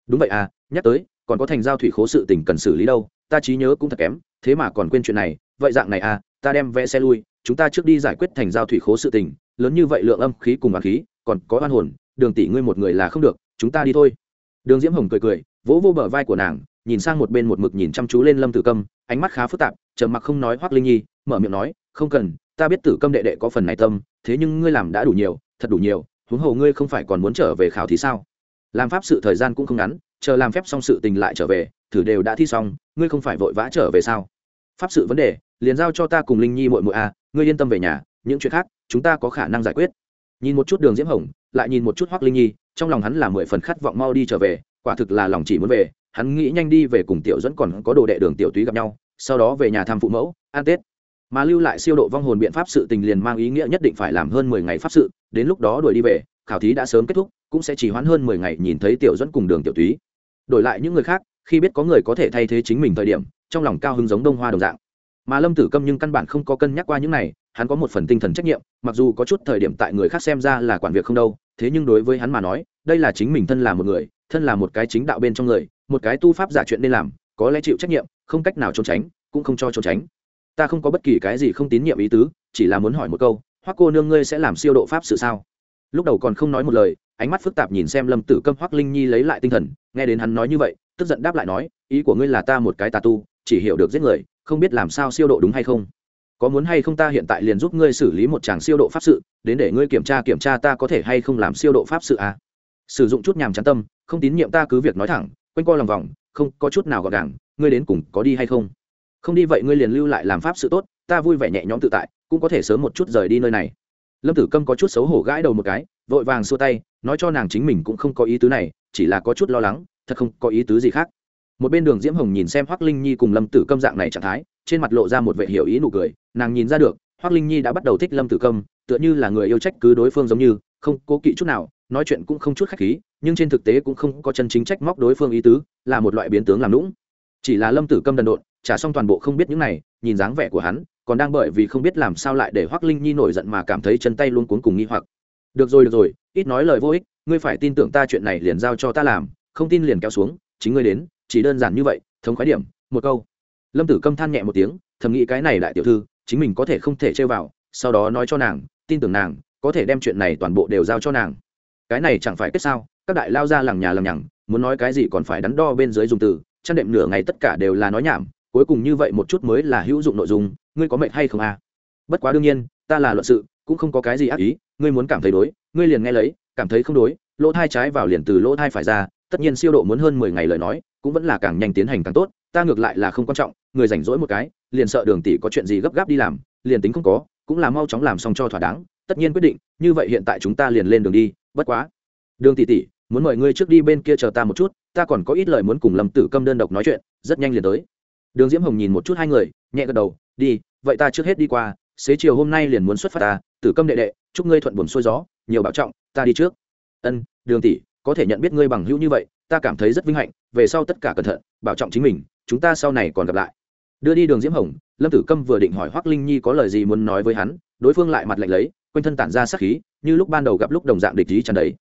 S1: Đúng vậy à nhắc tới còn có thành giao thủy khố sự tình cần xử lý đâu, ta trí nhớ cũng thật kém, thế mà còn quên chuyện này, vậy dạng này à ta đem vẽ xe lui, chúng ta trước đi giải quyết thành giao thủy khố sự tình, lớn như vậy lượng âm khí cùng oán khí, còn có oan hồn, đường tỷ ngươi một người là không được, chúng ta đi thôi. Đường diễm hồng cười cười, vỗ vô bờ vai của nàng, nhìn sang một bên một mực nhìn chăm chú lên lâm tử câm, ánh mắt khá phức tạp, trầm mặc không nói hoác linh nhi, mở miệng nói, không cần, ta biết tử câm đệ đệ có phần này tâm, thế nhưng ngươi làm đã đủ nhiều, thật đủ nhiều, huống hồ ngươi không phải còn muốn trở về khảo thí sao? Làm pháp sự thời gian cũng không ngắn, chờ làm phép xong sự tình lại trở về, thử đều đã thi xong, ngươi không phải vội vã trở về sao? Pháp sự vấn đề, liền giao cho ta cùng linh nhi mội mội à ngươi yên tâm về nhà, những chuyện khác, chúng ta có khả năng giải quyết. Nhìn một chút đường diễm hồng, lại nhìn một chút hoác linh nhi, trong lòng hắn là mười phần khát vọng mau đi trở về, quả thực là lòng chỉ muốn về, hắn nghĩ nhanh đi về cùng tiểu dẫn còn có đồ đệ đường tiểu túy gặp nhau, sau đó về nhà thăm phụ mẫu, ăn tết. Mà lưu lại siêu độ vong hồn biện pháp sự tình liền mang ý nghĩa nhất định phải làm hơn mười ngày pháp sự, đến lúc đó đuổi đi về khảo thí đã sớm kết thúc, cũng sẽ chỉ hoãn hơn mười ngày nhìn thấy tiểu dẫn cùng đường tiểu túy. Đổi lại những người khác, khi biết có người có thể thay thế chính mình thời điểm, trong lòng cao hứng giống đông hoa đồng dạng. Mà lâm tử câm nhưng căn bản không có cân nhắc qua những này, hắn có một phần tinh thần trách nhiệm, mặc dù có chút thời điểm tại người khác xem ra là quản việc không đâu, thế nhưng đối với hắn mà nói, đây là chính mình thân là một người, thân là một cái chính đạo bên trong người, một cái tu pháp giả chuyện nên làm, có lẽ chịu trách nhiệm, không cách nào trốn tránh, cũng không cho trốn tránh. Ta không có bất kỳ cái gì không tín nhiệm ý tứ, chỉ là muốn hỏi một câu, hoắc cô nương ngươi sẽ làm siêu độ pháp sự sao? Lúc đầu còn không nói một lời, ánh mắt phức tạp nhìn xem lâm tử câm hoắc linh nhi lấy lại tinh thần, nghe đến hắn nói như vậy, tức giận đáp lại nói, ý của ngươi là ta một cái tà tu, chỉ hiểu được giết người, không biết làm sao siêu độ đúng hay không? Có muốn hay không ta hiện tại liền giúp ngươi xử lý một tràng siêu độ pháp sự, đến để ngươi kiểm tra kiểm tra ta có thể hay không làm siêu độ pháp sự à? sử dụng chút nhàm chán tâm, không tín nhiệm ta cứ việc nói thẳng, quanh co lòng vòng, không có chút nào gọn gàng, ngươi đến cùng có đi hay không? Không đi vậy ngươi liền lưu lại làm pháp sự tốt, ta vui vẻ nhẹ nhõm tự tại, cũng có thể sớm một chút rời đi nơi này lâm tử câm có chút xấu hổ gãi đầu một cái, vội vàng xua tay, nói cho nàng chính mình cũng không có ý tứ này, chỉ là có chút lo lắng, thật không có ý tứ gì khác. Một bên đường diễm hồng nhìn xem hoác linh nhi cùng lâm tử câm dạng này trạng thái, trên mặt lộ ra một vệ hiểu ý nụ cười, nàng nhìn ra được hoác linh nhi đã bắt đầu thích lâm tử câm, tựa như là người yêu trách cứ đối phương giống như, không cố kỵ chút nào, nói chuyện cũng không chút khách khí, nhưng trên thực tế cũng không có chân chính trách móc đối phương ý tứ, là một loại biến tướng làm lũng chỉ là lâm tử câm đần độn, trả xong toàn bộ không biết những này, nhìn dáng vẻ của hắn còn đang bởi vì không biết làm sao lại để hoác linh nhi nổi giận mà cảm thấy chân tay luôn cuốn cùng nghi hoặc. Được rồi được rồi, ít nói lời vô ích, ngươi phải tin tưởng ta chuyện này liền giao cho ta làm, không tin liền kéo xuống, chính ngươi đến, chỉ đơn giản như vậy, thống khái điểm, một câu. Lâm tử câm than nhẹ một tiếng, thầm nghĩ cái này đại tiểu thư, chính mình có thể không thể chơi vào, sau đó nói cho nàng, tin tưởng nàng, có thể đem chuyện này toàn bộ đều giao cho nàng. Cái này chẳng phải kết sao, các đại lao ra làng nhà làng nhằng, muốn nói cái gì còn phải đắn đo bên dưới dùng từ, chăn đệm nửa ngày tất cả đều là nói nhảm cuối cùng như vậy một chút mới là hữu dụng nội dung, ngươi có mệnh hay không à? Bất quá đương nhiên, ta là luận sự, cũng không có cái gì ác ý, ngươi muốn cảm thấy đối, ngươi liền nghe lấy, cảm thấy không đối, lỗ thai trái vào liền từ lỗ thai phải ra, tất nhiên siêu độ muốn hơn mười ngày lời nói, cũng vẫn là càng nhanh tiến hành càng tốt, ta ngược lại là không quan trọng, người rảnh rỗi một cái, liền sợ đường tỷ có chuyện gì gấp gáp đi làm, liền tính không có, cũng là mau chóng làm xong cho thỏa đáng, tất nhiên quyết định, như vậy hiện tại chúng ta liền lên đường đi, bất quá. Đường tỷ tỷ, muốn mời ngươi trước đi bên kia chờ ta một chút, ta còn có ít lời muốn cùng lâm tử câm đơn độc nói chuyện, rất nhanh liền tới đường diễm hồng nhìn một chút hai người, nhẹ gật đầu, đi, vậy ta trước hết đi qua, xế chiều hôm nay liền muốn xuất phát ta, tử câm đệ đệ, chúc ngươi thuận buồn xuôi gió, nhiều bảo trọng, ta đi trước. Ân, đường tỷ, có thể nhận biết ngươi bằng hữu như vậy, ta cảm thấy rất vinh hạnh, về sau tất cả cẩn thận, bảo trọng chính mình, chúng ta sau này còn gặp lại. Đưa đi đường diễm hồng, lâm tử câm vừa định hỏi hoác linh nhi có lời gì muốn nói với hắn, đối phương lại mặt lạnh lấy, quanh thân tản ra sắc khí, như lúc ban đầu gặp lúc đồng dạng địch ý tràn đầy.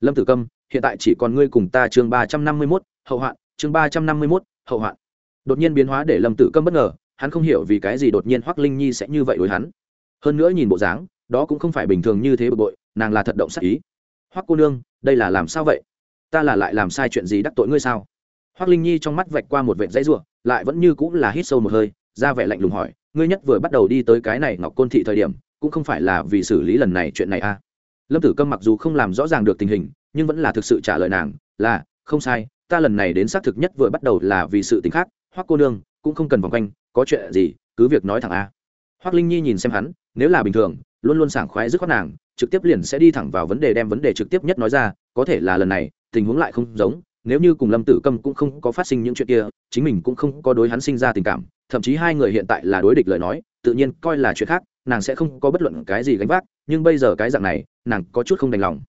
S1: Lâm tử câm, hiện tại chỉ còn ngươi cùng ta chương ba trăm năm mươi mốt, hậu hoạn, chương ba trăm năm mươi mốt, hậu hoạn đột nhiên biến hóa để lâm tử câm bất ngờ, hắn không hiểu vì cái gì đột nhiên Hoắc linh nhi sẽ như vậy đối hắn. Hơn nữa nhìn bộ dáng, đó cũng không phải bình thường như thế bực bội, nàng là thật động sắc ý. Hoắc cô nương, đây là làm sao vậy? Ta là lại làm sai chuyện gì đắc tội ngươi sao? Hoắc linh nhi trong mắt vạch qua một vệt dãy ruộng lại vẫn như cũng là hít sâu một hơi, ra vẻ lạnh lùng hỏi, ngươi nhất vừa bắt đầu đi tới cái này ngọc côn thị thời điểm, cũng không phải là vì xử lý lần này chuyện này à? Lâm tử câm mặc dù không làm rõ ràng được tình hình, nhưng vẫn là thực sự trả lời nàng, là, không sai, ta lần này đến xác thực nhất vừa bắt đầu là vì sự tình khác hoắc cô nương, cũng không cần vòng quanh, có chuyện gì, cứ việc nói thẳng a. Hoắc linh nhi nhìn xem hắn, nếu là bình thường, luôn luôn sảng khoái dứt khoát nàng, trực tiếp liền sẽ đi thẳng vào vấn đề đem vấn đề trực tiếp nhất nói ra, có thể là lần này, tình huống lại không giống, nếu như cùng lâm tử câm cũng không có phát sinh những chuyện kia, chính mình cũng không có đối hắn sinh ra tình cảm, thậm chí hai người hiện tại là đối địch lời nói, tự nhiên coi là chuyện khác, nàng sẽ không có bất luận cái gì gánh vác, nhưng bây giờ cái dạng này, nàng có chút không đành lòng.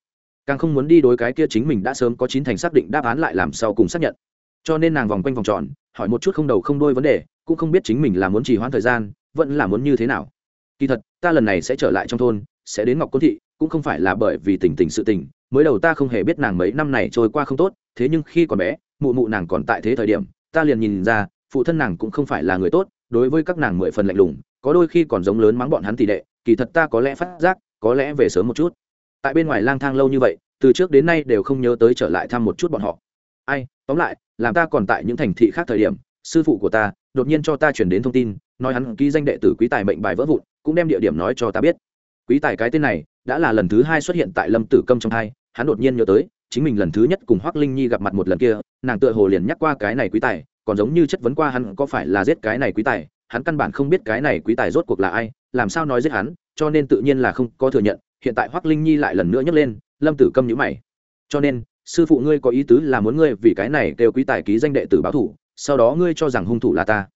S1: Càng không muốn đi đối cái kia chính mình đã sớm có chín thành xác định đáp án lại làm sao cùng xác nhận cho nên nàng vòng quanh vòng tròn, hỏi một chút không đầu không đôi vấn đề, cũng không biết chính mình là muốn trì hoãn thời gian, vẫn là muốn như thế nào. Kỳ thật, ta lần này sẽ trở lại trong thôn, sẽ đến ngọc côn thị, cũng không phải là bởi vì tình tình sự tình, mới đầu ta không hề biết nàng mấy năm này trôi qua không tốt, thế nhưng khi còn bé, mụ mụ nàng còn tại thế thời điểm, ta liền nhìn ra, phụ thân nàng cũng không phải là người tốt, đối với các nàng mười phần lạnh lùng, có đôi khi còn giống lớn mắng bọn hắn tỷ đệ, kỳ thật ta có lẽ phát giác, có lẽ về sớm một chút. Tại bên ngoài lang thang lâu như vậy, từ trước đến nay đều không nhớ tới trở lại thăm một chút bọn họ. Ai, tóm lại làm ta còn tại những thành thị khác thời điểm, sư phụ của ta đột nhiên cho ta chuyển đến thông tin, nói hắn ký danh đệ tử quý tài mệnh bài vỡ vụn, cũng đem địa điểm nói cho ta biết. Quý tài cái tên này đã là lần thứ hai xuất hiện tại lâm tử câm trong hai, hắn đột nhiên nhớ tới, chính mình lần thứ nhất cùng hoác linh nhi gặp mặt một lần kia, nàng tựa hồ liền nhắc qua cái này quý tài, còn giống như chất vấn qua hắn có phải là giết cái này quý tài, hắn căn bản không biết cái này quý tài rốt cuộc là ai, làm sao nói giết hắn, cho nên tự nhiên là không có thừa nhận, hiện tại hoác linh nhi lại lần nữa nhấc lên, lâm tử câm nhữ mày. Cho nên sư phụ ngươi có ý tứ là muốn ngươi vì cái này kêu quý tài ký danh đệ tử báo thủ, sau đó ngươi cho rằng hung thủ là ta.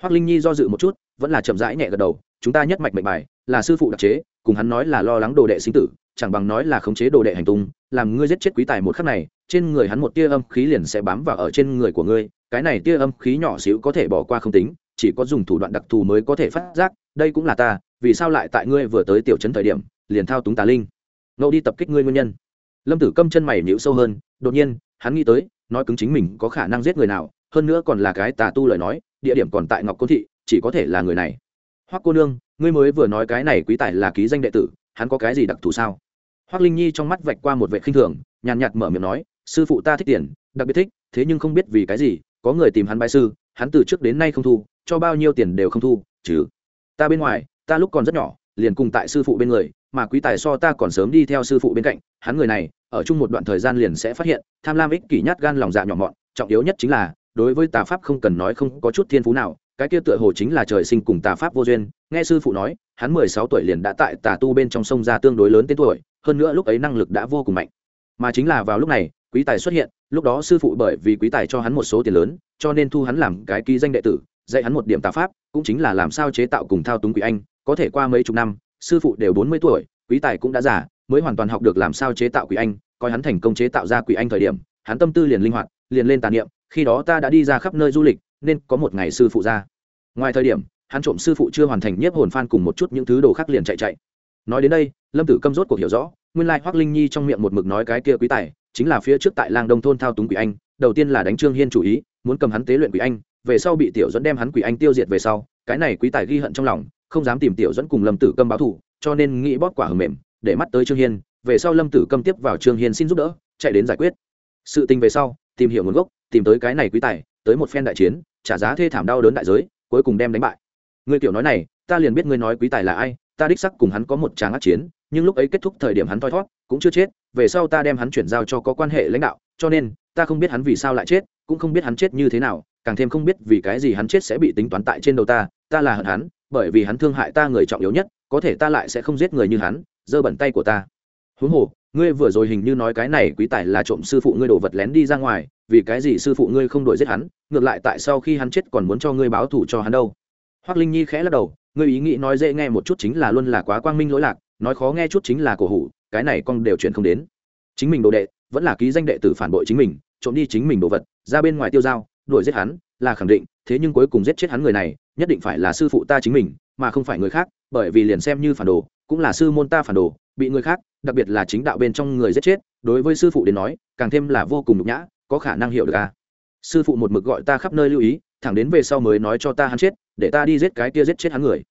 S1: Hoác linh nhi do dự một chút, vẫn là chậm rãi nhẹ gật đầu, chúng ta nhất mạch mệnh bài, là sư phụ đặc chế, cùng hắn nói là lo lắng đồ đệ sinh tử, chẳng bằng nói là khống chế đồ đệ hành tung, làm ngươi giết chết quý tài một khắc này, trên người hắn một tia âm khí liền sẽ bám vào ở trên người của ngươi, cái này tia âm khí nhỏ xíu có thể bỏ qua không tính, chỉ có dùng thủ đoạn đặc thù mới có thể phát giác, đây cũng là ta, vì sao lại tại ngươi vừa tới tiểu trấn thời điểm, liền thao túng tà linh. Ngẫu đi tập kích ngươi nguyên nhân lâm tử câm chân mày nhịu sâu hơn, đột nhiên, hắn nghĩ tới, nói cứng chính mình có khả năng giết người nào, hơn nữa còn là cái tà tu lời nói, địa điểm còn tại ngọc côn thị, chỉ có thể là người này. Hoắc cô nương, ngươi mới vừa nói cái này quý tài là ký danh đệ tử, hắn có cái gì đặc thù sao? Hoắc linh nhi trong mắt vạch qua một vệ khinh thường, nhàn nhạt mở miệng nói, sư phụ ta thích tiền, đặc biệt thích, thế nhưng không biết vì cái gì, có người tìm hắn bài sư, hắn từ trước đến nay không thu, cho bao nhiêu tiền đều không thu chứ ta bên ngoài, ta lúc còn rất nhỏ liền cùng tại sư phụ bên người, mà quý tài so ta còn sớm đi theo sư phụ bên cạnh, hắn người này, ở chung một đoạn thời gian liền sẽ phát hiện, tham lam ích kỷ nhát gan lòng dạ nhỏ mọn, trọng yếu nhất chính là, đối với tà pháp không cần nói không có chút thiên phú nào, cái kia tựa hồ chính là trời sinh cùng tà pháp vô duyên. Nghe sư phụ nói, hắn mười sáu tuổi liền đã tại tà tu bên trong sông ra tương đối lớn tên tuổi, hơn nữa lúc ấy năng lực đã vô cùng mạnh. Mà chính là vào lúc này, quý tài xuất hiện, lúc đó sư phụ bởi vì quý tài cho hắn một số tiền lớn, cho nên thu hắn làm cái ký danh đệ tử, dạy hắn một điểm tà pháp, cũng chính là làm sao chế tạo cùng thao túng quý anh có thể qua mấy chục năm, sư phụ đều bốn mươi tuổi, quý tài cũng đã già, mới hoàn toàn học được làm sao chế tạo quỷ anh, coi hắn thành công chế tạo ra quỷ anh thời điểm, hắn tâm tư liền linh hoạt, liền lên tà niệm, khi đó ta đã đi ra khắp nơi du lịch, nên có một ngày sư phụ ra. Ngoài thời điểm, hắn trộm sư phụ chưa hoàn thành nhiếp hồn phan cùng một chút những thứ đồ khác liền chạy chạy. Nói đến đây, lâm tử câm rốt cuộc hiểu rõ, nguyên lai hoác linh nhi trong miệng một mực nói cái kia quý tài, chính là phía trước tại lang đông thôn thao túng quỷ anh, đầu tiên là đánh trương hiên chủ ý, muốn cầm hắn tế luyện quỷ anh, về sau bị tiểu dẫn đem hắn quỷ anh tiêu diệt về sau, cái này quý tài ghi hận trong lòng không dám tìm tiểu dẫn cùng lâm tử câm báo thủ cho nên nghĩ bóp quả hầm mềm, để mắt tới trương hiên, về sau lâm tử câm tiếp vào trương hiên xin giúp đỡ, chạy đến giải quyết. Sự tình về sau, tìm hiểu nguồn gốc, tìm tới cái này quý tài, tới một phen đại chiến, trả giá thê thảm đau đớn đại giới, cuối cùng đem đánh bại. Người tiểu nói này, ta liền biết ngươi nói quý tài là ai, ta đích sắc cùng hắn có một tràng ác chiến, nhưng lúc ấy kết thúc thời điểm hắn thoi thót cũng chưa chết, về sau ta đem hắn chuyển giao cho có quan hệ lãnh đạo, cho nên, ta không biết hắn vì sao lại chết, cũng không biết hắn chết như thế nào, càng thêm không biết vì cái gì hắn chết sẽ bị tính toán tại trên đầu ta ta là hận hắn bởi vì hắn thương hại ta người trọng yếu nhất, có thể ta lại sẽ không giết người như hắn, giơ bẩn tay của ta. Huống hồ, ngươi vừa rồi hình như nói cái này quý tài là trộm sư phụ ngươi đổ vật lén đi ra ngoài, vì cái gì sư phụ ngươi không đuổi giết hắn, ngược lại tại sau khi hắn chết còn muốn cho ngươi báo thù cho hắn đâu? Hoác linh nhi khẽ lắc đầu, ngươi ý nghĩ nói dễ nghe một chút chính là luôn là quá quang minh lỗi lạc, nói khó nghe chút chính là cổ hủ, cái này con đều chuyển không đến. Chính mình đồ đệ, vẫn là ký danh đệ tử phản bội chính mình, trộm đi chính mình đồ vật, ra bên ngoài tiêu dao đuổi giết hắn là khẳng định, thế nhưng cuối cùng giết chết hắn người này, nhất định phải là sư phụ ta chính mình, mà không phải người khác, bởi vì liền xem như phản đồ, cũng là sư môn ta phản đồ, bị người khác, đặc biệt là chính đạo bên trong người giết chết, đối với sư phụ đến nói, càng thêm là vô cùng nhục nhã, có khả năng hiểu được à. sư phụ một mực gọi ta khắp nơi lưu ý, thẳng đến về sau mới nói cho ta hắn chết, để ta đi giết cái kia giết chết hắn người.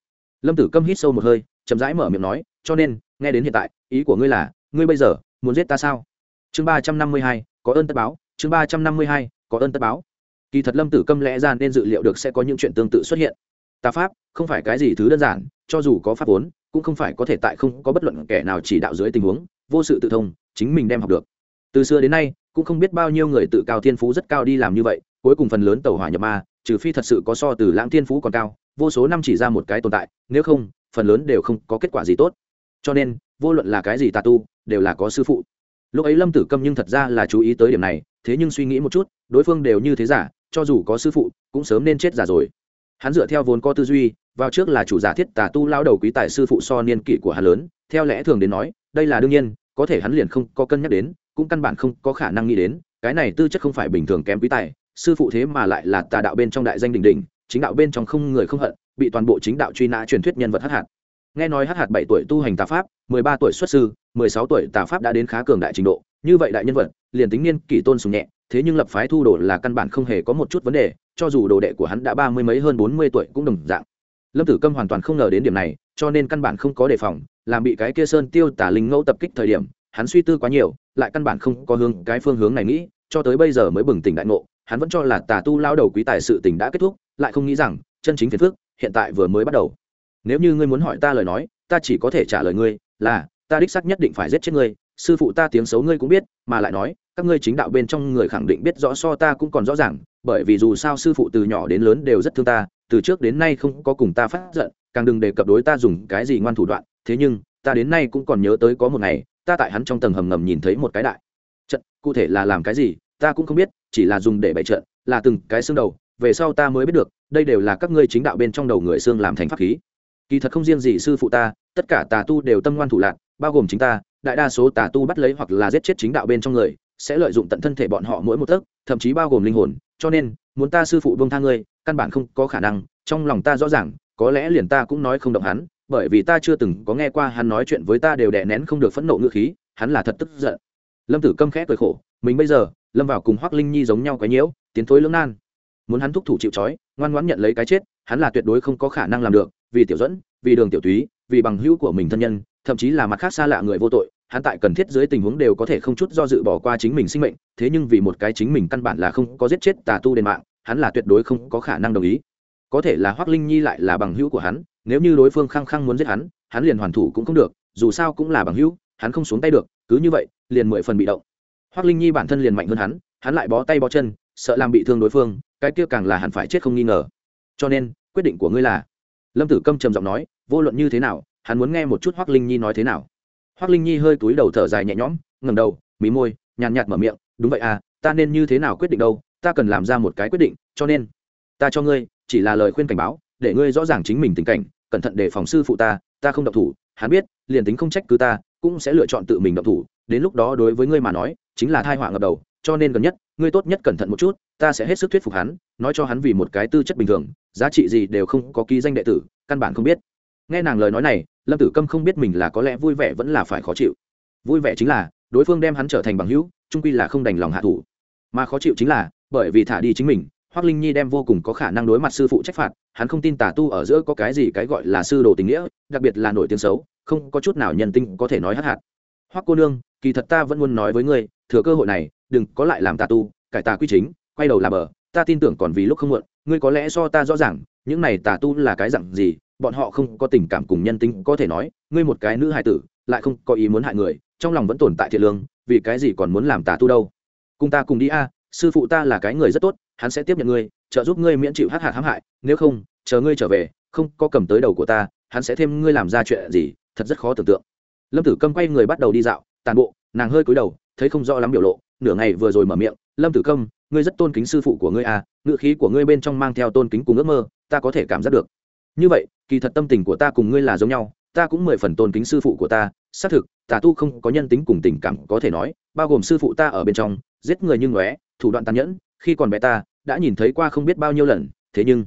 S1: Lâm tử câm hít sâu một hơi, chậm rãi mở miệng nói, cho nên, nghe đến hiện tại, ý của ngươi là, ngươi bây giờ muốn giết ta sao? Chương ba trăm năm mươi hai, có ơn tất báo, chương ba trăm năm mươi hai, có ơn tất báo kỳ thật lâm tử câm lẽ ra nên dự liệu được sẽ có những chuyện tương tự xuất hiện. Tà pháp, không phải cái gì thứ đơn giản, cho dù có pháp vốn, cũng không phải có thể tại không có bất luận kẻ nào chỉ đạo dưới tình huống, vô sự tự thông, chính mình đem học được. Từ xưa đến nay, cũng không biết bao nhiêu người tự cao thiên phú rất cao đi làm như vậy, cuối cùng phần lớn tàu hỏa nhập ma, trừ phi thật sự có so từ lãng thiên phú còn cao, vô số năm chỉ ra một cái tồn tại, nếu không, phần lớn đều không có kết quả gì tốt. Cho nên, vô luận là cái gì tà tu, đều là có sư phụ. Lúc ấy lâm tử câm nhưng thật ra là chú ý tới điểm này, thế nhưng suy nghĩ một chút, đối phương đều như thế giả cho dù có sư phụ, cũng sớm nên chết giả rồi. Hắn dựa theo vốn có tư duy, vào trước là chủ giả thiết tà tu lao đầu quý tài sư phụ so niên kỷ của hắn lớn, theo lẽ thường đến nói, đây là đương nhiên, có thể hắn liền không có cân nhắc đến, cũng căn bản không có khả năng nghĩ đến, cái này tư chất không phải bình thường kém quý tài, sư phụ thế mà lại là tà đạo bên trong đại danh đình đình chính đạo bên trong không người không hận, bị toàn bộ chính đạo truy nã truyền thuyết nhân vật hắc hạt. Nghe nói hắc hạt bảy tuổi tu hành tà pháp, mười ba tuổi xuất sư, mười sáu tuổi tà pháp đã đến khá cường đại trình độ, như vậy đại nhân vật, liền tính niên kỷ tôn sùng nhẹ thế nhưng lập phái thu đồ là căn bản không hề có một chút vấn đề, cho dù đồ đệ của hắn đã ba mươi mấy hơn bốn mươi tuổi cũng đồng dạng. Lâm tử câm hoàn toàn không ngờ đến điểm này, cho nên căn bản không có đề phòng, làm bị cái kia sơn tiêu tả linh ngẫu tập kích thời điểm, hắn suy tư quá nhiều, lại căn bản không có hướng cái phương hướng này nghĩ, cho tới bây giờ mới bừng tỉnh đại ngộ, hắn vẫn cho là tà tu lao đầu quý tài sự tình đã kết thúc, lại không nghĩ rằng, chân chính phiền phước hiện tại vừa mới bắt đầu. Nếu như ngươi muốn hỏi ta lời nói, ta chỉ có thể trả lời ngươi, là, ta đích xác nhất định phải giết chết ngươi, sư phụ ta tiếng xấu ngươi cũng biết, mà lại nói các ngươi chính đạo bên trong người khẳng định biết rõ so ta cũng còn rõ ràng, bởi vì dù sao sư phụ từ nhỏ đến lớn đều rất thương ta, từ trước đến nay không có cùng ta phát giận, càng đừng đề cập đối ta dùng cái gì ngoan thủ đoạn, thế nhưng, ta đến nay cũng còn nhớ tới có một ngày, ta tại hắn trong tầng hầm ngầm nhìn thấy một cái đại. Trận, cụ thể là làm cái gì, ta cũng không biết, chỉ là dùng để bày trận, là từng cái xương đầu, về sau ta mới biết được, đây đều là các ngươi chính đạo bên trong đầu người xương làm thành pháp khí. Kỳ thật không riêng gì sư phụ ta, tất cả tà tu đều tâm ngoan thủ lạc, bao gồm chính ta, đại đa số tà tu bắt lấy hoặc là giết chết chính đạo bên trong người sẽ lợi dụng tận thân thể bọn họ mỗi một tấc, thậm chí bao gồm linh hồn, cho nên, muốn ta sư phụ bông tha ngươi, căn bản không có khả năng, trong lòng ta rõ ràng, có lẽ liền ta cũng nói không động hắn, bởi vì ta chưa từng có nghe qua hắn nói chuyện với ta đều đè nén không được phẫn nộ ngữ khí, hắn là thật tức giận. Lâm tử câm khẽ cười khổ, mình bây giờ, lâm vào cùng hoác linh nhi giống nhau cái nhiễu, tiến thối lưỡng nan. Muốn hắn thúc thủ chịu trói, ngoan ngoãn nhận lấy cái chết, hắn là tuyệt đối không có khả năng làm được, vì tiểu dẫn, vì đường tiểu túy, vì bằng hữu của mình thân nhân, thậm chí là mặt khác xa lạ người vô tội hắn tại cần thiết dưới tình huống đều có thể không chút do dự bỏ qua chính mình sinh mệnh, thế nhưng vì một cái chính mình căn bản là không có giết chết tà tu đền mạng, hắn là tuyệt đối không có khả năng đồng ý. Có thể là hoác linh nhi lại là bằng hữu của hắn, nếu như đối phương khăng khăng muốn giết hắn hắn liền hoàn thủ cũng không được, dù sao cũng là bằng hữu, hắn không xuống tay được, cứ như vậy, liền mười phần bị động. Hoác linh nhi bản thân liền mạnh hơn hắn hắn lại bó tay bó chân, sợ làm bị thương đối phương, cái kia càng là hắn phải chết không nghi ngờ. Cho nên, quyết định của ngươi là, lâm tử câm trầm giọng nói, vô luận như thế nào, hắn muốn nghe một chút hoác linh nhi nói thế nào hoác linh nhi hơi túi đầu thở dài nhẹ nhõm ngầm đầu, mí môi, nhàn nhạt mở miệng, đúng vậy à ta nên như thế nào quyết định đâu, ta cần làm ra một cái quyết định, cho nên, ta cho ngươi, chỉ là lời khuyên cảnh báo, để ngươi rõ ràng chính mình tình cảnh, cẩn thận để phòng sư phụ ta ta không động thủ, hắn biết, liền tính không trách cứ ta, cũng sẽ lựa chọn tự mình động thủ, đến lúc đó đối với ngươi mà nói, chính là thai họa ngập đầu, cho nên gần nhất, ngươi tốt nhất cẩn thận một chút, ta sẽ hết sức thuyết phục hắn, nói cho hắn vì một cái tư chất bình thường, giá trị gì đều không có ký danh đệ tử, căn bản không biết. Nghe nàng lời nói này lâm tử câm không biết mình là có lẽ vui vẻ vẫn là phải khó chịu. Vui vẻ chính là, đối phương đem hắn trở thành bằng hữu trung quy là không đành lòng hạ thủ. Mà khó chịu chính là, bởi vì thả đi chính mình hoác linh nhi đem vô cùng có khả năng đối mặt sư phụ trách phạt, hắn không tin tà tu ở giữa có cái gì cái gọi là sư đồ tình nghĩa, đặc biệt là nổi tiếng xấu, không có chút nào nhân tinh có thể nói hát hạt. Hoác cô nương, kỳ thật ta vẫn muốn nói với ngươi, thừa cơ hội này, đừng có lại làm tà tu, cải tà quy chính, quay đầu làm bờ, ta tin tưởng còn vì lúc không muộn, ngươi có lẽ so ta rõ ràng, những này tà tu là cái dặn gì bọn họ không có tình cảm cùng nhân tính, có thể nói, ngươi một cái nữ hài tử, lại không có ý muốn hại người, trong lòng vẫn tồn tại thiện lương, vì cái gì còn muốn làm tà tu đâu? Cùng ta cùng đi a, sư phụ ta là cái người rất tốt, hắn sẽ tiếp nhận ngươi, trợ giúp ngươi miễn chịu hát hạt hãm hại, nếu không, chờ ngươi trở về, không có cầm tới đầu của ta, hắn sẽ thêm ngươi làm ra chuyện gì, thật rất khó tưởng tượng. Lâm tử câm quay người bắt đầu đi dạo, tàn bộ, nàng hơi cúi đầu, thấy không rõ lắm biểu lộ, nửa ngày vừa rồi mở miệng, lâm tử câm, ngươi rất tôn kính sư phụ của ngươi à ngựa khí của ngươi bên trong mang theo tôn kính cùng ước mơ, ta có thể cảm giác được như vậy, kỳ thật tâm tình của ta cùng ngươi là giống nhau, ta cũng mười phần tôn kính sư phụ của ta, xác thực, tà tu không có nhân tính cùng tình cảm có thể nói, bao gồm sư phụ ta ở bên trong, giết người như ngóe, thủ đoạn tàn nhẫn, khi còn bé ta đã nhìn thấy qua không biết bao nhiêu lần, thế nhưng,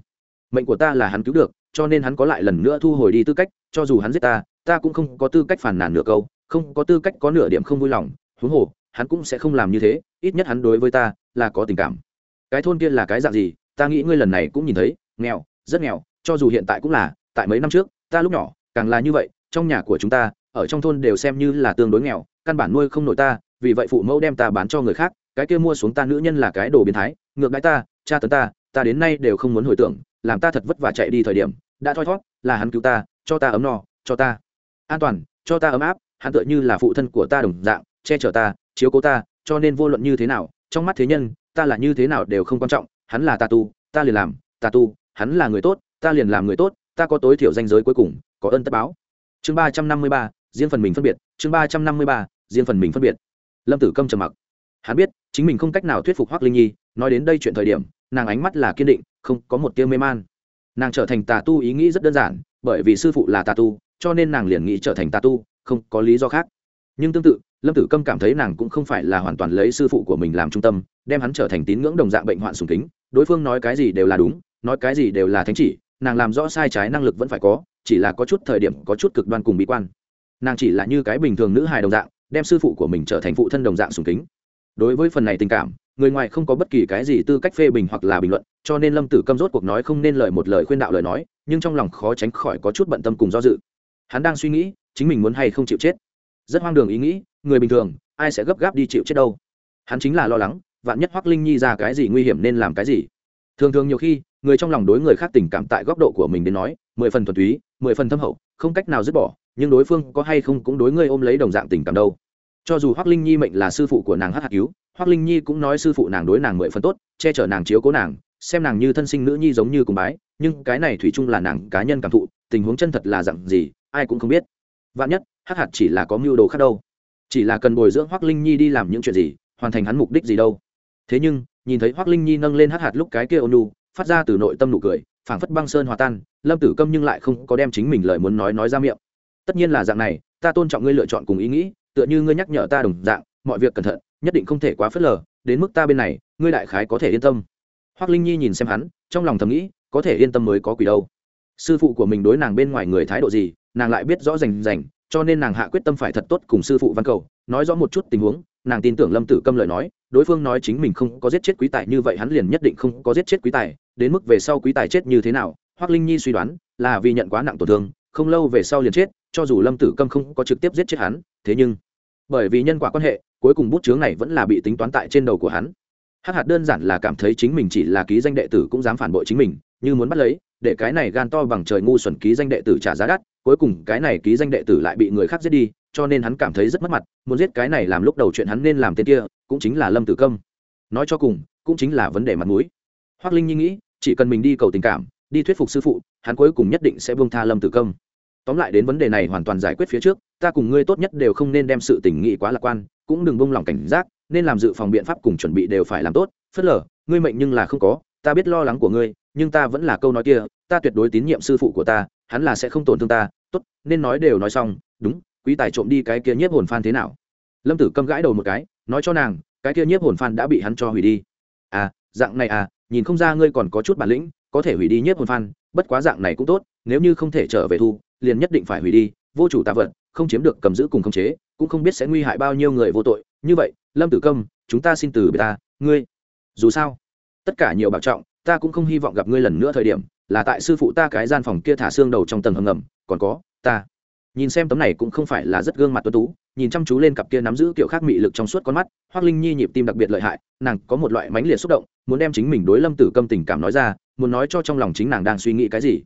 S1: mệnh của ta là hắn cứu được, cho nên hắn có lại lần nữa thu hồi đi tư cách, cho dù hắn giết ta ta cũng không có tư cách phản nàn nửa câu, không có tư cách có nửa điểm không vui lòng, huống hồ, hắn cũng sẽ không làm như thế, ít nhất hắn đối với ta là có tình cảm. Cái thôn kia là cái dạng gì, ta nghĩ ngươi lần này cũng nhìn thấy, nghèo, rất nghèo cho dù hiện tại cũng là, tại mấy năm trước, ta lúc nhỏ, càng là như vậy, trong nhà của chúng ta, ở trong thôn đều xem như là tương đối nghèo, căn bản nuôi không nổi ta, vì vậy phụ mẫu đem ta bán cho người khác, cái kia mua xuống ta nữ nhân là cái đồ biến thái, ngược đãi ta, cha tấn ta ta đến nay đều không muốn hồi tưởng, làm ta thật vất vả chạy đi thời điểm, đã thoi thót, là hắn cứu ta, cho ta ấm no, cho ta an toàn, cho ta ấm áp, hắn tựa như là phụ thân của ta đồng dạng, che chở ta, chiếu cố ta, cho nên vô luận như thế nào, trong mắt thế nhân, ta là như thế nào đều không quan trọng, hắn là ta tu, ta liền làm ta tu, hắn là người tốt ta liền làm người tốt, ta có tối thiểu danh giới cuối cùng, có ơn tất báo. Chương ba trăm năm mươi ba, riêng phần mình phân biệt. Chương ba trăm năm mươi ba, riêng phần mình phân biệt. Lâm tử câm trầm mặc. Hắn biết, chính mình không cách nào thuyết phục hoác linh nhi, nói đến đây chuyện thời điểm, nàng ánh mắt là kiên định, không có một tiêu mê man. Nàng trở thành tà tu ý nghĩ rất đơn giản, bởi vì sư phụ là tà tu, cho nên nàng liền nghĩ trở thành tà tu, không có lý do khác. Nhưng tương tự, lâm tử câm cảm thấy nàng cũng không phải là hoàn toàn lấy sư phụ của mình làm trung tâm, đem hắn trở thành tín ngưỡng đồng dạng bệnh hoạn sùng kính. Đối phương nói cái gì đều là đúng, nói cái gì đều là thánh chỉ nàng làm rõ sai trái năng lực vẫn phải có, chỉ là có chút thời điểm, có chút cực đoan cùng bi quan. Nàng chỉ là như cái bình thường nữ hài đồng dạng, đem sư phụ của mình trở thành phụ thân đồng dạng sùng kính. Đối với phần này tình cảm, người ngoài không có bất kỳ cái gì tư cách phê bình hoặc là bình luận, cho nên lâm tử câm rốt cuộc nói không nên lời một lời khuyên đạo lời nói, nhưng trong lòng khó tránh khỏi có chút bận tâm cùng do dự. Hắn đang suy nghĩ, chính mình muốn hay không chịu chết. Rất hoang đường ý nghĩ, người bình thường, ai sẽ gấp gáp đi chịu chết đâu? Hắn chính là lo lắng, vạn nhất hoắc linh nhi ra cái gì nguy hiểm nên làm cái gì? Thường thường nhiều khi người trong lòng đối người khác tình cảm tại góc độ của mình đến nói, mười phần thuần túy, mười phần thâm hậu, không cách nào dứt bỏ, nhưng đối phương có hay không cũng đối ngươi ôm lấy đồng dạng tình cảm đâu. Cho dù hoác linh nhi mệnh là sư phụ của nàng hát hạt cứu hoác linh nhi cũng nói sư phụ nàng đối nàng mười phần tốt, che chở nàng chiếu cố nàng, xem nàng như thân sinh nữ nhi giống như cùng bái, nhưng cái này thủy chung là nàng cá nhân cảm thụ, tình huống chân thật là dặn gì, ai cũng không biết. Vạn nhất, hát hạt chỉ là có mưu đồ khác đâu. Chỉ là cần bồi dưỡng hoác linh nhi đi làm những chuyện gì, hoàn thành hắn mục đích gì đâu. Thế nhưng, nhìn thấy hoác linh nhi nâng lên hát hạt lúc cái kia ônu phát ra từ nội tâm nụ cười, phảng phất băng sơn hòa tan, lâm tử câm nhưng lại không có đem chính mình lời muốn nói nói ra miệng. Tất nhiên là dạng này, ta tôn trọng ngươi lựa chọn cùng ý nghĩ, tựa như ngươi nhắc nhở ta đồng dạng, mọi việc cẩn thận, nhất định không thể quá phớt lờ, đến mức ta bên này, ngươi đại khái có thể yên tâm. Hoác linh nhi nhìn xem hắn, trong lòng thầm nghĩ, có thể yên tâm mới có quỷ đâu. Sư phụ của mình đối nàng bên ngoài người thái độ gì, nàng lại biết rõ rành rành, cho nên nàng hạ quyết tâm phải thật tốt cùng sư phụ văn cầu, nói rõ một chút tình huống, nàng tin tưởng lâm tử câm lời nói đối phương nói chính mình không có giết chết quý tài như vậy hắn liền nhất định không có giết chết quý tài, đến mức về sau quý tài chết như thế nào hoác linh nhi suy đoán, là vì nhận quá nặng tổn thương, không lâu về sau liền chết, cho dù lâm tử câm không có trực tiếp giết chết hắn, thế nhưng, bởi vì nhân quả quan hệ, cuối cùng bút chướng này vẫn là bị tính toán tại trên đầu của hắn. Hắc hạt đơn giản là cảm thấy chính mình chỉ là ký danh đệ tử cũng dám phản bội chính mình, như muốn bắt lấy, để cái này gan to bằng trời ngu xuẩn ký danh đệ tử trả giá đắt, cuối cùng cái này ký danh đệ tử lại bị người khác giết đi, cho nên hắn cảm thấy rất mất mặt, muốn giết cái này làm lúc đầu chuyện hắn nên làm tên kia cũng chính là lâm tử câm. Nói cho cùng, cũng chính là vấn đề mặt mũi. Hoác linh nhi nghĩ, chỉ cần mình đi cầu tình cảm, đi thuyết phục sư phụ, hắn cuối cùng nhất định sẽ buông tha lâm tử câm. Tóm lại đến vấn đề này hoàn toàn giải quyết phía trước, ta cùng ngươi tốt nhất đều không nên đem sự tình nghị quá lạc quan, cũng đừng buông lỏng cảnh giác, nên làm dự phòng biện pháp cùng chuẩn bị đều phải làm tốt. Phớt lờ, ngươi mệnh nhưng là không có, ta biết lo lắng của ngươi, nhưng ta vẫn là câu nói kia, ta tuyệt đối tín nhiệm sư phụ của ta, hắn là sẽ không tổn thương ta. Tốt, nên nói đều nói xong, đúng, quý tài trộm đi cái kia nhiếp hồn phan thế nào? Lâm tử câm gãi đầu một cái nói cho nàng, cái kia nhiếp hồn phan đã bị hắn cho hủy đi. À dạng này à nhìn không ra ngươi còn có chút bản lĩnh, có thể hủy đi nhiếp hồn phan, bất quá dạng này cũng tốt, nếu như không thể trở về thu, liền nhất định phải hủy đi, vô chủ tạ vật, không chiếm được cầm giữ cùng khống chế, cũng không biết sẽ nguy hại bao nhiêu người vô tội. Như vậy, lâm tử công chúng ta xin từ bê ta, ngươi. Dù sao, tất cả nhiều bảo trọng, ta cũng không hy vọng gặp ngươi lần nữa thời điểm, là tại sư phụ ta cái gian phòng kia thả xương đầu trong tầng hầm ngầm, còn có, ta nhìn xem tấm này cũng không phải là rất gương mặt tuấn tú, nhìn chăm chú lên cặp kia nắm giữ kiểu khác mị lực trong suốt con mắt hoác linh nhi nhịp tim đặc biệt lợi hại, nàng có một loại mãnh liệt xúc động, muốn đem chính mình đối lâm tử câm tình cảm nói ra, muốn nói cho trong lòng chính nàng đang suy nghĩ cái gì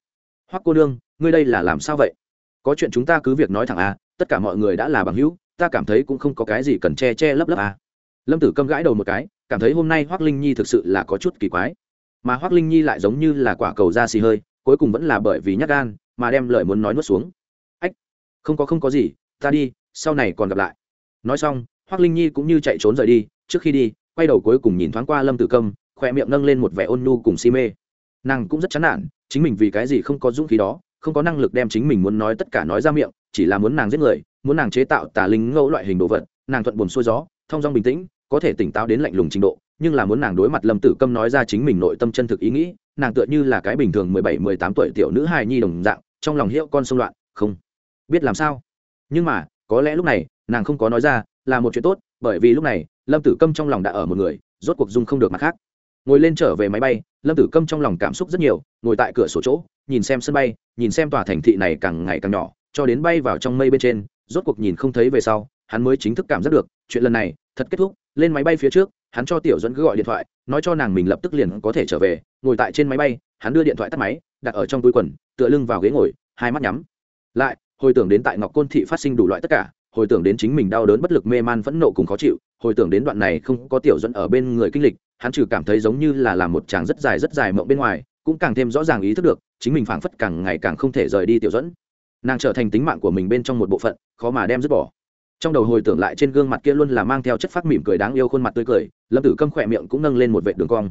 S1: hoác cô đương ngươi đây là làm sao vậy có chuyện chúng ta cứ việc nói thẳng à? tất cả mọi người đã là bằng hữu, ta cảm thấy cũng không có cái gì cần che che lấp lấp à. lâm tử câm gãi đầu một cái, cảm thấy hôm nay hoác linh nhi thực sự là có chút kỳ quái mà hoác linh nhi lại giống như là quả cầu da xì hơi, cuối cùng vẫn là bởi vì nhắc gan, mà đem lời muốn nói nuốt xuống không có không có gì, ta đi, sau này còn gặp lại. Nói xong hoác linh nhi cũng như chạy trốn rời đi, trước khi đi, quay đầu cuối cùng nhìn thoáng qua lâm tử câm khoe miệng nâng lên một vẻ ôn nhu cùng si mê. Nàng cũng rất chán nản, chính mình vì cái gì không có dũng khí đó, không có năng lực đem chính mình muốn nói tất cả nói ra miệng, chỉ là muốn nàng giết người, muốn nàng chế tạo tà linh ngẫu loại hình đồ vật, nàng thuận buồn xuôi gió thong dong bình tĩnh, có thể tỉnh táo đến lạnh lùng trình độ, nhưng là muốn nàng đối mặt lâm tử câm nói ra chính mình nội tâm chân thực ý nghĩ, nàng tựa như là cái bình thường mười bảy, mười tám tuổi tiểu nữ hài nhi đồng dạng, trong lòng hiệu con sông loạn, không biết làm sao? Nhưng mà, có lẽ lúc này, nàng không có nói ra, là một chuyện tốt, bởi vì lúc này, lâm tử câm trong lòng đã ở một người, rốt cuộc dung không được mặt khác. Ngồi lên trở về máy bay, lâm tử câm trong lòng cảm xúc rất nhiều, ngồi tại cửa sổ chỗ, nhìn xem sân bay, nhìn xem tòa thành thị này càng ngày càng nhỏ, cho đến bay vào trong mây bên trên, rốt cuộc nhìn không thấy về sau, hắn mới chính thức cảm giác được, chuyện lần này, thật kết thúc, lên máy bay phía trước, hắn cho tiểu dẫn cứ gọi điện thoại, nói cho nàng mình lập tức liền có thể trở về, ngồi tại trên máy bay, hắn đưa điện thoại tắt máy, đặt ở trong túi quần, tựa lưng vào ghế ngồi, hai mắt nhắm. Lại hồi tưởng đến tại ngọc côn thị phát sinh đủ loại tất cả, hồi tưởng đến chính mình đau đớn bất lực mê man phẫn nộ cùng khó chịu, hồi tưởng đến đoạn này không có tiểu dẫn ở bên người kinh lịch, hắn trừ cảm thấy giống như là làm một chàng rất dài rất dài mộng bên ngoài, cũng càng thêm rõ ràng ý thức được, chính mình phảng phất càng ngày càng không thể rời đi tiểu dẫn. Nàng trở thành tính mạng của mình bên trong một bộ phận, khó mà đem dứt bỏ. Trong đầu hồi tưởng lại trên gương mặt kia luôn là mang theo chất phát mỉm cười đáng yêu khuôn mặt tươi cười, lâm tử câm khỏe miệng cũng nâng lên một vệ đường cong.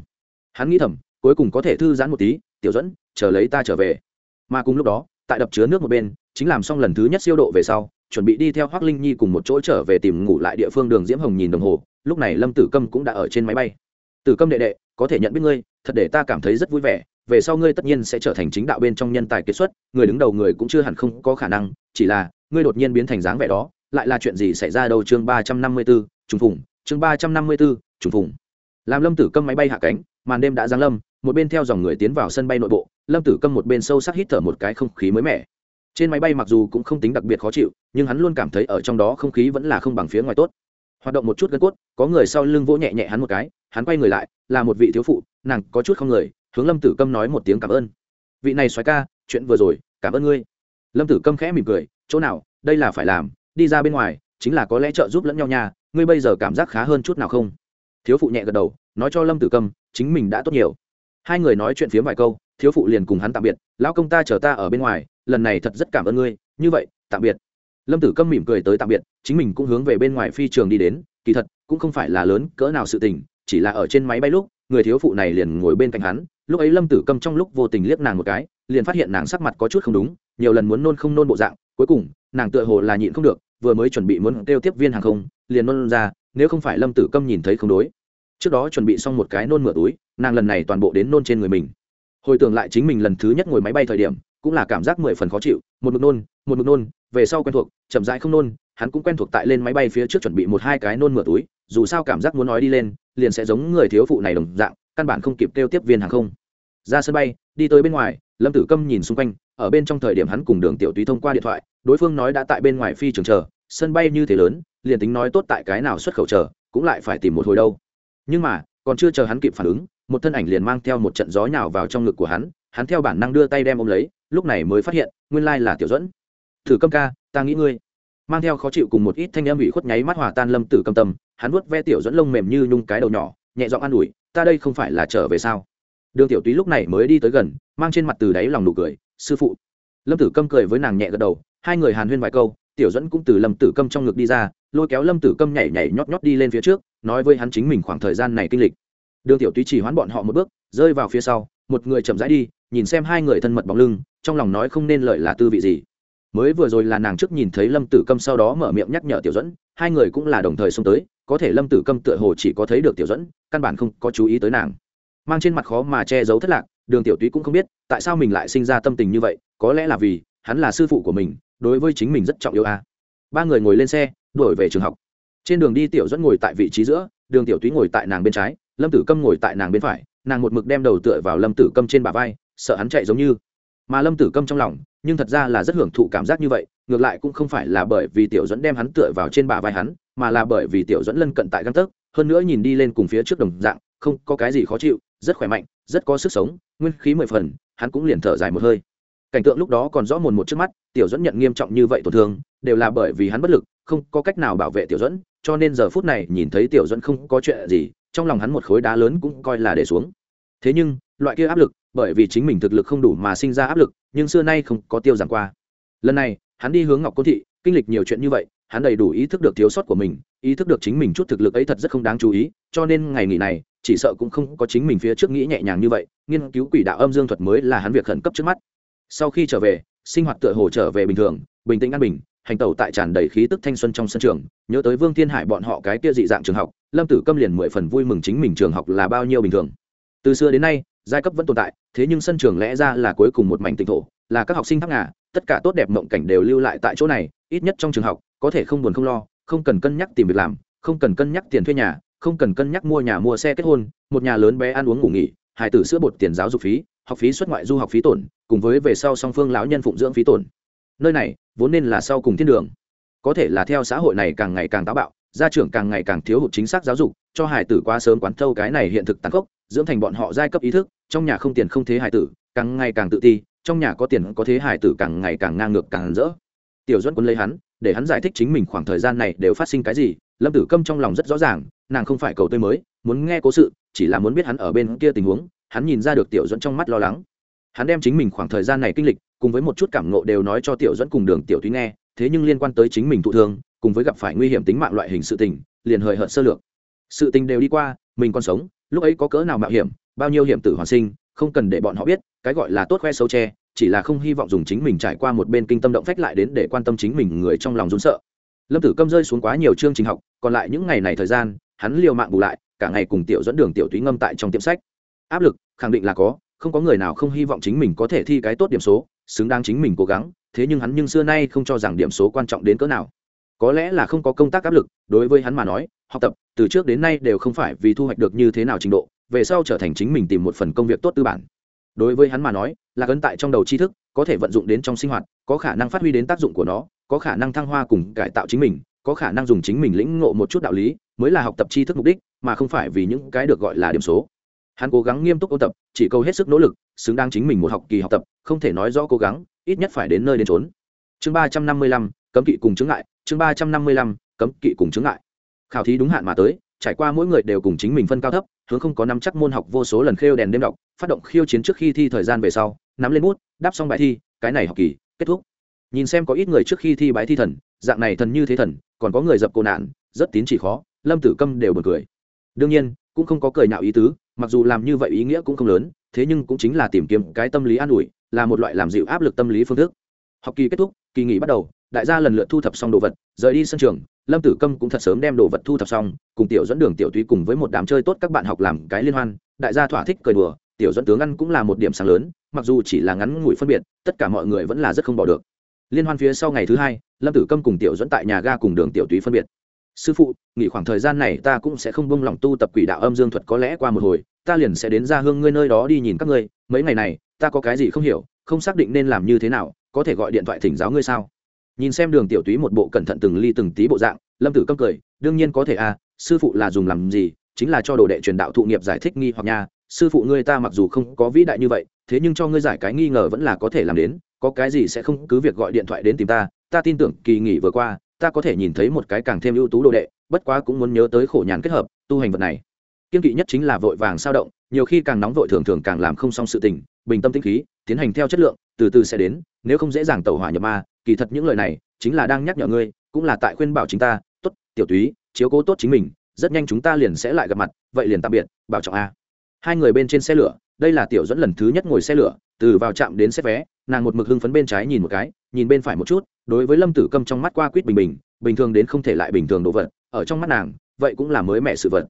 S1: Hắn nghĩ thầm, cuối cùng có thể thư giãn một tí, tiểu dẫn, chờ lấy ta trở về. Mà cùng lúc đó, tại đập chứa nước một bên chính làm xong lần thứ nhất siêu độ về sau, chuẩn bị đi theo hoác linh nhi cùng một chỗ trở về tìm ngủ lại địa phương đường diễm hồng nhìn đồng hồ, lúc này lâm tử câm cũng đã ở trên máy bay. Tử câm đệ đệ, có thể nhận biết ngươi, thật để ta cảm thấy rất vui vẻ, về sau ngươi tất nhiên sẽ trở thành chính đạo bên trong nhân tài kết xuất, người đứng đầu người cũng chưa hẳn không có khả năng, chỉ là, ngươi đột nhiên biến thành dáng vẻ đó, lại là chuyện gì xảy ra đâu? Chương ba trăm năm mươi b ố trùng phùng, chương ba trăm năm mươi b ố trùng phùng. Làm lâm tử câm máy bay hạ cánh, màn đêm đã giáng lâm, một bên theo dòng người tiến vào sân bay nội bộ, lâm tử câm một bên sâu sắc hít thở một cái không khí mới mẻ trên máy bay mặc dù cũng không tính đặc biệt khó chịu, nhưng hắn luôn cảm thấy ở trong đó không khí vẫn là không bằng phía ngoài tốt. Hoạt động một chút gân cốt, có người sau lưng vỗ nhẹ nhẹ hắn một cái, hắn quay người lại, là một vị thiếu phụ, nàng có chút không người, hướng lâm tử câm nói một tiếng cảm ơn. Vị này xoáy ca, chuyện vừa rồi, cảm ơn ngươi. Lâm tử câm khẽ mỉm cười, chỗ nào, đây là phải làm, đi ra bên ngoài, chính là có lẽ trợ giúp lẫn nhau nha, ngươi bây giờ cảm giác khá hơn chút nào không? Thiếu phụ nhẹ gật đầu, nói cho lâm tử câm, chính mình đã tốt nhiều. Hai người nói chuyện phiếm vài câu, thiếu phụ liền cùng hắn tạm biệt, lão công ta chờ ta ở bên ngoài lần này thật rất cảm ơn ngươi, như vậy, tạm biệt. Lâm tử câm mỉm cười tới tạm biệt, chính mình cũng hướng về bên ngoài phi trường đi đến, kỳ thật, cũng không phải là lớn cỡ nào sự tình, chỉ là ở trên máy bay lúc, người thiếu phụ này liền ngồi bên cạnh hắn, lúc ấy lâm tử câm trong lúc vô tình liếc nàng một cái, liền phát hiện nàng sắc mặt có chút không đúng, nhiều lần muốn nôn không nôn bộ dạng, cuối cùng, nàng tựa hồ là nhịn không được, vừa mới chuẩn bị muốn kêu tiếp viên hàng không, liền nôn ra, nếu không phải lâm tử câm nhìn thấy không đối. Trước đó chuẩn bị xong một cái nôn mửa túi, nàng lần này toàn bộ đến nôn trên người mình. Hồi tưởng lại chính mình lần thứ nhất ngồi máy bay thời điểm cũng là cảm giác mười phần khó chịu, một mực nôn, một mực nôn, về sau quen thuộc, chậm rãi không nôn, hắn cũng quen thuộc tại lên máy bay phía trước chuẩn bị một hai cái nôn mửa túi, dù sao cảm giác muốn nói đi lên, liền sẽ giống người thiếu phụ này đồng dạng, căn bản không kịp kêu tiếp viên hàng không. Ra sân bay, đi tới bên ngoài, lâm tử câm nhìn xung quanh, ở bên trong thời điểm hắn cùng đường tiểu túy thông qua điện thoại, đối phương nói đã tại bên ngoài phi trường chờ, sân bay như thế lớn, liền tính nói tốt tại cái nào xuất khẩu chờ, cũng lại phải tìm một hồi đâu. Nhưng mà, còn chưa chờ hắn kịp phản ứng, một thân ảnh liền mang theo một trận gió nhào vào trong ngực của hắn hắn theo bản năng đưa tay đem ôm lấy lúc này mới phát hiện, nguyên lai là tiểu dẫn thử câm ca, ta nghĩ ngươi. Mang theo khó chịu cùng một ít thanh âm ủy khuất nháy mắt hòa tan lâm tử cầm tâm, hắn vuốt ve tiểu dẫn lông mềm như nhung cái đầu nhỏ, nhẹ giọng an ủi, ta đây không phải là trở về sao? Đường tiểu túy lúc này mới đi tới gần, mang trên mặt từ đáy lòng nụ cười, sư phụ. Lâm tử câm cười với nàng nhẹ gật đầu, hai người hàn huyên vài câu, tiểu dẫn cũng từ lâm tử câm trong ngực đi ra, lôi kéo lâm tử câm nhảy nhảy nhót nhót đi lên phía trước, nói với hắn chính mình khoảng thời gian này kinh lịch. Đường tiểu túy chỉ hoán bọn họ một bước, rơi vào phía sau, một người chậm rãi đi, nhìn xem hai người thân mật bóng lưng trong lòng nói không nên lợi là tư vị gì. Mới vừa rồi là nàng trước nhìn thấy lâm tử câm sau đó mở miệng nhắc nhở tiểu dẫn hai người cũng là đồng thời xông tới, có thể lâm tử câm tựa hồ chỉ có thấy được tiểu dẫn căn bản không có chú ý tới nàng. Mang trên mặt khó mà che giấu thất lạc, đường tiểu túy cũng không biết, tại sao mình lại sinh ra tâm tình như vậy, có lẽ là vì, hắn là sư phụ của mình, đối với chính mình rất trọng yêu a. Ba người ngồi lên xe, đuổi về trường học. Trên đường đi tiểu dẫn ngồi tại vị trí giữa, đường tiểu túy ngồi tại nàng bên trái, lâm tử câm ngồi tại nàng bên phải, nàng một mực đem đầu tựa vào lâm tử câm trên bả vai, sợ hắn chạy giống như mà lâm tử câm trong lòng, nhưng thật ra là rất hưởng thụ cảm giác như vậy, ngược lại cũng không phải là bởi vì tiểu dẫn đem hắn tựa vào trên bả vai hắn, mà là bởi vì tiểu dẫn lân cận tại găng tấc, hơn nữa nhìn đi lên cùng phía trước đồng dạng, không có cái gì khó chịu, rất khỏe mạnh, rất có sức sống, nguyên khí mười phần, hắn cũng liền thở dài một hơi. Cảnh tượng lúc đó còn rõ mồn một trước mắt, tiểu dẫn nhận nghiêm trọng như vậy tổn thương, đều là bởi vì hắn bất lực, không có cách nào bảo vệ tiểu dẫn cho nên giờ phút này nhìn thấy tiểu dẫn không có chuyện gì, trong lòng hắn một khối đá lớn cũng coi là để xuống. Thế nhưng, loại kia áp lực bởi vì chính mình thực lực không đủ mà sinh ra áp lực, nhưng xưa nay không có tiêu giảm qua. Lần này, hắn đi hướng ngọc côn thị, kinh lịch nhiều chuyện như vậy, hắn đầy đủ ý thức được thiếu sót của mình, ý thức được chính mình chút thực lực ấy thật rất không đáng chú ý, cho nên ngày nghỉ này, chỉ sợ cũng không có chính mình phía trước nghĩ nhẹ nhàng như vậy, nghiên cứu quỷ đạo âm dương thuật mới là hắn việc khẩn cấp trước mắt. Sau khi trở về, sinh hoạt tựa hồ trở về bình thường, bình tĩnh an bình, hành tẩu tại tràn đầy khí tức thanh xuân trong sân trường, nhớ tới vương thiên hải bọn họ cái kia dị dạng trường học, lâm tử câm liền mười phần vui mừng chính mình trường học là bao nhiêu bình thường. Từ xưa đến nay giai cấp vẫn tồn tại, thế nhưng sân trường lẽ ra là cuối cùng một mảnh tỉnh thổ, là các học sinh thắc ngà, tất cả tốt đẹp mộng cảnh đều lưu lại tại chỗ này, ít nhất trong trường học, có thể không buồn không lo, không cần cân nhắc tìm việc làm, không cần cân nhắc tiền thuê nhà, không cần cân nhắc mua nhà mua xe kết hôn, một nhà lớn bé ăn uống ngủ nghỉ hài tử sữa bột tiền giáo dục phí, học phí xuất ngoại du học phí tổn, cùng với về sau song phương lão nhân phụng dưỡng phí tổn. Nơi này, vốn nên là sau cùng thiên đường. Có thể là theo xã hội này càng ngày càng táo bạo gia trưởng càng ngày càng thiếu hụt chính xác giáo dục, cho hải tử quá sớm quán thâu cái này hiện thực tăng cốc dưỡng thành bọn họ giai cấp ý thức, trong nhà không tiền không thế hải tử, càng ngày càng tự ti, trong nhà có tiền có thế hải tử càng ngày càng ngang ngược càng rỡ. Tiểu duẫn quân lấy hắn, để hắn giải thích chính mình khoảng thời gian này đều phát sinh cái gì, lâm tử câm trong lòng rất rõ ràng, nàng không phải cầu tươi mới, muốn nghe cố sự, chỉ là muốn biết hắn ở bên kia tình huống, hắn nhìn ra được tiểu dẫn trong mắt lo lắng. Hắn đem chính mình khoảng thời gian này kinh lịch, cùng với một chút cảm ngộ đều nói cho tiểu dẫn cùng đường tiểu thúy nghe, thế nhưng liên quan tới chính mình thụ thương cùng với gặp phải nguy hiểm tính mạng loại hình sự tình, liền hời hợt sơ lược. Sự tình đều đi qua, mình còn sống, lúc ấy có cỡ nào mạo hiểm, bao nhiêu hiểm tử hoàn sinh, không cần để bọn họ biết, cái gọi là tốt khoe xấu che, chỉ là không hy vọng dùng chính mình trải qua một bên kinh tâm động phách lại đến để quan tâm chính mình người trong lòng rốn sợ. Lâm tử câm rơi xuống quá nhiều chương trình học, còn lại những ngày này thời gian, hắn liều mạng bù lại, cả ngày cùng tiểu dẫn đường tiểu túy ngâm tại trong tiệm sách. Áp lực, khẳng định là có, không có người nào không hy vọng chính mình có thể thi cái tốt điểm số, xứng đáng chính mình cố gắng, thế nhưng hắn nhưng xưa nay không cho rằng điểm số quan trọng đến cỡ nào có lẽ là không có công tác áp lực, đối với hắn mà nói, học tập từ trước đến nay đều không phải vì thu hoạch được như thế nào trình độ, về sau trở thành chính mình tìm một phần công việc tốt tư bản. Đối với hắn mà nói là cấn tại trong đầu tri thức, có thể vận dụng đến trong sinh hoạt, có khả năng phát huy đến tác dụng của nó, có khả năng thăng hoa cùng cải tạo chính mình, có khả năng dùng chính mình lĩnh ngộ một chút đạo lý, mới là học tập tri thức mục đích, mà không phải vì những cái được gọi là điểm số. Hắn cố gắng nghiêm túc ôn tập, chỉ câu hết sức nỗ lực, xứng đáng chính mình một học kỳ học tập, không thể nói rõ cố gắng, ít nhất phải đến nơi đến trốn chương ba trăm năm mươi lăm, cấm kỵ cùng chứng ngại chương ba trăm năm mươi lăm, cấm kỵ cùng chứng ngại. Khảo thí đúng hạn mà tới, trải qua mỗi người đều cùng chính mình phân cao thấp, hướng không có nắm chắc môn học vô số lần khêu đèn đêm đọc, phát động khiêu chiến trước khi thi thời gian về sau, nắm lên bút, đáp xong bài thi, cái này học kỳ, kết thúc. Nhìn xem có ít người trước khi thi bái thi thần, dạng này thần như thế thần, còn có người dập cô nạn, rất tín chỉ khó, lâm tử câm đều bật cười. Đương nhiên, cũng không có cười nhạo ý tứ, mặc dù làm như vậy ý nghĩa cũng không lớn, thế nhưng cũng chính là tìm kiếm cái tâm lý an ủi, là một loại làm dịu áp lực tâm lý phương thức. Học kỳ kết thúc, kỳ nghỉ bắt đầu đại gia lần lượt thu thập xong đồ vật, rời đi sân trường, lâm tử câm cũng thật sớm đem đồ vật thu thập xong, cùng tiểu dẫn đường, tiểu túy cùng với một đám chơi tốt các bạn học làm cái liên hoan, đại gia thỏa thích cười đùa, tiểu dẫn tướng ăn cũng là một điểm sáng lớn, mặc dù chỉ là ngắn ngủi phân biệt, tất cả mọi người vẫn là rất không bỏ được. Liên hoan phía sau ngày thứ hai, lâm tử câm cùng tiểu dẫn tại nhà ga cùng đường tiểu túy phân biệt. Sư phụ, nghỉ khoảng thời gian này ta cũng sẽ không bông lòng tu tập quỷ đạo âm dương thuật, có lẽ qua một hồi, ta liền sẽ đến ra hương ngươi nơi đó đi nhìn các ngươi, mấy ngày này, ta có cái gì không hiểu, không xác định nên làm như thế nào, có thể gọi điện thoại thỉnh giáo ngươi sao? Nhìn xem đường tiểu túy một bộ cẩn thận từng ly từng tí bộ dạng, lâm tử câm cười, đương nhiên có thể à sư phụ là dùng làm gì, chính là cho đồ đệ truyền đạo thụ nghiệp giải thích nghi hoặc nha. Sư phụ ngươi ta mặc dù không có vĩ đại như vậy, thế nhưng cho ngươi giải cái nghi ngờ vẫn là có thể làm đến, có cái gì sẽ không cứ việc gọi điện thoại đến tìm ta. Ta tin tưởng kỳ nghỉ vừa qua, ta có thể nhìn thấy một cái càng thêm ưu tú đồ đệ, bất quá cũng muốn nhớ tới khổ nhàn kết hợp, tu hành vật này. Kiên kỵ nhất chính là vội vàng sao động, nhiều khi càng nóng vội thường thường càng làm không xong sự tình, bình tâm tĩnh khí, tiến hành theo chất lượng, từ từ sẽ đến, nếu không dễ dàng tẩu hỏa nhập ma kỳ thật những lời này chính là đang nhắc nhở ngươi, cũng là tại khuyên bảo chính ta, tốt, tiểu túy, chiếu cố tốt chính mình, rất nhanh chúng ta liền sẽ lại gặp mặt, vậy liền tạm biệt, bảo trọng a. Hai người bên trên xe lửa, đây là tiểu dẫn lần thứ nhất ngồi xe lửa, từ vào trạm đến xếp vé, nàng một mực hưng phấn bên trái nhìn một cái, nhìn bên phải một chút, đối với lâm tử câm trong mắt qua quýt bình bình bình thường đến không thể lại bình thường đồ vật, ở trong mắt nàng, vậy cũng là mới mẹ sự vật.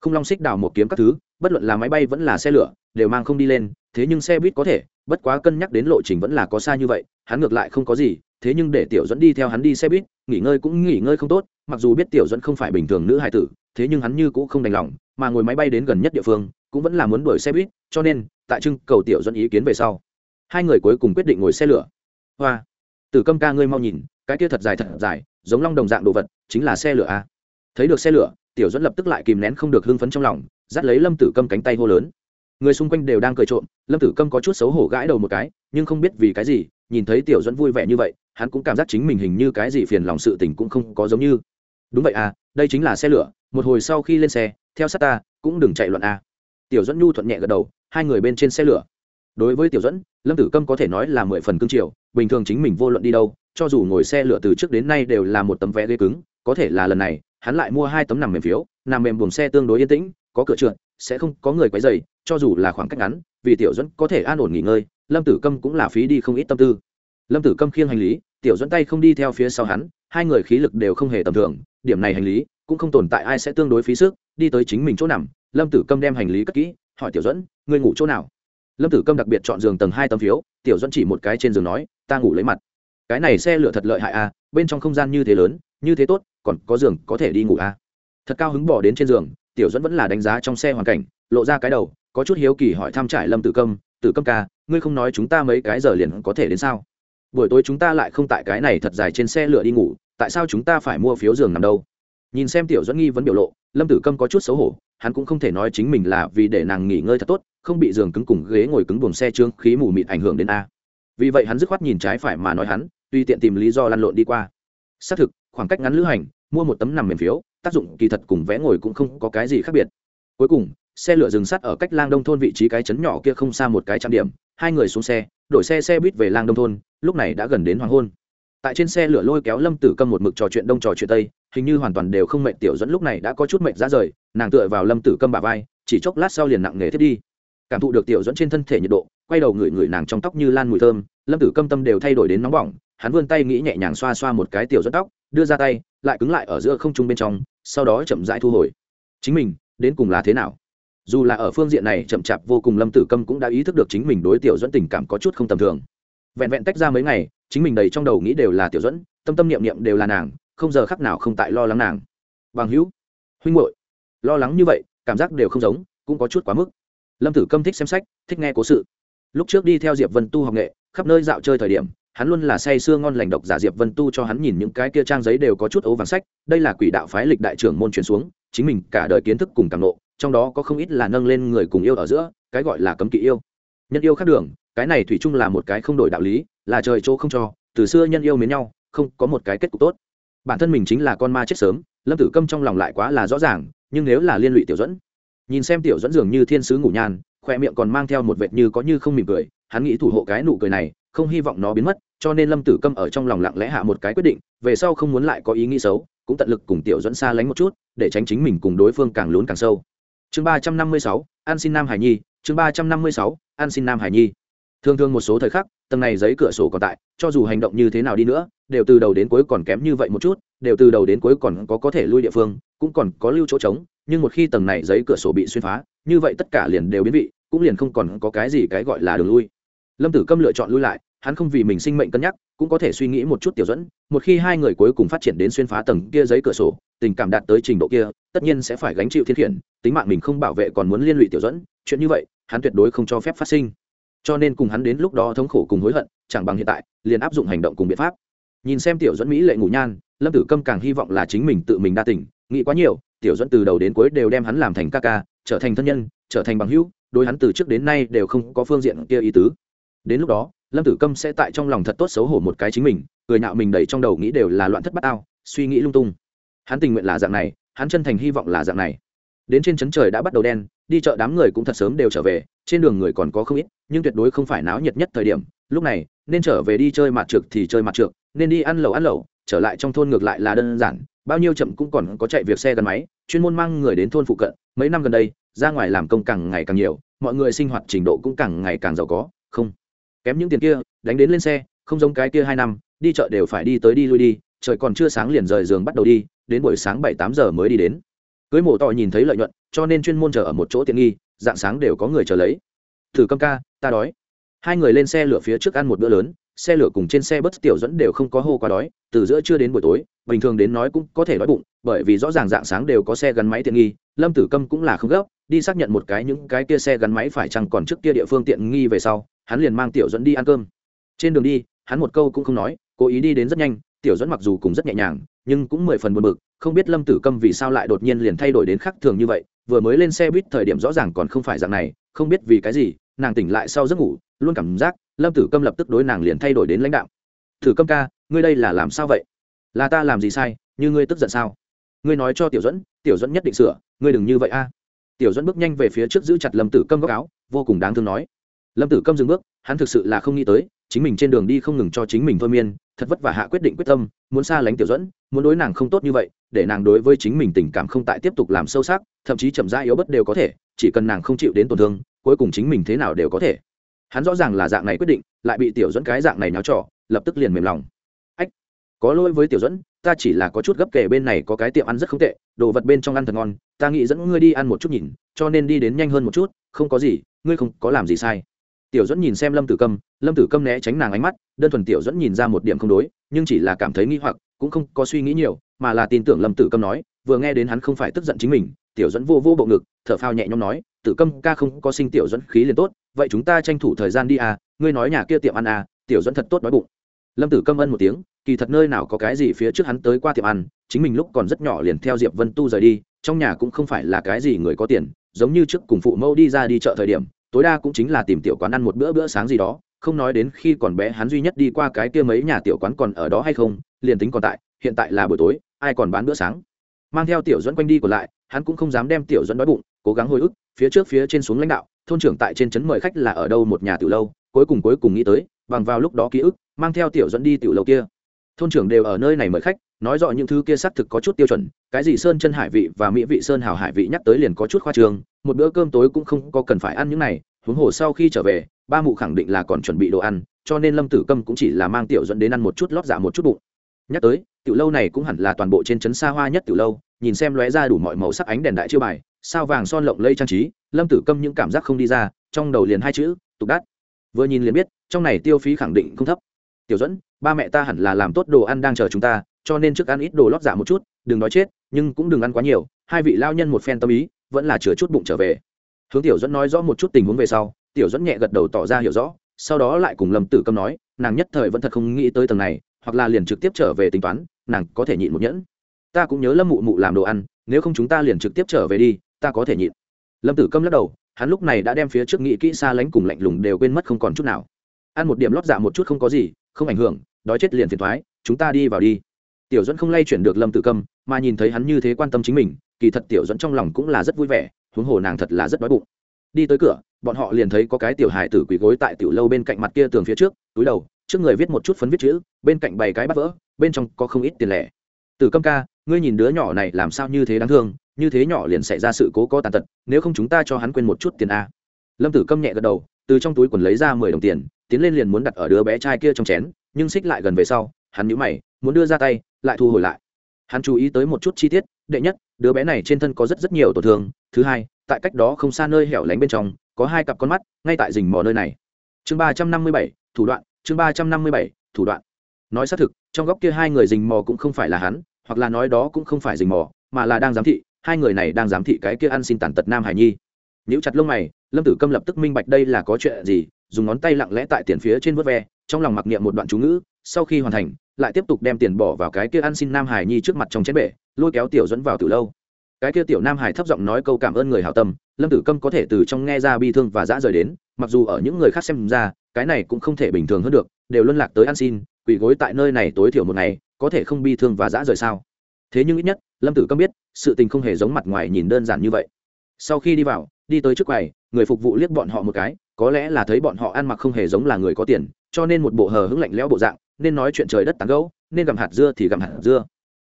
S1: Không long xích đào một kiếm các thứ, bất luận là máy bay vẫn là xe lửa, đều mang không đi lên, thế nhưng xe buýt có thể, bất quá cân nhắc đến lộ trình vẫn là có xa như vậy, hắn ngược lại không có gì thế nhưng để tiểu dẫn đi theo hắn đi xe buýt, nghỉ ngơi cũng nghỉ ngơi không tốt, mặc dù biết tiểu dẫn không phải bình thường nữ hài tử, thế nhưng hắn như cũng không đành lòng, mà ngồi máy bay đến gần nhất địa phương, cũng vẫn là muốn đuổi xe buýt, cho nên, tại trưng cầu tiểu dẫn ý kiến về sau, hai người cuối cùng quyết định ngồi xe lửa. Hoa, tử câm ca ngươi mau nhìn, cái kia thật dài thật dài, giống long đồng dạng đồ vật, chính là xe lửa a. Thấy được xe lửa, tiểu dẫn lập tức lại kìm nén không được hưng phấn trong lòng, dắt lấy lâm tử câm cánh tay hô lớn. Người xung quanh đều đang cười trộm, lâm tử câm có chút xấu hổ gãi đầu một cái, nhưng không biết vì cái gì, nhìn thấy tiểu dẫn vui vẻ như vậy hắn cũng cảm giác chính mình hình như cái gì phiền lòng sự tình cũng không có giống như. Đúng vậy à đây chính là xe lửa, một hồi sau khi lên xe, theo sát ta, cũng đừng chạy loạn à. Tiểu dẫn nhu thuận nhẹ gật đầu, hai người bên trên xe lửa. Đối với tiểu dẫn lâm tử câm có thể nói là mười phần cương triều bình thường chính mình vô luận đi đâu, cho dù ngồi xe lửa từ trước đến nay đều là một tấm vé ghế cứng, có thể là lần này, hắn lại mua hai tấm nằm mềm phiếu, nằm mềm buồng xe tương đối yên tĩnh, có cửa trượt, sẽ không có người quấy dày cho dù là khoảng cách ngắn, vì tiểu dẫn có thể an ổn nghỉ ngơi, lâm tử câm cũng là phí đi không ít tâm tư lâm tử câm khiêng hành lý, tiểu dẫn tay không đi theo phía sau hắn, hai người khí lực đều không hề tầm thường, điểm này hành lý cũng không tồn tại ai sẽ tương đối phí sức, đi tới chính mình chỗ nằm. Lâm tử câm đem hành lý cất kỹ, hỏi tiểu dẫn người ngủ chỗ nào? Lâm tử câm đặc biệt chọn giường tầng hai tấm phiếu, tiểu dẫn chỉ một cái trên giường nói, ta ngủ lấy mặt. Cái này xe lửa thật lợi hại à bên trong không gian như thế lớn, như thế tốt, còn có giường có thể đi ngủ à? Thật cao hứng bỏ đến trên giường, tiểu dẫn vẫn là đánh giá trong xe hoàn cảnh, lộ ra cái đầu, có chút hiếu kỳ hỏi thăm trải lâm tử câm tử câm ca, ngươi không nói chúng ta mấy cái giờ liền có thể đến sao? Buổi tối chúng ta lại không tại cái này thật dài trên xe lửa đi ngủ, tại sao chúng ta phải mua phiếu giường nằm đâu? Nhìn xem tiểu dẫn nghi vẫn biểu lộ, lâm tử câm có chút xấu hổ, hắn cũng không thể nói chính mình là vì để nàng nghỉ ngơi thật tốt, không bị giường cứng cùng ghế ngồi cứng buồng xe trương khí mù mịt ảnh hưởng đến a. Vì vậy hắn dứt khoát nhìn trái phải mà nói hắn tuy tiện tìm lý do lăn lộn đi qua. Xác thực, khoảng cách ngắn lữ hành, mua một tấm nằm mềm phiếu, tác dụng kỳ thật cùng vé ngồi cũng không có cái gì khác biệt. Cuối cùng, xe lửa dừng sắt ở cách lang đông thôn vị trí cái chấn nhỏ kia không xa một cái trạm điểm, hai người xuống xe đổi xe xe buýt về lang đông thôn, lúc này đã gần đến hoàng hôn. Tại trên xe lửa lôi kéo lâm tử câm một mực trò chuyện đông trò chuyện tây, hình như hoàn toàn đều không mệnh tiểu dẫn lúc này đã có chút mệnh ra rời, nàng tựa vào lâm tử câm bà vai, chỉ chốc lát sau liền nặng nghề thiết đi. Cảm thụ được tiểu dẫn trên thân thể nhiệt độ, quay đầu ngửi ngửi nàng trong tóc như lan mùi thơm, lâm tử câm tâm đều thay đổi đến nóng bỏng, hắn vươn tay nghĩ nhẹ nhàng xoa xoa một cái tiểu dẫn tóc, đưa ra tay, lại cứng lại ở giữa không trung bên trong, sau đó chậm rãi thu hồi. Chính mình, đến cùng là thế nào? Dù là ở phương diện này chậm chạp vô cùng lâm tử câm cũng đã ý thức được chính mình đối tiểu dẫn tình cảm có chút không tầm thường. Vẹn vẹn tách ra mấy ngày, chính mình đầy trong đầu nghĩ đều là tiểu dẫn tâm tâm niệm niệm đều là nàng, không giờ khắc nào không tại lo lắng nàng. Bằng hữu, huynh hội lo lắng như vậy, cảm giác đều không giống, cũng có chút quá mức. Lâm tử câm thích xem sách, thích nghe cố sự. Lúc trước đi theo diệp vân tu học nghệ, khắp nơi dạo chơi thời điểm, hắn luôn là say sưa ngon lành độc giả diệp vân tu cho hắn nhìn những cái kia trang giấy đều có chút ấu vàng sách. Đây là quỷ đạo phái lịch đại trưởng môn truyền xuống, chính mình cả đời kiến thức cùng càng nộ trong đó có không ít là nâng lên người cùng yêu ở giữa, cái gọi là cấm kỵ yêu. Nhân yêu khác đường, cái này thủy chung là một cái không đổi đạo lý, là trời chỗ không cho, từ xưa nhân yêu mến nhau, không có một cái kết cục tốt. Bản thân mình chính là con ma chết sớm, lâm tử câm trong lòng lại quá là rõ ràng, nhưng nếu là liên lụy tiểu dẫn nhìn xem tiểu dẫn dường như thiên sứ ngủ nhàn, khoe miệng còn mang theo một vệt như có như không mỉm cười, hắn nghĩ thủ hộ cái nụ cười này, không hy vọng nó biến mất, cho nên lâm tử câm ở trong lòng lặng lẽ hạ một cái quyết định, về sau không muốn lại có ý nghĩ xấu, cũng tận lực cùng tiểu dẫn xa lánh một chút, để tránh chính mình cùng đối phương càng lún càng sâu chương ba trăm năm mươi sáu an xin nam hải nhi. Chương ba trăm năm mươi sáu an xin nam hải nhi. Thường thường một số thời khắc, tầng này giấy cửa sổ còn tại, cho dù hành động như thế nào đi nữa, đều từ đầu đến cuối còn kém như vậy một chút, đều từ đầu đến cuối còn có có thể lui địa phương, cũng còn có lưu chỗ trống, nhưng một khi tầng này giấy cửa sổ bị xuyên phá, như vậy tất cả liền đều biến vị, cũng liền không còn có cái gì cái gọi là đường lui. Lâm tử câm lựa chọn lui lại hắn không vì mình sinh mệnh cân nhắc, cũng có thể suy nghĩ một chút tiểu dẫn, một khi hai người cuối cùng phát triển đến xuyên phá tầng kia giấy cửa sổ, tình cảm đạt tới trình độ kia, tất nhiên sẽ phải gánh chịu thiên khiển tính mạng mình không bảo vệ còn muốn liên lụy tiểu dẫn, chuyện như vậy, hắn tuyệt đối không cho phép phát sinh. Cho nên cùng hắn đến lúc đó thống khổ cùng hối hận, chẳng bằng hiện tại, liền áp dụng hành động cùng biện pháp. Nhìn xem tiểu dẫn mỹ lệ ngủ nhan, lâm tử câm càng hy vọng là chính mình tự mình đa tỉnh nghĩ quá nhiều, tiểu dẫn từ đầu đến cuối đều đem hắn làm thành ca ca, trở thành thân nhân, trở thành bằng hữu, đối hắn từ trước đến nay đều không có phương diện kia ý tứ đến lúc đó, lâm tử câm sẽ tại trong lòng thật tốt xấu hổ một cái chính mình, cười nạo mình đầy trong đầu nghĩ đều là loạn thất bát ao, suy nghĩ lung tung. Hắn tình nguyện là dạng này, hắn chân thành hy vọng là dạng này. Đến trên chấn trời đã bắt đầu đen, đi chợ đám người cũng thật sớm đều trở về, trên đường người còn có không ít, nhưng tuyệt đối không phải náo nhiệt nhất thời điểm, lúc này, nên trở về đi chơi mặt trượt thì chơi mặt trượt nên đi ăn lẩu ăn lẩu, trở lại trong thôn ngược lại là đơn giản, bao nhiêu chậm cũng còn có chạy việc xe gắn máy, chuyên môn mang người đến thôn phụ cận, mấy năm gần đây, ra ngoài làm công càng ngày càng nhiều, mọi người sinh hoạt trình độ cũng càng ngày càng giàu có, không kém những tiền kia, đánh đến lên xe, không giống cái kia hai năm, đi chợ đều phải đi tới đi lui đi, trời còn chưa sáng liền rời giường bắt đầu đi, đến buổi sáng bảy tám giờ mới đi đến. Cưới mổ tỏ nhìn thấy lợi nhuận, cho nên chuyên môn chờ ở một chỗ tiện nghi, dạng sáng đều có người chờ lấy. Thử câm ca, ta đói. Hai người lên xe lửa phía trước ăn một bữa lớn, xe lửa cùng trên xe bất tiểu dẫn đều không có hô quá đói, từ giữa trưa đến buổi tối, bình thường đến nói cũng có thể đói bụng, bởi vì rõ ràng dạng sáng đều có xe gắn máy tiện nghi, lâm tử câm cũng là không gấp, đi xác nhận một cái những cái kia xe gắn máy phải chăng còn trước kia địa phương tiện nghi về sau hắn liền mang tiểu dẫn đi ăn cơm. Trên đường đi, hắn một câu cũng không nói, cố ý đi đến rất nhanh, tiểu dẫn mặc dù cũng rất nhẹ nhàng, nhưng cũng mười phần buồn bực, không biết lâm tử câm vì sao lại đột nhiên liền thay đổi đến khác thường như vậy, vừa mới lên xe buýt thời điểm rõ ràng còn không phải dạng này, không biết vì cái gì, nàng tỉnh lại sau giấc ngủ, luôn cảm giác lâm tử câm lập tức đối nàng liền thay đổi đến lãnh đạo thử câm ca, ngươi đây là làm sao vậy? Là ta làm gì sai? Như ngươi tức giận sao? Ngươi nói cho tiểu dẫn tiểu dẫn nhất định sửa, ngươi đừng như vậy a. Tiểu dẫn bước nhanh về phía trước giữ chặt lâm tử câm góc áo, vô cùng đáng thương nói lâm tử câm dừng bước, hắn thực sự là không nghĩ tới, chính mình trên đường đi không ngừng cho chính mình thôi miên, thật vất vả hạ quyết định quyết tâm, muốn xa lánh tiểu dẫn muốn đối nàng không tốt như vậy, để nàng đối với chính mình tình cảm không tại tiếp tục làm sâu sắc, thậm chí chậm rãi yếu bất đều có thể, chỉ cần nàng không chịu đến tổn thương, cuối cùng chính mình thế nào đều có thể. Hắn rõ ràng là dạng này quyết định, lại bị tiểu dẫn cái dạng này náo trọ lập tức liền mềm lòng. Ách, có lỗi với tiểu dẫn ta chỉ là có chút gấp kể bên này có cái tiệm ăn rất không tệ, đồ vật bên trong ăn thật ngon, ta nghĩ dẫn ngươi đi ăn một chút nhìn, cho nên đi đến nhanh hơn một chút, không có gì, ngươi không có làm gì sai tiểu dẫn nhìn xem lâm tử câm, lâm tử câm né tránh nàng ánh mắt, đơn thuần tiểu dẫn nhìn ra một điểm không đối, nhưng chỉ là cảm thấy nghi hoặc, cũng không có suy nghĩ nhiều, mà là tin tưởng lâm tử câm nói, vừa nghe đến hắn không phải tức giận chính mình, tiểu dẫn vô vô bộ ngực, thở phao nhẹ nhõm nói, tử câm ca không có sinh tiểu dẫn khí liền tốt, vậy chúng ta tranh thủ thời gian đi à ngươi nói nhà kia tiệm ăn à tiểu dẫn thật tốt nói bụng. Lâm tử câm ân một tiếng, kỳ thật nơi nào có cái gì phía trước hắn tới qua tiệm ăn, chính mình lúc còn rất nhỏ liền theo diệp vân tu rời đi, trong nhà cũng không phải là cái gì người có tiền, giống như trước cùng phụ mẫu đi ra đi chợ thời điểm tối đa cũng chính là tìm tiểu quán ăn một bữa bữa sáng gì đó, không nói đến khi còn bé hắn duy nhất đi qua cái kia mấy nhà tiểu quán còn ở đó hay không, liền tính còn tại, hiện tại là buổi tối, ai còn bán bữa sáng? Mang theo tiểu dẫn quanh đi còn lại, hắn cũng không dám đem tiểu dẫn đói bụng, cố gắng hồi ức, phía trước phía trên xuống lãnh đạo, thôn trưởng tại trên trấn mời khách là ở đâu một nhà tiểu lâu, cuối cùng cuối cùng nghĩ tới, bằng vào lúc đó ký ức, mang theo tiểu dẫn đi tiểu lâu kia. Thôn trưởng đều ở nơi này mời khách nói rõ những thứ kia xác thực có chút tiêu chuẩn, cái gì sơn chân hải vị và mỹ vị sơn hào hải vị nhắc tới liền có chút khoa trường một bữa cơm tối cũng không có cần phải ăn những này, huống hồ sau khi trở về, ba mụ khẳng định là còn chuẩn bị đồ ăn, cho nên lâm tử câm cũng chỉ là mang tiểu dẫn đến ăn một chút lót dạ một chút bụng. Nhắc tới, tiểu lâu này cũng hẳn là toàn bộ trên trấn xa hoa nhất tiểu lâu, nhìn xem lóe ra đủ mọi màu sắc ánh đèn đại chiêu bài, sao vàng son lộng lây trang trí, lâm tử câm những cảm giác không đi ra, trong đầu liền hai chữ, tục đắt vừa nhìn liền biết, trong này tiêu phí khẳng định không thấp. Tiểu dẫn ba mẹ ta hẳn là làm tốt đồ ăn đang chờ chúng ta cho nên trước ăn ít đồ lót giả một chút, đừng nói chết, nhưng cũng đừng ăn quá nhiều, hai vị lao nhân một phen tâm ý, vẫn là chứa chút bụng trở về. Hướng tiểu dẫn nói rõ một chút tình huống về sau, tiểu dẫn nhẹ gật đầu tỏ ra hiểu rõ, sau đó lại cùng lâm tử câm nói, nàng nhất thời vẫn thật không nghĩ tới tầng này, hoặc là liền trực tiếp trở về tính toán, nàng có thể nhịn một nhẫn. Ta cũng nhớ lâm mụ mụ làm đồ ăn, nếu không chúng ta liền trực tiếp trở về đi, ta có thể nhịn. Lâm tử câm lắc đầu, hắn lúc này đã đem phía trước nghĩ kỹ xa lánh cùng lạnh lùng đều quên mất không còn chút nào. Ăn một điểm lót dạ một chút không có gì, không ảnh hưởng, đói chết liền phiền thoái chúng ta đi vào đi tiểu dẫn không lay chuyển được lâm tử câm, mà nhìn thấy hắn như thế quan tâm chính mình, kỳ thật tiểu dẫn trong lòng cũng là rất vui vẻ, huống hồ nàng thật là rất đói bụng. Đi tới cửa, bọn họ liền thấy có cái tiểu hài tử quỳ gối tại tiểu lâu bên cạnh mặt kia tường phía trước, túi đầu, trước người viết một chút phấn viết chữ, bên cạnh bày cái bắt vỡ, bên trong có không ít tiền lẻ. Tử câm ca, ngươi nhìn đứa nhỏ này làm sao như thế đáng thương, như thế nhỏ liền xảy ra sự cố có tàn tật, nếu không chúng ta cho hắn quên một chút tiền a. Lâm tử câm nhẹ gật đầu, từ trong túi quần lấy ra mười đồng tiền, tiến lên liền muốn đặt ở đứa bé trai kia trong chén, nhưng xích lại gần về sau, hắn nhíu mày muốn đưa ra tay, lại thu hồi lại. Hắn chú ý tới một chút chi tiết, đệ nhất, đứa bé này trên thân có rất rất nhiều tổn thương. Thứ hai, tại cách đó không xa nơi hẻo lánh bên trong, có hai cặp con mắt, ngay tại rình mò nơi này. Chương ba trăm năm mươi bảy, thủ đoạn, chương ba trăm năm mươi bảy, thủ đoạn. Nói xác thực, trong góc kia hai người rình mò cũng không phải là hắn, hoặc là nói đó cũng không phải rình mò, mà là đang giám thị, hai người này đang giám thị cái kia ăn xin tàn tật nam hải nhi. Nếu chặt lông mày, lâm tử câm lập tức minh bạch đây là có chuyện gì, dùng ngón tay lặng lẽ tại tiền phía trên vớt ve, trong lòng mặc niệm một đoạn chú ngữ sau khi hoàn thành, lại tiếp tục đem tiền bỏ vào cái kia ăn xin nam hải nhi trước mặt trong chén bể, lôi kéo tiểu dẫn vào từ lâu. Cái kia tiểu nam hải thấp giọng nói câu cảm ơn người hảo tâm, lâm tử câm có thể từ trong nghe ra bi thương và dã rời đến, mặc dù ở những người khác xem ra, cái này cũng không thể bình thường hơn được, đều luân lạc tới ăn xin, quỳ gối tại nơi này tối thiểu một ngày, có thể không bi thương và dã rời sao? Thế nhưng ít nhất, lâm tử câm biết, sự tình không hề giống mặt ngoài nhìn đơn giản như vậy. Sau khi đi vào, đi tới trước quầy, người phục vụ liếc bọn họ một cái, có lẽ là thấy bọn họ ăn mặc không hề giống là người có tiền, cho nên một bộ hờ hững lạnh lẽo bộ dạng nên nói chuyện trời đất tán gấu nên gặm hạt dưa thì gặm hạt dưa.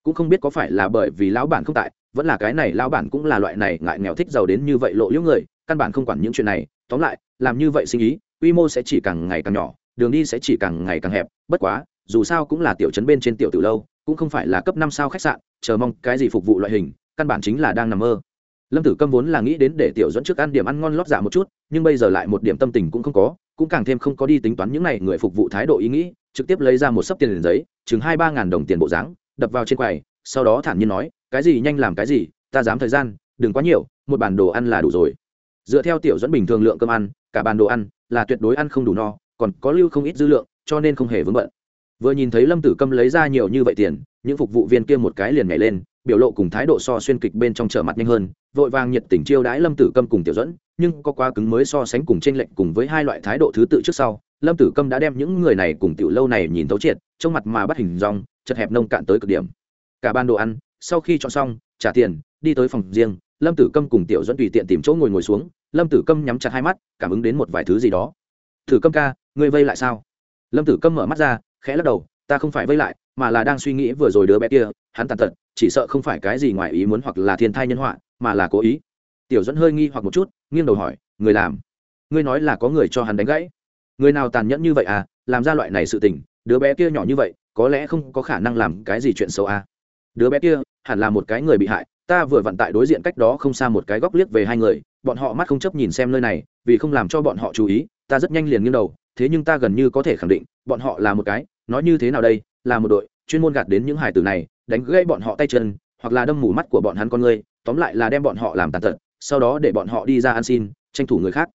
S1: Cũng không biết có phải là bởi vì lão bản không tại, vẫn là cái này lão bản cũng là loại này ngại nghèo thích giàu đến như vậy lộ liễu người, căn bản không quản những chuyện này. Tóm lại, làm như vậy sinh ý, quy mô sẽ chỉ càng ngày càng nhỏ, đường đi sẽ chỉ càng ngày càng hẹp. Bất quá, dù sao cũng là tiểu trấn bên trên tiểu từ lâu, cũng không phải là cấp năm sao khách sạn, chờ mong cái gì phục vụ loại hình, căn bản chính là đang nằm mơ. Lâm tử câm vốn là nghĩ đến để tiểu dẫn trước ăn điểm ăn ngon lót dạ một chút, nhưng bây giờ lại một điểm tâm tình cũng không có cũng càng thêm không có đi tính toán những n à y người phục vụ thái độ ý nghĩ, trực tiếp lấy ra một sấp tiền liền giấy, chừng hai ba ngàn đồng tiền bộ dáng, đập vào trên quầy, sau đó thản nhiên nói, cái gì nhanh làm cái gì, ta dám thời gian, đừng quá nhiều, một bản đồ ăn là đủ rồi. Dựa theo tiểu dẫn bình thường lượng cơm ăn, cả bàn đồ ăn là tuyệt đối ăn không đủ no, còn có lưu không ít dư lượng, cho nên không hề vướng bận. Vừa nhìn thấy lâm tử câm lấy ra nhiều như vậy tiền, những phục vụ viên kia một cái liền nhảy lên biểu lộ cùng thái độ so xuyên kịch bên trong trở mặt nhanh hơn, vội vàng nhiệt tình chiêu đãi lâm tử câm cùng tiểu dẫn nhưng có quá cứng mới so sánh cùng tranh lệnh cùng với hai loại thái độ thứ tự trước sau, lâm tử câm đã đem những người này cùng tiểu lâu này nhìn thấu triệt, trong mặt mà bắt hình rong chật hẹp nông cạn tới cực điểm. Cả ban đồ ăn, sau khi chọn xong, trả tiền, đi tới phòng riêng, lâm tử câm cùng tiểu dẫn tùy tiện tìm chỗ ngồi ngồi xuống, lâm tử câm nhắm chặt hai mắt, cảm ứng đến một vài thứ gì đó. Thử câm ca, ngươi vây lại sao? Lâm tử câm mở mắt ra, khẽ lắc đầu, ta không phải vây lại mà là đang suy nghĩ vừa rồi đứa bé kia, hắn tàn tật, chỉ sợ không phải cái gì ngoài ý muốn hoặc là thiên thai nhân họa, mà là cố ý. Tiểu dẫn hơi nghi hoặc một chút, nghiêng đầu hỏi, người làm? Ngươi nói là có người cho hắn đánh gãy. Người nào tàn nhẫn như vậy à? Làm ra loại này sự tình, đứa bé kia nhỏ như vậy, có lẽ không có khả năng làm cái gì chuyện xấu à? Đứa bé kia, hẳn là một cái người bị hại, ta vừa vặn tại đối diện cách đó không xa một cái góc liếc về hai người, bọn họ mắt không chấp nhìn xem nơi này, vì không làm cho bọn họ chú ý, ta rất nhanh liền nghiêng đầu, thế nhưng ta gần như có thể khẳng định, bọn họ là một cái, nói như thế nào đây? Là một đội, chuyên môn gạt đến những hải tử này, đánh gãy bọn họ tay chân, hoặc là đâm mù mắt của bọn hắn con người, tóm lại là đem bọn họ làm tàn tật, sau đó để bọn họ đi ra ăn xin, tranh thủ người khác.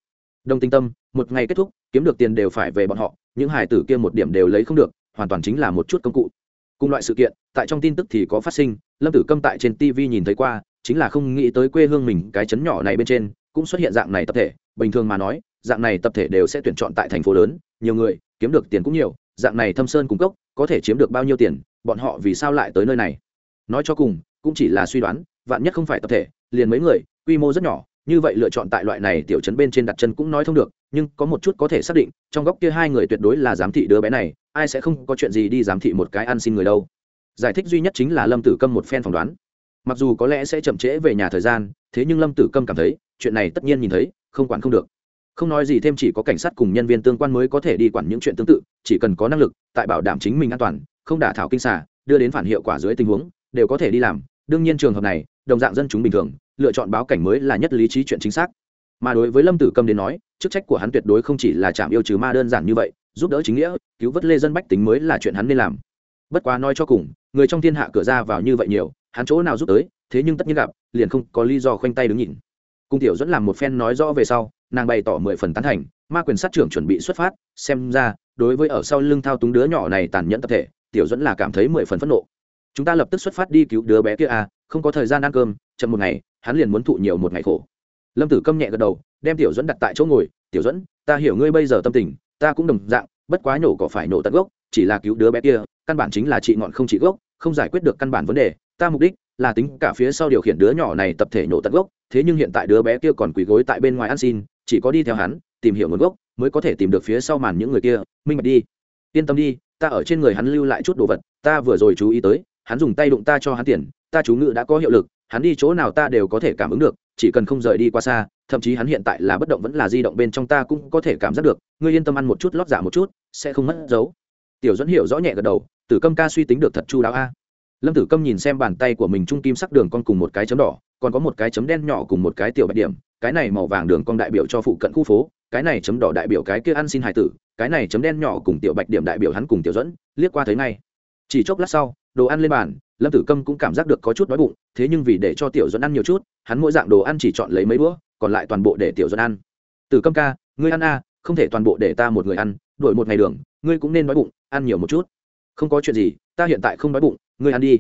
S1: Đông tinh tâm, một ngày kết thúc, kiếm được tiền đều phải về bọn họ, những hải tử kia một điểm đều lấy không được, hoàn toàn chính là một chút công cụ. Cùng loại sự kiện, tại trong tin tức thì có phát sinh, lâm tử câm tại trên tv nhìn thấy qua, chính là không nghĩ tới quê hương mình, cái chấn nhỏ này bên trên, cũng xuất hiện dạng này tập thể. Bình thường mà nói, dạng này tập thể đều sẽ tuyển chọn tại thành phố lớn, nhiều người, kiếm được tiền cũng nhiều dạng này thâm sơn cung cốc có thể chiếm được bao nhiêu tiền, bọn họ vì sao lại tới nơi này? Nói cho cùng, cũng chỉ là suy đoán, vạn nhất không phải tập thể, liền mấy người, quy mô rất nhỏ, như vậy lựa chọn tại loại này tiểu trấn bên trên đặt chân cũng nói thông được, nhưng có một chút có thể xác định, trong góc kia hai người tuyệt đối là giám thị đứa bé này, ai sẽ không có chuyện gì đi giám thị một cái ăn xin người đâu. Giải thích duy nhất chính là lâm tử câm một phen phỏng đoán. Mặc dù có lẽ sẽ chậm trễ về nhà thời gian, thế nhưng lâm tử câm cảm thấy, chuyện này tất nhiên nhìn thấy, không quản không được không nói gì thêm chỉ có cảnh sát cùng nhân viên tương quan mới có thể đi quản những chuyện tương tự, chỉ cần có năng lực, tại bảo đảm chính mình an toàn, không đả thảo kinh xả đưa đến phản hiệu quả dưới tình huống, đều có thể đi làm. Đương nhiên trường hợp này, đồng dạng dân chúng bình thường, lựa chọn báo cảnh mới là nhất lý trí chuyện chính xác. Mà đối với lâm tử Cầm đến nói, chức trách của hắn tuyệt đối không chỉ là chạm yêu trừ ma đơn giản như vậy, giúp đỡ chính nghĩa, cứu vớt lê dân bách tính mới là chuyện hắn nên làm. Bất quá nói cho cùng, người trong thiên hạ cửa ra vào như vậy nhiều, hắn chỗ nào giúp tới, thế nhưng tất nhiên gặp, liền không có lý do khoanh tay đứng nhìn. Cung tiểu dẫn làm một phen nói rõ về sau nàng bày tỏ mười phần tán thành, ma quyền sát trưởng chuẩn bị xuất phát, xem ra, đối với ở sau lưng thao túng đứa nhỏ này tàn nhẫn tập thể, tiểu dẫn là cảm thấy mười phần phẫn nộ. Chúng ta lập tức xuất phát đi cứu đứa bé kia à không có thời gian ăn cơm, chậm một ngày, hắn liền muốn thụ nhiều một ngày khổ. Lâm tử câm nhẹ gật đầu, đem tiểu dẫn đặt tại chỗ ngồi, tiểu dẫn ta hiểu ngươi bây giờ tâm tình, ta cũng đồng dạng, bất quá nhổ có phải nổ tận gốc, chỉ là cứu đứa bé kia, căn bản chính là trị ngọn không trị gốc, không giải quyết được căn bản vấn đề, ta mục đích là tính cả phía sau điều khiển đứa nhỏ này tập thể nổ tận gốc, thế nhưng hiện tại đứa bé kia còn quỳ gối tại bên ngoài ăn xin chỉ có đi theo hắn, tìm hiểu nguồn gốc, mới có thể tìm được phía sau màn những người kia. Minh bạch đi. Yên tâm đi, ta ở trên người hắn lưu lại chút đồ vật, ta vừa rồi chú ý tới, hắn dùng tay đụng ta cho hắn tiền, ta chú ngự đã có hiệu lực, hắn đi chỗ nào ta đều có thể cảm ứng được, chỉ cần không rời đi qua xa, thậm chí hắn hiện tại là bất động vẫn là di động bên trong ta cũng có thể cảm giác được. Ngươi yên tâm ăn một chút, lót giả một chút, sẽ không mất dấu. Tiểu dẫn hiểu rõ nhẹ gật đầu, tử câm ca suy tính được thật chu đáo a. Lâm tử câm nhìn xem bàn tay của mình trung kim sắc đường con cùng một cái chấm đỏ, còn có một cái chấm đen nhỏ cùng một cái tiểu bạch điểm cái này màu vàng đường cong đại biểu cho phụ cận khu phố, cái này chấm đỏ đại biểu cái kia ăn xin hải tử, cái này chấm đen nhỏ cùng tiểu bạch điểm đại biểu hắn cùng tiểu dẫn liếc qua thấy ngay. Chỉ chốc lát sau, đồ ăn lên bàn, lâm tử câm cũng cảm giác được có chút đói bụng, thế nhưng vì để cho tiểu dẫn ăn nhiều chút, hắn mỗi dạng đồ ăn chỉ chọn lấy mấy bữa, còn lại toàn bộ để tiểu dẫn ăn. Tử câm ca, ngươi ăn a không thể toàn bộ để ta một người ăn, đổi một ngày đường, ngươi cũng nên đói bụng, ăn nhiều một chút. Không có chuyện gì, ta hiện tại không đói bụng, ngươi ăn đi.